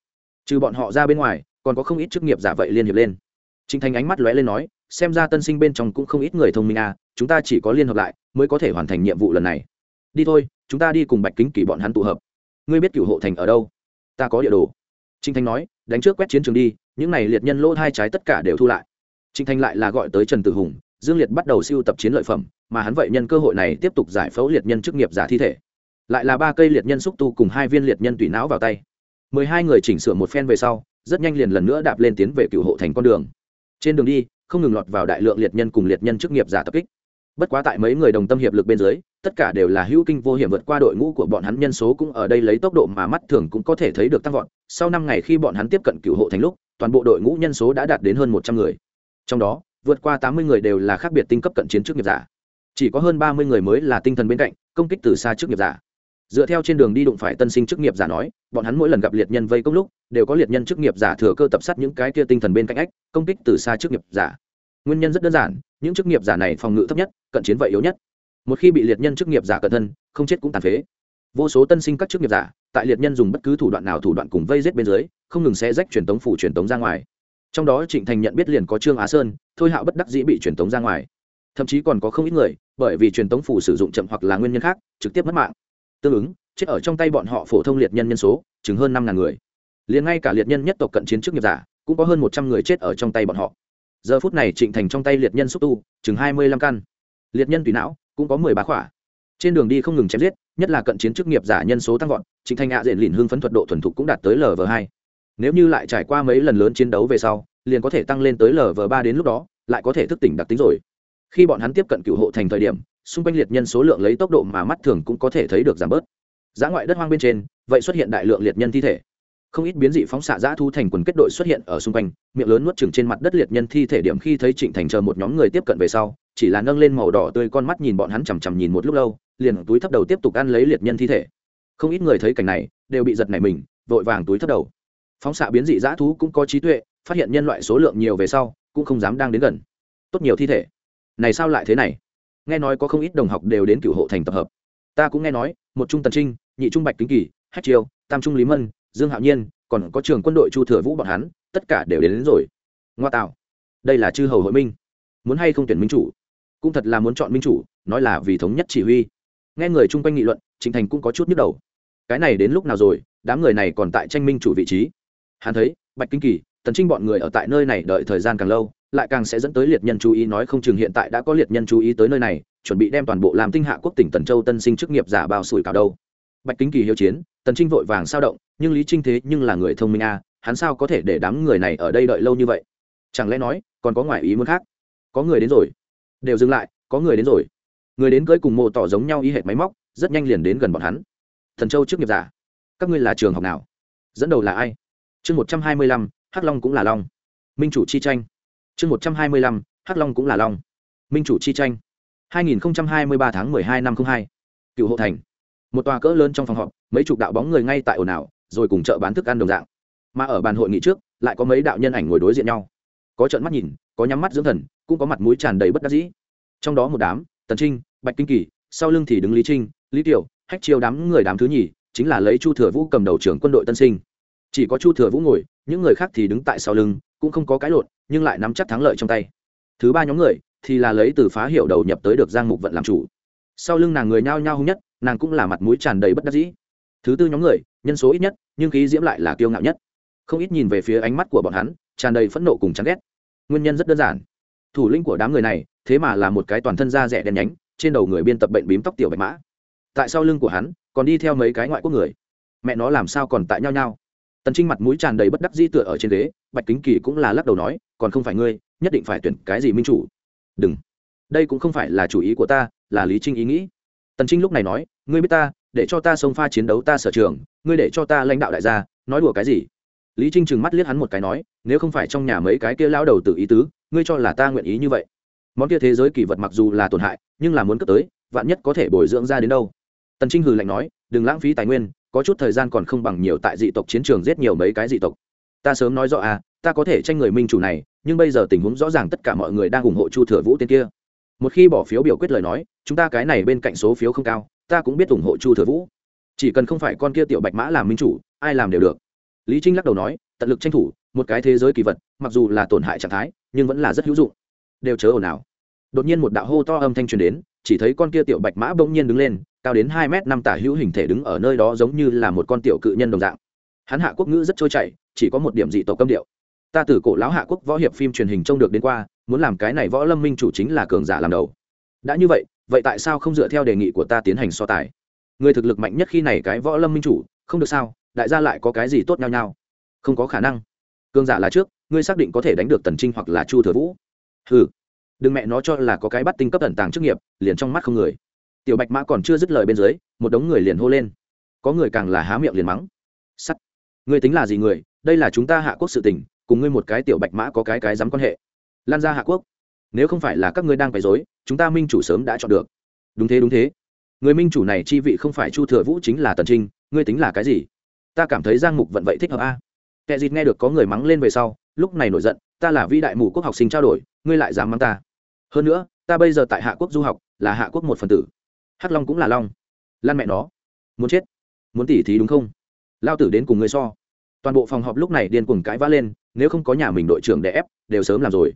Trừ bọn họ ra bên ngoài, còn có không ít chức nghiệp giả vậy liên hiệp lên. Trinh thành ánh mắt lóe lên nói, xem ra tân sinh bên trong cũng không ít người thông minh a, chúng ta chỉ có liên hợp lại, mới có thể hoàn thành nhiệm vụ lần này. Đi thôi, chúng ta đi cùng bạch kính kỳ bọn hắn tụ hợp. Ngươi biết cựu hộ thành ở đâu? Ta có địa đồ. Trinh thành nói, đánh trước quét chiến trường đi, những này liệt nhân lỗ hai trái tất cả đều thu lại trịnh thành lại là gọi tới trần tử hùng, dương liệt bắt đầu siêu tập chiến lợi phẩm, mà hắn vậy nhân cơ hội này tiếp tục giải phẫu liệt nhân chức nghiệp giả thi thể. Lại là ba cây liệt nhân xúc tu cùng hai viên liệt nhân tùy não vào tay. Mười hai người chỉnh sửa một phen về sau, rất nhanh liền lần nữa đạp lên tiến về cựu hộ thành con đường. Trên đường đi, không ngừng lọt vào đại lượng liệt nhân cùng liệt nhân chức nghiệp giả tập kích. Bất quá tại mấy người đồng tâm hiệp lực bên dưới, tất cả đều là hữu kinh vô hiểm vượt qua đội ngũ của bọn hắn nhân số cũng ở đây lấy tốc độ mà mắt thường cũng có thể thấy được tăng vọt. Sau năm ngày khi bọn hắn tiếp cận cựu hộ thành lúc, toàn bộ đội ngũ nhân số đã đạt đến hơn một trăm người trong đó, vượt qua tám mươi người đều là khác biệt tinh cấp cận chiến trước nghiệp giả. Chỉ có hơn ba mươi người mới là tinh thần bên cạnh, công kích từ xa trước nghiệp giả. Dựa theo trên đường đi đụng phải tân sinh chức nghiệp giả nói, bọn hắn mỗi lần gặp liệt nhân vây công lúc, đều có liệt nhân chức nghiệp giả thừa cơ tập sát những cái kia tinh thần bên cạnh ách, công kích từ xa chức nghiệp giả. Nguyên nhân rất đơn giản, những chức nghiệp giả này phòng ngự thấp nhất, cận chiến vậy yếu nhất. Một khi bị liệt nhân chức nghiệp giả cận thân, không chết cũng tàn phế. Vô số tân sinh các chức nghiệp giả, tại liệt nhân dùng bất cứ thủ đoạn nào thủ đoạn cùng vây giết bên dưới, không ngừng sẽ rách truyền tống phủ truyền tống ra ngoài trong đó trịnh thành nhận biết liền có trương á sơn, thôi hạo bất đắc dĩ bị truyền tống ra ngoài. Thậm chí còn có không ít người, bởi vì truyền tống phủ sử dụng chậm hoặc là nguyên nhân khác, trực tiếp mất mạng. Tương ứng, chết ở trong tay bọn họ phổ thông liệt nhân nhân số, chừng hơn năm ngàn người. Liền ngay cả liệt nhân nhất tộc cận chiến chức nghiệp giả, cũng có hơn một trăm người chết ở trong tay bọn họ. Giờ phút này trịnh thành trong tay liệt nhân xúc tu, chừng hai mươi lăm căn. Liệt nhân tùy não, cũng có mười bá khỏa. Trên đường đi không ngừng chém giết, nhất là cận chiến chức nghiệp giả nhân số tăng vọt, Trịnh Thành ạ diện lìn hương phấn thuật độ thuần thục cũng đạt tới lv hai nếu như lại trải qua mấy lần lớn chiến đấu về sau, liền có thể tăng lên tới lv ba đến lúc đó, lại có thể thức tỉnh đặc tính rồi. Khi bọn hắn tiếp cận cựu hộ thành thời điểm, xung quanh liệt nhân số lượng lấy tốc độ mà mắt thường cũng có thể thấy được giảm bớt. Giá ngoại đất hoang bên trên, vậy xuất hiện đại lượng liệt nhân thi thể. Không ít biến dị phóng xạ giã thu thành quần kết đội xuất hiện ở xung quanh, miệng lớn nuốt chừng trên mặt đất liệt nhân thi thể điểm khi thấy trịnh thành chờ một nhóm người tiếp cận về sau, chỉ là nâng lên màu đỏ tươi con mắt nhìn bọn hắn chằm chằm nhìn một lúc lâu, liền túi thấp đầu tiếp tục ăn lấy liệt nhân thi thể. Không ít người thấy cảnh này, đều bị giật nảy mình, vội vàng túi thấp đầu phóng xạ biến dị dã thú cũng có trí tuệ phát hiện nhân loại số lượng nhiều về sau cũng không dám đang đến gần. Tốt nhiều thi thể. Này sao lại thế này? Nghe nói có không ít đồng học đều đến cửu hộ thành tập hợp. Ta cũng nghe nói một trung tần trinh nhị trung bạch kính kỳ hách triều tam trung lý mân dương hạo nhiên còn có trường quân đội chu thừa vũ bọn hắn tất cả đều đến, đến rồi. Ngoa tạo. Đây là chư hầu hội minh. Muốn hay không tuyển minh chủ? Cũng thật là muốn chọn minh chủ nói là vì thống nhất chỉ huy. Nghe người chung quanh nghị luận trịnh thành cũng có chút nhức đầu. Cái này đến lúc nào rồi? Đám người này còn tại tranh minh chủ vị trí hắn thấy bạch kinh kỳ tần trinh bọn người ở tại nơi này đợi thời gian càng lâu lại càng sẽ dẫn tới liệt nhân chú ý nói không chừng hiện tại đã có liệt nhân chú ý tới nơi này chuẩn bị đem toàn bộ làm tinh hạ quốc tỉnh tần châu tân sinh chức nghiệp giả bao sủi cào đâu. Bạch kính kỳ hiếu chiến tần trinh vội vàng sao động nhưng lý trinh thế nhưng là người thông minh a à, hắn sao có thể để đám người này ở đây đợi lâu như vậy? Chẳng lẽ nói còn có ngoại ý muốn khác? Có người đến rồi. Đều dừng lại có người đến rồi. Người đến cưới cùng mô tỏ giống nhau y hệt máy móc rất nhanh liền đến gần bọn hắn. Thần châu trước nghiệp giả các ngươi là trường học nào? Dẫn đầu là ai? Chương một trăm hai mươi lăm, hắc long cũng là long. Minh chủ chi tranh. Chương một trăm hai mươi lăm, hắc long cũng là long. Minh chủ chi tranh. Hai nghìn hai mươi ba tháng mười hai năm không hai. Cựu hộ thành. Một tòa cỡ lớn trong phòng họp, mấy chục đạo bóng người ngay tại ồn ào, rồi cùng chợ bán thức ăn đồng dạng. Mà ở bàn hội nghị trước, lại có mấy đạo nhân ảnh ngồi đối diện nhau. Có trợn mắt nhìn, có nhắm mắt dưỡng thần, cũng có mặt mũi tràn đầy bất đắc dĩ. Trong đó một đám, tần trinh, bạch kinh kỳ, sau lưng thì đứng lý trinh, lý tiểu, hách chiêu đám người đám thứ nhì, chính là lấy chu thừa vũ cầm đầu trưởng quân đội tân sinh chỉ có chu thừa vũ ngồi, những người khác thì đứng tại sau lưng, cũng không có cái lột nhưng lại nắm chắc thắng lợi trong tay. Thứ ba nhóm người thì là lấy từ phá hiệu đầu nhập tới được giang mục vận làm chủ. Sau lưng nàng người nhao nhao hung nhất, nàng cũng là mặt mũi tràn đầy bất đắc dĩ. Thứ tư nhóm người, nhân số ít nhất, nhưng khí diễm lại là kiêu ngạo nhất. Không ít nhìn về phía ánh mắt của bọn hắn, tràn đầy phẫn nộ cùng chán ghét. Nguyên nhân rất đơn giản. Thủ lĩnh của đám người này, thế mà là một cái toàn thân da rẻ đen nhánh, trên đầu người biên tập bệnh bím tóc tiểu bạch mã. Tại sau lưng của hắn, còn đi theo mấy cái ngoại quốc người. Mẹ nó làm sao còn tại nhau nhau? Tần trinh mặt mũi tràn đầy bất đắc di tựa ở trên ghế, bạch kính kỳ cũng là lắc đầu nói, còn không phải ngươi, nhất định phải tuyển cái gì minh chủ? Đừng. Đây cũng không phải là chủ ý của ta, là lý trinh ý nghĩ. Tần trinh lúc này nói, ngươi biết ta, để cho ta xông pha chiến đấu ta sở trường, ngươi để cho ta lãnh đạo đại gia, nói đùa cái gì? Lý trinh trừng mắt liếc hắn một cái nói, nếu không phải trong nhà mấy cái kia lao đầu tự ý tứ, ngươi cho là ta nguyện ý như vậy? Món kia thế giới kỳ vật mặc dù là tổn hại, nhưng là muốn cất tới, vạn nhất có thể bồi dưỡng ra đến đâu? Tần trinh hừ lạnh nói, đừng lãng phí tài nguyên có chút thời gian còn không bằng nhiều tại dị tộc chiến trường giết nhiều mấy cái dị tộc. Ta sớm nói rõ à ta có thể tranh người minh chủ này, nhưng bây giờ tình huống rõ ràng tất cả mọi người đang ủng hộ chu thừa vũ tên kia. Một khi bỏ phiếu biểu quyết lời nói, chúng ta cái này bên cạnh số phiếu không cao, ta cũng biết ủng hộ chu thừa vũ. Chỉ cần không phải con kia tiểu bạch mã làm minh chủ, ai làm đều được. Lý trinh lắc đầu nói, tận lực tranh thủ, một cái thế giới kỳ vật, mặc dù là tổn hại trạng thái, nhưng vẫn là rất hữu dụng. Đều chớ ồn ào. Đột nhiên một đạo hô to âm thanh truyền đến, chỉ thấy con kia tiểu bạch mã bỗng nhiên đứng lên cao đến hai m năm tả hữu hình thể đứng ở nơi đó giống như là một con tiểu cự nhân đồng dạng. Hắn hạ quốc ngữ rất trôi chảy, chỉ có một điểm dị tộc câm điệu. Ta từ cổ lão hạ quốc võ hiệp phim truyền hình trông được đến qua, muốn làm cái này võ lâm minh chủ chính là cường giả làm đầu. Đã như vậy vậy tại sao không dựa theo đề nghị của ta tiến hành so tài? Người thực lực mạnh nhất khi này cái võ lâm minh chủ, không được sao? Đại gia lại có cái gì tốt nhau nhau không có khả năng. Cường giả là trước, ngươi xác định có thể đánh được tần trinh hoặc là chu thừa vũ. Ừ đừng mẹ nó cho là có cái bắt tinh cấp tần tàng chức nghiệp, liền trong mắt không người tiểu bạch mã còn chưa dứt lời bên dưới, một đống người liền hô lên. Có người càng là há miệng liền mắng. Sắt. Ngươi tính là gì người? Đây là chúng ta hạ quốc sự tình, cùng ngươi một cái tiểu bạch mã có cái cái dám quan hệ. Lan ra hạ quốc. Nếu không phải là các ngươi đang quấy dối chúng ta minh chủ sớm đã chọn được. Đúng thế đúng thế. Người minh chủ này chi vị không phải chu thừa vũ chính là tần trinh, ngươi tính là cái gì? Ta cảm thấy giang mục vận vậy thích hợp a. Kệ dịt nghe được có người mắng lên về sau, lúc này nổi giận, ta là vĩ đại mù quốc học sinh trao đổi, ngươi lại dám mắng ta. Hơn nữa, ta bây giờ tại hạ quốc du học, là hạ quốc một phần tử hắc long cũng là long. Lan mẹ nó. Muốn chết. Muốn tỉ thí đúng không? Lao tử đến cùng ngươi so. Toàn bộ phòng họp lúc này điên cuồng cãi vã lên, nếu không có nhà mình đội trưởng đè ép, đều sớm làm rồi.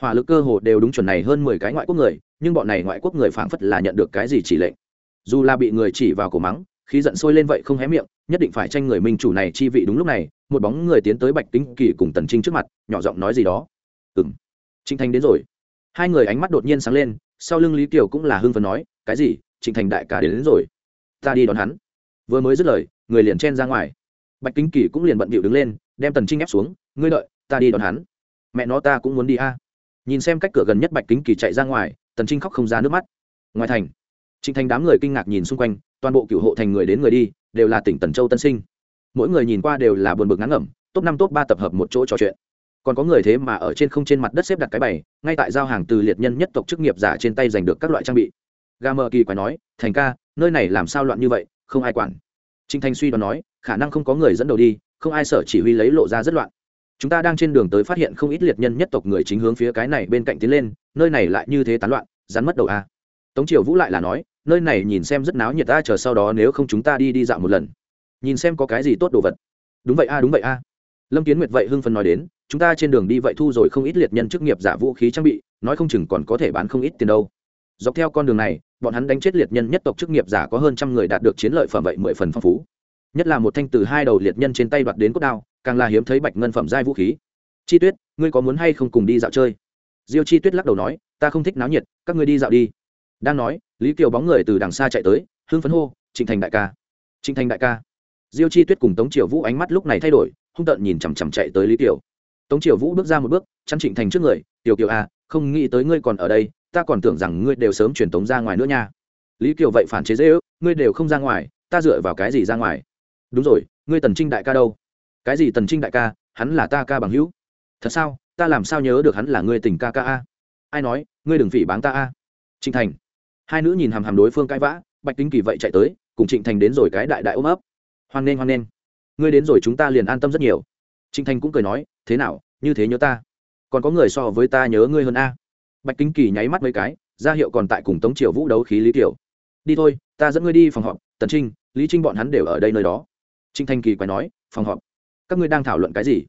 Hỏa lực cơ hồ đều đúng chuẩn này hơn mười cái ngoại quốc người, nhưng bọn này ngoại quốc người phảng phất là nhận được cái gì chỉ lệnh. Dù là bị người chỉ vào cổ mắng khi giận sôi lên vậy không hé miệng, nhất định phải tranh người minh chủ này chi vị đúng lúc này, một bóng người tiến tới bạch tính kỳ cùng tần trinh trước mặt, nhỏ giọng nói gì đó. Ừ m trinh thanh đến rồi. Hai người ánh mắt đột nhiên sáng lên, sau lưng lý kiều cũng là hưng phần nói, cái gì? Trịnh thành đại ca đến, đến rồi. Ta đi đón hắn. Vừa mới dứt lời người liền chen ra ngoài. Bạch kính kỳ cũng liền bận bịu đứng lên đem tần trinh ép xuống. Ngươi đợi ta đi đón hắn. Mẹ nó ta cũng muốn đi a. Nhìn xem cách cửa gần nhất bạch kính kỳ chạy ra ngoài tần trinh khóc không ra nước mắt. Ngoài thành trịnh thành đám người kinh ngạc nhìn xung quanh toàn bộ cựu hộ thành người đến người đi đều là tỉnh tần châu tân sinh. Mỗi người nhìn qua đều là buồn bực ngắn ngẩm top năm top ba tập hợp một chỗ trò chuyện. Còn có người thế mà ở trên không trên mặt đất xếp đặt cái bày ngay tại giao hàng từ liệt nhân nhất tộc chức nghiệp giả trên tay giành được các loại trang bị gà mờ kỳ quái nói, thành ca, nơi này làm sao loạn như vậy, không ai quản. Trinh thanh suy đoán nói, khả năng không có người dẫn đầu đi, không ai sợ chỉ huy lấy lộ ra rất loạn. Chúng ta đang trên đường tới phát hiện không ít liệt nhân nhất tộc người chính hướng phía cái này bên cạnh tiến lên, nơi này lại như thế tán loạn, rắn mất đầu a. Tống triều vũ lại là nói, nơi này nhìn xem rất náo nhiệt ta, chờ sau đó nếu không chúng ta đi đi dạo một lần. Nhìn xem có cái gì tốt đồ vật. Đúng vậy a, đúng vậy a. Lâm kiến nguyệt vậy hưng phần nói đến, chúng ta trên đường đi vậy thu rồi không ít liệt nhân chức nghiệp giả vũ khí trang bị, nói không chừng còn có thể bán không ít tiền đâu dọc theo con đường này, bọn hắn đánh chết liệt nhân nhất tộc chức nghiệp giả có hơn trăm người đạt được chiến lợi phẩm vậy mười phần phong phú. Nhất là một thanh từ hai đầu liệt nhân trên tay đoạt đến cốt đao, càng là hiếm thấy bạch ngân phẩm giai vũ khí. Chi tuyết, ngươi có muốn hay không cùng đi dạo chơi? Diêu chi tuyết lắc đầu nói, ta không thích náo nhiệt, các ngươi đi dạo đi. Đang nói, lý kiều bóng người từ đằng xa chạy tới, hưng phấn hô, trịnh thành đại ca. Trịnh thành đại ca. Diêu chi tuyết cùng tống triều vũ ánh mắt lúc này thay đổi, hung tợn nhìn chằm chằm chạy tới lý kiều. Tống triều vũ bước ra một bước chăn trịnh thành trước người, tiểu kiều à không nghĩ tới ngươi còn ở đây ta còn tưởng rằng ngươi đều sớm truyền tống ra ngoài nữa nha. Lý kiều vậy phản chế dễ ước, ngươi đều không ra ngoài, ta dựa vào cái gì ra ngoài? Đúng rồi, ngươi tần trinh đại ca đâu? Cái gì tần trinh đại ca? Hắn là ta ca bằng hữu. Thật sao? Ta làm sao nhớ được hắn là ngươi tình ca ca a? Ai nói, ngươi đừng phỉ báng ta a? Trịnh thành. Hai nữ nhìn hàm hàm đối phương cãi vã, bạch kính kỳ vậy chạy tới, cùng trịnh thành đến rồi cái đại đại ôm ấp. Hoan nghênh hoan nghênh. Ngươi đến rồi chúng ta liền an tâm rất nhiều. Trịnh thành cũng cười nói, thế nào, như thế nhớ ta? Còn có người so với ta nhớ ngươi hơn a? Bạch kính kỳ nháy mắt mấy cái, ra hiệu còn tại cùng tống triều vũ đấu khí lý tiểu. Đi thôi, ta dẫn ngươi đi phòng họp, tần trinh, lý trinh bọn hắn đều ở đây nơi đó. Trinh thanh kỳ quay nói, phòng họp? Các ngươi đang thảo luận cái gì?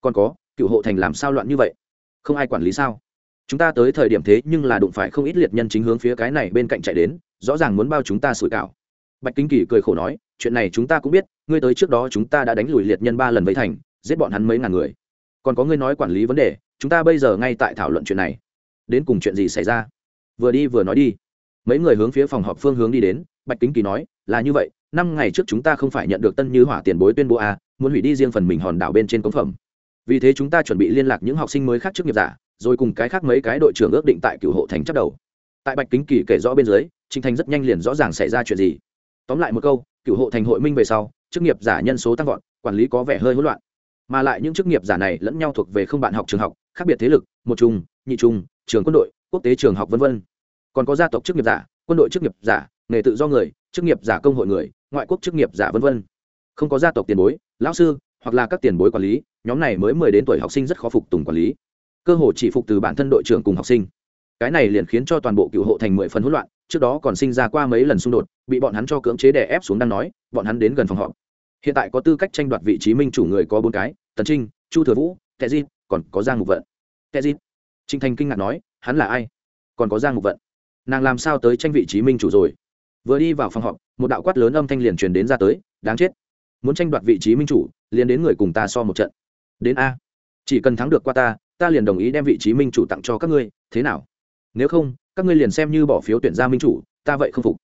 Còn có, cựu hộ thành làm sao loạn như vậy? Không ai quản lý sao? Chúng ta tới thời điểm thế nhưng là đụng phải không ít liệt nhân chính hướng phía cái này bên cạnh chạy đến, rõ ràng muốn bao chúng ta sủi cảo. Bạch kính kỳ cười khổ nói, chuyện này chúng ta cũng biết, ngươi tới trước đó chúng ta đã đánh lùi liệt nhân ba lần với thành, giết bọn hắn mấy ngàn người. Còn có ngươi nói quản lý vấn đề, chúng ta bây giờ ngay tại thảo luận chuyện này đến cùng chuyện gì xảy ra? Vừa đi vừa nói đi. Mấy người hướng phía phòng họp phương hướng đi đến bạch kính kỳ nói là như vậy năm ngày trước chúng ta không phải nhận được tân như hỏa tiền bối tuyên bố a à, muốn hủy đi riêng phần mình hòn đảo bên trên cống phẩm. Vì thế chúng ta chuẩn bị liên lạc những học sinh mới khác trước nghiệp giả rồi cùng cái khác mấy cái đội trưởng ước định tại cựu hộ thành chấp đầu. Tại bạch kính kỳ kể rõ bên dưới trinh thành rất nhanh liền rõ ràng xảy ra chuyện gì. Tóm lại một câu cựu hộ thành hội minh về sau chức nghiệp giả nhân số tăng vọt quản lý có vẻ hơi hỗn loạn mà lại những chức nghiệp giả này lẫn nhau thuộc về không bạn học trường học, khác biệt thế lực, một trung, nhị trung, trường quân đội, quốc tế trường học v v còn có gia tộc chức nghiệp giả, quân đội chức nghiệp giả, nghề tự do người, chức nghiệp giả công hội người, ngoại quốc chức nghiệp giả v v không có gia tộc tiền bối, lão sư, hoặc là các tiền bối quản lý, nhóm này mới mười đến tuổi học sinh rất khó phục tùng quản lý. Cơ hội chỉ phục từ bản thân đội trưởng cùng học sinh. Cái này liền khiến cho toàn bộ cựu hộ thành mười phần hỗn loạn, trước đó còn sinh ra qua mấy lần xung đột, bị bọn hắn cho cưỡng chế đè ép xuống đang nói, bọn hắn đến gần phòng họp hiện tại có tư cách tranh đoạt vị trí minh chủ người có bốn cái, tần trinh, chu thừa vũ tệ di, còn có giang mục vận. Tệ di. Trinh thành kinh ngạc nói, hắn là ai? Còn có giang mục vận. Nàng làm sao tới tranh vị trí minh chủ rồi? Vừa đi vào phòng họp, một đạo quát lớn âm thanh liền truyền đến ra tới, đáng chết. Muốn tranh đoạt vị trí minh chủ, liền đến người cùng ta so một trận. Đến a. Chỉ cần thắng được qua ta ta liền đồng ý đem vị trí minh chủ tặng cho các ngươi, thế nào? Nếu không, các ngươi liền xem như bỏ phiếu tuyển ra minh chủ, ta vậy không phục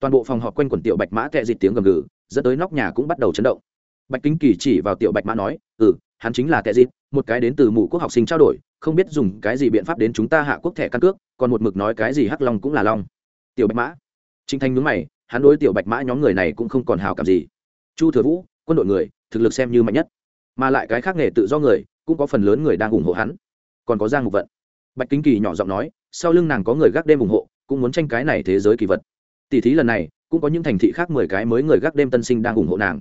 toàn bộ phòng họp quanh quần tiểu bạch mã tệ dịt tiếng gầm gừ, dẫn tới nóc nhà cũng bắt đầu chấn động. Bạch kính kỳ chỉ vào tiểu bạch mã nói ừ hắn chính là tệ dịt, một cái đến từ mù quốc học sinh trao đổi, không biết dùng cái gì biện pháp đến chúng ta hạ quốc thẻ căn cước, còn một mực nói cái gì hắc long cũng là long. Tiểu bạch mã. Trinh thanh nhúng mày, hắn đối tiểu bạch mã nhóm người này cũng không còn hào cảm gì. Chu thừa vũ, quân đội người, thực lực xem như mạnh nhất. Mà lại cái khác nghề tự do người, cũng có phần lớn người đang ủng hộ hắn. Còn có giang mục vận. Bạch kính kỳ nhỏ giọng nói, sau lưng nàng có người gác đêm ủng hộ, cũng muốn tranh cái này thế giới kỳ vật tỷ thí lần này, cũng có những thành thị khác mười cái mới người gác đêm tân sinh đang ủng hộ nàng.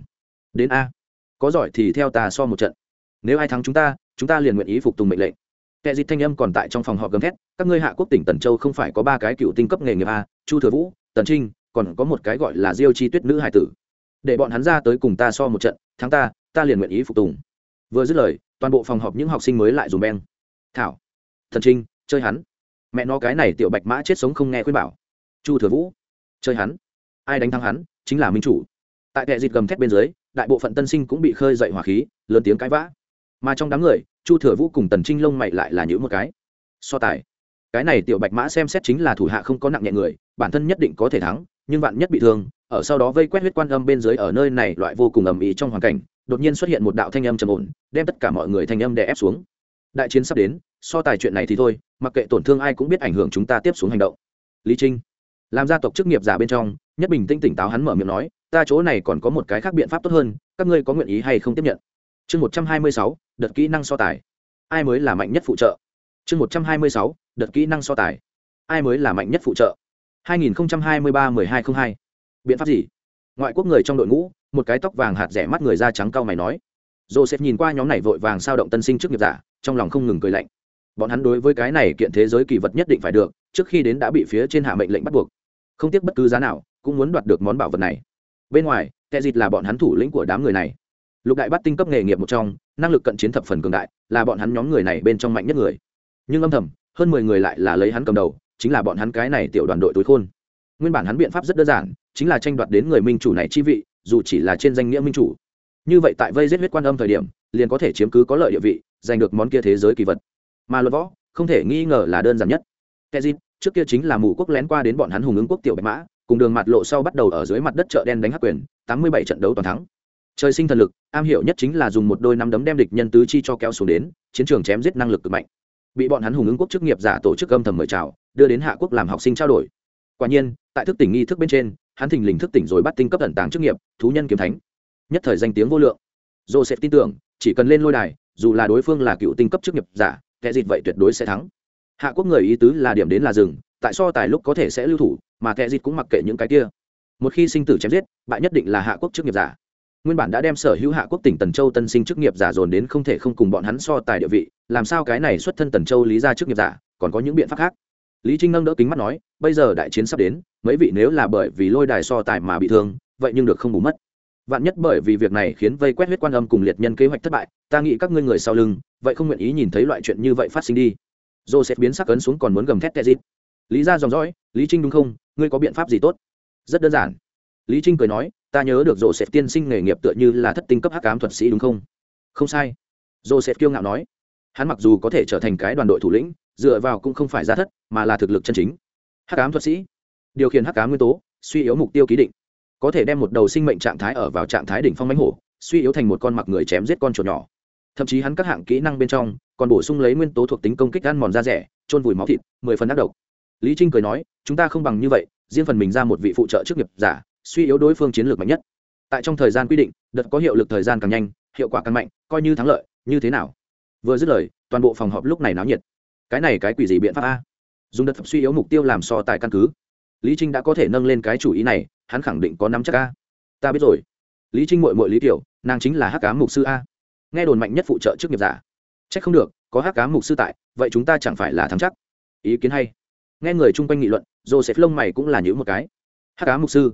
Đến a. Có giỏi thì theo ta so một trận. Nếu ai thắng chúng ta chúng ta liền nguyện ý phục tùng mệnh lệnh. Kẻ dịch thanh âm còn tại trong phòng họp gầm thét, các ngươi hạ quốc tỉnh tần châu không phải có ba cái cựu tinh cấp nghề nghiệp a, chu thừa vũ, tần trinh, còn có một cái gọi là diêu chi tuyết nữ hải tử. Để bọn hắn ra tới cùng ta so một trận, thắng ta ta liền nguyện ý phục tùng. Vừa dứt lời, toàn bộ phòng họp những học sinh mới lại dùng beng. Thảo thần trinh, chơi hắn. Mẹ nó cái này tiểu bạch mã chết sống không nghe khuyên bảo. Chu thừa vũ chơi hắn. Ai đánh thắng hắn, chính là minh chủ. Tại kệ dịt gầm thét bên dưới, đại bộ phận tân sinh cũng bị khơi dậy hỏa khí, lớn tiếng cãi vã. Mà trong đám người, chu thừa vũ cùng tần trinh lông mày lại là những một cái. So tài. Cái này tiểu bạch mã xem xét chính là thủ hạ không có nặng nhẹ người, bản thân nhất định có thể thắng, nhưng bạn nhất bị thương, ở sau đó vây quét huyết quan âm bên dưới ở nơi này loại vô cùng ầm ĩ trong hoàn cảnh, đột nhiên xuất hiện một đạo thanh âm trầm ổn, đem tất cả mọi người thanh âm đè ép xuống. Đại chiến sắp đến, so tài chuyện này thì thôi, mặc kệ tổn thương ai cũng biết ảnh hưởng chúng ta tiếp xuống hành động. Lý trinh làm gia tộc chức nghiệp giả bên trong, nhất bình tinh tỉnh táo hắn mở miệng nói, ta chỗ này còn có một cái khác biện pháp tốt hơn, các ngươi có nguyện ý hay không tiếp nhận? Chương một trăm hai mươi sáu, đợt kỹ năng so tài. Ai mới là mạnh nhất phụ trợ? Chương một trăm hai mươi sáu, đợt kỹ năng so tài. Ai mới là mạnh nhất phụ trợ? Hai nghìn hai mươi ba mười hai không hai. Biện pháp gì? Ngoại quốc người trong đội ngũ, một cái tóc vàng hạt rẻ mắt người da trắng cao mày nói. Joseph nhìn qua nhóm này vội vàng sao động tân sinh trước nghiệp giả, trong lòng không ngừng cười lạnh. Bọn hắn đối với cái này kiện thế giới kỳ vật nhất định phải được, trước khi đến đã bị phía trên hạ mệnh lệnh bắt buộc không tiếc bất cứ giá nào cũng muốn đoạt được món bảo vật này. Bên ngoài tệ dịt là bọn hắn thủ lĩnh của đám người này. Lục đại bắt tinh cấp nghề nghiệp một trong năng lực cận chiến thập phần cường đại là bọn hắn nhóm người này bên trong mạnh nhất người. Nhưng âm thầm hơn mười người lại là lấy hắn cầm đầu chính là bọn hắn cái này tiểu đoàn đội tối khôn. Nguyên bản hắn biện pháp rất đơn giản chính là tranh đoạt đến người minh chủ này chi vị dù chỉ là trên danh nghĩa minh chủ. Như vậy tại vây giết huyết quan âm thời điểm liền có thể chiếm cứ có lợi địa vị giành được món kia thế giới kỳ vật. Mà luật võ không thể nghi ngờ là đơn giản nhất. Kezin, trước kia chính là mù quốc lén qua đến bọn hắn hùng ứng quốc tiểu bạch mã, cùng đường mặt lộ sau bắt đầu ở dưới mặt đất chợ đen đánh hắc quyền, tám mươi bảy trận đấu toàn thắng. Trời sinh thần lực, am hiểu nhất chính là dùng một đôi nắm đấm đem địch nhân tứ chi cho kéo xuống đến, chiến trường chém giết năng lực cực mạnh. Bị bọn hắn hùng ứng quốc chức nghiệp giả tổ chức âm thầm mời chào, đưa đến hạ quốc làm học sinh trao đổi. Quả nhiên, tại thức tỉnh nghi thức bên trên, hắn thình lình thức tỉnh rồi bắt tinh cấp tận tàng chức nghiệp, thú nhân kiếm thánh. Nhất thời danh tiếng vô lượng. Joseph tin tưởng, chỉ cần lên lôi đài, dù là đối phương là cựu tinh cấp chức nghiệp giả, kẻ dịt vậy tuyệt đối sẽ thắng hạ quốc người ý tứ là điểm đến là rừng tại so tài lúc có thể sẽ lưu thủ, mà kẻ dịt cũng mặc kệ những cái kia. Một khi sinh tử chém giết bạn nhất định là hạ quốc chức nghiệp giả. Nguyên bản đã đem sở hữu hạ quốc tỉnh tần châu tân sinh chức nghiệp giả dồn đến không thể không cùng bọn hắn so tài địa vị, làm sao cái này xuất thân tần châu lý ra chức nghiệp giả, còn có những biện pháp khác? Lý trinh nâng đỡ kính mắt nói, bây giờ đại chiến sắp đến, mấy vị nếu là bởi vì lôi đài so tài mà bị thương, vậy nhưng được không bù mất. Vạn nhất bởi vì việc này khiến vây quét huyết quan âm cùng liệt nhân kế hoạch thất bại, ta nghĩ các ngươi người sau lưng, vậy không nguyện ý nhìn thấy loại chuyện như vậy phát sinh đi joseph biến sắc ấn xuống còn muốn gầm thét tệ lý ra dòng dõi, lý trinh đúng không? Ngươi có biện pháp gì tốt? Rất đơn giản. Lý trinh cười nói, ta nhớ được joseph tiên sinh nghề nghiệp tựa như là thất tinh cấp hắc ám thuật sĩ đúng không? Không sai. Joseph kiêu ngạo nói. Hắn mặc dù có thể trở thành cái đoàn đội thủ lĩnh, dựa vào cũng không phải ra thất, mà là thực lực chân chính. Hắc ám thuật sĩ. Điều khiển hắc ám nguyên tố, suy yếu mục tiêu ký định. Có thể đem một đầu sinh mệnh trạng thái ở vào trạng thái đỉnh phong mánh hổ, suy yếu thành một con mặc người chém giết con chuột nhỏ thậm chí hắn các hạng kỹ năng bên trong còn bổ sung lấy nguyên tố thuộc tính công kích ăn mòn da rẻ trôn vùi máu thịt, mười phần ác độc. Lý trinh cười nói, chúng ta không bằng như vậy, riêng phần mình ra một vị phụ trợ chức nghiệp giả, suy yếu đối phương chiến lược mạnh nhất. Tại trong thời gian quy định, đợt có hiệu lực thời gian càng nhanh, hiệu quả càng mạnh, coi như thắng lợi, như thế nào? Vừa dứt lời, toàn bộ phòng họp lúc này náo nhiệt. Cái này cái quỷ gì biện pháp a? Dùng đợt suy yếu mục tiêu làm so tài căn cứ. Lý trinh đã có thể nâng lên cái chủ ý này, hắn khẳng định có năm chắc a. Ta biết rồi. Lý trinh mội mội lý tiểu, nàng chính là hắc cá mục sư a nghe đồn mạnh nhất phụ trợ trước nghiệp giả. Trách không được, có hắc cá mục sư tại, vậy chúng ta chẳng phải là thắng chắc. Ý kiến hay. Nghe người chung quanh nghị luận, joseph lông mày cũng là những một cái. Hắc cá mục sư,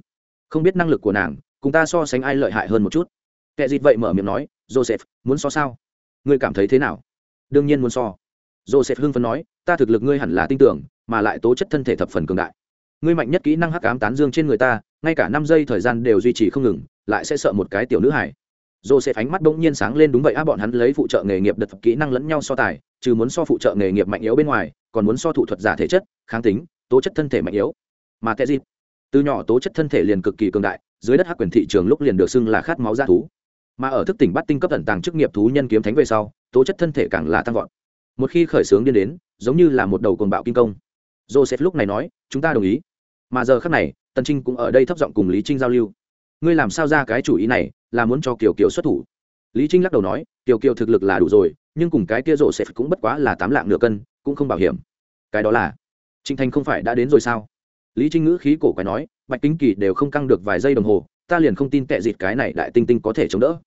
không biết năng lực của nàng, cùng ta so sánh ai lợi hại hơn một chút. Kệ dịt vậy mở miệng nói, joseph, muốn so sao? Ngươi cảm thấy thế nào? Đương nhiên muốn so. Joseph hưng phấn nói, ta thực lực ngươi hẳn là tin tưởng, mà lại tố chất thân thể thập phần cường đại. Ngươi mạnh nhất kỹ năng hắc ám tán dương trên người ta, ngay cả năm giây thời gian đều duy trì không ngừng, lại sẽ sợ một cái tiểu nữ hải Joseph ánh mắt bỗng nhiên sáng lên đúng vậy á bọn hắn lấy phụ trợ nghề nghiệp đật kỹ năng lẫn nhau so tài, trừ muốn so phụ trợ nghề nghiệp mạnh yếu bên ngoài, còn muốn so thủ thuật giả thể chất, kháng tính, tố chất thân thể mạnh yếu. Mà Teji, từ nhỏ tố chất thân thể liền cực kỳ cường đại, dưới đất hắc quyền thị trường lúc liền được xưng là khát máu dã thú. Mà ở thức tỉnh bắt tinh cấp ẩn tàng chức nghiệp thú nhân kiếm thánh về sau, tố chất thân thể càng là tăng vọt. Một khi khởi sướng điên đến, giống như là một đầu cuồng bạo kim công. Joseph lúc này nói, chúng ta đồng ý. Mà giờ khắc này, Tần Trinh cũng ở đây thấp giọng cùng Lý Trinh giao lưu ngươi làm sao ra cái chủ ý này là muốn cho kiều kiều xuất thủ. Lý trinh lắc đầu nói, kiều kiều thực lực là đủ rồi, nhưng cùng cái kia rổ sẽ cũng bất quá là tám lạng nửa cân, cũng không bảo hiểm. Cái đó là trinh thanh không phải đã đến rồi sao? Lý trinh ngữ khí cổ quái nói, bạch kính kỳ đều không căng được vài giây đồng hồ, ta liền không tin tệ dịt cái này đại tinh tinh có thể chống đỡ.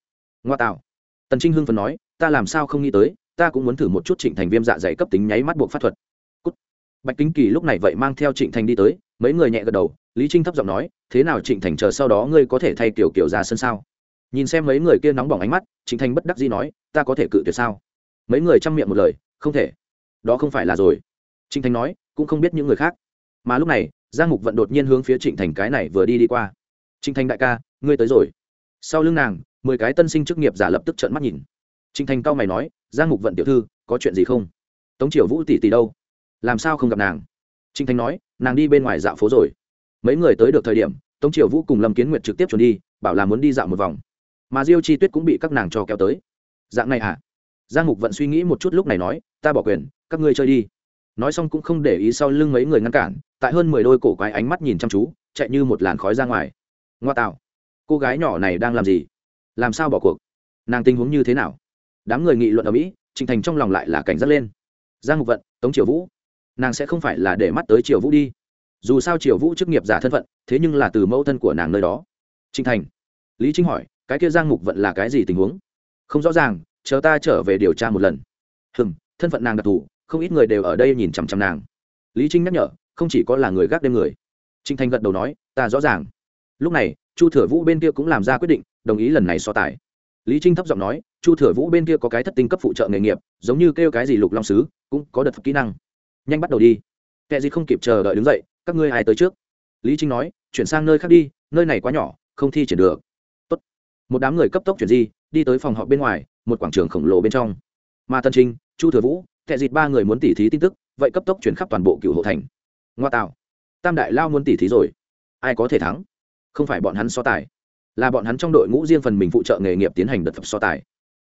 Ngoa tạo. Tần trinh hưng phần nói, ta làm sao không nghĩ tới, ta cũng muốn thử một chút trịnh thành viêm dạ dày cấp tính nháy mắt buộc pháp thuật. Cút. bạch kính kỳ lúc này vậy mang theo trịnh thành đi tới, mấy người nhẹ gật đầu, lý trinh thấp giọng nói, thế nào trịnh thành chờ sau đó ngươi có thể thay kiểu kiểu ra sân sao? Nhìn xem mấy người kia nóng bỏng ánh mắt, trịnh thành bất đắc dĩ nói, ta có thể cự tuyệt sao? Mấy người chăm miệng một lời, không thể. Đó không phải là rồi. Trịnh thành nói, cũng không biết những người khác. Mà lúc này, giang mục vận đột nhiên hướng phía trịnh thành cái này vừa đi đi qua. Trịnh thành đại ca, ngươi tới rồi. Sau lưng nàng, mười cái tân sinh chức nghiệp giả lập tức trợn mắt nhìn. Trịnh thành cao mày nói, giang mục vận tiểu thư, có chuyện gì không? Tống triều vũ tỷ tỷ đâu? Làm sao không gặp nàng? Trịnh thanh nói, nàng đi bên ngoài dạo phố rồi. Mấy người tới được thời điểm, tống triều vũ cùng lâm kiến nguyệt trực tiếp chuẩn đi, bảo là muốn đi dạo một vòng mà diêu chi tuyết cũng bị các nàng cho kéo tới. Dạng này à giang mục vận suy nghĩ một chút lúc này nói, ta bỏ quyền, các ngươi chơi đi. Nói xong cũng không để ý sau lưng mấy người ngăn cản, tại hơn mười đôi cổ quái ánh mắt nhìn chăm chú, chạy như một làn khói ra ngoài. Ngoa tạo. Cô gái nhỏ này đang làm gì? Làm sao bỏ cuộc? Nàng tình huống như thế nào? Đám người nghị luận ở mỹ trịnh thành trong lòng lại là cảnh giác lên. Giang mục vận, tống triều vũ. Nàng sẽ không phải là để mắt tới triều vũ đi. Dù sao triều vũ chức nghiệp giả thân phận, thế nhưng là từ mẫu thân của nàng nơi đó. Trịnh thành. Lý trinh hỏi cái kia giang mục vận là cái gì tình huống? Không rõ ràng, chờ ta trở về điều tra một lần. Hừng thân phận nàng đặc thù, không ít người đều ở đây nhìn chằm chằm nàng. Lý trinh nhắc nhở, không chỉ có là người gác đêm người. Trinh thanh gật đầu nói, ta rõ ràng. Lúc này, chu thừa vũ bên kia cũng làm ra quyết định, đồng ý lần này so tài. Lý trinh thấp giọng nói, chu thừa vũ bên kia có cái thất tinh cấp phụ trợ nghề nghiệp, giống như kêu cái gì lục long sứ, cũng có đợt kỹ năng. Nhanh bắt đầu đi. Kệ gì không kịp chờ đợi đứng dậy, các ngươi ai tới trước? Lý trinh nói, chuyển sang nơi khác đi, nơi này quá nhỏ, không thi triển được một đám người cấp tốc chuyển di, đi tới phòng họp bên ngoài, một quảng trường khổng lồ bên trong. Mà tân trinh, chu thừa vũ kệ dịt ba người muốn tỉ thí tin tức, vậy cấp tốc chuyển khắp toàn bộ cựu hộ thành. Ngoa tạo. Tam đại lao muốn tỉ thí rồi. Ai có thể thắng? Không phải bọn hắn so tài. Là bọn hắn trong đội ngũ riêng phần mình phụ trợ nghề nghiệp tiến hành đợt phập so tài.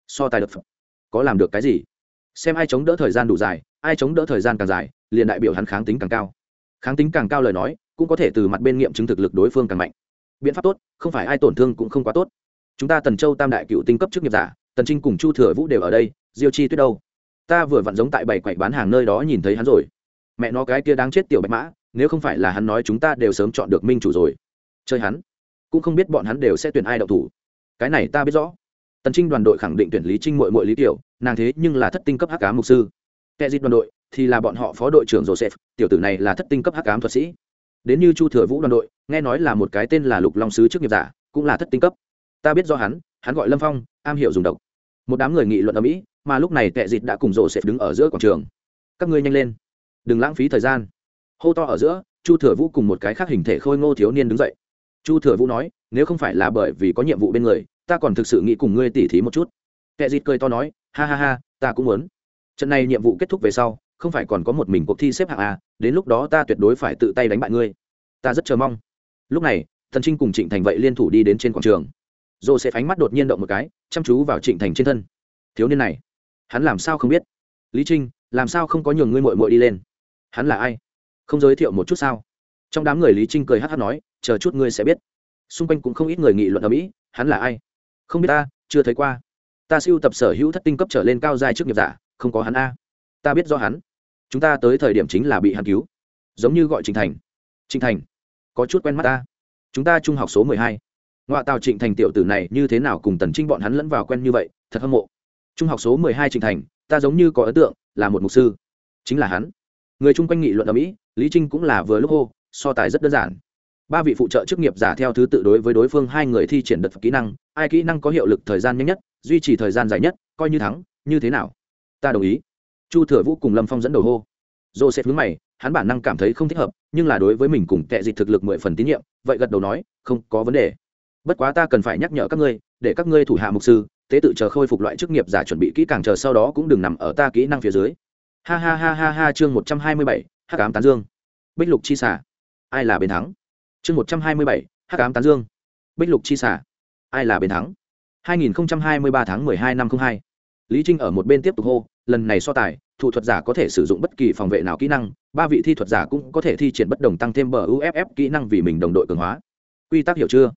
So tài đợt phập có làm được cái gì? Xem ai chống đỡ thời gian đủ dài, ai chống đỡ thời gian càng dài, liền đại biểu hắn kháng tính càng cao. Kháng tính càng cao lời nói, cũng có thể từ mặt bên nghiệm chứng thực lực đối phương càng mạnh. Biện pháp tốt, không phải ai tổn thương cũng không quá tốt chúng ta tần châu tam đại cựu tinh cấp chức nghiệp giả, tần trinh cùng chu thừa vũ đều ở đây, diêu chi tuyết đâu? Ta vừa vặn giống tại bảy quậy bán hàng nơi đó nhìn thấy hắn rồi. Mẹ nó cái kia đáng chết tiểu bạch mã, nếu không phải là hắn nói chúng ta đều sớm chọn được minh chủ rồi. Chơi hắn. Cũng không biết bọn hắn đều sẽ tuyển ai đậu thủ. Cái này ta biết rõ. Tần trinh đoàn đội khẳng định tuyển lý trinh mội mội lý tiểu, nàng thế nhưng là thất tinh cấp hắc cá mục sư. Kẻ dịp đoàn đội thì là bọn họ phó đội trưởng joseph, tiểu tử này là thất tinh cấp hắc cám thuật sĩ. Đến như chu thừa vũ đoàn đội, nghe nói là một cái tên là lục long sứ chức nghiệp giả, cũng là thất tinh cấp ta biết do hắn hắn gọi lâm phong, am hiểu dùng độc. Một đám người nghị luận ở mỹ, mà lúc này tệ dịt đã cùng rổ xẹp đứng ở giữa quảng trường. Các ngươi nhanh lên. Đừng lãng phí thời gian. Hô to ở giữa, chu thừa vũ cùng một cái khác hình thể khôi ngô thiếu niên đứng dậy. Chu thừa vũ nói, nếu không phải là bởi vì có nhiệm vụ bên người, ta còn thực sự nghĩ cùng ngươi tỉ thí một chút. Tệ dịt cười to nói, ha ha ha, ta cũng muốn. Trận này nhiệm vụ kết thúc về sau, không phải còn có một mình cuộc thi xếp hạng a, đến lúc đó ta tuyệt đối phải tự tay đánh bại ngươi. Ta rất chờ mong. Lúc này, thần trinh cùng trịnh thành vậy liên thủ đi đến trên quảng trường dồ sẽ phánh mắt đột nhiên động một cái, chăm chú vào trịnh thành trên thân. Thiếu niên này, hắn làm sao không biết? Lý trinh, làm sao không có nhường ngươi mội mội đi lên? Hắn là ai? Không giới thiệu một chút sao? Trong đám người lý trinh cười hát hát nói, chờ chút ngươi sẽ biết. Xung quanh cũng không ít người nghị luận ở mỹ, hắn là ai? Không biết ta, chưa thấy qua. Ta siêu tập sở hữu thất tinh cấp trở lên cao dài trước nghiệp giả, không có hắn a. Ta biết do hắn. Chúng ta tới thời điểm chính là bị hắn cứu. Giống như gọi trịnh thành. Trịnh thành, có chút quen mắt ta. Chúng ta trung học số mười hai ngoại tàu trịnh thành tiểu tử này như thế nào cùng tần trinh bọn hắn lẫn vào quen như vậy, thật hâm mộ. Trung học số mười hai trịnh thành, ta giống như có ấn tượng, là một mục sư. Chính là hắn. Người chung quanh nghị luận ở mỹ, lý trinh cũng là vừa lúc hô, so tài rất đơn giản. Ba vị phụ trợ chức nghiệp giả theo thứ tự đối với đối phương hai người thi triển đợt kỹ năng, ai kỹ năng có hiệu lực thời gian nhanh nhất, duy trì thời gian dài nhất, coi như thắng, như thế nào? Ta đồng ý. Chu thừa vũ cùng lâm phong dẫn đầu hô. Dô sẽ hướng mày, hắn bản năng cảm thấy không thích hợp, nhưng là đối với mình cùng tệ dịch thực lực mười phần tín nhiệm, vậy gật đầu nói, không có vấn đề bất quá ta cần phải nhắc nhở các ngươi, để các ngươi thủ hạ mục sư, tế tự chờ khôi phục loại chức nghiệp giả chuẩn bị kỹ càng chờ sau đó cũng đừng nằm ở ta kỹ năng phía dưới. Ha ha ha ha ha, chương một trăm hai mươi bảy, hắc cám tán dương. Bích lục chi xả ai là bên thắng? Chương một trăm hai mươi bảy, hắc cám tán dương. Bích lục chi xả ai là bên thắng? hai nghìn hai mươi ba tháng mười hai năm không hai. Lý trinh ở một bên tiếp tục hô, lần này so tài, thủ thuật giả có thể sử dụng bất kỳ phòng vệ nào kỹ năng, ba vị thi thuật giả cũng có thể thi triển bất đồng tăng thêm bờ uff kỹ năng vì mình đồng đội cường hóa. Quy tắc hiểu chưa?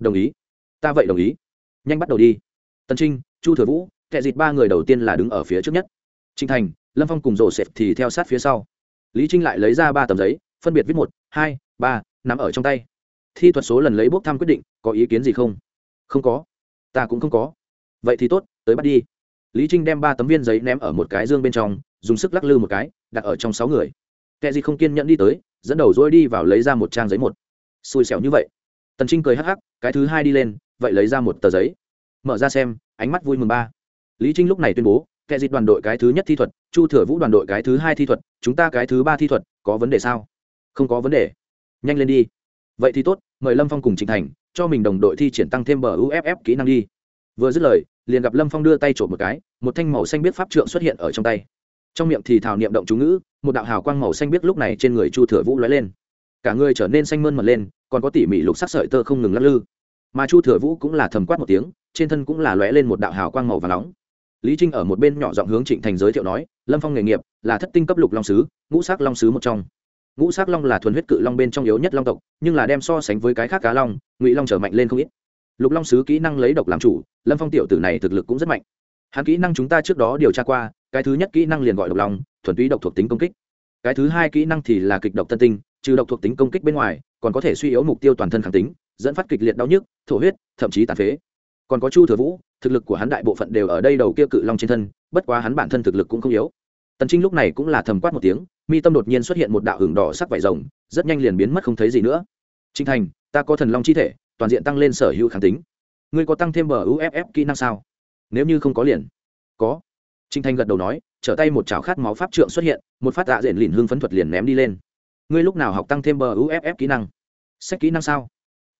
Đồng ý. Ta vậy đồng ý. Nhanh bắt đầu đi. Tần trinh, chu thừa vũ kệ dịt ba người đầu tiên là đứng ở phía trước nhất. Trinh thành, lâm phong cùng rổ xẹp thì theo sát phía sau. Lý trinh lại lấy ra ba tấm giấy, phân biệt viết một, hai, ba nằm ở trong tay. Thi thuật số lần lấy bốc thăm quyết định, có ý kiến gì không? Không có. Ta cũng không có. Vậy thì tốt, tới bắt đi. Lý trinh đem ba tấm viên giấy ném ở một cái dương bên trong, dùng sức lắc lư một cái, đặt ở trong sáu người. Kệ gì không kiên nhẫn đi tới, dẫn đầu dỗi đi vào lấy ra một trang giấy một. Xui xẻo như vậy tần trinh cười hắc hắc, cái thứ hai đi lên, vậy lấy ra một tờ giấy. Mở ra xem, ánh mắt vui mừng ba. Lý trinh lúc này tuyên bố kệ dịch đoàn đội cái thứ nhất thi thuật, chu thừa vũ đoàn đội cái thứ hai thi thuật, chúng ta cái thứ ba thi thuật, có vấn đề sao? Không có vấn đề. Nhanh lên đi. Vậy thì tốt, mời lâm phong cùng Trình thành, cho mình đồng đội thi triển tăng thêm bờ uff kỹ năng đi. Vừa dứt lời, liền gặp lâm phong đưa tay trộm một cái, một thanh màu xanh biết pháp trượng xuất hiện ở trong tay. Trong miệng thì thảo niệm động chú ngữ, một đạo hào quang màu xanh biết lúc này trên người chu thừa vũ lóe lên cả người trở nên xanh mơn mật lên, còn có tỉ mỉ lục sắc sợi tơ không ngừng lắc lư. Mà chu thừa vũ cũng là thầm quát một tiếng, trên thân cũng là lóe lên một đạo hào quang màu và nóng. Lý trinh ở một bên nhỏ giọng hướng trịnh thành giới thiệu nói, lâm phong nghề nghiệp là thất tinh cấp lục long sứ, ngũ sắc long sứ một trong. Ngũ sắc long là thuần huyết cự long bên trong yếu nhất long tộc, nhưng là đem so sánh với cái khác cá long, ngụy long trở mạnh lên không ít. Lục long sứ kỹ năng lấy độc làm chủ, lâm phong tiểu tử này thực lực cũng rất mạnh. Hắn kỹ năng chúng ta trước đó điều tra qua, cái thứ nhất kỹ năng liền gọi độc long, thuần túy độc thuộc tính công kích. Cái thứ hai kỹ năng thì là kịch độc tân tinh trừ độc thuộc tính công kích bên ngoài, còn có thể suy yếu mục tiêu toàn thân kháng tính, dẫn phát kịch liệt đau nhức, thổ huyết, thậm chí tàn phế. Còn có chu thừa vũ, thực lực của hắn đại bộ phận đều ở đây đầu kia cự long trên thân, bất quá hắn bản thân thực lực cũng không yếu. Tần trinh lúc này cũng là thầm quát một tiếng, mi tâm đột nhiên xuất hiện một đạo hưởng đỏ sắc vải rồng, rất nhanh liền biến mất không thấy gì nữa. Trinh thành, ta có thần long chi thể, toàn diện tăng lên sở hữu kháng tính. Ngươi có tăng thêm bờ uff kỹ năng sao? Nếu như không có liền. Có. Trinh thành gật đầu nói, trở tay một chảo khát máu pháp trượng xuất hiện, một phát tạ diện lìn hương phấn thuật liền ném đi lên ngươi lúc nào học tăng thêm bờ uff kỹ năng? Sách kỹ năng sao?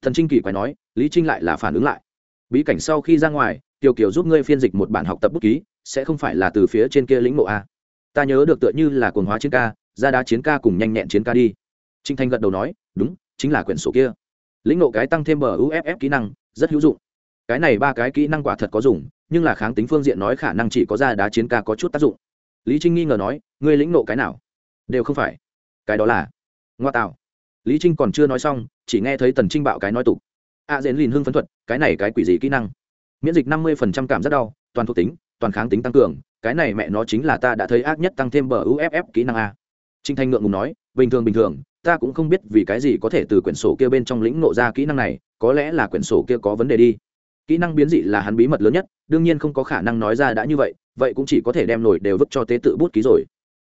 Thần trinh kỳ quái nói, lý trinh lại là phản ứng lại. Bí cảnh sau khi ra ngoài, tiểu kiều giúp ngươi phiên dịch một bản học tập bút ký, sẽ không phải là từ phía trên kia lĩnh mộ a. Ta nhớ được tựa như là cồn hóa chiến ca, ra đá chiến ca cùng nhanh nhẹn chiến ca đi. Trinh thanh gật đầu nói, đúng, chính là quyển sổ kia. Lĩnh nộ cái tăng thêm bờ uff kỹ năng, rất hữu dụng. Cái này ba cái kỹ năng quả thật có dùng, nhưng là kháng tính phương diện nói khả năng chỉ có ra đá chiến ca có chút tác dụng. Lý trinh nghi ngờ nói, ngươi lĩnh nộ cái nào? Đều không phải. Cái đó là ngoa tạo lý trinh còn chưa nói xong chỉ nghe thấy tần trinh bạo cái nói tục. A à, dễn lìn hưng phấn thuật cái này cái quỷ gì kỹ năng? Miễn dịch năm mươi phần trăm cảm giác đau toàn thuộc tính toàn kháng tính tăng cường cái này mẹ nó chính là ta đã thấy ác nhất tăng thêm bờ uff kỹ năng a. Trinh thanh ngượng ngùng nói bình thường bình thường ta cũng không biết vì cái gì có thể từ quyển sổ kia bên trong lĩnh nộ ra kỹ năng này có lẽ là quyển sổ kia có vấn đề đi. Kỹ năng biến dị là hắn bí mật lớn nhất đương nhiên không có khả năng nói ra đã như vậy vậy cũng chỉ có thể đem nổi đều vứt cho tế tự bút ký rồi.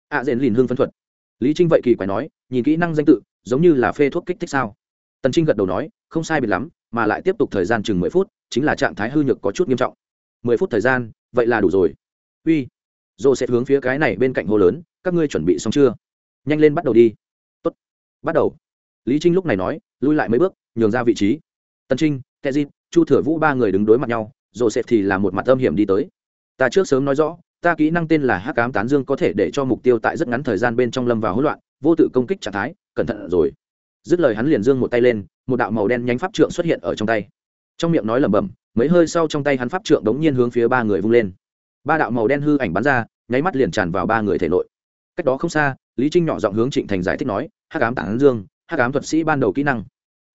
A à, dễn lìn hương phân thuật. Lý trinh vậy kỳ quái nói nhìn kỹ năng danh tự, giống như là phê thuốc kích thích sao? Tần trinh gật đầu nói, không sai biệt lắm, mà lại tiếp tục thời gian chừng mười phút, chính là trạng thái hư nhược có chút nghiêm trọng. Mười phút thời gian, vậy là đủ rồi. Uy dồ sẽ hướng phía cái này bên cạnh hồ lớn, các ngươi chuẩn bị xong chưa? Nhanh lên bắt đầu đi. Tốt. bắt đầu. Lý trinh lúc này nói, lui lại mấy bước, nhường ra vị trí. Tân trinh keji chu thừa vũ ba người đứng đối mặt nhau dồ sẽ thì là một mặt âm hiểm đi tới. Ta trước sớm nói rõ, ta kỹ năng tên là hắc ám tán dương có thể để cho mục tiêu tại rất ngắn thời gian bên trong lâm vào hỗn loạn vô tự công kích trạng thái, cẩn thận rồi. Dứt lời hắn liền dương một tay lên, một đạo màu đen nhánh pháp trượng xuất hiện ở trong tay. Trong miệng nói lẩm bẩm, mấy hơi sau trong tay hắn pháp trượng đống nhiên hướng phía ba người vung lên. Ba đạo màu đen hư ảnh bắn ra, nháy mắt liền tràn vào ba người thể nội. Cách đó không xa, lý trinh nhỏ giọng hướng trịnh thành giải thích nói, hắc ám tản dương, hắc ám thuật sĩ ban đầu kỹ năng.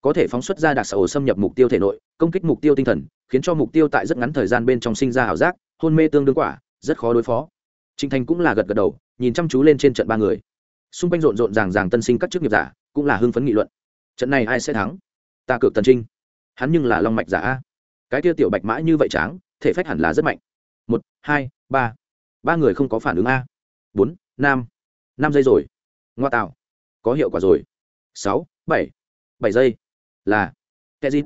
Có thể phóng xuất ra đặc sở xâm nhập mục tiêu thể nội, công kích mục tiêu tinh thần, khiến cho mục tiêu tại rất ngắn thời gian bên trong sinh ra ảo giác, hôn mê tương đương quả, rất khó đối phó. Trịnh thành cũng là gật gật đầu, nhìn chăm chú lên trên trận ba người xung quanh rộn rộn ràng ràng tân sinh các chức nghiệp giả, cũng là hưng phấn nghị luận. Trận này ai sẽ thắng? Ta cược tần trinh. Hắn nhưng là long mạch giả a. Cái kia tiểu bạch mã như vậy tráng, thể phách hẳn là rất mạnh. Một, hai, ba. Ba người không có phản ứng a. Bốn, năm. Năm giây rồi. Ngoa tạo. Có hiệu quả rồi. Sáu, bảy. Bảy giây. Là. Tệ dịt.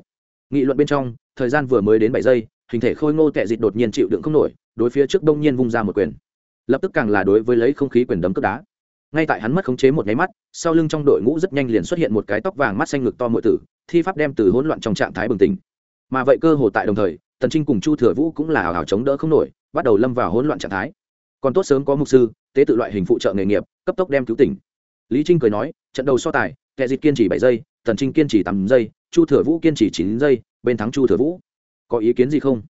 Nghị luận bên trong, thời gian vừa mới đến bảy giây, hình thể khôi ngô tệ dịt đột nhiên chịu đựng không nổi, đối phía trước đông nhiên vung ra một quyền. Lập tức càng là đối với lấy không khí quyền đấm cướp đá ngay tại hắn mất khống chế một nháy mắt, sau lưng trong đội ngũ rất nhanh liền xuất hiện một cái tóc vàng mắt xanh ngực to mọi tử, thi pháp đem từ hỗn loạn trong trạng thái bừng tỉnh. Mà vậy cơ hồ tại đồng thời, tần trinh cùng chu thừa vũ cũng là hào hào chống đỡ không nổi, bắt đầu lâm vào hỗn loạn trạng thái. Còn tốt sớm có mục sư, tế tự loại hình phụ trợ nghề nghiệp, cấp tốc đem cứu tỉnh. Lý trinh cười nói, trận đầu so tài, kẻ dịch kiên trì bảy giây, tần trinh kiên trì tám giây, chu thừa vũ kiên trì chín giây, bên thắng chu thừa vũ. Có ý kiến gì không?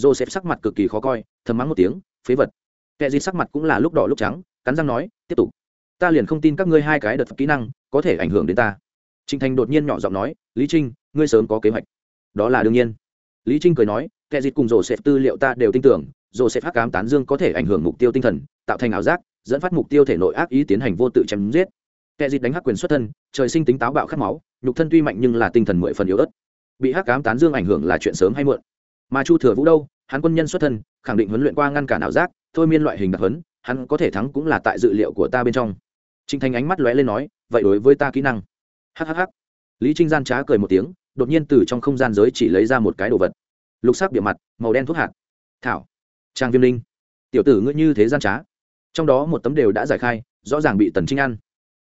Joseph sắc mặt cực kỳ khó coi, thầm mắng một tiếng, phế vật. Kẻ dịch sắc mặt cũng là lúc đỏ lúc trắng, cắn răng nói, tiếp tục ta liền không tin các ngươi hai cái đợt kỹ năng có thể ảnh hưởng đến ta. Trinh thành đột nhiên nhỏ giọng nói, lý trinh, ngươi sớm có kế hoạch. Đó là đương nhiên. Lý trinh cười nói, kẻ dịt cùng rổ xẹp tư liệu ta đều tin tưởng rổ xẹp hắc cám tán dương có thể ảnh hưởng mục tiêu tinh thần, tạo thành ảo giác, dẫn phát mục tiêu thể nội ác ý tiến hành vô tự chém giết. Kẻ dịt đánh hắc quyền xuất thân, trời sinh tính táo bạo khát máu, nhục thân tuy mạnh nhưng là tinh thần mười phần yếu ớt. Bị hắc cám tán dương ảnh hưởng là chuyện sớm hay muộn. Mà chu thừa vũ đâu? Hắn quân nhân xuất thân, khẳng định huấn luyện qua ngăn cản ảo giác, thôi miên loại hình đặc huấn, hắn có thể thắng cũng là tại dự liệu của ta bên trong. Trình thanh ánh mắt lóe lên nói, vậy đối với ta kỹ năng. Hhh lý trinh gian trá cười một tiếng, đột nhiên từ trong không gian giới chỉ lấy ra một cái đồ vật. Lục sắc bịa mặt, màu đen thuốc hạt. Thảo. Trang viêm linh. Tiểu tử ngươi như thế gian trá. Trong đó một tấm đều đã giải khai, rõ ràng bị tần trinh ăn.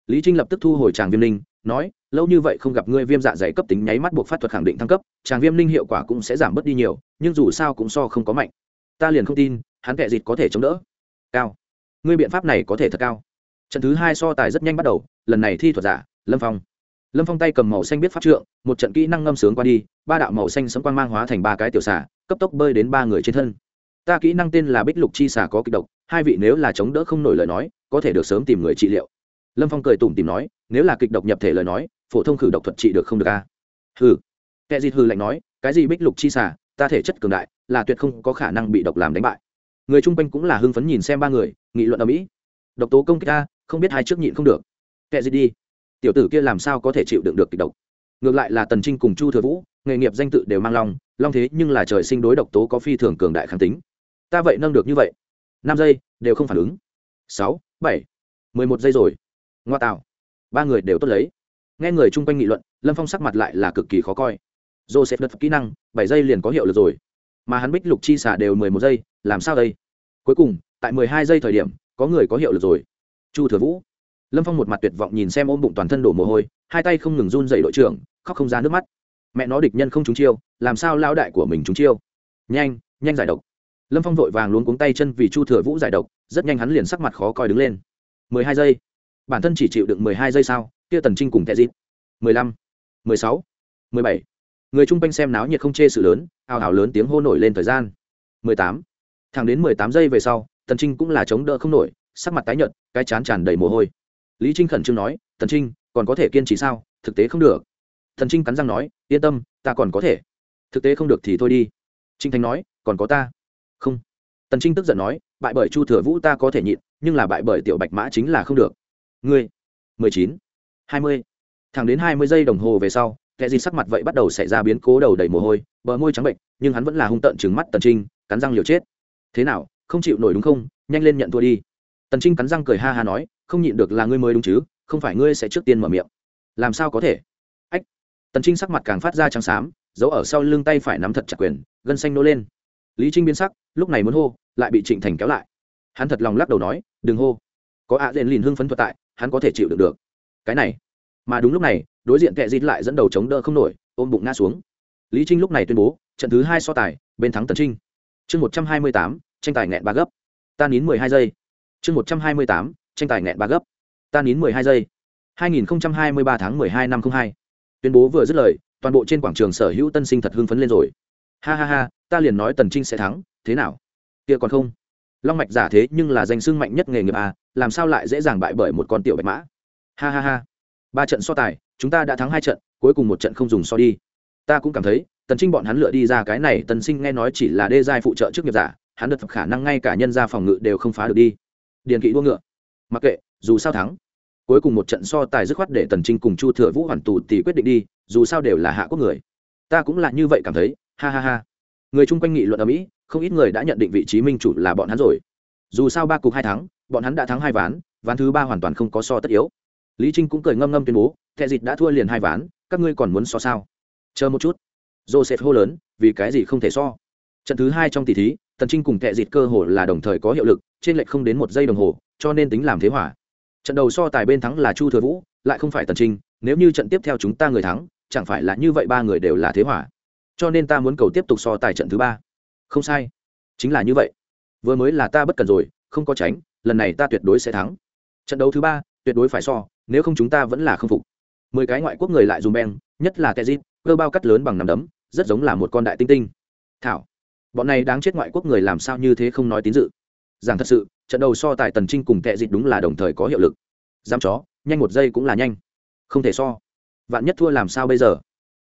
Lý trinh lập tức thu hồi tràng viêm linh, nói, lâu như vậy không gặp ngươi viêm dạ dày cấp tính nháy mắt buộc phát thuật khẳng định thăng cấp tràng viêm linh hiệu quả cũng sẽ giảm bớt đi nhiều, nhưng dù sao cũng so không có mạnh. Ta liền không tin, hắn kệ dịt có thể chống đỡ. Cao. Ngươi biện pháp này có thể thật cao trận thứ hai so tài rất nhanh bắt đầu, lần này thi thuật giả, lâm phong. Lâm phong tay cầm màu xanh biết pháp trượng, một trận kỹ năng ngâm sướng qua đi, ba đạo màu xanh sấm quang mang hóa thành ba cái tiểu xả cấp tốc bơi đến ba người trên thân. Ta kỹ năng tên là bích lục chi xả có kịch độc, hai vị nếu là chống đỡ không nổi lời nói, có thể được sớm tìm người trị liệu. Lâm phong cười tủm tìm nói, nếu là kịch độc nhập thể lời nói, phổ thông khử độc thuật trị được không được a à? hừ. Kẻ dịt hừ lạnh nói, cái gì bích lục chi xả ta thể chất cường đại, là tuyệt không có khả năng bị độc làm đánh bại. Người chung quanh cũng là hưng phấn nhìn xem ba người, nghị luận ở mỹ. Độc tố công kích ta không biết hai trước nhịn không được. Kệ gì đi. Tiểu tử kia làm sao có thể chịu đựng được kịch độc? Ngược lại là tần trinh cùng chu thừa vũ, nghề nghiệp danh tự đều mang long long thế nhưng là trời sinh đối độc tố có phi thường cường đại kháng tính. Ta vậy nâng được như vậy, năm giây đều không phản ứng. Sáu, bảy, mười một giây rồi. Ngoa tạo. Ba người đều tốt lấy. Nghe người chung quanh nghị luận, lâm phong sắc mặt lại là cực kỳ khó coi. Joseph đất kỹ năng, bảy giây liền có hiệu lực rồi. Mà hắn bích lục chi xả đều mười một giây, làm sao đây? Cuối cùng, tại mười hai giây thời điểm, có người có hiệu lực rồi chu thừa vũ. Lâm phong một mặt tuyệt vọng nhìn xem ôm bụng toàn thân đổ mồ hôi, hai tay không ngừng run dậy đội trưởng, khóc không ra nước mắt. Mẹ nó địch nhân không trúng chiêu, làm sao lao đại của mình trúng chiêu? Nhanh nhanh giải độc. Lâm phong vội vàng luôn cuống tay chân vì chu thừa vũ giải độc, rất nhanh hắn liền sắc mặt khó coi đứng lên. Mười hai giây. Bản thân chỉ chịu được mười hai giây sao? Kia tần trinh cùng tệ dít mười lăm, mười sáu, mười bảy. Người chung quanh xem náo nhiệt không chê sự lớn, ào ào lớn tiếng hô nổi lên thời gian. Mười tám. Thẳng đến mười tám giây về sau, tần trinh cũng là chống đỡ không nổi sắc mặt tái nhợt, cái chán tràn đầy mồ hôi. Lý trinh khẩn trương nói thần trinh, còn có thể kiên trì sao? Thực tế không được. Thần trinh cắn răng nói, yên tâm, ta còn có thể. Thực tế không được thì thôi đi. Trinh thành nói, còn có ta. Không. Tần trinh tức giận nói, bại bởi chu thừa vũ ta có thể nhịn, nhưng là bại bởi tiểu bạch mã chính là không được. Ngươi, mười chín, hai mươi. Thẳng đến hai mươi giây đồng hồ về sau, kẻ gì sắc mặt vậy bắt đầu xảy ra biến cố đầu đầy mồ hôi, bờ môi trắng bệnh, nhưng hắn vẫn là hung tợn trừng mắt tần trinh, cắn răng liều chết. Thế nào, không chịu nổi đúng không? Nhanh lên nhận thua đi tần trinh cắn răng cười ha ha nói, không nhịn được là ngươi mới đúng chứ, không phải ngươi sẽ trước tiên mở miệng. Làm sao có thể? Ách. Tần trinh sắc mặt càng phát ra trắng xám, giấu ở sau lưng tay phải nắm thật chặt quyền, gân xanh nô lên. Lý trinh biến sắc, lúc này muốn hô, lại bị trịnh thành kéo lại. Hắn thật lòng lắc đầu nói, đừng hô. Có ạ à liền lìn hưng phấn thuật tại, hắn có thể chịu được được. Cái này. Mà đúng lúc này, đối diện kệ dịt lại dẫn đầu chống đỡ không nổi, ôm bụng ngã xuống. Lý trinh lúc này tuyên bố, trận thứ hai so tài, bên thắng tần trinh. Chương một trăm hai mươi tám, tranh tài nghẹn ba gấp. Ta nín mười hai giây chương một trăm hai mươi tám, tranh tài nghẹn ba gấp. Ta nín mười hai giây. hai nghìn hai mươi ba tháng mười hai năm không hai. Tuyên bố vừa dứt lời, toàn bộ trên quảng trường sở hữu tân sinh thật hưng phấn lên rồi. Ha ha ha, ta liền nói tần trinh sẽ thắng, thế nào? Kia còn không? Long mạch giả thế nhưng là danh sưng mạnh nhất nghề nghiệp à làm sao lại dễ dàng bại bởi một con tiểu bạch mã? Ha ha ha. Ba trận so tài, chúng ta đã thắng hai trận, cuối cùng một trận không dùng so đi. Ta cũng cảm thấy, tần trinh bọn hắn lựa đi ra cái này, tần sinh nghe nói chỉ là đê giai phụ trợ trước nghiệp giả, hắn được khả năng ngay cả nhân ra phòng ngự đều không phá được đi điền kỵ đua ngựa. Mặc kệ, dù sao thắng. Cuối cùng một trận so tài dứt khoát để tần trinh cùng chu thừa vũ hoàn tù thì quyết định đi, dù sao đều là hạ quốc người. Ta cũng là như vậy cảm thấy, ha ha ha. Người chung quanh nghị luận ở mỹ, không ít người đã nhận định vị trí minh chủ là bọn hắn rồi. Dù sao ba cục hai thắng, bọn hắn đã thắng hai ván ván thứ ba hoàn toàn không có so tất yếu. Lý trinh cũng cười ngâm ngâm tuyên bố thẹ dịt đã thua liền hai ván, các ngươi còn muốn so sao? Chờ một chút. Joseph hô lớn, vì cái gì không thể so? Trận thứ hai trong tỷ thí tần trinh cùng kệ dịt cơ hồ là đồng thời có hiệu lực, trên lệch không đến một giây đồng hồ, cho nên tính làm thế hỏa. Trận đầu so tài bên thắng là chu thừa vũ, lại không phải tần trinh, nếu như trận tiếp theo chúng ta người thắng, chẳng phải là như vậy ba người đều là thế hỏa. Cho nên ta muốn cầu tiếp tục so tài trận thứ ba. Không sai. Chính là như vậy. Vừa mới là ta bất cần rồi, không có tránh, lần này ta tuyệt đối sẽ thắng. Trận đấu thứ ba, tuyệt đối phải so, nếu không chúng ta vẫn là không phục. Mười cái ngoại quốc người lại dùng beng, nhất là tezit cơ bao cắt lớn bằng nằm đấm, rất giống là một con đại tinh tinh. Thảo bọn này đáng chết ngoại quốc người làm sao như thế không nói tín dự. Rằng thật sự, trận đầu so tài tần trinh cùng tệ dịch đúng là đồng thời có hiệu lực. Giam chó, nhanh một giây cũng là nhanh. Không thể so. Vạn nhất thua làm sao bây giờ?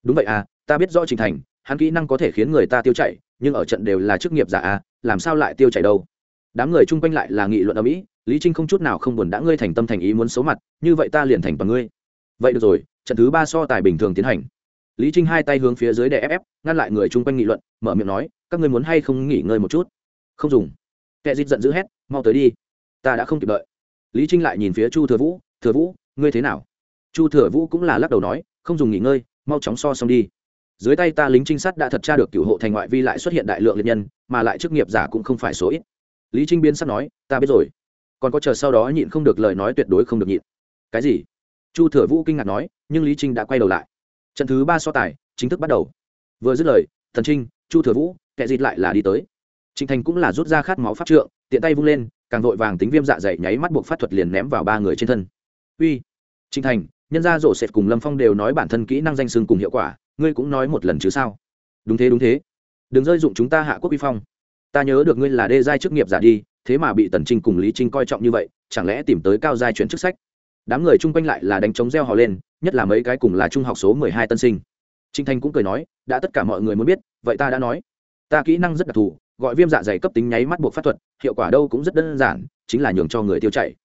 Đúng vậy à ta biết rõ trình thành, hắn kỹ năng có thể khiến người ta tiêu chảy, nhưng ở trận đều là chức nghiệp giả à làm sao lại tiêu chảy đâu? Đám người chung quanh lại là nghị luận ở mỹ, lý trinh không chút nào không buồn đã ngươi thành tâm thành ý muốn xấu mặt, như vậy ta liền thành bằng ngươi. Vậy được rồi, trận thứ ba so tài bình thường tiến hành lý trinh hai tay hướng phía dưới đè ép ép, ngăn lại người chung quanh nghị luận, mở miệng nói, các ngươi muốn hay không nghỉ ngơi một chút? Không dùng. Kẻ dịp giận dữ hét, mau tới đi, ta đã không kịp đợi. Lý trinh lại nhìn phía chu thừa vũ thừa vũ, ngươi thế nào? Chu thừa vũ cũng là lắc đầu nói, không dùng nghỉ ngơi, mau chóng so xong đi. Dưới tay ta lính trinh sát đã thật tra được cựu hộ thành ngoại vi lại xuất hiện đại lượng liệt nhân, mà lại chức nghiệp giả cũng không phải số ít. Lý trinh biến sắp nói, ta biết rồi, còn có chờ sau đó nhịn không được lời nói tuyệt đối không được nhịn. Cái gì? Chu thừa vũ kinh ngạc nói, nhưng lý trinh đã quay đầu lại trận thứ ba so tài, chính thức bắt đầu. Vừa dứt lời, thần trinh, chu thừa vũ kệ dịt lại là đi tới. Trịnh thành cũng là rút ra khát máu pháp trượng, tiện tay vung lên, càng vội vàng tính viêm dạ dày nháy mắt buộc phát thuật liền ném vào ba người trên thân. Uy! Trinh thành, nhân gia rổ sệt cùng lâm phong đều nói bản thân kỹ năng danh sưng cùng hiệu quả, ngươi cũng nói một lần chứ sao? Đúng thế đúng thế. Đừng rơi dụng chúng ta hạ quốc uy phong. Ta nhớ được ngươi là đê giai chức nghiệp giả đi, thế mà bị tần trinh cùng lý trinh coi trọng như vậy, chẳng lẽ tìm tới cao giai chuyển chức sách? Đám người chung quanh lại là đánh trống reo hò lên, nhất là mấy cái cùng là trung học số mười hai tân sinh. Trinh thanh cũng cười nói, đã tất cả mọi người muốn biết, vậy ta đã nói. Ta kỹ năng rất đặc thù, gọi viêm dạ dày cấp tính nháy mắt buộc pháp thuật, hiệu quả đâu cũng rất đơn giản, chính là nhường cho người tiêu chảy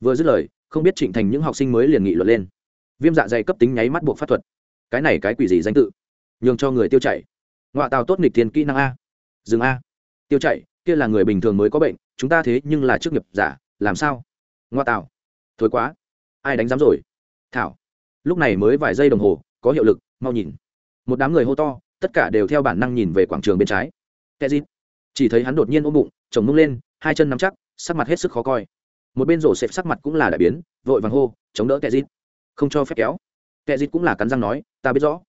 vừa dứt lời, không biết trịnh thành những học sinh mới liền nghị luận lên. Viêm dạ dày cấp tính nháy mắt buộc pháp thuật. Cái này cái quỷ gì danh tự? Nhường cho người tiêu chảy ngoại tàu tốt nghịch tiền kỹ năng a. Dừng a. Tiêu chảy kia là người bình thường mới có bệnh, chúng ta thế nhưng là chức nghiệp giả, làm sao? Ngoa tạo thối quá ai đánh giám rồi? Thảo. Lúc này mới vài giây đồng hồ, có hiệu lực, mau nhìn. Một đám người hô to, tất cả đều theo bản năng nhìn về quảng trường bên trái. Kẻ gì? Chỉ thấy hắn đột nhiên ôm bụng, chồng mông lên, hai chân nắm chắc, sắc mặt hết sức khó coi. Một bên rổ xẹp sắc mặt cũng là đại biến, vội vàng hô, chống đỡ kẻ dít không cho phép kéo. Kẻ dít cũng là cắn răng nói, ta biết rõ.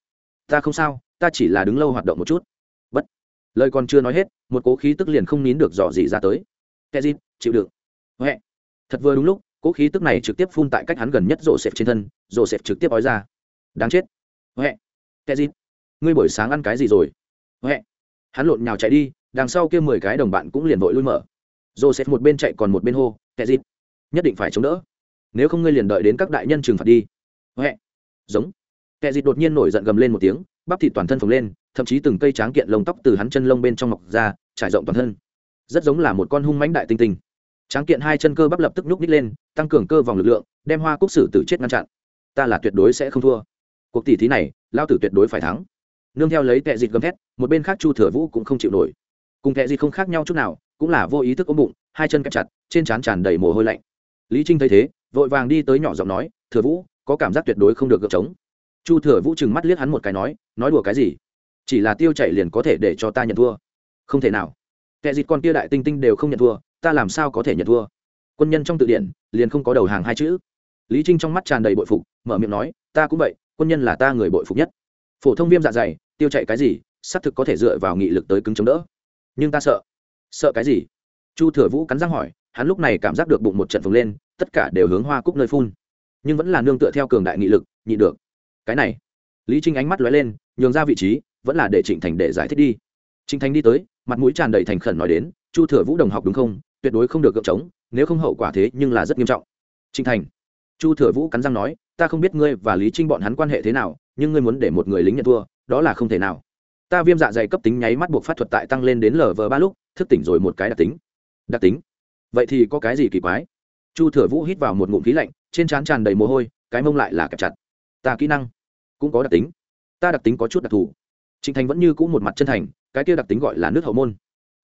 Ta không sao, ta chỉ là đứng lâu hoạt động một chút. Bất. Lời còn chưa nói hết, một cố khí tức liền không nín được dò gì ra tới. Kẻ dít chịu đựng. Huệ. Thật vừa đúng lúc cố khí tức này trực tiếp phun tại cách hắn gần nhất rổ xẹp trên thân rổ xẹp trực tiếp ói ra. Đáng chết. Huệ. Kẻ gì! ngươi buổi sáng ăn cái gì rồi? Huệ. Hắn lộn nhào chạy đi, đằng sau kia mười cái đồng bạn cũng liền vội lui mở. Joseph một bên chạy còn một bên hô kẻ dịt, nhất định phải chống đỡ. Nếu không ngươi liền đợi đến các đại nhân trừng phạt đi. Huệ. Giống. Kẻ dịt đột nhiên nổi giận gầm lên một tiếng, bắp thịt toàn thân phồng lên, thậm chí từng cây tráng kiện lông tóc từ hắn chân lông bên trong mọc ra, trải rộng toàn thân. Rất giống là một con hung mãnh đại tinh tinh tráng kiện hai chân cơ bắp lập tức nhúc ních lên, tăng cường cơ vòng lực lượng, đem hoa cúc sử tử chết ngăn chặn. Ta là tuyệt đối sẽ không thua. Cuộc tỷ thí này, lao tử tuyệt đối phải thắng. Nương theo lấy tệ dịt gầm thét, một bên khác chu thừa vũ cũng không chịu nổi. Cùng tệ dịt không khác nhau chút nào, cũng là vô ý thức ôm bụng, hai chân kẹp chặt, trên trán tràn đầy mồ hôi lạnh. Lý trinh thấy thế, vội vàng đi tới nhỏ giọng nói, thừa vũ, có cảm giác tuyệt đối không được gợp trống. Chu thừa vũ chừng mắt liếc hắn một cái nói nói đùa cái gì? Chỉ là tiêu chạy liền có thể để cho ta nhận thua. Không thể nào kẻ dịt con kia đại tinh tinh đều không nhận thua, ta làm sao có thể nhận thua? Quân nhân trong tự điển, liền không có đầu hàng hai chữ. Lý trinh trong mắt tràn đầy bội phục, mở miệng nói, ta cũng vậy, quân nhân là ta người bội phục nhất. Phổ thông viêm dạ dày, tiêu chạy cái gì, xác thực có thể dựa vào nghị lực tới cứng chống đỡ. Nhưng ta sợ. Sợ cái gì? Chu thừa vũ cắn răng hỏi, hắn lúc này cảm giác được bụng một trận phồng lên, tất cả đều hướng hoa cúc nơi phun. Nhưng vẫn là nương tựa theo cường đại nghị lực nhị được. Cái này. Lý trinh ánh mắt lóe lên, nhường ra vị trí, vẫn là để trịnh thành để giải thích đi. Trịnh thành đi tới mặt mũi tràn đầy thành khẩn nói đến, chu thừa vũ đồng học đúng không? Tuyệt đối không được gượng trống, nếu không hậu quả thế nhưng là rất nghiêm trọng. Trinh thành, chu thừa vũ cắn răng nói, ta không biết ngươi và lý trinh bọn hắn quan hệ thế nào, nhưng ngươi muốn để một người lính nhận thua, đó là không thể nào. Ta viêm dạ dày cấp tính nháy mắt buộc phát thuật tại tăng lên đến lv ba lúc, thức tỉnh rồi một cái đặc tính. Đặc tính? Vậy thì có cái gì kỳ quái? Chu thừa vũ hít vào một ngụm khí lạnh, trên trán tràn đầy mồ hôi, cái mông lại là kẹp chặt. Ta kỹ năng cũng có đặc tính. Ta đặc tính có chút đặc thù. Trịnh thành vẫn như cũ một mặt chân thành cái kia đặc tính gọi là nước hậu môn.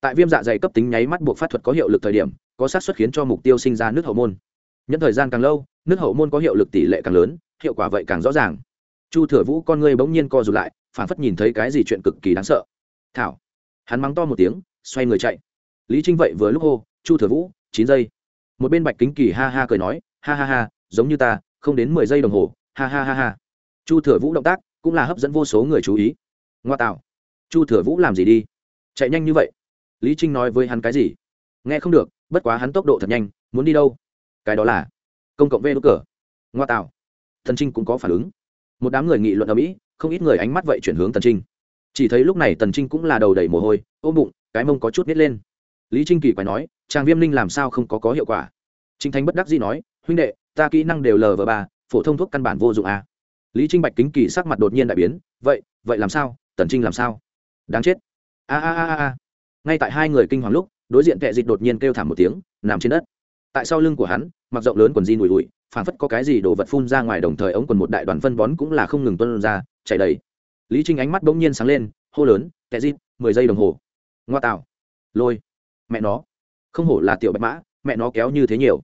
Tại viêm dạ dày cấp tính nháy mắt buộc phát thuật có hiệu lực thời điểm, có sát xuất khiến cho mục tiêu sinh ra nước hậu môn. Nhân thời gian càng lâu, nước hậu môn có hiệu lực tỷ lệ càng lớn, hiệu quả vậy càng rõ ràng. Chu thừa vũ con ngươi bỗng nhiên co rụt lại, phản phất nhìn thấy cái gì chuyện cực kỳ đáng sợ. Thảo. Hắn mắng to một tiếng, xoay người chạy. Lý trinh vậy vừa lúc hô, chu thừa vũ, chín giây. Một bên bạch kính kỳ ha ha cười nói, ha ha ha, giống như ta, không đến mười giây đồng hồ, ha ha ha ha. Chu thừa vũ động tác cũng là hấp dẫn vô số người chú ý. Ngoa tạo chu thừa vũ làm gì đi? Chạy nhanh như vậy? Lý trinh nói với hắn cái gì? Nghe không được, bất quá hắn tốc độ thật nhanh, muốn đi đâu? Cái đó là công cộng vê đốt cờ. Ngoa tạo. Thần trinh cũng có phản ứng. Một đám người nghị luận ở mỹ, không ít người ánh mắt vậy chuyển hướng tần trinh. Chỉ thấy lúc này tần trinh cũng là đầu đầy mồ hôi, ôm bụng, cái mông có chút nít lên. Lý trinh kỳ quái nói, chàng viêm linh làm sao không có có hiệu quả? Trinh thanh bất đắc dĩ nói, huynh đệ, ta kỹ năng đều lờ vờ ba, phổ thông thuốc căn bản vô dụng à. lý trinh bạch kính kỳ sắc mặt đột nhiên đại biến, vậy vậy làm sao? Tần trinh làm sao? Đáng chết. A a a a ngay tại hai người kinh hoàng lúc, đối diện kệ dịch đột nhiên kêu thảm một tiếng, nằm trên đất. Tại sau lưng của hắn, mặc rộng lớn quần jean nùi ùi phản phất có cái gì đổ vật phun ra ngoài đồng thời ống quần một đại đoàn phân bón cũng là không ngừng tuân ra, chảy đầy. Lý trinh ánh mắt bỗng nhiên sáng lên, hô lớn kệ dịch mười giây đồng hồ. Ngoa tạo. Lôi. Mẹ nó. Không hổ là tiểu bạch mã, mẹ nó kéo như thế nhiều.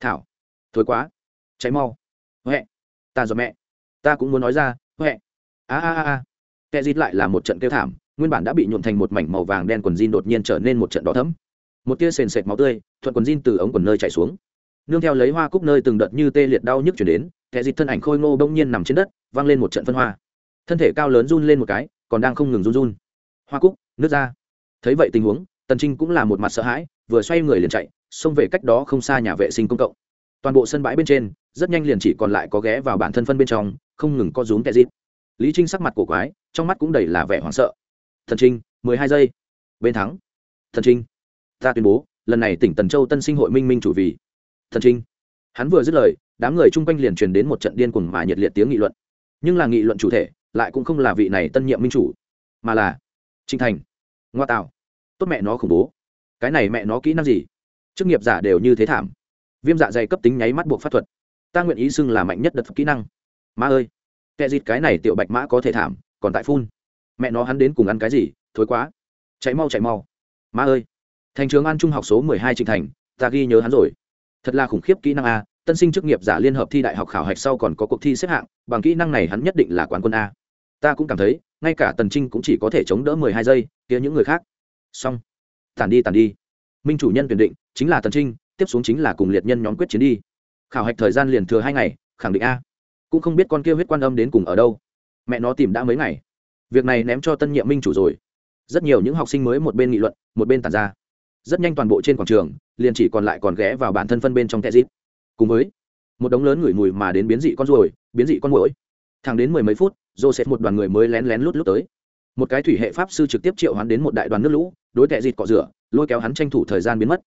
Thảo. Thối quá. Cháy mau. Huệ. Ta dò mẹ. Ta cũng muốn nói ra, huệ. A a a a. Kệ dịch lại là một trận kêu thảm nguyên bản đã bị nhuộm thành một mảnh màu vàng đen quần jean đột nhiên trở nên một trận đỏ thẫm. Một tia sền sệt máu tươi, thuận quần jean từ ống quần nơi chảy xuống. Nương theo lấy hoa cúc nơi từng đợt như tê liệt đau nhức chuyển đến thể dịt thân ảnh khôi ngô bỗng nhiên nằm trên đất, vang lên một trận phân hoa. Thân thể cao lớn run lên một cái, còn đang không ngừng run run. Hoa cúc, nước ra thấy vậy tình huống, tần trinh cũng là một mặt sợ hãi, vừa xoay người liền chạy, xông về cách đó không xa nhà vệ sinh công cộng. Toàn bộ sân bãi bên trên, rất nhanh liền chỉ còn lại có ghé vào bản thân phân bên trong, không ngừng có rúm kẹ dịp lý trinh sắc mặt cổ quái, trong mắt cũng đầy là vẻ hoảng sợ thần trinh, mười hai giây. Bên thắng. Thần trinh. Ta tuyên bố, lần này tỉnh tần châu tân sinh hội minh minh chủ vì. Thần trinh. Hắn vừa dứt lời, đám người chung quanh liền truyền đến một trận điên cuồng mà nhiệt liệt tiếng nghị luận. Nhưng là nghị luận chủ thể, lại cũng không là vị này tân nhiệm minh chủ, mà là trinh thành. Ngoa tạo. Tốt mẹ nó khủng bố. Cái này mẹ nó kỹ năng gì? Chức nghiệp giả đều như thế thảm. Viêm dạ dày cấp tính nháy mắt buộc pháp thuật. Ta nguyện ý xưng là mạnh nhất đợt kỹ năng. Ma ơi. Kệ dịt cái này tiểu bạch mã có thể thảm, còn tại phun mẹ nó hắn đến cùng ăn cái gì, thối quá. Chạy mau chạy mau. Má ơi. Thành trường an trung học số mười hai trịnh thành, ta ghi nhớ hắn rồi. Thật là khủng khiếp kỹ năng a, tân sinh chức nghiệp giả liên hợp thi đại học khảo hạch sau còn có cuộc thi xếp hạng, bằng kỹ năng này hắn nhất định là quán quân a. Ta cũng cảm thấy, ngay cả tần trinh cũng chỉ có thể chống đỡ mười hai giây, kia những người khác. Xong. Tàn đi tàn đi. Minh chủ nhân tuyển định, chính là tần trinh, tiếp xuống chính là cùng liệt nhân nhóm quyết chiến đi. Khảo hạch thời gian liền thừa hai ngày, khẳng định a. Cũng không biết con kia huyết quan âm đến cùng ở đâu. Mẹ nó tìm đã mấy ngày việc này ném cho tân nhiệm minh chủ rồi. Rất nhiều những học sinh mới một bên nghị luận, một bên tàn ra. Rất nhanh toàn bộ trên quảng trường, liền chỉ còn lại còn ghé vào bản thân phân bên trong tệ dịp. Cùng với, một đống lớn ngửi mùi mà đến biến dị con ruồi, biến dị con mũi thẳng đến mười mấy phút, joseph một đoàn người mới lén lén lút lút tới. Một cái thủy hệ pháp sư trực tiếp triệu hắn đến một đại đoàn nước lũ, đối tệ dịt cọ rửa, lôi kéo hắn tranh thủ thời gian biến mất.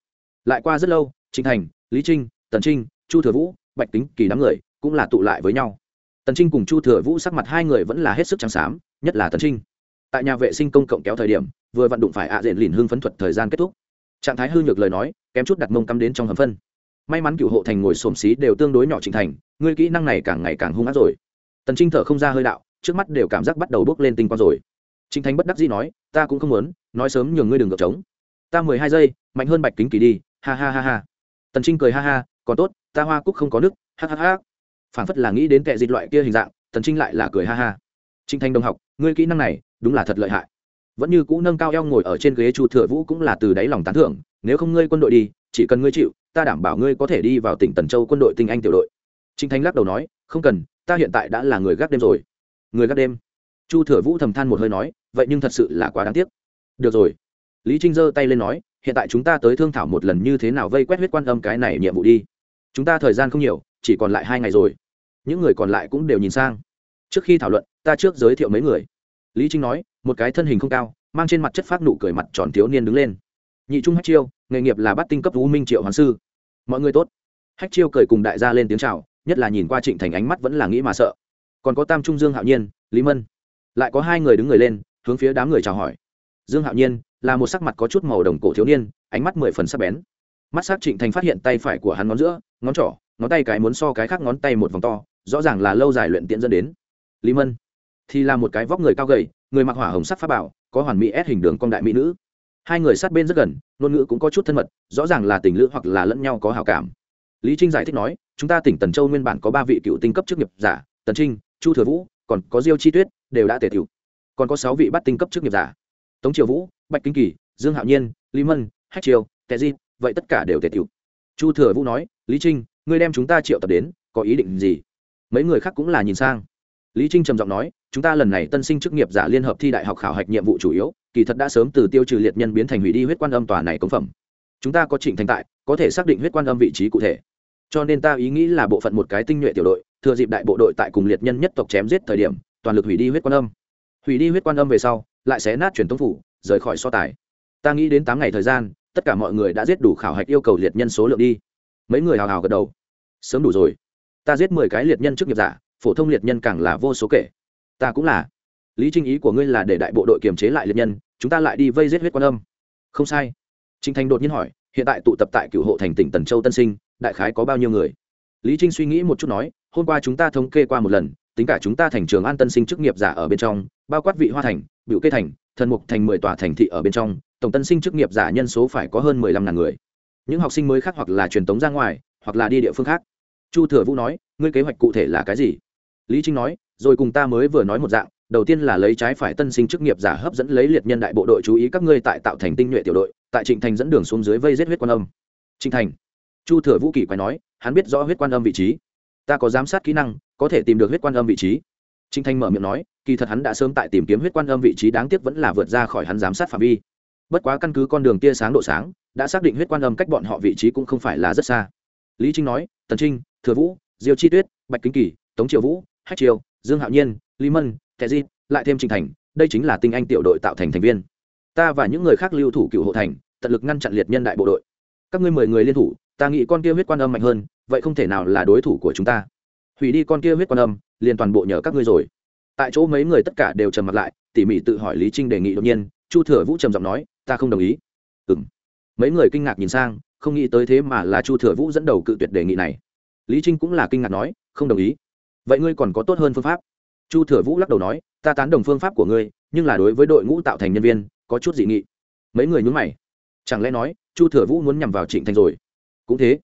Lại qua rất lâu trinh thành, lý trinh, tần trinh, chu thừa vũ, bạch tính kỳ đám người cũng là tụ lại với nhau. Tần trinh cùng chu thừa vũ sắc mặt hai người vẫn là hết sức trắng xám nhất là tần trinh tại nhà vệ sinh công cộng kéo thời điểm vừa vận đụng phải ạ diện lìn hương phấn thuật thời gian kết thúc trạng thái hư nhược lời nói kém chút đặt mông cắm đến trong hầm phân may mắn cựu hộ thành ngồi xổm xí đều tương đối nhỏ trịnh thành ngươi kỹ năng này càng ngày càng hung ác rồi tần trinh thở không ra hơi đạo trước mắt đều cảm giác bắt đầu bước lên tinh quang rồi trịnh thành bất đắc dĩ nói ta cũng không muốn nói sớm nhường ngươi đừng gợp trống ta mười hai giây mạnh hơn bạch kính kỳ đi ha ha ha ha tần trinh cười ha ha còn tốt ta hoa cúc không có nước ha ha ha phản phất là nghĩ đến kệ dịch loại kia hình dạng tần trinh lại là cười ha ha trinh thanh đồng học, ngươi kỹ năng này đúng là thật lợi hại. Vẫn như cũ nâng cao eo ngồi ở trên ghế chu thừa vũ cũng là từ đáy lòng tán thưởng, nếu không ngươi quân đội đi, chỉ cần ngươi chịu, ta đảm bảo ngươi có thể đi vào tỉnh tần châu quân đội tinh anh tiểu đội. Trinh thanh lắc đầu nói, không cần, ta hiện tại đã là người gác đêm rồi. Người gác đêm? Chu thừa vũ thầm than một hơi nói, vậy nhưng thật sự là quá đáng tiếc. Được rồi. Lý trinh giơ tay lên nói, hiện tại chúng ta tới thương thảo một lần như thế nào vây quét huyết quan âm cái này nhiệm vụ đi. Chúng ta thời gian không nhiều, chỉ còn lại hai ngày rồi. Những người còn lại cũng đều nhìn sang trước khi thảo luận, ta trước giới thiệu mấy người. Lý trinh nói, một cái thân hình không cao, mang trên mặt chất phát nụ cười mặt tròn thiếu niên đứng lên. Nhị trung hách chiêu, nghề nghiệp là bắt tinh cấp vũ minh triệu hoàng sư. Mọi người tốt. Hách chiêu cười cùng đại gia lên tiếng c h à o nhất là nhìn qua trịnh thành ánh mắt vẫn là nghĩ mà sợ. Còn có tam trung dương hạo nhiên, lý mân. Lại có hai người đứng người lên, hướng phía đám người chào hỏi. Dương hạo nhiên là một sắc mặt có chút màu đồng cổ thiếu niên, ánh mắt mười phần sắc bén. Mắt s á c trịnh thành phát hiện tay phải của hắn ngón giữa, ngón trỏ, ngón tay cái muốn so cái khác ngón tay một vòng to, rõ ràng là lâu dài luyện tiễn dẫn đến lý mân. Thì là một cái vóc người cao gầy, người mặc hỏa hồng sắc pháp bảo, có hoàn mỹ ép hình đường con đại mỹ nữ. Hai người sát bên rất gần, ngôn ngữ cũng có chút thân mật, rõ ràng là tình lữ hoặc là lẫn nhau có hào cảm. Lý trinh giải thích nói, chúng ta tỉnh tần châu nguyên bản có ba vị cựu tinh cấp chức nghiệp giả, tần trinh, chu thừa vũ, còn có diêu chi tuyết, đều đã tề tiểu còn có sáu vị bắt tinh cấp chức nghiệp giả. Tống triều vũ, bạch kinh kỳ, dương hạo nhiên, lý mân, hách triều, tề di, vậy tất cả đều tề tiểu chu thừa vũ nói, lý trinh, ngươi đem chúng ta triệu tập đến, có ý định gì? Mấy người khác cũng là nhìn sang lý trinh trầm giọng nói, chúng ta lần này tân sinh chức nghiệp giả liên hợp thi đại học khảo hạch nhiệm vụ chủ yếu, kỳ thật đã sớm từ tiêu trừ liệt nhân biến thành hủy đi huyết quan âm tòa này cống phẩm. Chúng ta có trịnh thành tại, có thể xác định huyết quan âm vị trí cụ thể. Cho nên ta ý nghĩ là bộ phận một cái tinh nhuệ tiểu đội, thừa dịp đại bộ đội tại cùng liệt nhân nhất tộc chém giết thời điểm, toàn lực hủy đi huyết quan âm. Hủy đi huyết quan âm về sau, lại sẽ nát truyền thống phủ, rời khỏi so tài. Ta nghĩ đến tám ngày thời gian, tất cả mọi người đã giết đủ khảo hạch yêu cầu liệt nhân số lượng đi. Mấy người hào hào gật đầu. Sớm đủ rồi. Ta giết mười cái liệt nhân trước nghiệp giả phổ thông liệt nhân càng là vô số kể. Ta cũng là. Lý trinh ý của ngươi là để đại bộ đội kiềm chế lại liệt nhân, chúng ta lại đi vây giết huyết quan âm. Không sai. Trinh thanh đột nhiên hỏi, hiện tại tụ tập tại cựu hộ thành tỉnh tần châu tân sinh, đại khái có bao nhiêu người? Lý trinh suy nghĩ một chút nói, hôm qua chúng ta thống kê qua một lần, tính cả chúng ta thành trường an tân sinh chức nghiệp giả ở bên trong, bao quát vị hoa thành, Biểu kê thành, thần mục thành mười tòa thành thị ở bên trong, tổng tân sinh chức nghiệp giả nhân số phải có hơn mười lăm ngàn người. Những học sinh mới khác hoặc là truyền tống ra ngoài, hoặc là đi địa phương khác. Chu thừa vũ nói, ngươi kế hoạch cụ thể là cái gì? Lý trinh nói, rồi cùng ta mới vừa nói một dạng, đầu tiên là lấy trái phải tân sinh chức nghiệp giả hấp dẫn lấy liệt nhân đại bộ đội chú ý các ngươi tại tạo thành tinh nhuệ tiểu đội, tại trịnh thành dẫn đường xuống dưới vây giết huyết quan âm. Trịnh thành. Chu thừa vũ kỳ quay nói, hắn biết rõ huyết quan âm vị trí. Ta có giám sát kỹ năng, có thể tìm được huyết quan âm vị trí. Trịnh thành mở miệng nói, kỳ thật hắn đã sớm tại tìm kiếm huyết quan âm vị trí, đáng tiếc vẫn là vượt ra khỏi hắn giám sát phạm vi. Bất quá căn cứ con đường tia sáng độ sáng, đã xác định huyết quan âm cách bọn họ vị trí cũng không phải là rất xa. Lý trinh nói, tần trinh, thừa vũ, diêu chi tuyết, bạch kính kỳ, tống Triệu vũ hách triều dương hạo nhiên, lý mân Kẻ di, lại thêm trình thành, đây chính là tinh anh tiểu đội tạo thành thành viên. Ta và những người khác lưu thủ cựu hộ thành, tận lực ngăn chặn liệt nhân đại bộ đội. Các ngươi mười người liên thủ, ta nghĩ con kia huyết quan âm mạnh hơn, vậy không thể nào là đối thủ của chúng ta. Hủy đi con kia huyết quan âm, liền toàn bộ nhờ các ngươi rồi. Tại chỗ mấy người tất cả đều trầm mặt lại, tỉ mỉ tự hỏi lý trinh đề nghị đột nhiên, chu thừa vũ trầm giọng nói, ta không đồng ý. Ừ m mấy người kinh ngạc nhìn sang, không nghĩ tới thế mà là chu thừa vũ dẫn đầu cự tuyệt đề nghị này. Lý trinh cũng là kinh ngạc nói, không đồng ý vậy ngươi còn có tốt hơn phương pháp? Chu thừa vũ lắc đầu nói, ta tán đồng phương pháp của ngươi, nhưng là đối với đội ngũ tạo thành nhân viên, có chút dị nghị. Mấy người nhún mày. Chẳng lẽ nói, chu thừa vũ muốn nhằm vào trịnh thành rồi? Cũng thế.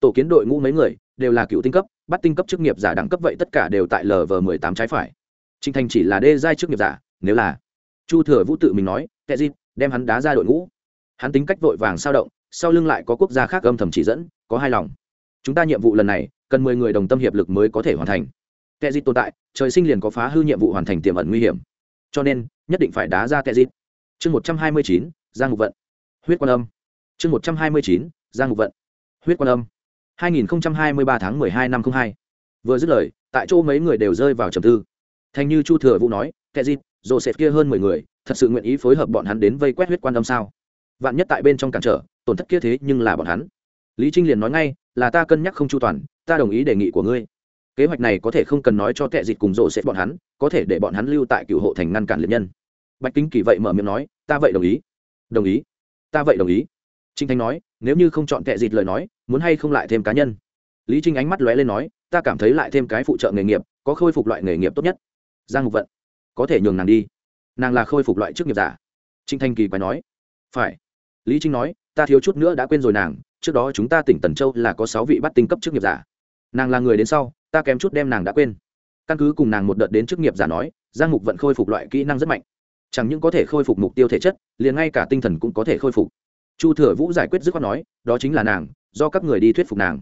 Tổ kiến đội ngũ mấy người, đều là cựu tinh cấp, bắt tinh cấp chức nghiệp giả đẳng cấp vậy tất cả đều tại lv mười tám trái phải. Trịnh thành chỉ là đê giai chức nghiệp giả, nếu là chu thừa vũ tự mình nói tệ dịp đem hắn đá ra đội ngũ. Hắn tính cách vội vàng sao động, sau lưng lại có quốc gia khác âm thầm chỉ dẫn, có hai lòng. Chúng ta nhiệm vụ lần này, cần mười người đồng tâm hiệp lực mới có thể hoàn thành tệ dịp tồn tại, trời sinh liền có phá hư nhiệm vụ hoàn thành tiềm ẩn nguy hiểm. Cho nên, nhất định phải đá ra tệ dịp chương một trăm hai mươi chín, giang ngục vận. Huyết quan âm. Chương một trăm hai mươi chín, giang ngục vận. Huyết quan âm. Hai nghìn hai mươi ba tháng hai năm hai. Vừa dứt lời, tại chỗ mấy người đều rơi vào trầm tư. Thành như chu thừa vũ nói, kẻ dịp joseph kia hơn mười người, thật sự nguyện ý phối hợp bọn hắn đến vây quét huyết quan âm sao? Vạn nhất tại bên trong cản trở, tổn thất kia thế nhưng là bọn hắn. Lý trinh liền nói ngay, là ta cân nhắc không chu toàn, ta đồng ý đề nghị của ngươi kế hoạch này có thể không cần nói cho kẻ dịt cùng rổ sẽ bọn hắn, có thể để bọn hắn lưu tại cựu hộ thành ngăn cản liệt nhân. Bạch kính kỳ vậy mở miệng nói, ta vậy đồng ý. Đồng ý? Ta vậy đồng ý. Trinh thanh nói, nếu như không chọn kẻ dịt lời nói, muốn hay không lại thêm cá nhân? Lý trinh ánh mắt lóe lên nói, ta cảm thấy lại thêm cái phụ trợ nghề nghiệp, có khôi phục loại nghề nghiệp tốt nhất. Giang ngục vận, có thể nhường nàng đi. Nàng là khôi phục loại chức nghiệp giả. Trinh thanh kỳ quay nói, phải. Lý trinh nói, ta thiếu chút nữa đã quên rồi nàng, trước đó chúng ta tỉnh tần châu là có sáu vị bắt tinh cấp chức nghiệp giả. Nàng là người đến sau ta kém chút đem nàng đã quên. Căn cứ cùng nàng một đợt đến chức nghiệp giả nói, giang mục vận khôi phục loại kỹ năng rất mạnh. Chẳng những có thể khôi phục mục tiêu thể chất, liền ngay cả tinh thần cũng có thể khôi phục. Chu thừa vũ giải quyết dứt khoát nói, đó chính là nàng, do các người đi thuyết phục nàng.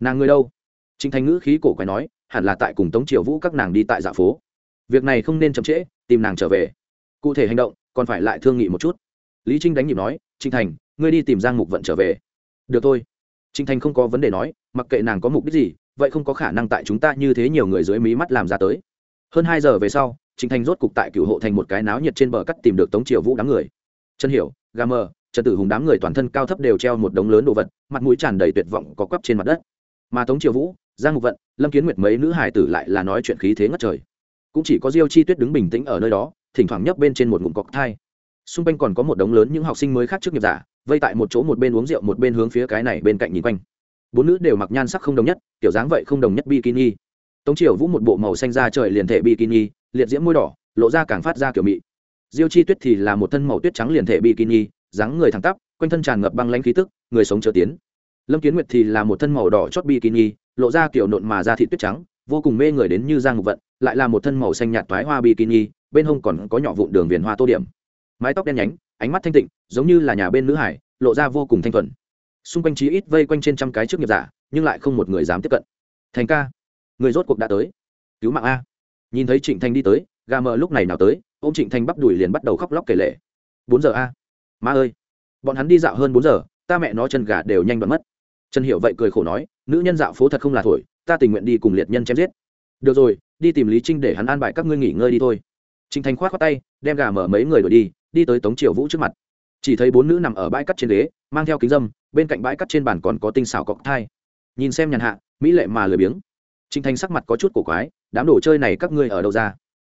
Nàng người đâu? Trịnh thanh ngữ khí cổ quái nói, hẳn là tại cùng tống triều vũ các nàng đi tại dạ phố. Việc này không nên chậm trễ, tìm nàng trở về. Cụ thể hành động, còn phải lại thương nghị một chút. Lý trinh đánh nhịp nói trịnh thành, ngươi đi tìm giang mục vận trở về. Được thôi. Trịnh thành không có vấn đề nói, mặc kệ nàng có mục đích gì vậy không có khả năng tại chúng ta như thế nhiều người dưới mí mắt làm ra tới. Hơn hai giờ về sau trịnh thành rốt cục tại cửu hộ thành một cái náo nhiệt trên bờ cắt tìm được tống triều vũ đám người. Chân hiểu, gà mờ, trần tử hùng đám người toàn thân cao thấp đều treo một đống lớn đồ vật, mặt mũi tràn đầy tuyệt vọng có quắp trên mặt đất. Mà tống triều vũ, giang ngục vận, lâm kiến nguyệt mấy nữ hải tử lại là nói chuyện khí thế ngất trời. Cũng chỉ có diêu chi tuyết đứng bình tĩnh ở nơi đó, thỉnh thoảng nhấp bên trên một ngụm cọc thai. Xung quanh còn có một đống lớn những học sinh mới khác trước nghiệp giả, vây tại một chỗ một bên uống rượu một bên hướng phía cái này bên cạnh nhìn quanh bốn nữ đều mặc nhan sắc không đồng nhất, kiểu dáng vậy không đồng nhất bikini. Tống triều vũ một bộ màu xanh da trời liền thể bikini, liệt diễm môi đỏ, lộ ra càng phát ra kiểu mị. Diêu chi tuyết thì là một thân màu tuyết trắng liền thể bikini, dáng người thẳng tắp, quanh thân tràn ngập băng lãnh khí tức, người sống chờ tiến. Lâm kiến nguyệt thì là một thân màu đỏ chót bikini, lộ ra kiểu nộn mà da thịt tuyết trắng, vô cùng mê người đến như giang ngục vận, lại là một thân màu xanh nhạt toái hoa bikini, bên hông còn có nhỏ vụn đường viền hoa tô điểm. Mái tóc đen nhánh, ánh mắt thanh tịnh, giống như là nhà bên nữ hải, lộ ra vô cùng thanh thuần xung quanh chí ít vây quanh trên trăm cái trước nghiệp giả, nhưng lại không một người dám tiếp cận. Thành ca, người rốt cuộc đã tới. Cứu mạng a. Nhìn thấy trịnh thanh đi tới, gà mờ lúc này nào tới ô m trịnh thanh bắp đùi liền bắt đầu khóc lóc kể lệ bốn giờ a. Ma ơi. Bọn hắn đi dạo hơn bốn giờ, ta mẹ nó chân gà đều nhanh đoạn mất. Trần hiểu vậy cười khổ nói, nữ nhân dạo phố thật không là thổi, ta tình nguyện đi cùng liệt nhân chém giết. Được rồi, đi tìm lý trinh để hắn an bài các ngươi nghỉ ngơi đi thôi. Trịnh thành khoát khoát tay, đem gà mở mấy người đổi đi đi tới tống triều vũ trước mặt chỉ thấy bốn nữ nằm ở bãi cắt trên ghế, mang theo kính dâm, bên cạnh bãi cắt trên bàn còn có tinh xảo cọc thai. Nhìn xem nhàn hạ, mỹ lệ mà lười biếng. Trinh thành sắc mặt có chút cổ quái, đám đồ chơi này các ngươi ở đâu ra?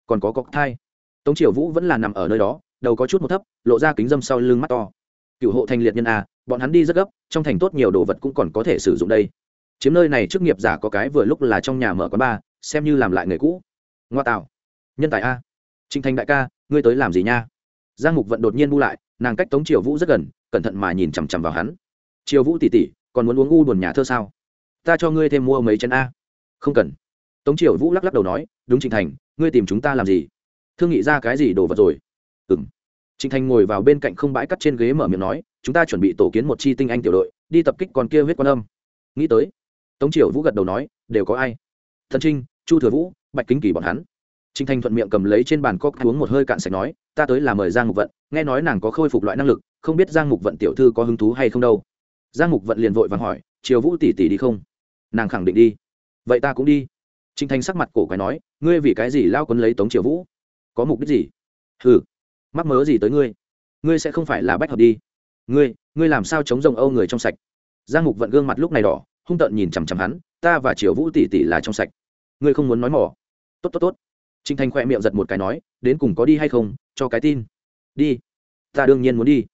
Còn có cọc thai? Tống triều vũ vẫn là nằm ở nơi đó, đầu có chút một thấp, lộ ra kính dâm sau lưng mắt to. Cựu hộ thành liệt nhân a bọn hắn đi rất gấp, trong thành tốt nhiều đồ vật cũng còn có thể sử dụng đây. Chiếm nơi này chức nghiệp giả có cái vừa lúc là trong nhà mở quán bar, xem như làm lại người cũ. Ngoa tạo. Nhân tài a. Trinh thành đại ca, ngươi tới làm gì nha? Giang mục vận đột nhiên bu lại nàng cách tống triều vũ rất gần, cẩn thận mà nhìn chằm chằm vào hắn. Triều vũ tỉ tỉ, còn muốn uống u buồn nhà thơ sao? Ta cho ngươi thêm mua mấy chén a. Không cần. Tống triều vũ lắc lắc đầu nói, đúng trịnh thành, ngươi tìm chúng ta làm gì? Thương nghị ra cái gì đồ vật rồi? Ừ m trịnh thành ngồi vào bên cạnh không bãi cắt trên ghế mở miệng nói, chúng ta chuẩn bị tổ kiến một chi tinh anh tiểu đội, đi tập kích còn kia huyết quan âm. Nghĩ tới, tống triều vũ gật đầu nói, đều có ai? Thần trinh, chu thừa vũ, bạch kính kỳ bọn hắn. Trình thanh thuận miệng cầm lấy trên bàn cốc uống một hơi cạn sạch nói, ta tới là mời giang mục vận, nghe nói nàng có khôi phục loại năng lực, không biết giang mục vận tiểu thư có hứng thú hay không đâu. Giang mục vận liền vội vàng hỏi, triều vũ tỷ tỷ đi không? Nàng khẳng định đi. Vậy ta cũng đi. Trình thanh sắc mặt cổ quái nói, ngươi vì cái gì lao quấn lấy tống triều vũ? Có mục đích gì? Hừ, mắc mớ gì tới ngươi? Ngươi sẽ không phải là bách hợp đi. Ngươi ngươi làm sao chống rồng âu người trong sạch? Giang mục vận gương mặt lúc này đỏ, hung tợn nhìn chằm chằm hắn, ta và triều vũ tỷ tỷ là trong sạch. Ngươi không muốn nói mỏ. Tốt tốt tốt. Trình thanh khoe miệng giật một cái nói, đến cùng có đi hay không, cho cái tin. Đi. Ta đương nhiên muốn đi.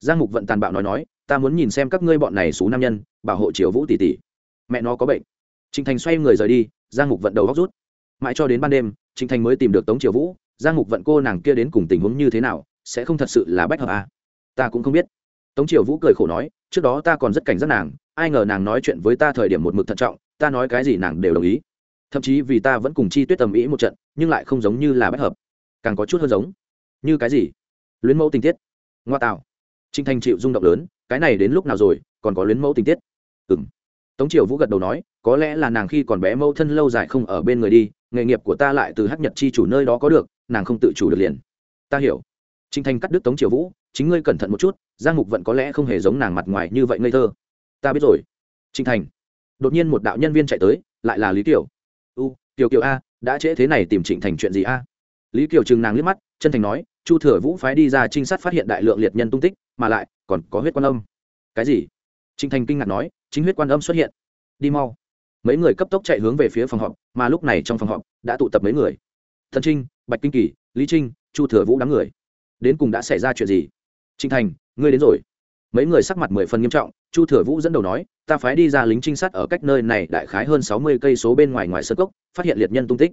Giang mục vận tàn bạo nói nói, ta muốn nhìn xem các ngươi bọn này xú nam nhân, bảo hộ triều vũ tỷ tỷ. Mẹ nó có bệnh. Trình thành xoay người rời đi, giang mục vận đầu góc rút. Mãi cho đến ban đêm, Trình thành mới tìm được tống triều vũ. Giang mục vận cô nàng kia đến cùng tình huống như thế nào, sẽ không thật sự là bách hợp à. ta cũng không biết. Tống triều vũ cười khổ nói, trước đó ta còn rất cảnh giác nàng, ai ngờ nàng nói chuyện với ta thời điểm một mực thận trọng, ta nói cái gì nàng đều đồng ý. Thậm chí vì ta vẫn cùng chi tuyết tầm ý một trận nhưng lại không giống như là bách hợp. Càng có chút hơn giống. Như cái gì? Luyến mẫu tình tiết. Ngoa tạo. Trinh thanh chịu rung động lớn, cái này đến lúc nào rồi, còn có luyến mẫu tình tiết? Ừng tống triều vũ gật đầu nói, có lẽ là nàng khi còn bé mẫu thân lâu dài không ở bên người đi, nghề nghiệp của ta lại từ hắc nhật chi chủ nơi đó có được, nàng không tự chủ được liền. Ta hiểu. Trinh thanh cắt đứt tống triều vũ, chính ngươi cẩn thận một chút, giang mục vẫn có lẽ không hề giống nàng mặt ngoài như vậy ngây thơ. Ta biết rồi. Trinh thành. Đột nhiên một đạo nhân viên chạy tới, lại là lý Tiểu. u, Tiểu kiều a đã trễ thế này tìm trịnh thành chuyện gì a? Lý kiều trừng nàng liếc mắt, chân thành nói, chu thừa vũ phái đi ra trinh sát phát hiện đại lượng liệt nhân tung tích, mà lại còn có huyết quan âm. Cái gì? Trịnh thành kinh ngạc nói, chính huyết quan âm xuất hiện. Đi mau. Mấy người cấp tốc chạy hướng về phía phòng họp, mà lúc này trong phòng họp đã tụ tập mấy người. Thần trinh, bạch kinh kỳ, lý trinh, chu thừa vũ đám người. Đến cùng đã xảy ra chuyện gì? Trịnh thành, ngươi đến rồi. Mấy người sắc mặt mười phần nghiêm trọng, chu thừa vũ dẫn đầu nói ta phái đi ra lính trinh sát ở cách nơi này đại khái hơn sáu mươi cây số bên ngoài ngoài sân cốc, phát hiện liệt nhân tung tích.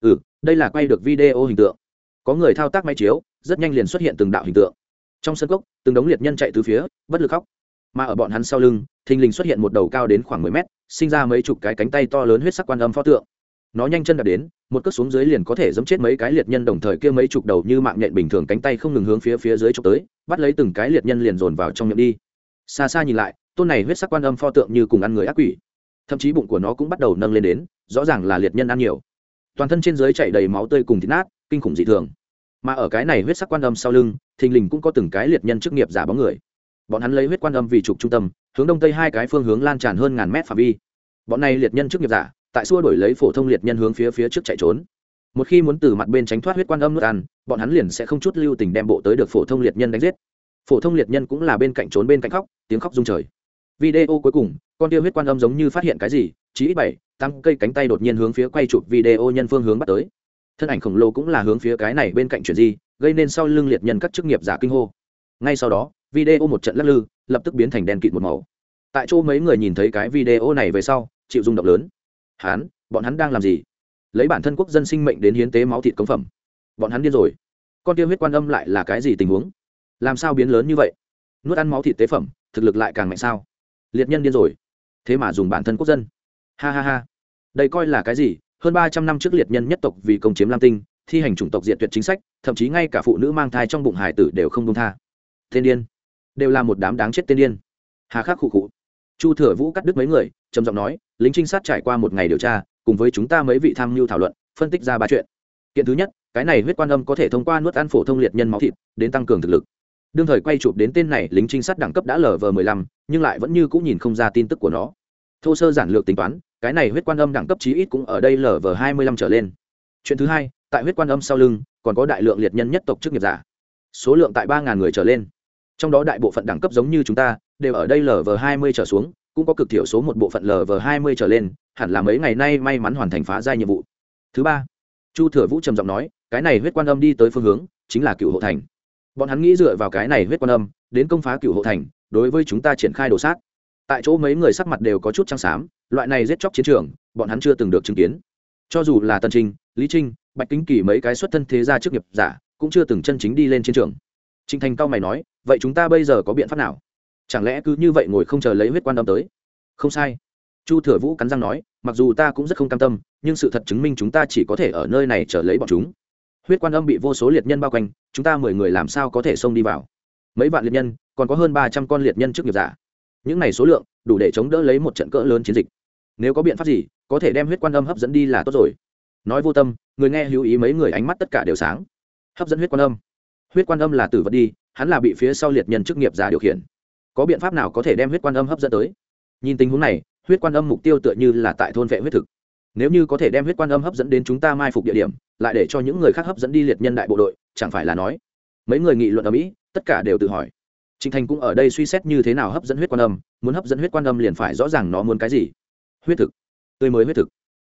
Ừ đây là quay được video hình tượng. Có người thao tác máy chiếu, rất nhanh liền xuất hiện từng đạo hình tượng. Trong sân cốc, từng đống liệt nhân chạy từ phía, bất lực khóc. Mà ở bọn hắn sau lưng, thình lình xuất hiện một đầu cao đến khoảng mười mét, sinh ra mấy chục cái cánh tay to lớn huyết sắc quan âm pho tượng. Nó nhanh chân đạp đến, một cước xuống dưới liền có thể giẫm chết mấy cái liệt nhân đồng thời kia mấy chục đầu như mạng nhện bình thường cánh tay không ngừng hướng phía phía dưới chụp tới, bắt lấy từng cái liệt nhân liền dồn vào trong miệng đi. Xa xa nhìn lại tôn này huyết sắc quan âm pho tượng như cùng ăn người ác quỷ. Thậm chí bụng của nó cũng bắt đầu nâng lên đến, rõ ràng là liệt nhân ăn nhiều. Toàn thân trên dưới chảy đầy máu tươi cùng thịt nát, kinh khủng dị thường. Mà ở cái này huyết sắc quan âm sau lưng, thình lình cũng có từng cái liệt nhân chức nghiệp giả bóng người. Bọn hắn lấy huyết quan âm vì trục trung tâm, hướng đông tây hai cái phương hướng lan tràn hơn ngàn mét phạm vi. Bọn này liệt nhân chức nghiệp giả, tại xua đổi lấy phổ thông liệt nhân hướng phía phía trước chạy trốn. Một khi muốn từ mặt bên tránh thoát huyết quan âm nước ăn, bọn hắn liền sẽ không chút lưu tình đem bộ tới được phổ thông liệt nhân đánh giết. Phổ thông liệt nhân cũng là bên cạnh trốn bên cạnh khóc, tiếng khóc rung trời video cuối cùng con tiêu huyết quan âm giống như phát hiện cái gì chỉ ít bảy tăng cây cánh tay đột nhiên hướng phía quay chụp video nhân phương hướng bắt tới. Thân ảnh khổng lồ cũng là hướng phía cái này bên cạnh chuyển gì, gây nên sau lưng liệt nhân các chức nghiệp giả kinh hô. Ngay sau đó video một trận lắc lư lập tức biến thành đen kịt một màu. Tại chỗ mấy người nhìn thấy cái video này về sau chịu rung động lớn. Hán bọn hắn đang làm gì? Lấy bản thân quốc dân sinh mệnh đến hiến tế máu thịt công phẩm. Bọn hắn điên rồi. Con tiêu huyết quan âm lại là cái gì tình huống? Làm sao biến lớn như vậy? Nuốt ăn máu thịt tế phẩm thực lực lại càng mạnh sao? Liệt nhân điên rồi. Thế mà dùng bản thân quốc dân. Ha ha ha. Đây coi là cái gì? Hơn ba trăm năm trước liệt nhân nhất tộc vì công chiếm lam tinh, thi hành chủng tộc diệt tuyệt chính sách, thậm chí ngay cả phụ nữ mang thai trong bụng hải tử đều không công tha. Tên điên. Đều là một đám đáng chết tên điên. Hà khắc khụ khụ. Chu thừa vũ cắt đứt mấy người, trầm giọng nói, lính trinh sát trải qua một ngày điều tra, cùng với chúng ta mấy vị tham mưu thảo luận, phân tích ra ba chuyện. Kiện thứ nhất, cái này huyết quan âm có thể thông qua nuốt ăn phổ thông liệt nhân máu thịt, đến tăng cường thực lực đương thời quay chụp đến tên này lính trinh sát đẳng cấp đã lv mười lăm, nhưng lại vẫn như cũng nhìn không ra tin tức của nó. Thô sơ giản lược tính toán, cái này huyết quan âm đẳng cấp chí ít cũng ở đây lv hai mươi lăm trở lên. Chuyện thứ hai, tại huyết quan âm sau lưng, còn có đại lượng liệt nhân nhất tộc chức nghiệp giả. Số lượng tại ba ngàn người trở lên. Trong đó đại bộ phận đẳng cấp giống như chúng ta, đều ở đây lv hai mươi trở xuống, cũng có cực thiểu số một bộ phận lv hai mươi trở lên, hẳn là mấy ngày nay may mắn hoàn thành phá giai nhiệm vụ. Thứ ba, chu thừa vũ trầm giọng nói, cái này huyết quan âm đi tới phương hướng, chính là cựu hộ thành bọn hắn nghĩ dựa vào cái này huyết quan âm, đến công phá cựu hộ thành, đối với chúng ta triển khai đồ sát. Tại chỗ mấy người sắc mặt đều có chút trăng xám, loại này giết chóc chiến trường, bọn hắn chưa từng được chứng kiến. Cho dù là tần trinh lý trinh, bạch kính kỳ mấy cái xuất thân thế gia trước nghiệp giả, cũng chưa từng chân chính đi lên chiến trường. Trinh thành cao mày nói, vậy chúng ta bây giờ có biện pháp nào? Chẳng lẽ cứ như vậy ngồi không chờ lấy huyết quan âm tới? Không sai. Chu thừa vũ cắn răng nói, mặc dù ta cũng rất không cam tâm, nhưng sự thật chứng minh chúng ta chỉ có thể ở nơi này chờ lấy bọn chúng huyết quan âm bị vô số liệt nhân bao quanh, chúng ta mười người làm sao có thể xông đi vào? Mấy vạn liệt nhân, còn có hơn ba trăm con liệt nhân trước nghiệp giả. Những này số lượng, đủ để chống đỡ lấy một trận cỡ lớn chiến dịch. Nếu có biện pháp gì, có thể đem huyết quan âm hấp dẫn đi là tốt rồi. Nói vô tâm, người nghe hữu ý mấy người ánh mắt tất cả đều sáng. Hấp dẫn huyết quan âm. Huyết quan âm là tử vật đi, hắn là bị phía sau liệt nhân chức nghiệp giả điều khiển. Có biện pháp nào có thể đem huyết quan âm hấp dẫn tới? Nhìn tình huống này, huyết quan âm mục tiêu tựa như là tại thôn vệ huyết thực. Nếu như có thể đem huyết quan âm hấp dẫn đến chúng ta mai phục địa điểm lại để cho những người khác hấp dẫn đi liệt nhân đại bộ đội, chẳng phải là nói, mấy người nghị luận ở mỹ, tất cả đều tự hỏi trịnh thành cũng ở đây suy xét như thế nào hấp dẫn huyết quan âm, muốn hấp dẫn huyết quan âm liền phải rõ ràng nó muốn cái gì. Huyết thực, tươi mới huyết thực.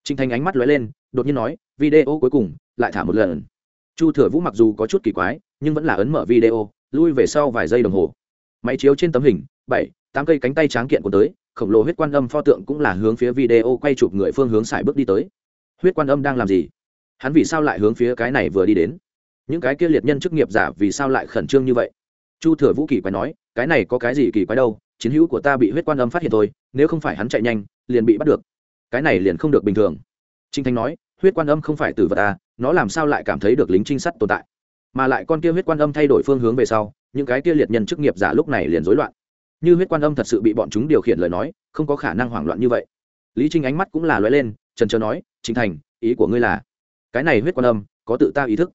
Trịnh thành ánh mắt lóe lên, đột nhiên nói, video cuối cùng, lại thả một lần. Chu thừa vũ mặc dù có chút kỳ quái, nhưng vẫn là ấn mở video, lui về sau vài giây đồng hồ. Máy chiếu trên tấm hình, bảy, tám cây cánh tay tráng kiện của tới, khổng lồ huyết quan âm pho tượng cũng là hướng phía video quay chụp người phương hướng xài bước đi tới. Huyết quan âm đang làm gì? Hắn vì sao lại hướng phía cái này vừa đi đến? Những cái kia liệt nhân chức nghiệp giả vì sao lại khẩn trương như vậy? Chu thừa vũ kỳ quái nói, cái này có cái gì kỳ quái đâu, chiến hữu của ta bị huyết quan âm phát hiện thôi, nếu không phải hắn chạy nhanh, liền bị bắt được. Cái này liền không được bình thường. Trinh thanh nói, huyết quan âm không phải từ vật ta nó làm sao lại cảm thấy được lính trinh sát tồn tại? Mà lại con kia huyết quan âm thay đổi phương hướng về sau, những cái kia liệt nhân chức nghiệp giả lúc này liền rối loạn. Như huyết quan âm thật sự bị bọn chúng điều khiển lời nói, không có khả năng hoảng loạn như vậy. Lý trinh ánh mắt cũng là lóe lên, trần trờ nói trinh thành, ý của ngươi là cái này huyết quan âm có tự ta ý thức.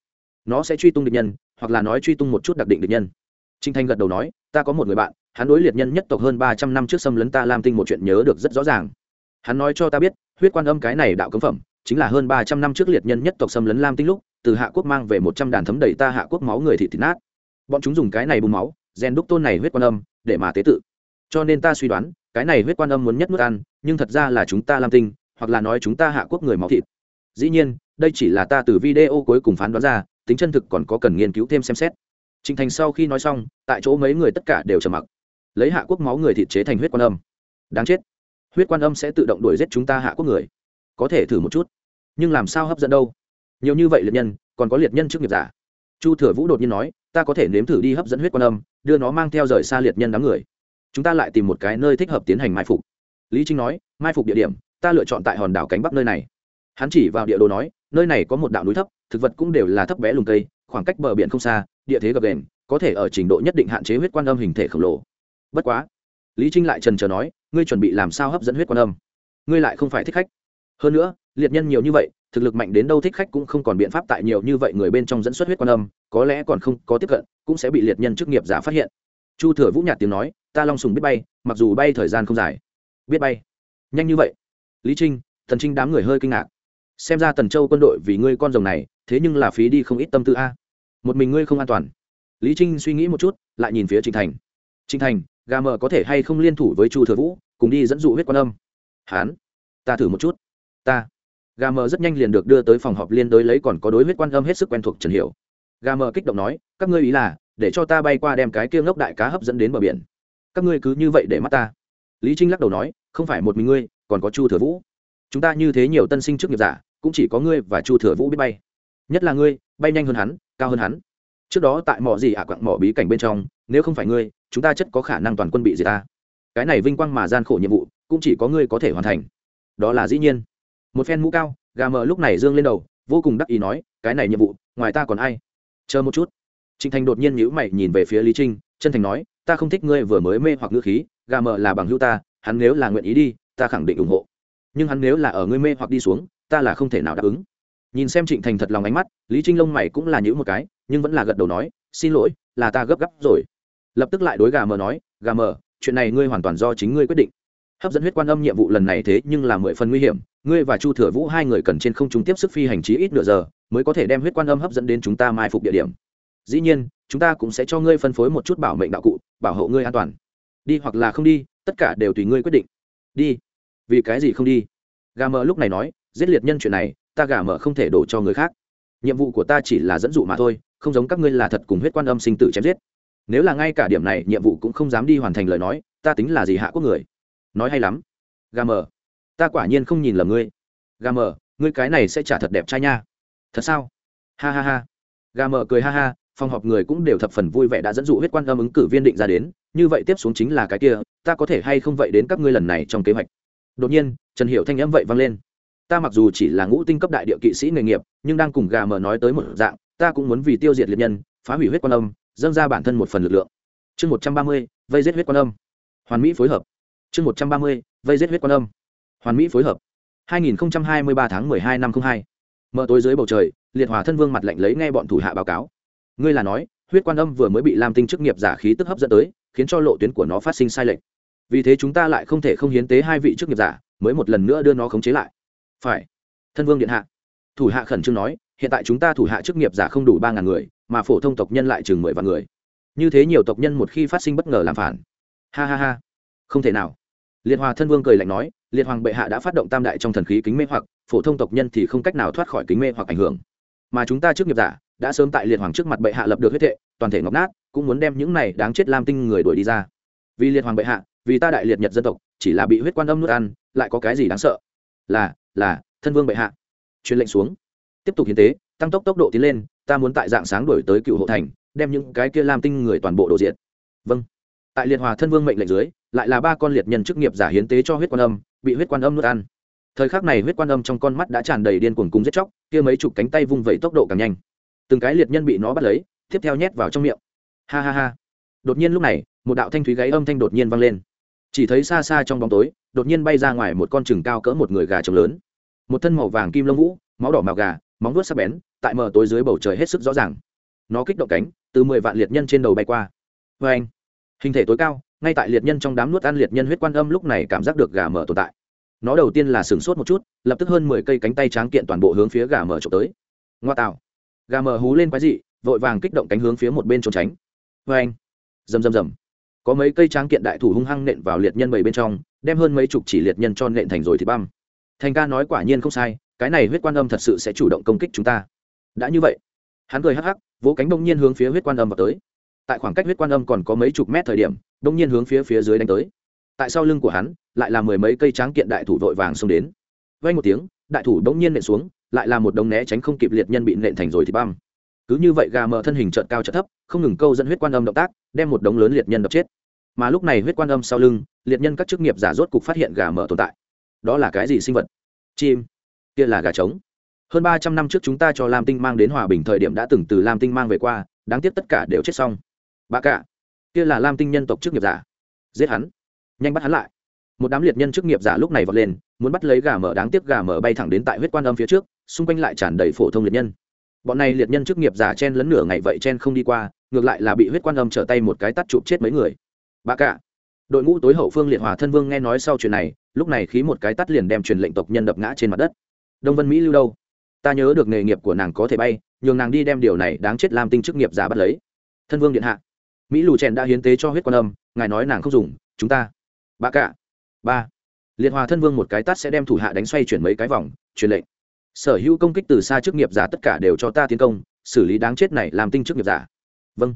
Nó sẽ truy tung địch nhân, hoặc là nói truy tung một chút đặc định địch nhân. Trinh thanh gật đầu nói, ta có một người bạn, hắn đối liệt nhân nhất tộc hơn ba trăm năm trước xâm lấn ta lam tinh một chuyện nhớ được rất rõ ràng. Hắn nói cho ta biết, huyết quan âm cái này đạo cấm phẩm, chính là hơn ba trăm năm trước liệt nhân nhất tộc xâm lấn lam tinh lúc, từ hạ quốc mang về một trăm đàn thấm đầy ta hạ quốc máu người thị thịt nát. Bọn chúng dùng cái này bùn máu, rèn đúc tôn này huyết quan âm, để mà tế tự. Cho nên ta suy đoán, cái này huyết quan âm muốn nhất nước ăn, nhưng thật ra là chúng ta lam tinh, hoặc là nói chúng ta hạ quốc người máu thịt dĩ nhiên đây chỉ là ta từ video cuối cùng phán đoán ra tính chân thực còn có cần nghiên cứu thêm xem xét Trình Thành sau khi nói xong, tại chỗ mấy người tất cả đều trầm mặc. Lấy hạ quốc máu người thịt chế thành huyết quan âm. Đáng chết. Huyết quan âm sẽ tự động đuổi giết chúng ta hạ quốc người. Có thể thử một chút. Nhưng làm sao hấp dẫn đâu? Nhiều như vậy liệt nhân, còn có liệt nhân trước nghiệp giả. Chu Thừa Vũ đột nhiên nói, ta có thể nếm thử đi hấp dẫn huyết quan âm, đưa nó mang theo rời xa liệt nhân đám người. Chúng ta lại tìm một cái nơi thích hợp tiến hành mai phục. Lý Trinh nói, mai phục địa điểm, ta lựa chọn tại hòn đảo cánh bắc nơi này. Hắn chỉ vào địa đồ nói, nơi này có một đạo núi thấp, thực vật cũng đều là thấp bé lùng cây, khoảng cách bờ biển không xa, địa thế gập đền có thể ở trình độ nhất định hạn chế huyết quan âm hình thể khổng lồ. Bất quá lý trinh lại trần trờ nói ngươi chuẩn bị làm sao hấp dẫn huyết quan âm? Ngươi lại không phải thích khách. Hơn nữa liệt nhân nhiều như vậy thực lực mạnh đến đâu thích khách cũng không còn biện pháp tại nhiều như vậy người bên trong dẫn xuất huyết quan âm có lẽ còn không có tiếp cận cũng sẽ bị liệt nhân chức nghiệp giả phát hiện. Chu thừa vũ nhạt tiếng nói ta long sùng biết bay mặc dù bay thời gian không dài. Biết bay. Nhanh như vậy. Lý trinh thần trinh đám người hơi kinh ngạc xem ra tần châu quân đội vì ngươi con rồng này, thế nhưng là phí đi không ít tâm tư a. Một mình ngươi không an toàn. Lý trinh suy nghĩ một chút, lại nhìn phía trịnh thành. Trịnh thành, gà mờ có thể hay không liên thủ với chu thừa vũ, cùng đi dẫn dụ huyết quan âm? Hán, ta thử một chút. Ta. Gà mờ rất nhanh liền được đưa tới phòng họp liên đối lấy còn có đối huyết quan âm hết sức quen thuộc trần hiểu. Gà mờ kích động nói, các ngươi ý là, để cho ta bay qua đem cái kia ngốc đại cá hấp dẫn đến bờ biển. Các ngươi cứ như vậy để mắt ta. Lý trinh lắc đầu nói, không phải một mình ngươi, còn có chu thừa vũ chúng ta như thế nhiều tân sinh trước nghiệp giả, cũng chỉ có ngươi và chu thừa vũ biết bay. Nhất là ngươi, bay nhanh hơn hắn, cao hơn hắn. Trước đó tại mỏ gì ạ à quặng mỏ bí cảnh bên trong, nếu không phải ngươi, chúng ta chất có khả năng toàn quân bị diệt ta. Cái này vinh quang mà gian khổ nhiệm vụ, cũng chỉ có ngươi có thể hoàn thành. Đó là dĩ nhiên. Một phen mũ cao, gà mờ lúc này dương lên đầu, vô cùng đắc ý nói, cái này nhiệm vụ, ngoài ta còn ai? Chờ một chút. Trịnh thành đột nhiên nhữ mày nhìn về phía lý trinh, chân thành nói, ta không thích ngươi vừa mới mê hoặc ngữ khí, gà mờ là bằng hữu ta, hắn nếu là nguyện ý đi, ta khẳng định ủng hộ nhưng hắn nếu là ở ngươi mê hoặc đi xuống, ta là không thể nào đáp ứng. Nhìn xem trịnh thành thật lòng ánh mắt, lý trinh lông mày cũng là nhữ một cái, nhưng vẫn là gật đầu nói, xin lỗi, là ta gấp gáp rồi. Lập tức lại đối gà mờ nói, gà mờ, chuyện này ngươi hoàn toàn do chính ngươi quyết định. Hấp dẫn huyết quan âm nhiệm vụ lần này thế nhưng là mười phần nguy hiểm, ngươi và chu thừa vũ hai người cần trên không trung tiếp sức phi hành trí ít nửa giờ, mới có thể đem huyết quan âm hấp dẫn đến chúng ta mai phục địa điểm. Dĩ nhiên, chúng ta cũng sẽ cho ngươi phân phối một chút bảo mệnh đạo cụ, bảo hộ ngươi an toàn. Đi hoặc là không đi, tất cả đều tùy ngươi quyết định. Đi vì cái gì không đi? Gà mờ lúc này nói, giết liệt nhân chuyện này, ta gà mở không thể đổ cho người khác. Nhiệm vụ của ta chỉ là dẫn dụ mà thôi, không giống các ngươi là thật cùng huyết quan âm sinh tử chém giết. Nếu là ngay cả điểm này, nhiệm vụ cũng không dám đi hoàn thành lời nói, ta tính là gì hạ quốc người? Nói hay lắm. Gà mờ, ta quả nhiên không nhìn lầm ngươi. Gà mờ, ngươi cái này sẽ trả thật đẹp trai nha. Thật sao? Ha ha ha. Gà mờ cười ha ha, phòng họp người cũng đều thập phần vui vẻ đã dẫn dụ huyết quan âm ứng cử viên định ra đến, như vậy tiếp xuống chính là cái kia, ta có thể hay không vậy đến các ngươi lần này trong kế hoạch? Đột nhiên, trần hiệu thanh âm vậy vang lên. Ta mặc dù chỉ là ngũ tinh cấp đại địa kỵ sĩ nghề nghiệp, nhưng đang cùng gà mờ nói tới một dạng, ta cũng muốn vì tiêu diệt liệt nhân, phá hủy huyết quan âm, dâng ra bản thân một phần lực lượng. Chương một trăm ba mươi, vây giết huyết quan âm. Hoàn mỹ phối hợp. Chương một trăm ba mươi, vây giết huyết quan âm. Hoàn mỹ phối hợp. 2023 tháng 12 năm 02. mở tối dưới bầu trời, liệt hòa thân vương mặt lạnh lấy nghe bọn thủ hạ báo cáo. Ngươi là nói, huyết quan âm vừa mới bị lam tinh chức nghiệp giả khí tức hấp dẫn tới, khiến cho lộ tuyến của nó phát sinh sai lệch vì thế chúng ta lại không thể không hiến tế hai vị chức nghiệp giả, mới một lần nữa đưa nó khống chế lại. Phải. Thân vương điện hạ. Thủ hạ khẩn trương nói, hiện tại chúng ta thủ hạ chức nghiệp giả không đủ ba ngàn người, mà phổ thông tộc nhân lại chừng mười vạn người. Như thế nhiều tộc nhân một khi phát sinh bất ngờ làm phản. Ha ha ha. Không thể nào. Liệt hòa thân vương cười lạnh nói, liệt hoàng bệ hạ đã phát động tam đại trong thần khí kính mê hoặc, phổ thông tộc nhân thì không cách nào thoát khỏi kính mê hoặc ảnh hưởng. Mà chúng ta trước nghiệp giả, đã sớm tại liệt hoàng trước mặt bệ hạ lập được huyết thệ, toàn thể ngọc nát, cũng muốn đem những này đáng chết lam tinh người đuổi đi ra. Vì liệt hoàng bệ hạ vì ta đại liệt nhật dân tộc, chỉ là bị huyết quan âm nuốt ăn, lại có cái gì đáng sợ? Là là, thân vương bệ hạ. Truyền lệnh xuống. Tiếp tục hiến tế, tăng tốc tốc độ tiến lên, ta muốn tại dạng sáng đổi tới cựu hộ thành, đem những cái kia lam tinh người toàn bộ đồ diện vâng. Tại liệt hòa thân vương mệnh lệnh dưới, lại là ba con liệt nhân chức nghiệp giả hiến tế cho huyết quan âm, bị huyết quan âm nuốt ăn. Thời khắc này huyết quan âm trong con mắt đã tràn đầy điên cuồng cung giết chóc, kia mấy chục cánh tay vung vẩy tốc độ càng nhanh. Từng cái liệt nhân bị nó bắt lấy, tiếp theo nhét vào trong miệng. Ha ha ha. Đột nhiên lúc này, một đạo thanh thúy gáy âm thanh đột nhiên vang lên chỉ thấy xa xa trong bóng tối, đột nhiên bay ra ngoài một con chừng cao cỡ một người gà trống lớn. Một thân màu vàng kim lông vũ, máu đỏ màu gà, móng vuốt sắc bén, tại mờ tối dưới bầu trời hết sức rõ ràng. Nó kích động cánh, từ mười vạn liệt nhân trên đầu bay qua. Vê anh, hình thể tối cao, ngay tại liệt nhân trong đám nuốt ăn liệt nhân huyết quan âm lúc này cảm giác được gà mở tồn tại. Nó đầu tiên là sửng sốt một chút, lập tức hơn mười cây cánh tay tráng kiện toàn bộ hướng phía gà mở trộm tới. Ngoa tạo. Gà mở hú lên quái dị, vội vàng kích động cánh hướng phía một bên trốn tránh. Vê anh, rầm rầm rầm có mấy cây tráng kiện đại thủ hung hăng nện vào liệt nhân bảy bên trong, đem hơn mấy chục chỉ liệt nhân cho nện thành rồi thì băm. Thành ca nói quả nhiên không sai, cái này huyết quan âm thật sự sẽ chủ động công kích chúng ta. Đã như vậy, hắn cười hắc hắc, vỗ cánh bỗng nhiên hướng phía huyết quan âm vào tới. Tại khoảng cách huyết quan âm còn có mấy chục mét thời điểm, bỗng nhiên hướng phía phía dưới đánh tới. Tại sau lưng của hắn, lại là mười mấy cây tráng kiện đại thủ vội vàng xông đến. Vay một tiếng, đại thủ bỗng nhiên nện xuống, lại là một đống né tránh không kịp liệt nhân bị nện thành rồi thì băm cứ như vậy gà mờ thân hình trợn cao trợn thấp, không ngừng câu dẫn huyết quan âm động tác, đem một đống lớn liệt nhân đập chết. Mà lúc này huyết quan âm sau lưng, liệt nhân các chức nghiệp giả rốt cục phát hiện gà mờ tồn tại. Đó là cái gì sinh vật? Chim. Kia là gà trống. Hơn ba trăm năm trước chúng ta cho lam tinh mang đến hòa bình thời điểm đã từng từ lam tinh mang về qua, đáng tiếc tất cả đều chết xong. Bà cả. Kia là lam tinh nhân tộc chức nghiệp giả. Giết hắn. Nhanh bắt hắn lại. Một đám liệt nhân chức nghiệp giả lúc này vọt lên, muốn bắt lấy gà mở đáng tiếc gà mở bay thẳng đến tại huyết quan âm phía trước, xung quanh lại tràn đầy phổ thông liệt nhân bọn này liệt nhân chức nghiệp giả chen lấn nửa ngày vậy chen không đi qua, ngược lại là bị huyết quan âm trở tay một cái tắt chụp chết mấy người. Bà cả, đội ngũ tối hậu phương liệt hòa thân vương nghe nói sau chuyện này, lúc này khí một cái tắt liền đem truyền lệnh tộc nhân đập ngã trên mặt đất. Đông vân mỹ lưu đâu? Ta nhớ được nghề nghiệp của nàng có thể bay, nhường nàng đi đem điều này đáng chết làm tinh chức nghiệp giả bắt lấy. Thân vương điện hạ, mỹ lù chèn đã hiến tế cho huyết quan âm, ngài nói nàng không dùng, chúng ta. Bà cả, ba. Liệt hòa thân vương một cái tắt sẽ đem thủ hạ đánh xoay chuyển mấy cái vòng, truyền lệnh sở hữu công kích từ xa chức nghiệp giả tất cả đều cho ta tiến công, xử lý đáng chết này làm tinh chức nghiệp giả. Vâng.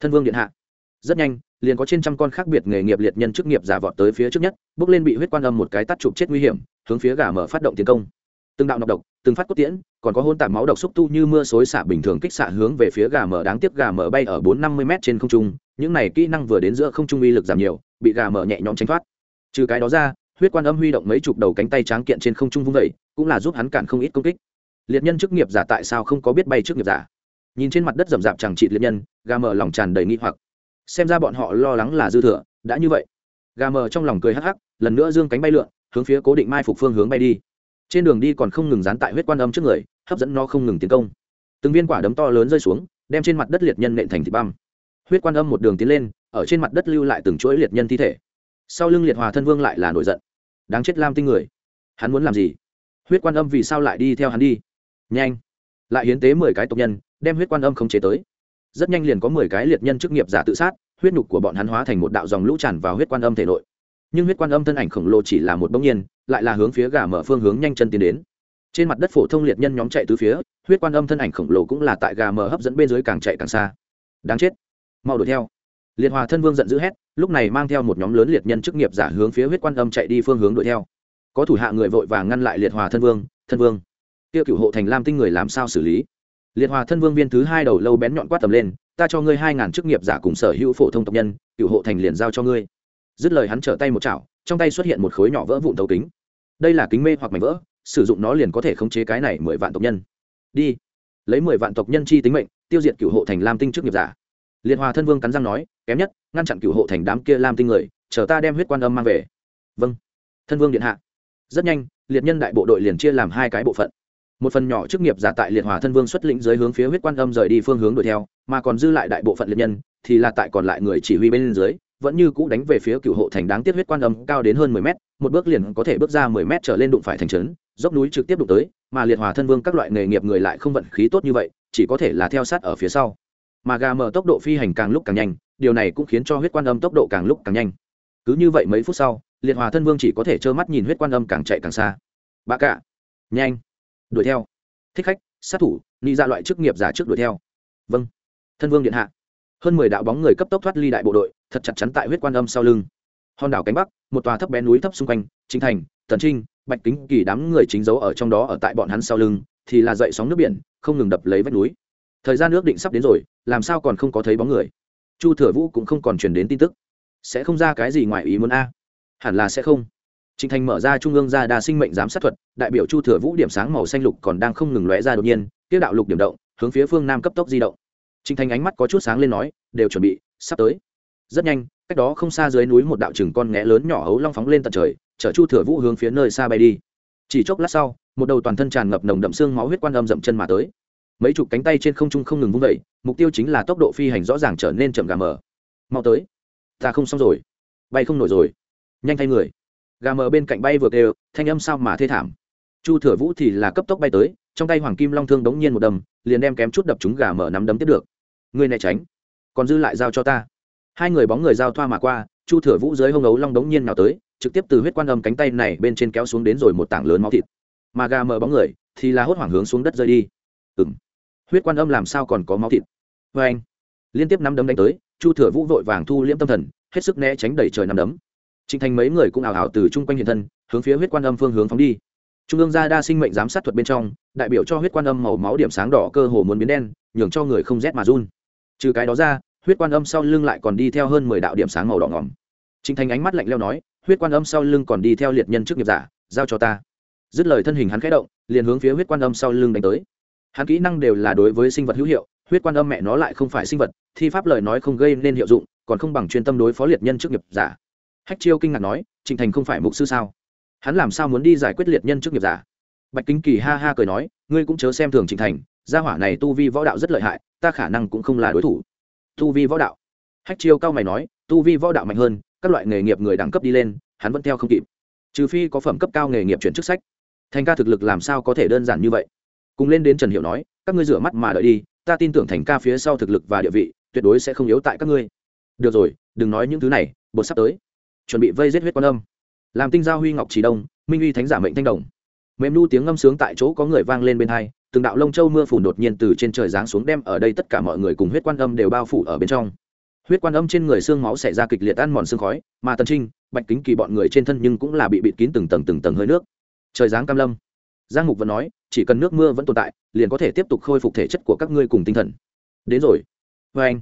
Thân vương điện hạ. Rất nhanh, liền có trên trăm con khác biệt nghề nghiệp liệt nhân chức nghiệp giả vọt tới phía trước nhất, bước lên bị huyết quan âm một cái tắt chụp chết nguy hiểm, hướng phía gà mở phát động tiến công. Từng đạo nọc độc, từng phát cốt tiễn, còn có hôn tạp máu độc xúc tu như mưa xối xả bình thường kích xạ hướng về phía gà mở đáng tiếc gà mở bay ở bốn năm mươi m trên không trung, những này kỹ năng vừa đến giữa không trung uy lực giảm nhiều, bị gà mở nhẹ nhõm tránh thoát. Trừ cái đó ra huyết quan âm huy động mấy chục đầu cánh tay tráng kiện trên không trung vung vẩy cũng là giúp hắn cản không ít công kích. Liệt nhân chức nghiệp giả tại sao không có biết bay trước nghiệp giả? Nhìn trên mặt đất rậm rạp chẳng trị liệt nhân, gà mở lòng tràn đầy nghi hoặc. Xem ra bọn họ lo lắng là dư thừa, đã như vậy. Gà mở trong lòng cười hắc hắc, lần nữa dương cánh bay lượn, hướng phía cố định mai phục phương hướng bay đi. Trên đường đi còn không ngừng dán tại huyết quan âm trước người, hấp dẫn nó không ngừng tiến công. Từng viên quả đấm to lớn rơi xuống, đem trên mặt đất liệt nhân nện thành thịt băm. Huyết quan âm một đường tiến lên, ở trên mặt đất lưu lại từng chuỗi liệt nhân thi thể. Sau lưng liệt hòa thân vương lại là nổi giận đáng chết lam tinh người. Hắn muốn làm gì? Huyết quan âm vì sao lại đi theo hắn đi? Nhanh. Lại hiến tế mười cái tộc nhân, đem huyết quan âm không chế tới. Rất nhanh liền có mười cái liệt nhân chức nghiệp giả tự sát, huyết nhục của bọn hắn hóa thành một đạo dòng lũ tràn vào huyết quan âm thể nội. Nhưng huyết quan âm thân ảnh khổng lồ chỉ là một bỗng nhiên, lại là hướng phía gà mở phương hướng nhanh chân tiến đến. Trên mặt đất phổ thông liệt nhân nhóm chạy từ phía, huyết quan âm thân ảnh khổng lồ cũng là tại gà mở hấp dẫn bên dưới càng chạy càng xa. Đáng chết. Mau đuổi theo. Liệt hòa thân vương giận dữ hét lúc này mang theo một nhóm lớn liệt nhân chức nghiệp giả hướng phía huyết quan âm chạy đi phương hướng đuổi theo. Có thủ hạ người vội vàng ngăn lại liệt hòa thân vương thân vương tiêu cựu hộ thành lam tinh người làm sao xử lý? Liệt hòa thân vương viên thứ hai đầu lâu bén nhọn quát tầm lên, ta cho ngươi hai ngàn chức nghiệp giả cùng sở hữu phổ thông tộc nhân, cựu hộ thành liền giao cho ngươi. Dứt lời hắn trở tay một chảo, trong tay xuất hiện một khối nhỏ vỡ vụn tấu kính. Đây là kính mê hoặc mảnh vỡ, sử dụng nó liền có thể khống chế cái này mười vạn tộc nhân. Đi, lấy mười vạn tộc nhân chi tính mệnh, tiêu diệt cựu hộ thành lam tinh chức nghiệp giả. Liệt hòa thân vương cắn răng nói kém nhất, ngăn chặn cựu hộ thành đám kia lam tinh người, chờ ta đem huyết quan âm mang về. Vâng. Thân vương điện hạ. Rất nhanh, liệt nhân đại bộ đội liền chia làm hai cái bộ phận. Một phần nhỏ chức nghiệp giả tại liệt hòa thân vương xuất lĩnh dưới hướng phía huyết quan âm rời đi phương hướng đuổi theo, mà còn dư lại đại bộ phận liệt nhân, thì là tại còn lại người chỉ huy bên dưới, vẫn như cũ đánh về phía cựu hộ thành đáng tiếc huyết quan âm cao đến hơn mười mét, một bước liền có thể bước ra mười mét trở lên đụng phải thành trấn, dốc núi trực tiếp đụng tới, mà liệt hòa thân vương các loại nghề nghiệp người lại không vận khí tốt như vậy, chỉ có thể là theo sát ở phía sau. Mà gà mở tốc độ phi hành càng lúc càng nhanh điều này cũng khiến cho huyết quan âm tốc độ càng lúc càng nhanh. Cứ như vậy mấy phút sau, liệt hòa thân vương chỉ có thể trơ mắt nhìn huyết quan âm càng chạy càng xa. Bà cạ nhanh, đuổi theo. Thích khách, sát thủ, ni ra loại chức nghiệp giả trước đuổi theo. Vâng. Thân vương điện hạ. Hơn mười đạo bóng người cấp tốc thoát ly đại bộ đội, thật chặt chắn tại huyết quan âm sau lưng. Hòn đảo cánh bắc, một tòa thấp bé núi thấp xung quanh chính thành, tần trinh, bạch kính kỳ đám người chính dấu ở trong đó ở tại bọn hắn sau lưng, thì là dậy sóng nước biển, không ngừng đập lấy vách núi. Thời gian nước định sắp đến rồi, làm sao còn không có thấy bóng người? Chu thừa vũ cũng không còn truyền đến tin tức sẽ không ra cái gì ngoài ý muốn a hẳn là sẽ không Trịnh Thành mở ra trung ương gia đa sinh mệnh giám sát thuật, đại biểu Chu Thừa Vũ điểm sáng màu xanh lục còn đang không ngừng lóe ra đột nhiên, tiêu đạo lục điểm động, hướng phía phương nam cấp tốc di động. Trịnh Thành ánh mắt có chút sáng lên nói, đều chuẩn bị, sắp tới. Rất nhanh, cách đó không xa dưới núi một đạo chừng con ngẽ lớn nhỏ hấu long phóng lên tận trời, chở Chu Thừa Vũ hướng phía nơi xa bay đi. Chỉ chốc lát sau, một đầu toàn thân tràn ngập nồng đậm xương máu huyết quan âm dậm chân mà tới. Mấy chục cánh tay trên không trung không ngừng vung dậy, mục tiêu chính là tốc độ phi hành rõ ràng trở nên chậm gà mờ. Mau tới, ta không xong rồi, bay không nổi rồi, nhanh thay người. Gà mờ bên cạnh bay vừa kêu thanh âm sao mà thê thảm. Chu thừa vũ thì là cấp tốc bay tới trong tay hoàng kim long thương đống nhiên một đầm liền đem kém chút đập chúng gà mở nắm đấm tiếp được. Người né tránh. Còn dư lại giao cho ta. Hai người bóng người giao thoa mà qua chu thừa vũ dưới hông ấu long đống nhiên nào tới trực tiếp từ huyết quan âm cánh tay này bên trên kéo xuống đến rồi một tảng lớn máu thịt. Mà gà mở bóng người thì là hốt hoảng hướng xuống đất rơi đi. Ừng huyết quan âm làm sao còn có máu thịt vê anh liên tiếp năm đấm đánh tới chu thừa vũ vội vàng thu liễm tâm thần hết sức né tránh đẩy trời năm đấm Trịnh Thành mấy người cũng ảo ảo từ trung quanh hiện thân, hướng phía huyết quan âm phương hướng phóng đi. Trung ương gia đa sinh mệnh giám sát thuật bên trong, đại biểu cho huyết quan âm màu máu điểm sáng đỏ cơ hồ muốn biến đen, nhường cho người không rét mà run. Trừ cái đó ra, huyết quan âm sau lưng lại còn đi theo hơn mười đạo điểm sáng màu đỏ ngỏm. Trịnh Thành ánh mắt lạnh leo nói, huyết quan âm sau lưng còn đi theo liệt nhân trước nghiệp giả, giao cho ta. Dứt lời thân hình hắn khẽ động, liền hướng phía huyết quan âm sau lưng đánh tới. Hắn kỹ năng đều là đối với sinh vật hữu hiệu, huyết quan âm mẹ nó lại không phải sinh vật, thi pháp lời nói không gây nên hiệu dụng, còn không bằng chuyên tâm đối phó liệt nhân trước nghiệp giả. Hách chiêu kinh ngạc nói trịnh thành không phải mục sư sao? Hắn làm sao muốn đi giải quyết liệt nhân trước nghiệp giả? Bạch kính kỳ ha ha cười nói ngươi cũng chớ xem thường trịnh thành gia hỏa này tu vi võ đạo rất lợi hại ta khả năng cũng không là đối thủ. Tu vi võ đạo? Hách chiêu cao mày nói tu vi võ đạo mạnh hơn các loại nghề nghiệp người đẳng cấp đi lên hắn vẫn theo không kịp. Trừ phi có phẩm cấp cao nghề nghiệp chuyển chức sách. Thành ca thực lực làm sao có thể đơn giản như vậy? Cùng lên đến trần hiệu nói, các ngươi rửa mắt mà đợi đi, ta tin tưởng thành ca phía sau thực lực và địa vị, tuyệt đối sẽ không yếu tại các ngươi. Được rồi, đừng nói những thứ này, bột sắp tới. Chuẩn bị vây giết huyết quan âm. Làm tinh giao huy ngọc chỉ đông, minh uy thánh giả mệnh thanh đồng. Mềm nu tiếng ngâm sướng tại chỗ có người vang lên bên hai, từng đạo lông châu mưa phùn đột nhiên từ trên trời giáng xuống đem ở đây tất cả mọi người cùng huyết quan âm đều bao phủ ở bên trong. Huyết quan âm trên người xương máu xảy ra kịch liệt ăn mòn xương khói, mà tần trinh, bạch kính kỳ bọn người trên thân nhưng cũng là bị bịt kín từng tầng từng tầng hơi nước. Trời giáng cam lâm giang mục vẫn nói, chỉ cần nước mưa vẫn tồn tại, liền có thể tiếp tục khôi phục thể chất của các ngươi cùng tinh thần. Đến rồi. Vê anh,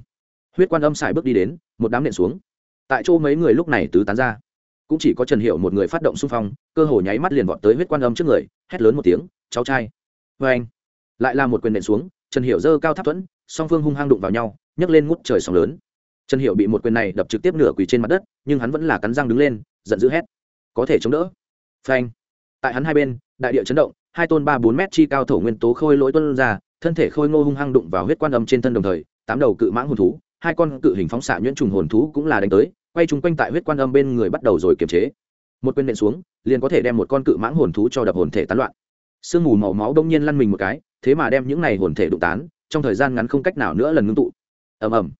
huyết quan âm xài bước đi đến, một đám nện xuống. Tại chỗ mấy người lúc này tứ tán ra. Cũng chỉ có trần hiệu một người phát động xung phong, cơ hồ nháy mắt liền vọt tới huyết quan âm trước người, hét lớn một tiếng, cháu trai. Vê anh, lại là một quyền nện xuống, trần hiệu dơ cao tháp thuẫn, song phương hung hăng đụng vào nhau, nhấc lên ngút trời sóng lớn. Trần hiệu bị một quyền này đập trực tiếp nửa quỳ trên mặt đất, nhưng hắn vẫn là cắn răng đứng lên, giận dữ hét, có thể chống đỡ. Phanh tại hắn hai bên, đại địa chấn động, hai tôn ba bốn mét chi cao thổ nguyên tố khôi lỗi tuân ra, thân thể khôi ngô hung hăng đụng vào huyết quan âm trên thân đồng thời, tám đầu cự mãng hồn thú, hai con cự hình phóng xạ nhuyễn trùng hồn thú cũng là đánh tới, quay chung quanh tại huyết quan âm bên người bắt đầu rồi kiềm chế. Một quyền nện xuống, liền có thể đem một con cự mãng hồn thú cho đập hồn thể tán loạn. Sương mù màu máu đông nhiên lăn mình một cái, thế mà đem những này hồn thể đụng tán, trong thời gian ngắn không cách nào nữa lần ngưng tụ. Ầm ầm.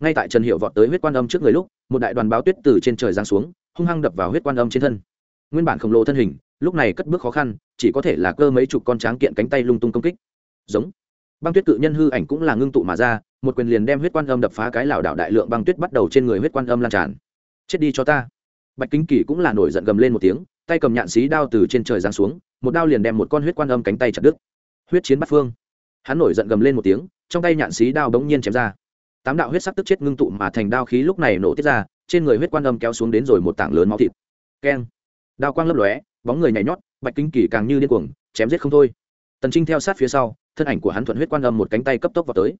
Ngay tại trần hiệu vọt tới huyết quan âm trước người lúc, một đại đoàn báo tuyết từ trên trời giáng xuống, hung hăng đập vào huyết quan âm trên thân. Nguyên bản khổng lồ thân hình lúc này cất bước khó khăn, chỉ có thể là cơ mấy chục con tráng kiện cánh tay lung tung công kích. Giống. Băng tuyết cự nhân hư ảnh cũng là ngưng tụ mà ra, một quyền liền đem huyết quan âm đập phá cái lảo đảo đại lượng băng tuyết bắt đầu trên người huyết quan âm lan tràn. Chết đi cho ta. Bạch kính kỳ cũng là nổi giận gầm lên một tiếng, tay cầm nhạn xí đao từ trên trời giáng xuống, một đao liền đem một con huyết quan âm cánh tay chặt đứt. Huyết chiến bắt phương. Hắn nổi giận gầm lên một tiếng, trong tay nhạn xí đao bỗng nhiên chém ra. Tám đạo huyết sắc tức chết ngưng tụ mà thành đao khí lúc này nổ tiết ra, trên người huyết quan âm kéo xuống đến rồi một tảng lớn máu thịt. Keng. Đao quang lấp lóe bóng người nhảy nhót, bạch kính kỳ càng như điên cuồng, chém giết không thôi. Tần trinh theo sát phía sau, thân ảnh của hắn thuận huyết quan âm một cánh tay cấp tốc vào tới.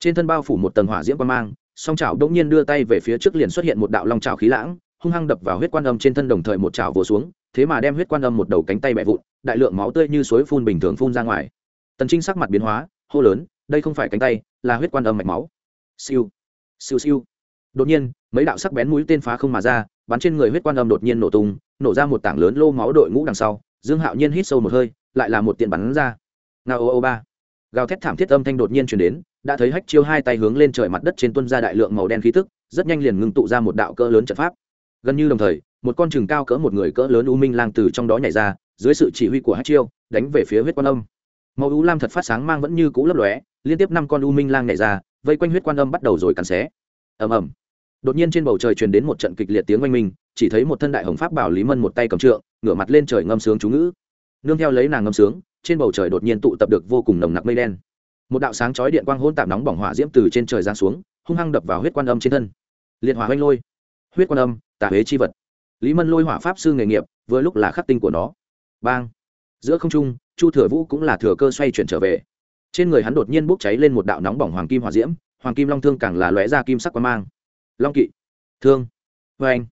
Trên thân bao phủ một tầng hỏa diễm quan mang, song chảo g nhiên đưa tay về phía trước liền xuất hiện một đạo long chảo khí lãng, hung hăng đập vào huyết quan âm trên thân đồng thời một chảo vồ xuống, thế mà đem huyết quan âm một đầu cánh tay bẹ vụn, đại lượng máu tươi như suối phun bình thường phun ra ngoài. Tần trinh sắc mặt biến hóa, hô lớn, đây không phải cánh tay, là huyết quan âm mạch máu. Siêu siêu siêu. Đột nhiên, mấy đạo sắc bén mũi tên phá không mà ra, bắn trên người huyết quan âm đột nhiên nổ tung nổ ra một tảng lớn lô máu đội ngũ đằng sau, dương hạo nhiên hít sâu một hơi, lại là một tiện bắn ra. Ngao ô ô ba. Gào thét thảm thiết âm thanh đột nhiên chuyển đến, đã thấy hách chiêu hai tay hướng lên trời mặt đất trên tuân ra đại lượng màu đen khí tức, rất nhanh liền ngưng tụ ra một đạo cỡ lớn trận pháp. Gần như đồng thời, một con chừng cao cỡ một người cỡ lớn u minh lang từ trong đó nhảy ra, dưới sự chỉ huy của hách chiêu, đánh về phía huyết quan âm. Màu u lam thật phát sáng mang vẫn như cũ lấp lóe, liên tiếp năm con u minh lang nhảy ra, vây quanh huyết quan âm bắt đầu rồi cắn xé. Ầm ầm đột nhiên trên bầu trời truyền đến một trận kịch liệt tiếng oanh minh, chỉ thấy một thân đại hồng pháp bảo lý mân một tay cầm trượng, ngửa mặt lên trời ngâm sướng chú ngữ. Nương theo lấy nàng ngâm sướng, trên bầu trời đột nhiên tụ tập được vô cùng nồng nặc mây đen. Một đạo sáng chói điện quang hôn tạm nóng bỏng hỏa diễm từ trên trời giáng xuống, hung hăng đập vào huyết quan âm trên thân. Liệt hỏa oanh lôi. Huyết quan âm, tà huế chi vật. Lý mân lôi hỏa pháp sư nghề nghiệp, vừa lúc là khắc tinh của nó. Bang. Giữa không trung, chu thừa vũ cũng là thừa cơ xoay chuyển trở về. Trên người hắn đột nhiên bốc cháy lên một đạo nóng bỏng hoàng kim hỏa diễm, hoàng kim long thương càng là lóe ra kim sắc quang mang long kỵ. Thương. Vê anh.